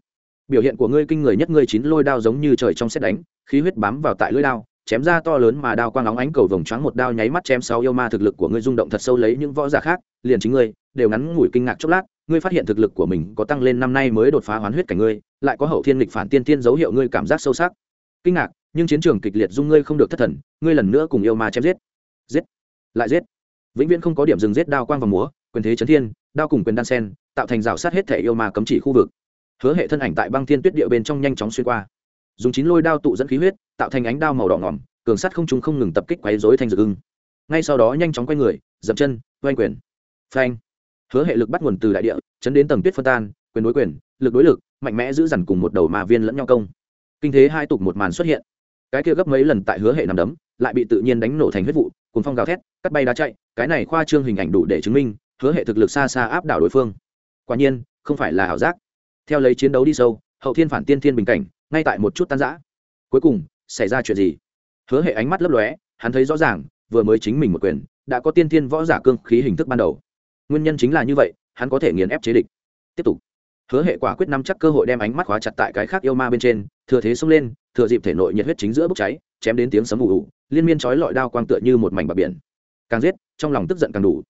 Biểu hiện của ngươi kinh người nhất ngươi chín lôi đao giống như trời trong xét đánh, khí huyết bám vào tại lưỡi đao, chém ra to lớn mà đao quang óng ánh cầu vồng choáng một đao nháy mắt chém sáu yêu ma thực lực của ngươi rung động thật sâu lấy những võ giả khác, liền chính ngươi, đều ngắn ngủi kinh ngạc chốc lát ngươi phát hiện thực lực của mình có tăng lên năm nay mới đột phá hoán huyết cảnh ngươi, lại có hậu thiên lịch phản tiên tiên dấu hiệu ngươi cảm giác sâu sắc. Kinh ngạc, nhưng chiến trường kịch liệt dung ngươi không được thất thần, ngươi lần nữa cùng yêu ma chém giết. Giết, lại giết. Vĩnh viễn không có điểm dừng giết đao quang và múa, quyền thế chấn thiên, đao cùng quyền đan sen, tạo thành rào sát hết thể yêu ma cấm chỉ khu vực. Hứa hệ thân ảnh tại băng thiên tuyết địa bên trong nhanh chóng xuyên qua. Dùng chín lôi đao tụ dẫn khí huyết, tạo thành ánh đao màu đỏ ngỏm, cường sắt không chúng không ngừng tập kích quấy dối thành rực ưng. Ngay sau đó nhanh chóng quay người, dậm chân, oanh quyền. Phanh hứa hệ lực bắt nguồn từ đại địa, chấn đến tầng tuyết phân tan, quyền đối quyền, lực đối lực, mạnh mẽ giữ dằn cùng một đầu mà viên lẫn nhau công. Kinh thế hai tục một màn xuất hiện. Cái kia gấp mấy lần tại hứa hệ nằm đấm, lại bị tự nhiên đánh nổ thành huyết vụ cùng phong gào thét, cắt bay đá chạy, cái này khoa trương hình ảnh đủ để chứng minh, hứa hệ thực lực xa xa áp đảo đối phương. Quả nhiên, không phải là ảo giác. Theo lấy chiến đấu đi sâu, hậu thiên phản tiên thiên bình cảnh, ngay tại một chút tan giã cuối cùng, xảy ra chuyện gì? Hứa hệ ánh mắt lấp lóe, hắn thấy rõ ràng, vừa mới chính mình một quyền, đã có tiên thiên võ giả cương khí hình thức ban đầu nguyên nhân chính là như vậy, hắn có thể nghiền ép chế địch. Tiếp tục. Hứa hệ quả quyết nắm chắc cơ hội đem ánh mắt khóa chặt tại cái khác yêu ma bên trên, thừa thế xông lên, thừa dịp thể nội nhiệt huyết chính giữa bốc cháy, chém đến tiếng sấm ù ù, liên miên chói lọi đao quang tựa như một mảnh bạc biển. Càng giết, trong lòng tức giận càng đủ.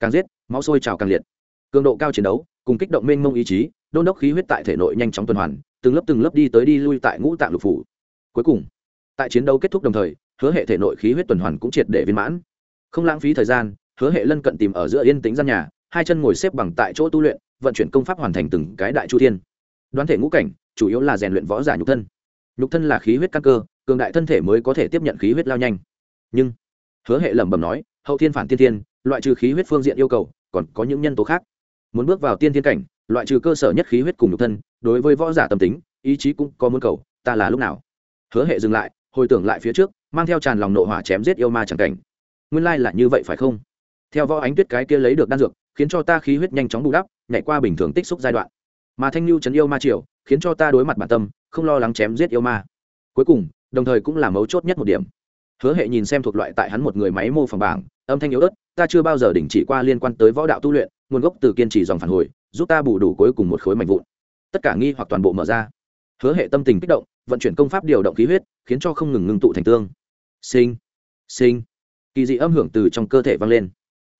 Càng giết, máu sôi trào càng liệt. Cường độ cao chiến đấu, cùng kích động mênh mông ý chí, đôn đốc khí huyết tại thể nội nhanh chóng tuần hoàn, từng lớp từng lớp đi tới đi lui tại ngũ tạng lục phủ. Cuối cùng, tại chiến đấu kết thúc đồng thời, hứa hệ thể nội khí huyết tuần hoàn cũng triệt để viên mãn. Không lãng phí thời gian hứa hệ lân cận tìm ở giữa yên tĩnh gian nhà, hai chân ngồi xếp bằng tại chỗ tu luyện, vận chuyển công pháp hoàn thành từng cái đại chu thiên. Đoán thể ngũ cảnh, chủ yếu là rèn luyện võ giả nhục thân. Nhục thân là khí huyết căn cơ, cường đại thân thể mới có thể tiếp nhận khí huyết lao nhanh. Nhưng, hứa hệ lẩm bẩm nói, hậu thiên phản tiên thiên, loại trừ khí huyết phương diện yêu cầu, còn có những nhân tố khác. Muốn bước vào tiên thiên cảnh, loại trừ cơ sở nhất khí huyết cùng nhục thân, đối với võ giả tâm tính, ý chí cũng có muốn cầu, ta là lúc nào? Hứa hệ dừng lại, hồi tưởng lại phía trước, mang theo tràn lòng nộ hỏa chém giết yêu ma chẳng cảnh. Nguyên lai là như vậy phải không? Theo võ ánh tuyết cái kia lấy được đan dược, khiến cho ta khí huyết nhanh chóng bù đắp, nhảy qua bình thường tích xúc giai đoạn. Mà thanh lưu chấn yêu ma triều, khiến cho ta đối mặt bản tâm, không lo lắng chém giết yêu ma. Cuối cùng, đồng thời cũng là mấu chốt nhất một điểm. Hứa hệ nhìn xem thuộc loại tại hắn một người máy mô phỏng bảng, âm thanh yếu ớt, ta chưa bao giờ đình chỉ qua liên quan tới võ đạo tu luyện, nguồn gốc từ kiên trì dòng phản hồi, giúp ta bù đủ cuối cùng một khối mảnh vụn. Tất cả nghi hoặc toàn bộ mở ra. Hứa hệ tâm tình kích động, vận chuyển công pháp điều động khí huyết, khiến cho không ngừng ngưng tụ thành tương. Sinh sinh kỳ dị âm hưởng từ trong cơ thể vang lên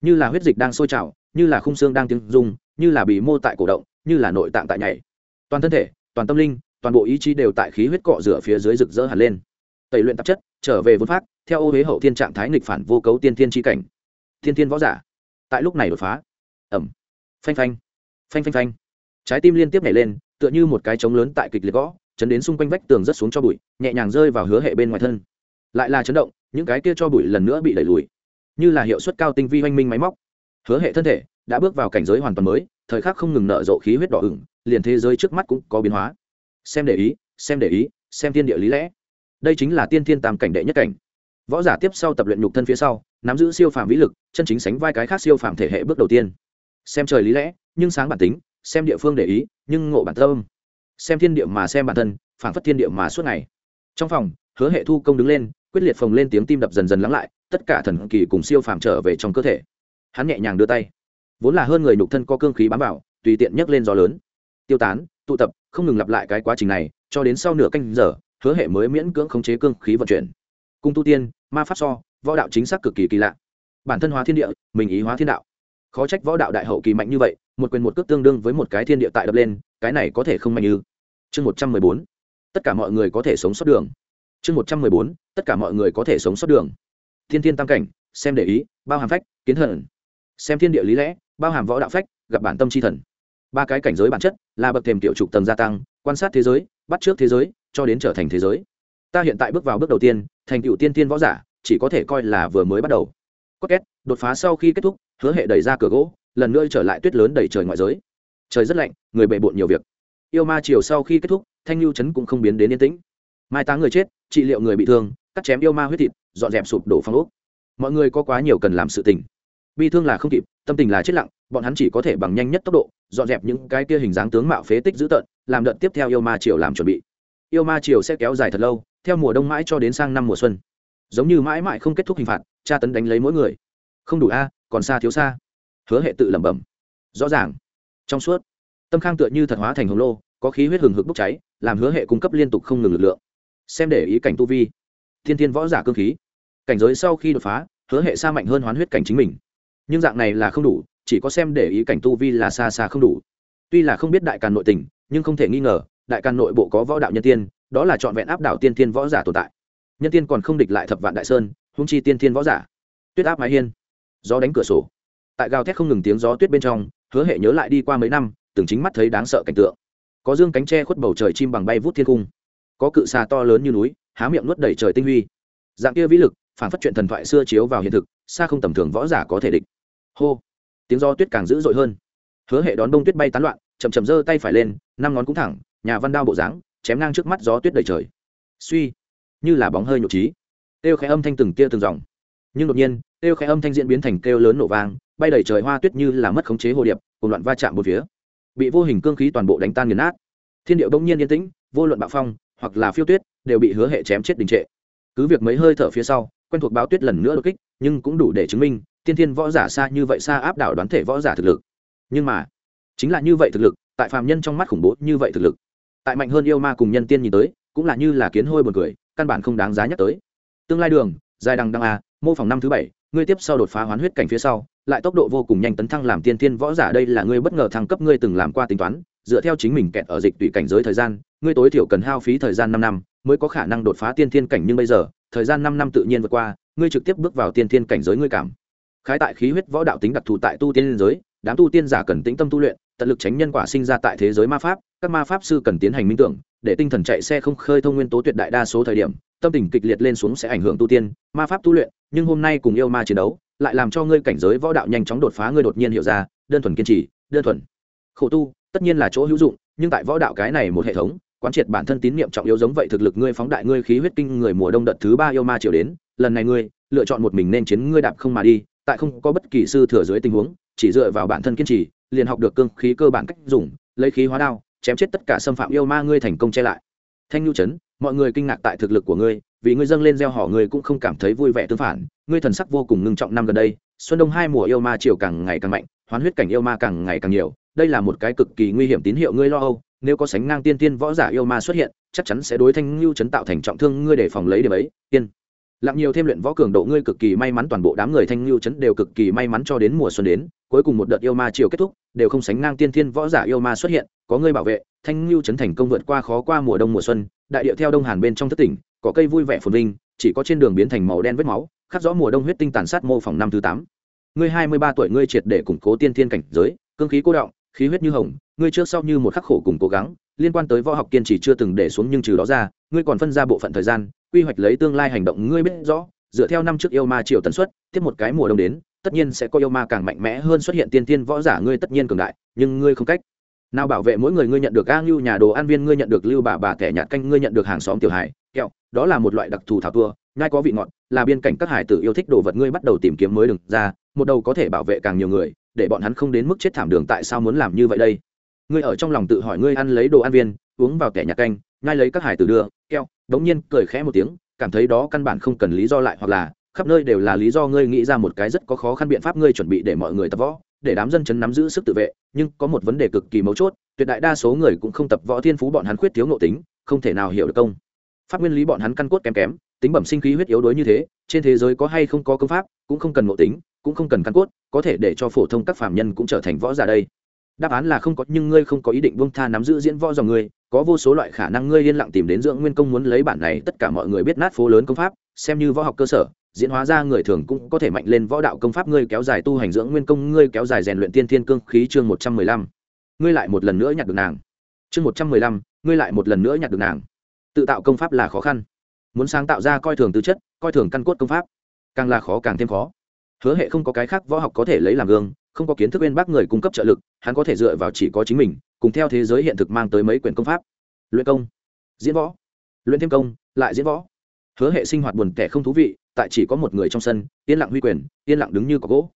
như là huyết dịch đang sôi trào, như là khung xương đang tiếng rung, như là bị mô tại cổ động, như là nội tạng tại nhảy. Toàn thân thể, toàn tâm linh, toàn bộ ý chí đều tại khí huyết cọ rửa phía dưới rực rỡ hẳn lên. Tẩy luyện tạp chất, trở về vốn phát theo ô huế hậu thiên trạng thái nghịch phản vô cấu tiên thiên tri cảnh. Thiên thiên võ giả. Tại lúc này đột phá. Ẩm. Phanh phanh. Phanh phanh phanh. Trái tim liên tiếp nhảy lên, tựa như một cái trống lớn tại kịch liệt gõ, chấn đến xung quanh vách tường rất xuống cho bụi, nhẹ nhàng rơi vào hứa hệ bên ngoài thân. Lại là chấn động, những cái kia cho bụi lần nữa bị đẩy lùi như là hiệu suất cao tinh vi oanh minh máy móc. Hứa hệ thân thể đã bước vào cảnh giới hoàn toàn mới, thời khắc không ngừng nở rộ khí huyết đỏ ửng, liền thế giới trước mắt cũng có biến hóa. Xem để ý, xem để ý, xem thiên địa lý lẽ. Đây chính là tiên thiên tam cảnh đệ nhất cảnh. Võ giả tiếp sau tập luyện nhục thân phía sau, nắm giữ siêu phàm vĩ lực, chân chính sánh vai cái khác siêu phàm thể hệ bước đầu tiên. Xem trời lý lẽ, nhưng sáng bản tính, xem địa phương để ý, nhưng ngộ bản tâm. Xem thiên địa mà xem bản thân phản phất thiên địa mà suốt ngày. Trong phòng, hứa hệ thu công đứng lên, quyết liệt phồng lên tiếng tim đập dần dần lắng lại tất cả thần kỳ cùng siêu phàm trở về trong cơ thể. Hắn nhẹ nhàng đưa tay. Vốn là hơn người nhục thân có cương khí bám vào, tùy tiện nhấc lên gió lớn. Tiêu tán, tụ tập, không ngừng lặp lại cái quá trình này, cho đến sau nửa canh giờ, hứa hệ mới miễn cưỡng khống chế cương khí vận chuyển. Cung tu tiên, ma pháp so, võ đạo chính xác cực kỳ kỳ lạ. Bản thân hóa thiên địa, mình ý hóa thiên đạo. Khó trách võ đạo đại hậu kỳ mạnh như vậy, một quyền một cước tương đương với một cái thiên địa tại đập lên, cái này có thể không mạnh như. Chương một trăm mười bốn. Tất cả mọi người có thể sống sót đường. Chương một trăm mười bốn. Tất cả mọi người có thể sống sót đường thiên thiên tam cảnh, xem để ý, bao hàm phách, kiến thần. Xem thiên địa lý lẽ, bao hàm võ đạo phách, gặp bản tâm c h i thần. Ba cái cảnh giới bản chất là bậc thềm tiểu trục tầng gia tăng, quan sát thế giới, bắt trước thế giới, cho đến trở thành thế giới. Ta hiện tại bước vào bước đầu tiên, thành cựu tiên tiên võ giả, chỉ có thể coi là vừa mới bắt đầu. Có két, đột phá sau khi kết thúc, hứa hệ đẩy ra cửa gỗ, lần nữa trở lại tuyết lớn đẩy trời ngoại giới. Trời rất lạnh, người bề bộn nhiều việc. Yêu ma chiều sau khi kết thúc, thanh lưu trấn cũng không biến đến yên tĩnh. Mai táng người chết, trị liệu người bị thương, cắt chém yêu ma huyết thịt dọn dẹp sụp đổ phong ốc. Mọi người có quá nhiều cần làm sự tình. Bi thương là không kịp, tâm tình là chết lặng, bọn hắn chỉ có thể bằng nhanh nhất tốc độ, dọn dẹp những cái kia hình dáng tướng mạo phế tích dữ tợn, làm đợt tiếp theo yêu ma triều làm chuẩn bị. Yêu ma triều sẽ kéo dài thật lâu, theo mùa đông mãi cho đến sang năm mùa xuân. Giống như mãi mãi không kết thúc hình phạt, tra tấn đánh lấy mỗi người. Không đủ a, còn xa thiếu xa. Hứa hệ tự lẩm bẩm. Rõ ràng. Trong suốt, tâm khang tựa như thật hóa thành hồng lô, có khí huyết hừng hực bốc cháy, làm hứa hệ cung cấp liên tục không ngừng lực lượng. Xem để ý cảnh tu vi thiên thiên võ giả cơ khí. Cảnh giới sau khi đột phá, hứa hệ xa mạnh hơn hoán huyết cảnh chính mình. Nhưng dạng này là không đủ, chỉ có xem để ý cảnh tu vi là xa xa không đủ. Tuy là không biết đại càn nội tình, nhưng không thể nghi ngờ, đại càn nội bộ có võ đạo nhân tiên, đó là trọn vẹn áp đảo tiên thiên võ giả tồn tại. Nhân tiên còn không địch lại thập vạn đại sơn hung chi tiên thiên võ giả. Tuyết áp mái hiên, gió đánh cửa sổ. Tại gào thét không ngừng tiếng gió tuyết bên trong, hứa hệ nhớ lại đi qua mấy năm, từng chính mắt thấy đáng sợ cảnh tượng. Có dương cánh tre khuất bầu trời chim bằng bay vút thiên cung. Có cự xà to lớn như núi há miệng nuốt đầy trời tinh huy. Dạng kia vĩ lực, phản phát chuyện thần thoại xưa chiếu vào hiện thực, xa không tầm thường võ giả có thể địch. Hô. Tiếng gió tuyết càng dữ dội hơn. Hứa hệ đón đông tuyết bay tán loạn chầm chầm giơ tay phải lên, năm ngón cũng thẳng, nhà văn đao bộ dáng, chém ngang trước mắt gió tuyết đầy trời. Suy. Như là bóng hơi nhộn trí kêu khẽ âm thanh từng tia từng dòng. Nhưng đột nhiên, kêu khẽ âm thanh diễn biến thành kêu lớn nổ vang, bay đầy trời hoa tuyết như là mất khống chế hồ điệp, cùng loạn va chạm một phía. Bị vô hình cương khí toàn bộ đánh tan nghiền nát. Thiên điệu đông nhiên yên tĩnh, vô luận bạo phong hoặc là phiêu tuyết, đều bị hứa hệ chém chết đình trệ. Cứ việc mấy hơi thở phía sau, quen thuộc báo tuyết lần nữa đột kích, nhưng cũng đủ để chứng minh, tiên thiên võ giả xa như vậy xa áp đảo đoán thể võ giả thực lực. Nhưng mà, chính là như vậy thực lực, tại phàm nhân trong mắt khủng bố như vậy thực lực. Tại mạnh hơn yêu ma cùng nhân tiên nhìn tới, cũng là như là kiến hôi buồn cười, căn bản không đáng giá nhắc tới. Tương lai đường, dài đằng đằng a mô phỏng năm thứ bảy, ngươi tiếp sau đột phá hoán huyết cảnh phía sau, lại tốc độ vô cùng nhanh tấn thăng làm tiên thiên võ giả đây là ngươi bất ngờ thăng cấp ngươi từng làm qua tính toán, dựa theo chính mình kẹt ở dịch tùy cảnh giới thời gian ngươi tối thiểu cần hao phí thời gian năm năm mới có khả năng đột phá tiên thiên cảnh nhưng bây giờ, thời gian năm năm tự nhiên vượt qua, ngươi trực tiếp bước vào tiên thiên cảnh giới ngươi cảm. Khái tại khí huyết võ đạo tính đặc thù tại tu tiên giới, đám tu tiên giả cần tĩnh tâm tu luyện, tận lực tránh nhân quả sinh ra tại thế giới ma pháp, các ma pháp sư cần tiến hành minh tưởng, để tinh thần chạy xe không khơi thông nguyên tố tuyệt đại đa số thời điểm, tâm tình kịch liệt lên xuống sẽ ảnh hưởng tu tiên, ma pháp tu luyện, nhưng hôm nay cùng yêu ma chiến đấu, lại làm cho ngươi cảnh giới võ đạo nhanh chóng đột phá ngươi đột nhiên hiểu ra, đơn thuần kiên trì, đơn thuần. Khổ tu, tất nhiên là chỗ hữu dụng, nhưng tại võ đạo cái này một hệ thống quán triệt bản thân tín niệm trọng yếu giống vậy thực lực ngươi phóng đại ngươi khí huyết kinh người mùa đông đợt thứ ba yêu ma triều đến, lần này ngươi, lựa chọn một mình nên chiến ngươi đạp không mà đi, tại không có bất kỳ sư thừa dưới tình huống, chỉ dựa vào bản thân kiên trì, liền học được cương khí cơ bản cách dùng, lấy khí hóa đao, chém chết tất cả xâm phạm yêu ma ngươi thành công che lại. Thanh nhu chấn, mọi người kinh ngạc tại thực lực của ngươi, vì ngươi dâng lên gieo họ ngươi cũng không cảm thấy vui vẻ tương phản, ngươi thần sắc vô cùng ngưng trọng năm gần đây, xuân đông hai mùa yêu ma chiều càng ngày càng mạnh, hoán huyết cảnh yêu ma càng ngày càng nhiều, đây là một cái cực kỳ nguy hiểm tín hiệu ngươi lo âu nếu có sánh ngang tiên tiên võ giả yêu ma xuất hiện, chắc chắn sẽ đối thanh lưu chấn tạo thành trọng thương, ngươi để phòng lấy điểm ấy tiên lặng nhiều thêm luyện võ cường độ, ngươi cực kỳ may mắn, toàn bộ đám người thanh lưu chấn đều cực kỳ may mắn cho đến mùa xuân đến, cuối cùng một đợt yêu ma chiều kết thúc, đều không sánh ngang tiên thiên võ giả yêu ma xuất hiện, có ngươi bảo vệ, thanh lưu chấn thành công vượt qua khó qua mùa đông mùa xuân, đại điệu theo đông hàn bên trong thất tỉnh, có cây vui vẻ phồn vinh, chỉ có trên đường biến thành màu đen vết máu, khắc rõ mùa đông huyết tinh tàn sát mô phỏng năm thứ tám. Ngươi hai mươi ba tuổi, ngươi triệt để củng cố tiên thiên cảnh giới, cương khí cô động khí huyết như hồng, ngươi trước sau như một khắc khổ cùng cố gắng, liên quan tới võ học kiên trì chưa từng để xuống nhưng trừ đó ra, ngươi còn phân ra bộ phận thời gian, quy hoạch lấy tương lai hành động, ngươi biết rõ, dựa theo năm trước yêu ma triều tần suất, tiếp một cái mùa đông đến, tất nhiên sẽ có yêu ma càng mạnh mẽ hơn xuất hiện tiên tiên võ giả ngươi tất nhiên cường đại, nhưng ngươi không cách nào bảo vệ mỗi người ngươi nhận được a ngưu nhà đồ, an viên ngươi nhận được lưu bà bà, thẻ nhạt canh ngươi nhận được hàng xóm tiểu hải, kẹo, đó là một loại đặc thù thảo tua nhai có vị ngọt, là biên cảnh các hải tử yêu thích đồ vật ngươi bắt đầu tìm kiếm mới đừng ra, một đầu có thể bảo vệ càng nhiều người để bọn hắn không đến mức chết thảm đường tại sao muốn làm như vậy đây? Ngươi ở trong lòng tự hỏi ngươi ăn lấy đồ ăn viên, uống vào kẻ nhạt canh ngay lấy các hải tử đưa, keo, đống nhiên cười khẽ một tiếng, cảm thấy đó căn bản không cần lý do lại hoặc là, khắp nơi đều là lý do ngươi nghĩ ra một cái rất có khó khăn biện pháp ngươi chuẩn bị để mọi người tập võ, để đám dân chấn nắm giữ sức tự vệ, nhưng có một vấn đề cực kỳ mấu chốt, tuyệt đại đa số người cũng không tập võ thiên phú bọn hắn khuyết thiếu ngộ tính, không thể nào hiểu được công. Pháp nguyên lý bọn hắn căn cốt kém kém, tính bẩm sinh khí huyết yếu đuối như thế, trên thế giới có hay không có công pháp, cũng không cần ngộ tính cũng không cần căn cốt, có thể để cho phổ thông các phạm nhân cũng trở thành võ giả đây. Đáp án là không có, nhưng ngươi không có ý định buông tha nắm giữ diễn võ dòng ngươi, có vô số loại khả năng ngươi yên lặng tìm đến dưỡng nguyên công muốn lấy bản này, tất cả mọi người biết nát phố lớn công pháp, xem như võ học cơ sở, diễn hóa ra người thường cũng có thể mạnh lên võ đạo công pháp ngươi kéo dài tu hành dưỡng nguyên công, ngươi kéo dài rèn luyện tiên thiên cương khí chương một trăm mười lăm. Ngươi lại một lần nữa nhặt được nàng. Chương một trăm mười lăm, ngươi lại một lần nữa nhặt được nàng. Tự tạo công pháp là khó khăn. Muốn sáng tạo ra coi thường tư chất, coi thường căn cốt công pháp, càng là khó càng thêm khó hứa hệ không có cái khác võ học có thể lấy làm gương, không có kiến thức bên bác người cung cấp trợ lực, hắn có thể dựa vào chỉ có chính mình, cùng theo thế giới hiện thực mang tới mấy quyển công pháp. Luyện công, diễn võ, luyện thêm công, lại diễn võ. Hứa hệ sinh hoạt buồn tẻ không thú vị, tại chỉ có một người trong sân, yên lặng huy quyền, yên lặng đứng như có gỗ.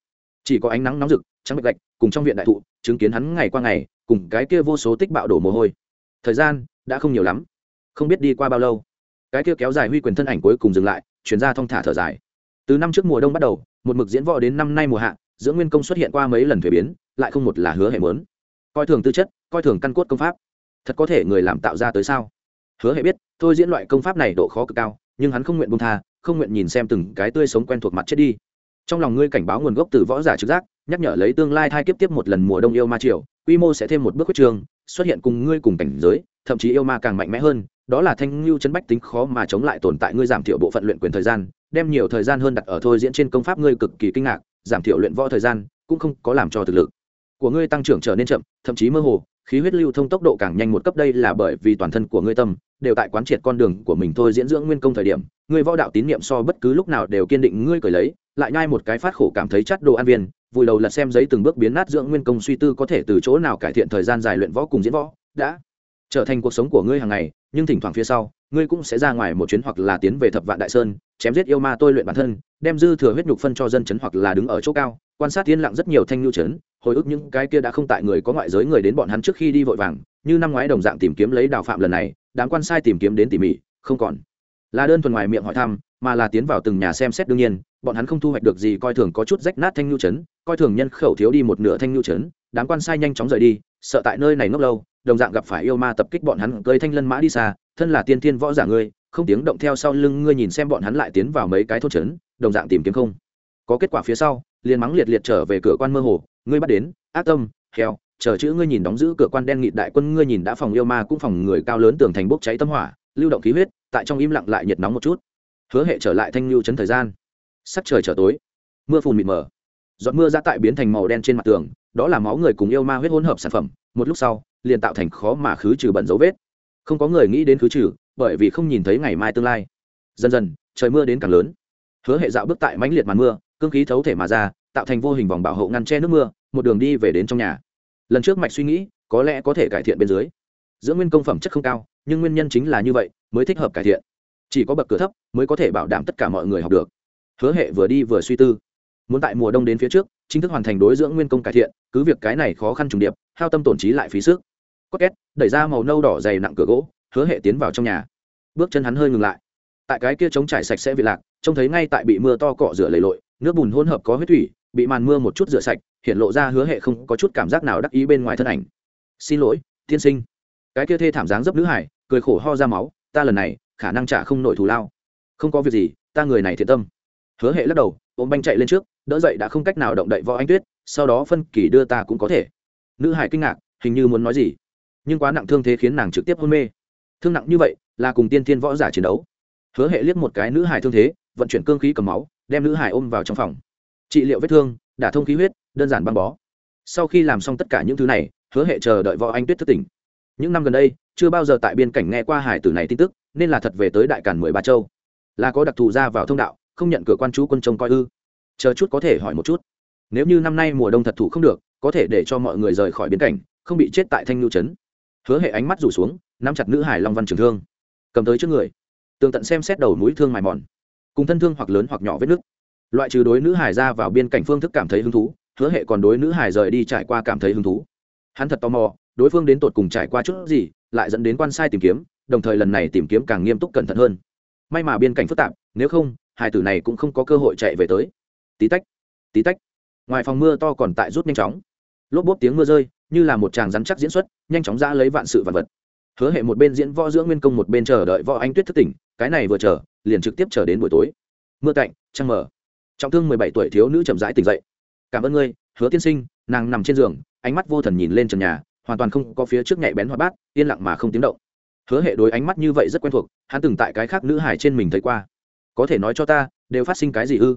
Chỉ có ánh nắng nóng rực, trắng bạch gạch, cùng trong viện đại thụ, chứng kiến hắn ngày qua ngày, cùng cái kia vô số tích bạo đổ mồ hôi. Thời gian đã không nhiều lắm, không biết đi qua bao lâu. Cái kia kéo dài huy quyền thân ảnh cuối cùng dừng lại, chuyển ra thong thả thở dài từ năm trước mùa đông bắt đầu, một mực diễn võ đến năm nay mùa hạ dưỡng nguyên công xuất hiện qua mấy lần thuế biến, lại không một là hứa hệ mớn coi thường tư chất, coi thường căn cốt công pháp. Thật có thể người làm tạo ra tới sao? Hứa hệ biết, thôi diễn loại công pháp này độ khó cực cao, nhưng hắn không nguyện bông tha, không nguyện nhìn xem từng cái tươi sống quen thuộc mặt chết đi. Trong lòng ngươi cảnh báo nguồn gốc từ võ giả trực giác, nhắc nhở lấy tương lai thai kiếp tiếp một lần mùa đông yêu ma triều, quy mô sẽ thêm một bước huyết trường, xuất hiện cùng ngươi cùng cảnh giới, thậm chí yêu ma càng mạnh mẽ hơn, đó là thanh lưu chấn bách tính khó mà chống lại tồn tại, ngươi giảm thiểu bộ phận luyện quyền thời gian đem nhiều thời gian hơn đặt ở thôi diễn trên công pháp ngươi cực kỳ kinh ngạc, giảm thiểu luyện võ thời gian, cũng không có làm cho thực lực của ngươi tăng trưởng trở nên chậm, thậm chí mơ hồ, khí huyết lưu thông tốc độ càng nhanh một cấp đây là bởi vì toàn thân của ngươi tâm đều tại quán triệt con đường của mình thôi diễn dưỡng nguyên công thời điểm, ngươi võ đạo tín niệm so bất cứ lúc nào đều kiên định ngươi cởi lấy, lại nhai một cái phát khổ cảm thấy chắt đồ an viên, vùi đầu lật xem giấy từng bước biến nát dưỡng nguyên công suy tư có thể từ chỗ nào cải thiện thời gian dài luyện võ cùng diễn võ, đã trở thành cuộc sống của ngươi hàng ngày, nhưng thỉnh thoảng phía sau ngươi cũng sẽ ra ngoài một chuyến hoặc là tiến về thập vạn đại sơn, chém giết yêu ma tôi luyện bản thân, đem dư thừa huyết nhục phân cho dân chấn hoặc là đứng ở chỗ cao, quan sát yên lặng rất nhiều thanh lưu chấn, hồi ức những cái kia đã không tại người có ngoại giới người đến bọn hắn trước khi đi vội vàng, như năm ngoái đồng dạng tìm kiếm lấy đào phạm lần này, đám quan sai tìm kiếm đến tỉ mỉ, không còn. Là đơn thuần ngoài miệng hỏi thăm, mà là tiến vào từng nhà xem xét đương nhiên, bọn hắn không thu hoạch được gì coi thường có chút rách nát thanh lưu chấn, coi thường nhân khẩu thiếu đi một nửa thanh lưu chấn, đám quan sai nhanh chóng rời đi, sợ tại nơi này ngốc lâu, đồng dạng gặp phải yêu ma tập kích bọn hắn cơi thanh lân mã đi xa thân là tiên thiên võ giả ngươi, không tiếng động theo sau lưng ngươi nhìn xem bọn hắn lại tiến vào mấy cái thôn trấn, đồng dạng tìm kiếm không. Có kết quả phía sau, liền mắng liệt liệt trở về cửa quan mơ hồ, ngươi bắt đến, ác tâm, heo, chờ chữ ngươi nhìn đóng giữ cửa quan đen nghị đại quân ngươi nhìn đã phòng yêu ma cũng phòng người cao lớn tường thành bốc cháy tâm hỏa, lưu động khí huyết, tại trong im lặng lại nhiệt nóng một chút. Hứa hệ trở lại thanh lưu chấn thời gian. Sắc trời trở tối, mưa phùn mịt mờ. Giọt mưa ra tại biến thành màu đen trên mặt tường, đó là máu người cùng yêu ma huyết hỗn hợp sản phẩm, một lúc sau, liền tạo thành khó mà khứ trừ bẩn dấu vết không có người nghĩ đến khứ trừ, bởi vì không nhìn thấy ngày mai tương lai. Dần dần, trời mưa đến càng lớn. Hứa hệ dạo bước tại mãnh liệt màn mưa, cương khí thấu thể mà ra, tạo thành vô hình vòng bảo hộ ngăn che nước mưa, một đường đi về đến trong nhà. Lần trước mạch suy nghĩ, có lẽ có thể cải thiện bên dưới. Giữa nguyên công phẩm chất không cao, nhưng nguyên nhân chính là như vậy, mới thích hợp cải thiện. Chỉ có bậc cửa thấp, mới có thể bảo đảm tất cả mọi người học được. Hứa hệ vừa đi vừa suy tư. Muốn tại mùa đông đến phía trước, chính thức hoàn thành đối dưỡng nguyên công cải thiện, cứ việc cái này khó khăn trùng điệp, hao tâm tổn trí lại phí sức có két, đẩy ra màu nâu đỏ dày nặng cửa gỗ, hứa hệ tiến vào trong nhà. Bước chân hắn hơi ngừng lại. Tại cái kia trống trải sạch sẽ vị lạc, trông thấy ngay tại bị mưa to cọ rửa lầy lội, nước bùn hỗn hợp có huyết thủy, bị màn mưa một chút rửa sạch, hiện lộ ra hứa hệ không có chút cảm giác nào đắc ý bên ngoài thân ảnh. Xin lỗi, tiên sinh. Cái kia thê thảm dáng dấp nữ hải, cười khổ ho ra máu, ta lần này, khả năng trả không nổi thù lao. Không có việc gì, ta người này thiện tâm. Hứa hệ lắc đầu, ôm banh chạy lên trước, đỡ dậy đã không cách nào động đậy võ anh tuyết, sau đó phân kỳ đưa ta cũng có thể. Nữ hải kinh ngạc, hình như muốn nói gì nhưng quá nặng thương thế khiến nàng trực tiếp hôn mê. Thương nặng như vậy là cùng tiên thiên võ giả chiến đấu. Hứa hệ liếc một cái nữ hải thương thế, vận chuyển cương khí cầm máu, đem nữ hải ôm vào trong phòng. Trị liệu vết thương, đả thông khí huyết, đơn giản băng bó. Sau khi làm xong tất cả những thứ này, hứa hệ chờ đợi võ anh tuyết thất tỉnh. Những năm gần đây, chưa bao giờ tại biên cảnh nghe qua hải tử này tin tức, nên là thật về tới đại cản mười ba châu. Là có đặc thù ra vào thông đạo, không nhận cửa quan chú quân trông coi ư. Chờ chút có thể hỏi một chút. Nếu như năm nay mùa đông thật thủ không được, có thể để cho mọi người rời khỏi biên cảnh, không bị chết tại thanh lưu trấn hứa hệ ánh mắt rủ xuống, nắm chặt nữ hải long văn trường thương. Cầm tới trước người. Tường tận xem xét đầu mũi thương mài mòn. Cùng thân thương hoặc lớn hoặc nhỏ vết nứt. Loại trừ đối nữ hải ra vào biên cảnh phương thức cảm thấy hứng thú, hứa hệ còn đối nữ hải rời đi trải qua cảm thấy hứng thú. Hắn thật tò mò, đối phương đến tột cùng trải qua chút gì, lại dẫn đến quan sai tìm kiếm, đồng thời lần này tìm kiếm càng nghiêm túc cẩn thận hơn. May mà biên cảnh phức tạp, nếu không hải tử này cũng không có cơ hội chạy về tới. Tí tách tí tách. Ngoài phòng mưa to còn tại rút nhanh chóng. Lốp bốp tiếng mưa rơi như là một chàng rắn chắc diễn xuất, nhanh chóng ra lấy vạn sự vạn vật. Hứa hệ một bên diễn võ giữa nguyên công, một bên chờ đợi võ anh tuyết thức tỉnh, cái này vừa chờ, liền trực tiếp chờ đến buổi tối. Mưa cạnh trăng mở trọng thương mười bảy tuổi thiếu nữ chậm rãi tỉnh dậy. Cảm ơn ngươi, hứa tiên sinh. Nàng nằm trên giường, ánh mắt vô thần nhìn lên trần nhà, hoàn toàn không có phía trước nhạy bén hoạt bát, yên lặng mà không tiếng động. Hứa hệ đối ánh mắt như vậy rất quen thuộc, hắn từng tại cái khác nữ hải trên mình thấy qua. Có thể nói cho ta, đều phát sinh cái gì ư?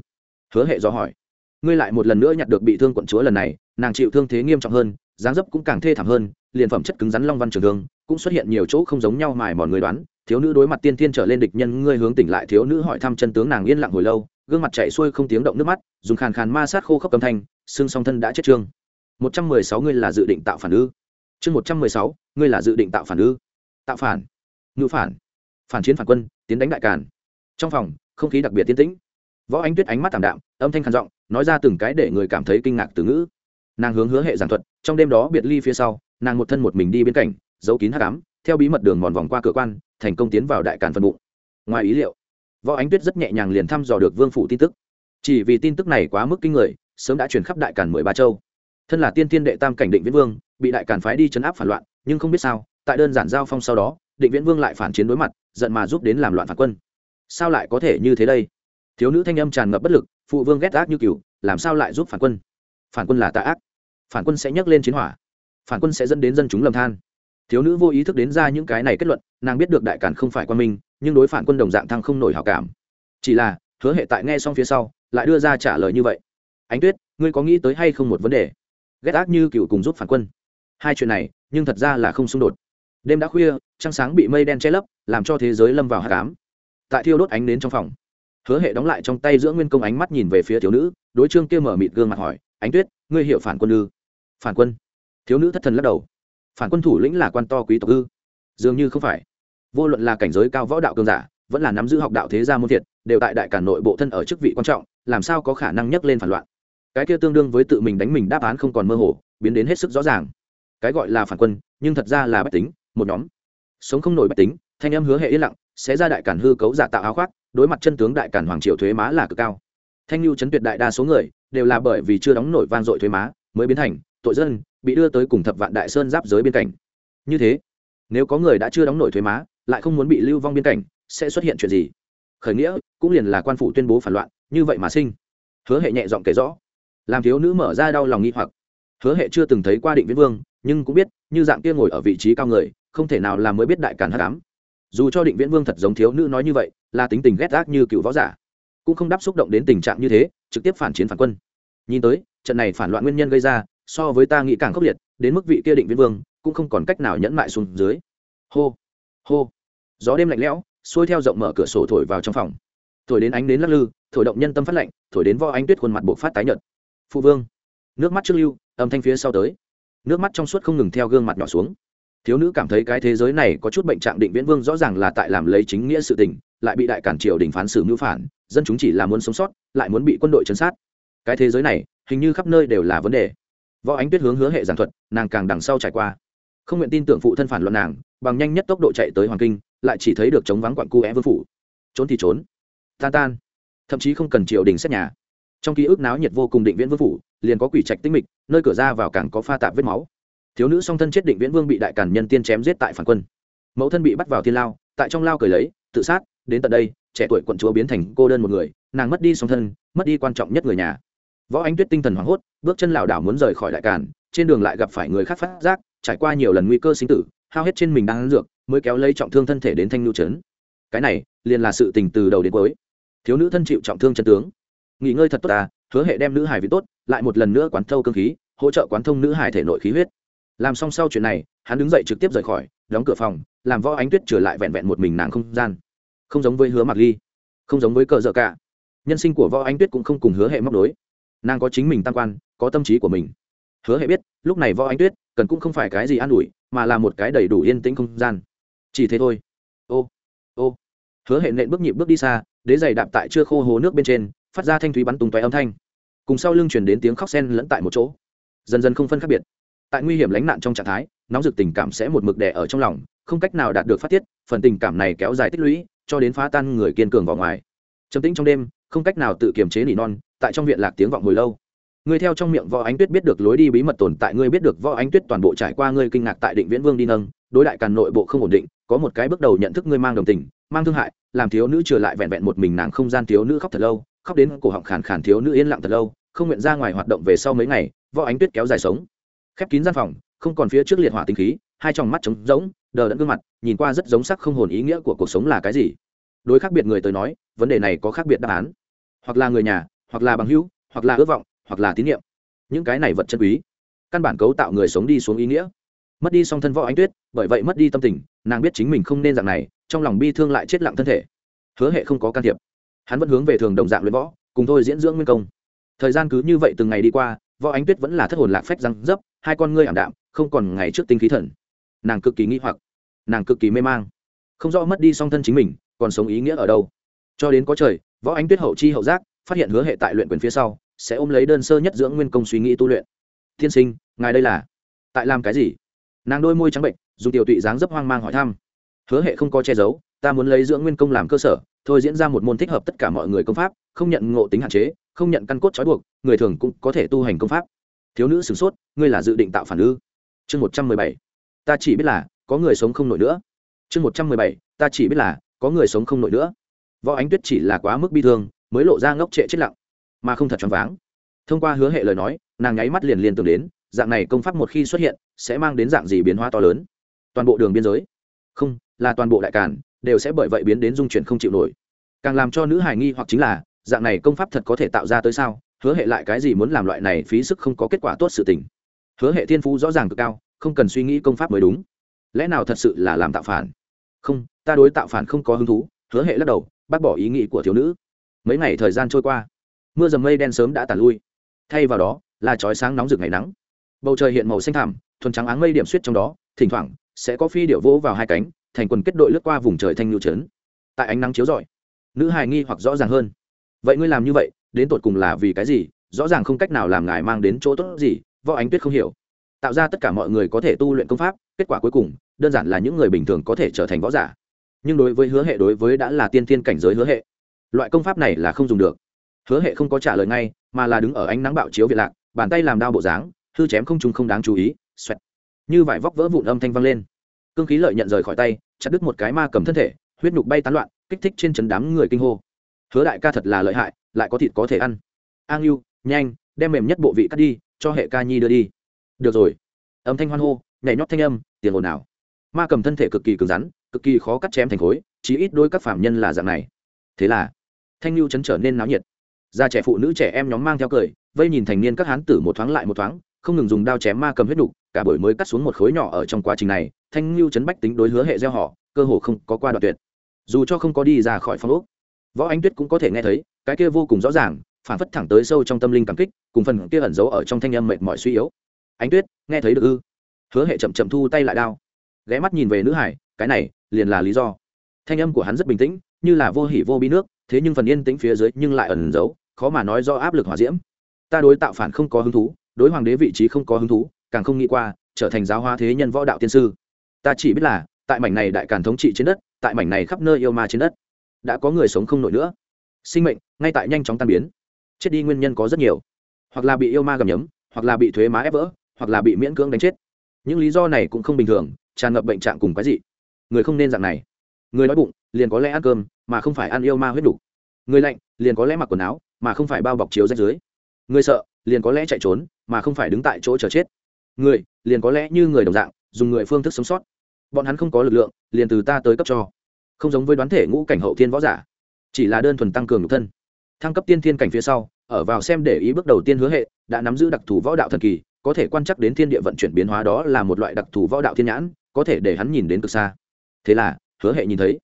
Hứa hệ do hỏi. Ngươi lại một lần nữa nhặt được bị thương quận chúa lần này, nàng chịu thương thế nghiêm trọng hơn dáng dấp cũng càng thê thảm hơn, liền phẩm chất cứng rắn long văn trường thương cũng xuất hiện nhiều chỗ không giống nhau mài mòn người đoán. Thiếu nữ đối mặt tiên thiên trở lên địch nhân, ngươi hướng tỉnh lại. Thiếu nữ hỏi thăm chân tướng nàng yên lặng hồi lâu, gương mặt chạy xuôi không tiếng động nước mắt, dùng khàn khàn ma sát khô khốc cầm thanh, xương song thân đã chết trương. Một trăm mười sáu ngươi là dự định tạo phản ư? Chương một trăm mười sáu, ngươi là dự định tạo phản ư? Tạo phản. Ngữ phản. Phản chiến phản quân, tiến đánh đại càn. Trong phòng, không khí đặc biệt tiến tĩnh. Võ ánh tuyết ánh mắt t đạm, âm thanh khàn giọng, nói ra từng cái để người cảm thấy kinh ngạc từ ngữ nàng hướng hứa hệ giảng thuật, trong đêm đó biệt ly phía sau, nàng một thân một mình đi bên cạnh, giấu kín hắc ám, theo bí mật đường mòn vòng qua cửa quan, thành công tiến vào đại càn phân bụng. Ngoài ý liệu, võ ánh tuyết rất nhẹ nhàng liền thăm dò được vương phủ tin tức. Chỉ vì tin tức này quá mức kinh người, sớm đã truyền khắp đại càn mười ba châu. Thân là tiên thiên đệ tam cảnh định viễn vương, bị đại càn phái đi chấn áp phản loạn, nhưng không biết sao, tại đơn giản giao phong sau đó, định viễn vương lại phản chiến đối mặt, giận mà giúp đến làm loạn phản quân. Sao lại có thể như thế đây? Thiếu nữ thanh âm tràn ngập bất lực, phụ vương ghét ác như cừu, làm sao lại giúp phản quân? Phản quân là tà ác phản quân sẽ nhấc lên chiến hỏa. Phản quân sẽ dẫn đến dân chúng lầm than. Thiếu nữ vô ý thức đến ra những cái này kết luận, nàng biết được đại cản không phải quan minh, nhưng đối phản quân đồng dạng thăng không nổi hảo cảm. Chỉ là, hứa hệ tại nghe xong phía sau, lại đưa ra trả lời như vậy. Ánh tuyết, ngươi có nghĩ tới hay không một vấn đề? Ghét ác như cựu cùng giúp phản quân. Hai chuyện này, nhưng thật ra là không xung đột. Đêm đã khuya, trăng sáng bị mây đen che lấp, làm cho thế giới lâm vào hạ cám tại thiêu đốt ánh đến trong phòng, hứa hệ đóng lại trong tay giữa nguyên công ánh mắt nhìn về phía thiếu nữ, đối trương kia mở mịt gương mặt hỏi, ánh tuyết, ngươi hiểu phản quân ư? Phản quân. Thiếu nữ thất thần lắc đầu. Phản quân thủ lĩnh là quan to quý tộc ư? Dường như không phải. Vô luận là cảnh giới cao võ đạo cường giả, vẫn là nắm giữ học đạo thế gia môn thiệt đều tại đại cản nội bộ thân ở chức vị quan trọng, làm sao có khả năng nhấc lên phản loạn? Cái kia tương đương với tự mình đánh mình đáp án không còn mơ hồ, biến đến hết sức rõ ràng. Cái gọi là phản quân, nhưng thật ra là bách tính, một nhóm. Sống không nổi bách tính, thanh âm hứa hệ yên lặng, sẽ ra đại cản hư cấu giả tạo áo khoác, đối mặt chân tướng đại cản hoàng triều thuế má là cực cao. Thanh lưu chấn tuyệt đại đa số người, đều là bởi vì chưa đóng nổi van dội thuế má, mới biến thành tội dân, bị đưa tới cùng thập vạn đại sơn giáp giới biên cảnh. Như thế, nếu có người đã chưa đóng nổi thuế má, lại không muốn bị lưu vong biên cảnh, sẽ xuất hiện chuyện gì? Khởi nghĩa cũng liền là quan phủ tuyên bố phản loạn, như vậy mà sinh. Hứa hệ nhẹ giọng kể rõ. Làm thiếu nữ mở ra đau lòng nghi hoặc. Hứa hệ chưa từng thấy qua định viễn vương, nhưng cũng biết, như dạng kia ngồi ở vị trí cao người, không thể nào làm mới biết đại càn hát đám dù cho định viễn vương thật giống thiếu nữ nói như vậy, là tính tình ghét gác như cựu võ giả, cũng không đáp xúc động đến tình trạng như thế, trực tiếp phản chiến phản quân. Nhìn tới, trận này phản loạn nguyên nhân gây ra so với ta nghĩ càng khốc liệt, đến mức vị kia định viễn vương cũng không còn cách nào nhẫn mại xuống dưới. Hô hô. Gió đêm lạnh lẽo, xuôi theo rộng mở cửa sổ thổi vào trong phòng. Thổi đến ánh đến lắc lư, thổi động nhân tâm phát lạnh, thổi đến vo ánh tuyết khuôn mặt buộc phát tái nhợt. Phụ vương, nước mắt trước lưu, âm thanh phía sau tới. Nước mắt trong suốt không ngừng theo gương mặt nhỏ xuống. Thiếu nữ cảm thấy cái thế giới này có chút bệnh trạng định viễn vương rõ ràng là tại làm lấy chính nghĩa sự tình, lại bị đại cản triều đình phán xử mưu phản, dân chúng chỉ là muốn sống sót, lại muốn bị quân đội chấn sát. Cái thế giới này, hình như khắp nơi đều là vấn đề võ ánh tuyết hướng hứa hệ giảng thuật, nàng càng đằng sau trải qua. Không nguyện tin tưởng phụ thân phản luận nàng, bằng nhanh nhất tốc độ chạy tới hoàng kinh, lại chỉ thấy được chống vắng quặn cu é vương phủ. Trốn thì trốn, tan tan. Thậm chí không cần triều đình xét nhà. Trong ký ức náo nhiệt vô cùng định viễn vương phủ, liền có quỷ trạch tinh mịch, nơi cửa ra vào càng có pha tạp vết máu. Thiếu nữ song thân chết định viễn vương bị đại cản nhân tiên chém giết tại phản quân. Mẫu thân bị bắt vào thiên lao, tại trong lao cười lấy, tự sát, đến tận đây, trẻ tuổi quận chúa biến thành cô đơn một người, nàng mất đi song thân, mất đi quan trọng nhất người nhà võ ánh tuyết tinh thần hoảng hốt, bước chân lảo đảo muốn rời khỏi đại cản trên đường lại gặp phải người khác phát giác, trải qua nhiều lần nguy cơ sinh tử, hao hết trên mình đang ăn dược, mới kéo lấy trọng thương thân thể đến thanh lưu trấn. Cái này, liền là sự tình từ đầu đến cuối. Thiếu nữ thân chịu trọng thương chân tướng. Nghỉ ngơi thật tốt ta hứa hệ đem nữ hải vị tốt, lại một lần nữa quán thâu cơ khí, hỗ trợ quán thông nữ hải thể nội khí huyết. Làm xong sau chuyện này, hắn đứng dậy trực tiếp rời khỏi, đóng cửa phòng, làm võ ánh tuyết trở lại vẹn vẹn một mình nàng không gian. Không giống với hứa mặc ly, không giống với cờ dợ cả. Nhân sinh của võ ánh tuyết cũng không cùng hứa hệ móc đối nàng có chính mình tam quan, có tâm trí của mình. Hứa hệ biết, lúc này võ ánh tuyết cần cũng không phải cái gì an ủi, mà là một cái đầy đủ yên tĩnh không gian. Chỉ thế thôi. Ô ô. Hứa hệ nện bước nhịp bước đi xa, đế giày đạp tại chưa khô hồ nước bên trên, phát ra thanh thúy bắn tung tóe âm thanh. Cùng sau lưng chuyển đến tiếng khóc sen lẫn tại một chỗ. Dần dần không phân khác biệt. Tại nguy hiểm lánh nạn trong trạng thái, nóng rực tình cảm sẽ một mực đè ở trong lòng, không cách nào đạt được phát tiết, phần tình cảm này kéo dài tích lũy, cho đến phá tan người kiên cường vào ngoài. Trầm tĩnh trong đêm không cách nào tự kiềm chế nỉ non, tại trong viện lạc tiếng vọng hồi lâu. Ngươi theo trong miệng võ ánh tuyết biết được lối đi bí mật tồn tại, ngươi biết được võ ánh tuyết toàn bộ trải qua, ngươi kinh ngạc tại định viễn vương đi nâng, đối đại càn nội bộ không ổn định, có một cái bước đầu nhận thức ngươi mang đồng tình, mang thương hại, làm thiếu nữ trở lại vẹn vẹn một mình nàng không gian thiếu nữ khóc thật lâu, khóc đến cổ họng khàn khàn thiếu nữ yên lặng thật lâu, không nguyện ra ngoài hoạt động về sau mấy ngày, võ ánh tuyết kéo dài sống. Khép kín gian phòng, không còn phía trước liệt hỏa tinh khí, hai tròng mắt trống rỗng, đờ đẫn gương mặt, nhìn qua rất giống sắc không hồn ý nghĩa của cuộc sống là cái gì. Đối khác biệt người tới nói, vấn đề này có khác biệt đáp án hoặc là người nhà, hoặc là bằng hữu, hoặc là ước vọng, hoặc là tín nhiệm. Những cái này vật chân quý. Căn bản cấu tạo người sống đi xuống ý nghĩa. Mất đi song thân võ ánh tuyết, bởi vậy mất đi tâm tình, nàng biết chính mình không nên dạng này, trong lòng bi thương lại chết lặng thân thể. Hứa hệ không có can thiệp. Hắn vẫn hướng về thường đồng dạng luyện võ, cùng thôi diễn dưỡng nguyên công. Thời gian cứ như vậy từng ngày đi qua, võ ánh tuyết vẫn là thất hồn lạc phách răng dấp, hai con ngươi ảm đạm, không còn ngày trước tinh khí thần. Nàng cực kỳ nghĩ hoặc. Nàng cực kỳ mê mang. Không rõ mất đi song thân chính mình, còn sống ý nghĩa ở đâu. Cho đến có trời võ ánh tuyết hậu chi hậu giác, phát hiện hứa hệ tại luyện quyền phía sau, sẽ ôm lấy đơn sơ nhất dưỡng nguyên công suy nghĩ tu luyện. Tiên sinh, ngài đây là tại làm cái gì? Nàng đôi môi trắng bệnh dùng tiểu tụy dáng dấp hoang mang hỏi thăm. Hứa hệ không có che giấu, ta muốn lấy dưỡng nguyên công làm cơ sở, thôi diễn ra một môn thích hợp tất cả mọi người công pháp, không nhận ngộ tính hạn chế, không nhận căn cốt trói buộc, người thường cũng có thể tu hành công pháp. Thiếu nữ sửng sốt, ngươi là dự định tạo phản ư? Chương một trăm mười bảy. Ta chỉ biết là có người sống không nổi nữa. Chương một trăm mười bảy. Ta chỉ biết là có người sống không nổi nữa võ ánh tuyết chỉ là quá mức bi thương, mới lộ ra ngốc trệ chết lặng, mà không thật choáng váng. Thông qua hứa hệ lời nói, nàng nháy mắt liền liền tưởng đến, dạng này công pháp một khi xuất hiện, sẽ mang đến dạng gì biến hóa to lớn? Toàn bộ đường biên giới. Không, là toàn bộ đại càn, đều sẽ bởi vậy biến đến dung chuyển không chịu nổi. Càng làm cho nữ hài nghi hoặc chính là, dạng này công pháp thật có thể tạo ra tới sao? Hứa hệ lại cái gì muốn làm loại này phí sức không có kết quả tốt sự tình? Hứa hệ thiên phú rõ ràng cực cao, không cần suy nghĩ công pháp mới đúng. Lẽ nào thật sự là làm tạo phản? Không, ta đối tạo phản không có hứng thú hứa hệ lắc đầu, bác bỏ ý nghĩ của thiếu nữ. Mấy ngày thời gian trôi qua, mưa dầm mây đen sớm đã tàn lui. Thay vào đó, là trói sáng nóng rực ngày nắng. Bầu trời hiện màu xanh thảm thuần trắng áng mây điểm suýt trong đó, thỉnh thoảng, sẽ có phi điệu vỗ vào hai cánh, thành quần kết đội lướt qua vùng trời thanh nhu trấn. Tại ánh nắng chiếu rọi, nữ hài nghi hoặc rõ ràng hơn. Vậy ngươi làm như vậy, đến tột cùng là vì cái gì? Rõ ràng không cách nào làm ngài mang đến chỗ tốt gì, võ ánh tuyết không hiểu. Tạo ra tất cả mọi người có thể tu luyện công pháp, kết quả cuối cùng, đơn giản là những người bình thường có thể trở thành võ giả nhưng đối với hứa hệ đối với đã là tiên thiên cảnh giới hứa hệ, loại công pháp này là không dùng được. Hứa hệ không có trả lời ngay, mà là đứng ở ánh nắng bạo chiếu việt lạc, bàn tay làm đao bộ dáng, hư chém không trùng không đáng chú ý, xoẹt. Như vải vóc vỡ vụn âm thanh vang lên. Cương khí lợi nhận rời khỏi tay, chặt đứt một cái ma cầm thân thể, huyết nhục bay tán loạn, kích thích trên chấn đám người kinh hô. Hứa đại ca thật là lợi hại, lại có thịt có thể ăn. An yêu nhanh, đem mềm nhất bộ vị cắt đi, cho hệ ca nhi đưa đi. Được rồi. Âm thanh hoan hô, nhảy nhót thanh âm, tiền ồn ào. Ma cầm thân thể cực kỳ cứng rắn cực kỳ khó cắt chém thành khối, chí ít đôi các phạm nhân là dạng này. Thế là, thanh lưu chấn trở nên náo nhiệt. Già trẻ phụ nữ, trẻ em nhóm mang theo cười, vây nhìn thành niên các hán tử một thoáng lại một thoáng, không ngừng dùng đao chém ma cầm huyết đục cả buổi mới cắt xuống một khối nhỏ ở trong quá trình này, thanh lưu chấn bách tính đối hứa hệ gieo họ, cơ hồ không có qua đoạn tuyệt. Dù cho không có đi ra khỏi phòng ốc, võ ánh tuyết cũng có thể nghe thấy, cái kia vô cùng rõ ràng, phản phất thẳng tới sâu trong tâm linh cảm kích, cùng phần kia ẩn giấu ở trong thanh âm mệt mỏi suy yếu. Ánh tuyết, nghe thấy được ư? Hứa hệ chậm chậm thu tay lại đao, ghé mắt nhìn về nữ hải, cái này liền là lý do. Thanh âm của hắn rất bình tĩnh, như là vô hỉ vô bi nước, thế nhưng phần yên tĩnh phía dưới nhưng lại ẩn giấu, khó mà nói do áp lực hỏa diễm. Ta đối tạo phản không có hứng thú, đối hoàng đế vị trí không có hứng thú, càng không nghĩ qua, trở thành giáo hóa thế nhân võ đạo tiên sư. Ta chỉ biết là, tại mảnh này đại càn thống trị trên đất, tại mảnh này khắp nơi yêu ma trên đất, đã có người sống không nổi nữa. Sinh mệnh, ngay tại nhanh chóng tan biến. Chết đi nguyên nhân có rất nhiều. Hoặc là bị yêu ma gầm nhấm, hoặc là bị thuế má ép vỡ, hoặc là bị miễn cưỡng đánh chết. Những lý do này cũng không bình thường, tràn ngập bệnh trạng cùng cái gì người không nên dạng này. Người đói bụng, liền có lẽ ăn cơm, mà không phải ăn yêu ma huyết đủ. Người lạnh, liền có lẽ mặc quần áo, mà không phải bao bọc chiếu rách dưới. Người sợ, liền có lẽ chạy trốn, mà không phải đứng tại chỗ chờ chết. Người, liền có lẽ như người đồng dạng, dùng người phương thức sống sót. Bọn hắn không có lực lượng, liền từ ta tới cấp cho. Không giống với đoán thể ngũ cảnh hậu thiên võ giả. Chỉ là đơn thuần tăng cường nhục thân. Thăng cấp tiên thiên cảnh phía sau, ở vào xem để ý bước đầu tiên hứa hệ, đã nắm giữ đặc thù võ đạo thần kỳ, có thể quan trắc đến thiên địa vận chuyển biến hóa đó là một loại đặc thù võ đạo thiên nhãn, có thể để hắn nhìn đến cực xa thế là, hứa hệ nhìn thấy.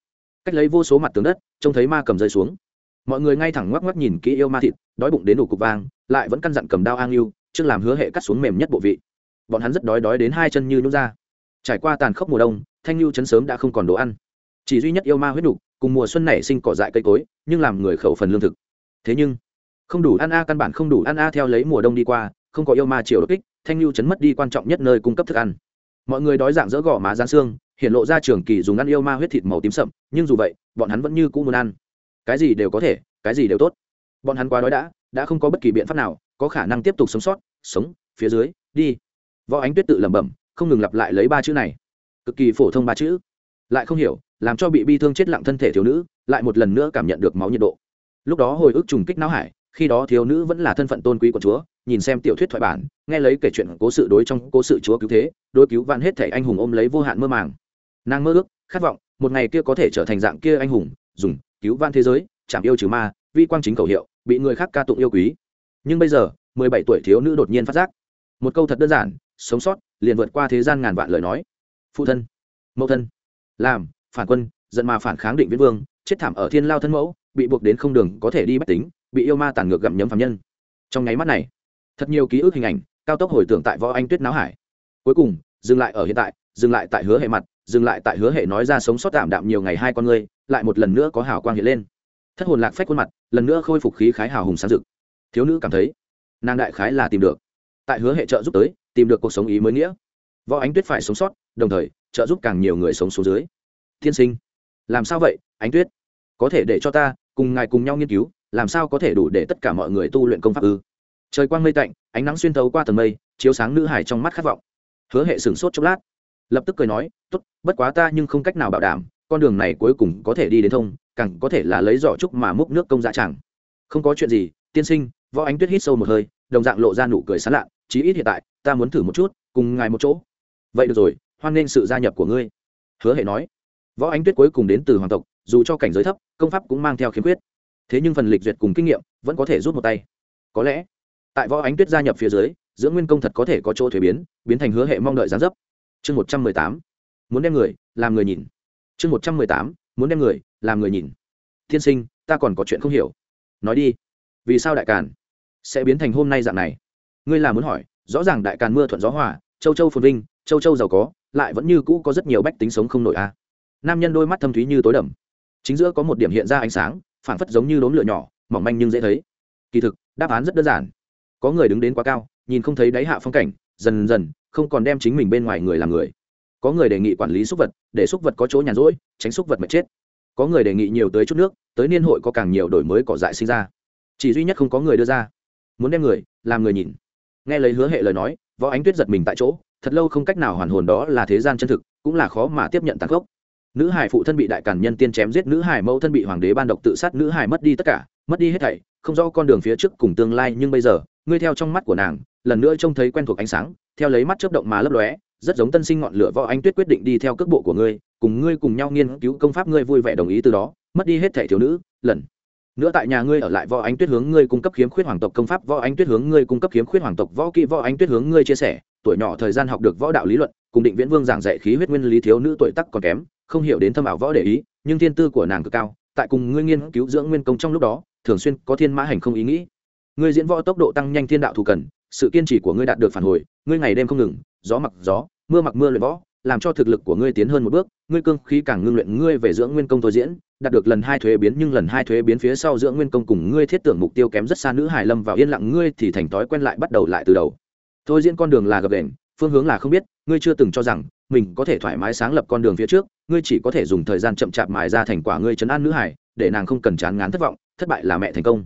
Cách lấy vô số mặt tường đất, trông thấy ma cầm rơi xuống. Mọi người ngay thẳng ngoắc ngoắc nhìn kỹ yêu ma thịt, đói bụng đến đủ cục vang, lại vẫn căn dặn cầm đao an yêu trước làm hứa hệ cắt xuống mềm nhất bộ vị. Bọn hắn rất đói đói đến hai chân như nhút ra. Trải qua tàn khốc mùa đông, thanh lưu chấn sớm đã không còn đồ ăn. Chỉ duy nhất yêu ma huyết đủ cùng mùa xuân nảy sinh cỏ dại cây cối, nhưng làm người khẩu phần lương thực. Thế nhưng, không đủ ăn a, căn bản không đủ ăn a theo lấy mùa đông đi qua, không có yêu ma chiều đột kích, thanh lưu chấn mất đi quan trọng nhất nơi cung cấp thức ăn. Mọi người đói dạng dỡ gò má rán xương hiện lộ ra trường kỳ dùng ăn yêu ma huyết thịt màu tím sậm, nhưng dù vậy, bọn hắn vẫn như cũ muốn ăn. Cái gì đều có thể, cái gì đều tốt. Bọn hắn quá đói đã đã không có bất kỳ biện pháp nào, có khả năng tiếp tục sống sót, sống, phía dưới, đi. Võ ánh tuyết tự lẩm bẩm, không ngừng lặp lại lấy ba chữ này. Cực kỳ phổ thông ba chữ. Lại không hiểu, làm cho bị bi thương chết lặng thân thể thiếu nữ, lại một lần nữa cảm nhận được máu nhiệt độ. Lúc đó hồi ức trùng kích não hải, khi đó thiếu nữ vẫn là thân phận tôn quý của chúa, nhìn xem tiểu thuyết thoại bản, nghe lấy kể chuyện cố sự đối trong cố sự chúa cứu thế, đối cứu vạn hết thể anh hùng ôm lấy vô hạn mơ màng nàng mơ ước, khát vọng, một ngày kia có thể trở thành dạng kia anh hùng, dùng, cứu vạn thế giới chạm yêu trừ ma, vi quang chính khẩu hiệu, bị người khác ca tụng yêu quý. Nhưng bây giờ, mười bảy tuổi thiếu nữ đột nhiên phát giác. Một câu thật đơn giản, sống sót, liền vượt qua thế gian ngàn vạn lời nói. Phụ thân, mẫu thân, làm, phản quân, giận mà phản kháng định viễn vương, chết thảm ở thiên lao thân mẫu, bị buộc đến không đường, có thể đi bách tính, bị yêu ma tàn ngược gặm nhấm phạm nhân. Trong nháy mắt này, thật nhiều ký ức hình ảnh, cao tốc hồi tưởng tại võ anh tuyết náo hải. Cuối cùng, dừng lại ở hiện tại, dừng lại tại hứa hệ mặt dừng lại tại hứa hệ nói ra sống sót tạm đạm nhiều ngày hai con ngươi, lại một lần nữa có hào quang hiện lên. Thất hồn lạc phách khuôn mặt, lần nữa khôi phục khí khái hào hùng sáng rực. Thiếu nữ cảm thấy, nàng đại khái là tìm được. Tại hứa hệ trợ giúp tới, tìm được cuộc sống ý mới nghĩa. Võ ánh tuyết phải sống sót, đồng thời, trợ giúp càng nhiều người sống xuống dưới. Tiên sinh, làm sao vậy, ánh tuyết? Có thể để cho ta cùng ngài cùng nhau nghiên cứu, làm sao có thể đủ để tất cả mọi người tu luyện công pháp ư? Trời quang mây tạnh, ánh nắng xuyên thấu qua tầng mây, chiếu sáng nữ hải trong mắt khát vọng. Hứa hệ sửng sốt chốc lát lập tức cười nói, tốt, bất quá ta nhưng không cách nào bảo đảm, con đường này cuối cùng có thể đi đến thông, càng có thể là lấy giỏ trúc mà múc nước công dạ chẳng. Không có chuyện gì, tiên sinh, võ ánh tuyết hít sâu một hơi, đồng dạng lộ ra nụ cười sán lạ chí ít hiện tại, ta muốn thử một chút, cùng ngài một chỗ. Vậy được rồi, hoan nghênh sự gia nhập của ngươi. Hứa hệ nói. Võ ánh tuyết cuối cùng đến từ hoàng tộc, dù cho cảnh giới thấp, công pháp cũng mang theo khiếm khuyết. Thế nhưng phần lịch duyệt cùng kinh nghiệm, vẫn có thể rút một tay. Có lẽ, tại võ ánh tuyết gia nhập phía dưới, giữa nguyên công thật có thể có chỗ thuế biến biến thành hứa hệ mong đợi gián dấp chương một trăm mười tám. Muốn đem người, làm người nhìn. Chương một trăm mười tám. Muốn đem người, làm người nhìn. Thiên sinh, ta còn có chuyện không hiểu. Nói đi. Vì sao đại càn sẽ biến thành hôm nay dạng này? Ngươi là muốn hỏi, rõ ràng đại càn mưa thuận gió hòa, châu châu phồn vinh, châu châu giàu có, lại vẫn như cũ có rất nhiều bách tính sống không nổi a. À. nam nhân đôi mắt thâm thúy như tối đầm. Chính giữa có một điểm hiện ra ánh sáng phản phất giống như đốm lửa nhỏ, mỏng manh nhưng dễ thấy. Kỳ thực, đáp án rất đơn giản. Có người đứng đến quá cao, nhìn không thấy đáy hạ phong cảnh, dần dần không còn đem chính mình bên ngoài người làm người. Có người đề nghị quản lý súc vật, để súc vật có chỗ nhàn rỗi, tránh súc vật mà chết. Có người đề nghị nhiều tới chút nước, tới niên hội có càng nhiều đổi mới cỏ dại sinh ra. Chỉ duy nhất không có người đưa ra. Muốn đem người, làm người nhìn. Nghe lấy hứa hệ lời nói, võ ánh tuyết giật mình tại chỗ, thật lâu không cách nào hoàn hồn đó là thế gian chân thực, cũng là khó mà tiếp nhận tàn khốc. Nữ hải phụ thân bị đại cản nhân tiên chém giết, nữ hải mẫu thân bị hoàng đế ban độc tự sát, nữ hải mất đi tất cả, mất đi hết thảy, không rõ con đường phía trước cùng tương lai, nhưng bây giờ, ngươi theo trong mắt của nàng, lần nữa trông thấy quen thuộc ánh sáng theo lấy mắt chớp động mà lấp lóe, rất giống tân sinh ngọn lửa võ anh tuyết quyết định đi theo cước bộ của ngươi, cùng ngươi cùng nhau nghiên cứu công pháp ngươi vui vẻ đồng ý từ đó, mất đi hết thể thiếu nữ, lần. Nữa tại nhà ngươi ở lại võ anh tuyết hướng ngươi cung cấp khiếm khuyết hoàng tộc công pháp, võ anh tuyết hướng ngươi cung cấp khiếm khuyết hoàng tộc võ kỹ, võ anh tuyết hướng ngươi chia sẻ, tuổi nhỏ thời gian học được võ đạo lý luận, cùng định viễn vương giảng dạy khí huyết nguyên lý thiếu nữ tuổi tắc còn kém, không hiểu đến thâm ảo võ để ý, nhưng thiên tư của nàng cực cao, tại cùng ngươi nghiên cứu dưỡng nguyên công trong lúc đó, thường xuyên có thiên mã hành không ý nghĩ. Ngươi diễn võ tốc độ tăng nhanh thiên đạo thù cần sự kiên trì của ngươi đạt được phản hồi, ngươi ngày đêm không ngừng, gió mặc gió, mưa mặc mưa luyện võ, làm cho thực lực của ngươi tiến hơn một bước, ngươi cương khí càng ngưng luyện ngươi về dưỡng nguyên công thôi diễn, đạt được lần hai thuế biến nhưng lần hai thuế biến phía sau dưỡng nguyên công cùng ngươi thiết tưởng mục tiêu kém rất xa nữ hải lâm vào yên lặng ngươi thì thành thói quen lại bắt đầu lại từ đầu. Thôi diễn con đường là gập đền phương hướng là không biết, ngươi chưa từng cho rằng mình có thể thoải mái sáng lập con đường phía trước, ngươi chỉ có thể dùng thời gian chậm chạp mài ra thành quả ngươi chấn an nữ hải để nàng không cần chán ngán thất vọng, thất bại là mẹ thành công.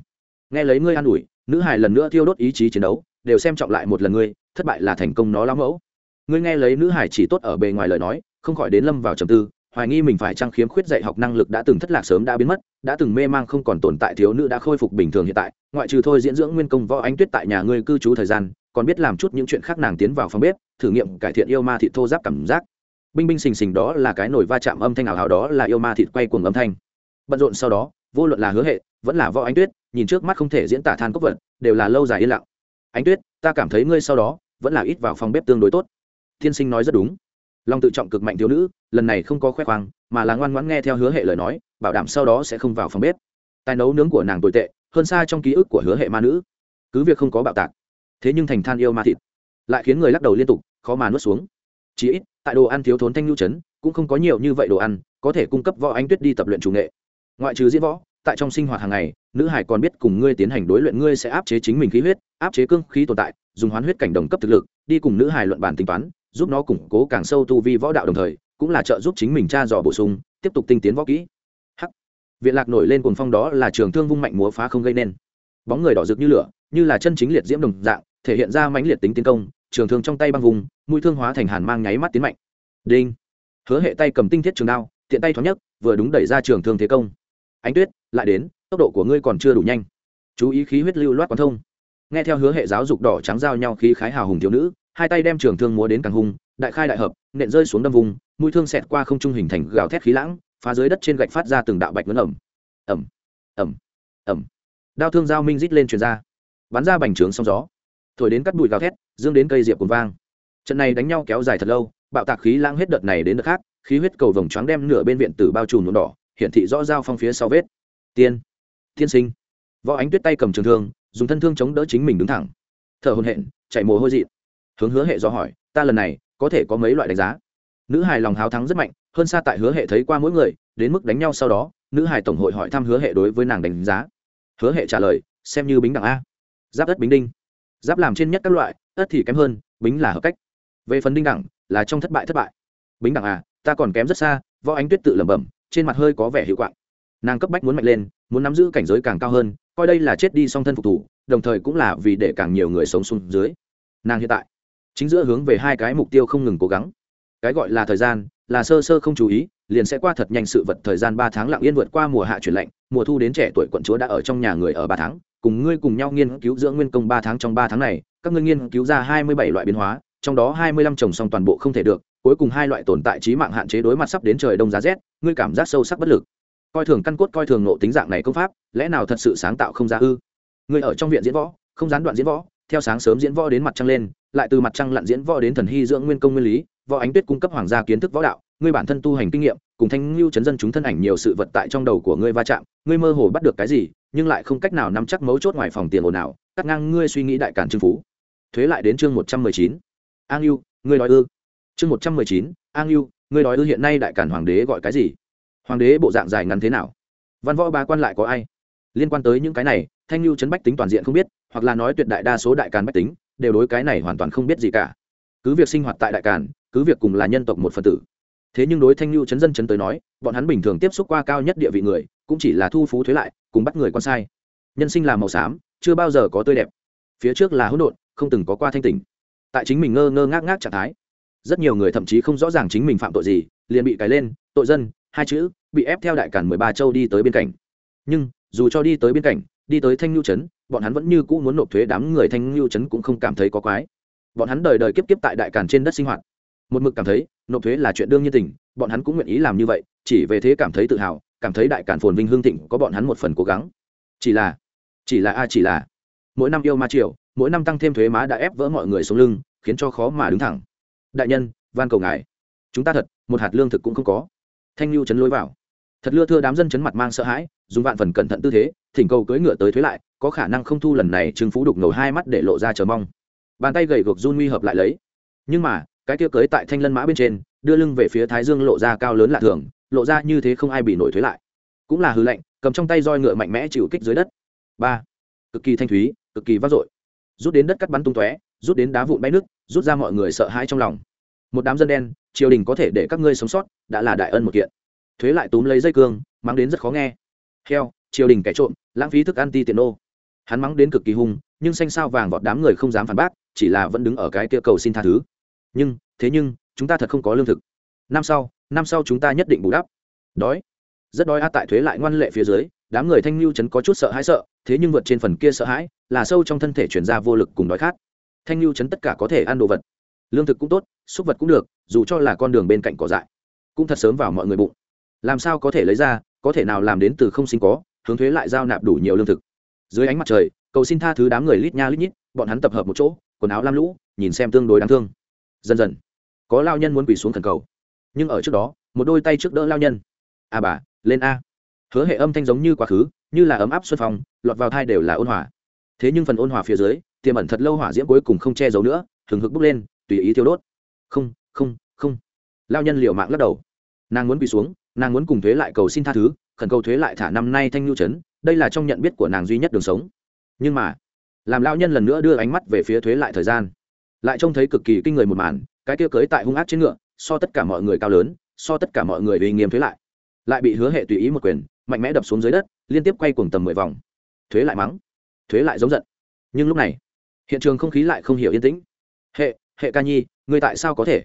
Nghe lấy ngươi an ủi, nữ hải lần nữa thiêu đốt ý chí chiến đấu đều xem trọng lại một lần ngươi, thất bại là thành công nó lão mẫu. Ngươi nghe lấy nữ hải chỉ tốt ở bề ngoài lời nói, không khỏi đến lâm vào trầm tư, hoài nghi mình phải trang khiếm khuyết dạy học năng lực đã từng thất lạc sớm đã biến mất, đã từng mê mang không còn tồn tại thiếu nữ đã khôi phục bình thường hiện tại, ngoại trừ thôi diễn dưỡng nguyên công võ ánh tuyết tại nhà ngươi cư trú thời gian, còn biết làm chút những chuyện khác nàng tiến vào phòng bếp, thử nghiệm cải thiện yêu ma thị thô giáp cảm giác. Binh binh xình xình đó là cái nổi va chạm âm thanh ảo hào đó là yêu ma thịt quay cuồng âm thanh. Bận rộn sau đó, vô luận là hứa hệ, vẫn là võ ánh tuyết, nhìn trước mắt không thể diễn tả than cốc vật, đều là lâu dài yên lặng ánh tuyết, ta cảm thấy ngươi sau đó vẫn là ít vào phòng bếp tương đối tốt. Tiên sinh nói rất đúng. Long tự trọng cực mạnh thiếu nữ, lần này không có khoe khoang, mà là ngoan ngoãn nghe theo hứa hệ lời nói, bảo đảm sau đó sẽ không vào phòng bếp. Tài nấu nướng của nàng tồi tệ, hơn xa trong ký ức của hứa hệ ma nữ. Cứ việc không có bạo tạc, thế nhưng thành than yêu ma thịt, lại khiến người lắc đầu liên tục, khó mà nuốt xuống. Chỉ ít, tại đồ ăn thiếu thốn thanh nhu trấn, cũng không có nhiều như vậy đồ ăn, có thể cung cấp võ anh tuyết đi tập luyện chủ nghệ. Ngoại trừ diễn võ tại trong sinh hoạt hàng ngày, nữ hải còn biết cùng ngươi tiến hành đối luyện ngươi sẽ áp chế chính mình khí huyết, áp chế cương khí tồn tại, dùng hoán huyết cảnh đồng cấp thực lực, đi cùng nữ hải luận bản tính toán, giúp nó củng cố càng sâu tu vi võ đạo đồng thời, cũng là trợ giúp chính mình tra dò bổ sung, tiếp tục tinh tiến võ kỹ. Hắc. Viện lạc nổi lên cuồng phong đó là trường thương vung mạnh múa phá không gây nên. Bóng người đỏ rực như lửa, như là chân chính liệt diễm đồng dạng, thể hiện ra mãnh liệt tính tiến công, trường thương trong tay băng vùng, mũi thương hóa thành hàn mang nháy mắt tiến mạnh. Đinh. Hứa hệ tay cầm tinh thiết trường đao, tiện tay thoáng nhất vừa đúng đẩy ra trường thương thế công ánh tuyết, lại đến, tốc độ của ngươi còn chưa đủ nhanh. Chú ý khí huyết lưu loát quán thông. Nghe theo hứa hệ giáo dục đỏ trắng giao nhau khí khái hào hùng thiếu nữ, hai tay đem trường thương múa đến càng hung, đại khai đại hợp, nện rơi xuống đâm vùng, mũi thương xẹt qua không trung hình thành gào thét khí lãng, phá dưới đất trên gạch phát ra từng đạo bạch ngấn ẩm. Ẩm ẩm ẩm. Đao thương giao minh rít lên truyền ra. Bắn ra bành trướng sóng gió. Thổi đến cắt bụi gào thét, dương đến cây diệp cồn vang. Trận này đánh nhau kéo dài thật lâu, bạo tạc khí lãng hết đợt này đến đợt khác, khí huyết cầu vồng trắng đem nửa bên viện tử bao trùm nhuộm đỏ hiển thị rõ dao phong phía sau vết. Tiên. Tiên sinh. Võ ánh tuyết tay cầm trường thương, dùng thân thương chống đỡ chính mình đứng thẳng. Thở hồn hện chạy mồ hôi dị hướng hứa hệ do hỏi, ta lần này có thể có mấy loại đánh giá? Nữ hài lòng háo thắng rất mạnh, hơn xa tại hứa hệ thấy qua mỗi người, đến mức đánh nhau sau đó, nữ hài tổng hội hỏi thăm hứa hệ đối với nàng đánh giá. Hứa hệ trả lời, xem như bính đẳng a. Giáp đất bính đinh. Giáp làm trên nhất các loại ất thì kém hơn, bính là hợp cách. Về phần đinh đẳng, là trong thất bại thất bại. Bính đẳng à ta còn kém rất xa. Võ ánh tuyết tự lẩm bẩm trên mặt hơi có vẻ hiệu quạng. Nàng cấp bách muốn mạnh lên, muốn nắm giữ cảnh giới càng cao hơn, coi đây là chết đi song thân phục thủ, đồng thời cũng là vì để càng nhiều người sống xuống dưới. Nàng hiện tại, chính giữa hướng về hai cái mục tiêu không ngừng cố gắng. Cái gọi là thời gian, là sơ sơ không chú ý, liền sẽ qua thật nhanh sự vật thời gian ba tháng lặng yên vượt qua mùa hạ chuyển lạnh, mùa thu đến trẻ tuổi quận chúa đã ở trong nhà người ở ba tháng, cùng ngươi cùng nhau nghiên cứu dưỡng nguyên công ba tháng trong ba tháng này, các ngươi nghiên cứu ra hai mươi bảy loại biến hóa trong đó hai mươi lăm trồng xong toàn bộ không thể được, cuối cùng hai loại tồn tại trí mạng hạn chế đối mặt sắp đến trời đông giá rét, ngươi cảm giác sâu sắc bất lực. Coi thường căn cốt, coi thường nộ tính dạng này công pháp, lẽ nào thật sự sáng tạo không ra ư? Ngươi ở trong viện diễn võ, không gián đoạn diễn võ, theo sáng sớm diễn võ đến mặt trăng lên, lại từ mặt trăng lặn diễn võ đến thần hy dưỡng nguyên công nguyên lý, võ ánh tuyết cung cấp hoàng gia kiến thức võ đạo, ngươi bản thân tu hành kinh nghiệm, cùng thanh lưu chấn dân chúng thân ảnh nhiều sự vật tại trong đầu của ngươi va chạm, ngươi mơ hồ bắt được cái gì, nhưng lại không cách nào nắm chắc mấu chốt ngoài phòng tiền ồn ào, cắt ngang ngươi suy nghĩ đại cản trưng phú. Thuế lại đến chương một trăm mười chín an yêu ngươi nói ư? Chương một trăm mười chín, an yêu ngươi nói ư? Hiện nay đại cản hoàng đế gọi cái gì? Hoàng đế bộ dạng dài ngắn thế nào? Văn võ ba quan lại có ai? Liên quan tới những cái này, thanh lưu chấn bách tính toàn diện không biết, hoặc là nói tuyệt đại đa số đại càn bách tính, đều đối cái này hoàn toàn không biết gì cả. Cứ việc sinh hoạt tại đại càn, cứ việc cùng là nhân tộc một phần tử. Thế nhưng đối thanh lưu chấn dân chấn tới nói, bọn hắn bình thường tiếp xúc qua cao nhất địa vị người, cũng chỉ là thu phú thuế lại, cùng bắt người con sai. Nhân sinh là màu xám, chưa bao giờ có tươi đẹp. Phía trước là hỗn độn, không từng có qua thanh tỉnh tại chính mình ngơ ngơ ngác ngác trạng thái. Rất nhiều người thậm chí không rõ ràng chính mình phạm tội gì, liền bị cái lên, tội dân, hai chữ, bị ép theo đại cản mười ba châu đi tới biên cảnh nhưng, dù cho đi tới biên cảnh đi tới thanh nhu trấn, bọn hắn vẫn như cũ muốn nộp thuế đám người thanh nhu trấn cũng không cảm thấy có quái. Bọn hắn đời đời kiếp kiếp tại đại càn trên đất sinh hoạt. Một mực cảm thấy, nộp thuế là chuyện đương nhiên tình, bọn hắn cũng nguyện ý làm như vậy, chỉ về thế cảm thấy tự hào, cảm thấy đại càn phồn vinh hương thịnh có bọn hắn một phần cố gắng. Chỉ là chỉ là a, chỉ là, mỗi năm yêu ma triều mỗi năm tăng thêm thuế má đã ép vỡ mọi người xuống lưng, khiến cho khó mà đứng thẳng. Đại nhân, van cầu ngài. Chúng ta thật, một hạt lương thực cũng không có. Thanh lưu chấn lối vào. Thật lưa thưa đám dân chấn mặt mang sợ hãi, dùng vạn phần cẩn thận tư thế, thỉnh cầu cưỡi ngựa tới thuế lại, có khả năng không thu lần này trương phú đục ngầu hai mắt để lộ ra chờ mong. Bàn tay gầy gộc run nguy hợp lại lấy. Nhưng mà, cái kia cưới tại thanh lân mã bên trên, đưa lưng về phía thái dương lộ ra cao lớn lạ thường, lộ ra như thế không ai bị nổi thuế lại. Cũng là hư lệnh, cầm trong tay roi ngựa mạnh mẽ chịu kích dưới đất. Ba. Cực kỳ thanh thúy, cực kỳ vác dội rút đến đất cắt bắn tung tóe, rút đến đá vụn bay nước, rút ra mọi người sợ hãi trong lòng. Một đám dân đen, triều đình có thể để các ngươi sống sót, đã là đại ân một kiện. Thuế lại túm lấy dây cương, mắng đến rất khó nghe. Heo, triều đình kẻ trộm, lãng phí thức ăn ti tiền nô. Hắn mắng đến cực kỳ hung, nhưng xanh sao vàng vọt đám người không dám phản bác, chỉ là vẫn đứng ở cái kia cầu xin tha thứ. Nhưng, thế nhưng, chúng ta thật không có lương thực. Năm sau năm sau chúng ta nhất định bù đắp. Đói rất đói a tại thuế lại ngoan lệ phía dưới, đám người thanh lưu chấn có chút sợ hãi sợ, thế nhưng vượt trên phần kia sợ hãi, là sâu trong thân thể chuyển ra vô lực cùng đói khát. Thanh lưu chấn tất cả có thể ăn đồ vật, lương thực cũng tốt, súc vật cũng được, dù cho là con đường bên cạnh cỏ dại, cũng thật sớm vào mọi người bụng. Làm sao có thể lấy ra, có thể nào làm đến từ không sinh có, hướng thuế lại giao nạp đủ nhiều lương thực. Dưới ánh mặt trời, cầu xin tha thứ đám người lít nha lít nhít, bọn hắn tập hợp một chỗ, quần áo lam lũ, nhìn xem tương đối đáng thương. Dần dần, có lao nhân muốn quỳ xuống thần cầu. Nhưng ở trước đó, một đôi tay trước đỡ lao nhân. A à bà lên a. Hứa hệ âm thanh giống như quá khứ, như là ấm áp xuân phong, lọt vào thai đều là ôn hòa. Thế nhưng phần ôn hòa phía dưới, tiềm ẩn thật lâu hỏa diễm cuối cùng không che giấu nữa, hừng hực bốc lên, tùy ý thiêu đốt. Không không không. Lao nhân liều mạng lắc đầu. Nàng muốn quỳ xuống, nàng muốn cùng thuế lại cầu xin tha thứ, khẩn cầu thuế lại thả năm nay thanh nhu trấn, đây là trong nhận biết của nàng duy nhất đường sống. Nhưng mà, làm lao nhân lần nữa đưa ánh mắt về phía thuế lại thời gian, lại trông thấy cực kỳ kinh người một màn, cái kia cưới tại hung ác trên ngựa, so tất cả mọi người cao lớn, so tất cả mọi người uy nghiêm thuế lại lại bị hứa hệ tùy ý một quyền, mạnh mẽ đập xuống dưới đất, liên tiếp quay cuồng tầm mười vòng. Thuế lại mắng, thuế lại giống giận. Nhưng lúc này, hiện trường không khí lại không hiểu yên tĩnh. Hệ hệ ca nhi người tại sao có thể?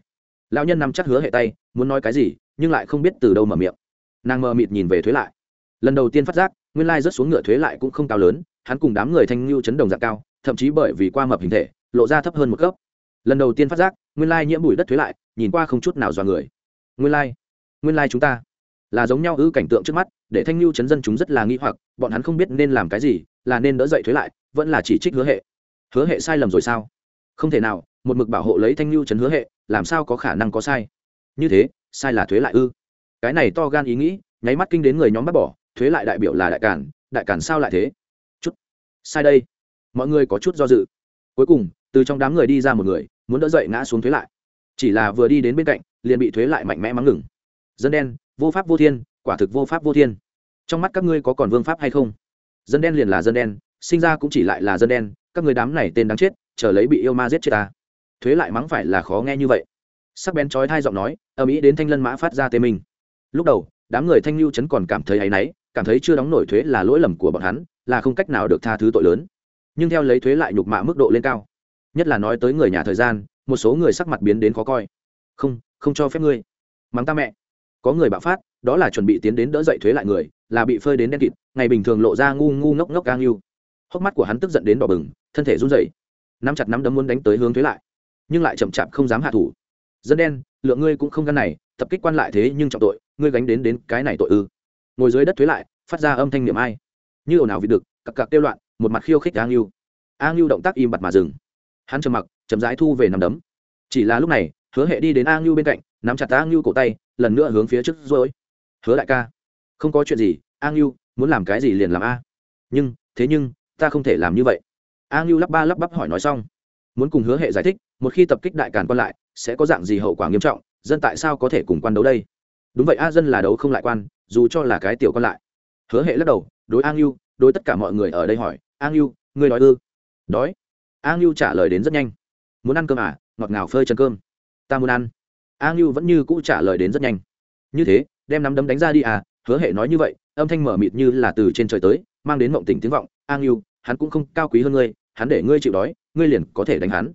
Lão nhân nằm chắc hứa hệ tay, muốn nói cái gì, nhưng lại không biết từ đâu mở miệng. Nàng mờ mịt nhìn về thuế lại. Lần đầu tiên phát giác, nguyên lai rớt xuống ngựa thuế lại cũng không cao lớn, hắn cùng đám người thanh lưu chấn đồng dạng cao, thậm chí bởi vì qua mập hình thể, lộ ra thấp hơn một cấp. Lần đầu tiên phát giác, nguyên lai nhiễm bụi đất thuế lại, nhìn qua không chút nào dọa người. Nguyên lai nguyên lai chúng ta là giống nhau ư cảnh tượng trước mắt, để thanh lưu chấn dân chúng rất là nghi hoặc, bọn hắn không biết nên làm cái gì, là nên đỡ dậy thuế lại, vẫn là chỉ trích hứa hệ. Hứa hệ sai lầm rồi sao? Không thể nào, một mực bảo hộ lấy thanh lưu chấn hứa hệ, làm sao có khả năng có sai? Như thế, sai là thuế lại ư? Cái này to gan ý nghĩ, nháy mắt kinh đến người nhóm bắt bỏ, thuế lại đại biểu là đại cản đại cản sao lại thế? Chút. Sai đây. Mọi người có chút do dự. Cuối cùng, từ trong đám người đi ra một người, muốn đỡ dậy ngã xuống thuế lại. Chỉ là vừa đi đến bên cạnh, liền bị thuế lại mạnh mẽ mắng ngừng. Dân đen vô pháp vô thiên, quả thực vô pháp vô thiên. Trong mắt các ngươi có còn vương pháp hay không? Dân đen liền là dân đen, sinh ra cũng chỉ lại là dân đen, các người đám này tên đáng chết, chờ lấy bị yêu ma giết chết ta. Thuế lại mắng phải là khó nghe như vậy. Sắc bén trói thai giọng nói, âm ý đến thanh lân mã phát ra tê minh. Lúc đầu, đám người thanh lưu chấn còn cảm thấy áy náy, cảm thấy chưa đóng nổi thuế là lỗi lầm của bọn hắn, là không cách nào được tha thứ tội lớn. Nhưng theo lấy thuế lại nhục mạ mức độ lên cao, nhất là nói tới người nhà thời gian, một số người sắc mặt biến đến khó coi. Không không cho phép ngươi. Mắng ta mẹ có người bạo phát, đó là chuẩn bị tiến đến đỡ dậy thuế lại người, là bị phơi đến đen kịt, ngày bình thường lộ ra ngu ngu ngốc ngốc gang yêu. Hốc mắt của hắn tức giận đến đỏ bừng, thân thể run rẩy. Nắm chặt nắm đấm muốn đánh tới hướng thuế lại, nhưng lại chậm chạp không dám hạ thủ. Dân đen, lượng ngươi cũng không gan này, tập kích quan lại thế nhưng trọng tội, ngươi gánh đến đến cái này tội ư. Ngồi dưới đất thuế lại, phát ra âm thanh niệm ai. Như ồn nào vì được cặc cặc kêu loạn, một mặt khiêu khích a ngưu a ngưu động tác im bặt mà dừng. Hắn trầm mặc, chậm rãi thu về nằm đấm. Chỉ là lúc này hứa hệ đi đến a ngưu bên cạnh, nắm chặt a ngưu cổ tay, lần nữa hướng phía trước rồi hứa đại ca, không có chuyện gì, a ngưu, muốn làm cái gì liền làm a. Nhưng, thế nhưng, ta không thể làm như vậy. A ngưu lắp ba lắp bắp hỏi nói xong. Muốn cùng hứa hệ giải thích, một khi tập kích đại càn quan lại, sẽ có dạng gì hậu quả nghiêm trọng, dân tại sao có thể cùng quan đấu đây? Đúng vậy, a dân là đấu không lại quan, dù cho là cái tiểu quan lại. Hứa hệ lắc đầu, đối a ngưu, đối tất cả mọi người ở đây hỏi, a ngưu, ngươi nói ư? Đói. A ngưu trả lời đến rất nhanh. Muốn ăn cơm à? Ngọt ngào phơi chân cơm ta muốn ăn. A ngưu vẫn như cũ trả lời đến rất nhanh. Như thế, đem nắm đấm đánh ra đi à hứa hệ nói như vậy, âm thanh mở mịt như là từ trên trời tới, mang đến mộng tỉnh tiếng vọng. A ngưu, hắn cũng không cao quý hơn ngươi, hắn để ngươi chịu đói, ngươi liền có thể đánh hắn.